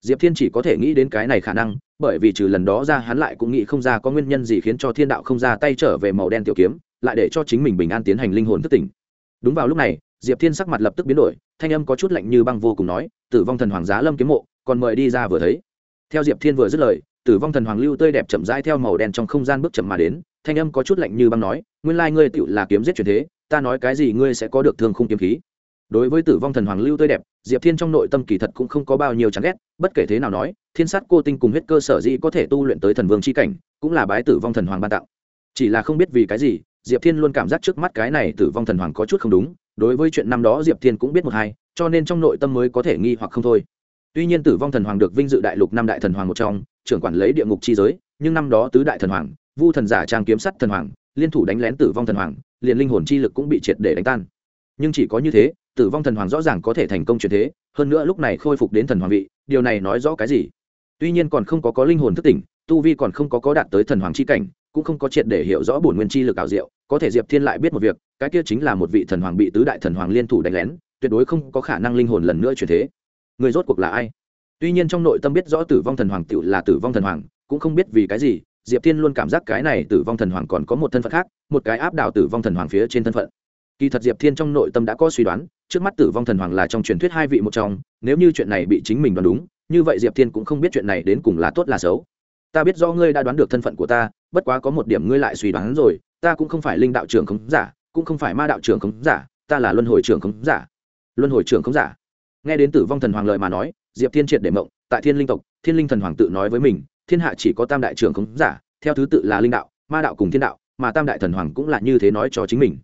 Diệp thiên chỉ có thể nghĩ đến cái này khả năng, bởi vì trừ lần đó ra hắn lại cũng nghĩ không ra có nguyên nhân gì khiến cho thiên đạo không ra tay trở về màu đen tiểu kiếm, lại để cho chính mình bình an tiến hành linh hồn thức tỉnh. Đúng vào lúc này, diệp thiên sắc mặt lập tức biến đổi, thanh âm có chút lạnh như băng vô cùng nói, tử vong thần hoàng giá lâm kiếm mộ, còn mời đi ra vừa thấy. Theo diệp thiên vừa dứt lời, tử vong thần hoàng lưu tươi đẹp chậm rãi theo màu đen trong không gian bước chậm mà đến thanh âm có chút lạnh như băng nói, nguyên lai ngươi tựu là kiếm giết truyền thế, ta nói cái gì ngươi sẽ có được thương khung kiếm khí. Đối với tử vong thần hoàng lưu tươi đẹp, diệp thiên trong nội tâm kỳ thật cũng không có bao nhiêu chán ghét, bất kể thế nào nói, thiên sát cô tinh cùng huyết cơ sở dĩ có thể tu luyện tới thần vương c h i cảnh, cũng là bái tử vong thần hoàng ban tặng. Chỉ là không biết vì cái gì, diệp thiên luôn cảm giác trước mắt cái này tử vong thần hoàng có chút không đúng, đối với chuyện năm đó diệp thiên cũng biết một hai, cho nên trong nội tâm mới có thể nghi hoặc không thôi. Tuy nhiên tử vong thần hoàng được vinh dự đại lục năm đại thần hoàng một trong, trưởng quản lấy địa ngục chi giới, nhưng năm đó tứ đại thần hoàng vu thần giả trang kiếm sắt thần hoàng, liên thủ đánh lén tử vong thần hoàng, liền linh hồn chi lực cũng bị triệt để đánh tan. Nhưng chỉ có như thế, tử vong thần hoàng rõ ràng có thể thành công chuyển thế, hơn nữa lúc này khôi phục đến thần hoàng vị, điều này nói rõ cái gì? Tuy nhiên còn không có có linh hồn thức tỉnh, tu vi còn không có có đạt tới thần hoàng c h i cảnh, cũng không có triệt để hiểu rõ bổn nguyên chi lực ảo diệu, có thể diệp thiên lại biết một việc, cái kia chính là một vị thần hoàng bị tứ đại thần hoàng liên thủ đánh lén, tuyệt đối không có khả năng linh hồn lần nữa chuyển thế. Người rốt cuộc là ai? Tuy nhiên trong nội tâm biết rõ tử vong thần hoàng tự là tử vong thần hoàng, cũng không biết vì cái gì diệp thiên luôn cảm giác cái này tử vong thần hoàng còn có một thân phận khác, một cái áp đảo tử vong thần hoàng phía trên thân phận. Kỳ thật diệp thiên trong nội tâm đã có suy đoán, trước mắt tử vong thần hoàng là trong truyền thuyết hai vị một trong, nếu như chuyện này bị chính mình đoán đúng, như vậy diệp thiên cũng không biết chuyện này đến cùng là tốt là xấu. Ta biết do ngươi đã đoán được thân phận của ta, bất quá có một điểm ngươi lại suy đoán rồi, ta cũng không phải linh đạo trưởng khống giả, cũng không phải ma đạo trưởng khống giả, ta là luân hồi trưởng khống giả. Luân hồi trưởng khống giả. Nghe đến tử vong thần hoàng lợi mà nói, diệp thiên triệt để mộng, tại thiên linh tộc, thiên linh thần hoàng tự nói với mình thiên hạ chỉ có tam đại trưởng khống giả, theo thứ tự là linh đạo, ma đạo cùng thiên đạo, mà tam đại thần hoàng cũng là như thế nói cho chính mình.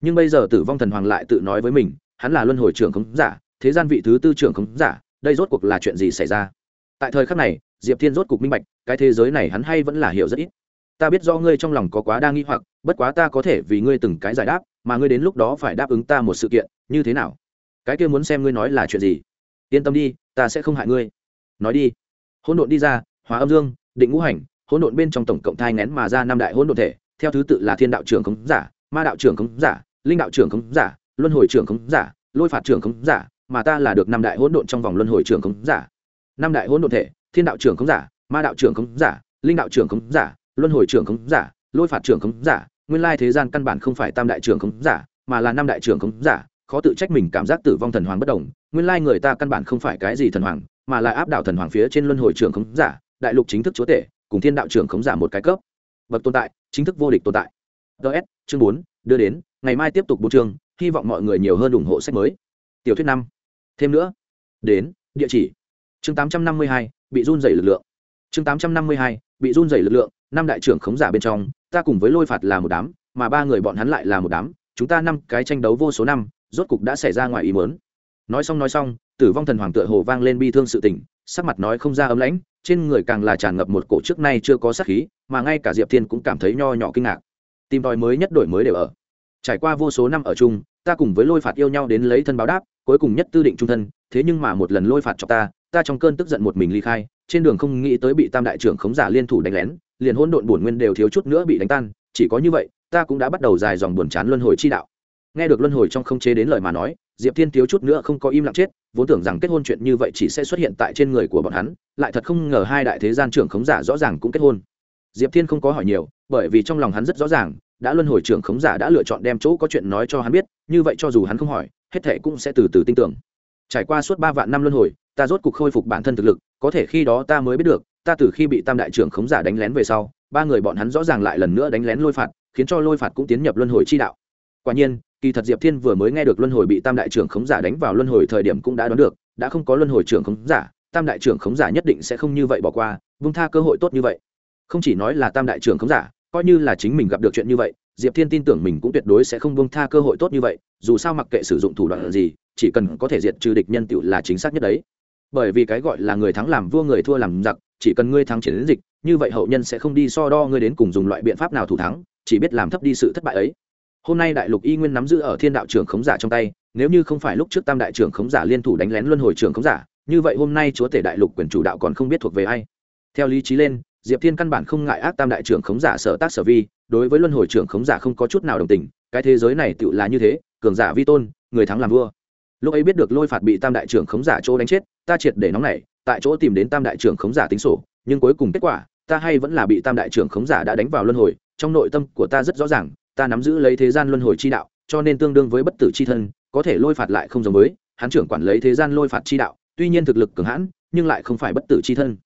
Nhưng bây giờ tử vong thần hoàng lại tự nói với mình, hắn là luân hồi trưởng khống giả, thế gian vị thứ tư trưởng khống giả, đây rốt cuộc là chuyện gì xảy ra? Tại thời khắc này, diệp thiên rốt cuộc minh bạch, cái thế giới này hắn hay vẫn là hiểu rất ít. Ta biết do ngươi trong lòng có quá đa nghi hoặc, bất quá ta có thể vì ngươi từng cái giải đáp, mà ngươi đến lúc đó phải đáp ứng ta một sự kiện, như thế nào? Cái kia muốn xem ngươi nói là chuyện gì. Yên tâm đi, ta sẽ không hại ngươi. Nói đi. Hỗn độn đi ra hóa âm dương định ngũ hành hỗn độn bên trong tổng cộng thai ngén mà ra năm đại hỗn độn thể theo thứ tự là thiên đạo trưởng khống giả ma đạo trưởng khống giả linh đạo trưởng khống giả luân hồi trưởng khống giả lôi phạt trưởng khống giả mà ta là được năm đại hỗn độn trong vòng luân hồi trưởng khống giả năm đại hỗn độn thể thiên đạo trưởng khống giả ma đạo trưởng khống giả linh đạo trưởng khống giả luân hồi trưởng khống giả lôi phạt trưởng khống giả nguyên lai thế gian căn bản không phải tam đại trưởng khống giả mà là năm đại trưởng khống giả khó tự trách mình cảm giác tử vong thần hoàng bất đồng nguyên lai người ta căn bản không phải cái gì thần hoàng mà là áp đảo thần hoàng phía trên luân hồi trưởng khống giả đại lục chính thức chúa tể cùng thiên đạo trưởng khống giả một cái cấp. Bậc tồn tại chính thức vô địch tồn tại. Ts chương bốn đưa đến ngày mai tiếp tục bộ chương hy vọng mọi người nhiều hơn ủng hộ sách mới. Tiểu thuyết năm. Thêm nữa. Đến địa chỉ. Chương tám trăm năm mươi hai bị run dày lực lượng. Chương tám trăm năm mươi hai bị run dày lực lượng năm đại trưởng khống giả bên trong ta cùng với lôi phạt là một đám mà ba người bọn hắn lại là một đám chúng ta năm cái tranh đấu vô số năm rốt cục đã xảy ra ngoài ý mớn nói xong nói xong tử vong thần hoàng tựa hồ vang lên bi thương sự tỉnh, sắc mặt nói không ra ấm lãnh trên người càng là tràn ngập một cổ trước nay chưa có sát khí, mà ngay cả diệp thiên cũng cảm thấy nho nhỏ kinh ngạc. Tìm tòi mới nhất đổi mới đều ở. Trải qua vô số năm ở chung, ta cùng với lôi phạt yêu nhau đến lấy thân báo đáp, cuối cùng nhất tư định trung thân, thế nhưng mà một lần lôi phạt cho ta ta trong cơn tức giận một mình ly khai, trên đường không nghĩ tới bị tam đại trưởng khống giả liên thủ đánh lén, liền hỗn độn bổn nguyên đều thiếu chút nữa bị đánh tan, chỉ có như vậy, ta cũng đã bắt đầu dài dòng buồn chán luân hồi chi đạo. Nghe được luân hồi trong không chế đến lời mà nói diệp thiên thiếu chút nữa không có im lặng chết, vốn tưởng rằng kết hôn chuyện như vậy chỉ sẽ xuất hiện tại trên người của bọn hắn, lại thật không ngờ hai đại thế gian trưởng khống giả rõ ràng cũng kết hôn. Diệp thiên không có hỏi nhiều, bởi vì trong lòng hắn rất rõ ràng, đã luân hồi trưởng khống giả đã lựa chọn đem chỗ có chuyện nói cho hắn biết, như vậy cho dù hắn không hỏi, hết thệ cũng sẽ từ từ tin tưởng. Trải qua suốt ba vạn năm luân hồi, ta rốt cuộc khôi phục bản thân thực lực, có thể khi đó ta mới biết được, ta từ khi bị tam đại trưởng khống giả đánh lén về sau, ba người bọn hắn rõ ràng lại lần nữa đánh lén lôi phạt, khiến cho lôi phạt cũng tiến nhập luân hồi chi đạo. Quả nhiên kỳ thật diệp thiên vừa mới nghe được luân hồi bị tam đại trưởng khống giả đánh vào luân hồi thời điểm cũng đã đoán được, đã không có luân hồi trưởng khống giả, tam đại trưởng khống giả nhất định sẽ không như vậy bỏ qua vung tha cơ hội tốt như vậy. Không chỉ nói là tam đại trưởng khống giả, coi như là chính mình gặp được chuyện như vậy, diệp thiên tin tưởng mình cũng tuyệt đối sẽ không vung tha cơ hội tốt như vậy, dù sao mặc kệ sử dụng thủ đoạn gì, chỉ cần có thể diệt trừ địch nhân tựu là chính xác nhất đấy. Bởi vì cái gọi là người thắng làm vua người thua làm giặc, chỉ cần ngươi thắng chiến dịch, như vậy hậu nhân sẽ không đi so đo ngươi đến cùng dùng loại biện pháp nào thủ thắng, chỉ biết làm thấp đi sự thất bại ấy hôm nay đại lục y nguyên nắm giữ ở thiên đạo trưởng khống giả trong tay, nếu như không phải lúc trước tam đại trưởng khống giả liên thủ đánh lén luân hồi trưởng khống giả, như vậy hôm nay chúa tể đại lục quyền chủ đạo còn không biết thuộc về ai. Theo lý trí lên, diệp thiên căn bản không ngại ác tam đại trưởng khống giả sở tác sở vi, đối với luân hồi trưởng khống giả không có chút nào đồng tình, cái thế giới này tự là như thế, cường giả vi tôn, người thắng làm vua. Lúc ấy biết được lôi phạt bị tam đại trưởng khống giả chỗ đánh chết, ta triệt để nóng này tại chỗ tìm đến tam đại trưởng khống giả tính sổ, nhưng cuối cùng kết quả, ta hay vẫn là bị tam đại trưởng khống giả đã đánh vào luân hồi, trong nội tâm của ta rất rõ ràng ta nắm giữ lấy thế gian luân hồi chi đạo, cho nên tương đương với bất tử chi thân, có thể lôi phạt lại không giống với, hắn trưởng quản lấy thế gian lôi phạt chi đạo, tuy nhiên thực lực cường hãn, nhưng lại không phải bất tử chi thân.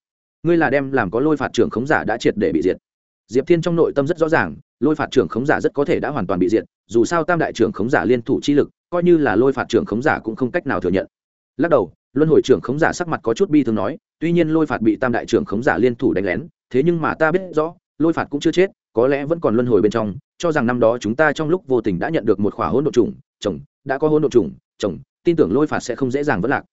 Ngươi là đem làm có lôi phạt trưởng khống giả đã triệt để bị diệt. Diệp thiên trong nội tâm rất rõ ràng, lôi phạt trưởng khống giả rất có thể đã hoàn toàn bị diệt, dù sao tam đại trưởng khống giả liên thủ chi lực, coi như là lôi phạt trưởng khống giả cũng không cách nào thừa nhận. Lắc đầu, luân hồi trưởng khống giả sắc mặt có chút bi thường nói, tuy nhiên lôi phạt bị tam đại trưởng khống giả liên thủ đánh lén, thế nhưng mà ta biết rõ, lôi phạt cũng chưa chết có lẽ vẫn còn luân hồi bên trong, cho rằng năm đó chúng ta trong lúc vô tình đã nhận được một khỏa hỗn độ trùng, chồng, đã có hỗn độ trùng, chồng, tin tưởng lôi phạt sẽ không dễ dàng vất lạc.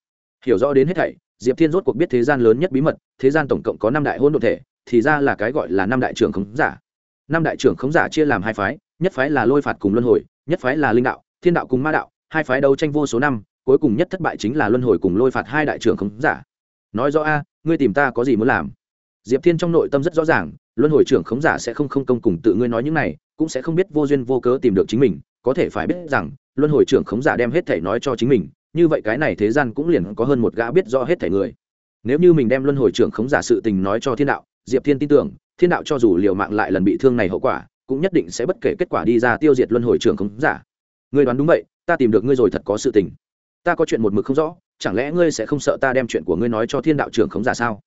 Hiểu rõ đến hết thảy, diệp thiên rốt cuộc biết thế gian lớn nhất bí mật, thế gian tổng cộng có năm đại hỗn độ thể, thì ra là cái gọi là năm đại trưởng khống giả. Năm đại trưởng khống giả chia làm hai phái, nhất phái là lôi phạt cùng luân hồi, nhất phái là linh đạo, thiên đạo cùng ma đạo, hai phái đấu tranh vô số năm, cuối cùng nhất thất bại chính là luân hồi cùng lôi phạt hai đại trưởng khống giả. Nói rõ a, ngươi tìm ta có gì muốn làm? Diệp thiên trong nội tâm rất rõ ràng, luân hồi trưởng khống giả sẽ không không công cùng tự ngươi nói những này, cũng sẽ không biết vô duyên vô cớ tìm được chính mình, có thể phải biết rằng, luân hồi trưởng khống giả đem hết thể nói cho chính mình, như vậy cái này thế gian cũng liền có hơn một gã biết rõ hết thể người. Nếu như mình đem luân hồi trưởng khống giả sự tình nói cho thiên đạo, diệp thiên tin tưởng, thiên đạo cho dù liều mạng lại lần bị thương này hậu quả, cũng nhất định sẽ bất kể kết quả đi ra tiêu diệt luân hồi trưởng khống giả. Ngươi đoán đúng vậy, ta tìm được ngươi rồi thật có sự tình. Ta có chuyện một mực không rõ, chẳng lẽ ngươi sẽ không sợ ta đem chuyện của ngươi nói cho thiên đạo trưởng khống giả sao?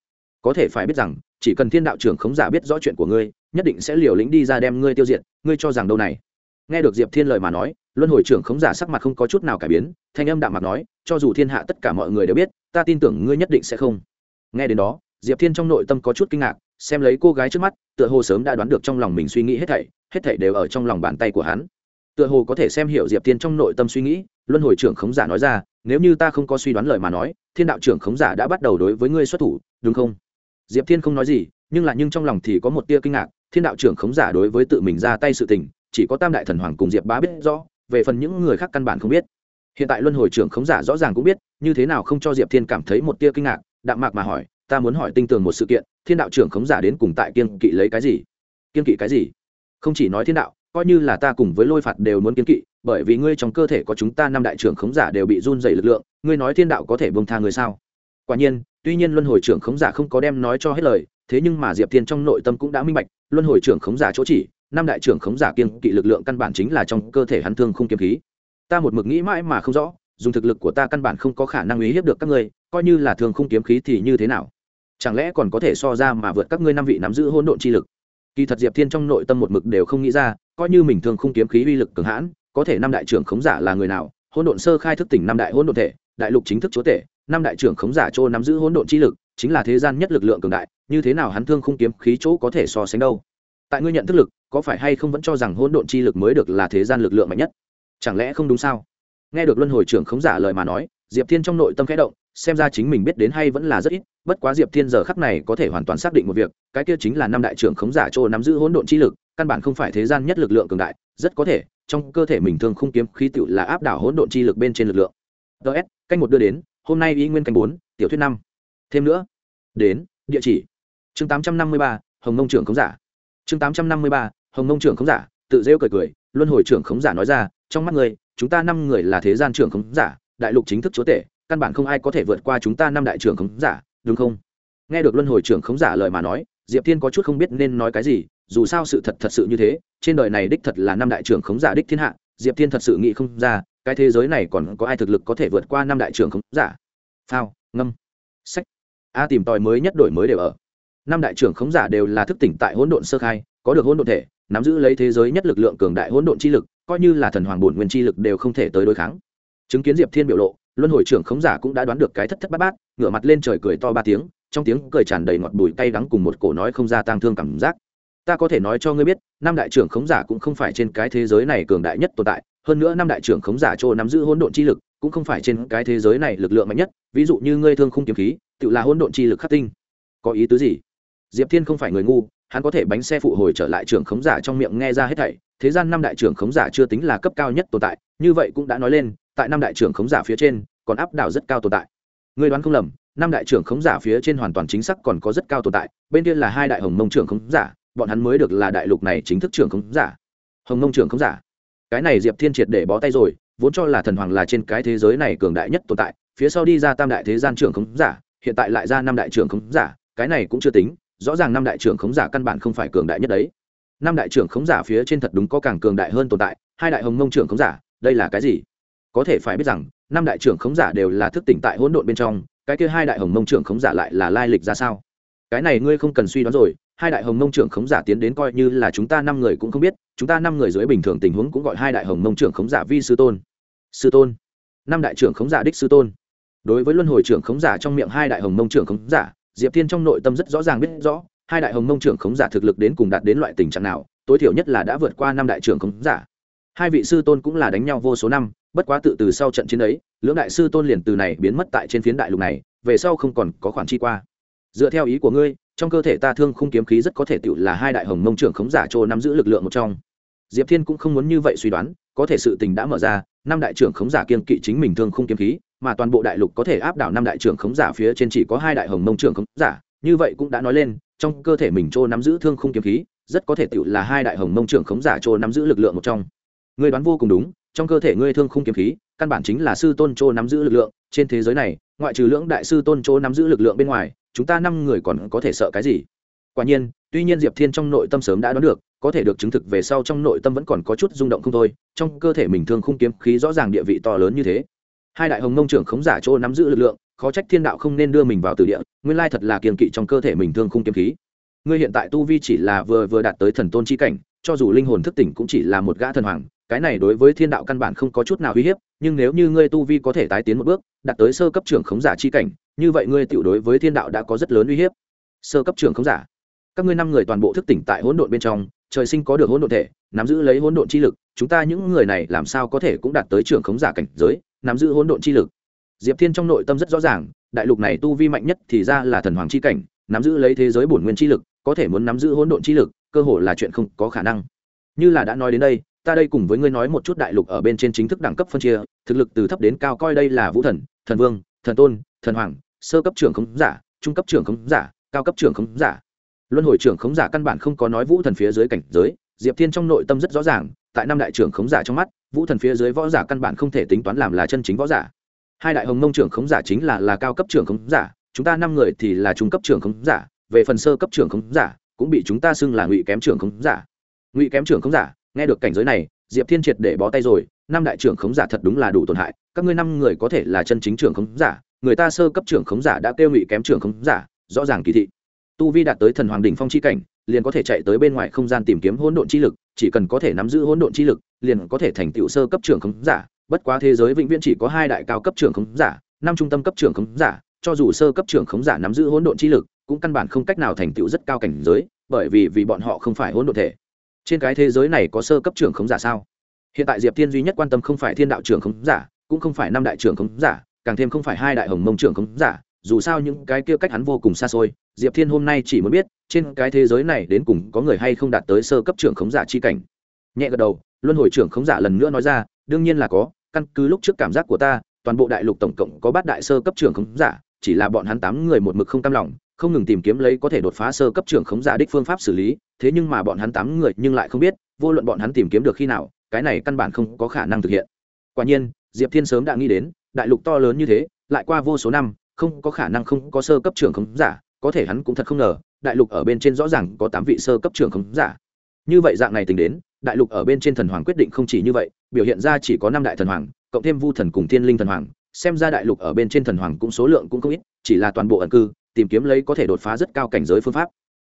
Có thể phải biết rằng, chỉ cần thiên đạo trưởng khống giả biết rõ chuyện của ngươi, nhất định sẽ liều lĩnh đi ra đem ngươi tiêu diệt, ngươi cho rằng đâu này? Nghe được diệp thiên lời mà nói, luân hồi trưởng khống giả sắc mặt không có chút nào cải biến, thanh âm đạm mặt nói, cho dù thiên hạ tất cả mọi người đều biết, ta tin tưởng ngươi nhất định sẽ không. Nghe đến đó, diệp thiên trong nội tâm có chút kinh ngạc, xem lấy cô gái trước mắt, tựa hồ sớm đã đoán được trong lòng mình suy nghĩ hết thảy hết thảy đều ở trong lòng bàn tay của hắn. Tựa hồ có thể xem hiểu diệp thiên trong nội tâm suy nghĩ, luân hồi trưởng khống giả nói ra, nếu như ta không có suy đoán lời mà nói, thiên đạo trưởng khống giả đã bắt đầu đối với ngươi xuất thủ, đúng không? Diệp thiên không nói gì, nhưng lại nhưng trong lòng thì có một tia kinh ngạc, thiên đạo trưởng khống giả đối với tự mình ra tay sự tình, chỉ có tam đại thần hoàng cùng diệp bá biết rõ, về phần những người khác căn bản không biết. Hiện tại luân hồi trưởng khống giả rõ ràng cũng biết, như thế nào không cho diệp thiên cảm thấy một tia kinh ngạc, đạm mạc mà hỏi, ta muốn hỏi tinh tường một sự kiện, thiên đạo trưởng khống giả đến cùng tại kiên kỵ lấy cái gì? Kiên kỵ cái gì? Không chỉ nói thiên đạo, coi như là ta cùng với lôi phạt đều muốn kiên kỵ, bởi vì ngươi trong cơ thể có chúng ta năm đại trưởng khống giả đều bị run dày lực lượng, ngươi nói thiên đạo có thể bông tha người sao? Quả nhiên tuy nhiên luân hồi trưởng khống giả không có đem nói cho hết lời, thế nhưng mà diệp thiên trong nội tâm cũng đã minh bạch, luân hồi trưởng khống giả chỗ chỉ, năm đại trưởng khống giả kiên kỵ lực lượng căn bản chính là trong cơ thể hắn thương không kiếm khí. Ta một mực nghĩ mãi mà không rõ, dùng thực lực của ta căn bản không có khả năng uy hiếp được các ngươi, coi như là thương không kiếm khí thì như thế nào? Chẳng lẽ còn có thể so ra mà vượt các ngươi năm vị nắm giữ hỗn độn chi lực? Kỳ thật diệp thiên trong nội tâm một mực đều không nghĩ ra, coi như mình thương không kiếm khí uy lực cường hãn, có thể năm đại trưởng khống giả là người nào? Hỗn độn sơ khai thức tỉnh năm đại hỗn độn thể, đại lục chính thức chúa tể năm đại trưởng khống giả chỗ nắm giữ hỗn độn chi lực, chính là thế gian nhất lực lượng cường đại, như thế nào hắn thương không kiếm khí chỗ có thể so sánh đâu? Tại ngươi nhận thức lực, có phải hay không vẫn cho rằng hỗn độn chi lực mới được là thế gian lực lượng mạnh nhất? Chẳng lẽ không đúng sao? Nghe được luân hồi trưởng khống giả lời mà nói, diệp thiên trong nội tâm khẽ động, xem ra chính mình biết đến hay vẫn là rất ít, bất quá diệp thiên giờ khắc này có thể hoàn toàn xác định một việc, cái kia chính là năm đại trưởng khống giả chỗ nắm giữ hỗn độn chi lực, căn bản không phải thế gian nhất lực lượng cường đại, rất có thể, trong cơ thể mình thường không kiếm khí tựu là áp đảo hỗn độn chi lực bên trên lực lượng. Ts canh một đưa đến hôm nay ý nguyên canh bốn, tiểu thuyết năm. Thêm nữa, đến, địa chỉ. Chương tám trăm năm mươi ba, hồng nông trưởng khống giả. Chương tám trăm năm mươi ba, hồng nông trưởng khống giả, tự rêu cười cười, luân hồi trưởng khống giả nói ra, trong mắt người, chúng ta năm người là thế gian trưởng khống giả, đại lục chính thức chúa tể, căn bản không ai có thể vượt qua chúng ta năm đại trưởng khống giả, đúng không? Nghe được luân hồi trưởng khống giả lời mà nói, diệp thiên có chút không biết nên nói cái gì, dù sao sự thật thật sự như thế, trên đời này đích thật là năm đại trưởng khống giả đích thiên hạ, diệp thiên thật sự nghĩ không ra cái thế giới này còn có ai thực lực có thể vượt qua năm đại trưởng khống giả? Phao, ngâm, sách. A tìm tòi mới nhất đổi mới đều ở. Năm đại trưởng khống giả đều là thức tỉnh tại hỗn độn sơ khai, có được hỗn độn thể, nắm giữ lấy thế giới nhất lực lượng cường đại hỗn độn chi lực, coi như là thần hoàng bổn nguyên chi lực đều không thể tới đối kháng. Chứng kiến diệp thiên biểu lộ, luân hồi trưởng khống giả cũng đã đoán được cái thất thất bát bát, ngửa mặt lên trời cười to ba tiếng, trong tiếng cười tràn đầy ngọt bùi cay đắng cùng một cổ nói không ra tang thương cảm giác. Ta có thể nói cho ngươi biết, năm đại trưởng khống giả cũng không phải trên cái thế giới này cường đại nhất tồn tại hơn nữa năm đại trưởng khống giả chỗ nắm giữ hỗn độn chi lực, cũng không phải trên cái thế giới này lực lượng mạnh nhất, ví dụ như ngươi thương không kiếm khí, tự là hỗn độn chi lực khắc tinh. Có ý tứ gì? Diệp thiên không phải người ngu, hắn có thể bánh xe phụ hồi trở lại trưởng khống giả trong miệng nghe ra hết thảy, thế gian năm đại trưởng khống giả chưa tính là cấp cao nhất tồn tại, như vậy cũng đã nói lên, tại năm đại trưởng khống giả phía trên, còn áp đảo rất cao tồn tại. Người đoán không lầm, năm đại trưởng khống giả phía trên hoàn toàn chính xác còn có rất cao tồn tại, bên kia là hai đại hồng mông trưởng khống giả, bọn hắn mới được là đại lục này chính thức trưởng khống giả. Hồng mông trưởng khống giả cái này diệp thiên triệt để bó tay rồi, vốn cho là thần hoàng là trên cái thế giới này cường đại nhất tồn tại, phía sau đi ra tam đại thế gian trưởng khống giả, hiện tại lại ra năm đại trưởng khống giả, cái này cũng chưa tính, rõ ràng năm đại trưởng khống giả căn bản không phải cường đại nhất đấy. Năm đại trưởng khống giả phía trên thật đúng có càng cường đại hơn tồn tại, hai đại hồng mông trưởng khống giả, đây là cái gì? Có thể phải biết rằng, năm đại trưởng khống giả đều là thức tỉnh tại hỗn độn bên trong, cái kia hai đại hồng mông trưởng khống giả lại là lai lịch ra sao? Cái này ngươi không cần suy đoán rồi hai đại hồng mông trưởng khống giả tiến đến coi như là chúng ta năm người cũng không biết, chúng ta năm người dưới bình thường tình huống cũng gọi hai đại hồng mông trưởng khống giả vi sư tôn. Sư tôn. Năm đại trưởng khống giả đích sư tôn. Đối với luân hồi trưởng khống giả trong miệng hai đại hồng mông trưởng khống giả, diệp thiên trong nội tâm rất rõ ràng biết rõ, hai đại hồng mông trưởng khống giả thực lực đến cùng đạt đến loại tình trạng nào, tối thiểu nhất là đã vượt qua năm đại trưởng khống giả. Hai vị sư tôn cũng là đánh nhau vô số năm, bất quá tự từ sau trận chiến ấy, lưỡng đại sư tôn liền từ này biến mất tại trên phiến đại lục này, về sau không còn có khoản chi qua. Dựa theo ý của ngươi trong cơ thể ta thương khung kiếm khí rất có thể tựu là hai đại hồng mông trưởng khống giả trô nắm giữ lực lượng một trong. Diệp thiên cũng không muốn như vậy suy đoán, có thể sự tình đã mở ra, năm đại trưởng khống giả kiên kỵ chính mình thương khung kiếm khí, mà toàn bộ đại lục có thể áp đảo năm đại trưởng khống giả phía trên chỉ có hai đại hồng mông trưởng khống giả, như vậy cũng đã nói lên, trong cơ thể mình trô nắm giữ thương khung kiếm khí, rất có thể tựu là hai đại hồng mông trưởng khống giả trô nắm giữ lực lượng một trong. Ngươi đoán vô cùng đúng, trong cơ thể ngươi thương khung kiếm khí, căn bản chính là sư tôn trô nắm giữ lực lượng, trên thế giới này, ngoại trừ lưỡng đại sư tôn trô nắm giữ lực lượng bên ngoài chúng ta năm người còn có thể sợ cái gì? Quả nhiên, tuy nhiên diệp thiên trong nội tâm sớm đã đoán được, có thể được chứng thực về sau trong nội tâm vẫn còn có chút rung động không thôi, trong cơ thể mình thương không kiếm khí rõ ràng địa vị to lớn như thế. Hai đại hồng mông trưởng khống giả chỗ nắm giữ lực lượng, khó trách thiên đạo không nên đưa mình vào từ địa, nguyên lai thật là kiềm kỵ trong cơ thể mình thương không kiếm khí. Ngươi hiện tại tu vi chỉ là vừa vừa đạt tới thần tôn chi cảnh, cho dù linh hồn thức tỉnh cũng chỉ là một gã thần hoàng, cái này đối với thiên đạo căn bản không có chút nào uy hiếp nhưng nếu như ngươi tu vi có thể tái tiến một bước, đạt tới sơ cấp trưởng khống giả chi cảnh, như vậy ngươi tiểu đối với thiên đạo đã có rất lớn uy hiếp. Sơ cấp trưởng khống giả. Các ngươi năm người toàn bộ thức tỉnh tại hỗn độn bên trong, trời sinh có được hỗn độn thể, nắm giữ lấy hỗn độn chi lực, chúng ta những người này làm sao có thể cũng đạt tới trưởng khống giả cảnh giới, nắm giữ hỗn độn chi lực. Diệp thiên trong nội tâm rất rõ ràng, đại lục này tu vi mạnh nhất thì ra là thần hoàng chi cảnh, nắm giữ lấy thế giới bổn nguyên chi lực, có thể muốn nắm giữ hỗn độn chi lực, cơ hồ là chuyện không có khả năng. Như là đã nói đến đây ta đây cùng với ngươi nói một chút đại lục ở bên trên chính thức đẳng cấp phân chia thực lực từ thấp đến cao coi đây là vũ thần thần vương thần tôn thần hoàng sơ cấp trưởng khống giả trung cấp trưởng khống giả cao cấp trưởng khống giả luân hồi trưởng khống giả căn bản không có nói vũ thần phía dưới cảnh giới diệp thiên trong nội tâm rất rõ ràng tại năm đại trưởng khống giả trong mắt vũ thần phía dưới võ giả căn bản không thể tính toán làm là chân chính võ giả hai đại hồng mông trưởng khống giả chính là là cao cấp trưởng khống giả chúng ta năm người thì là trung cấp trưởng khống giả về phần sơ cấp trưởng khống giả cũng bị chúng ta xưng là ngụy kém trưởng khống giả ngụy kém trưởng khống giả nghe được cảnh giới này, diệp thiên triệt để bó tay rồi, năm đại trưởng khống giả thật đúng là đủ tổn hại, các ngươi năm người có thể là chân chính trưởng khống giả, người ta sơ cấp trưởng khống giả đã kêu ngụy kém trưởng khống giả, rõ ràng kỳ thị. Tu vi đạt tới thần hoàng đỉnh phong chi cảnh, liền có thể chạy tới bên ngoài không gian tìm kiếm hỗn độn chi lực, chỉ cần có thể nắm giữ hỗn độn chi lực, liền có thể thành tựu sơ cấp trưởng khống giả. Bất quá thế giới vĩnh viễn chỉ có hai đại cao cấp trưởng khống giả, năm trung tâm cấp trưởng khống giả, cho dù sơ cấp trưởng khống giả nắm giữ hỗn độn chi lực, cũng căn bản không cách nào thành tựu rất cao cảnh giới, bởi vì vì bọn họ không phải hỗn độn thể trên cái thế giới này có sơ cấp trưởng khống giả sao? Hiện tại diệp thiên duy nhất quan tâm không phải thiên đạo trưởng khống giả, cũng không phải năm đại trưởng khống giả, càng thêm không phải hai đại hồng mông trưởng khống giả. Dù sao những cái kia cách hắn vô cùng xa xôi, diệp thiên hôm nay chỉ muốn biết, trên cái thế giới này đến cùng có người hay không đạt tới sơ cấp trưởng khống giả chi cảnh. Nhẹ gật đầu, luân hồi trưởng khống giả lần nữa nói ra, đương nhiên là có, căn cứ lúc trước cảm giác của ta, toàn bộ đại lục tổng cộng có bát đại sơ cấp trưởng khống giả, chỉ là bọn hắn tám người một mực không cam lòng, không ngừng tìm kiếm lấy có thể đột phá sơ cấp trưởng khống giả đích phương pháp xử lý thế nhưng mà bọn hắn tám người nhưng lại không biết, vô luận bọn hắn tìm kiếm được khi nào, cái này căn bản không có khả năng thực hiện. Quả nhiên, diệp thiên sớm đã nghĩ đến, đại lục to lớn như thế, lại qua vô số năm, không có khả năng không có sơ cấp trưởng khống giả, có thể hắn cũng thật không ngờ, đại lục ở bên trên rõ ràng có tám vị sơ cấp trưởng khống giả. Như vậy dạng này tính đến, đại lục ở bên trên thần hoàng quyết định không chỉ như vậy, biểu hiện ra chỉ có năm đại thần hoàng, cộng thêm vu thần cùng thiên linh thần hoàng, xem ra đại lục ở bên trên thần hoàng cũng số lượng cũng không ít, chỉ là toàn bộ ẩn cư, tìm kiếm lấy có thể đột phá rất cao cảnh giới phương pháp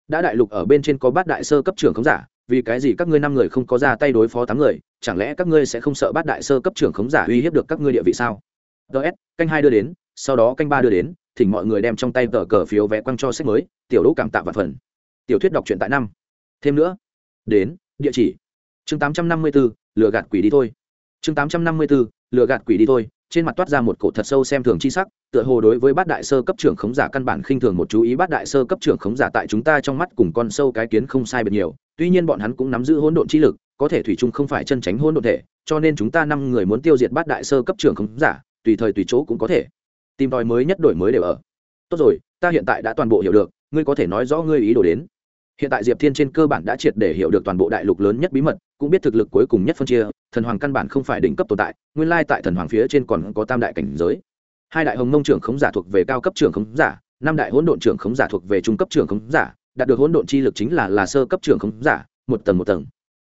đã đại lục ở bên trên có bát đại sơ cấp trưởng khống giả vì cái gì các ngươi năm người không có ra tay đối phó tám người? Chẳng lẽ các ngươi sẽ không sợ bát đại sơ cấp trưởng khống giả uy hiếp được các ngươi địa vị sao? Ts canh hai đưa đến sau đó canh ba đưa đến thỉnh mọi người đem trong tay tờ cờ phiếu vé quăng cho sách mới tiểu đỗ cảm tạ và phần. Tiểu thuyết đọc truyện tại năm. Thêm nữa đến địa chỉ. Chương tám trăm năm mươi 854, lừa gạt quỷ đi thôi. Chương tám trăm năm mươi 854, lừa gạt quỷ đi thôi trên mặt toát ra một cổ thật sâu xem thường chi sắc, tựa hồ đối với bát đại sơ cấp trưởng khống giả căn bản khinh thường một chú ý bát đại sơ cấp trưởng khống giả tại chúng ta trong mắt cùng con sâu cái kiến không sai biệt nhiều, tuy nhiên bọn hắn cũng nắm giữ hỗn độn chi lực, có thể thủy chung không phải chân tránh hỗn độn thể, cho nên chúng ta năm người muốn tiêu diệt bát đại sơ cấp trưởng khống giả, tùy thời tùy chỗ cũng có thể. Tìm đòi mới nhất đổi mới đều ở. Tốt rồi, ta hiện tại đã toàn bộ hiểu được, ngươi có thể nói rõ ngươi ý đồ đến hiện tại diệp thiên trên cơ bản đã triệt để hiểu được toàn bộ đại lục lớn nhất bí mật, cũng biết thực lực cuối cùng nhất phân chia, thần hoàng căn bản không phải đỉnh cấp tồn tại, nguyên lai tại thần hoàng phía trên còn có tam đại cảnh giới. Hai đại hồng mông trưởng khống giả thuộc về cao cấp trưởng khống giả, năm đại hỗn độn trưởng khống giả thuộc về trung cấp trưởng khống giả, đạt được hỗn độn chi lực chính là là sơ cấp trưởng khống giả, một tầng một tầng.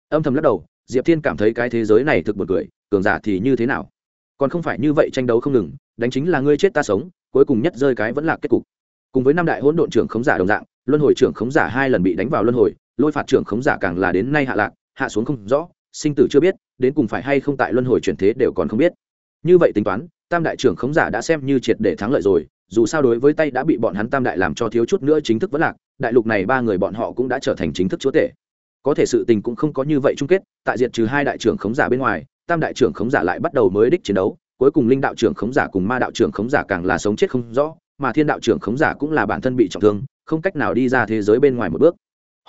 Âm thầm lắc đầu, diệp thiên cảm thấy cái thế giới này thực một cười, cường giả thì như thế nào? Còn không phải như vậy tranh đấu không ngừng, đánh chính là ngươi chết ta sống, cuối cùng nhất rơi cái vẫn là kết cục. Cùng với năm đại hỗn độn trưởng khống giả đồng dạng luân hồi trưởng khống giả hai lần bị đánh vào luân hồi, lôi phạt trưởng khống giả càng là đến nay hạ lạc, hạ xuống không rõ, sinh tử chưa biết, đến cùng phải hay không tại luân hồi chuyển thế đều còn không biết. Như vậy tính toán, tam đại trưởng khống giả đã xem như triệt để thắng lợi rồi, dù sao đối với tay đã bị bọn hắn tam đại làm cho thiếu chút nữa chính thức vẫn lạc, đại lục này ba người bọn họ cũng đã trở thành chính thức chúa tể. Có thể sự tình cũng không có như vậy chung kết, tại diệt trừ hai đại trưởng khống giả bên ngoài, tam đại trưởng khống giả lại bắt đầu mới đích chiến đấu, cuối cùng linh đạo trưởng khống giả cùng ma đạo trưởng khống giả càng là sống chết không rõ, mà thiên đạo trưởng khống giả cũng là bản thân bị trọng thương không cách nào đi ra thế giới bên ngoài một bước.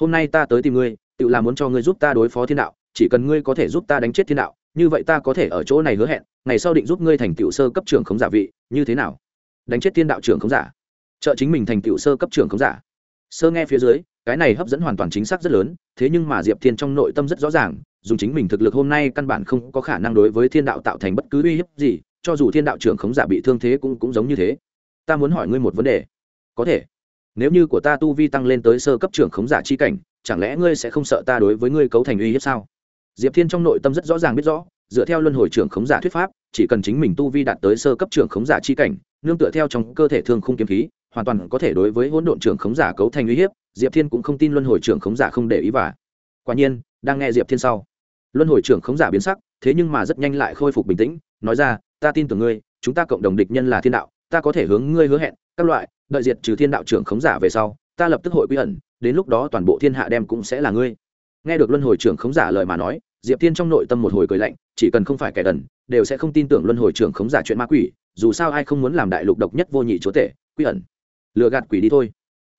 Hôm nay ta tới tìm ngươi, tự là muốn cho ngươi giúp ta đối phó thiên đạo, chỉ cần ngươi có thể giúp ta đánh chết thiên đạo, như vậy ta có thể ở chỗ này hứa hẹn, ngày sau định giúp ngươi thành tựu sơ cấp trưởng khống giả vị, như thế nào? Đánh chết thiên đạo trưởng khống giả. Trợ chính mình thành tựu sơ cấp trưởng khống giả. Sơ nghe phía dưới, cái này hấp dẫn hoàn toàn chính xác rất lớn, thế nhưng mà diệp thiên trong nội tâm rất rõ ràng, dùng chính mình thực lực hôm nay căn bản không có khả năng đối với thiên đạo tạo thành bất cứ uy hiếp gì, cho dù thiên đạo trưởng khống giả bị thương thế cũng cũng giống như thế. Ta muốn hỏi ngươi một vấn đề. Có thể nếu như của ta tu vi tăng lên tới sơ cấp trưởng khống giả chi cảnh, chẳng lẽ ngươi sẽ không sợ ta đối với ngươi cấu thành uy hiếp sao? Diệp thiên trong nội tâm rất rõ ràng biết rõ, dựa theo luân hồi trưởng khống giả thuyết pháp, chỉ cần chính mình tu vi đạt tới sơ cấp trưởng khống giả chi cảnh, nương tựa theo trong cơ thể thương không kiếm khí, hoàn toàn có thể đối với hỗn độn trưởng khống giả cấu thành uy hiếp, diệp thiên cũng không tin luân hồi trưởng khống giả không để ý và. Quả nhiên, đang nghe diệp thiên sau, luân hồi trưởng khống giả biến sắc, thế nhưng mà rất nhanh lại khôi phục bình tĩnh, nói ra, ta tin tưởng ngươi, chúng ta cộng đồng địch nhân là thiên đạo, ta có thể hướng ngươi hứa hẹn, các loại đợi diệt trừ thiên đạo trưởng khống giả về sau, ta lập tức hội quy ẩn, đến lúc đó toàn bộ thiên hạ đem cũng sẽ là ngươi. Nghe được luân hồi trưởng khống giả lời mà nói, diệp thiên trong nội tâm một hồi cười lạnh, chỉ cần không phải kẻ đần, đều sẽ không tin tưởng luân hồi trưởng khống giả chuyện ma quỷ, dù sao ai không muốn làm đại lục độc nhất vô nhị chúa tể, quy ẩn. Lừa gạt quỷ đi thôi.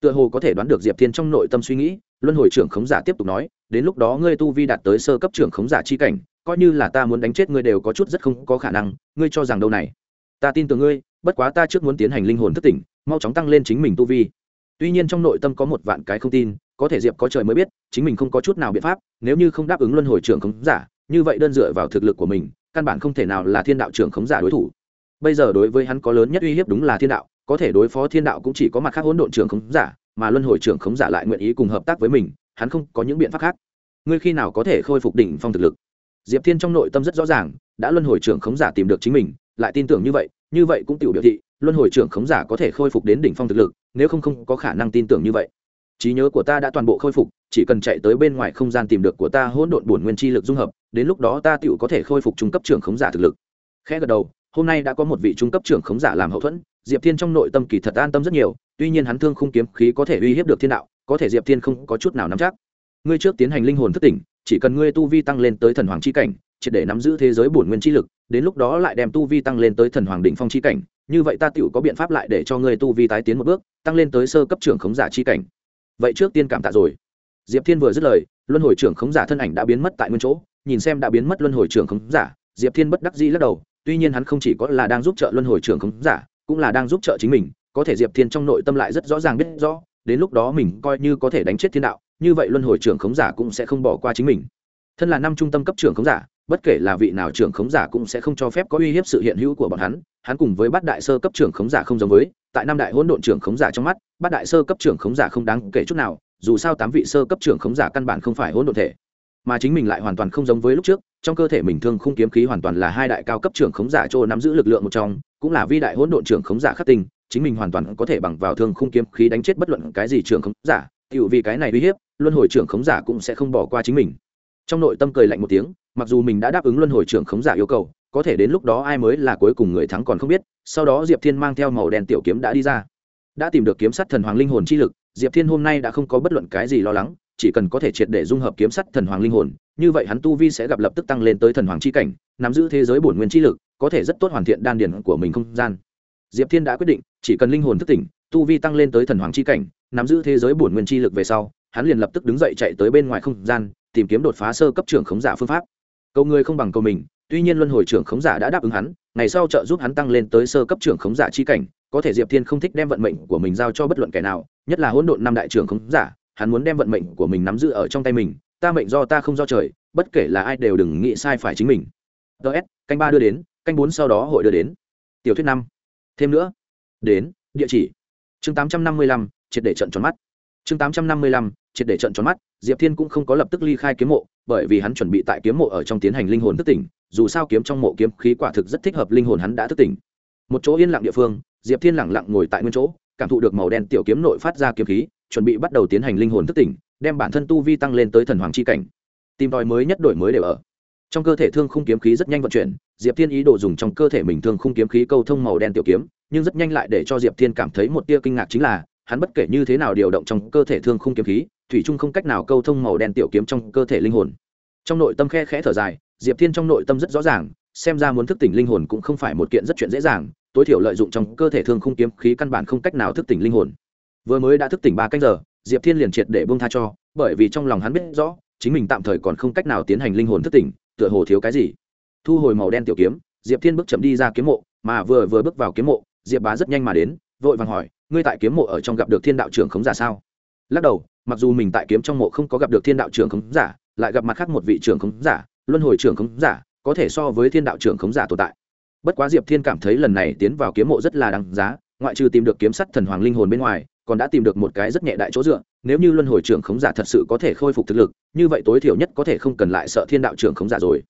Tựa hồ có thể đoán được diệp thiên trong nội tâm suy nghĩ, luân hồi trưởng khống giả tiếp tục nói, đến lúc đó ngươi tu vi đạt tới sơ cấp trưởng khống giả chi cảnh, coi như là ta muốn đánh chết ngươi đều có chút rất không có khả năng, ngươi cho rằng đâu này? Ta tin tưởng ngươi, bất quá ta trước muốn tiến hành linh hồn thất tỉnh mau chóng tăng lên chính mình tu vi. Tuy nhiên trong nội tâm có một vạn cái không tin, có thể diệp có trời mới biết, chính mình không có chút nào biện pháp, nếu như không đáp ứng luân hồi trưởng khống giả, như vậy đơn dựa vào thực lực của mình, căn bản không thể nào là thiên đạo trưởng khống giả đối thủ. Bây giờ đối với hắn có lớn nhất uy hiếp đúng là thiên đạo, có thể đối phó thiên đạo cũng chỉ có mặt khác hỗn độn trưởng khống giả, mà luân hồi trưởng khống giả lại nguyện ý cùng hợp tác với mình, hắn không có những biện pháp khác. Ngươi khi nào có thể khôi phục đỉnh phong thực lực? Diệp thiên trong nội tâm rất rõ ràng, đã luân hồi trưởng khống giả tìm được chính mình, lại tin tưởng như vậy như vậy cũng tiểu biểu thị luân hồi trưởng khống giả có thể khôi phục đến đỉnh phong thực lực, nếu không không có khả năng tin tưởng như vậy. Trí nhớ của ta đã toàn bộ khôi phục, chỉ cần chạy tới bên ngoài không gian tìm được của ta hỗn độn bổn nguyên chi lực dung hợp, đến lúc đó ta tựu có thể khôi phục trung cấp trưởng khống giả thực lực. Khẽ gật đầu, hôm nay đã có một vị trung cấp trưởng khống giả làm hậu thuẫn, diệp thiên trong nội tâm kỳ thật an tâm rất nhiều, tuy nhiên hắn thương không kiếm khí có thể uy hiếp được thiên đạo, có thể diệp thiên không có chút nào nắm chắc. Ngươi trước tiến hành linh hồn thức tỉnh, chỉ cần ngươi tu vi tăng lên tới thần hoàng chi cảnh, triệt để nắm giữ thế giới bổn nguyên chi lực, đến lúc đó lại đem tu vi tăng lên tới thần hoàng đỉnh phong chi cảnh như vậy ta tựu có biện pháp lại để cho ngươi tu vi tái tiến một bước, tăng lên tới sơ cấp trưởng khống giả chi cảnh. Vậy trước tiên cảm tạ rồi. Diệp thiên vừa dứt lời, luân hồi trưởng khống giả thân ảnh đã biến mất tại nguyên chỗ, nhìn xem đã biến mất luân hồi trưởng khống giả, diệp thiên bất đắc dĩ lắc đầu, tuy nhiên hắn không chỉ có là đang giúp trợ luân hồi trưởng khống giả, cũng là đang giúp trợ chính mình, có thể diệp thiên trong nội tâm lại rất rõ ràng biết rõ, đến lúc đó mình coi như có thể đánh chết thiên đạo, như vậy luân hồi trưởng khống giả cũng sẽ không bỏ qua chính mình. Thân là năm trung tâm cấp trưởng khống giả bất kể là vị nào trưởng khống giả cũng sẽ không cho phép có uy hiếp sự hiện hữu của bọn hắn. Hắn cùng với bát đại sơ cấp trưởng khống giả không giống với, tại năm đại hỗn độn trưởng khống giả trong mắt, bát đại sơ cấp trưởng khống giả không đáng kể chút nào, dù sao tám vị sơ cấp trưởng khống giả căn bản không phải hỗn độn thể. Mà chính mình lại hoàn toàn không giống với lúc trước, trong cơ thể mình thương khung kiếm khí hoàn toàn là hai đại cao cấp trưởng khống giả chỗ nắm giữ lực lượng một trong, cũng là vi đại hỗn độn trưởng khống giả khắc tinh, chính mình hoàn toàn có thể bằng vào thương khung kiếm khí đánh chết bất luận cái gì trưởng khống giả, tiểu vì cái này uy hiếp, luân hồi trưởng khống giả cũng sẽ không bỏ qua chính mình. Trong nội tâm cười lạnh một tiếng mặc dù mình đã đáp ứng luân hồi trưởng khống giả yêu cầu, có thể đến lúc đó ai mới là cuối cùng người thắng còn không biết, sau đó diệp thiên mang theo màu đen tiểu kiếm đã đi ra. Đã tìm được kiếm sắt thần hoàng linh hồn chi lực, diệp thiên hôm nay đã không có bất luận cái gì lo lắng, chỉ cần có thể triệt để dung hợp kiếm sắt thần hoàng linh hồn, như vậy hắn tu vi sẽ gặp lập tức tăng lên tới thần hoàng chi cảnh, nắm giữ thế giới bổn nguyên chi lực, có thể rất tốt hoàn thiện đan điển của mình không gian. Diệp thiên đã quyết định, chỉ cần linh hồn thức tỉnh, tu vi tăng lên tới thần hoàng chi cảnh, nắm giữ thế giới bổn nguyên chi lực về sau, hắn liền lập tức đứng dậy chạy tới bên ngoài không gian, tìm kiếm đột phá sơ cấp trưởng khống giả phương pháp cầu người không bằng cầu mình, tuy nhiên luân hồi trưởng khống giả đã đáp ứng hắn, ngày sau trợ giúp hắn tăng lên tới sơ cấp trưởng khống giả chi cảnh, có thể diệp thiên không thích đem vận mệnh của mình giao cho bất luận kẻ nào, nhất là hỗn độn năm đại trưởng khống giả, hắn muốn đem vận mệnh của mình nắm giữ ở trong tay mình, ta mệnh do ta không do trời, bất kể là ai đều đừng nghĩ sai phải chính mình. Ts canh ba đưa đến, canh bốn sau đó hội đưa đến. Tiểu thuyết năm. Thêm nữa. Đến, địa chỉ. Chương tám trăm năm mươi lăm, triệt để trận tròn mắt chương tám trăm năm mươi lăm, triệt để trận tròn mắt, diệp thiên cũng không có lập tức ly khai kiếm mộ, bởi vì hắn chuẩn bị tại kiếm mộ ở trong tiến hành linh hồn thức tỉnh, dù sao kiếm trong mộ kiếm khí quả thực rất thích hợp linh hồn hắn đã thức tỉnh. Một chỗ yên lặng địa phương, diệp thiên lẳng lặng ngồi tại nguyên chỗ, cảm thụ được màu đen tiểu kiếm nội phát ra kiếm khí, chuẩn bị bắt đầu tiến hành linh hồn thức tỉnh, đem bản thân tu vi tăng lên tới thần hoàng chi cảnh. Tìm tòi mới nhất đổi mới đều ở. Trong cơ thể thương khung kiếm khí rất nhanh vận chuyển, diệp thiên ý đồ dùng trong cơ thể mình thương khung kiếm khí câu thông màu đen tiểu kiếm, nhưng rất nhanh lại để cho diệp thiên cảm thấy một tia kinh ngạc chính là hắn bất kể như thế nào điều động trong cơ thể thương khung kiếm khí, thủy trung không cách nào câu thông màu đen tiểu kiếm trong cơ thể linh hồn. Trong nội tâm khe khẽ thở dài, diệp thiên trong nội tâm rất rõ ràng, xem ra muốn thức tỉnh linh hồn cũng không phải một kiện rất chuyện dễ dàng, tối thiểu lợi dụng trong cơ thể thương khung kiếm khí căn bản không cách nào thức tỉnh linh hồn. Vừa mới đã thức tỉnh ba canh giờ, diệp thiên liền triệt để bông tha cho, bởi vì trong lòng hắn biết rõ, chính mình tạm thời còn không cách nào tiến hành linh hồn thức tỉnh, tựa hồ thiếu cái gì. Thu hồi màu đen tiểu kiếm, diệp thiên bước chậm đi ra kiếm mộ, mà vừa vừa bước vào kiếm mộ, diệp bá rất nhanh mà đến vội vàng hỏi, ngươi tại kiếm mộ ở trong gặp được thiên đạo trưởng khống giả sao? Lắc đầu, mặc dù mình tại kiếm trong mộ không có gặp được thiên đạo trưởng khống giả, lại gặp mặt khác một vị trưởng khống giả, luân hồi trưởng khống giả, có thể so với thiên đạo trưởng khống giả tồn tại. Bất quá diệp thiên cảm thấy lần này tiến vào kiếm mộ rất là đáng giá, ngoại trừ tìm được kiếm sắt thần hoàng linh hồn bên ngoài, còn đã tìm được một cái rất nhẹ đại chỗ dựa, nếu như luân hồi trưởng khống giả thật sự có thể khôi phục thực lực, như vậy tối thiểu nhất có thể không cần lại sợ thiên đạo trưởng khống giả rồi.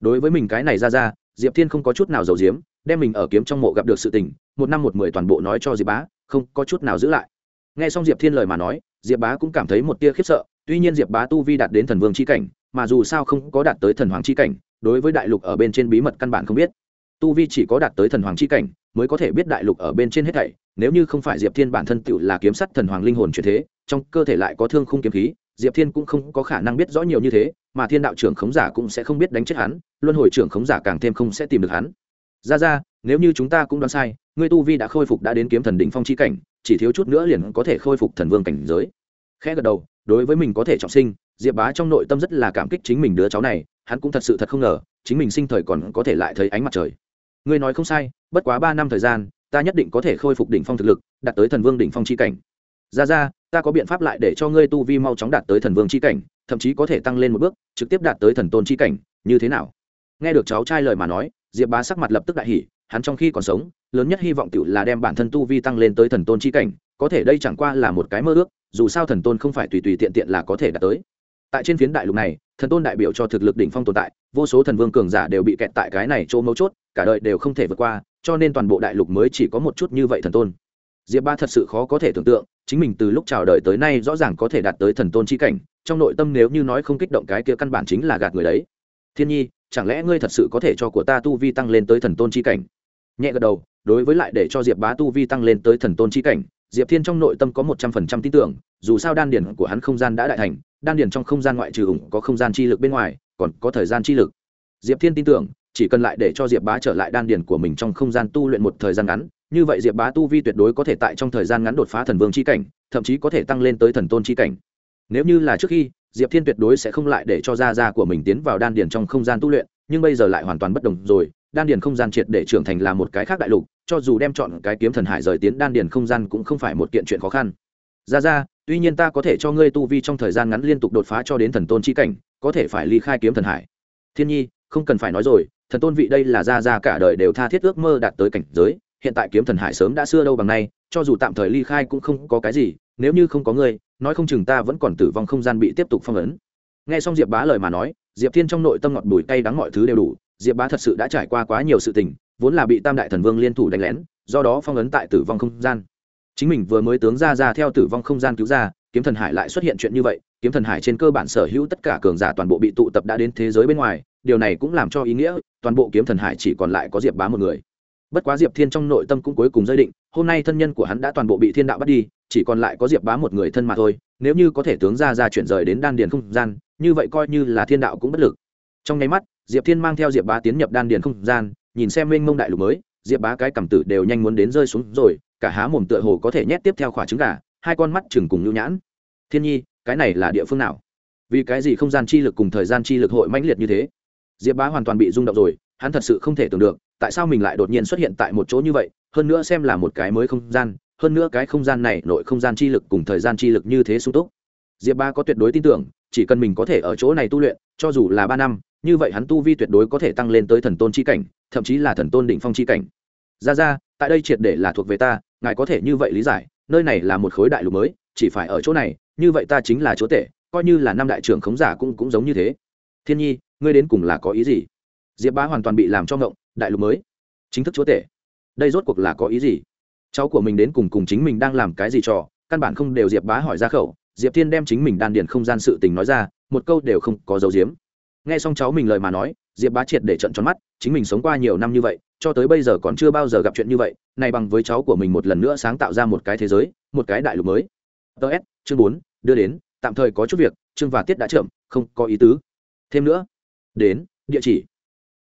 Đối với mình cái này ra ra diệp thiên không có chút nào giàu diếm đem mình ở kiếm trong mộ gặp được sự tình, một năm một mười toàn bộ nói cho diệp bá, không có chút nào giữ lại. Nghe xong diệp thiên lời mà nói, diệp bá cũng cảm thấy một tia khiếp sợ, tuy nhiên diệp bá tu vi đạt đến thần vương c h i cảnh, mà dù sao không có đạt tới thần hoàng c h i cảnh, đối với đại lục ở bên trên bí mật căn bản không biết. Tu vi chỉ có đạt tới thần hoàng c h i cảnh, mới có thể biết đại lục ở bên trên hết thảy, nếu như không phải diệp thiên bản thân tự là kiếm sắt thần hoàng linh hồn chuyển thế, trong cơ thể lại có thương khung kiếm khí diệp thiên cũng không có khả năng biết rõ nhiều như thế, mà thiên đạo trưởng khống giả cũng sẽ không biết đánh chết hắn, luân hồi trưởng khống giả càng thêm không sẽ tìm được hắn. Ra ra, nếu như chúng ta cũng đoán sai, ngươi tu vi đã khôi phục đã đến kiếm thần đỉnh phong c h i cảnh, chỉ thiếu chút nữa liền có thể khôi phục thần vương cảnh giới. Khẽ gật đầu, đối với mình có thể trọng sinh, diệp bá trong nội tâm rất là cảm kích chính mình đứa cháu này, hắn cũng thật sự thật không ngờ, chính mình sinh thời còn có thể lại thấy ánh mặt trời. Ngươi nói không sai, bất quá ba năm thời gian, ta nhất định có thể khôi phục đỉnh phong thực lực, đạt tới thần vương đỉnh phong c h i cảnh. Ra ra ta có biện pháp lại để cho ngươi tu vi mau chóng đạt tới thần vương c h i cảnh, thậm chí có thể tăng lên một bước, trực tiếp đạt tới thần tôn c h i cảnh, như thế nào? Nghe được cháu trai lời mà nói, diệp bá sắc mặt lập tức đại hỉ, hắn trong khi còn sống, lớn nhất hy vọng t là đem bản thân tu vi tăng lên tới thần tôn c h i cảnh, có thể đây chẳng qua là một cái mơ ước, dù sao thần tôn không phải tùy tùy tiện tiện là có thể đạt tới. Tại trên phiến đại lục này, thần tôn đại biểu cho thực lực đỉnh phong tồn tại, vô số thần vương cường giả đều bị kẹt tại cái này chỗ mấu chốt, cả đời đều không thể vượt qua, cho nên toàn bộ đại lục mới chỉ có một chút như vậy thần tôn. Diệp ba thật sự khó có thể tưởng tượng chính mình từ lúc chào đời tới nay rõ ràng có thể đạt tới thần tôn chi cảnh, trong nội tâm nếu như nói không kích động cái kia căn bản chính là gạt người đấy. Thiên nhi, chẳng lẽ ngươi thật sự có thể cho của ta tu vi tăng lên tới thần tôn chi cảnh? Nhẹ gật đầu, đối với lại để cho diệp bá tu vi tăng lên tới thần tôn chi cảnh, diệp thiên trong nội tâm có một trăm phần trăm tin tưởng, dù sao đan điển của hắn không gian đã đại thành, đan điển trong không gian ngoại trừ ủng có không gian chi lực bên ngoài, còn có thời gian chi lực. Diệp thiên tin tưởng, chỉ cần lại để cho diệp bá trở lại đan điển của mình trong không gian tu luyện một thời gian ngắn như vậy diệp bá tu vi tuyệt đối có thể tại trong thời gian ngắn đột phá thần vương c h i cảnh, thậm chí có thể tăng lên tới thần tôn c h i cảnh. Nếu như là trước khi, diệp thiên tuyệt đối sẽ không lại để cho da da của mình tiến vào đan điền trong không gian tu luyện, nhưng bây giờ lại hoàn toàn bất đồng rồi, đan điền không gian triệt để trưởng thành là một cái khác đại lục, cho dù đem chọn cái kiếm thần hải rời tiến đan điền không gian cũng không phải một kiện chuyện khó khăn. Ra ra tuy nhiên ta có thể cho ngươi tu vi trong thời gian ngắn liên tục đột phá cho đến thần tôn chi cảnh, có thể phải ly khai kiếm thần hải. Thiên nhi, không cần phải nói rồi, thần tôn vị đây là ra ra cả đời đều tha thiết ước mơ đạt tới cảnh giới hiện tại kiếm thần hải sớm đã xưa đâu bằng nay, cho dù tạm thời ly khai cũng không có cái gì, nếu như không có ngươi, nói không chừng ta vẫn còn tử vong không gian bị tiếp tục phong ấn. Nghe xong diệp bá lời mà nói, diệp thiên trong nội tâm ngọt bùi cay đắng mọi thứ đều đủ, diệp bá thật sự đã trải qua quá nhiều sự tình, vốn là bị tam đại thần vương liên thủ đánh lén, do đó phong ấn tại tử vong không gian. Chính mình vừa mới tướng ra ra theo tử vong không gian cứu ra, kiếm thần hải lại xuất hiện chuyện như vậy, kiếm thần hải trên cơ bản sở hữu tất cả cường giả toàn bộ bị tụ tập đã đến thế giới bên ngoài, điều này cũng làm cho ý nghĩa, toàn bộ kiếm thần hải chỉ còn lại có diệp bá một người bất quá diệp thiên trong nội tâm cũng cuối cùng rơi định, hôm nay thân nhân của hắn đã toàn bộ bị thiên đạo bắt đi, chỉ còn lại có diệp bá một người thân mà thôi, nếu như có thể tướng ra ra chuyển rời đến đan điền không gian, như vậy coi như là thiên đạo cũng bất lực. Trong nháy mắt, diệp thiên mang theo diệp bá tiến nhập đan điền không gian, nhìn xem mênh mông đại lục mới, diệp bá cái cầm tử đều nhanh muốn đến rơi xuống rồi, cả há mồm tựa hồ có thể nhét tiếp theo khỏa trứng gà, hai con mắt chừng cùng nhu nhãn. Thiên nhi, cái này là địa phương nào? Vì cái gì không gian chi lực cùng thời gian chi lực hội mãnh liệt như thế? Diệp bá hoàn toàn bị rung động rồi, hắn thật sự không thể tưởng được tại sao mình lại đột nhiên xuất hiện tại một chỗ như vậy, hơn nữa xem là một cái mới không gian, hơn nữa cái không gian này nội không gian chi lực cùng thời gian chi lực như thế sung túc. Diệp ba có tuyệt đối tin tưởng, chỉ cần mình có thể ở chỗ này tu luyện, cho dù là ba năm, như vậy hắn tu vi tuyệt đối có thể tăng lên tới thần tôn chi cảnh, thậm chí là thần tôn đỉnh phong chi cảnh. Ra ra, tại đây triệt để là thuộc về ta, ngài có thể như vậy lý giải, nơi này là một khối đại lục mới, chỉ phải ở chỗ này, như vậy ta chính là chúa tể coi như là năm đại trưởng khống giả cũng cũng giống như thế. Thiên nhi, ngươi đến cùng là có ý gì? Diệp bá hoàn toàn bị làm cho ngộng đại lục mới. Chính thức chúa tể. Đây rốt cuộc là có ý gì? Cháu của mình đến cùng cùng chính mình đang làm cái gì trò? Căn bản không đều diệp bá hỏi ra khẩu. Diệp thiên đem chính mình đan điền không gian sự tình nói ra, một câu đều không có dấu diếm nghe xong cháu mình lời mà nói, diệp bá triệt để trận tròn mắt, chính mình sống qua nhiều năm như vậy, cho tới bây giờ còn chưa bao giờ gặp chuyện như vậy, này bằng với cháu của mình một lần nữa sáng tạo ra một cái thế giới, một cái đại lục mới. Ts chương bốn, đưa đến, tạm thời có chút việc, chương và tiết đã chậm, không có ý tứ. Thêm nữa, đến, địa chỉ.